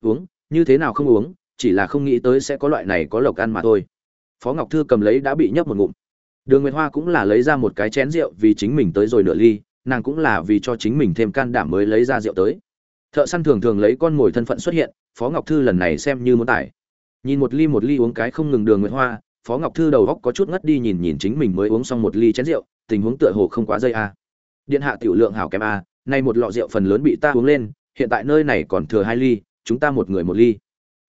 Uống? Như thế nào không uống? Chỉ là không nghĩ tới sẽ có loại này có lộc ăn mà thôi. Phó ngọc thư cầm lấy đã bị nhấp một ngụm. Đường nguyệt hoa cũng là lấy ra một cái chén rượu vì chính mình tới rồi nửa ly, nàng cũng là vì cho chính mình thêm can đảm mới lấy ra rượu tới thợ săn thường thường lấy con mồi thân phận xuất hiện, phó ngọc thư lần này xem như muốn tải. Nhìn một ly một ly uống cái không ngừng đường nguyệt hoa, phó ngọc thư đầu góc có chút ngất đi nhìn nhìn chính mình mới uống xong một ly chén rượu, tình huống tựa hồ không quá dây a. Điện hạ tiểu lượng hảo kém a, nay một lọ rượu phần lớn bị ta uống lên, hiện tại nơi này còn thừa hai ly, chúng ta một người một ly.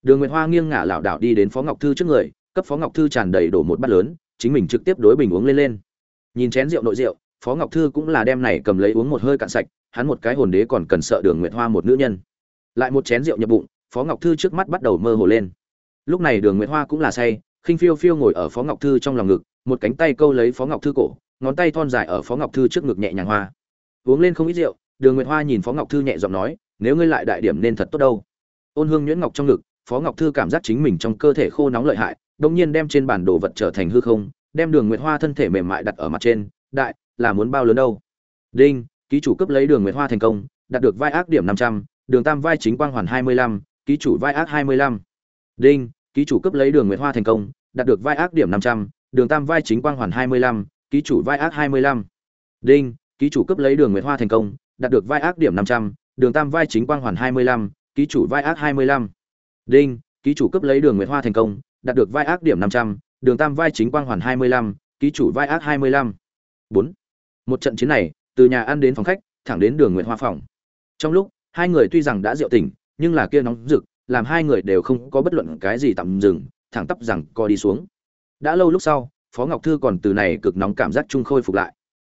Đường nguyệt hoa nghiêng ngả lảo đảo đi đến phó ngọc thư trước người, cấp phó ngọc thư tràn đầy đổ một bát lớn, chính mình trực tiếp đối bình uống lên lên. Nhìn chén rượu nội rượu, phó ngọc thư cũng là đem này cầm lấy uống một hơi cạn sạch hắn một cái hồn đế còn cần sợ đường nguyệt hoa một nữ nhân. Lại một chén rượu nhập bụng, phó ngọc thư trước mắt bắt đầu mơ hồ lên. Lúc này đường nguyệt hoa cũng là say, khinh phiêu phiêu ngồi ở phó ngọc thư trong lòng ngực, một cánh tay câu lấy phó ngọc thư cổ, ngón tay thon dài ở phó ngọc thư trước ngực nhẹ nhàng hoa. Uống lên không ít rượu, đường nguyệt hoa nhìn phó ngọc thư nhẹ giọng nói, nếu ngươi lại đại điểm nên thật tốt đâu. Ôn hương nhuyễn ngọc trong ngực, phó ngọc thư cảm giác chính mình trong cơ thể khô nóng lợi hại đông nhiên đem trên bản đồ vật trở thành hư không, đem đường nguyệt hoa thân thể mềm mại đặt ở mặt trên, đại, là muốn bao lớn đâu? Đinh ký chủ cấp lấy đường nguyệt hoa thành công, đạt được vai ác điểm năm trăm, đường tam vai chính quang hoàn hai mươi lăm, ký chủ vai ác hai mươi lăm. Đinh, ký chủ cấp lấy đường nguyệt hoa thành công, đạt được vai ác điểm năm trăm, đường tam vai chính quang hoàn hai mươi lăm, ký chủ vai ác hai mươi lăm. Đinh, ký chủ cấp lấy đường nguyệt hoa thành công, đạt được vai ác điểm năm trăm, đường tam vai chính quang hoàn hai mươi lăm, ký chủ vai ác hai mươi lăm. Đinh, ký chủ cấp lấy đường nguyệt hoa thành công, đạt được vai ác điểm năm trăm, đường tam vai chính quang hoàn hai mươi lăm, ký chủ vai ác hai mươi lăm. Bốn. Một trận chiến này từ nhà ăn đến phòng khách, thẳng đến đường nguyệt hoa phòng. Trong lúc, hai người tuy rằng đã rượu tỉnh, nhưng là kia nóng rực, làm hai người đều không có bất luận cái gì tạm dừng, thẳng tắp rằng co đi xuống. Đã lâu lúc sau, phó ngọc thư còn từ này cực nóng cảm giác chung khôi phục lại.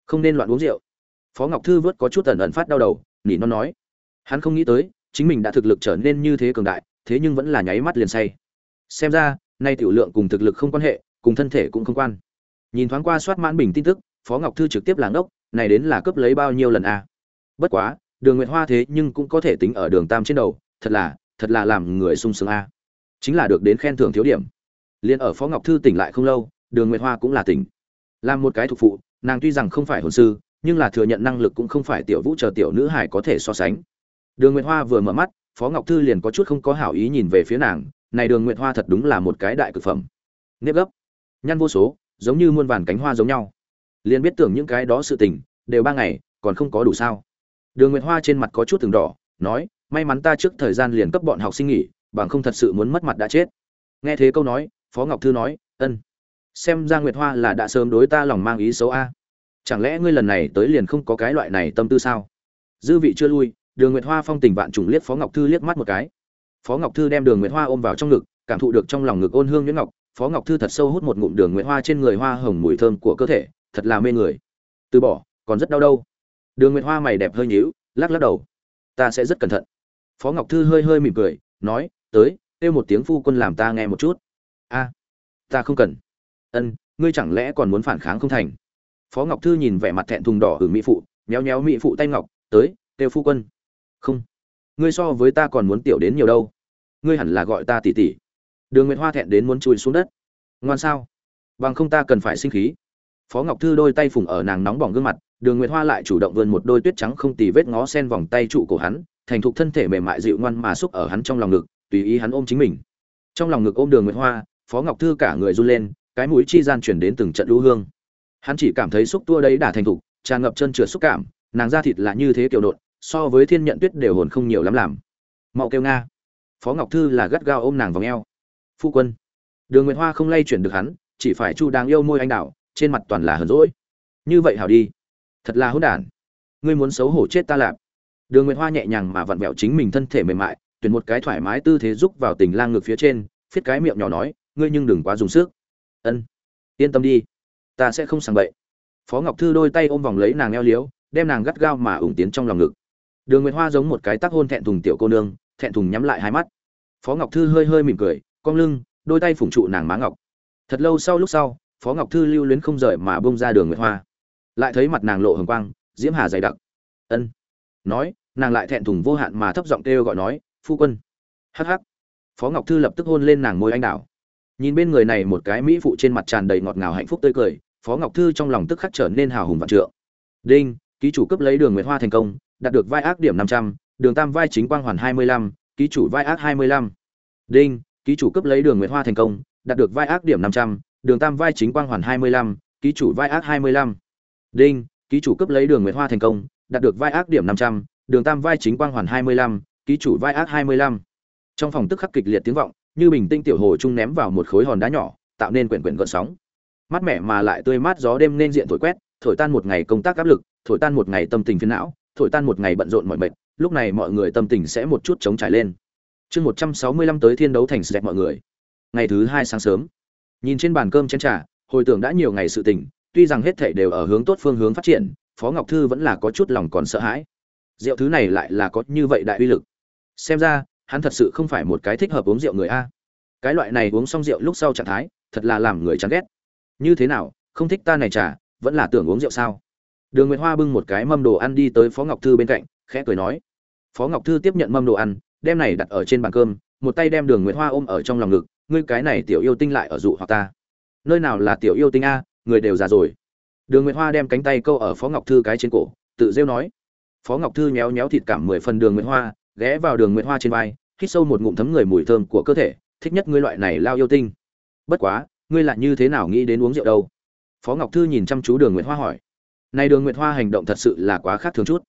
Không nên loạn uống rượu. Phó ngọc thư vớt có chút ẩn ẩn phát đau đầu, nỉ nó nói. Hắn không nghĩ tới, chính mình đã thực lực trở nên như thế cường đại, thế nhưng vẫn là nháy mắt liền say. Xem ra, nay tiểu lượng cùng thực lực không quan hệ, cùng thân thể cũng không quan. Nhìn thoáng qua soát mãn bình tin tức, phó ngọc thư trực tiếp làng ốc này đến là cướp lấy bao nhiêu lần a à? bất quá, đường nguyệt hoa thế nhưng cũng có thể tính ở đường tam trên đầu, thật là thật là làm người sung sướng a à. chính là được đến khen thưởng thiếu điểm. Liền ở phó ngọc thư tỉnh lại không lâu, đường nguyệt hoa cũng là tỉnh. Làm một cái thuộc phụ, nàng tuy rằng không phải hồn sư, nhưng là thừa nhận năng lực cũng không phải tiểu vũ chờ tiểu nữ hải có thể so sánh. Đường nguyệt hoa vừa mở mắt, phó ngọc thư liền có chút không có hảo ý nhìn về phía nàng, này đường nguyệt hoa thật đúng là một cái đại cực phẩm. Nếp gấp. Nhăn vô số, giống như muôn vàn cánh hoa giống nhau liền biết tưởng những cái đó sự tình, đều ba ngày, còn không có đủ sao. Đường nguyệt hoa trên mặt có chút từng đỏ, nói, may mắn ta trước thời gian liền cấp bọn học sinh nghỉ, bằng không thật sự muốn mất mặt đã chết. Nghe thế câu nói, phó ngọc thư nói, ân, xem ra nguyệt hoa là đã sớm đối ta lòng mang ý xấu a. Chẳng lẽ ngươi lần này tới liền không có cái loại này tâm tư sao? Dư vị chưa lui, đường nguyệt hoa phong tình vạn trùng liếc phó ngọc thư liếc mắt một cái. Phó ngọc thư đem đường nguyệt hoa ôm vào trong ngực, cảm thụ được trong lòng ngực ôn hương nhuyễn ngọc. Phó ngọc thư thật sâu hút một ngụm đường nguyệt hoa trên người hoa hồng mùi thơm của cơ thể thật là mê người. Từ bỏ, còn rất đau đâu. Đường nguyệt hoa mày đẹp hơi nhíu, lắc lắc đầu. Ta sẽ rất cẩn thận. Phó ngọc thư hơi hơi mỉm cười, nói, tới, kêu một tiếng phu quân làm ta nghe một chút. A, ta không cần. Ân, ngươi chẳng lẽ còn muốn phản kháng không thành? Phó ngọc thư nhìn vẻ mặt thẹn thùng đỏ ở mỹ phụ, méo méo mỹ phụ tay ngọc, tới, kêu phu quân. Không, ngươi so với ta còn muốn tiểu đến nhiều đâu. Ngươi hẳn là gọi ta tỷ tỷ. Đường nguyệt hoa thẹn đến muốn chui xuống đất. Ngoan sao? Bằng không ta cần phải sinh khí phó ngọc thư đôi tay phùng ở nàng nóng bỏng gương mặt, đường nguyệt hoa lại chủ động vươn một đôi tuyết trắng không tì vết ngó sen vòng tay trụ cổ hắn, thành thục thân thể mềm mại dịu ngoan mà xúc ở hắn trong lòng ngực, tùy ý hắn ôm chính mình. Trong lòng ngực ôm đường nguyệt hoa, phó ngọc thư cả người run lên, cái mũi chi gian chuyển đến từng trận lũ hương. Hắn chỉ cảm thấy xúc tua đấy đã thành thục, tràn ngập chân trượt xúc cảm, nàng da thịt là như thế kiểu nộn so với thiên nhận tuyết đều hồn không nhiều lắm làm. Mạo kêu nga. Phó ngọc thư là gắt gao ôm nàng vòng eo. Phu quân. Đường nguyệt hoa không lay chuyển được hắn, chỉ phải chu đáng yêu môi anh đạo trên mặt toàn là hờn rỗi như vậy hảo đi. Thật là hỗn đản. Ngươi muốn xấu hổ chết ta lạp đường nguyệt hoa nhẹ nhàng mà vặn vẹo chính mình thân thể mềm mại, tuyển một cái thoải mái tư thế giúp vào tình lang ngực phía trên, phiết cái miệng nhỏ nói, ngươi nhưng đừng quá dùng sức. Ân, yên tâm đi, ta sẽ không sàng bậy. Phó ngọc thư đôi tay ôm vòng lấy nàng eo liếu, đem nàng gắt gao mà ủng tiến trong lòng ngực. Đường nguyệt hoa giống một cái tắc hôn thẹn thùng tiểu cô nương, thẹn thùng nhắm lại hai mắt. Phó ngọc thư hơi hơi mỉm cười, cong lưng, đôi tay phủng trụ nàng má ngọc. Thật lâu sau lúc sau phó ngọc thư lưu luyến không rời mà bông ra đường nguyệt hoa. Lại thấy mặt nàng lộ hồng quang, diễm hà dày đặc. Ân. Nói, nàng lại thẹn thùng vô hạn mà thấp giọng kêu gọi nói, phu quân. Hắc hắc. Phó ngọc thư lập tức hôn lên nàng môi anh đào. Nhìn bên người này một cái mỹ phụ trên mặt tràn đầy ngọt ngào hạnh phúc tươi cười, phó ngọc thư trong lòng tức khắc trở nên hào hùng vạn trượng. Đinh, ký chủ cấp lấy đường nguyệt hoa thành công, đạt được vai ác điểm năm trăm, đường tam vai chính quang hoàn hai mươi lăm, ký chủ vai ác hai mươi lăm. Đinh, ký chủ cấp lấy đường nguyệt hoa thành công, đạt được vai ác điểm năm trăm đường tam vai chính quang hoàn hai mươi lăm, ký chủ vai ác hai mươi lăm. Đinh, ký chủ cấp lấy đường nguyệt hoa thành công, đạt được vai ác điểm năm trăm, đường tam vai chính quang hoàn hai mươi lăm, ký chủ vai ác hai mươi lăm. Trong phòng tức khắc kịch liệt tiếng vọng, như bình tinh tiểu hồ trung ném vào một khối hòn đá nhỏ, tạo nên quyển quyển gợn sóng. Mát mẻ mà lại tươi mát gió đêm nên diện thổi quét, thổi tan một ngày công tác áp lực, thổi tan một ngày tâm tình phiền não, thổi tan một ngày bận rộn mọi mệt, lúc này mọi người tâm tình sẽ một chút chống trải lên. Chương một trăm sáu mươi lăm tới thiên đấu thành sẽ mọi người. Ngày thứ hai sáng sớm nhìn trên bàn cơm chén trà, hồi tưởng đã nhiều ngày sự tình, tuy rằng hết thảy đều ở hướng tốt phương hướng phát triển, phó ngọc thư vẫn là có chút lòng còn sợ hãi. Rượu thứ này lại là có như vậy đại uy lực. Xem ra, hắn thật sự không phải một cái thích hợp uống rượu người a. Cái loại này uống xong rượu lúc sau trạng thái, thật là làm người chán ghét. Như thế nào, không thích ta này trà, vẫn là tưởng uống rượu sao? Đường nguyệt hoa bưng một cái mâm đồ ăn đi tới phó ngọc thư bên cạnh, khẽ cười nói. Phó ngọc thư tiếp nhận mâm đồ ăn, đem này đặt ở trên bàn cơm, một tay đem đường nguyệt hoa ôm ở trong lòng ngực ngươi cái này tiểu yêu tinh lại ở dụ hoặc ta. Nơi nào là tiểu yêu tinh a, người đều già rồi. Đường nguyệt hoa đem cánh tay câu ở phó ngọc thư cái trên cổ, tự rêu nói. Phó ngọc thư nhéo nhéo thịt cảm mười phần đường nguyệt hoa, ghé vào đường nguyệt hoa trên vai, hít sâu một ngụm thấm người mùi thơm của cơ thể, thích nhất ngươi loại này lao yêu tinh. Bất quá, ngươi lại như thế nào nghĩ đến uống rượu đâu? Phó ngọc thư nhìn chăm chú đường nguyệt hoa hỏi. Này đường nguyệt hoa hành động thật sự là quá khác thường chút.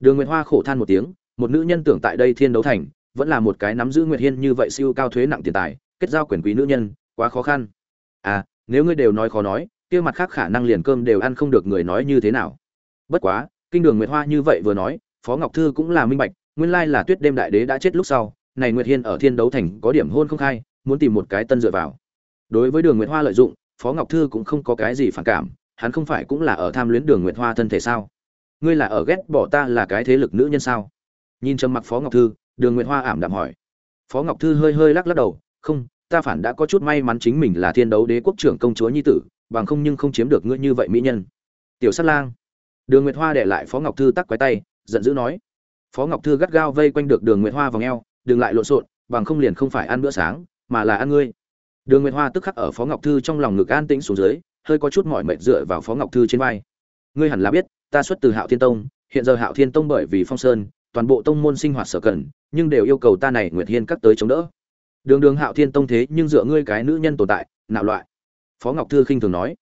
Đường nguyệt hoa khổ than một tiếng, một nữ nhân tưởng tại đây thiên đấu thành, vẫn là một cái nắm giữ nguyệt hiên như vậy siêu cao thuế nặng tiền tài kết giao quyền quý nữ nhân, quá khó khăn. À nếu ngươi đều nói khó nói, kia mặt khác khả năng liền cơm đều ăn không được người nói như thế nào? Bất quá, kinh đường nguyệt hoa như vậy vừa nói, phó ngọc thư cũng là minh bạch, nguyên lai là tuyết đêm đại đế đã chết lúc sau, này nguyệt hiên ở thiên đấu thành có điểm hôn không khai, muốn tìm một cái tân dựa vào. Đối với đường nguyệt hoa lợi dụng, phó ngọc thư cũng không có cái gì phản cảm, hắn không phải cũng là ở tham luyến đường nguyệt hoa thân thể sao? Ngươi là ở ghét bỏ ta là cái thế lực nữ nhân sao? Nhìn trầm mặc phó ngọc thư, đường nguyệt hoa ảm đạm hỏi. Phó ngọc thư hơi hơi lắc lắc đầu, không ta phản đã có chút may mắn chính mình là thiên đấu đế quốc trưởng công chúa nhi tử, bằng không nhưng không chiếm được ngươi như vậy mỹ nhân. Tiểu sát lang. Đường nguyệt hoa để lại phó ngọc thư tắc quái tay, giận dữ nói. Phó ngọc thư gắt gao vây quanh được đường nguyệt hoa vào ngheo đừng lại lộn xộn, bằng không liền không phải ăn bữa sáng, mà là ăn ngươi. Đường nguyệt hoa tức khắc ở phó ngọc thư trong lòng ngực an tĩnh xuống dưới, hơi có chút mỏi mệt dựa vào phó ngọc thư trên vai. Ngươi hẳn là biết, ta xuất từ hạo thiên tông, hiện giờ hạo thiên tông bởi vì phong sơn, toàn bộ tông môn sinh hoạt sở cần, nhưng đều yêu cầu ta này nguyệt hiên cắt tới chống đỡ đường đường hạo thiên tông thế nhưng dựa ngươi cái nữ nhân tồn tại, nạo loại. Phó ngọc thư khinh thường nói.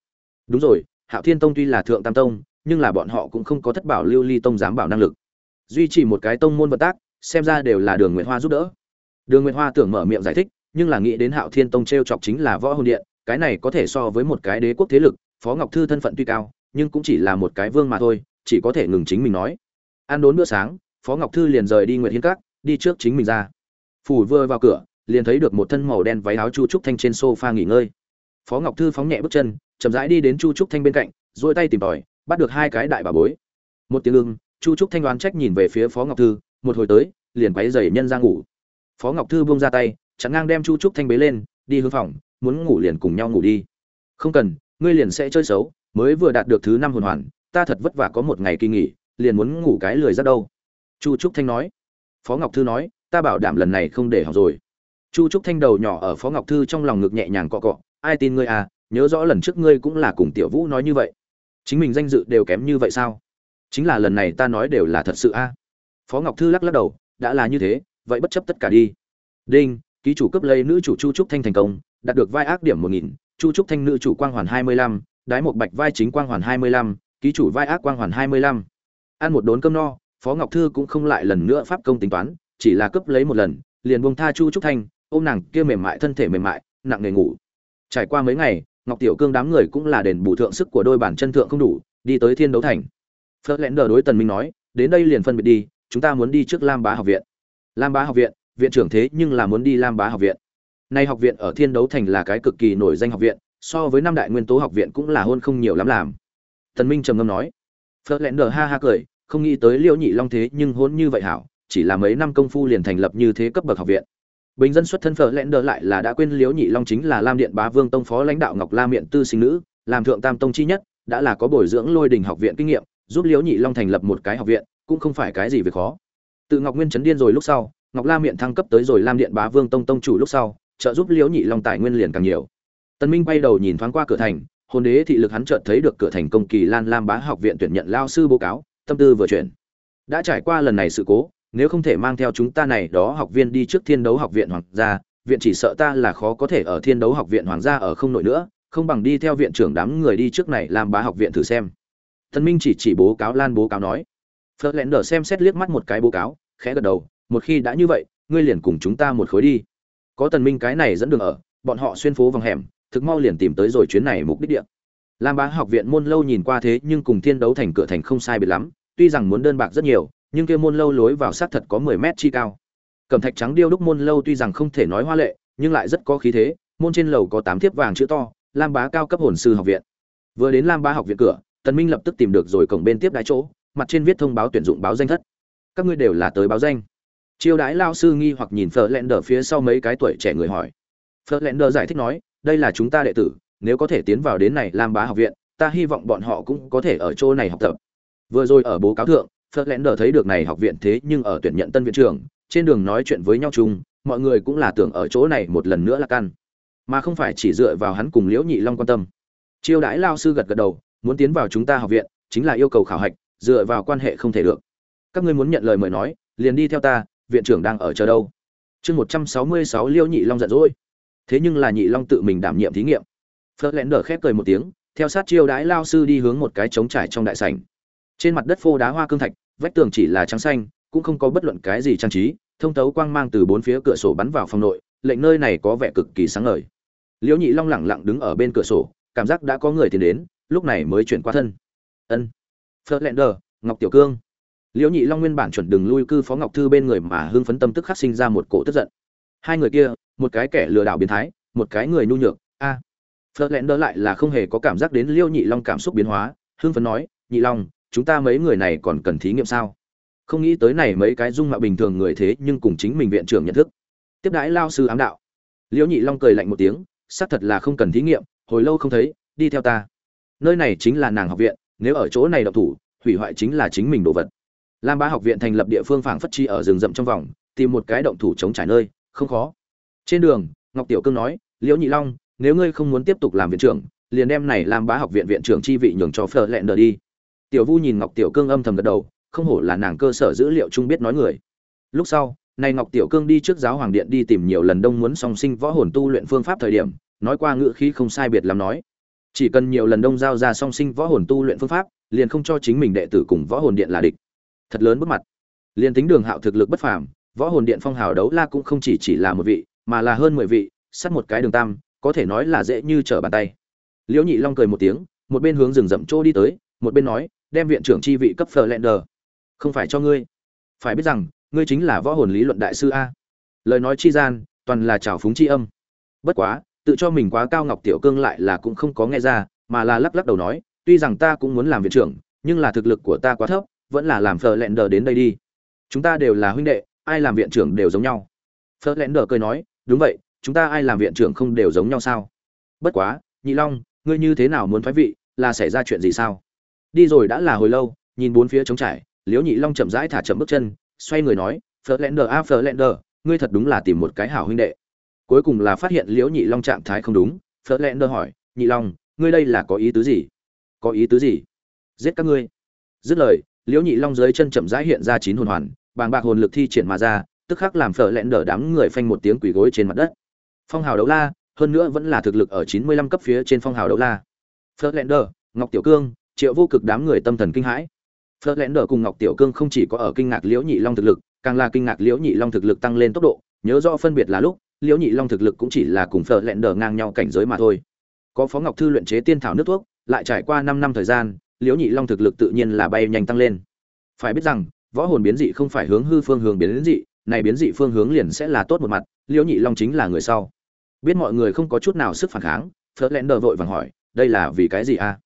Đúng rồi, hạo thiên tông tuy là thượng tam tông, nhưng là bọn họ cũng không có thất bảo lưu ly tông dám bảo năng lực. Duy trì một cái tông môn vận tác, xem ra đều là đường nguyệt hoa giúp đỡ. Đường nguyệt hoa tưởng mở miệng giải thích, nhưng là nghĩ đến hạo thiên tông t r e o chọc chính là võ hồn điện, cái này có thể so với một cái đế quốc thế lực, phó ngọc thư thân phận tuy cao, nhưng cũng chỉ là một cái vương mà thôi, chỉ có thể ngừng chính mình nói. Ăn đốn bữa sáng, phó ngọc thư liền rời đi nguyệt hiến các, đi trước chính mình ra. Phủ vừa vào cửa liền thấy được một thân màu đen váy áo chu trúc thanh trên sofa nghỉ ngơi. Phó ngọc thư phóng nhẹ bước chân, chậm rãi đi đến chu trúc thanh bên cạnh, duỗi tay tìm tòi, bắt được hai cái đại bà bối. Một tiếng ưng, chu trúc thanh đoán trách nhìn về phía phó ngọc thư, một hồi tới, liền quáy dày nhân ra ngủ. Phó ngọc thư buông ra tay, chặn ngang đem chu trúc thanh bế lên, đi hướng phòng, muốn ngủ liền cùng nhau ngủ đi. Không cần, ngươi liền sẽ chơi xấu, mới vừa đạt được thứ năm hồn hoàn, ta thật vất vả có một ngày kỳ nghỉ, liền muốn ngủ cái lười ra đâu. Chu trúc thanh nói. Phó ngọc thư nói, ta bảo đảm lần này không để học rồi chu trúc thanh đầu nhỏ ở phó ngọc thư trong lòng ngực nhẹ nhàng cọ cọ, ai tin ngươi à nhớ rõ lần trước ngươi cũng là cùng tiểu vũ nói như vậy. Chính mình danh dự đều kém như vậy sao? Chính là lần này ta nói đều là thật sự a. À? phó ngọc thư lắc lắc đầu, đã là như thế, vậy bất chấp tất cả đi. Đinh, ký chủ cấp lấy nữ chủ chu trúc thanh thành công, đạt được vai ác điểm một nghìn, chu trúc thanh nữ chủ quang hoàn hai mươi lăm, đái một bạch vai chính quang hoàn hai mươi lăm, ký chủ vai ác quang hoàn hai mươi lăm. Ăn một đốn cơm no, phó ngọc thư cũng không lại lần nữa pháp công tính toán, chỉ là cấp lấy một lần, liền buông tha chu trúc thanh ôm nàng kia mềm mại, thân thể mềm mại, nặng nề ngủ. Trải qua mấy ngày, ngọc tiểu cương đám người cũng là đền bù thượng sức của đôi bản chân thượng không đủ, đi tới thiên đấu thành. Phớt lẽn đờ đối tần minh nói, đến đây liền phân biệt đi, chúng ta muốn đi trước lam bá học viện. Lam bá học viện? Viện trưởng thế nhưng là muốn đi lam bá học viện. Nay học viện ở thiên đấu thành là cái cực kỳ nổi danh học viện, so với năm đại nguyên tố học viện cũng là hôn không nhiều lắm làm. Tần minh trầm ngâm nói. Phớt lẽn đờ ha ha cười, không nghĩ tới liễu nhị long thế nhưng hôn như vậy hảo, chỉ là mấy năm công phu liền thành lập như thế cấp bậc học viện bình dân xuất thân phở lẽn đờ lại là đã quên liếu nhị long chính là lam điện bá vương tông phó lãnh đạo ngọc la miệng tư sinh nữ, làm thượng tam tông chi nhất, đã là có bồi dưỡng lôi đình học viện kinh nghiệm, giúp liếu nhị long thành lập một cái học viện, cũng không phải cái gì việc khó. Tự ngọc nguyên chấn điên rồi lúc sau, ngọc la miệng thăng cấp tới rồi lam điện bá vương tông tông chủ lúc sau, trợ giúp liếu nhị long tài nguyên liền càng nhiều. Tân minh bay đầu nhìn thoáng qua cửa thành, hồn đế thị lực hắn chợt thấy được cửa thành công kỳ lan lam bá học viện tuyển nhận lao sư báo cáo, tâm tư vừa chuyển. Đã trải qua lần này sự cố nếu không thể mang theo chúng ta này đó học viên đi trước thiên đấu học viện hoàng gia, viện chỉ sợ ta là khó có thể ở thiên đấu học viện hoàng gia ở không nổi nữa, không bằng đi theo viện trưởng đám người đi trước này làm bá học viện thử xem. Tân minh chỉ chỉ bố cáo lan bố cáo nói. Phật lẹn đờ xem xét liếc mắt một cái bố cáo, khẽ gật đầu, một khi đã như vậy, ngươi liền cùng chúng ta một khối đi. Có tần minh cái này dẫn đường ở, bọn họ xuyên phố vòng hẻm, thực mau liền tìm tới rồi chuyến này mục đích địa. Lam bá học viện môn lâu nhìn qua thế nhưng cùng thiên đấu thành cửa thành không sai biệt lắm, tuy rằng muốn đơn bạc rất nhiều nhưng kia môn lâu lối vào sát thật có 10 mét chi cao. Cẩm thạch trắng điêu đúc môn lâu tuy rằng không thể nói hoa lệ, nhưng lại rất có khí thế, môn trên lầu có tám thiếp vàng chữ to, lam bá cao cấp hồn sư học viện. Vừa đến lam bá học viện cửa, tần minh lập tức tìm được rồi cổng bên tiếp đái chỗ, mặt trên viết thông báo tuyển dụng báo danh thất. Các ngươi đều là tới báo danh. Chiêu đái lao sư nghi hoặc nhìn phở lẹn phía sau mấy cái tuổi trẻ người hỏi. Phở lẹn giải thích nói, đây là chúng ta đệ tử, nếu có thể tiến vào đến này lam bá học viện, ta hy vọng bọn họ cũng có thể ở chỗ này học tập. Vừa rồi ở bố cáo thượng phật lẽn đờ thấy được này học viện thế nhưng ở tuyển nhận tân viện trưởng, trên đường nói chuyện với nhau chung, mọi người cũng là tưởng ở chỗ này một lần nữa là căn. Mà không phải chỉ dựa vào hắn cùng liễu nhị long quan tâm. Chiêu đãi lao sư gật gật đầu, muốn tiến vào chúng ta học viện, chính là yêu cầu khảo hạch, dựa vào quan hệ không thể được. Các ngươi muốn nhận lời mời nói, liền đi theo ta, viện trưởng đang ở chờ đâu. Chương một trăm sáu mươi sáu liễu nhị long giận dỗi. Thế nhưng là nhị long tự mình đảm nhiệm thí nghiệm. Phật lẽn đờ khép cười một tiếng, theo sát chiêu đãi lao sư đi hướng một cái trống trải trong đại sảnh. Trên mặt đất phô đá hoa cương thạch vách tường chỉ là trắng xanh, cũng không có bất luận cái gì trang trí, thông tấu quang mang từ bốn phía cửa sổ bắn vào phòng nội, lệnh nơi này có vẻ cực kỳ sáng ngời. Liễu nhị long lẳng lặng đứng ở bên cửa sổ, cảm giác đã có người tiến đến, lúc này mới chuyển qua thân. Ân phớt ngọc tiểu cương. Liễu nhị long nguyên bản chuẩn đừng lui cư phó ngọc thư bên người mà hưng phấn tâm tức khắc sinh ra một cổ tức giận. Hai người kia, một cái kẻ lừa đảo biến thái, một cái người nhu nhược. A à. phớt lại là không hề có cảm giác đến liễu nhị long cảm xúc biến hóa, hưng phấn nói, nhị long chúng ta mấy người này còn cần thí nghiệm sao? Không nghĩ tới này mấy cái dung mạo bình thường người thế nhưng cùng chính mình viện trưởng nhận thức. Tiếp đãi lao sư ám đạo. Liễu nhị long cười lạnh một tiếng, xác thật là không cần thí nghiệm, hồi lâu không thấy, đi theo ta. Nơi này chính là nàng học viện, nếu ở chỗ này độc thủ, hủy hoại chính là chính mình đồ vật. Lam ba học viện thành lập địa phương phảng phất chi ở rừng rậm trong vòng, tìm một cái động thủ chống trải nơi, không khó. Trên đường, ngọc tiểu cương nói, liễu nhị long, nếu ngươi không muốn tiếp tục làm viện trưởng, liền đem này làm bá học viện viện trưởng chi vị nhường cho phở lẹn đờ đi tiểu vu nhìn ngọc tiểu cương âm thầm gật đầu, không hổ là nàng cơ sở dữ liệu chung biết nói người. Lúc sau, này ngọc tiểu cương đi trước giáo hoàng điện đi tìm nhiều lần đông muốn song sinh võ hồn tu luyện phương pháp thời điểm, nói qua ngữ khí không sai biệt lắm nói. Chỉ cần nhiều lần đông giao ra song sinh võ hồn tu luyện phương pháp, liền không cho chính mình đệ tử cùng võ hồn điện là địch. Thật lớn bước mặt. Liền tính đường hạo thực lực bất phàm, võ hồn điện phong hào đấu la cũng không chỉ chỉ là một vị, mà là hơn mười vị, sắt một cái đường tam, có thể nói là dễ như trở bàn tay. Liễu nhị long cười một tiếng, một bên hướng rừng rậm chỗ đi tới, một bên nói đem viện trưởng chi vị cấp phờ lẹn đờ. Không phải cho ngươi. Phải biết rằng, ngươi chính là võ hồn lý luận đại sư a. Lời nói chi gian, toàn là trào phúng chi âm. Bất quá, tự cho mình quá cao ngọc tiểu cương lại là cũng không có nghe ra, mà là lắc lắc đầu nói, tuy rằng ta cũng muốn làm viện trưởng, nhưng là thực lực của ta quá thấp, vẫn là làm phờ lẹn đờ đến đây đi. Chúng ta đều là huynh đệ, ai làm viện trưởng đều giống nhau. Phờ lẹn đờ cười nói, đúng vậy, chúng ta ai làm viện trưởng không đều giống nhau sao? Bất quá, nhị long, ngươi như thế nào muốn thoái vị, là xảy ra chuyện gì sao? Đi rồi đã là hồi lâu, nhìn bốn phía trống trải, liễu nhị long chậm rãi thả chậm bước chân, xoay người nói phở lẹn đờ a phở lẹn đờ ngươi thật đúng là tìm một cái hảo huynh đệ. Cuối cùng là phát hiện liễu nhị long trạng thái không đúng phở lẹn đờ hỏi, nhị long, ngươi đây là có ý tứ gì? Có ý tứ gì? Giết các ngươi. Dứt lời, liễu nhị long dưới chân chậm rãi hiện ra chín hồn hoàn, bàng bạc hồn lực thi triển mà ra, tức khắc làm phở lẹn đờ đám người phanh một tiếng quỳ gối trên mặt đất. Phong hào đấu la, hơn nữa vẫn là thực lực ở chín mươi lăm cấp phía trên phong hào đấu la. Phở lẹn đờ ngọc tiểu cương triệu vô cực đám người tâm thần kinh hãi. Phớt lẽn đờ cùng ngọc tiểu cương không chỉ có ở kinh ngạc liễu nhị long thực lực, càng là kinh ngạc liễu nhị long thực lực tăng lên tốc độ, nhớ rõ phân biệt là lúc, liễu nhị long thực lực cũng chỉ là cùng phớt lẽn đờ ngang nhau cảnh giới mà thôi. Có phó ngọc thư luyện chế tiên thảo nước thuốc, lại trải qua năm năm thời gian, liễu nhị long thực lực tự nhiên là bay nhanh tăng lên. Phải biết rằng, võ hồn biến dị không phải hướng hư phương hướng biến dị, này biến dị phương hướng liền sẽ là tốt một mặt, liễu nhị long chính là người sau. Biết mọi người không có chút nào sức phản kháng, phớt lẽn đờ vội vàng hỏi, đây là vì cái gì a?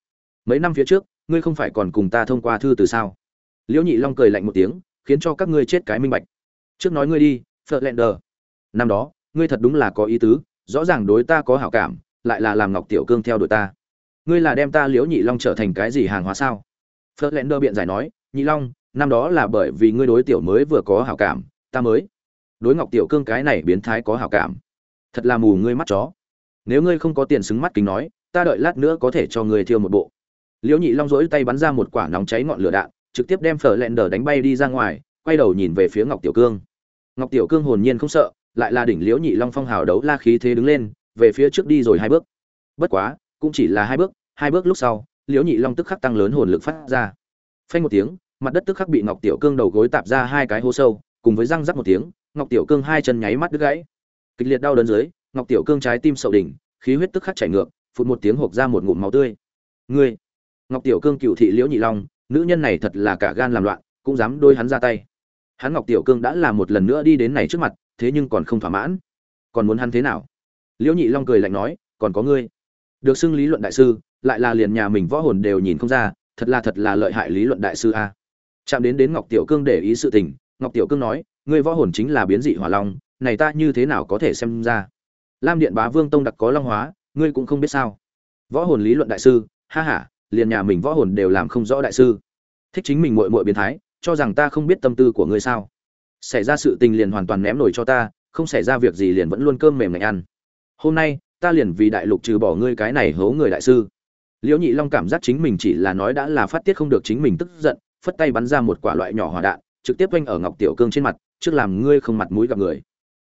Mấy năm phía trước, ngươi không phải còn cùng ta thông qua thư từ sao? Liễu nhị long cười lạnh một tiếng, khiến cho các ngươi chết cái minh bạch. Trước nói ngươi đi phật lẹn đờ năm đó, ngươi thật đúng là có ý tứ, rõ ràng đối ta có hảo cảm, lại là làm ngọc tiểu cương theo đuổi ta. Ngươi là đem ta liễu nhị long trở thành cái gì hàng hóa sao? Phật lẹn đờ biện giải nói, nhị long, năm đó là bởi vì ngươi đối tiểu mới vừa có hảo cảm, ta mới. Đối ngọc tiểu cương cái này biến thái có hảo cảm. Thật là mù ngươi mắt chó. Nếu ngươi không có tiền xứng mắt kính nói, ta đợi lát nữa có thể cho ngươi thiêu một bộ liễu nhị long rỗi tay bắn ra một quả nóng cháy ngọn lửa đạn, trực tiếp đem phở lẹn đờ đánh bay đi ra ngoài, quay đầu nhìn về phía ngọc tiểu cương. Ngọc tiểu cương hồn nhiên không sợ, lại là đỉnh liễu nhị long phong hào đấu la khí thế đứng lên, về phía trước đi rồi hai bước. Bất quá, cũng chỉ là hai bước hai bước lúc sau, liễu nhị long tức khắc tăng lớn hồn lực phát ra. Phanh một tiếng, mặt đất tức khắc bị ngọc tiểu cương đầu gối tạp ra hai cái hố sâu, cùng với răng rắc một tiếng, ngọc tiểu cương hai chân nháy mắt đứt gãy. Kịch liệt đau đớn dưới, ngọc tiểu cương trái tim sậu đỉnh, khí huyết tức khắc chảy ngược, phụt một tiếng hộc ra một ngụm máu tươi. Ngươi ngọc tiểu cương cựu thị liễu nhị long, nữ nhân này thật là cả gan làm loạn, cũng dám đôi hắn ra tay. Hắn ngọc tiểu cương đã làm một lần nữa đi đến này trước mặt, thế nhưng còn không thỏa mãn. Còn muốn hắn thế nào? Liễu nhị long cười lạnh nói, còn có ngươi. Được xưng lý luận đại sư, lại là liền nhà mình võ hồn đều nhìn không ra, thật là thật là lợi hại lý luận đại sư a. Chạm đến đến ngọc tiểu cương để ý sự tình, ngọc tiểu cương nói, ngươi võ hồn chính là biến dị hỏa long, này ta như thế nào có thể xem ra? Lam điện bá vương tông đặc có long hóa, ngươi cũng không biết sao. Võ hồn lý luận đại sư, ha ha liền nhà mình võ hồn đều làm không rõ đại sư. Thích chính mình mội mội biến thái, cho rằng ta không biết tâm tư của ngươi sao? Xảy ra sự tình liền hoàn toàn ném nổi cho ta, không xảy ra việc gì liền vẫn luôn cơm mềm ngày ăn. Hôm nay, ta liền vì đại lục trừ bỏ ngươi cái này hố người đại sư. Liễu nhị long cảm giác chính mình chỉ là nói đã là phát tiết không được chính mình tức giận, phất tay bắn ra một quả loại nhỏ hỏa đạn, trực tiếp quanh ở ngọc tiểu cương trên mặt, trước làm ngươi không mặt mũi gặp người.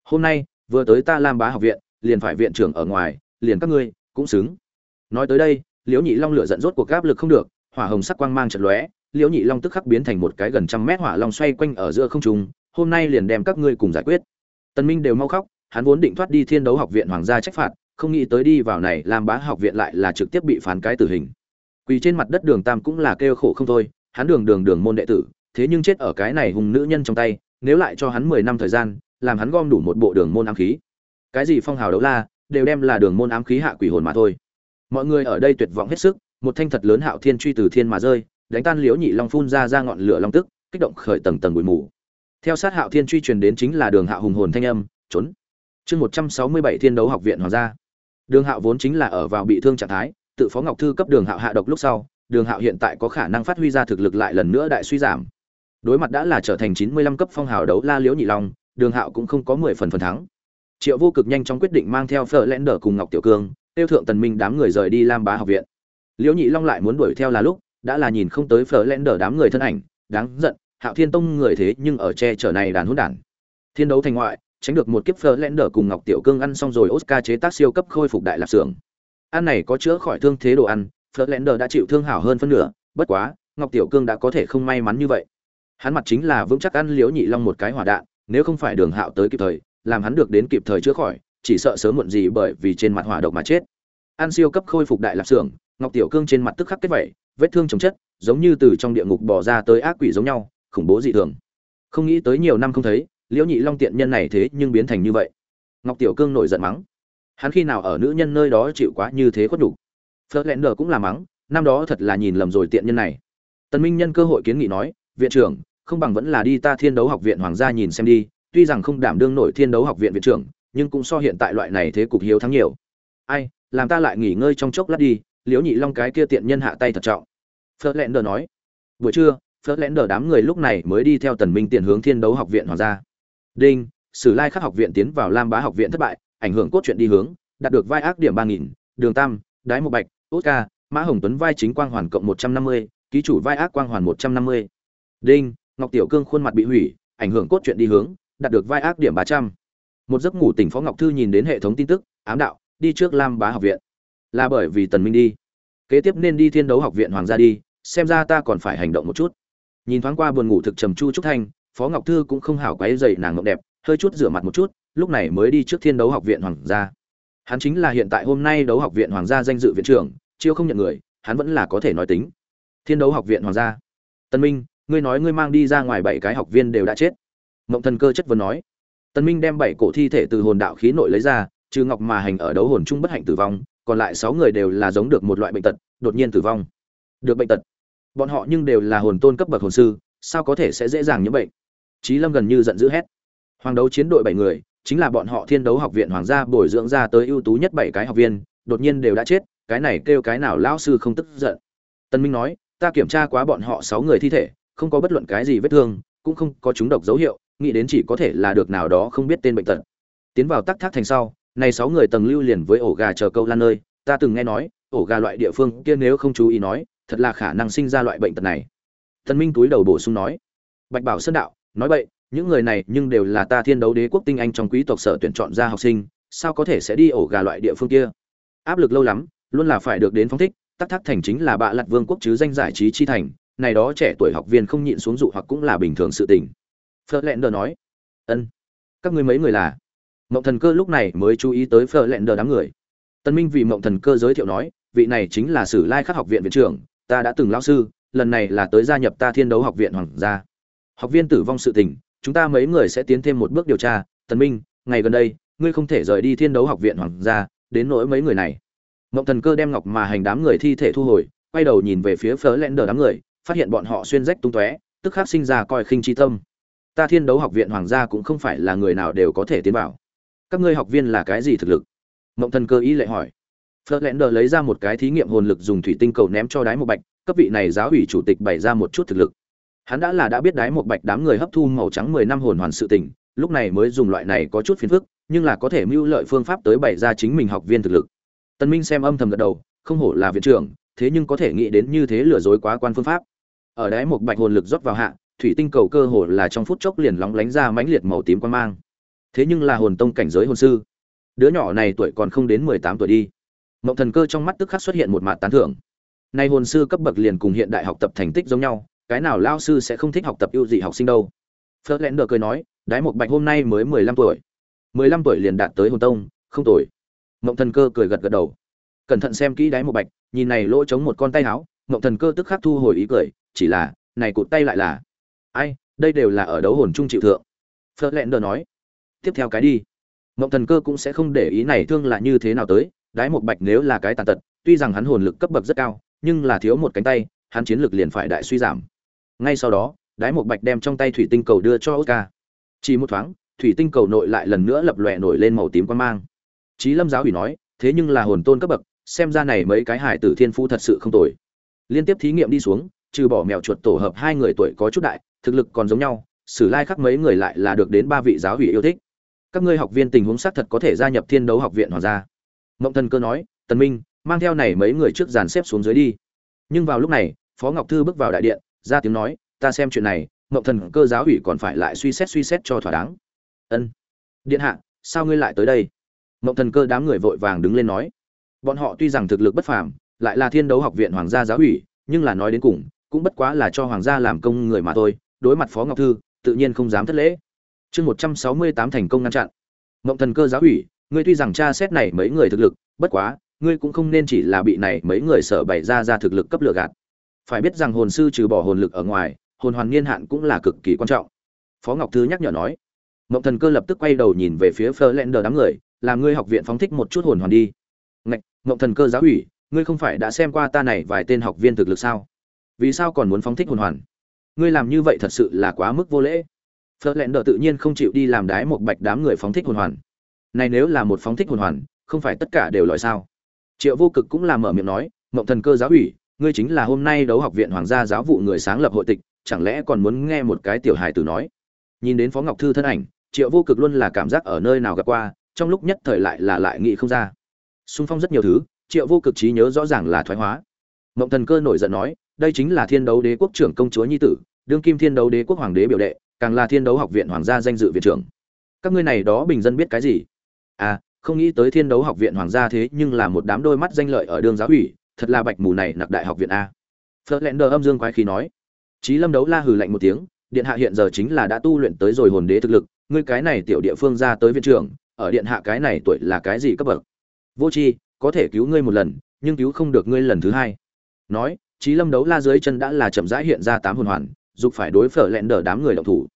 Hôm nay, vừa tới ta lam bá học viện, liền phải viện trưởng ở ngoài, liền các ngươi cũng xứng. Nói tới đây liễu nhị long lửa giận rốt cuộc áp lực không được, hỏa hồng sắc quang mang trận lóe, liễu nhị long tức khắc biến thành một cái gần trăm mét hỏa long xoay quanh ở giữa không trung, hôm nay liền đem các ngươi cùng giải quyết. Tần minh đều mau khóc, hắn vốn định thoát đi thiên đấu học viện hoàng gia trách phạt, không nghĩ tới đi vào này làm bá học viện lại là trực tiếp bị phán cái tử hình. Quỳ trên mặt đất đường tam cũng là kêu khổ không thôi, hắn đường đường đường môn đệ tử, thế nhưng chết ở cái này hùng nữ nhân trong tay, nếu lại cho hắn mười năm thời gian, làm hắn gom đủ một bộ đường môn ám khí. Cái gì phong hào đấu la, đều đem là đường môn ám khí hạ quỷ hồn mà thôi mọi người ở đây tuyệt vọng hết sức, một thanh thật lớn hạo thiên truy từ thiên mà rơi, đánh tan liễu nhị long phun ra ra ngọn lửa long tức, kích động khởi tầng tầng bụi mù. Theo sát hạo thiên truy truyền đến chính là đường hạo hùng hồn thanh âm, trốn. Chương một trăm sáu mươi bảy thiên đấu học viện hoàng gia. Đường hạo vốn chính là ở vào bị thương trạng thái, tự phó ngọc thư cấp đường hạo hạ độc lúc sau, đường hạo hiện tại có khả năng phát huy ra thực lực lại lần nữa đại suy giảm. Đối mặt đã là trở thành chín mươi lăm cấp phong hào đấu la liễu nhị long, đường hạo cũng không có mười phần phần thắng. Triệu vô cực nhanh chóng quyết định mang theo phở lẽn đờ cùng ngọc tiểu cương tiêu thượng tần minh đám người rời đi lam bá học viện. Liễu nhị long lại muốn đuổi theo là lúc, đã là nhìn không tới phở lẽn đờ đám người thân ảnh, đáng giận, hạo thiên tông người thế nhưng ở che chở này đàn hỗn đản. Thiên đấu thành ngoại, tránh được một kiếp phở lẽn đờ cùng ngọc tiểu cương ăn xong rồi oscar chế tác siêu cấp khôi phục đại lạp xưởng. Ăn này có chữa khỏi thương thế đồ ăn, phở lẽn đờ đã chịu thương hảo hơn phân nửa, bất quá, ngọc tiểu cương đã có thể không may mắn như vậy. Hắn mặt chính là vững chắc ăn liễu nhị long một cái hỏa đạn, nếu không phải đường hạo tới kịp thời, làm hắn được đến kịp thời chữa khỏi chỉ sợ sớm muộn gì bởi vì trên mặt hỏa độc mà chết. An siêu cấp khôi phục đại lạp xưởng, ngọc tiểu cương trên mặt tức khắc kết vẩy, vết thương chồng chất, giống như từ trong địa ngục bỏ ra tới ác quỷ giống nhau, khủng bố dị thường. Không nghĩ tới nhiều năm không thấy, liễu nhị long tiện nhân này thế nhưng biến thành như vậy. Ngọc tiểu cương nổi giận mắng. Hắn khi nào ở nữ nhân nơi đó chịu quá như thế khuất đủ. phớt lẹn đờ cũng là mắng, năm đó thật là nhìn lầm rồi tiện nhân này. Tần minh nhân cơ hội kiến nghị nói, viện trưởng, không bằng vẫn là đi ta thiên đấu học viện hoàng gia nhìn xem đi, tuy rằng không đảm đương nổi thiên đấu học viện viện trưởng nhưng cũng so hiện tại loại này thế cục hiếu thắng nhiều. Ai, làm ta lại nghỉ ngơi trong chốc lát đi, liễu nhị long cái kia tiện nhân hạ tay thật trọng. Phớt lẽn đờ nói, buổi trưa, phớt lẽn đờ đám người lúc này mới đi theo tần minh tiền hướng thiên đấu học viện hoàng gia. Đinh, sử lai khắc học viện tiến vào lam bá học viện thất bại, ảnh hưởng cốt truyện đi hướng, đạt được vai ác điểm ba nghìn, đường tam, đái một bạch, oscar, mã hồng tuấn vai chính quang hoàn cộng một trăm năm mươi, ký chủ vai ác quang hoàn một trăm năm mươi. Đinh, ngọc tiểu cương khuôn mặt bị hủy, ảnh hưởng cốt truyện đi hướng, đạt được vai ác điểm ba trăm một giấc ngủ tỉnh phó ngọc thư nhìn đến hệ thống tin tức, ám đạo, đi trước lam bá học viện. Là bởi vì tần minh đi. Kế tiếp nên đi thiên đấu học viện hoàng gia đi, xem ra ta còn phải hành động một chút. Nhìn thoáng qua buồn ngủ thực trầm chu trúc thanh, phó ngọc thư cũng không hảo quấy dậy nàng ngọc đẹp, hơi chút rửa mặt một chút, lúc này mới đi trước thiên đấu học viện hoàng gia. Hắn chính là hiện tại hôm nay đấu học viện hoàng gia danh dự viện trưởng, chiêu không nhận người, hắn vẫn là có thể nói tính. Thiên đấu học viện hoàng gia. Tân minh, ngươi nói ngươi mang đi ra ngoài bảy cái học viên đều đã chết. Mộng thần cơ chất vấn nói tân minh đem bảy cổ thi thể từ hồn đạo khí nội lấy ra, trừ ngọc mà hành ở đấu hồn trung bất hạnh tử vong, còn lại sáu người đều là giống được một loại bệnh tật, đột nhiên tử vong. Được bệnh tật. Bọn họ nhưng đều là hồn tôn cấp bậc hồn sư, sao có thể sẽ dễ dàng nhiễm bệnh? Chí lâm gần như giận dữ hét. Hoàng đấu chiến đội bảy người, chính là bọn họ thiên đấu học viện hoàng gia bồi dưỡng ra tới ưu tú nhất bảy cái học viên, đột nhiên đều đã chết, cái này kêu cái nào lão sư không tức giận. Tân minh nói, ta kiểm tra quá bọn họ sáu người thi thể, không có bất luận cái gì vết thương, cũng không có chúng độc dấu hiệu nghĩ đến chỉ có thể là được nào đó không biết tên bệnh tật. Tiến vào tắc thác thành sau, này sáu người tầng lưu liền với ổ gà chờ câu lan nơi, ta từng nghe nói, ổ gà loại địa phương kia nếu không chú ý nói, thật là khả năng sinh ra loại bệnh tật này. Thần minh túi đầu bổ sung nói, bạch bảo sơn đạo, nói vậy những người này nhưng đều là ta thiên đấu đế quốc tinh anh trong quý tộc sở tuyển chọn ra học sinh, sao có thể sẽ đi ổ gà loại địa phương kia? Áp lực lâu lắm, luôn là phải được đến phóng thích, tắc thác thành chính là bạ lặt vương quốc chứ danh giải trí chi thành, này đó trẻ tuổi học viên không nhịn xuống dụ hoặc cũng là bình thường sự tình phở lẹn đờ nói. Ân, các ngươi mấy người là? Mộng thần cơ lúc này mới chú ý tới phở lẹn đờ đám người. Tân minh vì mộng thần cơ giới thiệu nói, vị này chính là sử lai khắc học viện viện trưởng, ta đã từng lão sư, lần này là tới gia nhập ta thiên đấu học viện hoàng gia. Học viên tử vong sự tình, chúng ta mấy người sẽ tiến thêm một bước điều tra. Tân minh, ngày gần đây, ngươi không thể rời đi thiên đấu học viện hoàng gia, đến nỗi mấy người này. Mộng thần cơ đem ngọc mà hành đám người thi thể thu hồi, quay đầu nhìn về phía phở lẹn đờ đám người, phát hiện bọn họ xuyên rách tung tóe, tức khắc sinh ra coi khinh chi tâm ta thiên đấu học viện hoàng gia cũng không phải là người nào đều có thể tiến vào. Các ngươi học viên là cái gì thực lực? Mộng thần cơ ý lệ hỏi. Phớt lẽn đờ lấy ra một cái thí nghiệm hồn lực dùng thủy tinh cầu ném cho đái một bạch, cấp vị này giáo ủy chủ tịch bày ra một chút thực lực. Hắn đã là đã biết đái một bạch đám người hấp thu màu trắng mười năm hồn hoàn sự tình, lúc này mới dùng loại này có chút phiền phức, nhưng là có thể mưu lợi phương pháp tới bày ra chính mình học viên thực lực. Tân minh xem âm thầm gật đầu, không hổ là viện trưởng, thế nhưng có thể nghĩ đến như thế lừa dối quá quan phương pháp. Ở đáy một bạch hồn lực rót vào hạ thủy tinh cầu cơ hồ là trong phút chốc liền lóng lánh ra mãnh liệt màu tím quan mang. Thế nhưng là hồn tông cảnh giới hồn sư. Đứa nhỏ này tuổi còn không đến mười tám tuổi đi. Ngộ thần cơ trong mắt tức khắc xuất hiện một mặt tán thưởng. Nay hồn sư cấp bậc liền cùng hiện đại học tập thành tích giống nhau, cái nào lao sư sẽ không thích học tập ưu dị học sinh đâu. Phớt lẽn đờ cười nói, đái một bạch hôm nay mới mười lăm tuổi. mười lăm tuổi liền đạt tới hồn tông, không tuổi Ngộ thần cơ cười gật gật đầu. Cẩn thận xem kỹ đáy một bạch, nhìn này lỗ chống một con tay áo ngộ thần cơ tức khắc thu hồi ý cười, chỉ là, này cụt tay lại là ai, đây đều là ở đấu hồn trung chịu thượng. Phớt lẹn đờ nói. Tiếp theo cái đi. Mộng thần cơ cũng sẽ không để ý này thương là như thế nào tới. Đái một bạch nếu là cái tàn tật, tuy rằng hắn hồn lực cấp bậc rất cao, nhưng là thiếu một cánh tay, hắn chiến lực liền phải đại suy giảm. Ngay sau đó, đái một bạch đem trong tay thủy tinh cầu đưa cho oscar. Chỉ một thoáng, thủy tinh cầu nội lại lần nữa lập lòe nổi lên màu tím quan mang. Trí lâm giáo ủy nói, thế nhưng là hồn tôn cấp bậc, xem ra này mấy cái hải tử thiên phu thật sự không tồi. Liên tiếp thí nghiệm đi xuống, trừ bỏ mèo chuột tổ hợp hai người tuổi có chút đại thực lực còn giống nhau, sử lai khắc mấy người lại là được đến ba vị giáo ủy yêu thích. Các ngươi học viên tình huống xác thật có thể gia nhập thiên đấu học viện hoàng gia. Mộng thần cơ nói, tần minh, mang theo này mấy người trước dàn xếp xuống dưới đi. Nhưng vào lúc này, phó ngọc thư bước vào đại điện, ra tiếng nói, ta xem chuyện này, mộng thần cơ giáo ủy còn phải lại suy xét suy xét cho thỏa đáng. Ân, điện hạ, sao ngươi lại tới đây? Mộng thần cơ đám người vội vàng đứng lên nói, bọn họ tuy rằng thực lực bất phàm, lại là thiên đấu học viện hoàng gia giáo ủy nhưng là nói đến cùng, cũng bất quá là cho hoàng gia làm công người mà thôi đối mặt phó ngọc thư, tự nhiên không dám thất lễ. Chương một trăm sáu mươi tám thành công ngăn chặn. Mộng thần cơ giáo ủy, ngươi tuy rằng tra xét này mấy người thực lực, bất quá, ngươi cũng không nên chỉ là bị này mấy người sở bày ra ra thực lực cấp lựa gạt. Phải biết rằng hồn sư trừ bỏ hồn lực ở ngoài, hồn hoàn niên hạn cũng là cực kỳ quan trọng. Phó ngọc thư nhắc nhở nói. Mộng thần cơ lập tức quay đầu nhìn về phía phơ lender đám người, làm ngươi học viện phóng thích một chút hồn hoàn đi. Ngạch, mộng thần cơ giáo ủy, ngươi không phải đã xem qua ta này vài tên học viên thực lực sao? Vì sao còn muốn phóng thích hồn hoàn? Ngươi làm như vậy thật sự là quá mức vô lễ. Phớt lẹn đờ tự nhiên không chịu đi làm đái một bạch đám người phóng thích hồn hoàn. Này nếu là một phóng thích hồn hoàn, không phải tất cả đều lòi sao? Triệu vô cực cũng làm mở miệng nói, mộng thần cơ giáo ủy, ngươi chính là hôm nay đấu học viện hoàng gia giáo vụ người sáng lập hội tịch, chẳng lẽ còn muốn nghe một cái tiểu hài tử nói? Nhìn đến phó ngọc thư thân ảnh, triệu vô cực luôn là cảm giác ở nơi nào gặp qua, trong lúc nhất thời lại là lại nghĩ không ra. Xung phong rất nhiều thứ, triệu vô cực trí nhớ rõ ràng là thoái hóa. Mộng thần cơ nổi giận nói đây chính là thiên đấu đế quốc trưởng công chúa nhi tử, đương kim thiên đấu đế quốc hoàng đế biểu đệ, càng là thiên đấu học viện hoàng gia danh dự viện trưởng. Các ngươi này đó bình dân biết cái gì? À không nghĩ tới thiên đấu học viện hoàng gia thế nhưng là một đám đôi mắt danh lợi ở đường giáo ủy, thật là bạch mù này nặc đại học viện a. Phật lẹn đờ âm dương quái khí nói. Trí lâm đấu la hừ lạnh một tiếng, điện hạ hiện giờ chính là đã tu luyện tới rồi hồn đế thực lực, ngươi cái này tiểu địa phương ra tới viện trưởng, ở điện hạ cái này tuổi là cái gì cấp bậc? Vô tri, có thể cứu ngươi một lần, nhưng cứu không được ngươi lần thứ hai. Nói trí lâm đấu la dưới chân đã là chậm rãi hiện ra tám hồn hoàn, dục phải đối phở lẹn đờ đám người động thủ.